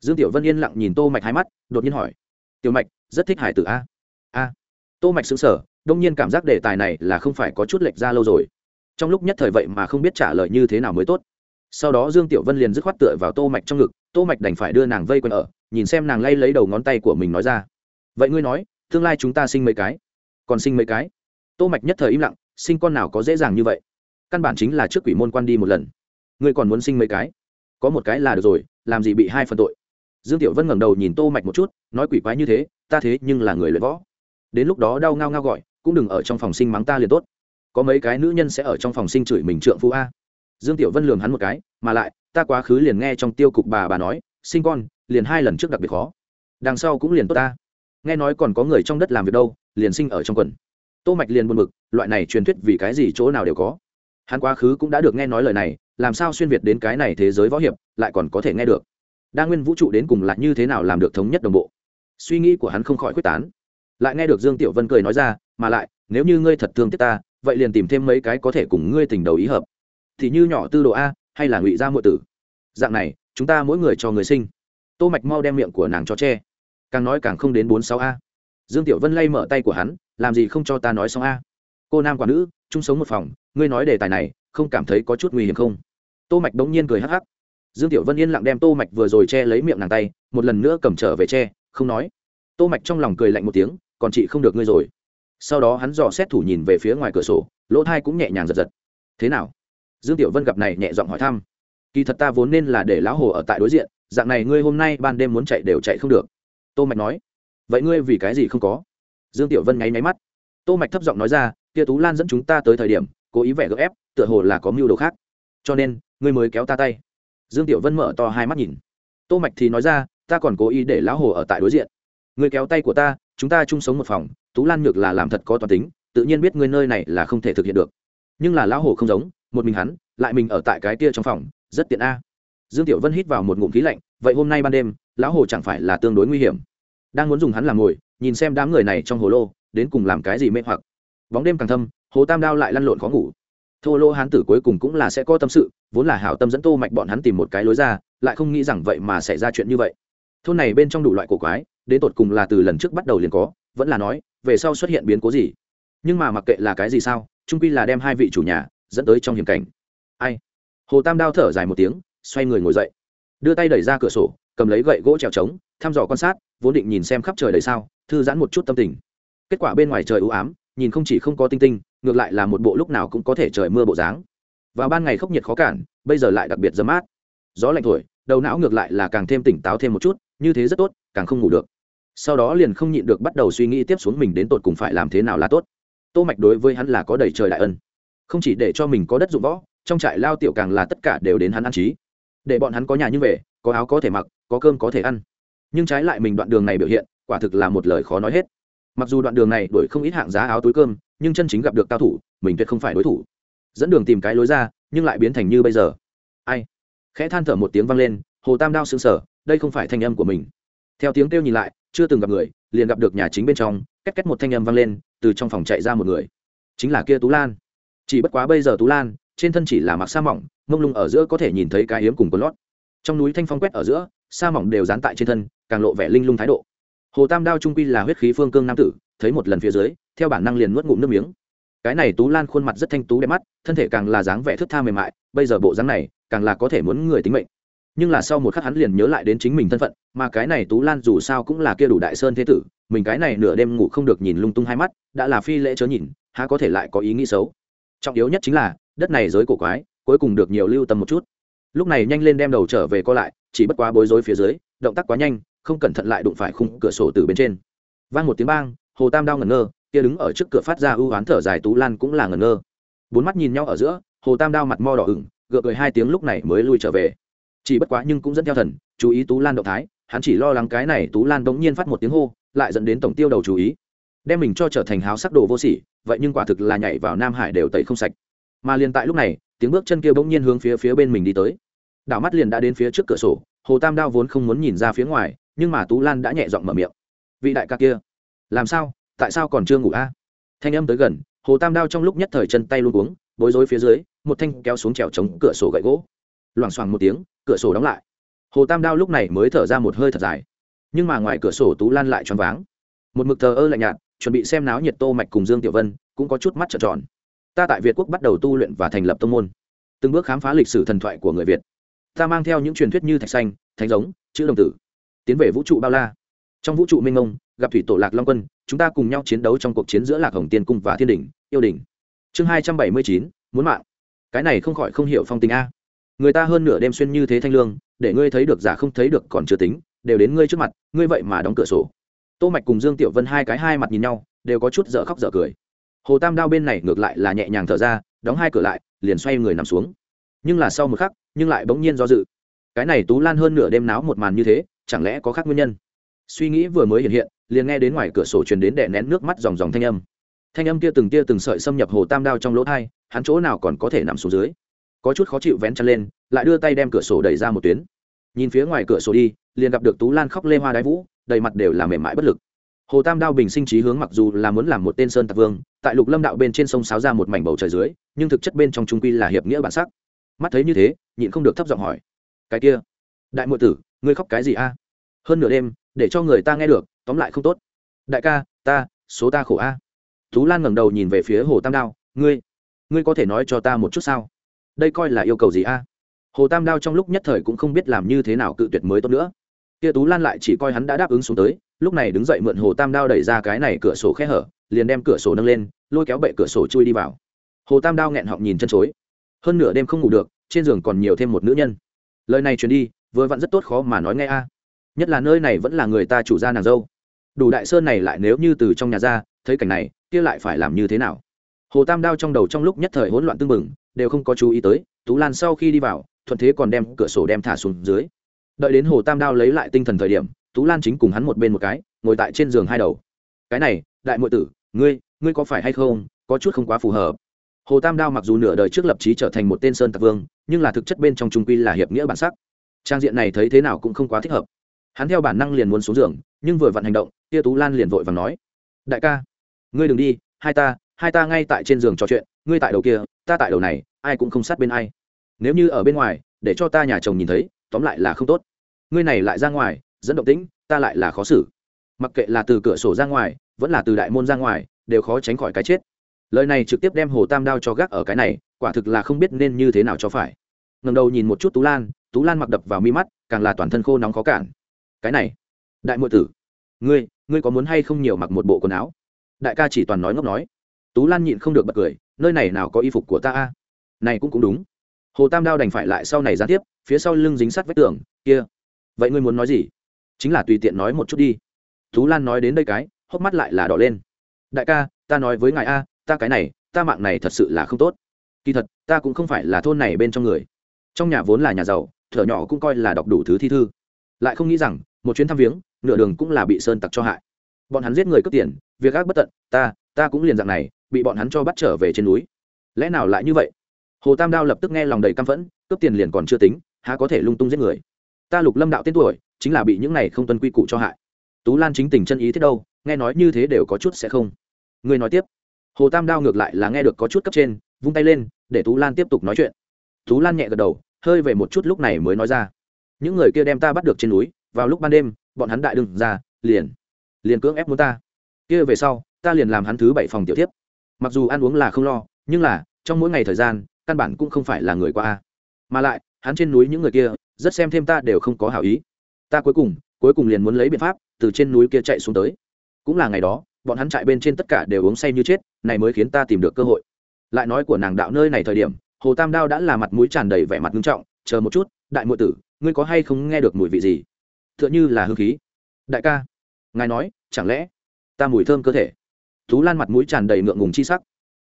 Dương tiểu vân yên lặng nhìn tô mạch hai mắt, đột nhiên hỏi, tiểu mạch, rất thích hải tử a? A. Tô mạch sững sờ, đông nhiên cảm giác đề tài này là không phải có chút lệch ra lâu rồi. Trong lúc nhất thời vậy mà không biết trả lời như thế nào mới tốt. Sau đó dương tiểu vân liền dứt khoát tựa vào tô mạch trong ngực, tô mạch đành phải đưa nàng vây quanh ở, nhìn xem nàng lay lấy đầu ngón tay của mình nói ra vậy ngươi nói, tương lai chúng ta sinh mấy cái? Còn sinh mấy cái? Tô mạch nhất thời im lặng, sinh con nào có dễ dàng như vậy? Căn bản chính là trước quỷ môn quan đi một lần. Ngươi còn muốn sinh mấy cái? Có một cái là được rồi, làm gì bị hai phần tội? Dương tiểu vân ngẩng đầu nhìn tô mạch một chút, nói quỷ quái như thế, ta thế nhưng là người luyện võ. Đến lúc đó đau ngao ngao gọi, cũng đừng ở trong phòng sinh mắng ta liền tốt. Có mấy cái nữ nhân sẽ ở trong phòng sinh chửi mình trượng phu a. Dương tiểu vân lường hắn một cái, mà lại, ta quá khứ liền nghe trong tiêu cục bà bà nói, sinh con, liền hai lần trước đặc biệt khó. Đằng sau cũng liền tốt ta nghe nói còn có người trong đất làm việc đâu, liền sinh ở trong quần. Tô mạch liền buồn bực, loại này truyền thuyết vì cái gì chỗ nào đều có. Hắn quá khứ cũng đã được nghe nói lời này, làm sao xuyên việt đến cái này thế giới võ hiệp, lại còn có thể nghe được. Đa nguyên vũ trụ đến cùng là như thế nào làm được thống nhất đồng bộ? Suy nghĩ của hắn không khỏi quyết tán. Lại nghe được dương tiểu vân cười nói ra, mà lại, nếu như ngươi thật thương tiếc ta, vậy liền tìm thêm mấy cái có thể cùng ngươi tình đầu ý hợp. Thì như nhỏ tư đồ a, hay là ngụy gia muội tử? Dạng này, chúng ta mỗi người cho người sinh. Tô mạch mau đem miệng của nàng cho che càng nói càng không đến bốn sáu a. Dương tiểu vân lay mở tay của hắn, làm gì không cho ta nói xong a? Cô nam quả nữ, chung sống một phòng, ngươi nói đề tài này, không cảm thấy có chút nguy hiểm không? Tô mạch đống nhiên cười hắc hắc. Dương tiểu vân yên lặng đem tô mạch vừa rồi che lấy miệng nàng tay, một lần nữa cầm trở về che, không nói. Tô mạch trong lòng cười lạnh một tiếng, còn chị không được ngươi rồi. Sau đó hắn dò xét thủ nhìn về phía ngoài cửa sổ, lỗ thai cũng nhẹ nhàng giật giật. Thế nào? Dương tiểu vân gặp này nhẹ giọng hỏi thăm. Kỳ thật ta vốn nên là để lão hồ ở tại đối diện, dạng này ngươi hôm nay ban đêm muốn chạy đều chạy không được tô mạch nói, vậy ngươi vì cái gì không có? Dương tiểu vân nháy nháy mắt. Tô mạch thấp giọng nói ra, kia tú lan dẫn chúng ta tới thời điểm, cố ý vẻ gấp ép, tựa hồ là có mưu đồ khác. Cho nên, ngươi mới kéo ta tay. Dương tiểu vân mở to hai mắt nhìn. Tô mạch thì nói ra, ta còn cố ý để lão hồ ở tại đối diện. Ngươi kéo tay của ta, chúng ta chung sống một phòng, tú lan nhược là làm thật có toàn tính, tự nhiên biết ngươi nơi này là không thể thực hiện được. Nhưng là lão hồ không giống, một mình hắn, lại mình ở tại cái kia trong phòng, rất tiện a. Dương tiểu vân hít vào một ngụm khí lạnh, vậy hôm nay ban đêm lão hồ chẳng phải là tương đối nguy hiểm. Đang muốn dùng hắn làm ngồi nhìn xem đám người này trong hồ lô, đến cùng làm cái gì mê hoặc. Bóng đêm càng thâm, hồ tam đao lại lăn lộn khó ngủ. Thô lô hán tử cuối cùng cũng là sẽ có tâm sự, vốn là hảo tâm dẫn tô mạch bọn hắn tìm một cái lối ra, lại không nghĩ rằng vậy mà xảy ra chuyện như vậy. Thôn này bên trong đủ loại cổ quái, đến tột cùng là từ lần trước bắt đầu liền có, vẫn là nói, về sau xuất hiện biến cố gì. Nhưng mà mặc kệ là cái gì sao trung quy là đem hai vị chủ nhà dẫn tới trong hiểm cảnh. Ai? Hồ tam đao thở dài một tiếng, xoay người ngồi dậy. Đưa tay đẩy ra cửa sổ cầm lấy gậy gỗ trèo trống, thăm dò quan sát, vốn định nhìn xem khắp trời đầy sao, thư giãn một chút tâm tình. Kết quả bên ngoài trời ưu ám, nhìn không chỉ không có tinh tinh, ngược lại là một bộ lúc nào cũng có thể trời mưa bộ dáng. Vào ban ngày khốc nhiệt khó cản, bây giờ lại đặc biệt dấm mát. Gió lạnh thổi, đầu não ngược lại là càng thêm tỉnh táo thêm một chút, như thế rất tốt, càng không ngủ được. Sau đó liền không nhịn được bắt đầu suy nghĩ tiếp xuống mình đến tột cùng phải làm thế nào là tốt. Tô mạch đối với hắn là có đầy trời đại ân. Không chỉ để cho mình có đất dụng võ, trong trại lao tiểu càng là tất cả đều đến hắn ăn trí. Để bọn hắn có nhà như về có áo có thể mặc, có cơm có thể ăn. Nhưng trái lại mình đoạn đường này biểu hiện, quả thực là một lời khó nói hết. Mặc dù đoạn đường này đổi không ít hạng giá áo túi cơm, nhưng chân chính gặp được cao thủ, mình tuyệt không phải đối thủ. Dẫn đường tìm cái lối ra, nhưng lại biến thành như bây giờ. Ai? Khẽ than thở một tiếng vang lên, hồ tam đao sững sờ, đây không phải thanh âm của mình. Theo tiếng kêu nhìn lại, chưa từng gặp người, liền gặp được nhà chính bên trong cách cách một thanh âm vang lên, từ trong phòng chạy ra một người. Chính là kia tú lan. Chỉ bất quá bây giờ tú lan, trên thân chỉ là mặc sa mỏng, mông lung ở giữa có thể nhìn thấy cái hiếm cùng quần lót trong núi thanh phong quét ở giữa, sa mỏng đều dán tại trên thân, càng lộ vẻ linh lung thái độ. Hồ tam đao trung quy là huyết khí phương cương nam tử, thấy một lần phía dưới, theo bản năng liền nuốt ngụm nước miếng. Cái này tú lan khuôn mặt rất thanh tú đẹp mắt, thân thể càng là dáng vẻ thức tha mềm mại, bây giờ bộ dáng này, càng là có thể muốn người tính mệnh. Nhưng là sau một khắc hắn liền nhớ lại đến chính mình thân phận, mà cái này tú lan dù sao cũng là kia đủ đại sơn thế tử, mình cái này nửa đêm ngủ không được nhìn lung tung hai mắt, đã là phi lễ chớ nhìn, há có thể lại có ý nghĩ xấu. Trọng yếu nhất chính là, đất này giới cổ quái, cuối cùng được nhiều lưu tâm một chút lúc này nhanh lên đem đầu trở về co lại, chỉ bất quá bối rối phía dưới, động tác quá nhanh, không cẩn thận lại đụng phải khung cửa sổ từ bên trên. Vang một tiếng bang, hồ tam đao ngẩn ngơ, kia đứng ở trước cửa phát ra ưu oán thở dài tú lan cũng là ngẩn ngơ. Bốn mắt nhìn nhau ở giữa, hồ tam đao mặt mo đỏ ửng, gượng cười hai tiếng lúc này mới lui trở về. Chỉ bất quá nhưng cũng dẫn theo thần, chú ý tú lan động thái, hắn chỉ lo lắng cái này tú lan bỗng nhiên phát một tiếng hô, lại dẫn đến tổng tiêu đầu chú ý. Đem mình cho trở thành háo sắc đồ vô sỉ, vậy nhưng quả thực là nhảy vào nam hải đều tẩy không sạch. Mà liền tại lúc này, tiếng bước chân kia bỗng nhiên hướng phía phía bên mình đi tới đảo mắt liền đã đến phía trước cửa sổ, hồ tam đao vốn không muốn nhìn ra phía ngoài, nhưng mà tú lan đã nhẹ giọng mở miệng. Vị đại ca kia, làm sao? Tại sao còn chưa ngủ a? Thanh âm tới gần, hồ tam đao trong lúc nhất thời chân tay luôn uống bối rối phía dưới, một thanh kéo xuống trèo chống cửa sổ gậy gỗ. Loảng xoảng một tiếng, cửa sổ đóng lại. Hồ tam đao lúc này mới thở ra một hơi thật dài. Nhưng mà ngoài cửa sổ tú lan lại choáng váng. Một mực thờ ơ lạnh nhạt, chuẩn bị xem náo nhiệt tô mạch cùng dương tiểu vân, cũng có chút mắt trợn tròn. Ta tại việt quốc bắt đầu tu luyện và thành lập tông môn. Từng bước khám phá lịch sử thần thoại của người việt ta mang theo những truyền thuyết như thạch xanh thánh giống, chữ đồng tử, tiến về vũ trụ bao la. Trong vũ trụ minh ông gặp thủy tổ lạc long quân, chúng ta cùng nhau chiến đấu trong cuộc chiến giữa lạc hồng tiên cung và thiên đình yêu đình chương hai trăm bảy mươi chín, muốn mạng. Cái này không khỏi không hiểu phong tình a. Người ta hơn nửa đêm xuyên như thế thanh lương, để ngươi thấy được giả không thấy được còn chưa tính, đều đến ngươi trước mặt, ngươi vậy mà đóng cửa sổ. Tô mạch cùng dương tiểu vân hai cái hai mặt nhìn nhau, đều có chút dở khóc dở cười. Hồ tam đao bên này ngược lại là nhẹ nhàng thở ra, đóng hai cửa lại, liền xoay người nằm xuống. Nhưng là sau một khắc nhưng lại bỗng nhiên do dự. Cái này tú lan hơn nửa đêm náo một màn như thế, chẳng lẽ có khác nguyên nhân? Suy nghĩ vừa mới hiện hiện, liền nghe đến ngoài cửa sổ truyền đến đè nén nước mắt dòng dòng thanh âm. Thanh âm kia từng tia từng sợi xâm nhập hồ tam đao trong lỗ thai, hắn chỗ nào còn có thể nằm xuống dưới? Có chút khó chịu vén chân lên, lại đưa tay đem cửa sổ đẩy ra một tuyến. Nhìn phía ngoài cửa sổ đi, liền gặp được tú lan khóc lê hoa đái vũ, đầy mặt đều là mềm mại bất lực. Hồ tam đao bình sinh trí hướng mặc dù là muốn làm một tên sơn tạc vương, tại lục lâm đạo bên trên sông sáo ra một mảnh bầu trời dưới, nhưng thực chất bên trong trung quy là hiệp nghĩa bản sắc mắt thấy như thế, nhịn không được thấp giọng hỏi. Cái kia, đại muội tử, ngươi khóc cái gì a? Hơn nửa đêm, để cho người ta nghe được, tóm lại không tốt. Đại ca, ta, số ta khổ a. Tú lan ngẩng đầu nhìn về phía hồ tam đao, ngươi ngươi có thể nói cho ta một chút sao? Đây coi là yêu cầu gì a? Hồ tam đao trong lúc nhất thời cũng không biết làm như thế nào cự tuyệt mới tốt nữa. Kia tú lan lại chỉ coi hắn đã đáp ứng xuống tới, lúc này đứng dậy mượn hồ tam đao đẩy ra cái này cửa sổ khe hở, liền đem cửa sổ nâng lên, lôi kéo bệ cửa sổ chui đi vào. Hồ tam đao nghẹn họng nhìn chân chối hơn nửa đêm không ngủ được, trên giường còn nhiều thêm một nữ nhân. Lời này truyền đi, vừa vặn rất tốt khó mà nói nghe a. Nhất là nơi này vẫn là người ta chủ gia nàng dâu. Đủ đại sơn này lại nếu như từ trong nhà ra, thấy cảnh này, kia lại phải làm như thế nào? Hồ tam đao trong đầu trong lúc nhất thời hỗn loạn tưng bừng, đều không có chú ý tới, tú lan sau khi đi vào, thuận thế còn đem cửa sổ đem thả xuống dưới. Đợi đến hồ tam đao lấy lại tinh thần thời điểm, tú lan chính cùng hắn một bên một cái, ngồi tại trên giường hai đầu. Cái này, đại m tử, ngươi ngươi có phải hay không? Có chút không quá phù hợp hồ tam đao mặc dù nửa đời trước lập trí trở thành một tên sơn tạc vương, nhưng là thực chất bên trong trung quy là hiệp nghĩa bản sắc. Trang diện này thấy thế nào cũng không quá thích hợp. Hắn theo bản năng liền muốn xuống giường, nhưng vừa vặn hành động, tia tú lan liền vội và nói, đại ca, ngươi đừng đi, hai ta hai ta ngay tại trên giường trò chuyện, ngươi tại đầu kia, ta tại đầu này, ai cũng không sát bên ai. Nếu như ở bên ngoài, để cho ta nhà chồng nhìn thấy, tóm lại là không tốt. Ngươi này lại ra ngoài, dẫn động tĩnh, ta lại là khó xử. Mặc kệ là từ cửa sổ ra ngoài, vẫn là từ đại môn ra ngoài, đều khó tránh khỏi cái chết lời này trực tiếp đem hồ tam đao cho gác ở cái này, quả thực là không biết nên như thế nào cho phải. Ngầm đầu nhìn một chút tú lan tú lan mặc đập vào mi mắt, càng là toàn thân khô nóng khó cản. Cái này, đại mượn tử, ngươi ngươi có muốn hay không nhiều mặc một bộ quần áo? Đại ca chỉ toàn nói ngốc nói. Tú lan nhịn không được bật cười, nơi này nào có y phục của ta a? Này cũng cũng đúng. Hồ tam đao đành phải lại sau này gián tiếp, phía sau lưng dính sắt vách tường, kia. Vậy ngươi muốn nói gì? Chính là tùy tiện nói một chút đi. Tú lan nói đến đây cái, hốc mắt lại là đỏ lên. Đại ca, ta nói với ngài a ta cái này, ta mạng này thật sự là không tốt. Kỳ thật, ta cũng không phải là thôn này bên trong người. Trong nhà vốn là nhà giàu thở nhỏ cũng coi là đọc đủ thứ thi thư. Lại không nghĩ rằng, một chuyến thăm viếng, nửa đường cũng là bị sơn tặc cho hại. Bọn hắn giết người cướp tiền, việc ác bất tận, ta ta cũng liền dạng này, bị bọn hắn cho bắt trở về trên núi. Lẽ nào lại như vậy? Hồ tam đao lập tức nghe lòng đầy căm phẫn, cướp tiền liền còn chưa tính, há có thể lung tung giết người? Ta lục lâm đạo tên tuổi, chính là bị những này không tuân quy củ cho hại. Tú lan chính tình chân ý thế đâu, nghe nói như thế đều có chút sẽ không. Người nói tiếp hồ tam đao ngược lại là nghe được có chút cấp trên, vung tay lên, để tú lan tiếp tục nói chuyện. Tú lan nhẹ gật đầu, hơi về một chút lúc này mới nói ra. Những người kia đem ta bắt được trên núi, vào lúc ban đêm, bọn hắn đại đừng ra, liền liền cưỡng ép muốn ta. Kia về sau, ta liền làm hắn thứ bảy phòng tiểu tiếp mặc dù ăn uống là không lo, nhưng là, trong mỗi ngày thời gian, căn bản cũng không phải là người qua a. Mà lại, hắn trên núi những người kia, rất xem thêm ta đều không có hảo ý. Ta cuối cùng cuối cùng liền muốn lấy biện pháp, từ trên núi kia chạy xuống tới. Cũng là ngày đó bọn hắn chạy bên trên tất cả đều uống say như chết, này mới khiến ta tìm được cơ hội. Lại nói của nàng đạo nơi này thời điểm, hồ tam đao đã là mặt mũi tràn đầy vẻ mặt nghiêm trọng, chờ một chút, đại muội tử, ngươi có hay không nghe được mùi vị gì? Tựa như là hương khí. Đại ca, ngài nói, chẳng lẽ ta mùi thơm cơ thể? Thú lan mặt mũi tràn đầy ngượng ngùng chi sắc.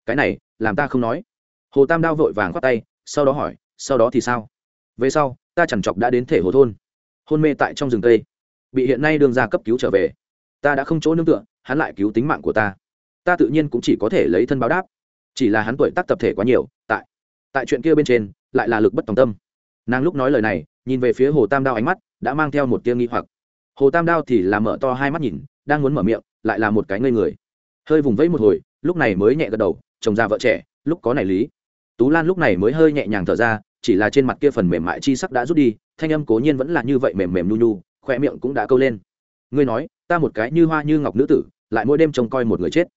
Cái này, làm ta không nói. Hồ tam đao vội vàng khoát tay, sau đó hỏi, sau đó thì sao? Về sau, ta chẳng chọc đã đến thể hồ thôn. Hôn mê tại trong rừng tây bị hiện nay đường ra cấp cứu trở về. Ta đã không chỗ nương tựa hắn lại cứu tính mạng của ta. Ta tự nhiên cũng chỉ có thể lấy thân báo đáp. Chỉ là hắn tuổi tác tập thể quá nhiều, tại tại chuyện kia bên trên, lại là lực bất tòng tâm. Nàng lúc nói lời này, nhìn về phía hồ tam đao ánh mắt, đã mang theo một tia nghi hoặc. Hồ tam đao thì là mở to hai mắt nhìn, đang muốn mở miệng, lại là một cái ngây người. Hơi vùng vẫy một hồi, lúc này mới nhẹ gật đầu, chồng ra vợ trẻ, lúc có này lý. Tú lan lúc này mới hơi nhẹ nhàng thở ra, chỉ là trên mặt kia phần mềm mại chi sắc đã rút đi, thanh âm cố nhiên vẫn là như vậy mềm mềm nhu nhu khoe miệng cũng đã câu lên. Ngươi nói, ta một cái như hoa như ngọc nữ tử lại mỗi đêm trông coi một người chết.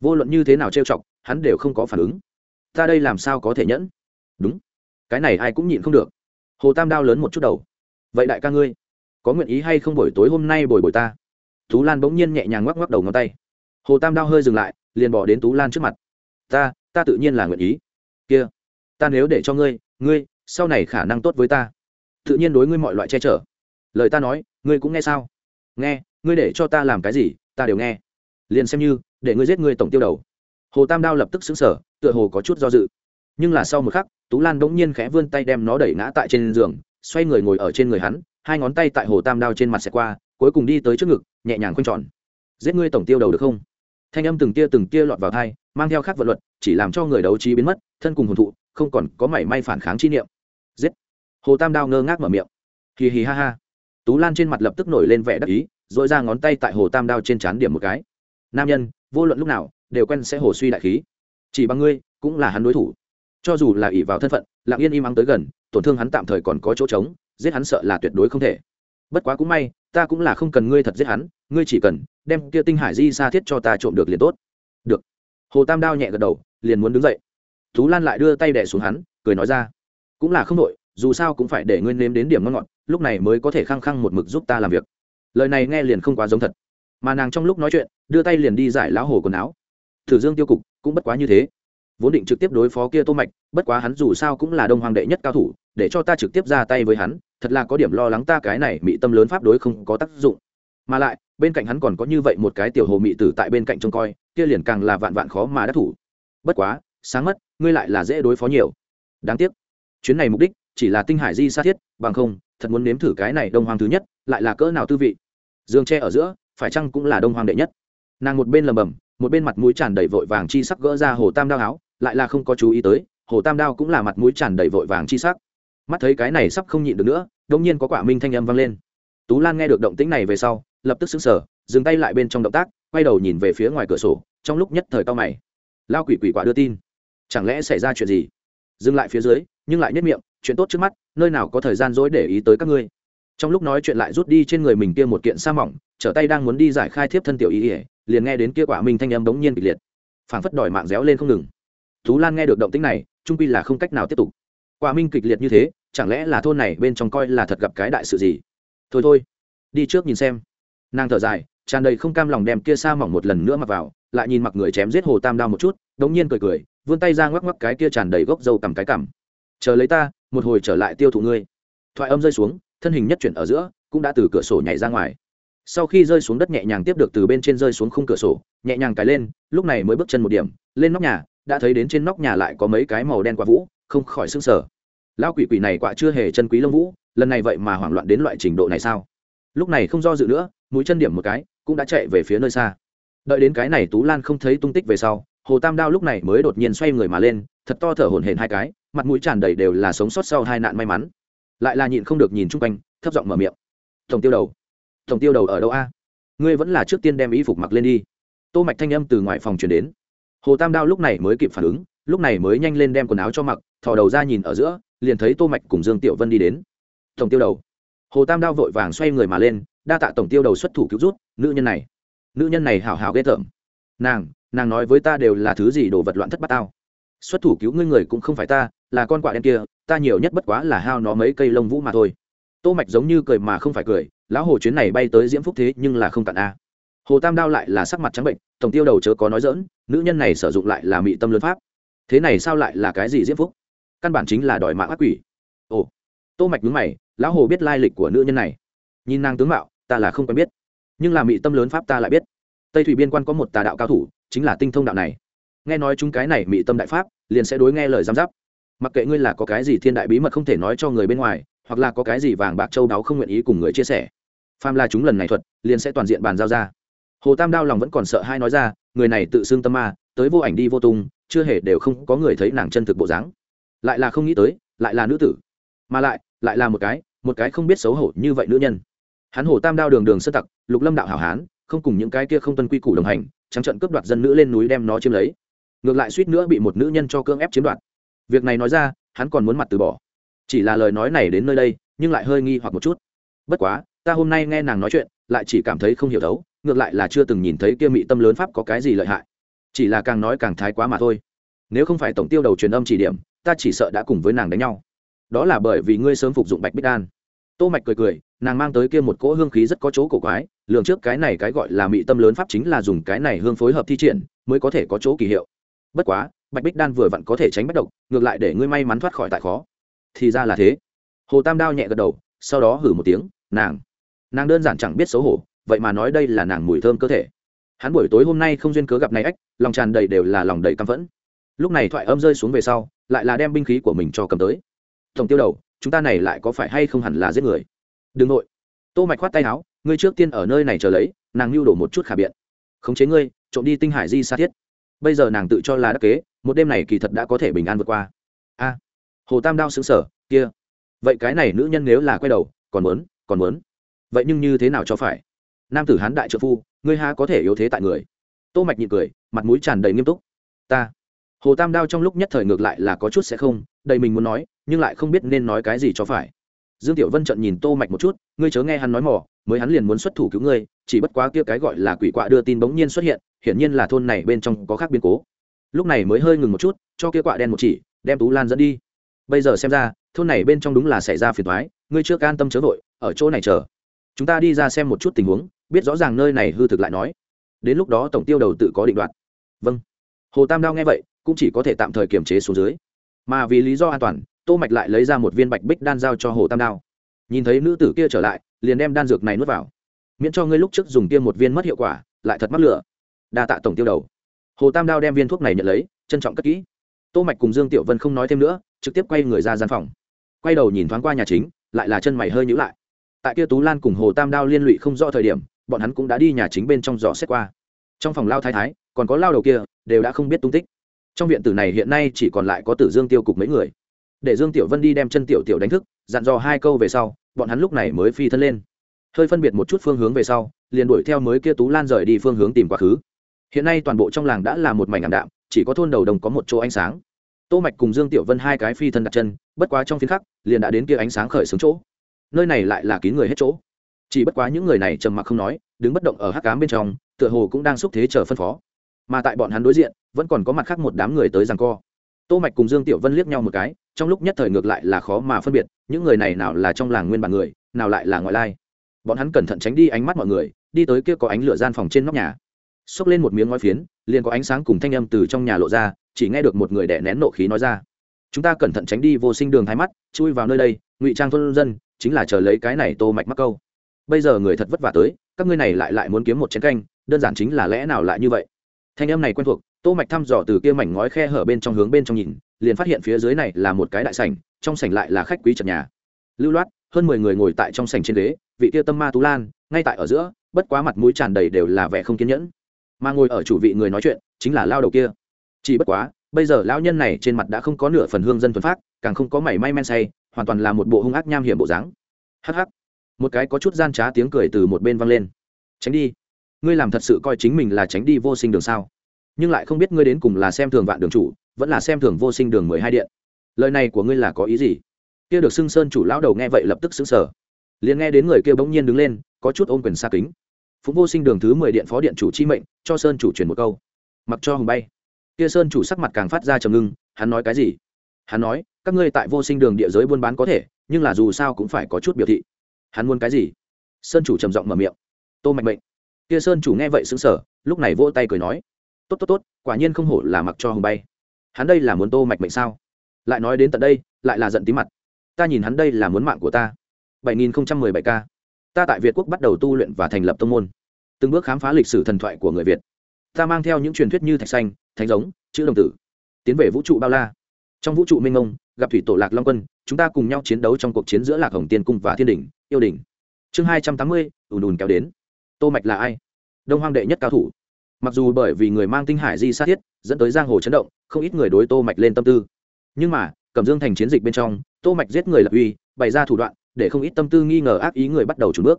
Vô luận như thế nào trêu chọc, hắn đều không có phản ứng. Ta đây làm sao có thể nhẫn? Đúng. Cái này ai cũng nhịn không được. Hồ tam đao lớn một chút đầu. Vậy đại ca ngươi, có nguyện ý hay không buổi tối hôm nay bồi bồi ta? Tú lan bỗng nhiên nhẹ nhàng ngoắc ngoắc đầu ngón tay. Hồ tam đao hơi dừng lại, liền bỏ đến tú lan trước mặt. Ta ta tự nhiên là nguyện ý. Kia, ta nếu để cho ngươi ngươi, sau này khả năng tốt với ta. Tự nhiên đối ngươi mọi loại che chở. Lời ta nói, ngươi cũng nghe sao? Nghe, ngươi để cho ta làm cái gì, ta đều nghe liền xem như, để ngươi giết ngươi tổng tiêu đầu. Hồ tam đao lập tức xứng sở tựa hồ có chút do dự. Nhưng là sau một khắc, tú lan bỗng nhiên khẽ vươn tay đem nó đẩy ngã tại trên giường, xoay người ngồi ở trên người hắn, hai ngón tay tại hồ tam đao trên mặt xẹt qua, cuối cùng đi tới trước ngực, nhẹ nhàng quanh tròn. Giết ngươi tổng tiêu đầu được không? Thanh âm từng tia từng tia lọt vào thai mang theo khắc vật luật, chỉ làm cho người đấu trí biến mất, thân cùng hồn thụ, không còn có mảy may phản kháng chi niệm. Giết! Hồ tam đao ngơ ngác mở miệng. Hì hì ha ha. Tú lan trên mặt lập tức nổi lên vẻ đắc ý dội ra ngón tay tại hồ tam đao trên trán điểm một cái nam nhân, vô luận lúc nào, đều quen sẽ hồ suy đại khí. Chỉ bằng ngươi, cũng là hắn đối thủ. Cho dù là ỷ vào thân phận, lặng yên im ắng tới gần, tổn thương hắn tạm thời còn có chỗ trống, giết hắn sợ là tuyệt đối không thể. Bất quá cũng may, ta cũng là không cần ngươi thật giết hắn, ngươi chỉ cần đem kia tinh hải di xa thiết cho ta trộm được liền tốt. Được. Hồ tam đao nhẹ gật đầu, liền muốn đứng dậy. Thú lan lại đưa tay đẻ xuống hắn, cười nói ra. Cũng là không đội dù sao cũng phải để ngươi nếm đến điểm ngon ngọt, lúc này mới có thể khăng khăng một mực giúp ta làm việc. Lời này nghe liền không quá giống thật. Mà nàng trong lúc nói chuyện đưa tay liền đi giải lão hồ quần áo. Thử dương tiêu cục cũng bất quá như thế. Vốn định trực tiếp đối phó kia tô mạch, bất quá hắn dù sao cũng là đông hoàng đệ nhất cao thủ, để cho ta trực tiếp ra tay với hắn, thật là có điểm lo lắng ta cái này bị tâm lớn pháp đối không có tác dụng. Mà lại, bên cạnh hắn còn có như vậy một cái tiểu hồ mị tử tại bên cạnh trông coi, kia liền càng là vạn vạn khó mà đắc thủ. Bất quá, sáng mất, ngươi lại là dễ đối phó nhiều. Đáng tiếc, chuyến này mục đích chỉ là tinh hải di sa thiết, bằng không, thật muốn nếm thử cái này đông hoàng thứ nhất, lại là cỡ nào tư vị. Dương tre ở giữa, phải chăng cũng là đông hoàng đệ nhất? Nàng một bên lầm bầm một bên mặt mũi tràn đầy vội vàng chi sắc gỡ ra hồ tam đao áo, lại là không có chú ý tới, hồ tam đao cũng là mặt mũi tràn đầy vội vàng chi sắc. Mắt thấy cái này sắp không nhịn được nữa đông nhiên có quả minh thanh âm vang lên. Tú lan nghe được động tĩnh này về sau, lập tức xứng sở dừng tay lại bên trong động tác, quay đầu nhìn về phía ngoài cửa sổ, trong lúc nhất thời cao mày. Lao quỷ quỷ quả đưa tin. Chẳng lẽ xảy ra chuyện gì? Dừng lại phía dưới, nhưng lại nhất miệng, chuyện tốt trước mắt, nơi nào có thời gian dối để ý tới các ngươi. Trong lúc nói chuyện lại rút đi trên người mình kia một kiện sa mỏng trở tay đang muốn đi giải khai thiếp thân tiểu y, ỉa liền nghe đến kia quả minh thanh âm bỗng nhiên kịch liệt. Phảng phất đòi mạng réo lên không ngừng. Tú lan nghe được động tĩnh này trung pi là không cách nào tiếp tục. Quả minh kịch liệt như thế chẳng lẽ là thôn này bên trong coi là thật gặp cái đại sự gì? Thôi thôi đi trước nhìn xem. Nàng thở dài tràn đầy không cam lòng đem kia sa mỏng một lần nữa mặc vào lại nhìn mặc người chém giết hồ tam đao một chút đống nhiên cười cười vươn tay ra ngoắc ngoắc cái kia tràn đầy gốc dâu cầm cái cằm. Chờ lấy ta một hồi trở lại tiêu thụ ngươi. Thoại âm rơi xuống thân hình nhất chuyển ở giữa cũng đã từ cửa sổ nhảy ra ngoài sau khi rơi xuống đất nhẹ nhàng tiếp được từ bên trên rơi xuống khung cửa sổ, nhẹ nhàng cài lên, lúc này mới bước chân một điểm, lên nóc nhà, đã thấy đến trên nóc nhà lại có mấy cái màu đen quả vũ, không khỏi s ư n g sở lão quỷ quỷ này quả chưa hề chân quý lông vũ, lần này vậy mà hoảng loạn đến loại trình độ này sao? Lúc này không do dự nữa, mũi chân điểm một cái, cũng đã chạy về phía nơi xa. Đợi đến cái này tú lan không thấy tung tích về sau, hồ tam đao lúc này mới đột nhiên xoay người mà lên, thật to thở hổn hển hai cái, mặt mũi tràn đầy đều là sống sót sau hai nạn may mắn. Lại là nhịn không được nhìn chung quanh, thấp giọng mở miệng. Tổng tiêu đầu tổng tiêu đầu ở đâu a? Ngươi vẫn là trước tiên đem y phục mặc lên đi. Tô mạch thanh âm từ ngoài phòng truyền đến. Hồ tam đao lúc này mới kịp phản ứng, lúc này mới nhanh lên đem quần áo cho mặc, thò đầu ra nhìn ở giữa, liền thấy tô mạch cùng dương tiểu vân đi đến. Tổng tiêu đầu. Hồ tam đao vội vàng xoay người mà lên, đa tạ tổng tiêu đầu xuất thủ cứu rút nữ nhân này. Nữ nhân này hảo hảo ghê tởm. Nàng nàng nói với ta đều là thứ gì đồ vật loạn thất bát tao. Xuất thủ cứu ngươi người cũng không phải ta, là con quạ đen kia, ta nhiều nhất bất quá là hao nó mấy cây lông vũ mà thôi. Tô mạch giống như cười mà không phải cười lão hồ chuyến này bay tới diễm phúc thế nhưng là không cạn a. Hồ tam đao lại là sắc mặt trắng bệnh, tổng tiêu đầu chớ có nói dỡn nữ nhân này sử dụng lại là mị tâm lớn pháp. Thế này sao lại là cái gì diễm phúc? Căn bản chính là đòi mạng ác quỷ. Ồ. Tô mạch nhướng mày, lão hồ biết lai lịch của nữ nhân này. Nhìn nàng tướng mạo, ta là không quen biết. Nhưng là mị tâm lớn pháp ta lại biết. Tây thủy biên quan có một tà đạo cao thủ, chính là tinh thông đạo này. Nghe nói chúng cái này mị tâm đại pháp, liền sẽ đối nghe lời giám giáp. Mặc kệ ngươi là có cái gì thiên đại bí mật không thể nói cho người bên ngoài, hoặc là có cái gì vàng bạc châu đáo không nguyện ý cùng người chia sẻ phàm là chúng lần này thuật, liền sẽ toàn diện bàn giao ra. Hồ tam đao lòng vẫn còn sợ hai nói ra, người này tự xưng tâm ma, tới vô ảnh đi vô tung, chưa hề đều không có người thấy nàng chân thực bộ dáng. Lại là không nghĩ tới, lại là nữ tử. Mà lại lại là một cái một cái không biết xấu hổ như vậy nữ nhân. Hắn hồ tam đao đường đường sơ tặc, lục lâm đạo hảo hán, không cùng những cái kia không tuân quy củ đồng hành, trắng trận cướp đoạt dân nữ lên núi đem nó chiếm lấy. Ngược lại suýt nữa bị một nữ nhân cho cưỡng ép chiếm đoạt. Việc này nói ra, hắn còn muốn mặt từ bỏ. Chỉ là lời nói này đến nơi đây, nhưng lại hơi nghi hoặc một chút. Bất quá ta hôm nay nghe nàng nói chuyện, lại chỉ cảm thấy không hiểu thấu, ngược lại là chưa từng nhìn thấy kia mị tâm lớn pháp có cái gì lợi hại. Chỉ là càng nói càng thái quá mà thôi. Nếu không phải tổng tiêu đầu truyền âm chỉ điểm, ta chỉ sợ đã cùng với nàng đánh nhau. Đó là bởi vì ngươi sớm phục dụng bạch bích đan. Tô mạch cười cười, nàng mang tới kia một cỗ hương khí rất có chỗ cổ quái lượng trước cái này cái gọi là mị tâm lớn pháp chính là dùng cái này hương phối hợp thi triển, mới có thể có chỗ kỳ hiệu. Bất quá, bạch bích đan vừa vặn có thể tránh bất động ngược lại để ngươi may mắn thoát khỏi tại khó. Thì ra là thế. Hồ tam đao nhẹ gật đầu, sau đó hử một tiếng, nàng nàng đơn giản chẳng biết xấu hổ, vậy mà nói đây là nàng mùi thơm cơ thể. Hắn buổi tối hôm nay không duyên cớ gặp này ách, lòng tràn đầy đều là lòng đầy căm phẫn. Lúc này thoại âm rơi xuống về sau, lại là đem binh khí của mình cho cầm tới. Tổng tiêu đầu, chúng ta này lại có phải hay không hẳn là giết người? Đừng nội. Tô mạch khoát tay áo, ngươi trước tiên ở nơi này chờ lấy, nàng lưu đổ một chút khả biện. Khống chế ngươi, trộm đi tinh hải di sa thiết. Bây giờ nàng tự cho là đắc kế, một đêm này kỳ thật đã có thể bình an vượt qua. A. Hồ tam đao xứng sở kia. Vậy cái này nữ nhân nếu là quay đầu, còn muốn còn muốn vậy nhưng như thế nào cho phải? Nam tử hán đại trợ phu, ngươi ha có thể yếu thế tại người? Tô mạch nhịn cười, mặt mũi tràn đầy nghiêm túc. Ta, hồ tam đao trong lúc nhất thời ngược lại là có chút sẽ không, đầy mình muốn nói, nhưng lại không biết nên nói cái gì cho phải. Dương tiểu vân trận nhìn tô mạch một chút, ngươi chớ nghe hắn nói mỏ, mới hắn liền muốn xuất thủ cứu ngươi, chỉ bất quá kia cái gọi là quỷ quạ đưa tin bỗng nhiên xuất hiện, hiển nhiên là thôn này bên trong có khác biến cố. Lúc này mới hơi ngừng một chút, cho kia quạ đen một chỉ, đem tú lan dẫn đi. Bây giờ xem ra, thôn này bên trong đúng là xảy ra phiền toái, ngươi chưa can tâm chớ vội, ở chỗ này chờ chúng ta đi ra xem một chút tình huống, biết rõ ràng nơi này hư thực lại nói. Đến lúc đó tổng tiêu đầu tự có định đoạt. Vâng. Hồ tam đao nghe vậy, cũng chỉ có thể tạm thời kiềm chế xuống dưới. Mà vì lý do an toàn, tô mạch lại lấy ra một viên bạch bích đan giao cho hồ tam đao. Nhìn thấy nữ tử kia trở lại, liền đem đan dược này nuốt vào. Miễn cho ngươi lúc trước dùng tiêm một viên mất hiệu quả, lại thật mắc lửa. Đa tạ tổng tiêu đầu. Hồ tam đao đem viên thuốc này nhận lấy, trân trọng cất kỹ. Tô mạch cùng dương tiểu vân không nói thêm nữa, trực tiếp quay người ra gian phòng. Quay đầu nhìn thoáng qua nhà chính, lại là chân mày hơi nhíu lại tại kia tú lan cùng hồ tam đao liên lụy không rõ thời điểm, bọn hắn cũng đã đi nhà chính bên trong dò xét qua. Trong phòng lao thái thái, còn có lao đầu kia, đều đã không biết tung tích. Trong viện tử này hiện nay chỉ còn lại có tử dương tiêu cục mấy người. Để dương tiểu vân đi đem chân tiểu tiểu đánh thức, dặn dò hai câu về sau, bọn hắn lúc này mới phi thân lên. Hơi phân biệt một chút phương hướng về sau, liền đuổi theo mới kia tú lan rời đi phương hướng tìm quá khứ. Hiện nay toàn bộ trong làng đã là một mảnh ảm đạm, chỉ có thôn đầu đồng có một chỗ ánh sáng. Tô mạch cùng dương tiểu vân hai cái phi thân đặt chân, bất quá trong phiến khắc, liền đã đến kia ánh sáng khởi xướng chỗ nơi này lại là kín người hết chỗ. Chỉ bất quá những người này trầm mặc không nói, đứng bất động ở hắc cám bên trong, tựa hồ cũng đang xúc thế chờ phân phó. Mà tại bọn hắn đối diện, vẫn còn có mặt khác một đám người tới giằng co. Tô mạch cùng dương tiểu vân liếc nhau một cái, trong lúc nhất thời ngược lại là khó mà phân biệt, những người này nào là trong làng nguyên bản người, nào lại là ngoại lai. Bọn hắn cẩn thận tránh đi ánh mắt mọi người, đi tới kia có ánh lửa gian phòng trên nóc nhà. Xốc lên một miếng ngói phiến, liền có ánh sáng cùng thanh âm từ trong nhà lộ ra, chỉ nghe được một người đẻ nén nộ khí nói ra. Chúng ta cẩn thận tránh đi vô sinh đường thái mắt, chui vào nơi đây, ngụy trang thôn dân chính là chờ lấy cái này tô mạch mắc câu. Bây giờ người thật vất vả tới, các ngươi này lại lại muốn kiếm một chén canh, đơn giản chính là lẽ nào lại như vậy? Thanh âm này quen thuộc, tô mạch thăm dò từ kia mảnh ngói khe hở bên trong hướng bên trong nhìn, liền phát hiện phía dưới này là một cái đại sảnh, trong sảnh lại là khách quý trần nhà. Lưu loát, hơn mười người ngồi tại trong sảnh trên ghế, vị kia tâm ma tú lan, ngay tại ở giữa, bất quá mặt mũi tràn đầy đều là vẻ không kiên nhẫn. Mà ngồi ở chủ vị người nói chuyện, chính là lao đầu kia. Chỉ bất quá, bây giờ lão nhân này trên mặt đã không có nửa phần hương dân thuần phát càng không có mảy may men say hoàn toàn là một bộ hung ác nham hiểm bộ dáng. Hắc hắc. Một cái có chút gian trá tiếng cười từ một bên vang lên. Tránh đi. Ngươi làm thật sự coi chính mình là tránh đi vô sinh đường sao? Nhưng lại không biết ngươi đến cùng là xem thường vạn đường chủ, vẫn là xem thường vô sinh đường mười hai điện. Lời này của ngươi là có ý gì? Kia được xưng sơn chủ lão đầu nghe vậy lập tức xứng sở liền nghe đến người kia bỗng nhiên đứng lên, có chút ôm quyền xa kính. Phụng vô sinh đường thứ mười điện phó điện chủ chi mệnh, cho sơn chủ truyền một câu. Mặc cho hồng bay. Kia sơn chủ sắc mặt càng phát ra trầm ngưng, hắn nói cái gì? Hắn nói các ngươi tại vô sinh đường địa giới buôn bán có thể, nhưng là dù sao cũng phải có chút biểu thị. Hắn muốn cái gì? Sơn chủ trầm giọng mở miệng. Tô mạnh mệnh. Kia sơn chủ nghe vậy sững sờ, lúc này vỗ tay cười nói. Tốt tốt tốt, quả nhiên không hổ là mặc cho hồng bay. Hắn đây là muốn tô mạch mệnh sao? Lại nói đến tận đây, lại là giận tí mặt. Ta nhìn hắn đây là muốn mạng của ta. 7017 k. Ta tại việt quốc bắt đầu tu luyện và thành lập tông môn. Từng bước khám phá lịch sử thần thoại của người việt. Ta mang theo những truyền thuyết như thạch xanh, thánh giống, chữ đồng tử, tiến về vũ trụ bao la. Trong vũ trụ minh ngông gặp thủy tổ lạc long quân, chúng ta cùng nhau chiến đấu trong cuộc chiến giữa lạc hồng tiên cung và thiên đình yêu đình chương hai trăm tám mươi, ùn ùn kéo đến. Tô mạch là ai? Đông hoang đệ nhất cao thủ. Mặc dù bởi vì người mang tinh hải di sát thiết, dẫn tới giang hồ chấn động, không ít người đối tô mạch lên tâm tư. Nhưng mà, cẩm dương thành chiến dịch bên trong, tô mạch giết người lập uy, bày ra thủ đoạn, để không ít tâm tư nghi ngờ ác ý người bắt đầu chủ bước.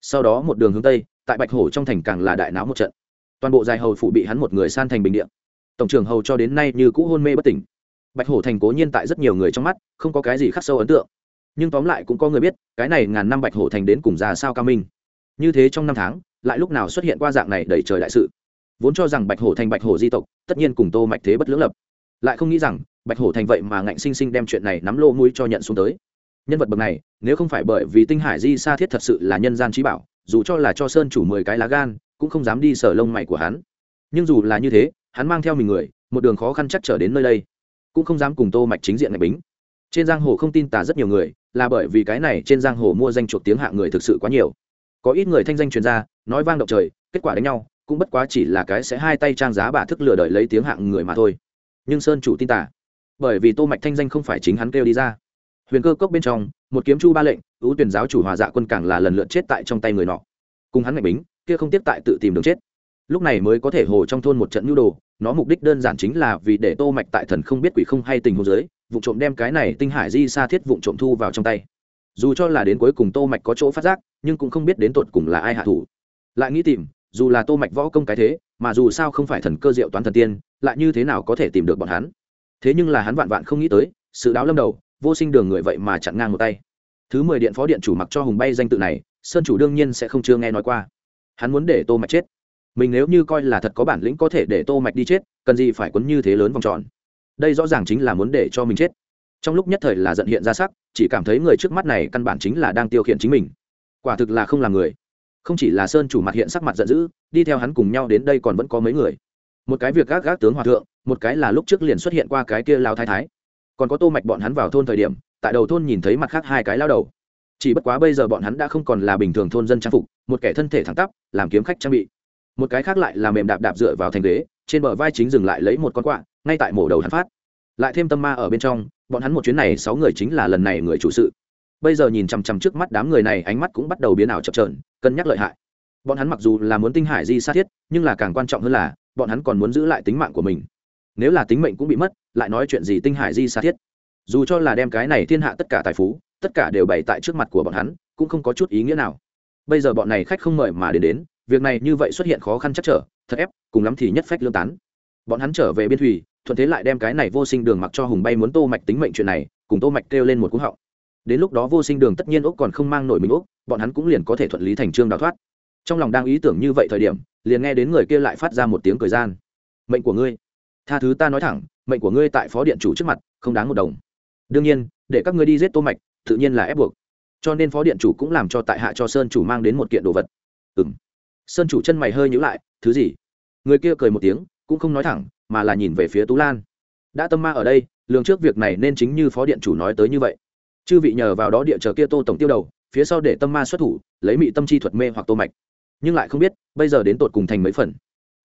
Sau đó một đường hướng tây, tại bạch hổ trong thành càng là đại náo một trận. Toàn bộ dài hầu phụ bị hắn một người san thành bình địa. Tổng trưởng hầu cho đến nay như cũ hôn mê bất tỉnh bạch hổ thành cố nhiên tại rất nhiều người trong mắt, không có cái gì khắc sâu ấn tượng. Nhưng tóm lại cũng có người biết, cái này ngàn năm bạch hổ thành đến cùng già sao cao minh. Như thế trong năm tháng, lại lúc nào xuất hiện qua dạng này đẩy trời đại sự? Vốn cho rằng bạch hổ thành bạch hổ di tộc, tất nhiên cùng tô mạch thế bất lưỡng lập. Lại không nghĩ rằng, bạch hổ thành vậy mà ngạnh sinh sinh đem chuyện này nắm lô mũi cho nhận xuống tới. Nhân vật bậc này, nếu không phải bởi vì tinh hải di sa thiết thật sự là nhân gian trí bảo, dù cho là cho sơn chủ mười cái lá gan, cũng không dám đi sở lông mày của hắn. Nhưng dù là như thế, hắn mang theo mình người, một đường khó khăn chắc trở đến nơi đây cũng không dám cùng tô mạch chính diện ngạch bính. Trên giang hồ không tin tà rất nhiều người, là bởi vì cái này trên giang hồ mua danh chuột tiếng hạng người thực sự quá nhiều. Có ít người thanh danh truyền ra, nói vang động trời, kết quả đánh nhau, cũng bất quá chỉ là cái sẽ hai tay trang giá bà thức lừa đợi lấy tiếng hạng người mà thôi. Nhưng sơn chủ tin tà, bởi vì tô mạch thanh danh không phải chính hắn kêu đi ra. Huyền cơ cốc bên trong, một kiếm chu ba lệnh, ưu tuyển giáo chủ hòa dạ quân càng là lần lượt chết tại trong tay người nọ. Cùng hắn ngạch bính, kia không tiếp tại tự tìm đường chết. Lúc này mới có thể hồ trong thôn một trận nhu đồ nó mục đích đơn giản chính là vì để tô mạch tại thần không biết quỷ không hay tình huống dưới, vụ trộm đem cái này tinh hải di sa thiết vụ trộm thu vào trong tay. Dù cho là đến cuối cùng tô mạch có chỗ phát giác, nhưng cũng không biết đến tột cùng là ai hạ thủ. Lại nghĩ tìm, dù là tô mạch võ công cái thế, mà dù sao không phải thần cơ diệu toán thần tiên, lại như thế nào có thể tìm được bọn hắn? Thế nhưng là hắn vạn vạn không nghĩ tới, sự đáo lâm đầu, vô sinh đường người vậy mà chặn ngang một tay. Thứ mười điện phó điện chủ mặc cho hùng bay danh tự này, sơn chủ đương nhiên sẽ không chưa nghe nói qua. Hắn muốn để tô mạch chết mình nếu như coi là thật có bản lĩnh có thể để tô mạch đi chết, cần gì phải quấn như thế lớn vòng tròn. Đây rõ ràng chính là muốn để cho mình chết. Trong lúc nhất thời là giận hiện ra sắc, chỉ cảm thấy người trước mắt này căn bản chính là đang tiêu khiển chính mình. Quả thực là không là người. Không chỉ là sơn chủ mặt hiện sắc mặt giận dữ, đi theo hắn cùng nhau đến đây còn vẫn có mấy người. Một cái việc gác gác tướng hòa thượng, một cái là lúc trước liền xuất hiện qua cái kia lao thái thái. Còn có tô mạch bọn hắn vào thôn thời điểm, tại đầu thôn nhìn thấy mặt khác hai cái lao đầu. Chỉ bất quá bây giờ bọn hắn đã không còn là bình thường thôn dân trang phục, một kẻ thân thể thẳng tắp, làm kiếm khách trang bị một cái khác lại là mềm đạp đạp dựa vào thành ghế, trên bờ vai chính dừng lại lấy một con quạ, ngay tại mổ đầu hắn phát. Lại thêm tâm ma ở bên trong, bọn hắn một chuyến này sáu người chính là lần này người chủ sự. Bây giờ nhìn chằm chằm trước mắt đám người này, ánh mắt cũng bắt đầu biến ảo chập trờn cân nhắc lợi hại. Bọn hắn mặc dù là muốn tinh hải di sát thiết, nhưng là càng quan trọng hơn là, bọn hắn còn muốn giữ lại tính mạng của mình. Nếu là tính mệnh cũng bị mất, lại nói chuyện gì tinh hải di sát thiết? Dù cho là đem cái này thiên hạ tất cả tài phú, tất cả đều bày tại trước mặt của bọn hắn, cũng không có chút ý nghĩa nào. Bây giờ bọn này khách không mời mà đến đến việc này như vậy xuất hiện khó khăn chắc trở, thật ép, cùng lắm thì nhất phách lương tán. Bọn hắn trở về biên thủy, thuận thế lại đem cái này vô sinh đường mặc cho hùng bay muốn tô mạch tính mệnh chuyện này, cùng tô mạch kêu lên một cú họng. Đến lúc đó vô sinh đường tất nhiên úc còn không mang nổi mình úc, bọn hắn cũng liền có thể thuận lý thành trương đào thoát. Trong lòng đang ý tưởng như vậy thời điểm, liền nghe đến người kia lại phát ra một tiếng cười gian. Mệnh của ngươi, tha thứ ta nói thẳng, mệnh của ngươi tại phó điện chủ trước mặt, không đáng một đồng. Đương nhiên, để các ngươi đi giết tô mạch, tự nhiên là ép buộc. Cho nên phó điện chủ cũng làm cho tại hạ cho sơn chủ mang đến một kiện đồ vật. Ừm sơn chủ chân mày hơi nhíu lại, thứ gì? Người kia cười một tiếng, cũng không nói thẳng, mà là nhìn về phía tú lan. Đã tâm ma ở đây, lường trước việc này nên chính như phó điện chủ nói tới như vậy. Chư vị nhờ vào đó địa chờ kia tô tổng tiêu đầu, phía sau để tâm ma xuất thủ, lấy mị tâm chi thuật mê hoặc tô mạch. Nhưng lại không biết, bây giờ đến tột cùng thành mấy phần.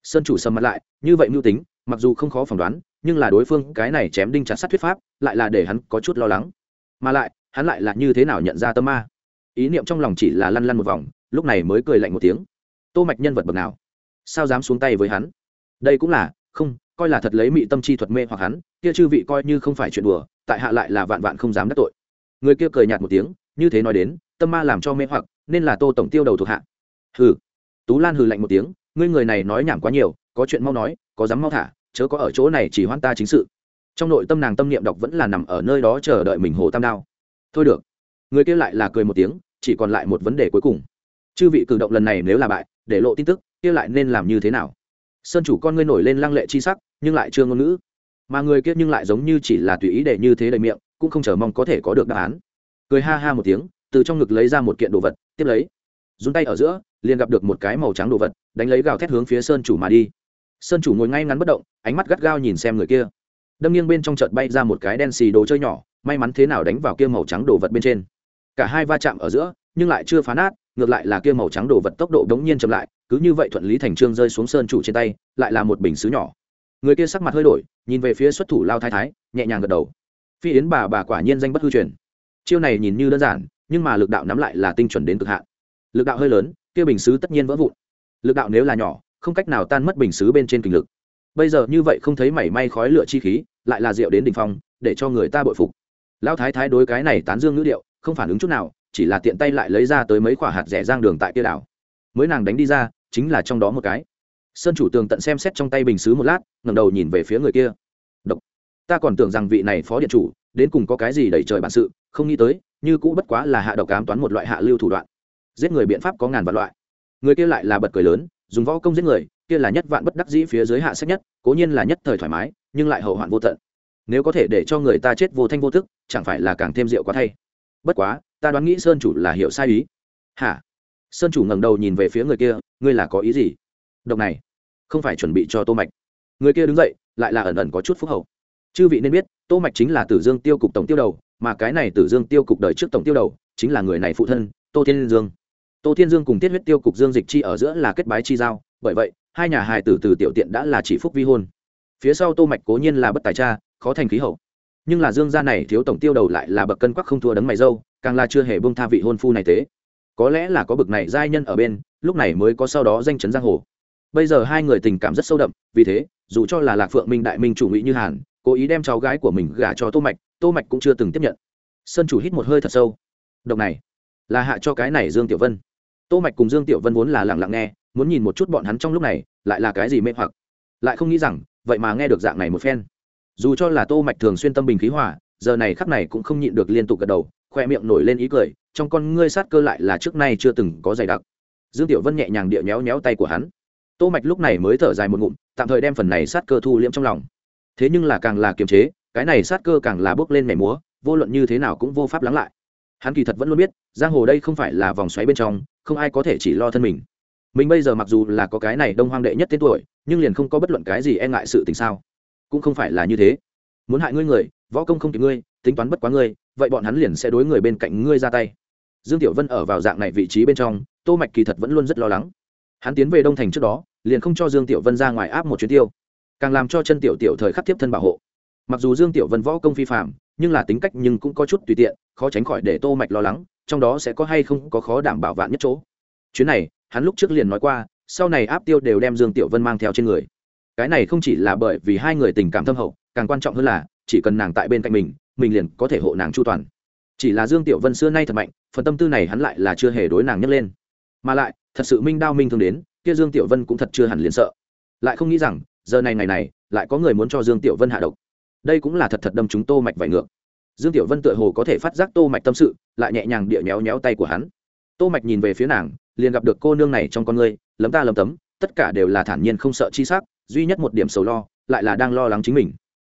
Sơn chủ sầm mặt lại, như vậy mưu tính, mặc dù không khó phỏng đoán, nhưng là đối phương cái này chém đinh chặt sắt thuyết pháp, lại là để hắn có chút lo lắng. Mà lại, hắn lại là như thế nào nhận ra tâm ma? Ý niệm trong lòng chỉ là lăn lăn một vòng, lúc này mới cười lạnh một tiếng tô mạch nhân vật bậc nào? Sao dám xuống tay với hắn? Đây cũng là, không, coi là thật lấy mị tâm chi thuật mê hoặc hắn, kia chư vị coi như không phải chuyện đùa, tại hạ lại là vạn vạn không dám đắc tội. Người kia cười nhạt một tiếng, như thế nói đến, tâm ma làm cho mê hoặc, nên là tô tổng tiêu đầu thuộc hạ. Hừ. Tú lan hừ lạnh một tiếng, ngươi người này nói nhảm quá nhiều, có chuyện mau nói, có dám mau thả, chớ có ở chỗ này chỉ hoan ta chính sự. Trong nội tâm nàng tâm niệm đọc vẫn là nằm ở nơi đó chờ đợi mình hồ tam đao. Thôi được. Người kia lại là cười một tiếng, chỉ còn lại một vấn đề cuối cùng. Chư vị cử động lần này nếu là bại để lộ tin tức, kia lại nên làm như thế nào? Sơn chủ con ngươi nổi lên lăng lệ chi sắc, nhưng lại chưa ngôn ngữ. Mà người kia nhưng lại giống như chỉ là tùy ý để như thế đầy miệng, cũng không chờ mong có thể có được đáp án. Cười ha ha một tiếng, từ trong ngực lấy ra một kiện đồ vật, tiếp lấy dùng tay ở giữa, liền gặp được một cái màu trắng đồ vật, đánh lấy gào thét hướng phía sơn chủ mà đi. Sơn chủ ngồi ngay ngắn bất động, ánh mắt gắt gao nhìn xem người kia. Đâm nghiêng bên trong chợt bay ra một cái đen xì đồ chơi nhỏ, may mắn thế nào đánh vào kia màu trắng đồ vật bên trên. Cả hai va chạm ở giữa, nhưng lại chưa phá nát ngược lại là kia màu trắng đồ vật tốc độ đống nhiên chậm lại, cứ như vậy thuận lý thành trương rơi xuống sơn chủ trên tay, lại là một bình xứ nhỏ. Người kia sắc mặt hơi đổi, nhìn về phía xuất thủ lao thái thái, nhẹ nhàng gật đầu. Phi yến bà bà quả nhiên danh bất hư truyền. Chiêu này nhìn như đơn giản, nhưng mà lực đạo nắm lại là tinh chuẩn đến cực hạn. Lực đạo hơi lớn, kia bình xứ tất nhiên vỡ vụn. Lực đạo nếu là nhỏ, không cách nào tan mất bình xứ bên trên kình lực. Bây giờ như vậy không thấy mảy may khói lửa chi khí, lại là rượu đến đ ỉ n h phong, để cho người ta bội phục. Lão thái thái đối cái này tán dương ngữ điệu, không phản ứng chút nào chỉ là tiện tay lại lấy ra tới mấy quả hạt rẻ giang đường tại kia đảo. Mới nàng đánh đi ra, chính là trong đó một cái. Sơn chủ tường tận xem xét trong tay bình xứ một lát, ngẩng đầu nhìn về phía người kia. Độc. Ta còn tưởng rằng vị này phó điện chủ, đến cùng có cái gì đẩy trời bản sự, không nghĩ tới, như cũ bất quá là hạ độc cám toán một loại hạ lưu thủ đoạn. Giết người biện pháp có ngàn vạn loại. Người kia lại là bật cười lớn, dùng võ công giết người, kia là nhất vạn bất đắc dĩ phía dưới hạ sách nhất, cố nhiên là nhất thời thoải mái, nhưng lại hậu hoạn vô tận. Nếu có thể để cho người ta chết vô thanh vô thức chẳng phải là càng thêm rượu quá thay. Bất quá ta đoán nghĩ sơn chủ là hiểu sai ý. Hả? Sơn chủ ngẩng đầu nhìn về phía người kia, ngươi là có ý gì? Độc này, không phải chuẩn bị cho tô mạch. Người kia đứng dậy, lại là ẩn ẩn có chút phúc hậu. Chư vị nên biết, tô mạch chính là tử dương tiêu cục tổng tiêu đầu, mà cái này tử dương tiêu cục đời trước tổng tiêu đầu, chính là người này phụ thân, tô thiên dương. Tô thiên dương cùng tiết huyết tiêu cục dương dịch chi ở giữa là kết bái chi giao, bởi vậy, hai nhà hài tử từ tiểu tiện đã là chỉ phúc vi hôn. Phía sau tô mạch cố nhiên là bất tài cha, khó thành khí hậu. Nhưng là dương gia này thiếu tổng tiêu đầu lại là bậc cân quắc không thua đấng mày dâu càng là chưa hề buông tha vị hôn phu này tế có lẽ là có bậc này giai nhân ở bên, lúc này mới có sau đó danh chấn giang hồ. Bây giờ hai người tình cảm rất sâu đậm, vì thế, dù cho là lạc phượng minh đại minh chủ ngụy như hàn, cố ý đem cháu gái của mình gả cho tô mạch tô mạch cũng chưa từng tiếp nhận. Sơn chủ hít một hơi thật sâu. Độc này, là hạ cho cái này dương tiểu vân. Tô mạch cùng dương tiểu vân vốn là lặng lặng nghe, muốn nhìn một chút bọn hắn trong lúc này, lại là cái gì mê hoặc. Lại không nghĩ rằng, vậy mà nghe được dạng này một phen. Dù cho là tô mạch thường xuyên tâm bình khí hòa, giờ này khắc này cũng không nhịn được liên tục gật đầu khoe miệng nổi lên ý cười, trong con ngươi sát cơ lại là trước nay chưa từng có dày đặc. Dương tiểu vân nhẹ nhàng địa nhéo nhéo tay của hắn. Tô mạch lúc này mới thở dài một ngụm, tạm thời đem phần này sát cơ thu liễm trong lòng. Thế nhưng là càng là kiềm chế, cái này sát cơ càng là bước lên mẻ múa, vô luận như thế nào cũng vô pháp lắng lại. Hắn kỳ thật vẫn luôn biết, giang hồ đây không phải là vòng xoáy bên trong, không ai có thể chỉ lo thân mình. Mình bây giờ mặc dù là có cái này đông hoang đệ nhất tên tuổi, nhưng liền không có bất luận cái gì e ngại sự tình sao. Cũng không phải là như thế. Muốn hại ngươi người, võ công không kịp ngươi, tính toán bất quá ngươi vậy bọn hắn liền sẽ đối người bên cạnh ngươi ra tay. Dương tiểu vân ở vào dạng này vị trí bên trong, tô mạch kỳ thật vẫn luôn rất lo lắng. Hắn tiến về đông thành trước đó, liền không cho dương tiểu vân ra ngoài áp một chuyến tiêu, càng làm cho chân tiểu tiểu thời khắc tiếp thân bảo hộ. Mặc dù dương tiểu vân võ công phi phạm nhưng là tính cách nhưng cũng có chút tùy tiện, khó tránh khỏi để tô mạch lo lắng, trong đó sẽ có hay không có khó đảm bảo vạn nhất chỗ. Chuyến này, hắn lúc trước liền nói qua, sau này áp tiêu đều đem dương tiểu vân mang theo trên người. Cái này không chỉ là bởi vì hai người tình cảm thâm hậu, càng quan trọng hơn là, chỉ cần nàng tại bên cạnh mình mình liền có thể hộ nàng chu toàn. Chỉ là dương tiểu vân xưa nay thật mạnh, phần tâm tư này hắn lại là chưa hề đối nàng nhấc lên. Mà lại, thật sự minh đao minh thương đến, kia dương tiểu vân cũng thật chưa hẳn liền sợ. Lại không nghĩ rằng, giờ này ngày này, lại có người muốn cho dương tiểu vân hạ độc. Đây cũng là thật thật đâm chúng tô mạch vải ngược. Dương tiểu vân tựa hồ có thể phát giác tô mạch tâm sự, lại nhẹ nhàng địa nhéo nhéo tay của hắn. Tô mạch nhìn về phía nàng, liền gặp được cô nương này trong con ngươi, lấm ta lấm tấm, tất cả đều là thản nhiên không sợ chi sắc, duy nhất một điểm sầu lo, lại là đang lo lắng chính mình.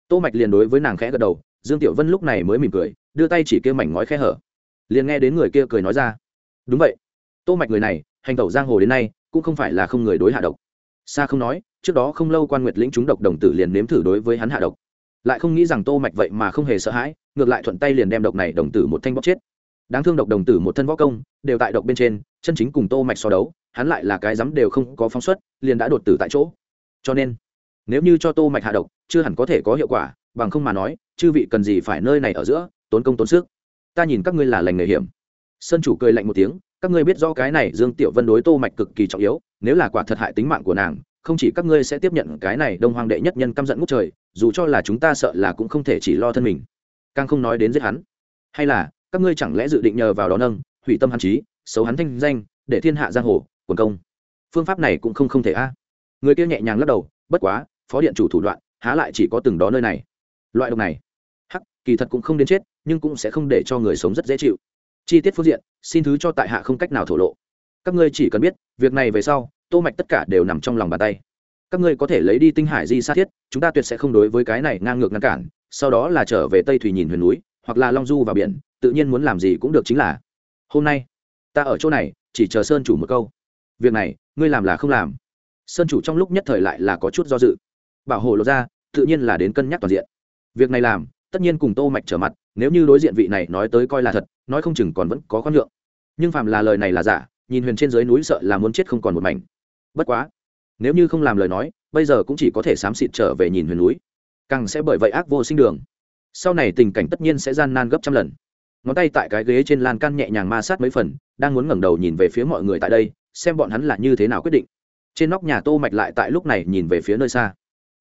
Tô mạch liền đối với nàng khẽ gật đầu dương tiểu vân lúc này mới mỉm cười, đưa tay chỉ kêu mảnh ngói khẽ hở. Liền nghe đến người kia cười nói ra, đúng vậy, tô mạch người này, hành tẩu giang hồ đến nay, cũng không phải là không người đối hạ độc. Xa không nói, trước đó không lâu quan nguyệt lĩnh chúng độc đồng tử liền nếm thử đối với hắn hạ độc. Lại không nghĩ rằng tô mạch vậy mà không hề sợ hãi, ngược lại thuận tay liền đem độc này đồng tử một thanh bóc chết. Đáng thương độc đồng tử một thân võ công, đều tại độc bên trên, chân chính cùng tô mạch so đấu, hắn lại là cái dám đều không có phóng xuất, liền đã đột tử tại chỗ. Cho nên, nếu như cho tô mạch hạ độc, chưa hẳn có thể có hiệu quả bằng không mà nói, chư vị cần gì phải nơi này ở giữa, tốn công tốn sức. Ta nhìn các ngươi là lành nghề hiểm. Sơn chủ cười lạnh một tiếng, các ngươi biết rõ cái này dương tiểu vân đối tô mạch cực kỳ trọng yếu, nếu là quả thật hại tính mạng của nàng, không chỉ các ngươi sẽ tiếp nhận cái này đông hoàng đệ nhất nhân căm giận ngút trời, dù cho là chúng ta sợ là cũng không thể chỉ lo thân mình. Càng không nói đến giết hắn. Hay là, các ngươi chẳng lẽ dự định nhờ vào đó nâng, hủy tâm hắn trí, xấu hắn thanh danh, để thiên hạ giang hồ, quần công. Phương pháp này cũng không không thể a. Người kia nhẹ nhàng lắc đầu, bất quá, phó điện chủ thủ đoạn, há lại chỉ có từng đó nơi này loại độc này, hắc, kỳ thật cũng không đến chết, nhưng cũng sẽ không để cho người sống rất dễ chịu. Chi tiết phương diện, xin thứ cho tại hạ không cách nào thổ lộ. Các ngươi chỉ cần biết, việc này về sau, tô mạch tất cả đều nằm trong lòng bàn tay. Các ngươi có thể lấy đi tinh hải di sát thiết, chúng ta tuyệt sẽ không đối với cái này ngang ngược ngăn cản, sau đó là trở về tây thủy nhìn huyền núi, hoặc là long du vào biển, tự nhiên muốn làm gì cũng được chính là, hôm nay, ta ở chỗ này, chỉ chờ sơn chủ một câu. Việc này, ngươi làm là không làm. Sơn chủ trong lúc nhất thời lại là có chút do dự. Bảo hộ lộ ra, tự nhiên là đến cân nhắc toàn diện việc này làm, tất nhiên cùng tô mạch trở mặt, nếu như đối diện vị này nói tới coi là thật, nói không chừng còn vẫn có khoan lượng nhưng phàm là lời này là giả, nhìn huyền trên dưới núi sợ là muốn chết không còn một mảnh. Bất quá, nếu như không làm lời nói, bây giờ cũng chỉ có thể xám xịt trở về nhìn huyền núi. Càng sẽ bởi vậy ác vô sinh đường. Sau này tình cảnh tất nhiên sẽ gian nan gấp trăm lần. Ngón tay tại cái ghế trên lan can nhẹ nhàng ma sát mấy phần, đang muốn ngẩng đầu nhìn về phía mọi người tại đây, xem bọn hắn là như thế nào quyết định. Trên nóc nhà tô mạch lại tại lúc này nhìn về phía nơi xa.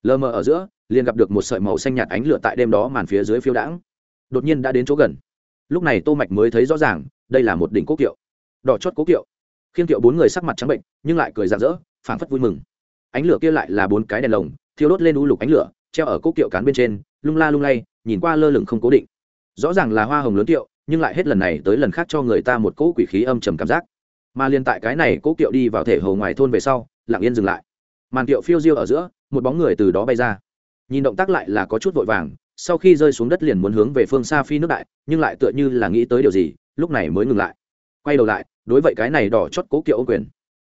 Lờ mờ ở giữa liền gặp được một sợi màu xanh nhạt ánh lửa tại đêm đó màn phía dưới phiêu đãng. Đột nhiên đã đến chỗ gần. Lúc này tô mạch mới thấy rõ ràng, đây là một đỉnh cố kiệu. Đỏ chót cố kiệu. Khiên kiệu bốn người sắc mặt trắng bệnh, nhưng lại cười rạng rỡ, phảng phất vui mừng. Ánh lửa kia lại là bốn cái đèn lồng, thiêu đốt lên u lục ánh lửa, treo ở cố kiệu cán bên trên, lung la lung lay, nhìn qua lơ lửng không cố định. Rõ ràng là hoa hồng lớn kiệu, nhưng lại hết lần này tới lần khác cho người ta một cỗ quỷ khí âm trầm cảm giác. Mà liên tại cái này cố kiệu đi vào thể hồ ngoài thôn về sau, lặng yên dừng lại. Màn kiệu phiêu diêu ở giữa, một bóng người từ đó bay ra nhìn động tác lại là có chút vội vàng, sau khi rơi xuống đất liền muốn hướng về phương xa phi nước đại, nhưng lại tựa như là nghĩ tới điều gì, lúc này mới ngừng lại. Quay đầu lại, đối vậy cái này đỏ chót cố kiệu ô quyền.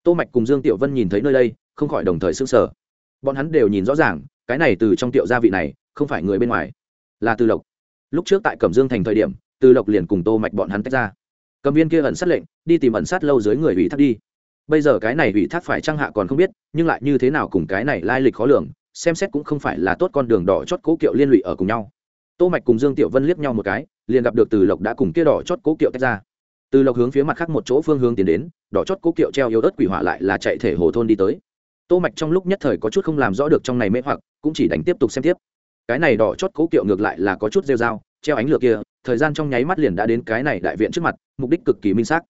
Tô mạch cùng dương tiểu vân nhìn thấy nơi đây, không khỏi đồng thời sững sờ. Bọn hắn đều nhìn rõ ràng, cái này từ trong tiệu gia vị này, không phải người bên ngoài, là từ lộc. Lúc trước tại cẩm dương thành thời điểm, từ lộc liền cùng tô mạch bọn hắn tách ra. Cầm viên kia ẩn sát lệnh, đi tìm ẩn sát lâu dưới người ủy thác đi. Bây giờ cái này ủy thác phải trang hạ còn không biết, nhưng lại như thế nào cùng cái này lai lịch khó lường xem xét cũng không phải là tốt con đường đỏ chót cố kiệu liên lụy ở cùng nhau. Tô mạch cùng dương tiểu vân liếc nhau một cái, liền gặp được từ lộc đã cùng kia đỏ chót cố kiệu tách ra. Từ lộc hướng phía mặt khác một chỗ phương hướng tiến đến, đỏ chót cố kiệu treo yếu ớt quỷ hỏa lại là chạy thể hồ thôn đi tới. Tô mạch trong lúc nhất thời có chút không làm rõ được trong này mê hoặc, cũng chỉ đánh tiếp tục xem tiếp. Cái này đỏ chót cố kiệu ngược lại là có chút rêu dao treo ánh lửa kia, thời gian trong nháy mắt liền đã đến cái này đại viện trước mặt, mục đích cực kỳ minh xác.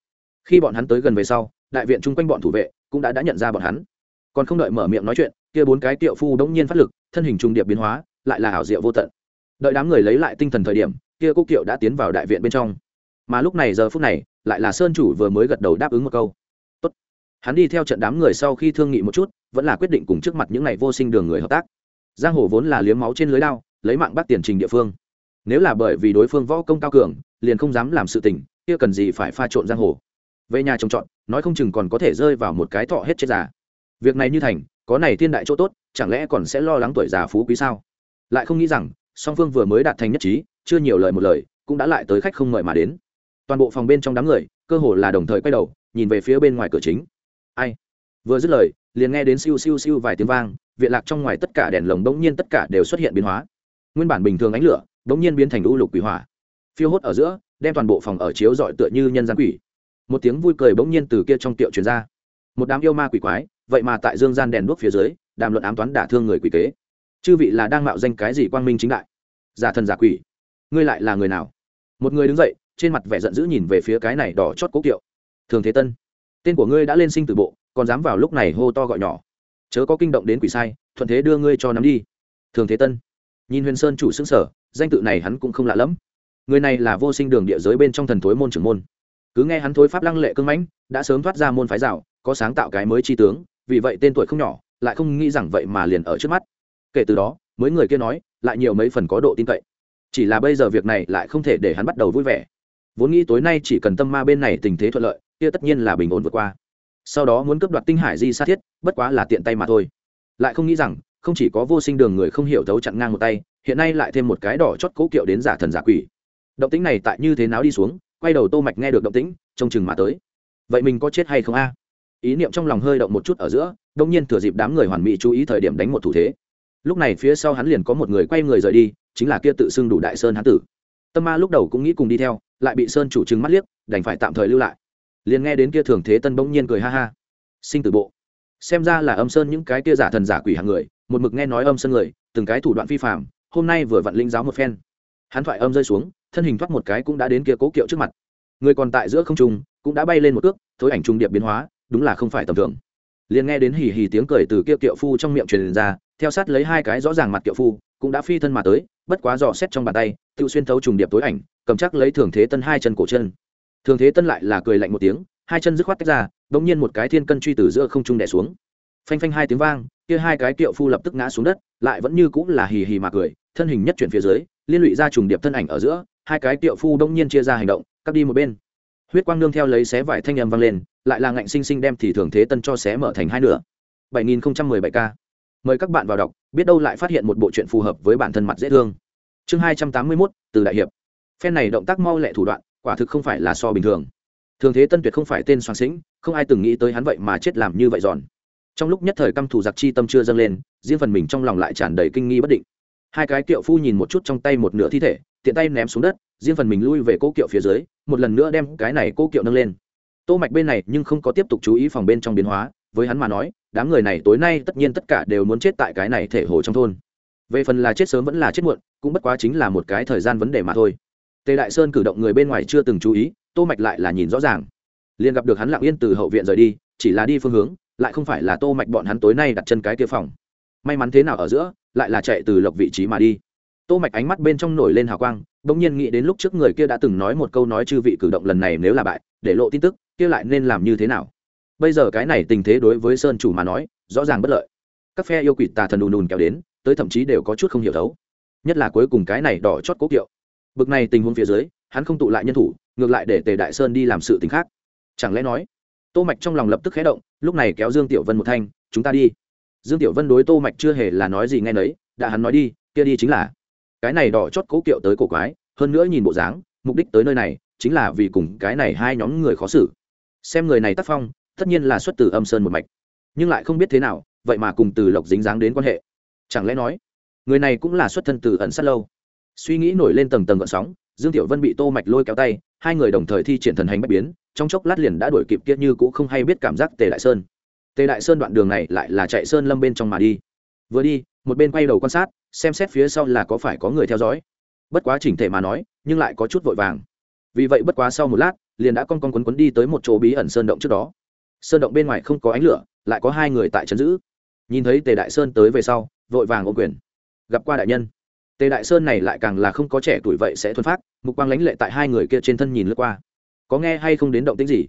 Khi bọn hắn tới gần về sau, đại viện chung quanh bọn thủ vệ cũng đã đã nhận ra bọn hắn. Còn không đợi mở miệng nói chuyện kia bốn cái tiệu phu đống nhiên phát lực, thân hình trung điệp biến hóa, lại là ảo diệu vô tận. Đợi đám người lấy lại tinh thần thời điểm, kia cúc kiệu đã tiến vào đại viện bên trong. Mà lúc này giờ phút này, lại là sơn chủ vừa mới gật đầu đáp ứng một câu. Tốt. hắn đi theo trận đám người sau khi thương nghị một chút, vẫn là quyết định cùng trước mặt những ngày vô sinh đường người hợp tác. Giang hồ vốn là liếm máu trên lưới lao lấy mạng bắt tiền trình địa phương. Nếu là bởi vì đối phương võ công cao cường, liền không dám làm sự tình, kia cần gì phải pha trộn giang hồ? Về nhà trồng trọt, nói không chừng còn có thể rơi vào một cái thọ hết chết già. Việc này như thành có này thiên đại chỗ tốt, chẳng lẽ còn sẽ lo lắng tuổi già phú quý sao? Lại không nghĩ rằng, song phương vừa mới đạt thành nhất trí, chưa nhiều lời một lời, cũng đã lại tới khách không mời mà đến. Toàn bộ phòng bên trong đám người, cơ hồ là đồng thời quay đầu, nhìn về phía bên ngoài cửa chính. Ai? Vừa dứt lời, liền nghe đến siêu siêu siêu vài tiếng vang viện lạc trong ngoài tất cả đèn lồng bỗng nhiên tất cả đều xuất hiện biến hóa. Nguyên bản bình thường ánh lửa, bỗng nhiên biến thành u lục quỷ hỏa. Phiêu hốt ở giữa, đem toàn bộ phòng ở chiếu dọi tựa như nhân gian quỷ. Một tiếng vui cười bỗng nhiên từ kia trong tiệu truyền ra. Một đám yêu ma quỷ quái vậy mà tại dương gian đèn đuốc phía dưới, đàm luận ám toán đả thương người quỷ kế. Chư vị là đang mạo danh cái gì quang minh chính đại? Giả thần giả quỷ, ngươi lại là người nào? Một người đứng dậy, trên mặt vẻ giận dữ nhìn về phía cái này đỏ chót cố kiệu. Thường thế tân, tên của ngươi đã lên sinh từ bộ, còn dám vào lúc này hô to gọi nhỏ. Chớ có kinh động đến quỷ sai, thuận thế đưa ngươi cho nắm đi. Thường thế tân, nhìn huyền sơn chủ xứng sở danh tự này hắn cũng không lạ lẫm. Người này là vô sinh đường địa giới bên trong thần thối môn trưởng môn. Cứ nghe hắn thối pháp lăng lệ cưng mãnh, đã sớm thoát ra môn phái rào, có sáng tạo cái mới chi tướng vì vậy tên tuổi không nhỏ, lại không nghĩ rằng vậy mà liền ở trước mắt. Kể từ đó, mới người kia nói, lại nhiều mấy phần có độ tin cậy. Chỉ là bây giờ việc này lại không thể để hắn bắt đầu vui vẻ. Vốn nghĩ tối nay chỉ cần tâm ma bên này tình thế thuận lợi, kia tất nhiên là bình ổn vượt qua. Sau đó muốn cướp đoạt tinh hải di sát thiết, bất quá là tiện tay mà thôi. Lại không nghĩ rằng, không chỉ có vô sinh đường người không hiểu thấu chặn ngang một tay, hiện nay lại thêm một cái đỏ chót cố kiệu đến giả thần giả quỷ. Động tính này tại như thế nào đi xuống, quay đầu tô mạch nghe được động tĩnh, trông chừng mà tới. Vậy mình có chết hay không a? Ý niệm trong lòng hơi động một chút ở giữa, đông nhiên thừa dịp đám người hoàn mỹ chú ý thời điểm đánh một thủ thế. Lúc này phía sau hắn liền có một người quay người rời đi, chính là kia tự xưng đủ đại sơn hán tử. Tâm ma lúc đầu cũng nghĩ cùng đi theo, lại bị sơn chủ trừng mắt liếc, đành phải tạm thời lưu lại. Liền nghe đến kia thường thế tân bỗng nhiên cười ha ha. Sinh tử bộ. Xem ra là âm sơn những cái kia giả thần giả quỷ hàng người, một mực nghe nói âm sơn người, từng cái thủ đoạn phi phạm hôm nay vừa vặn linh giáo một phen. Hắn thoại âm rơi xuống, thân hình thoát một cái cũng đã đến kia cố kiệu trước mặt. Người còn tại giữa không trung, cũng đã bay lên một cước, thối ảnh trung điệp biến hóa đúng là không phải tầm thường. Liền nghe đến hì hì tiếng cười từ kia kiệu phu trong miệng truyền ra, theo sát lấy hai cái rõ ràng mặt kiệu phu, cũng đã phi thân mà tới, bất quá dò xét trong bàn tay tự xuyên thấu trùng điệp tối ảnh, cầm chắc lấy thường thế tân hai chân cổ chân. Thường thế tân lại là cười lạnh một tiếng, hai chân dứt khoát tách ra đ ỗ n g nhiên một cái thiên cân truy từ giữa không trung đẻ xuống. Phanh phanh hai tiếng vang, kia hai cái kiệu phu lập tức ngã xuống đất, lại vẫn như cũng là hì hì mà cười, thân hình nhất chuyển phía dưới, liên lụy ra trùng điệp thân ảnh ở giữa, hai cái kiệu phu đông nhiên chia ra hành động, cắt đi một bên. Huyết quang nương theo lấy xé vải thanh âm vang lên lại là ngạnh sinh sinh đem thì thường thế tân cho xé mở thành hai nửa. Bảy nghìn bảy k mời các bạn vào đọc, biết đâu lại phát hiện một bộ chuyện phù hợp với bản thân mặt dễ thương. Chương hai trăm tám mươi mốt, từ đại hiệp. Phen này động tác mau lẹ thủ đoạn, quả thực không phải là so bình thường. Thường thế tân tuyệt không phải tên soạn sĩnh, không ai từng nghĩ tới hắn vậy mà chết làm như vậy giòn. Trong lúc nhất thời căm thù giặc chi tâm chưa dâng lên, riêng phần mình trong lòng lại tràn đầy kinh nghi bất định. Hai cái kiệu phu nhìn một chút trong tay một nửa thi thể, tiện tay ném xuống đất, riêng phần mình lui về cố kiệu phía dưới, một lần nữa đem cái này cố kiệu nâng lên tô mạch bên này nhưng không có tiếp tục chú ý phòng bên trong biến hóa, với hắn mà nói, đám người này tối nay tất nhiên tất cả đều muốn chết tại cái này thể hồ trong thôn. Về phần là chết sớm vẫn là chết muộn, cũng bất quá chính là một cái thời gian vấn đề mà thôi. Tề đại sơn cử động người bên ngoài chưa từng chú ý, tô mạch lại là nhìn rõ ràng. Liền gặp được hắn lặng yên từ hậu viện rời đi, chỉ là đi phương hướng, lại không phải là tô mạch bọn hắn tối nay đặt chân cái kia phòng. May mắn thế nào ở giữa, lại là chạy từ lộc vị trí mà đi. Tô mạch ánh mắt bên trong nổi lên hào quang, bỗng nhiên nghĩ đến lúc trước người kia đã từng nói một câu nói chư vị cử động lần này nếu là bại, để lộ tin tức kia lại nên làm như thế nào? Bây giờ cái này tình thế đối với sơn chủ mà nói, rõ ràng bất lợi. Các phe yêu quỷ tà thần đùn đùn kéo đến, tới thậm chí đều có chút không hiểu thấu. Nhất là cuối cùng cái này đỏ chót cố kiệu. Bực này tình huống phía dưới, hắn không tụ lại nhân thủ, ngược lại để tề đại sơn đi làm sự tình khác. Chẳng lẽ nói, tô mạch trong lòng lập tức khé động, lúc này kéo dương tiểu vân một thanh, chúng ta đi. Dương tiểu vân đối tô mạch chưa hề là nói gì nghe nấy, đã hắn nói đi, kia đi chính là. Cái này đỏ chót cố kiệu tới cổ quái, hơn nữa nhìn bộ dáng, mục đích tới nơi này, chính là vì cùng cái này hai nhóm người khó xử xem người này tác phong, tất nhiên là xuất từ âm sơn một mạch. Nhưng lại không biết thế nào, vậy mà cùng từ lộc dính dáng đến quan hệ. Chẳng lẽ nói, người này cũng là xuất thân từ ẩn sát lâu? Suy nghĩ nổi lên tầng tầng gợn sóng, dương tiểu vân bị tô mạch lôi kéo tay, hai người đồng thời thi triển thần hành bất biến, trong chốc lát liền đã đuổi kịp kia như cũng không hay biết cảm giác tề đại sơn. Tề đại sơn đoạn đường này lại là chạy sơn lâm bên trong mà đi. Vừa đi, một bên quay đầu quan sát, xem xét phía sau là có phải có người theo dõi. Bất quá chỉnh thể mà nói, nhưng lại có chút vội vàng. Vì vậy bất quá sau một lát liền đã con con quấn quấn đi tới một chỗ bí ẩn sơn động trước đó. Sơn động bên ngoài không có ánh lửa, lại có hai người tại trấn giữ. Nhìn thấy tề đại sơn tới về sau, vội vàng ô quyền. Gặp qua đại nhân. Tề đại sơn này lại càng là không có trẻ tuổi vậy sẽ thuần phát mục quang lãnh lệ tại hai người kia trên thân nhìn lướt qua. Có nghe hay không đến động tĩnh gì?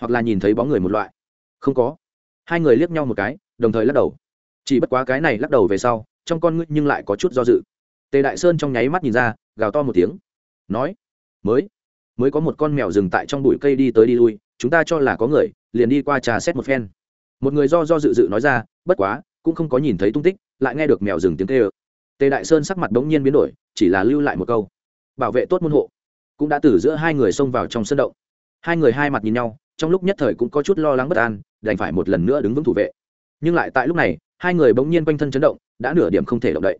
Hoặc là nhìn thấy bóng người một loại? Không có. Hai người liếc nhau một cái, đồng thời lắc đầu. Chỉ bất quá cái này lắc đầu về sau, trong con ngươi nhưng lại có chút do dự. Tề đại sơn trong nháy mắt nhìn ra, gào to một tiếng. Nói, mới mới có một con mèo rừng tại trong bụi cây đi tới đi lui, chúng ta cho là có người, liền đi qua trà xét một phen. Một người do do dự dự nói ra, bất quá, cũng không có nhìn thấy tung tích, lại nghe được mèo rừng tiếng kêu. Tề đại sơn sắc mặt bỗng nhiên biến đổi, chỉ là lưu lại một câu. Bảo vệ tốt môn hộ. Cũng đã từ giữa hai người xông vào trong sân động. Hai người hai mặt nhìn nhau, trong lúc nhất thời cũng có chút lo lắng bất an, đành phải một lần nữa đứng vững thủ vệ. Nhưng lại tại lúc này, hai người bỗng nhiên quanh thân chấn động, đã nửa điểm không thể động đậy.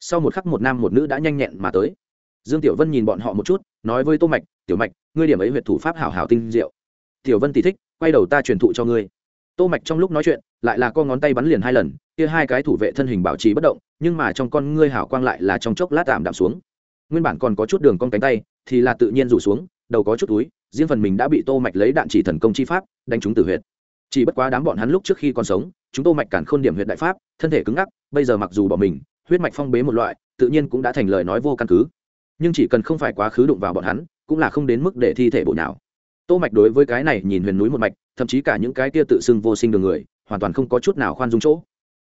Sau một khắc một nam một nữ đã nhanh nhẹn mà tới dương tiểu vân nhìn bọn họ một chút, nói với tô mạch, tiểu mạch, ngươi điểm ấy huyệt thủ pháp hảo hảo tinh diệu. Tiểu vân tỷ thích, quay đầu ta truyền thụ cho ngươi. Tô mạch trong lúc nói chuyện, lại là co ngón tay bắn liền hai lần, kia hai cái thủ vệ thân hình bảo trì bất động, nhưng mà trong con ngươi hảo quang lại là trong chốc lát tạm đạm xuống. Nguyên bản còn có chút đường con cánh tay, thì là tự nhiên rủ xuống, đầu có chút túi, riêng phần mình đã bị tô mạch lấy đạn chỉ thần công chi pháp, đánh trúng tử huyệt. Chỉ bất quá đám bọn hắn lúc trước khi còn sống, chúng tô mạch cản khôn điểm huyệt đại pháp, thân thể cứng ngắc, bây giờ mặc dù bỏ mình, huyết mạch phong bế một loại, tự nhiên cũng đã thành lời nói vô căn cứ nhưng chỉ cần không phải quá khứ đụng vào bọn hắn, cũng là không đến mức để thi thể bộ nào tô mạch đối với cái này nhìn huyền núi một mạch, thậm chí cả những cái kia tự xưng vô sinh đường người, hoàn toàn không có chút nào khoan dung chỗ.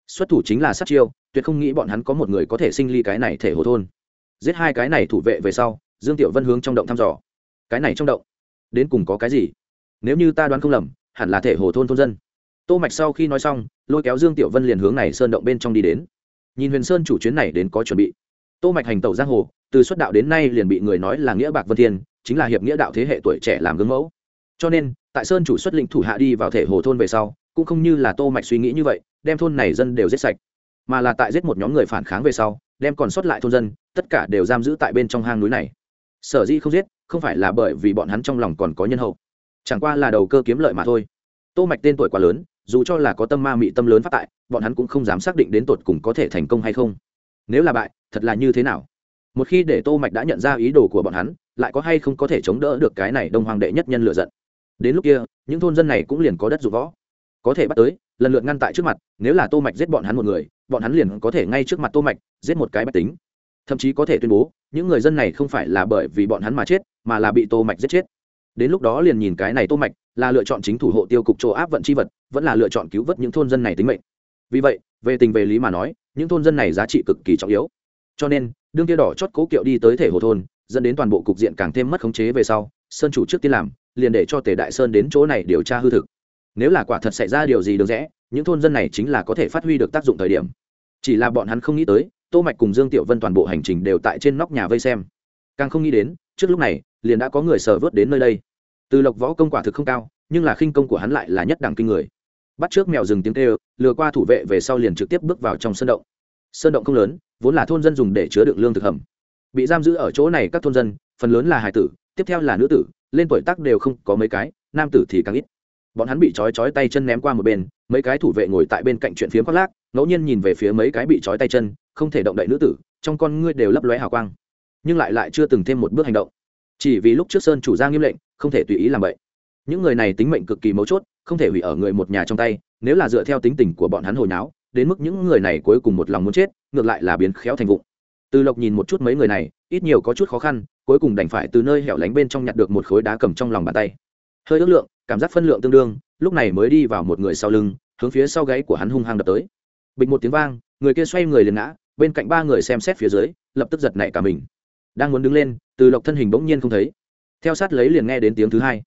Xuất thủ chính là sát chiêu, tuyệt không nghĩ bọn hắn có một người có thể sinh ly cái này thể hồ thôn. Giết hai cái này thủ vệ về sau, dương tiểu vân hướng trong động thăm dò. Cái này trong động, đến cùng có cái gì? Nếu như ta đoán không lầm, hẳn là thể hồ thôn thôn dân. Tô mạch sau khi nói xong, lôi kéo dương tiểu vân liền hướng này sơn động bên trong đi đến. Nhìn huyền sơn chủ chuyến này đến có chuẩn bị tô mạch hành tẩu giang hồ, từ xuất đạo đến nay liền bị người nói là nghĩa bạc vân thiên, chính là hiệp nghĩa đạo thế hệ tuổi trẻ làm gương mẫu. Cho nên, tại sơn chủ xuất lĩnh thủ hạ đi vào thể hồ thôn về sau, cũng không như là tô mạch suy nghĩ như vậy, đem thôn này dân đều giết sạch, mà là tại giết một nhóm người phản kháng về sau, đem còn sót lại thôn dân, tất cả đều giam giữ tại bên trong hang núi này. Sở dĩ không giết, không phải là bởi vì bọn hắn trong lòng còn có nhân hậu, chẳng qua là đầu cơ kiếm lợi mà thôi. Tô mạch tên tuổi quá lớn, dù cho là có tâm ma mị tâm lớn phát tại, bọn hắn cũng không dám xác định đến tột cùng có thể thành công hay không nếu là bại, thật là như thế nào? Một khi để tô mạch đã nhận ra ý đồ của bọn hắn, lại có hay không có thể chống đỡ được cái này đông hoàng đệ nhất nhân lựa giận? Đến lúc kia, những thôn dân này cũng liền có đất dụng võ. Có thể bắt tới, lần lượt ngăn tại trước mặt, nếu là tô mạch giết bọn hắn một người, bọn hắn liền có thể ngay trước mặt tô mạch, giết một cái bách tính. Thậm chí có thể tuyên bố, những người dân này không phải là bởi vì bọn hắn mà chết, mà là bị tô mạch giết chết. Đến lúc đó liền nhìn cái này tô mạch, là lựa chọn chính thủ hộ tiêu cục chỗ áp vận chi vật, vẫn là lựa chọn cứu vớt những thôn dân này tính mệnh. Vì vậy về tình về lý mà nói, những thôn dân này giá trị cực kỳ trọng yếu. Cho nên, đương kia đỏ chót cố kiệu đi tới thể hồ thôn, dẫn đến toàn bộ cục diện càng thêm mất khống chế về sau, sơn chủ trước tiên làm, liền để cho tề đại sơn đến chỗ này điều tra hư thực. Nếu là quả thật xảy ra điều gì được rẽ, những thôn dân này chính là có thể phát huy được tác dụng thời điểm. Chỉ là bọn hắn không nghĩ tới, tô mạch cùng dương tiểu vân toàn bộ hành trình đều tại trên nóc nhà vây xem. Càng không nghĩ đến, trước lúc này, liền đã có người sờ vớt đến nơi đây. Từ lộc võ công quả thực không cao, nhưng là khinh công của hắn lại là nhất đẳng kinh người bắt trước mèo rừng tiếng kêu, lừa qua thủ vệ về sau liền trực tiếp bước vào trong sân động. Sơn động không lớn, vốn là thôn dân dùng để chứa đựng lương thực hầm. Bị giam giữ ở chỗ này các thôn dân, phần lớn là hải tử, tiếp theo là nữ tử, lên tuổi tác đều không có mấy cái, nam tử thì càng ít. Bọn hắn bị trói trói tay chân ném qua một bên, mấy cái thủ vệ ngồi tại bên cạnh chuyện phiếm khoác lác, ngẫu nhiên nhìn về phía mấy cái bị trói tay chân, không thể động đậy nữ tử, trong con ngươi đều lấp lóe hào quang. Nhưng lại lại chưa từng thêm một bước hành động. Chỉ vì lúc trước sơn chủ ra nghiêm lệnh, không thể tùy ý làm vậy những người này tính mệnh cực kỳ mấu chốt không thể hủy ở người một nhà trong tay, nếu là dựa theo tính tình của bọn hắn hồi náo, đến mức những người này cuối cùng một lòng muốn chết, ngược lại là biến khéo thành vụng. Từ lộc nhìn một chút mấy người này, ít nhiều có chút khó khăn, cuối cùng đành phải từ nơi hẻo lánh bên trong nhặt được một khối đá cầm trong lòng bàn tay. Hơi ước lượng, cảm giác phân lượng tương đương, lúc này mới đi vào một người sau lưng, hướng phía sau gáy của hắn hung hăng đập tới. Bịch một tiếng vang, người kia xoay người liền ngã, bên cạnh ba người xem xét phía dưới, lập tức giật nảy cả mình. Đang muốn đứng lên, từ lộc thân hình bỗng nhiên không thấy. Theo sát lấy liền nghe đến tiếng thứ hai.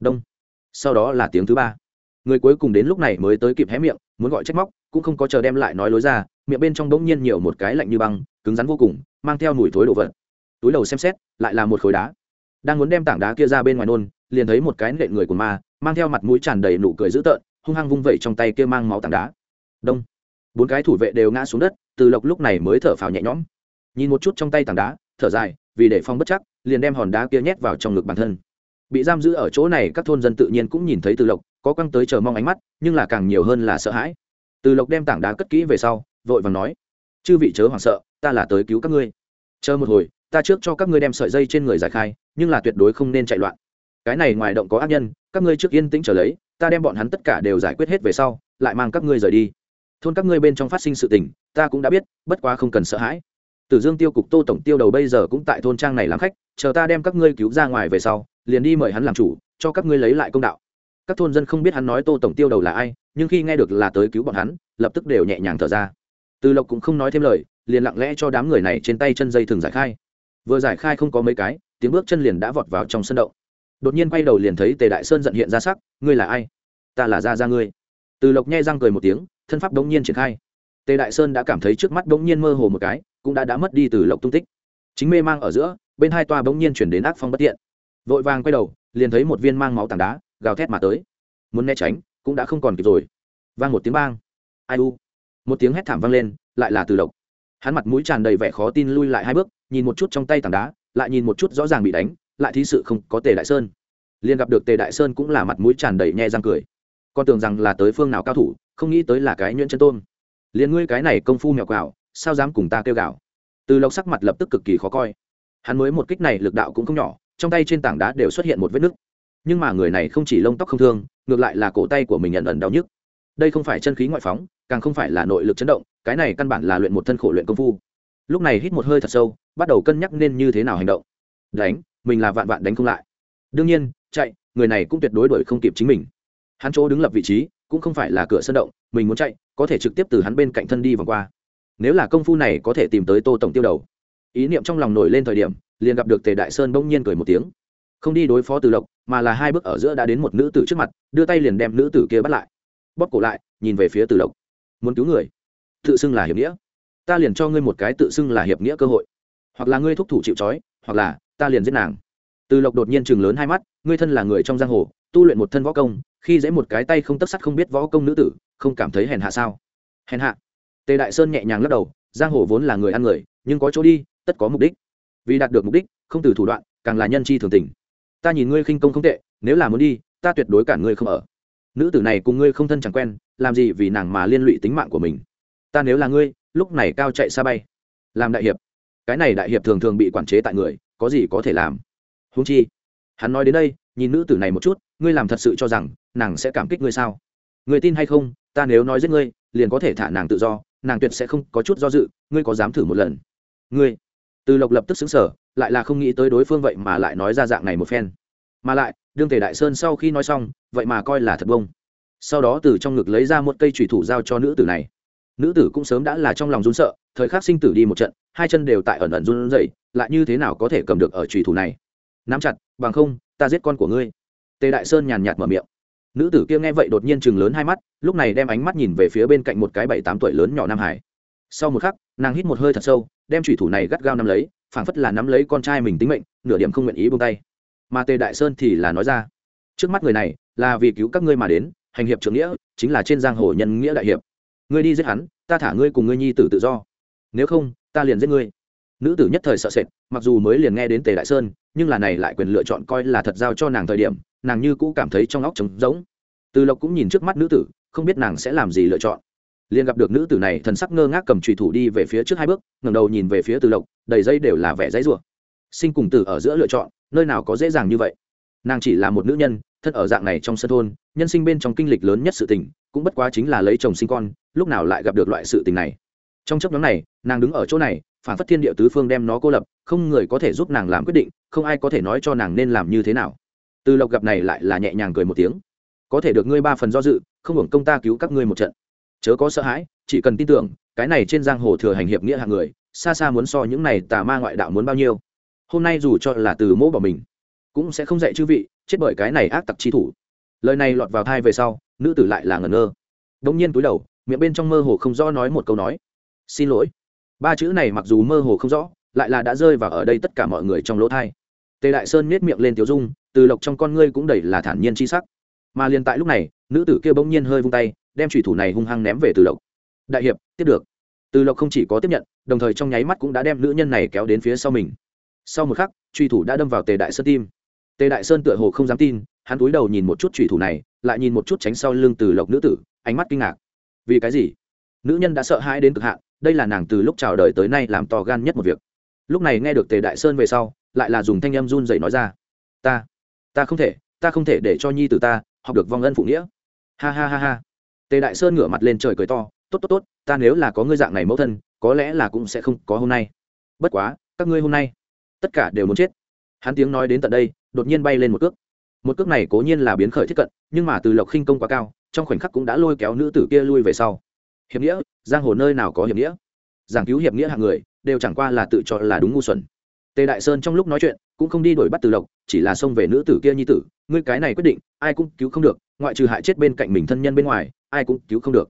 Đông. Sau đó là tiếng thứ ba người cuối cùng đến lúc này mới tới kịp hé miệng, muốn gọi trách móc, cũng không có chờ đem lại nói lối ra, miệng bên trong bỗng nhiên nhiều một cái lạnh như băng, cứng rắn vô cùng, mang theo mùi thối đồ vật. Túi đầu xem xét, lại là một khối đá. Đang muốn đem tảng đá kia ra bên ngoài nôn, liền thấy một cái nện người của ma, mang theo mặt mũi tràn đầy nụ cười dữ tợn, hung hăng vung vẩy trong tay kia mang máu tảng đá. Đông. Bốn cái thủ vệ đều ngã xuống đất, từ lộc lúc này mới thở phào nhẹ nhõm. Nhìn một chút trong tay tảng đá, thở dài, vì để phong bất chắc, liền đem hòn đá kia nhét vào trong ngực bản thân. Bị giam giữ ở chỗ này, các thôn dân tự nhiên cũng nhìn thấy từ lộc có quăng tới chờ mong ánh mắt, nhưng là càng nhiều hơn là sợ hãi. Từ lộc đem tảng đá cất kỹ về sau, vội vàng nói, chư vị chớ hoảng sợ, ta là tới cứu các ngươi. Chờ một hồi, ta trước cho các ngươi đem sợi dây trên người giải khai, nhưng là tuyệt đối không nên chạy loạn. Cái này ngoài động có ác nhân, các ngươi trước yên tĩnh trở lấy, ta đem bọn hắn tất cả đều giải quyết hết về sau, lại mang các ngươi rời đi. Thôn các ngươi bên trong phát sinh sự tình, ta cũng đã biết, bất quá không cần sợ hãi. Tử dương tiêu cục tô tổng tiêu đầu bây giờ cũng tại thôn trang này làm khách, chờ ta đem các ngươi cứu ra ngoài về sau, liền đi mời hắn làm chủ, cho các ngươi lấy lại công đạo các thôn dân không biết hắn nói tô tổng tiêu đầu là ai, nhưng khi nghe được là tới cứu bọn hắn, lập tức đều nhẹ nhàng thở ra. Từ lộc cũng không nói thêm lời, liền lặng lẽ cho đám người này trên tay chân dây thường giải khai. Vừa giải khai không có mấy cái, tiếng bước chân liền đã vọt vào trong sân đậu đột nhiên quay đầu liền thấy tề đại sơn giận hiện ra sắc, ngươi là ai? Ta là gia gia ngươi. Từ lộc nhai răng cười một tiếng, thân pháp đống nhiên triển khai. Tề đại sơn đã cảm thấy trước mắt đống nhiên mơ hồ một cái, cũng đã đã mất đi từ lộc tung tích. Chính mê mang ở giữa, bên hai toa bỗng nhiên chuyển đến ác phong bất tiện. Vội vàng quay đầu, liền thấy một viên mang máu tảng đá gào thét mà tới. Muốn né tránh, cũng đã không còn kịp rồi. Vang một tiếng bang. Ai u? Một tiếng hét thảm vang lên, lại là từ lộc. Hắn mặt mũi tràn đầy vẻ khó tin lui lại hai bước, nhìn một chút trong tay tảng đá, lại nhìn một chút rõ ràng bị đánh, lại thí sự không có tề đại sơn. Liền gặp được tề đại sơn cũng là mặt mũi tràn đầy nhe răng cười. Con tưởng rằng là tới phương nào cao thủ, không nghĩ tới là cái nhuyễn chân tôn. Liền ngươi cái này công phu mèo quào sao dám cùng ta kêu gào? Từ lộc sắc mặt lập tức cực kỳ khó coi. Hắn mới một kích này lực đạo cũng không nhỏ, trong tay trên tảng đá đều xuất hiện một vết nứt nhưng mà người này không chỉ lông tóc không thương, ngược lại là cổ tay của mình nhận ẩn đau nhức. Đây không phải chân khí ngoại phóng, càng không phải là nội lực chấn động, cái này căn bản là luyện một thân khổ luyện công phu. Lúc này hít một hơi thật sâu, bắt đầu cân nhắc nên như thế nào hành động. Đánh, mình là vạn vạn đánh không lại. Đương nhiên, chạy, người này cũng tuyệt đối đuổi không kịp chính mình. Hắn chỗ đứng lập vị trí, cũng không phải là cửa sân động, mình muốn chạy, có thể trực tiếp từ hắn bên cạnh thân đi vòng qua. Nếu là công phu này có thể tìm tới tô tổng tiêu đầu. Ý niệm trong lòng nổi lên thời điểm, liền gặp được tề đại sơn bỗng nhiên cười một tiếng không đi đối phó từ lộc, mà là hai bước ở giữa đã đến một nữ tử trước mặt, đưa tay liền đem nữ tử kia bắt lại. Bóp cổ lại, nhìn về phía từ lộc. Muốn cứu người? Tự xưng là hiệp nghĩa. Ta liền cho ngươi một cái tự xưng là hiệp nghĩa cơ hội. Hoặc là ngươi thúc thủ chịu trói, hoặc là ta liền giết nàng. Từ lộc đột nhiên chừng lớn hai mắt, ngươi thân là người trong giang hồ, tu luyện một thân võ công, khi dễ một cái tay không tất sắt không biết võ công nữ tử, không cảm thấy hèn hạ sao? Hèn hạ. Tề đại sơn nhẹ nhàng lắc đầu, giang hồ vốn là người ăn người, nhưng có chỗ đi, tất có mục đích. Vì đạt được mục đích, không từ thủ đoạn, càng là nhân chi thường tình ta nhìn ngươi khinh công không tệ, nếu là muốn đi, ta tuyệt đối cản ngươi không ở. Nữ tử này cùng ngươi không thân chẳng quen, làm gì vì nàng mà liên lụy tính mạng của mình? Ta nếu là ngươi, lúc này cao chạy xa bay. Làm đại hiệp. Cái này đại hiệp thường thường bị quản chế tại người, có gì có thể làm? Húng chi, hắn nói đến đây, nhìn nữ tử này một chút, ngươi làm thật sự cho rằng, nàng sẽ cảm kích ngươi sao? Người tin hay không, ta nếu nói giết ngươi, liền có thể thả nàng tự do, nàng tuyệt sẽ không có chút do dự, ngươi có dám thử một lần? Ngươi, từ lộc lập tức xứng sở lại là không nghĩ tới đối phương vậy mà lại nói ra dạng này một phen. Mà lại, đương tề đại sơn sau khi nói xong, vậy mà coi là thật bông. Sau đó từ trong ngực lấy ra một cây thủy thủ giao cho nữ tử này. Nữ tử cũng sớm đã là trong lòng run sợ, thời khắc sinh tử đi một trận, hai chân đều tại ẩn ẩn run rẩy, lại như thế nào có thể cầm được ở thủy thủ này? Nắm chặt, bằng không, ta giết con của ngươi. Tề đại sơn nhàn nhạt mở miệng. Nữ tử kia nghe vậy đột nhiên chừng lớn hai mắt, lúc này đem ánh mắt nhìn về phía bên cạnh một cái bảy tám tuổi lớn nhỏ nam hải. Sau một khắc, nàng hít một hơi thật sâu, đem thủy thủ này gắt gao nắm lấy phảng phất là nắm lấy con trai mình tính mệnh, nửa điểm không nguyện ý buông tay. Mà tề đại sơn thì là nói ra, trước mắt người này là vì cứu các ngươi mà đến, hành hiệp trưởng nghĩa chính là trên giang hồ nhân nghĩa đại hiệp. Ngươi đi giết hắn, ta thả ngươi cùng ngươi nhi tử tự do. Nếu không, ta liền giết ngươi. Nữ tử nhất thời sợ sệt, mặc dù mới liền nghe đến tề đại sơn, nhưng là này lại quyền lựa chọn coi là thật giao cho nàng thời điểm, nàng như cũ cảm thấy trong óc trống rỗng. Từ lộc cũng nhìn trước mắt nữ tử, không biết nàng sẽ làm gì lựa chọn liền gặp được nữ tử này thần sắc ngơ ngác cầm trùy thủ đi về phía trước hai bước, ngẩng đầu nhìn về phía từ lộc, đầy dây đều là vẻ dãy rủa. Sinh cùng tử ở giữa lựa chọn, nơi nào có dễ dàng như vậy. Nàng chỉ là một nữ nhân, thân ở dạng này trong sân thôn, nhân sinh bên trong kinh lịch lớn nhất sự tình, cũng bất quá chính là lấy chồng sinh con, lúc nào lại gặp được loại sự tình này. Trong chấp nhóm này, nàng đứng ở chỗ này, phản phất thiên địa tứ phương đem nó cô lập, không người có thể giúp nàng làm quyết định, không ai có thể nói cho nàng nên làm như thế nào. Từ lộc gặp này lại là nhẹ nhàng cười một tiếng. Có thể được ngươi ba phần do dự, không hưởng công ta cứu các ngươi một trận chớ có sợ hãi, chỉ cần tin tưởng, cái này trên giang hồ thừa hành hiệp nghĩa hạng người, xa xa muốn so những này tà ma ngoại đạo muốn bao nhiêu. Hôm nay dù cho là từ mỗ bỏ mình, cũng sẽ không dạy chư vị, chết bởi cái này ác tặc chi thủ. Lời này lọt vào thai về sau, nữ tử lại là ngẩn ngơ. Đống nhiên túi đầu, miệng bên trong mơ hồ không rõ nói một câu nói. Xin lỗi. Ba chữ này mặc dù mơ hồ không rõ, lại là đã rơi vào ở đây tất cả mọi người trong lỗ thai. Tề đại sơn nết miệng lên tiểu dung, từ lộc trong con ngươi cũng đầy là thản nhiên c h i sắc. Mà liền tại lúc này, nữ tử kia bỗng nhiên hơi vung tay đem thủy thủ này hung hăng ném về từ lộc. Đại hiệp, tiếp được. Từ lộc không chỉ có tiếp nhận, đồng thời trong nháy mắt cũng đã đem nữ nhân này kéo đến phía sau mình. Sau một khắc truy thủ đã đâm vào tề đại sơn tim. Tề đại sơn tựa hồ không dám tin, hắn cúi đầu nhìn một chút truy thủ này, lại nhìn một chút tránh sau lưng từ lộc nữ tử, ánh mắt kinh ngạc. Vì cái gì? Nữ nhân đã sợ hãi đến cực hạn, đây là nàng từ lúc chào đời tới nay làm to gan nhất một việc. Lúc này nghe được tề đại sơn về sau, lại là dùng thanh âm run dậy nói ra. Ta ta không thể, ta không thể để cho nhi từ ta học được vong ân phụ nghĩa. Ha ha ha ha tề đại sơn ngửa mặt lên trời cười to, tốt tốt tốt, ta nếu là có ngươi dạng này mẫu thân, có lẽ là cũng sẽ không có hôm nay. Bất quá, các ngươi hôm nay, tất cả đều muốn chết. Hắn tiếng nói đến tận đây, đột nhiên bay lên một cước. Một cước này cố nhiên là biến khởi thiết cận, nhưng mà từ lộc khinh công quá cao, trong khoảnh khắc cũng đã lôi kéo nữ tử kia lui về sau. Hiệp nghĩa, giang hồ nơi nào có hiệp nghĩa? Giảng cứu hiệp nghĩa hạng người, đều chẳng qua là tự cho là đúng ngu xuẩn. Tề đại sơn trong lúc nói chuyện, cũng không đi đuổi bắt từ lộc, chỉ là xông về nữ tử kia nhi tử. Ngươi cái này quyết định, ai cũng cứu không được ngoại trừ hại chết bên cạnh mình thân nhân bên ngoài, ai cũng cứu không được.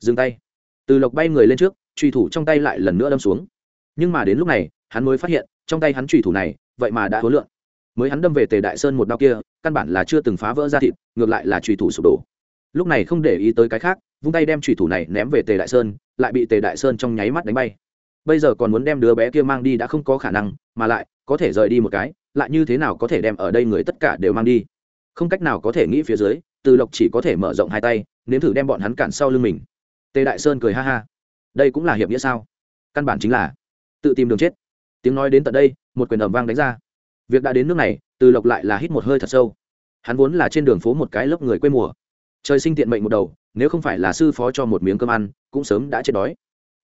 Dừng tay. Từ lộc bay người lên trước, truy thủ trong tay lại lần nữa đâm xuống. Nhưng mà đến lúc này, hắn mới phát hiện, trong tay hắn trùy thủ này, vậy mà đã hối lượng mới hắn đâm về tề đại sơn một đau kia, căn bản là chưa từng phá vỡ ra thịt, ngược lại là trùy thủ sụp đổ. Lúc này không để ý tới cái khác, vung tay đem trùy thủ này ném về tề đại sơn, lại bị tề đại sơn trong nháy mắt đánh bay. Bây giờ còn muốn đem đứa bé kia mang đi đã không có khả năng, mà lại, có thể rời đi một cái, lại như thế nào có thể đem ở đây người tất cả đều mang đi? Không cách nào có thể nghĩ phía dưới từ lộc chỉ có thể mở rộng hai tay, nếm thử đem bọn hắn cản sau lưng mình. Tề đại sơn cười ha ha. Đây cũng là hiệp nghĩa sao? Căn bản chính là tự tìm đường chết. Tiếng nói đến tận đây, một quyền ẩm vang đánh ra. Việc đã đến nước này, từ lộc lại là hít một hơi thật sâu. Hắn vốn là trên đường phố một cái lớp người quê mùa. Trời sinh tiện mệnh một đầu, nếu không phải là sư phó cho một miếng cơm ăn, cũng sớm đã chết đói.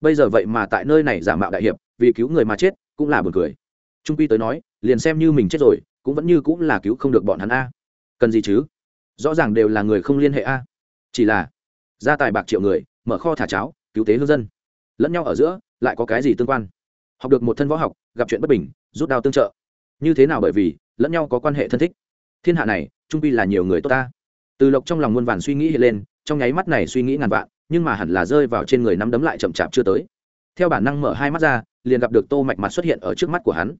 Bây giờ vậy mà tại nơi này giả mạo đại hiệp, vì cứu người mà chết, cũng là buồn cười. Trung quy tới nói, liền xem như mình chết rồi, cũng vẫn như cũng là cứu không được bọn hắn a. Cần gì chứ? Rõ ràng đều là người không liên hệ a. Chỉ là, gia tài bạc triệu người, mở kho thả cháo, cứu tế hương dân. Lẫn nhau ở giữa, lại có cái gì tương quan? Học được một thân võ học, gặp chuyện bất bình, rút đao tương trợ. Như thế nào bởi vì, lẫn nhau có quan hệ thân thích. Thiên hạ này, trung pi là nhiều người tốt ta. Từ lộc trong lòng muôn vàn suy nghĩ hiện lên, trong nháy mắt này suy nghĩ ngàn vạn, nhưng mà hẳn là rơi vào trên người nắm đấm lại chậm chạp chưa tới. Theo bản năng mở hai mắt ra, liền gặp được tô mạch mặt xuất hiện ở trước mắt của hắn.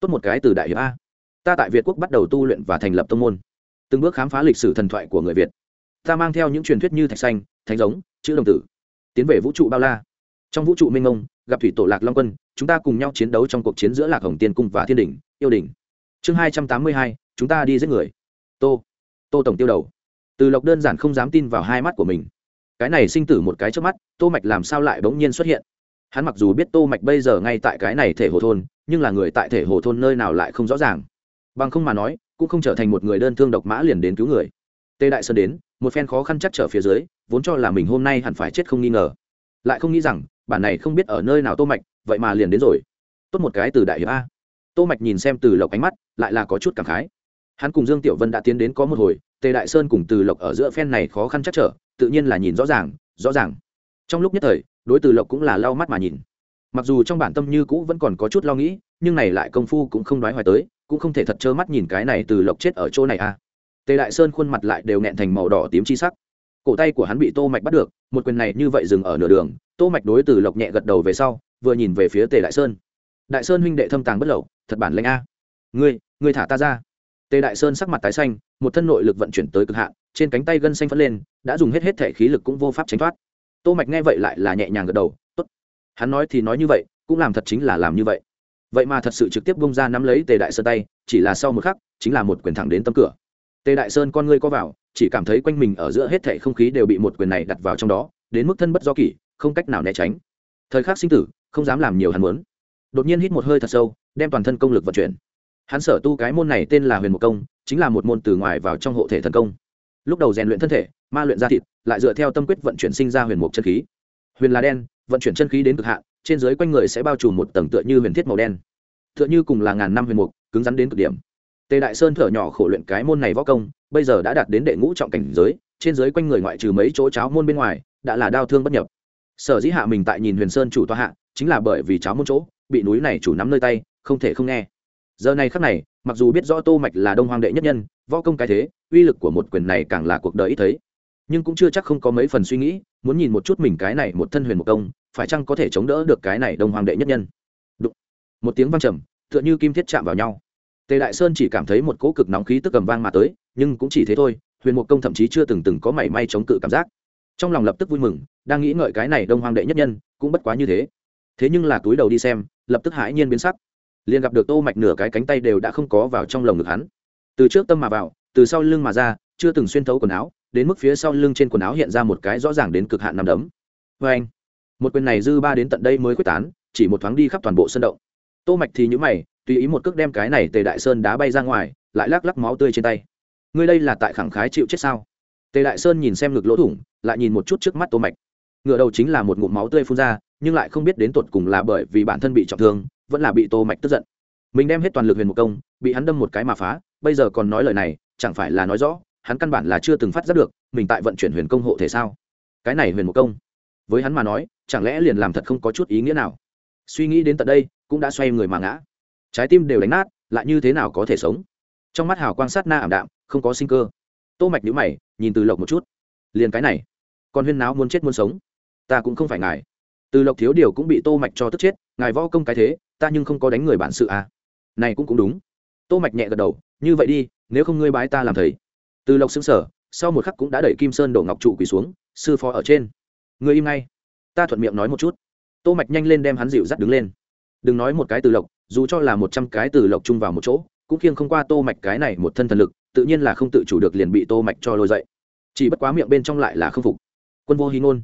Tốt một cái từ đại hiệp a. Ta tại việt quốc bắt đầu tu luyện và thành lập tông môn từng bước khám phá lịch sử thần thoại của người việt. Ta mang theo những truyền thuyết như thạch xanh, thánh giống, chữ đồng tử, tiến về vũ trụ bao la. Trong vũ trụ minh ông gặp thủy tổ lạc long quân, chúng ta cùng nhau chiến đấu trong cuộc chiến giữa lạc hồng tiên cung và thiên đình yêu đình chương hai trăm tám mươi hai, chúng ta đi giết người. Tô tô tổng tiêu đầu. Từ lộc đơn giản không dám tin vào hai mắt của mình. Cái này sinh tử một cái trước mắt, tô mạch làm sao lại bỗng nhiên xuất hiện? Hắn mặc dù biết tô mạch bây giờ ngay tại cái này thể hồ thôn, nhưng là người tại thể hồ thôn nơi nào lại không rõ ràng. Bằng không mà nói cũng không trở thành một người đơn thương độc mã liền đến cứu người. Tê đại sơn đến, một phen khó khăn chắc trở phía dưới, vốn cho là mình hôm nay hẳn phải chết không nghi ngờ. Lại không nghĩ rằng, bản này không biết ở nơi nào tô mạch, vậy mà liền đến rồi. Tốt một cái từ đại hiệp a. Tô mạch nhìn xem từ lộc ánh mắt, lại là có chút cảm khái. Hắn cùng dương tiểu vân đã tiến đến có một hồi tề đại sơn cùng từ lộc ở giữa phen này khó khăn chắc trở, tự nhiên là nhìn rõ ràng rõ ràng. Trong lúc nhất thời, đối từ lộc cũng là lau mắt mà nhìn. Mặc dù trong bản tâm như cũ vẫn còn có chút lo nghĩ, nhưng này lại công phu cũng không nói hoài tới cũng không thể thật trơ mắt nhìn cái này từ lộc chết ở chỗ này a tề đại sơn khuôn mặt lại đều nghẹn thành màu đỏ tím chi sắc. Cổ tay của hắn bị tô mạch bắt được, một quyền này như vậy dừng ở nửa đường, tô mạch đối từ lộc nhẹ gật đầu về sau, vừa nhìn về phía tề đại sơn. Đại sơn huynh đệ thâm tàng bất lậu, thật bản lãnh a. Ngươi ngươi thả ta ra. Tề đại sơn sắc mặt tái xanh, một thân nội lực vận chuyển tới cực hạn, trên cánh tay gân xanh phất lên, đã dùng hết hết thể khí lực cũng vô pháp tránh thoát. Tô mạch nghe vậy lại là nhẹ nhàng gật đầu, tốt. Hắn nói thì nói như vậy, cũng làm thật chính là làm như vậy vậy mà thật sự trực tiếp bung ra nắm lấy tề đại sơn tay, chỉ là sau một khắc, chính là một quyền thẳng đến tấm cửa. Tề đại sơn con ngươi co vào, chỉ cảm thấy quanh mình ở giữa hết thảy không khí đều bị một quyền này đặt vào trong đó, đến mức thân bất do kỷ, không cách nào né tránh. Thời khắc sinh tử, không dám làm nhiều hắn muốn. Đột nhiên hít một hơi thật sâu, đem toàn thân công lực vận chuyển. Hắn sở tu cái môn này tên là huyền một công, chính là một môn từ ngoài vào trong hộ thể thần công. Lúc đầu rèn luyện thân thể, ma luyện ra thịt, lại dựa theo tâm quyết vận chuyển sinh ra huyền mục chân khí. Huyền là đen, vận chuyển chân khí đến cực hạn trên dưới quanh người sẽ bao trùm một tầng tựa như huyền thiết màu đen. Tựa như cùng là ngàn năm huyền mục, cứng rắn đến cực điểm. Tề đại sơn thở nhỏ khổ luyện cái môn này võ công, bây giờ đã đạt đến đệ ngũ trọng cảnh giới, trên dưới quanh người ngoại trừ mấy chỗ cháo môn bên ngoài, đã là đau thương bất nhập. Sở dĩ hạ mình tại nhìn huyền sơn chủ toa hạ, chính là bởi vì cháo môn chỗ, bị núi này chủ nắm nơi tay, không thể không nghe. Giờ này khắc này, mặc dù biết rõ tô mạch là đông hoàng đệ nhất nhân, võ công cái thế, uy lực của một quyền này càng là cuộc đời ít thấy. Nhưng cũng chưa chắc không có mấy phần suy nghĩ, muốn nhìn một chút mình cái này một thân huyền một công phải chăng có thể chống đỡ được cái này đông hoàng đệ nhất nhân? Đụng. một tiếng vang trầm, tựa như kim thiết chạm vào nhau. Tề đại sơn chỉ cảm thấy một cỗ cực nóng khí tức cầm vang mà tới, nhưng cũng chỉ thế thôi, huyền Mục công thậm chí chưa từng từng có mảy may chống cự cảm giác. Trong lòng lập tức vui mừng, đang nghĩ ngợi cái này đông hoàng đệ nhất nhân, cũng bất quá như thế. Thế nhưng là túi đầu đi xem, lập tức hãi nhiên biến sắc. Liền gặp được tô mạch nửa cái cánh tay đều đã không có vào trong lồng ngực hắn. Từ trước tâm mà vào, từ sau lưng mà ra, chưa từng xuyên thấu quần áo, đến mức phía sau lưng trên quần áo hiện ra một cái rõ ràng đến cực hạn nằm đấm. Với anh một quyền này dư ba đến tận đây mới quyết tán, chỉ một thoáng đi khắp toàn bộ sân động. Tô mạch thì nhíu mày, tùy ý một cước đem cái này tề đại sơn đá bay ra ngoài, lại lắc lắc máu tươi trên tay. Ngươi đây là tại khẳng khái chịu chết sao? Tề đại sơn nhìn xem ngực lỗ thủng, lại nhìn một chút trước mắt tô mạch. Ngựa đầu chính là một ngụm máu tươi phun ra, nhưng lại không biết đến tột cùng là bởi vì bản thân bị trọng thương, vẫn là bị tô mạch tức giận. Mình đem hết toàn lực huyền một công, bị hắn đâm một cái mà phá, bây giờ còn nói lời này, chẳng phải là nói rõ, hắn căn bản là chưa từng phát giác được, mình tại vận chuyển huyền công hộ thể sao? Cái này huyền một công với hắn mà nói, chẳng lẽ liền làm thật không có chút ý nghĩa nào? Suy nghĩ đến tận đây, cũng đã xoay người mà ngã. Trái tim đều đánh nát, lại như thế nào có thể sống? Trong mắt hào quang sát na ảm đạm, không có sinh cơ. Tô mạch nhíu mày, nhìn từ lộc một chút. Liền cái này còn huyên náo muốn chết muốn sống. Ta cũng không phải ngài. Từ lộc thiếu điều cũng bị tô mạch cho tức chết, ngài võ công cái thế, ta nhưng không có đánh người bản sự à. Này cũng cũng đúng. Tô mạch nhẹ gật đầu, như vậy đi, nếu không ngươi bái ta làm thầy. Từ lộc sững sở sau một khắc cũng đã đẩy kim sơn đổ ngọc trụ quỳ xuống, sư phó ở trên ngươi im ngay. Ta thuận miệng nói một chút. Tô mạch nhanh lên đem hắn dịu dắt đứng lên. Đừng nói một cái từ lộc, dù cho là một trăm cái từ lộc chung vào một chỗ, cũng khiêng không qua tô mạch cái này một thân thần lực, tự nhiên là không tự chủ được liền bị tô mạch cho lôi dậy. Chỉ bất quá miệng bên trong lại là không phục. Quân vô hy ngôn.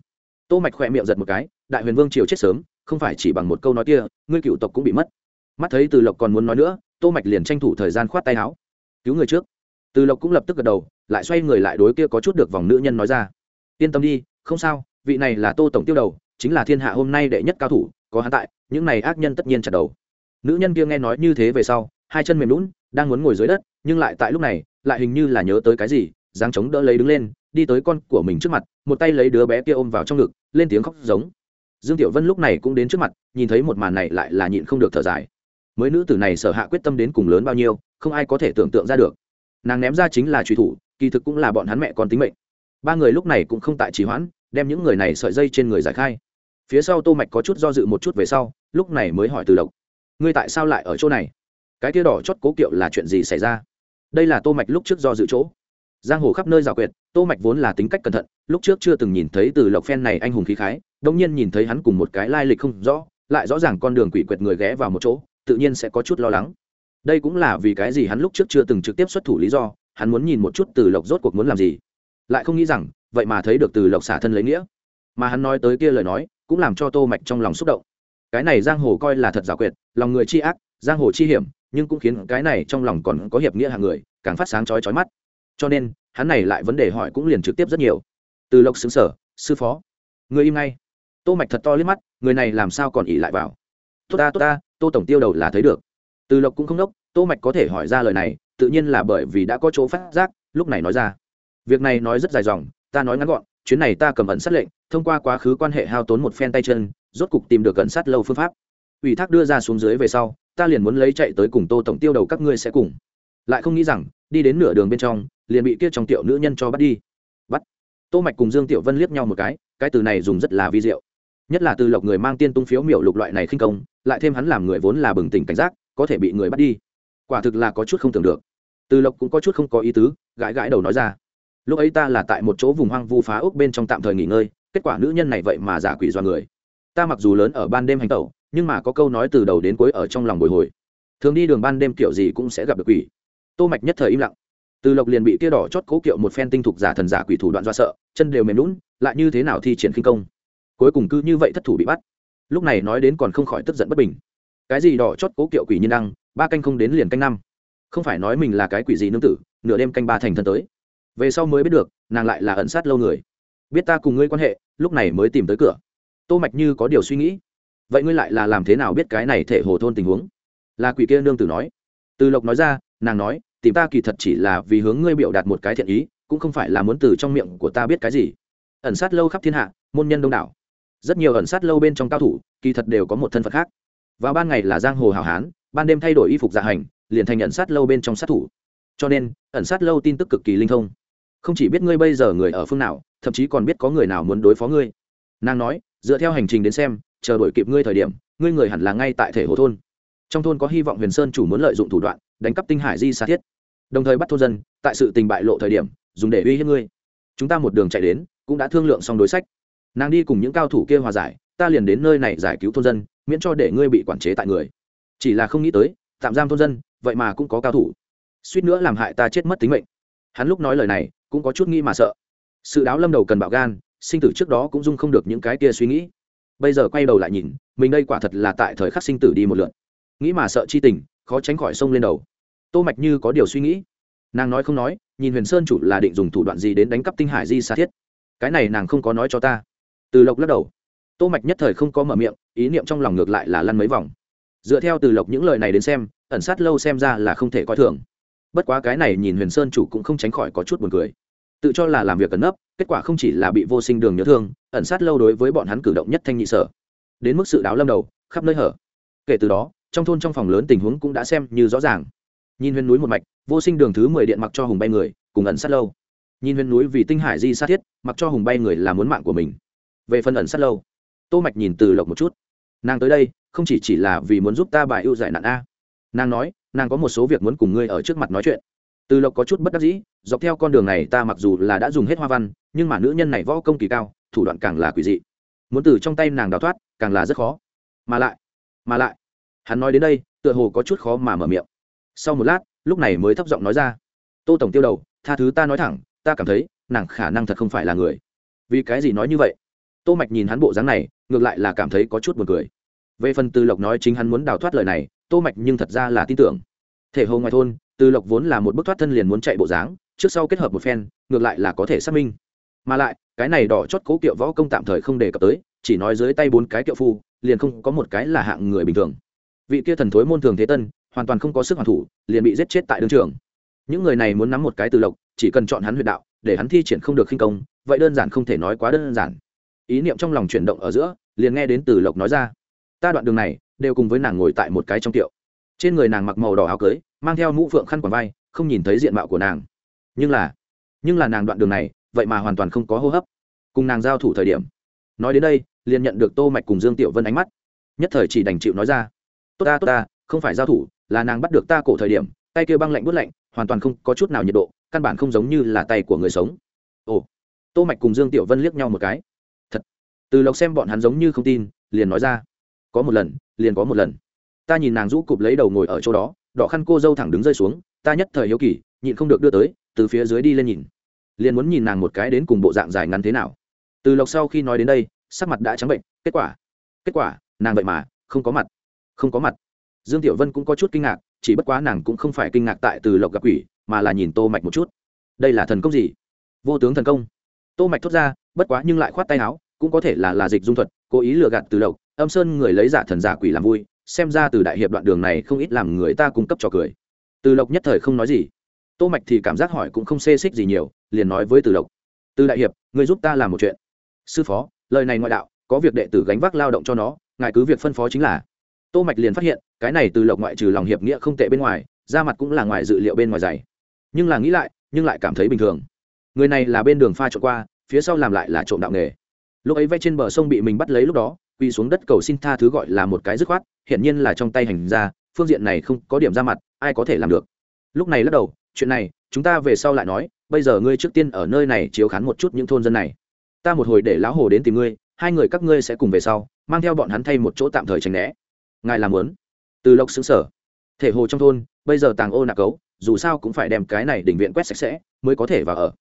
Tô mạch khỏe miệng giật một cái, đại huyền vương triều chết sớm, không phải chỉ bằng một câu nói kia, ngươi cựu tộc cũng bị mất. Mắt thấy từ lộc còn muốn nói nữa, tô mạch liền tranh thủ thời gian khoát tay áo. Cứu người trước. Từ lộc cũng lập tức gật đầu, lại xoay người lại đối kia có chút được vòng nữ nhân nói ra. Yên tâm đi, không sao vị này là tô tổng tiêu đầu, chính là thiên hạ hôm nay đệ nhất cao thủ, có hắn tại, những này ác nhân tất nhiên chặt đầu. Nữ nhân kia nghe nói như thế về sau, hai chân mềm lún đang muốn ngồi dưới đất, nhưng lại tại lúc này, lại hình như là nhớ tới cái gì giáng chống đỡ lấy đứng lên, đi tới con của mình trước mặt, một tay lấy đứa bé kia ôm vào trong ngực, lên tiếng khóc giống. Dương tiểu vân lúc này cũng đến trước mặt, nhìn thấy một màn này lại là nhịn không được thở dài. Mới nữ tử này sở hạ quyết tâm đến cùng lớn bao nhiêu, không ai có thể tưởng tượng ra được. Nàng ném ra chính là truy thủ, kỳ thực cũng là bọn hắn mẹ con tính mệnh. Ba người lúc này cũng không tại trì hoãn đem những người này sợi dây trên người giải khai. Phía sau tô mạch có chút do dự một chút về sau, lúc này mới hỏi từ lộc, ngươi tại sao lại ở chỗ này? Cái kia đỏ chót cố kiệu là chuyện gì xảy ra? Đây là tô mạch lúc trước do dự chỗ. Giang hồ khắp nơi rào quyệt, tô mạch vốn là tính cách cẩn thận, lúc trước chưa từng nhìn thấy từ lộc phen này anh hùng khí khái đông nhiên nhìn thấy hắn cùng một cái lai lịch không rõ, lại rõ ràng con đường quỷ quyệt người ghé vào một chỗ, tự nhiên sẽ có chút lo lắng. Đây cũng là vì cái gì hắn lúc trước chưa từng trực tiếp xuất thủ lý do, hắn muốn nhìn một chút từ lộc rốt cuộc muốn làm gì. Lại không nghĩ rằng vậy mà thấy được từ lộc xả thân lấy nghĩa. Mà hắn nói tới kia lời nói, cũng làm cho tô mạch trong lòng xúc động. Cái này giang hồ coi là thật giả quyệt, lòng người chi ác, giang hồ chi hiểm, nhưng cũng khiến cái này trong lòng còn có hiệp nghĩa hàng người, càng phát sáng chói chói mắt. Cho nên, hắn này lại vấn đề hỏi cũng liền trực tiếp rất nhiều. Từ lộc xứng sở, sư phó. Người im ngay. Tô mạch thật to liếc mắt, người này làm sao còn ỉ lại vào? Tốt ta tốt ta, tô tổng tiêu đầu là thấy được. Từ lộc cũng không đốc, tô mạch có thể hỏi ra lời này, tự nhiên là bởi vì đã có chỗ phát giác, lúc này nói ra. Việc này nói rất dài dòng ta nói ngắn gọn, chuyến này ta cầm ẩn sát lệnh, thông qua quá khứ quan hệ hao tốn một phen tay chân, rốt cục tìm được ẩn sát lâu phương pháp. Ủy thác đưa ra xuống dưới về sau, ta liền muốn lấy chạy tới cùng tô tổng tiêu đầu các ngươi sẽ cùng. Lại không nghĩ rằng, đi đến nửa đường bên trong, liền bị kia trong tiểu nữ nhân cho bắt đi. Bắt. Tô mạch cùng dương tiểu vân liếc nhau một cái cái từ này dùng rất là vi diệu. Nhất là từ lộc người mang tiên tung phiếu miểu lục loại này khinh công, lại thêm hắn làm người vốn là bừng tỉnh cảnh giác, có thể bị người bắt đi. Quả thực là có chút không tưởng được. Từ lộc cũng có chút không có ý tứ, gãi gãi đầu nói ra lúc ấy ta là tại một chỗ vùng hoang vu phá ốc bên trong tạm thời nghỉ ngơi, kết quả nữ nhân này vậy mà giả quỷ do người. Ta mặc dù lớn ở ban đêm hành tẩu, nhưng mà có câu nói từ đầu đến cuối ở trong lòng bồi hồi. Thường đi đường ban đêm kiểu gì cũng sẽ gặp được quỷ. Tô mạch nhất thời im lặng. Từ lộc liền bị kia đỏ chót cố kiệu một phen tinh thục giả thần giả quỷ thủ đoạn do sợ, chân đều mềm lún lại như thế nào thi triển khinh công? Cuối cùng cứ như vậy thất thủ bị bắt. Lúc này nói đến còn không khỏi tức giận bất bình. Cái gì đỏ chót cố kiệu quỷ nhân đăng, ba canh không đến liền canh năm. Không phải nói mình là cái quỷ gì nương tử, nửa đêm canh ba thành thân tới về sau mới biết được, nàng lại là ẩn sát lâu người. Biết ta cùng ngươi quan hệ, lúc này mới tìm tới cửa. Tô mạch như có điều suy nghĩ. Vậy ngươi lại là làm thế nào biết cái này thể hồ thôn tình huống? Là quỷ kia nương tử nói. Từ lộc nói ra, nàng nói, tìm ta kỳ thật chỉ là vì hướng ngươi biểu đạt một cái thiện ý, cũng không phải là muốn từ trong miệng của ta biết cái gì. Ẩn sát lâu khắp thiên hạ, môn nhân đông đảo. Rất nhiều ẩn sát lâu bên trong cao thủ, kỳ thật đều có một thân phận khác. Vào ban ngày là giang hồ hảo hán, ban đêm thay đổi y phục dạ hành, liền thành ẩn sát lâu bên trong sát thủ. Cho nên, ẩn sát lâu tin tức cực kỳ linh thông không chỉ biết ngươi bây giờ người ở phương nào, thậm chí còn biết có người nào muốn đối phó ngươi. Nàng nói, dựa theo hành trình đến xem, chờ đuổi kịp ngươi thời điểm, ngươi người hẳn là ngay tại thể hồ thôn. Trong thôn có hy vọng huyền sơn chủ muốn lợi dụng thủ đoạn, đánh cắp tinh hải di xa thiết. Đồng thời bắt thôn dân, tại sự tình bại lộ thời điểm, dùng để uy hiếp ngươi. Chúng ta một đường chạy đến, cũng đã thương lượng xong đối sách. Nàng đi cùng những cao thủ kia hòa giải, ta liền đến nơi này giải cứu thôn dân, miễn cho để ngươi bị quản chế tại người. Chỉ là không nghĩ tới, tạm giam thôn dân, vậy mà cũng có cao thủ. Suýt nữa làm hại ta chết mất tính mệnh. Hắn lúc nói lời này cũng có chút nghĩ mà sợ. Sự đáo lâm đầu cần bạo gan, sinh tử trước đó cũng dung không được những cái kia suy nghĩ. Bây giờ quay đầu lại nhìn, mình đây quả thật là tại thời khắc sinh tử đi một lượt. Nghĩ mà sợ chi tình, khó tránh khỏi sông lên đầu. Tô mạch như có điều suy nghĩ. Nàng nói không nói, nhìn huyền sơn chủ là định dùng thủ đoạn gì đến đánh cắp tinh hải di xa thiết? Cái này nàng không có nói cho ta. Từ lộc lắc đầu. Tô mạch nhất thời không có mở miệng, ý niệm trong lòng ngược lại là lăn mấy vòng. Dựa theo từ lộc những lời này đến xem, ẩn sát lâu xem ra là không thể coi thường. Bất quá cái này nhìn huyền sơn chủ cũng không tránh khỏi có chút buồn cười tự cho là làm việc cẩn nấp, kết quả không chỉ là bị vô sinh đường nhớ thương, ẩn sát lâu đối với bọn hắn cử động nhất thanh nhị sở. Đến mức sự đáo lâm đầu, khắp nơi hở. Kể từ đó, trong thôn trong phòng lớn tình huống cũng đã xem như rõ ràng. Nhìn huyền núi một mạch, vô sinh đường thứ mười điện mặc cho hùng bay người, cùng ẩn sát lâu. Nhìn huyền núi vì tinh hải di sát thiết, mặc cho hùng bay người là muốn mạng của mình. Về phần ẩn sát lâu, tô mạch nhìn từ lộc một chút. Nàng tới đây, không chỉ chỉ là vì muốn giúp ta bài ưu giải nạn a. Nàng nói, nàng có một số việc muốn cùng ngươi ở trước mặt nói chuyện từ lộc có chút bất đắc dĩ, dọc theo con đường này ta mặc dù là đã dùng hết hoa văn, nhưng mà nữ nhân này võ công kỳ cao, thủ đoạn càng là quỷ dị. Muốn từ trong tay nàng đào thoát, càng là rất khó. Mà lại mà lại, hắn nói đến đây, tựa hồ có chút khó mà mở miệng. Sau một lát, lúc này mới thấp giọng nói ra. Tô tổng tiêu đầu, tha thứ ta nói thẳng, ta cảm thấy, nàng khả năng thật không phải là người. Vì cái gì nói như vậy? Tô mạch nhìn hắn bộ dáng này, ngược lại là cảm thấy có chút buồn cười. Về phần từ lộc nói chính hắn muốn đào thoát lời này, tô mạch nhưng thật ra là tin tưởng. Thể hồ ngoài thôn từ lộc vốn là một bức thoát thân liền muốn chạy bộ dáng, trước sau kết hợp một phen, ngược lại là có thể xác minh. Mà lại, cái này đỏ chót cố kiệu võ công tạm thời không đề cập tới, chỉ nói dưới tay bốn cái kiệu phu, liền không có một cái là hạng người bình thường. Vị kia thần thối môn thường thế tân, hoàn toàn không có sức hoàn thủ, liền bị giết chết tại đương trường. Những người này muốn nắm một cái từ lộc, chỉ cần chọn hắn huyệt đạo, để hắn thi triển không được khinh công, vậy đơn giản không thể nói quá đơn giản. Ý niệm trong lòng chuyển động ở giữa, liền nghe đến từ lộc nói ra, ta đoạn đường này, đều cùng với nàng ngồi tại một cái trong tiệu trên người nàng mặc màu đỏ áo cưới, mang theo mũ phượng khăn quàng vai, không nhìn thấy diện mạo của nàng. Nhưng là nhưng là nàng đoạn đường này, vậy mà hoàn toàn không có hô hấp. Cùng nàng giao thủ thời điểm, nói đến đây, liền nhận được tô mạch cùng dương tiểu vân ánh mắt. Nhất thời chỉ đành chịu nói ra, tốt ta tốt ta, không phải giao thủ, là nàng bắt được ta cổ thời điểm, tay kia băng lạnh bút lạnh, hoàn toàn không có chút nào nhiệt độ, căn bản không giống như là tay của người sống. Ồ, tô mạch cùng dương tiểu vân liếc nhau một cái. Thật. Từ lộc xem bọn hắn giống như không tin, liền nói ra, có một lần, liền có một lần ta nhìn nàng rũ cụp lấy đầu ngồi ở chỗ đó, đỏ khăn cô dâu thẳng đứng rơi xuống, ta nhất thời hiếu kỳ, nhịn không được đưa tới, từ phía dưới đi lên nhìn. Liền muốn nhìn nàng một cái đến cùng bộ dạng dài ngắn thế nào. Từ lộc sau khi nói đến đây, sắc mặt đã trắng bệnh, kết quả? Kết quả, nàng vậy mà, không có mặt. Không có mặt. Dương tiểu vân cũng có chút kinh ngạc, chỉ bất quá nàng cũng không phải kinh ngạc tại từ lộc gặp quỷ, mà là nhìn tô mạch một chút. Đây là thần công gì? Vô tướng thần công. Tô mạch thốt ra, bất quá nhưng lại khoát tay áo, cũng có thể là là dịch dung thuật, cố ý lừa gạt từ lộc. Âm sơn người lấy giả thần giả quỷ làm vui xem ra từ đại hiệp đoạn đường này không ít làm người ta cung cấp cho cười. Từ lộc nhất thời không nói gì. Tô mạch thì cảm giác hỏi cũng không xê xích gì nhiều, liền nói với từ lộc. Từ đại hiệp người giúp ta làm một chuyện. Sư phó, lời này ngoại đạo, có việc đệ tử gánh vác lao động cho nó, ngài cứ việc phân phó chính là. Tô mạch liền phát hiện, cái này từ lộc ngoại trừ lòng hiệp nghĩa không tệ bên ngoài ra mặt cũng là ngoài dự liệu bên ngoài dày. Nhưng là nghĩ lại, nhưng lại cảm thấy bình thường. Người này là bên đường pha trộn qua, phía sau làm lại là trộm đạo nghề. Lúc ấy vay trên bờ sông bị mình bắt lấy lúc đó quỳ xuống đất cầu xin tha thứ gọi là một cái dứt khoát, hiển nhiên là trong tay hành ra phương diện này không có điểm ra mặt, ai có thể làm được. Lúc này lắc đầu, chuyện này, chúng ta về sau lại nói, bây giờ ngươi trước tiên ở nơi này chiếu khán một chút những thôn dân này. Ta một hồi để lão hồ đến tìm ngươi, hai người các ngươi sẽ cùng về sau, mang theo bọn hắn thay một chỗ tạm thời tránh né. Ngài làm muốn. Từ lộc xứng sở. Thể hồ trong thôn, bây giờ tàng ô nạc cấu, dù sao cũng phải đem cái này đỉnh viện quét sạch sẽ, mới có thể vào ở.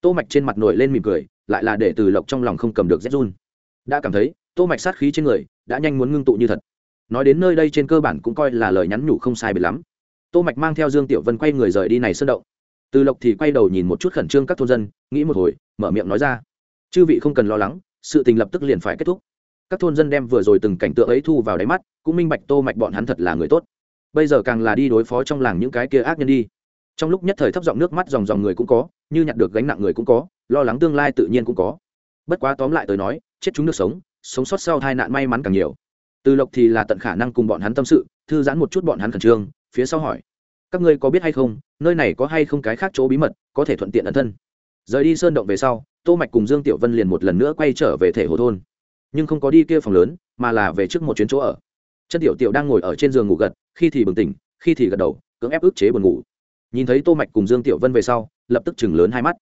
Tô mạch trên mặt nổi lên mỉm cười, lại là để từ lộc trong lòng không cầm được rét run. Đã cảm thấy tô mạch sát khí trên người đã nhanh muốn ngưng tụ như thật. Nói đến nơi đây trên cơ bản cũng coi là lời nhắn nhủ không sai biệt lắm. Tô mạch mang theo dương tiểu vân quay người rời đi này sơn động. Từ lộc thì quay đầu nhìn một chút khẩn trương các thôn dân, nghĩ một hồi, mở miệng nói ra. Chư vị không cần lo lắng, sự tình lập tức liền phải kết thúc. Các thôn dân đem vừa rồi từng cảnh tượng ấy thu vào đáy mắt, cũng minh bạch tô mạch bọn hắn thật là người tốt. Bây giờ càng là đi đối phó trong làng những cái kia ác nhân đi. Trong lúc nhất thời thấp giọng nước mắt dòng dòng người cũng có, như nhặt được gánh nặng người cũng có, lo lắng tương lai tự nhiên cũng có. Bất quá tóm lại tới nói, chết chúng được sống sống sót sau tai nạn may mắn càng nhiều. Từ lộc thì là tận khả năng cùng bọn hắn tâm sự, thư giãn một chút bọn hắn khẩn trương, phía sau hỏi, các ngươi có biết hay không, nơi này có hay không cái khác chỗ bí mật, có thể thuận tiện ẩn thân? Rời đi sơn động về sau, tô mạch cùng dương tiểu vân liền một lần nữa quay trở về thể hồ thôn. Nhưng không có đi kia phòng lớn, mà là về trước một chuyến chỗ ở. Chân tiểu tiểu đang ngồi ở trên giường ngủ gật, khi thì bừng tỉnh, khi thì gật đầu, cưỡng ép ức chế buồn ngủ. Nhìn thấy tô mạch cùng dương tiểu vân về sau, lập tức chừng lớn hai mắt.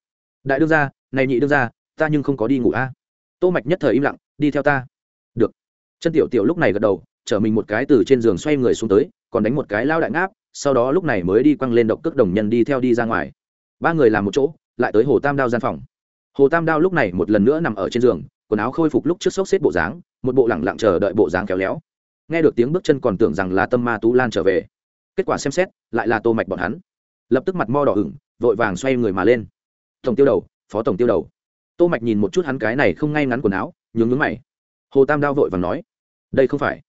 Đại đương gia, này nhị đương gia, ta nhưng không có đi ngủ a. Tô mạch nhất thời im lặng đi theo ta. Được. Chân tiểu tiểu lúc này gật đầu, chở mình một cái từ trên giường xoay người xuống tới, còn đánh một cái lao đại ngáp, sau đó lúc này mới đi quăng lên độc cước đồng nhân đi theo đi ra ngoài. Ba người làm một chỗ, lại tới hồ tam đao gian phòng. Hồ tam đao lúc này một lần nữa nằm ở trên giường, quần áo khôi phục lúc trước sốc xếp bộ dáng, một bộ lẳng lặng chờ đợi bộ dáng kéo léo. Nghe được tiếng bước chân còn tưởng rằng là tâm ma tú lan trở về, kết quả xem xét, lại là tô mạch bọn hắn. Lập tức mặt mo đỏ ửng, vội vàng xoay người mà lên. Tổng tiêu đầu, phó tổng tiêu đầu. Tô mạch nhìn một chút hắn cái này không ngay ngắn quần áo nhướng nhướng mày. Hồ tam đao vội vàng nói, đây không phải,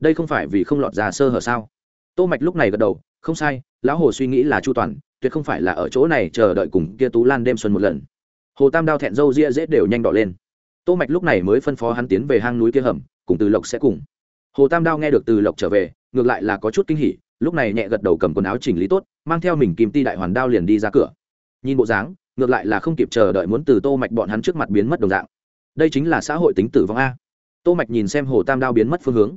đây không phải vì không lọt ra sơ hở sao? Tô mạch lúc này gật đầu, không sai, lão hồ suy nghĩ là chu toàn, tuyệt không phải là ở chỗ này chờ đợi cùng kia tú lan đêm xuân một lần. Hồ tam đao thẹn râu ria dễ đều nhanh đỏ lên. Tô mạch lúc này mới phân phó hắn tiến về hang núi kia hầm, cùng từ lộc sẽ cùng. Hồ tam đao nghe được từ lộc trở về, ngược lại là có chút kinh hỉ, lúc này nhẹ gật đầu cầm quần áo chỉnh lý tốt, mang theo mình kim ti đại hoàn đao liền đi ra cửa. Nhìn bộ dáng, ngược lại là không kịp chờ đợi muốn từ tô mạch bọn hắn trước mặt biến mất đồng dạng đây chính là xã hội tính tử vong a. Tô mạch nhìn xem hồ tam đao biến mất phương hướng.